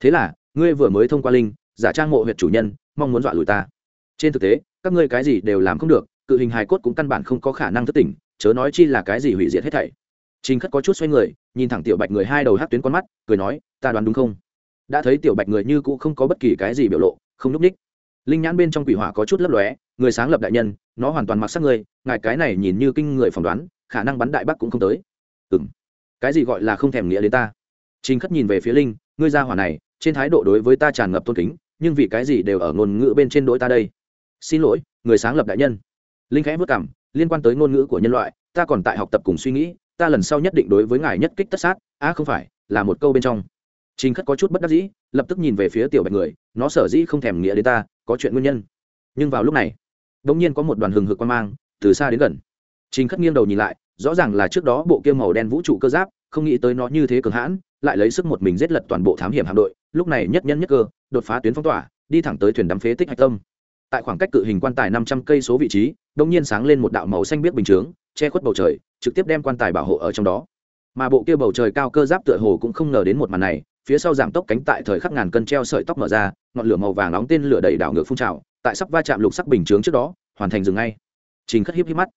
Thế là, ngươi vừa mới thông qua linh giả trang mộ huyện chủ nhân, mong muốn dọa lùi ta. Trên thực tế, các ngươi cái gì đều làm không được, cự hình hài cốt cũng căn bản không có khả năng thất tỉnh, chớ nói chi là cái gì hủy diệt hết thảy. Trình khất có chút xoay người, nhìn thẳng tiểu bạch người hai đầu hát tuyến con mắt, cười nói, ta đoán đúng không? Đã thấy tiểu bạch người như cũ không có bất kỳ cái gì biểu lộ, không núp ních. Linh nhãn bên trong quỷ hỏa có chút lấp lóe, người sáng lập đại nhân, nó hoàn toàn mặc sắc người, ngài cái này nhìn như kinh người phỏng đoán, khả năng bắn đại bắc cũng không tới. Ừ m cái gì gọi là không thèm nghĩa đến ta? Trình khất nhìn về phía linh, ngươi ra hỏa này, trên thái độ đối với ta tràn ngập tôn kính nhưng vì cái gì đều ở ngôn ngữ bên trên đỗi ta đây? Xin lỗi, người sáng lập đại nhân. Linh khẽ vất cảm liên quan tới ngôn ngữ của nhân loại, ta còn tại học tập cùng suy nghĩ, ta lần sau nhất định đối với ngài nhất kích tất sát. Á không phải, là một câu bên trong. Trình khất có chút bất đắc dĩ, lập tức nhìn về phía tiểu bạch người, nó sở dĩ không thèm nghĩa đến ta, có chuyện nguyên nhân. Nhưng vào lúc này đ nhiên có một đoàn hừng hực quan mang, từ xa đến gần. Trình khất nghiêng đầu nhìn lại, rõ ràng là trước đó bộ kia màu đen vũ trụ cơ giáp, không nghĩ tới nó như thế cường hãn, lại lấy sức một mình giết lật toàn bộ thám hiểm hạm đội, lúc này nhất nhân nhất cơ đột phá tuyến phong tỏa, đi thẳng tới thuyền đắm phế tích hạch tâm. Tại khoảng cách cự hình quan tài năm trăm cây số vị trí đ ỗ n g nhiên sáng lên một đạo màu xanh biếc bình chướng, che khuất bầu trời, trực tiếp đem quan tài bảo hộ ở trong đó. Mà bộ kia bầu trời cao cơ giáp tựa hồ cũng không ngờ đến một màn này, phía sau giảm tốc cánh tại thời khắc ngàn cân treo sợi tóc mở ra, ngọn lửa màu vàng nóng tên lửa đầy đảo ngược phun trào, tại sắp va chạm lục sắc bình chướng trước đó, hoàn thành dừng ngay. Trình khất hiếp hiếp mắt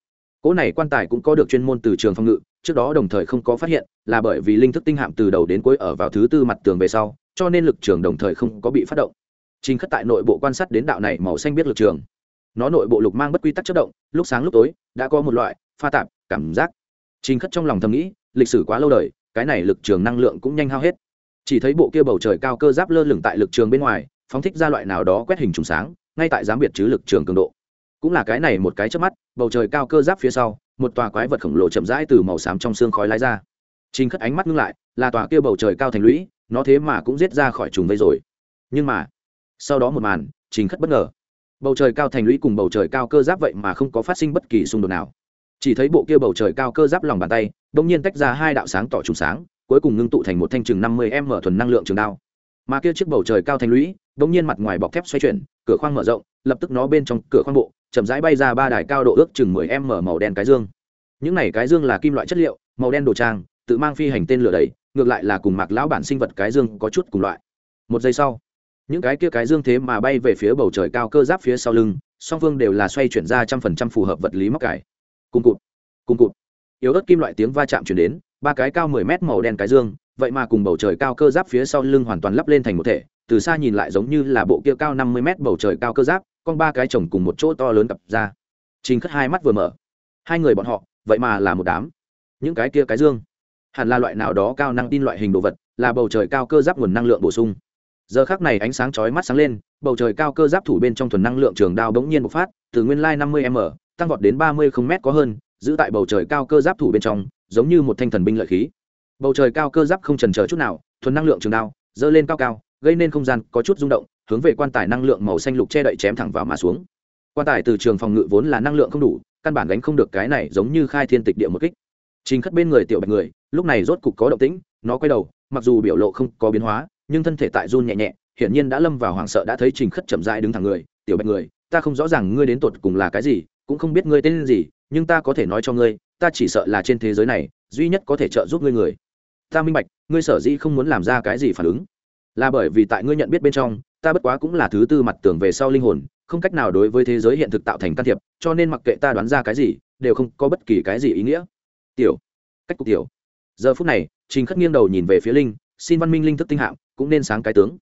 cỗ này quan tài cũng có được chuyên môn từ trường phòng ngự, trước đó đồng thời không có phát hiện, là bởi vì linh thức tinh hạm từ đầu đến cuối ở vào thứ tư mặt tường về sau, cho nên lực trường đồng thời không có bị phát động. Trình khất tại nội bộ quan sát đến đạo này màu xanh biết lực trường. Nó nội bộ lục mang bất quy tắc chất động, lúc sáng lúc tối, đã có một loại pha tạp cảm giác. Trình khất trong lòng thầm nghĩ, lịch sử quá lâu đời, cái này lực trường năng lượng cũng nhanh hao hết. Chỉ thấy bộ kia bầu trời cao cơ giáp lơ lửng tại lực trường bên ngoài, phóng thích ra loại nào đó quét hình trùng sáng, ngay tại giám biệt chứ lực trường cường độ cũng là cái này một cái trước mắt, bầu trời cao cơ giáp phía sau, một tòa quái vật khổng lồ chậm rãi từ màu xám trong xương khói lái ra. Trình khất ánh mắt ngưng lại, là tòa kia bầu trời cao thành lũy, nó thế mà cũng giết ra khỏi trùng vây rồi. Nhưng mà, sau đó một màn, trình khất bất ngờ. Bầu trời cao thành lũy cùng bầu trời cao cơ giáp vậy mà không có phát sinh bất kỳ xung đột nào. Chỉ thấy bộ kia bầu trời cao cơ giáp lòng bàn tay đ ỗ n g nhiên tách ra hai đạo sáng tỏ trùng sáng, cuối cùng ngưng tụ thành một thanh chừng năm mươi m thuần năng lượng trường đao. Mà kia chiếc bầu trời cao thành lũy bỗng nhiên mặt ngoài bọc thép xoay chuyển, cửa khoang mở rộng lập tức nó bên trong cửa khoang bộ, chậm rãi bay ra ba đài cao độ ước chừng mười m màu đen cái dương. Những này cái dương là kim loại chất liệu, màu đen đồ trang, tự mang phi hành tên lửa đầy, ngược lại là cùng mạc lão bản sinh vật cái dương có chút cùng loại. Một giây sau, những cái kia cái dương thế mà bay về phía bầu trời cao cơ giáp phía sau lưng, song phương đều là xoay chuyển ra trăm phần trăm phù hợp vật lý móc cải. Cùng cụt cùng cụt. Yếu ớt kim loại tiếng va chạm chuyển đến, ba cái cao mười mét màu đen cái dương, vậy mà cùng bầu trời cao cơ giáp phía sau lưng hoàn toàn lắp lên thành một thể từ xa nhìn lại giống như là bộ kia cao năm mươi mét bầu trời cao cơ giáp, con ba cái chồng cùng một chỗ to lớn cặp ra. Trình khất hai mắt vừa mở. Hai người bọn họ, vậy mà là một đám. Những cái kia cái dương. Hẳn là loại nào đó cao năng tin loại hình đồ vật, là bầu trời cao cơ giáp nguồn năng lượng bổ sung. Giờ khác này ánh sáng chói mắt sáng lên, bầu trời cao cơ giáp thủ bên trong thuần năng lượng trường đao bỗng nhiên bộc phát, từ nguyên lai năm mươi m, tăng vọt đến ba mươi không m có hơn, giữ tại bầu trời cao cơ giáp thủ bên trong, giống như một thanh thần binh lợi khí. Bầu trời cao cơ giáp không trần chờ chút nào, thuần năng lượng trường đao, dơ lên cao cao gây nên không gian có chút rung động, hướng về quan tài năng lượng màu xanh lục che đậy chém thẳng vào mà xuống. Quan tài từ trường phòng ngự vốn là năng lượng không đủ, căn bản gánh không được cái này giống như khai thiên tịch địa một kích. Trình khất bên người tiểu bạch người, lúc này rốt cục có động tĩnh, nó quay đầu, mặc dù biểu lộ không có biến hóa, nhưng thân thể tại run nhẹ nhẹ, hiển nhiên đã lâm vào hoảng sợ đã thấy trình khất chậm rãi đứng thẳng người, tiểu bạch người, ta không rõ ràng ngươi đến tột cùng là cái gì, cũng không biết ngươi tên gì, nhưng ta có thể nói cho ngươi, ta chỉ sợ là trên thế giới này, duy nhất có thể trợ giúp ngươi người. Ta minh bạch, ngươi sở dĩ không muốn làm ra cái gì phản ứng là bởi vì tại ngươi nhận biết bên trong, ta bất quá cũng là thứ tư mặt tưởng về sau linh hồn, không cách nào đối với thế giới hiện thực tạo thành can thiệp, cho nên mặc kệ ta đoán ra cái gì, đều không có bất kỳ cái gì ý nghĩa. Tiểu, cách cục tiểu. Giờ phút này, trình khất nghiêng đầu nhìn về phía linh, xin văn minh linh thức tinh hạm, cũng nên sáng cái tướng.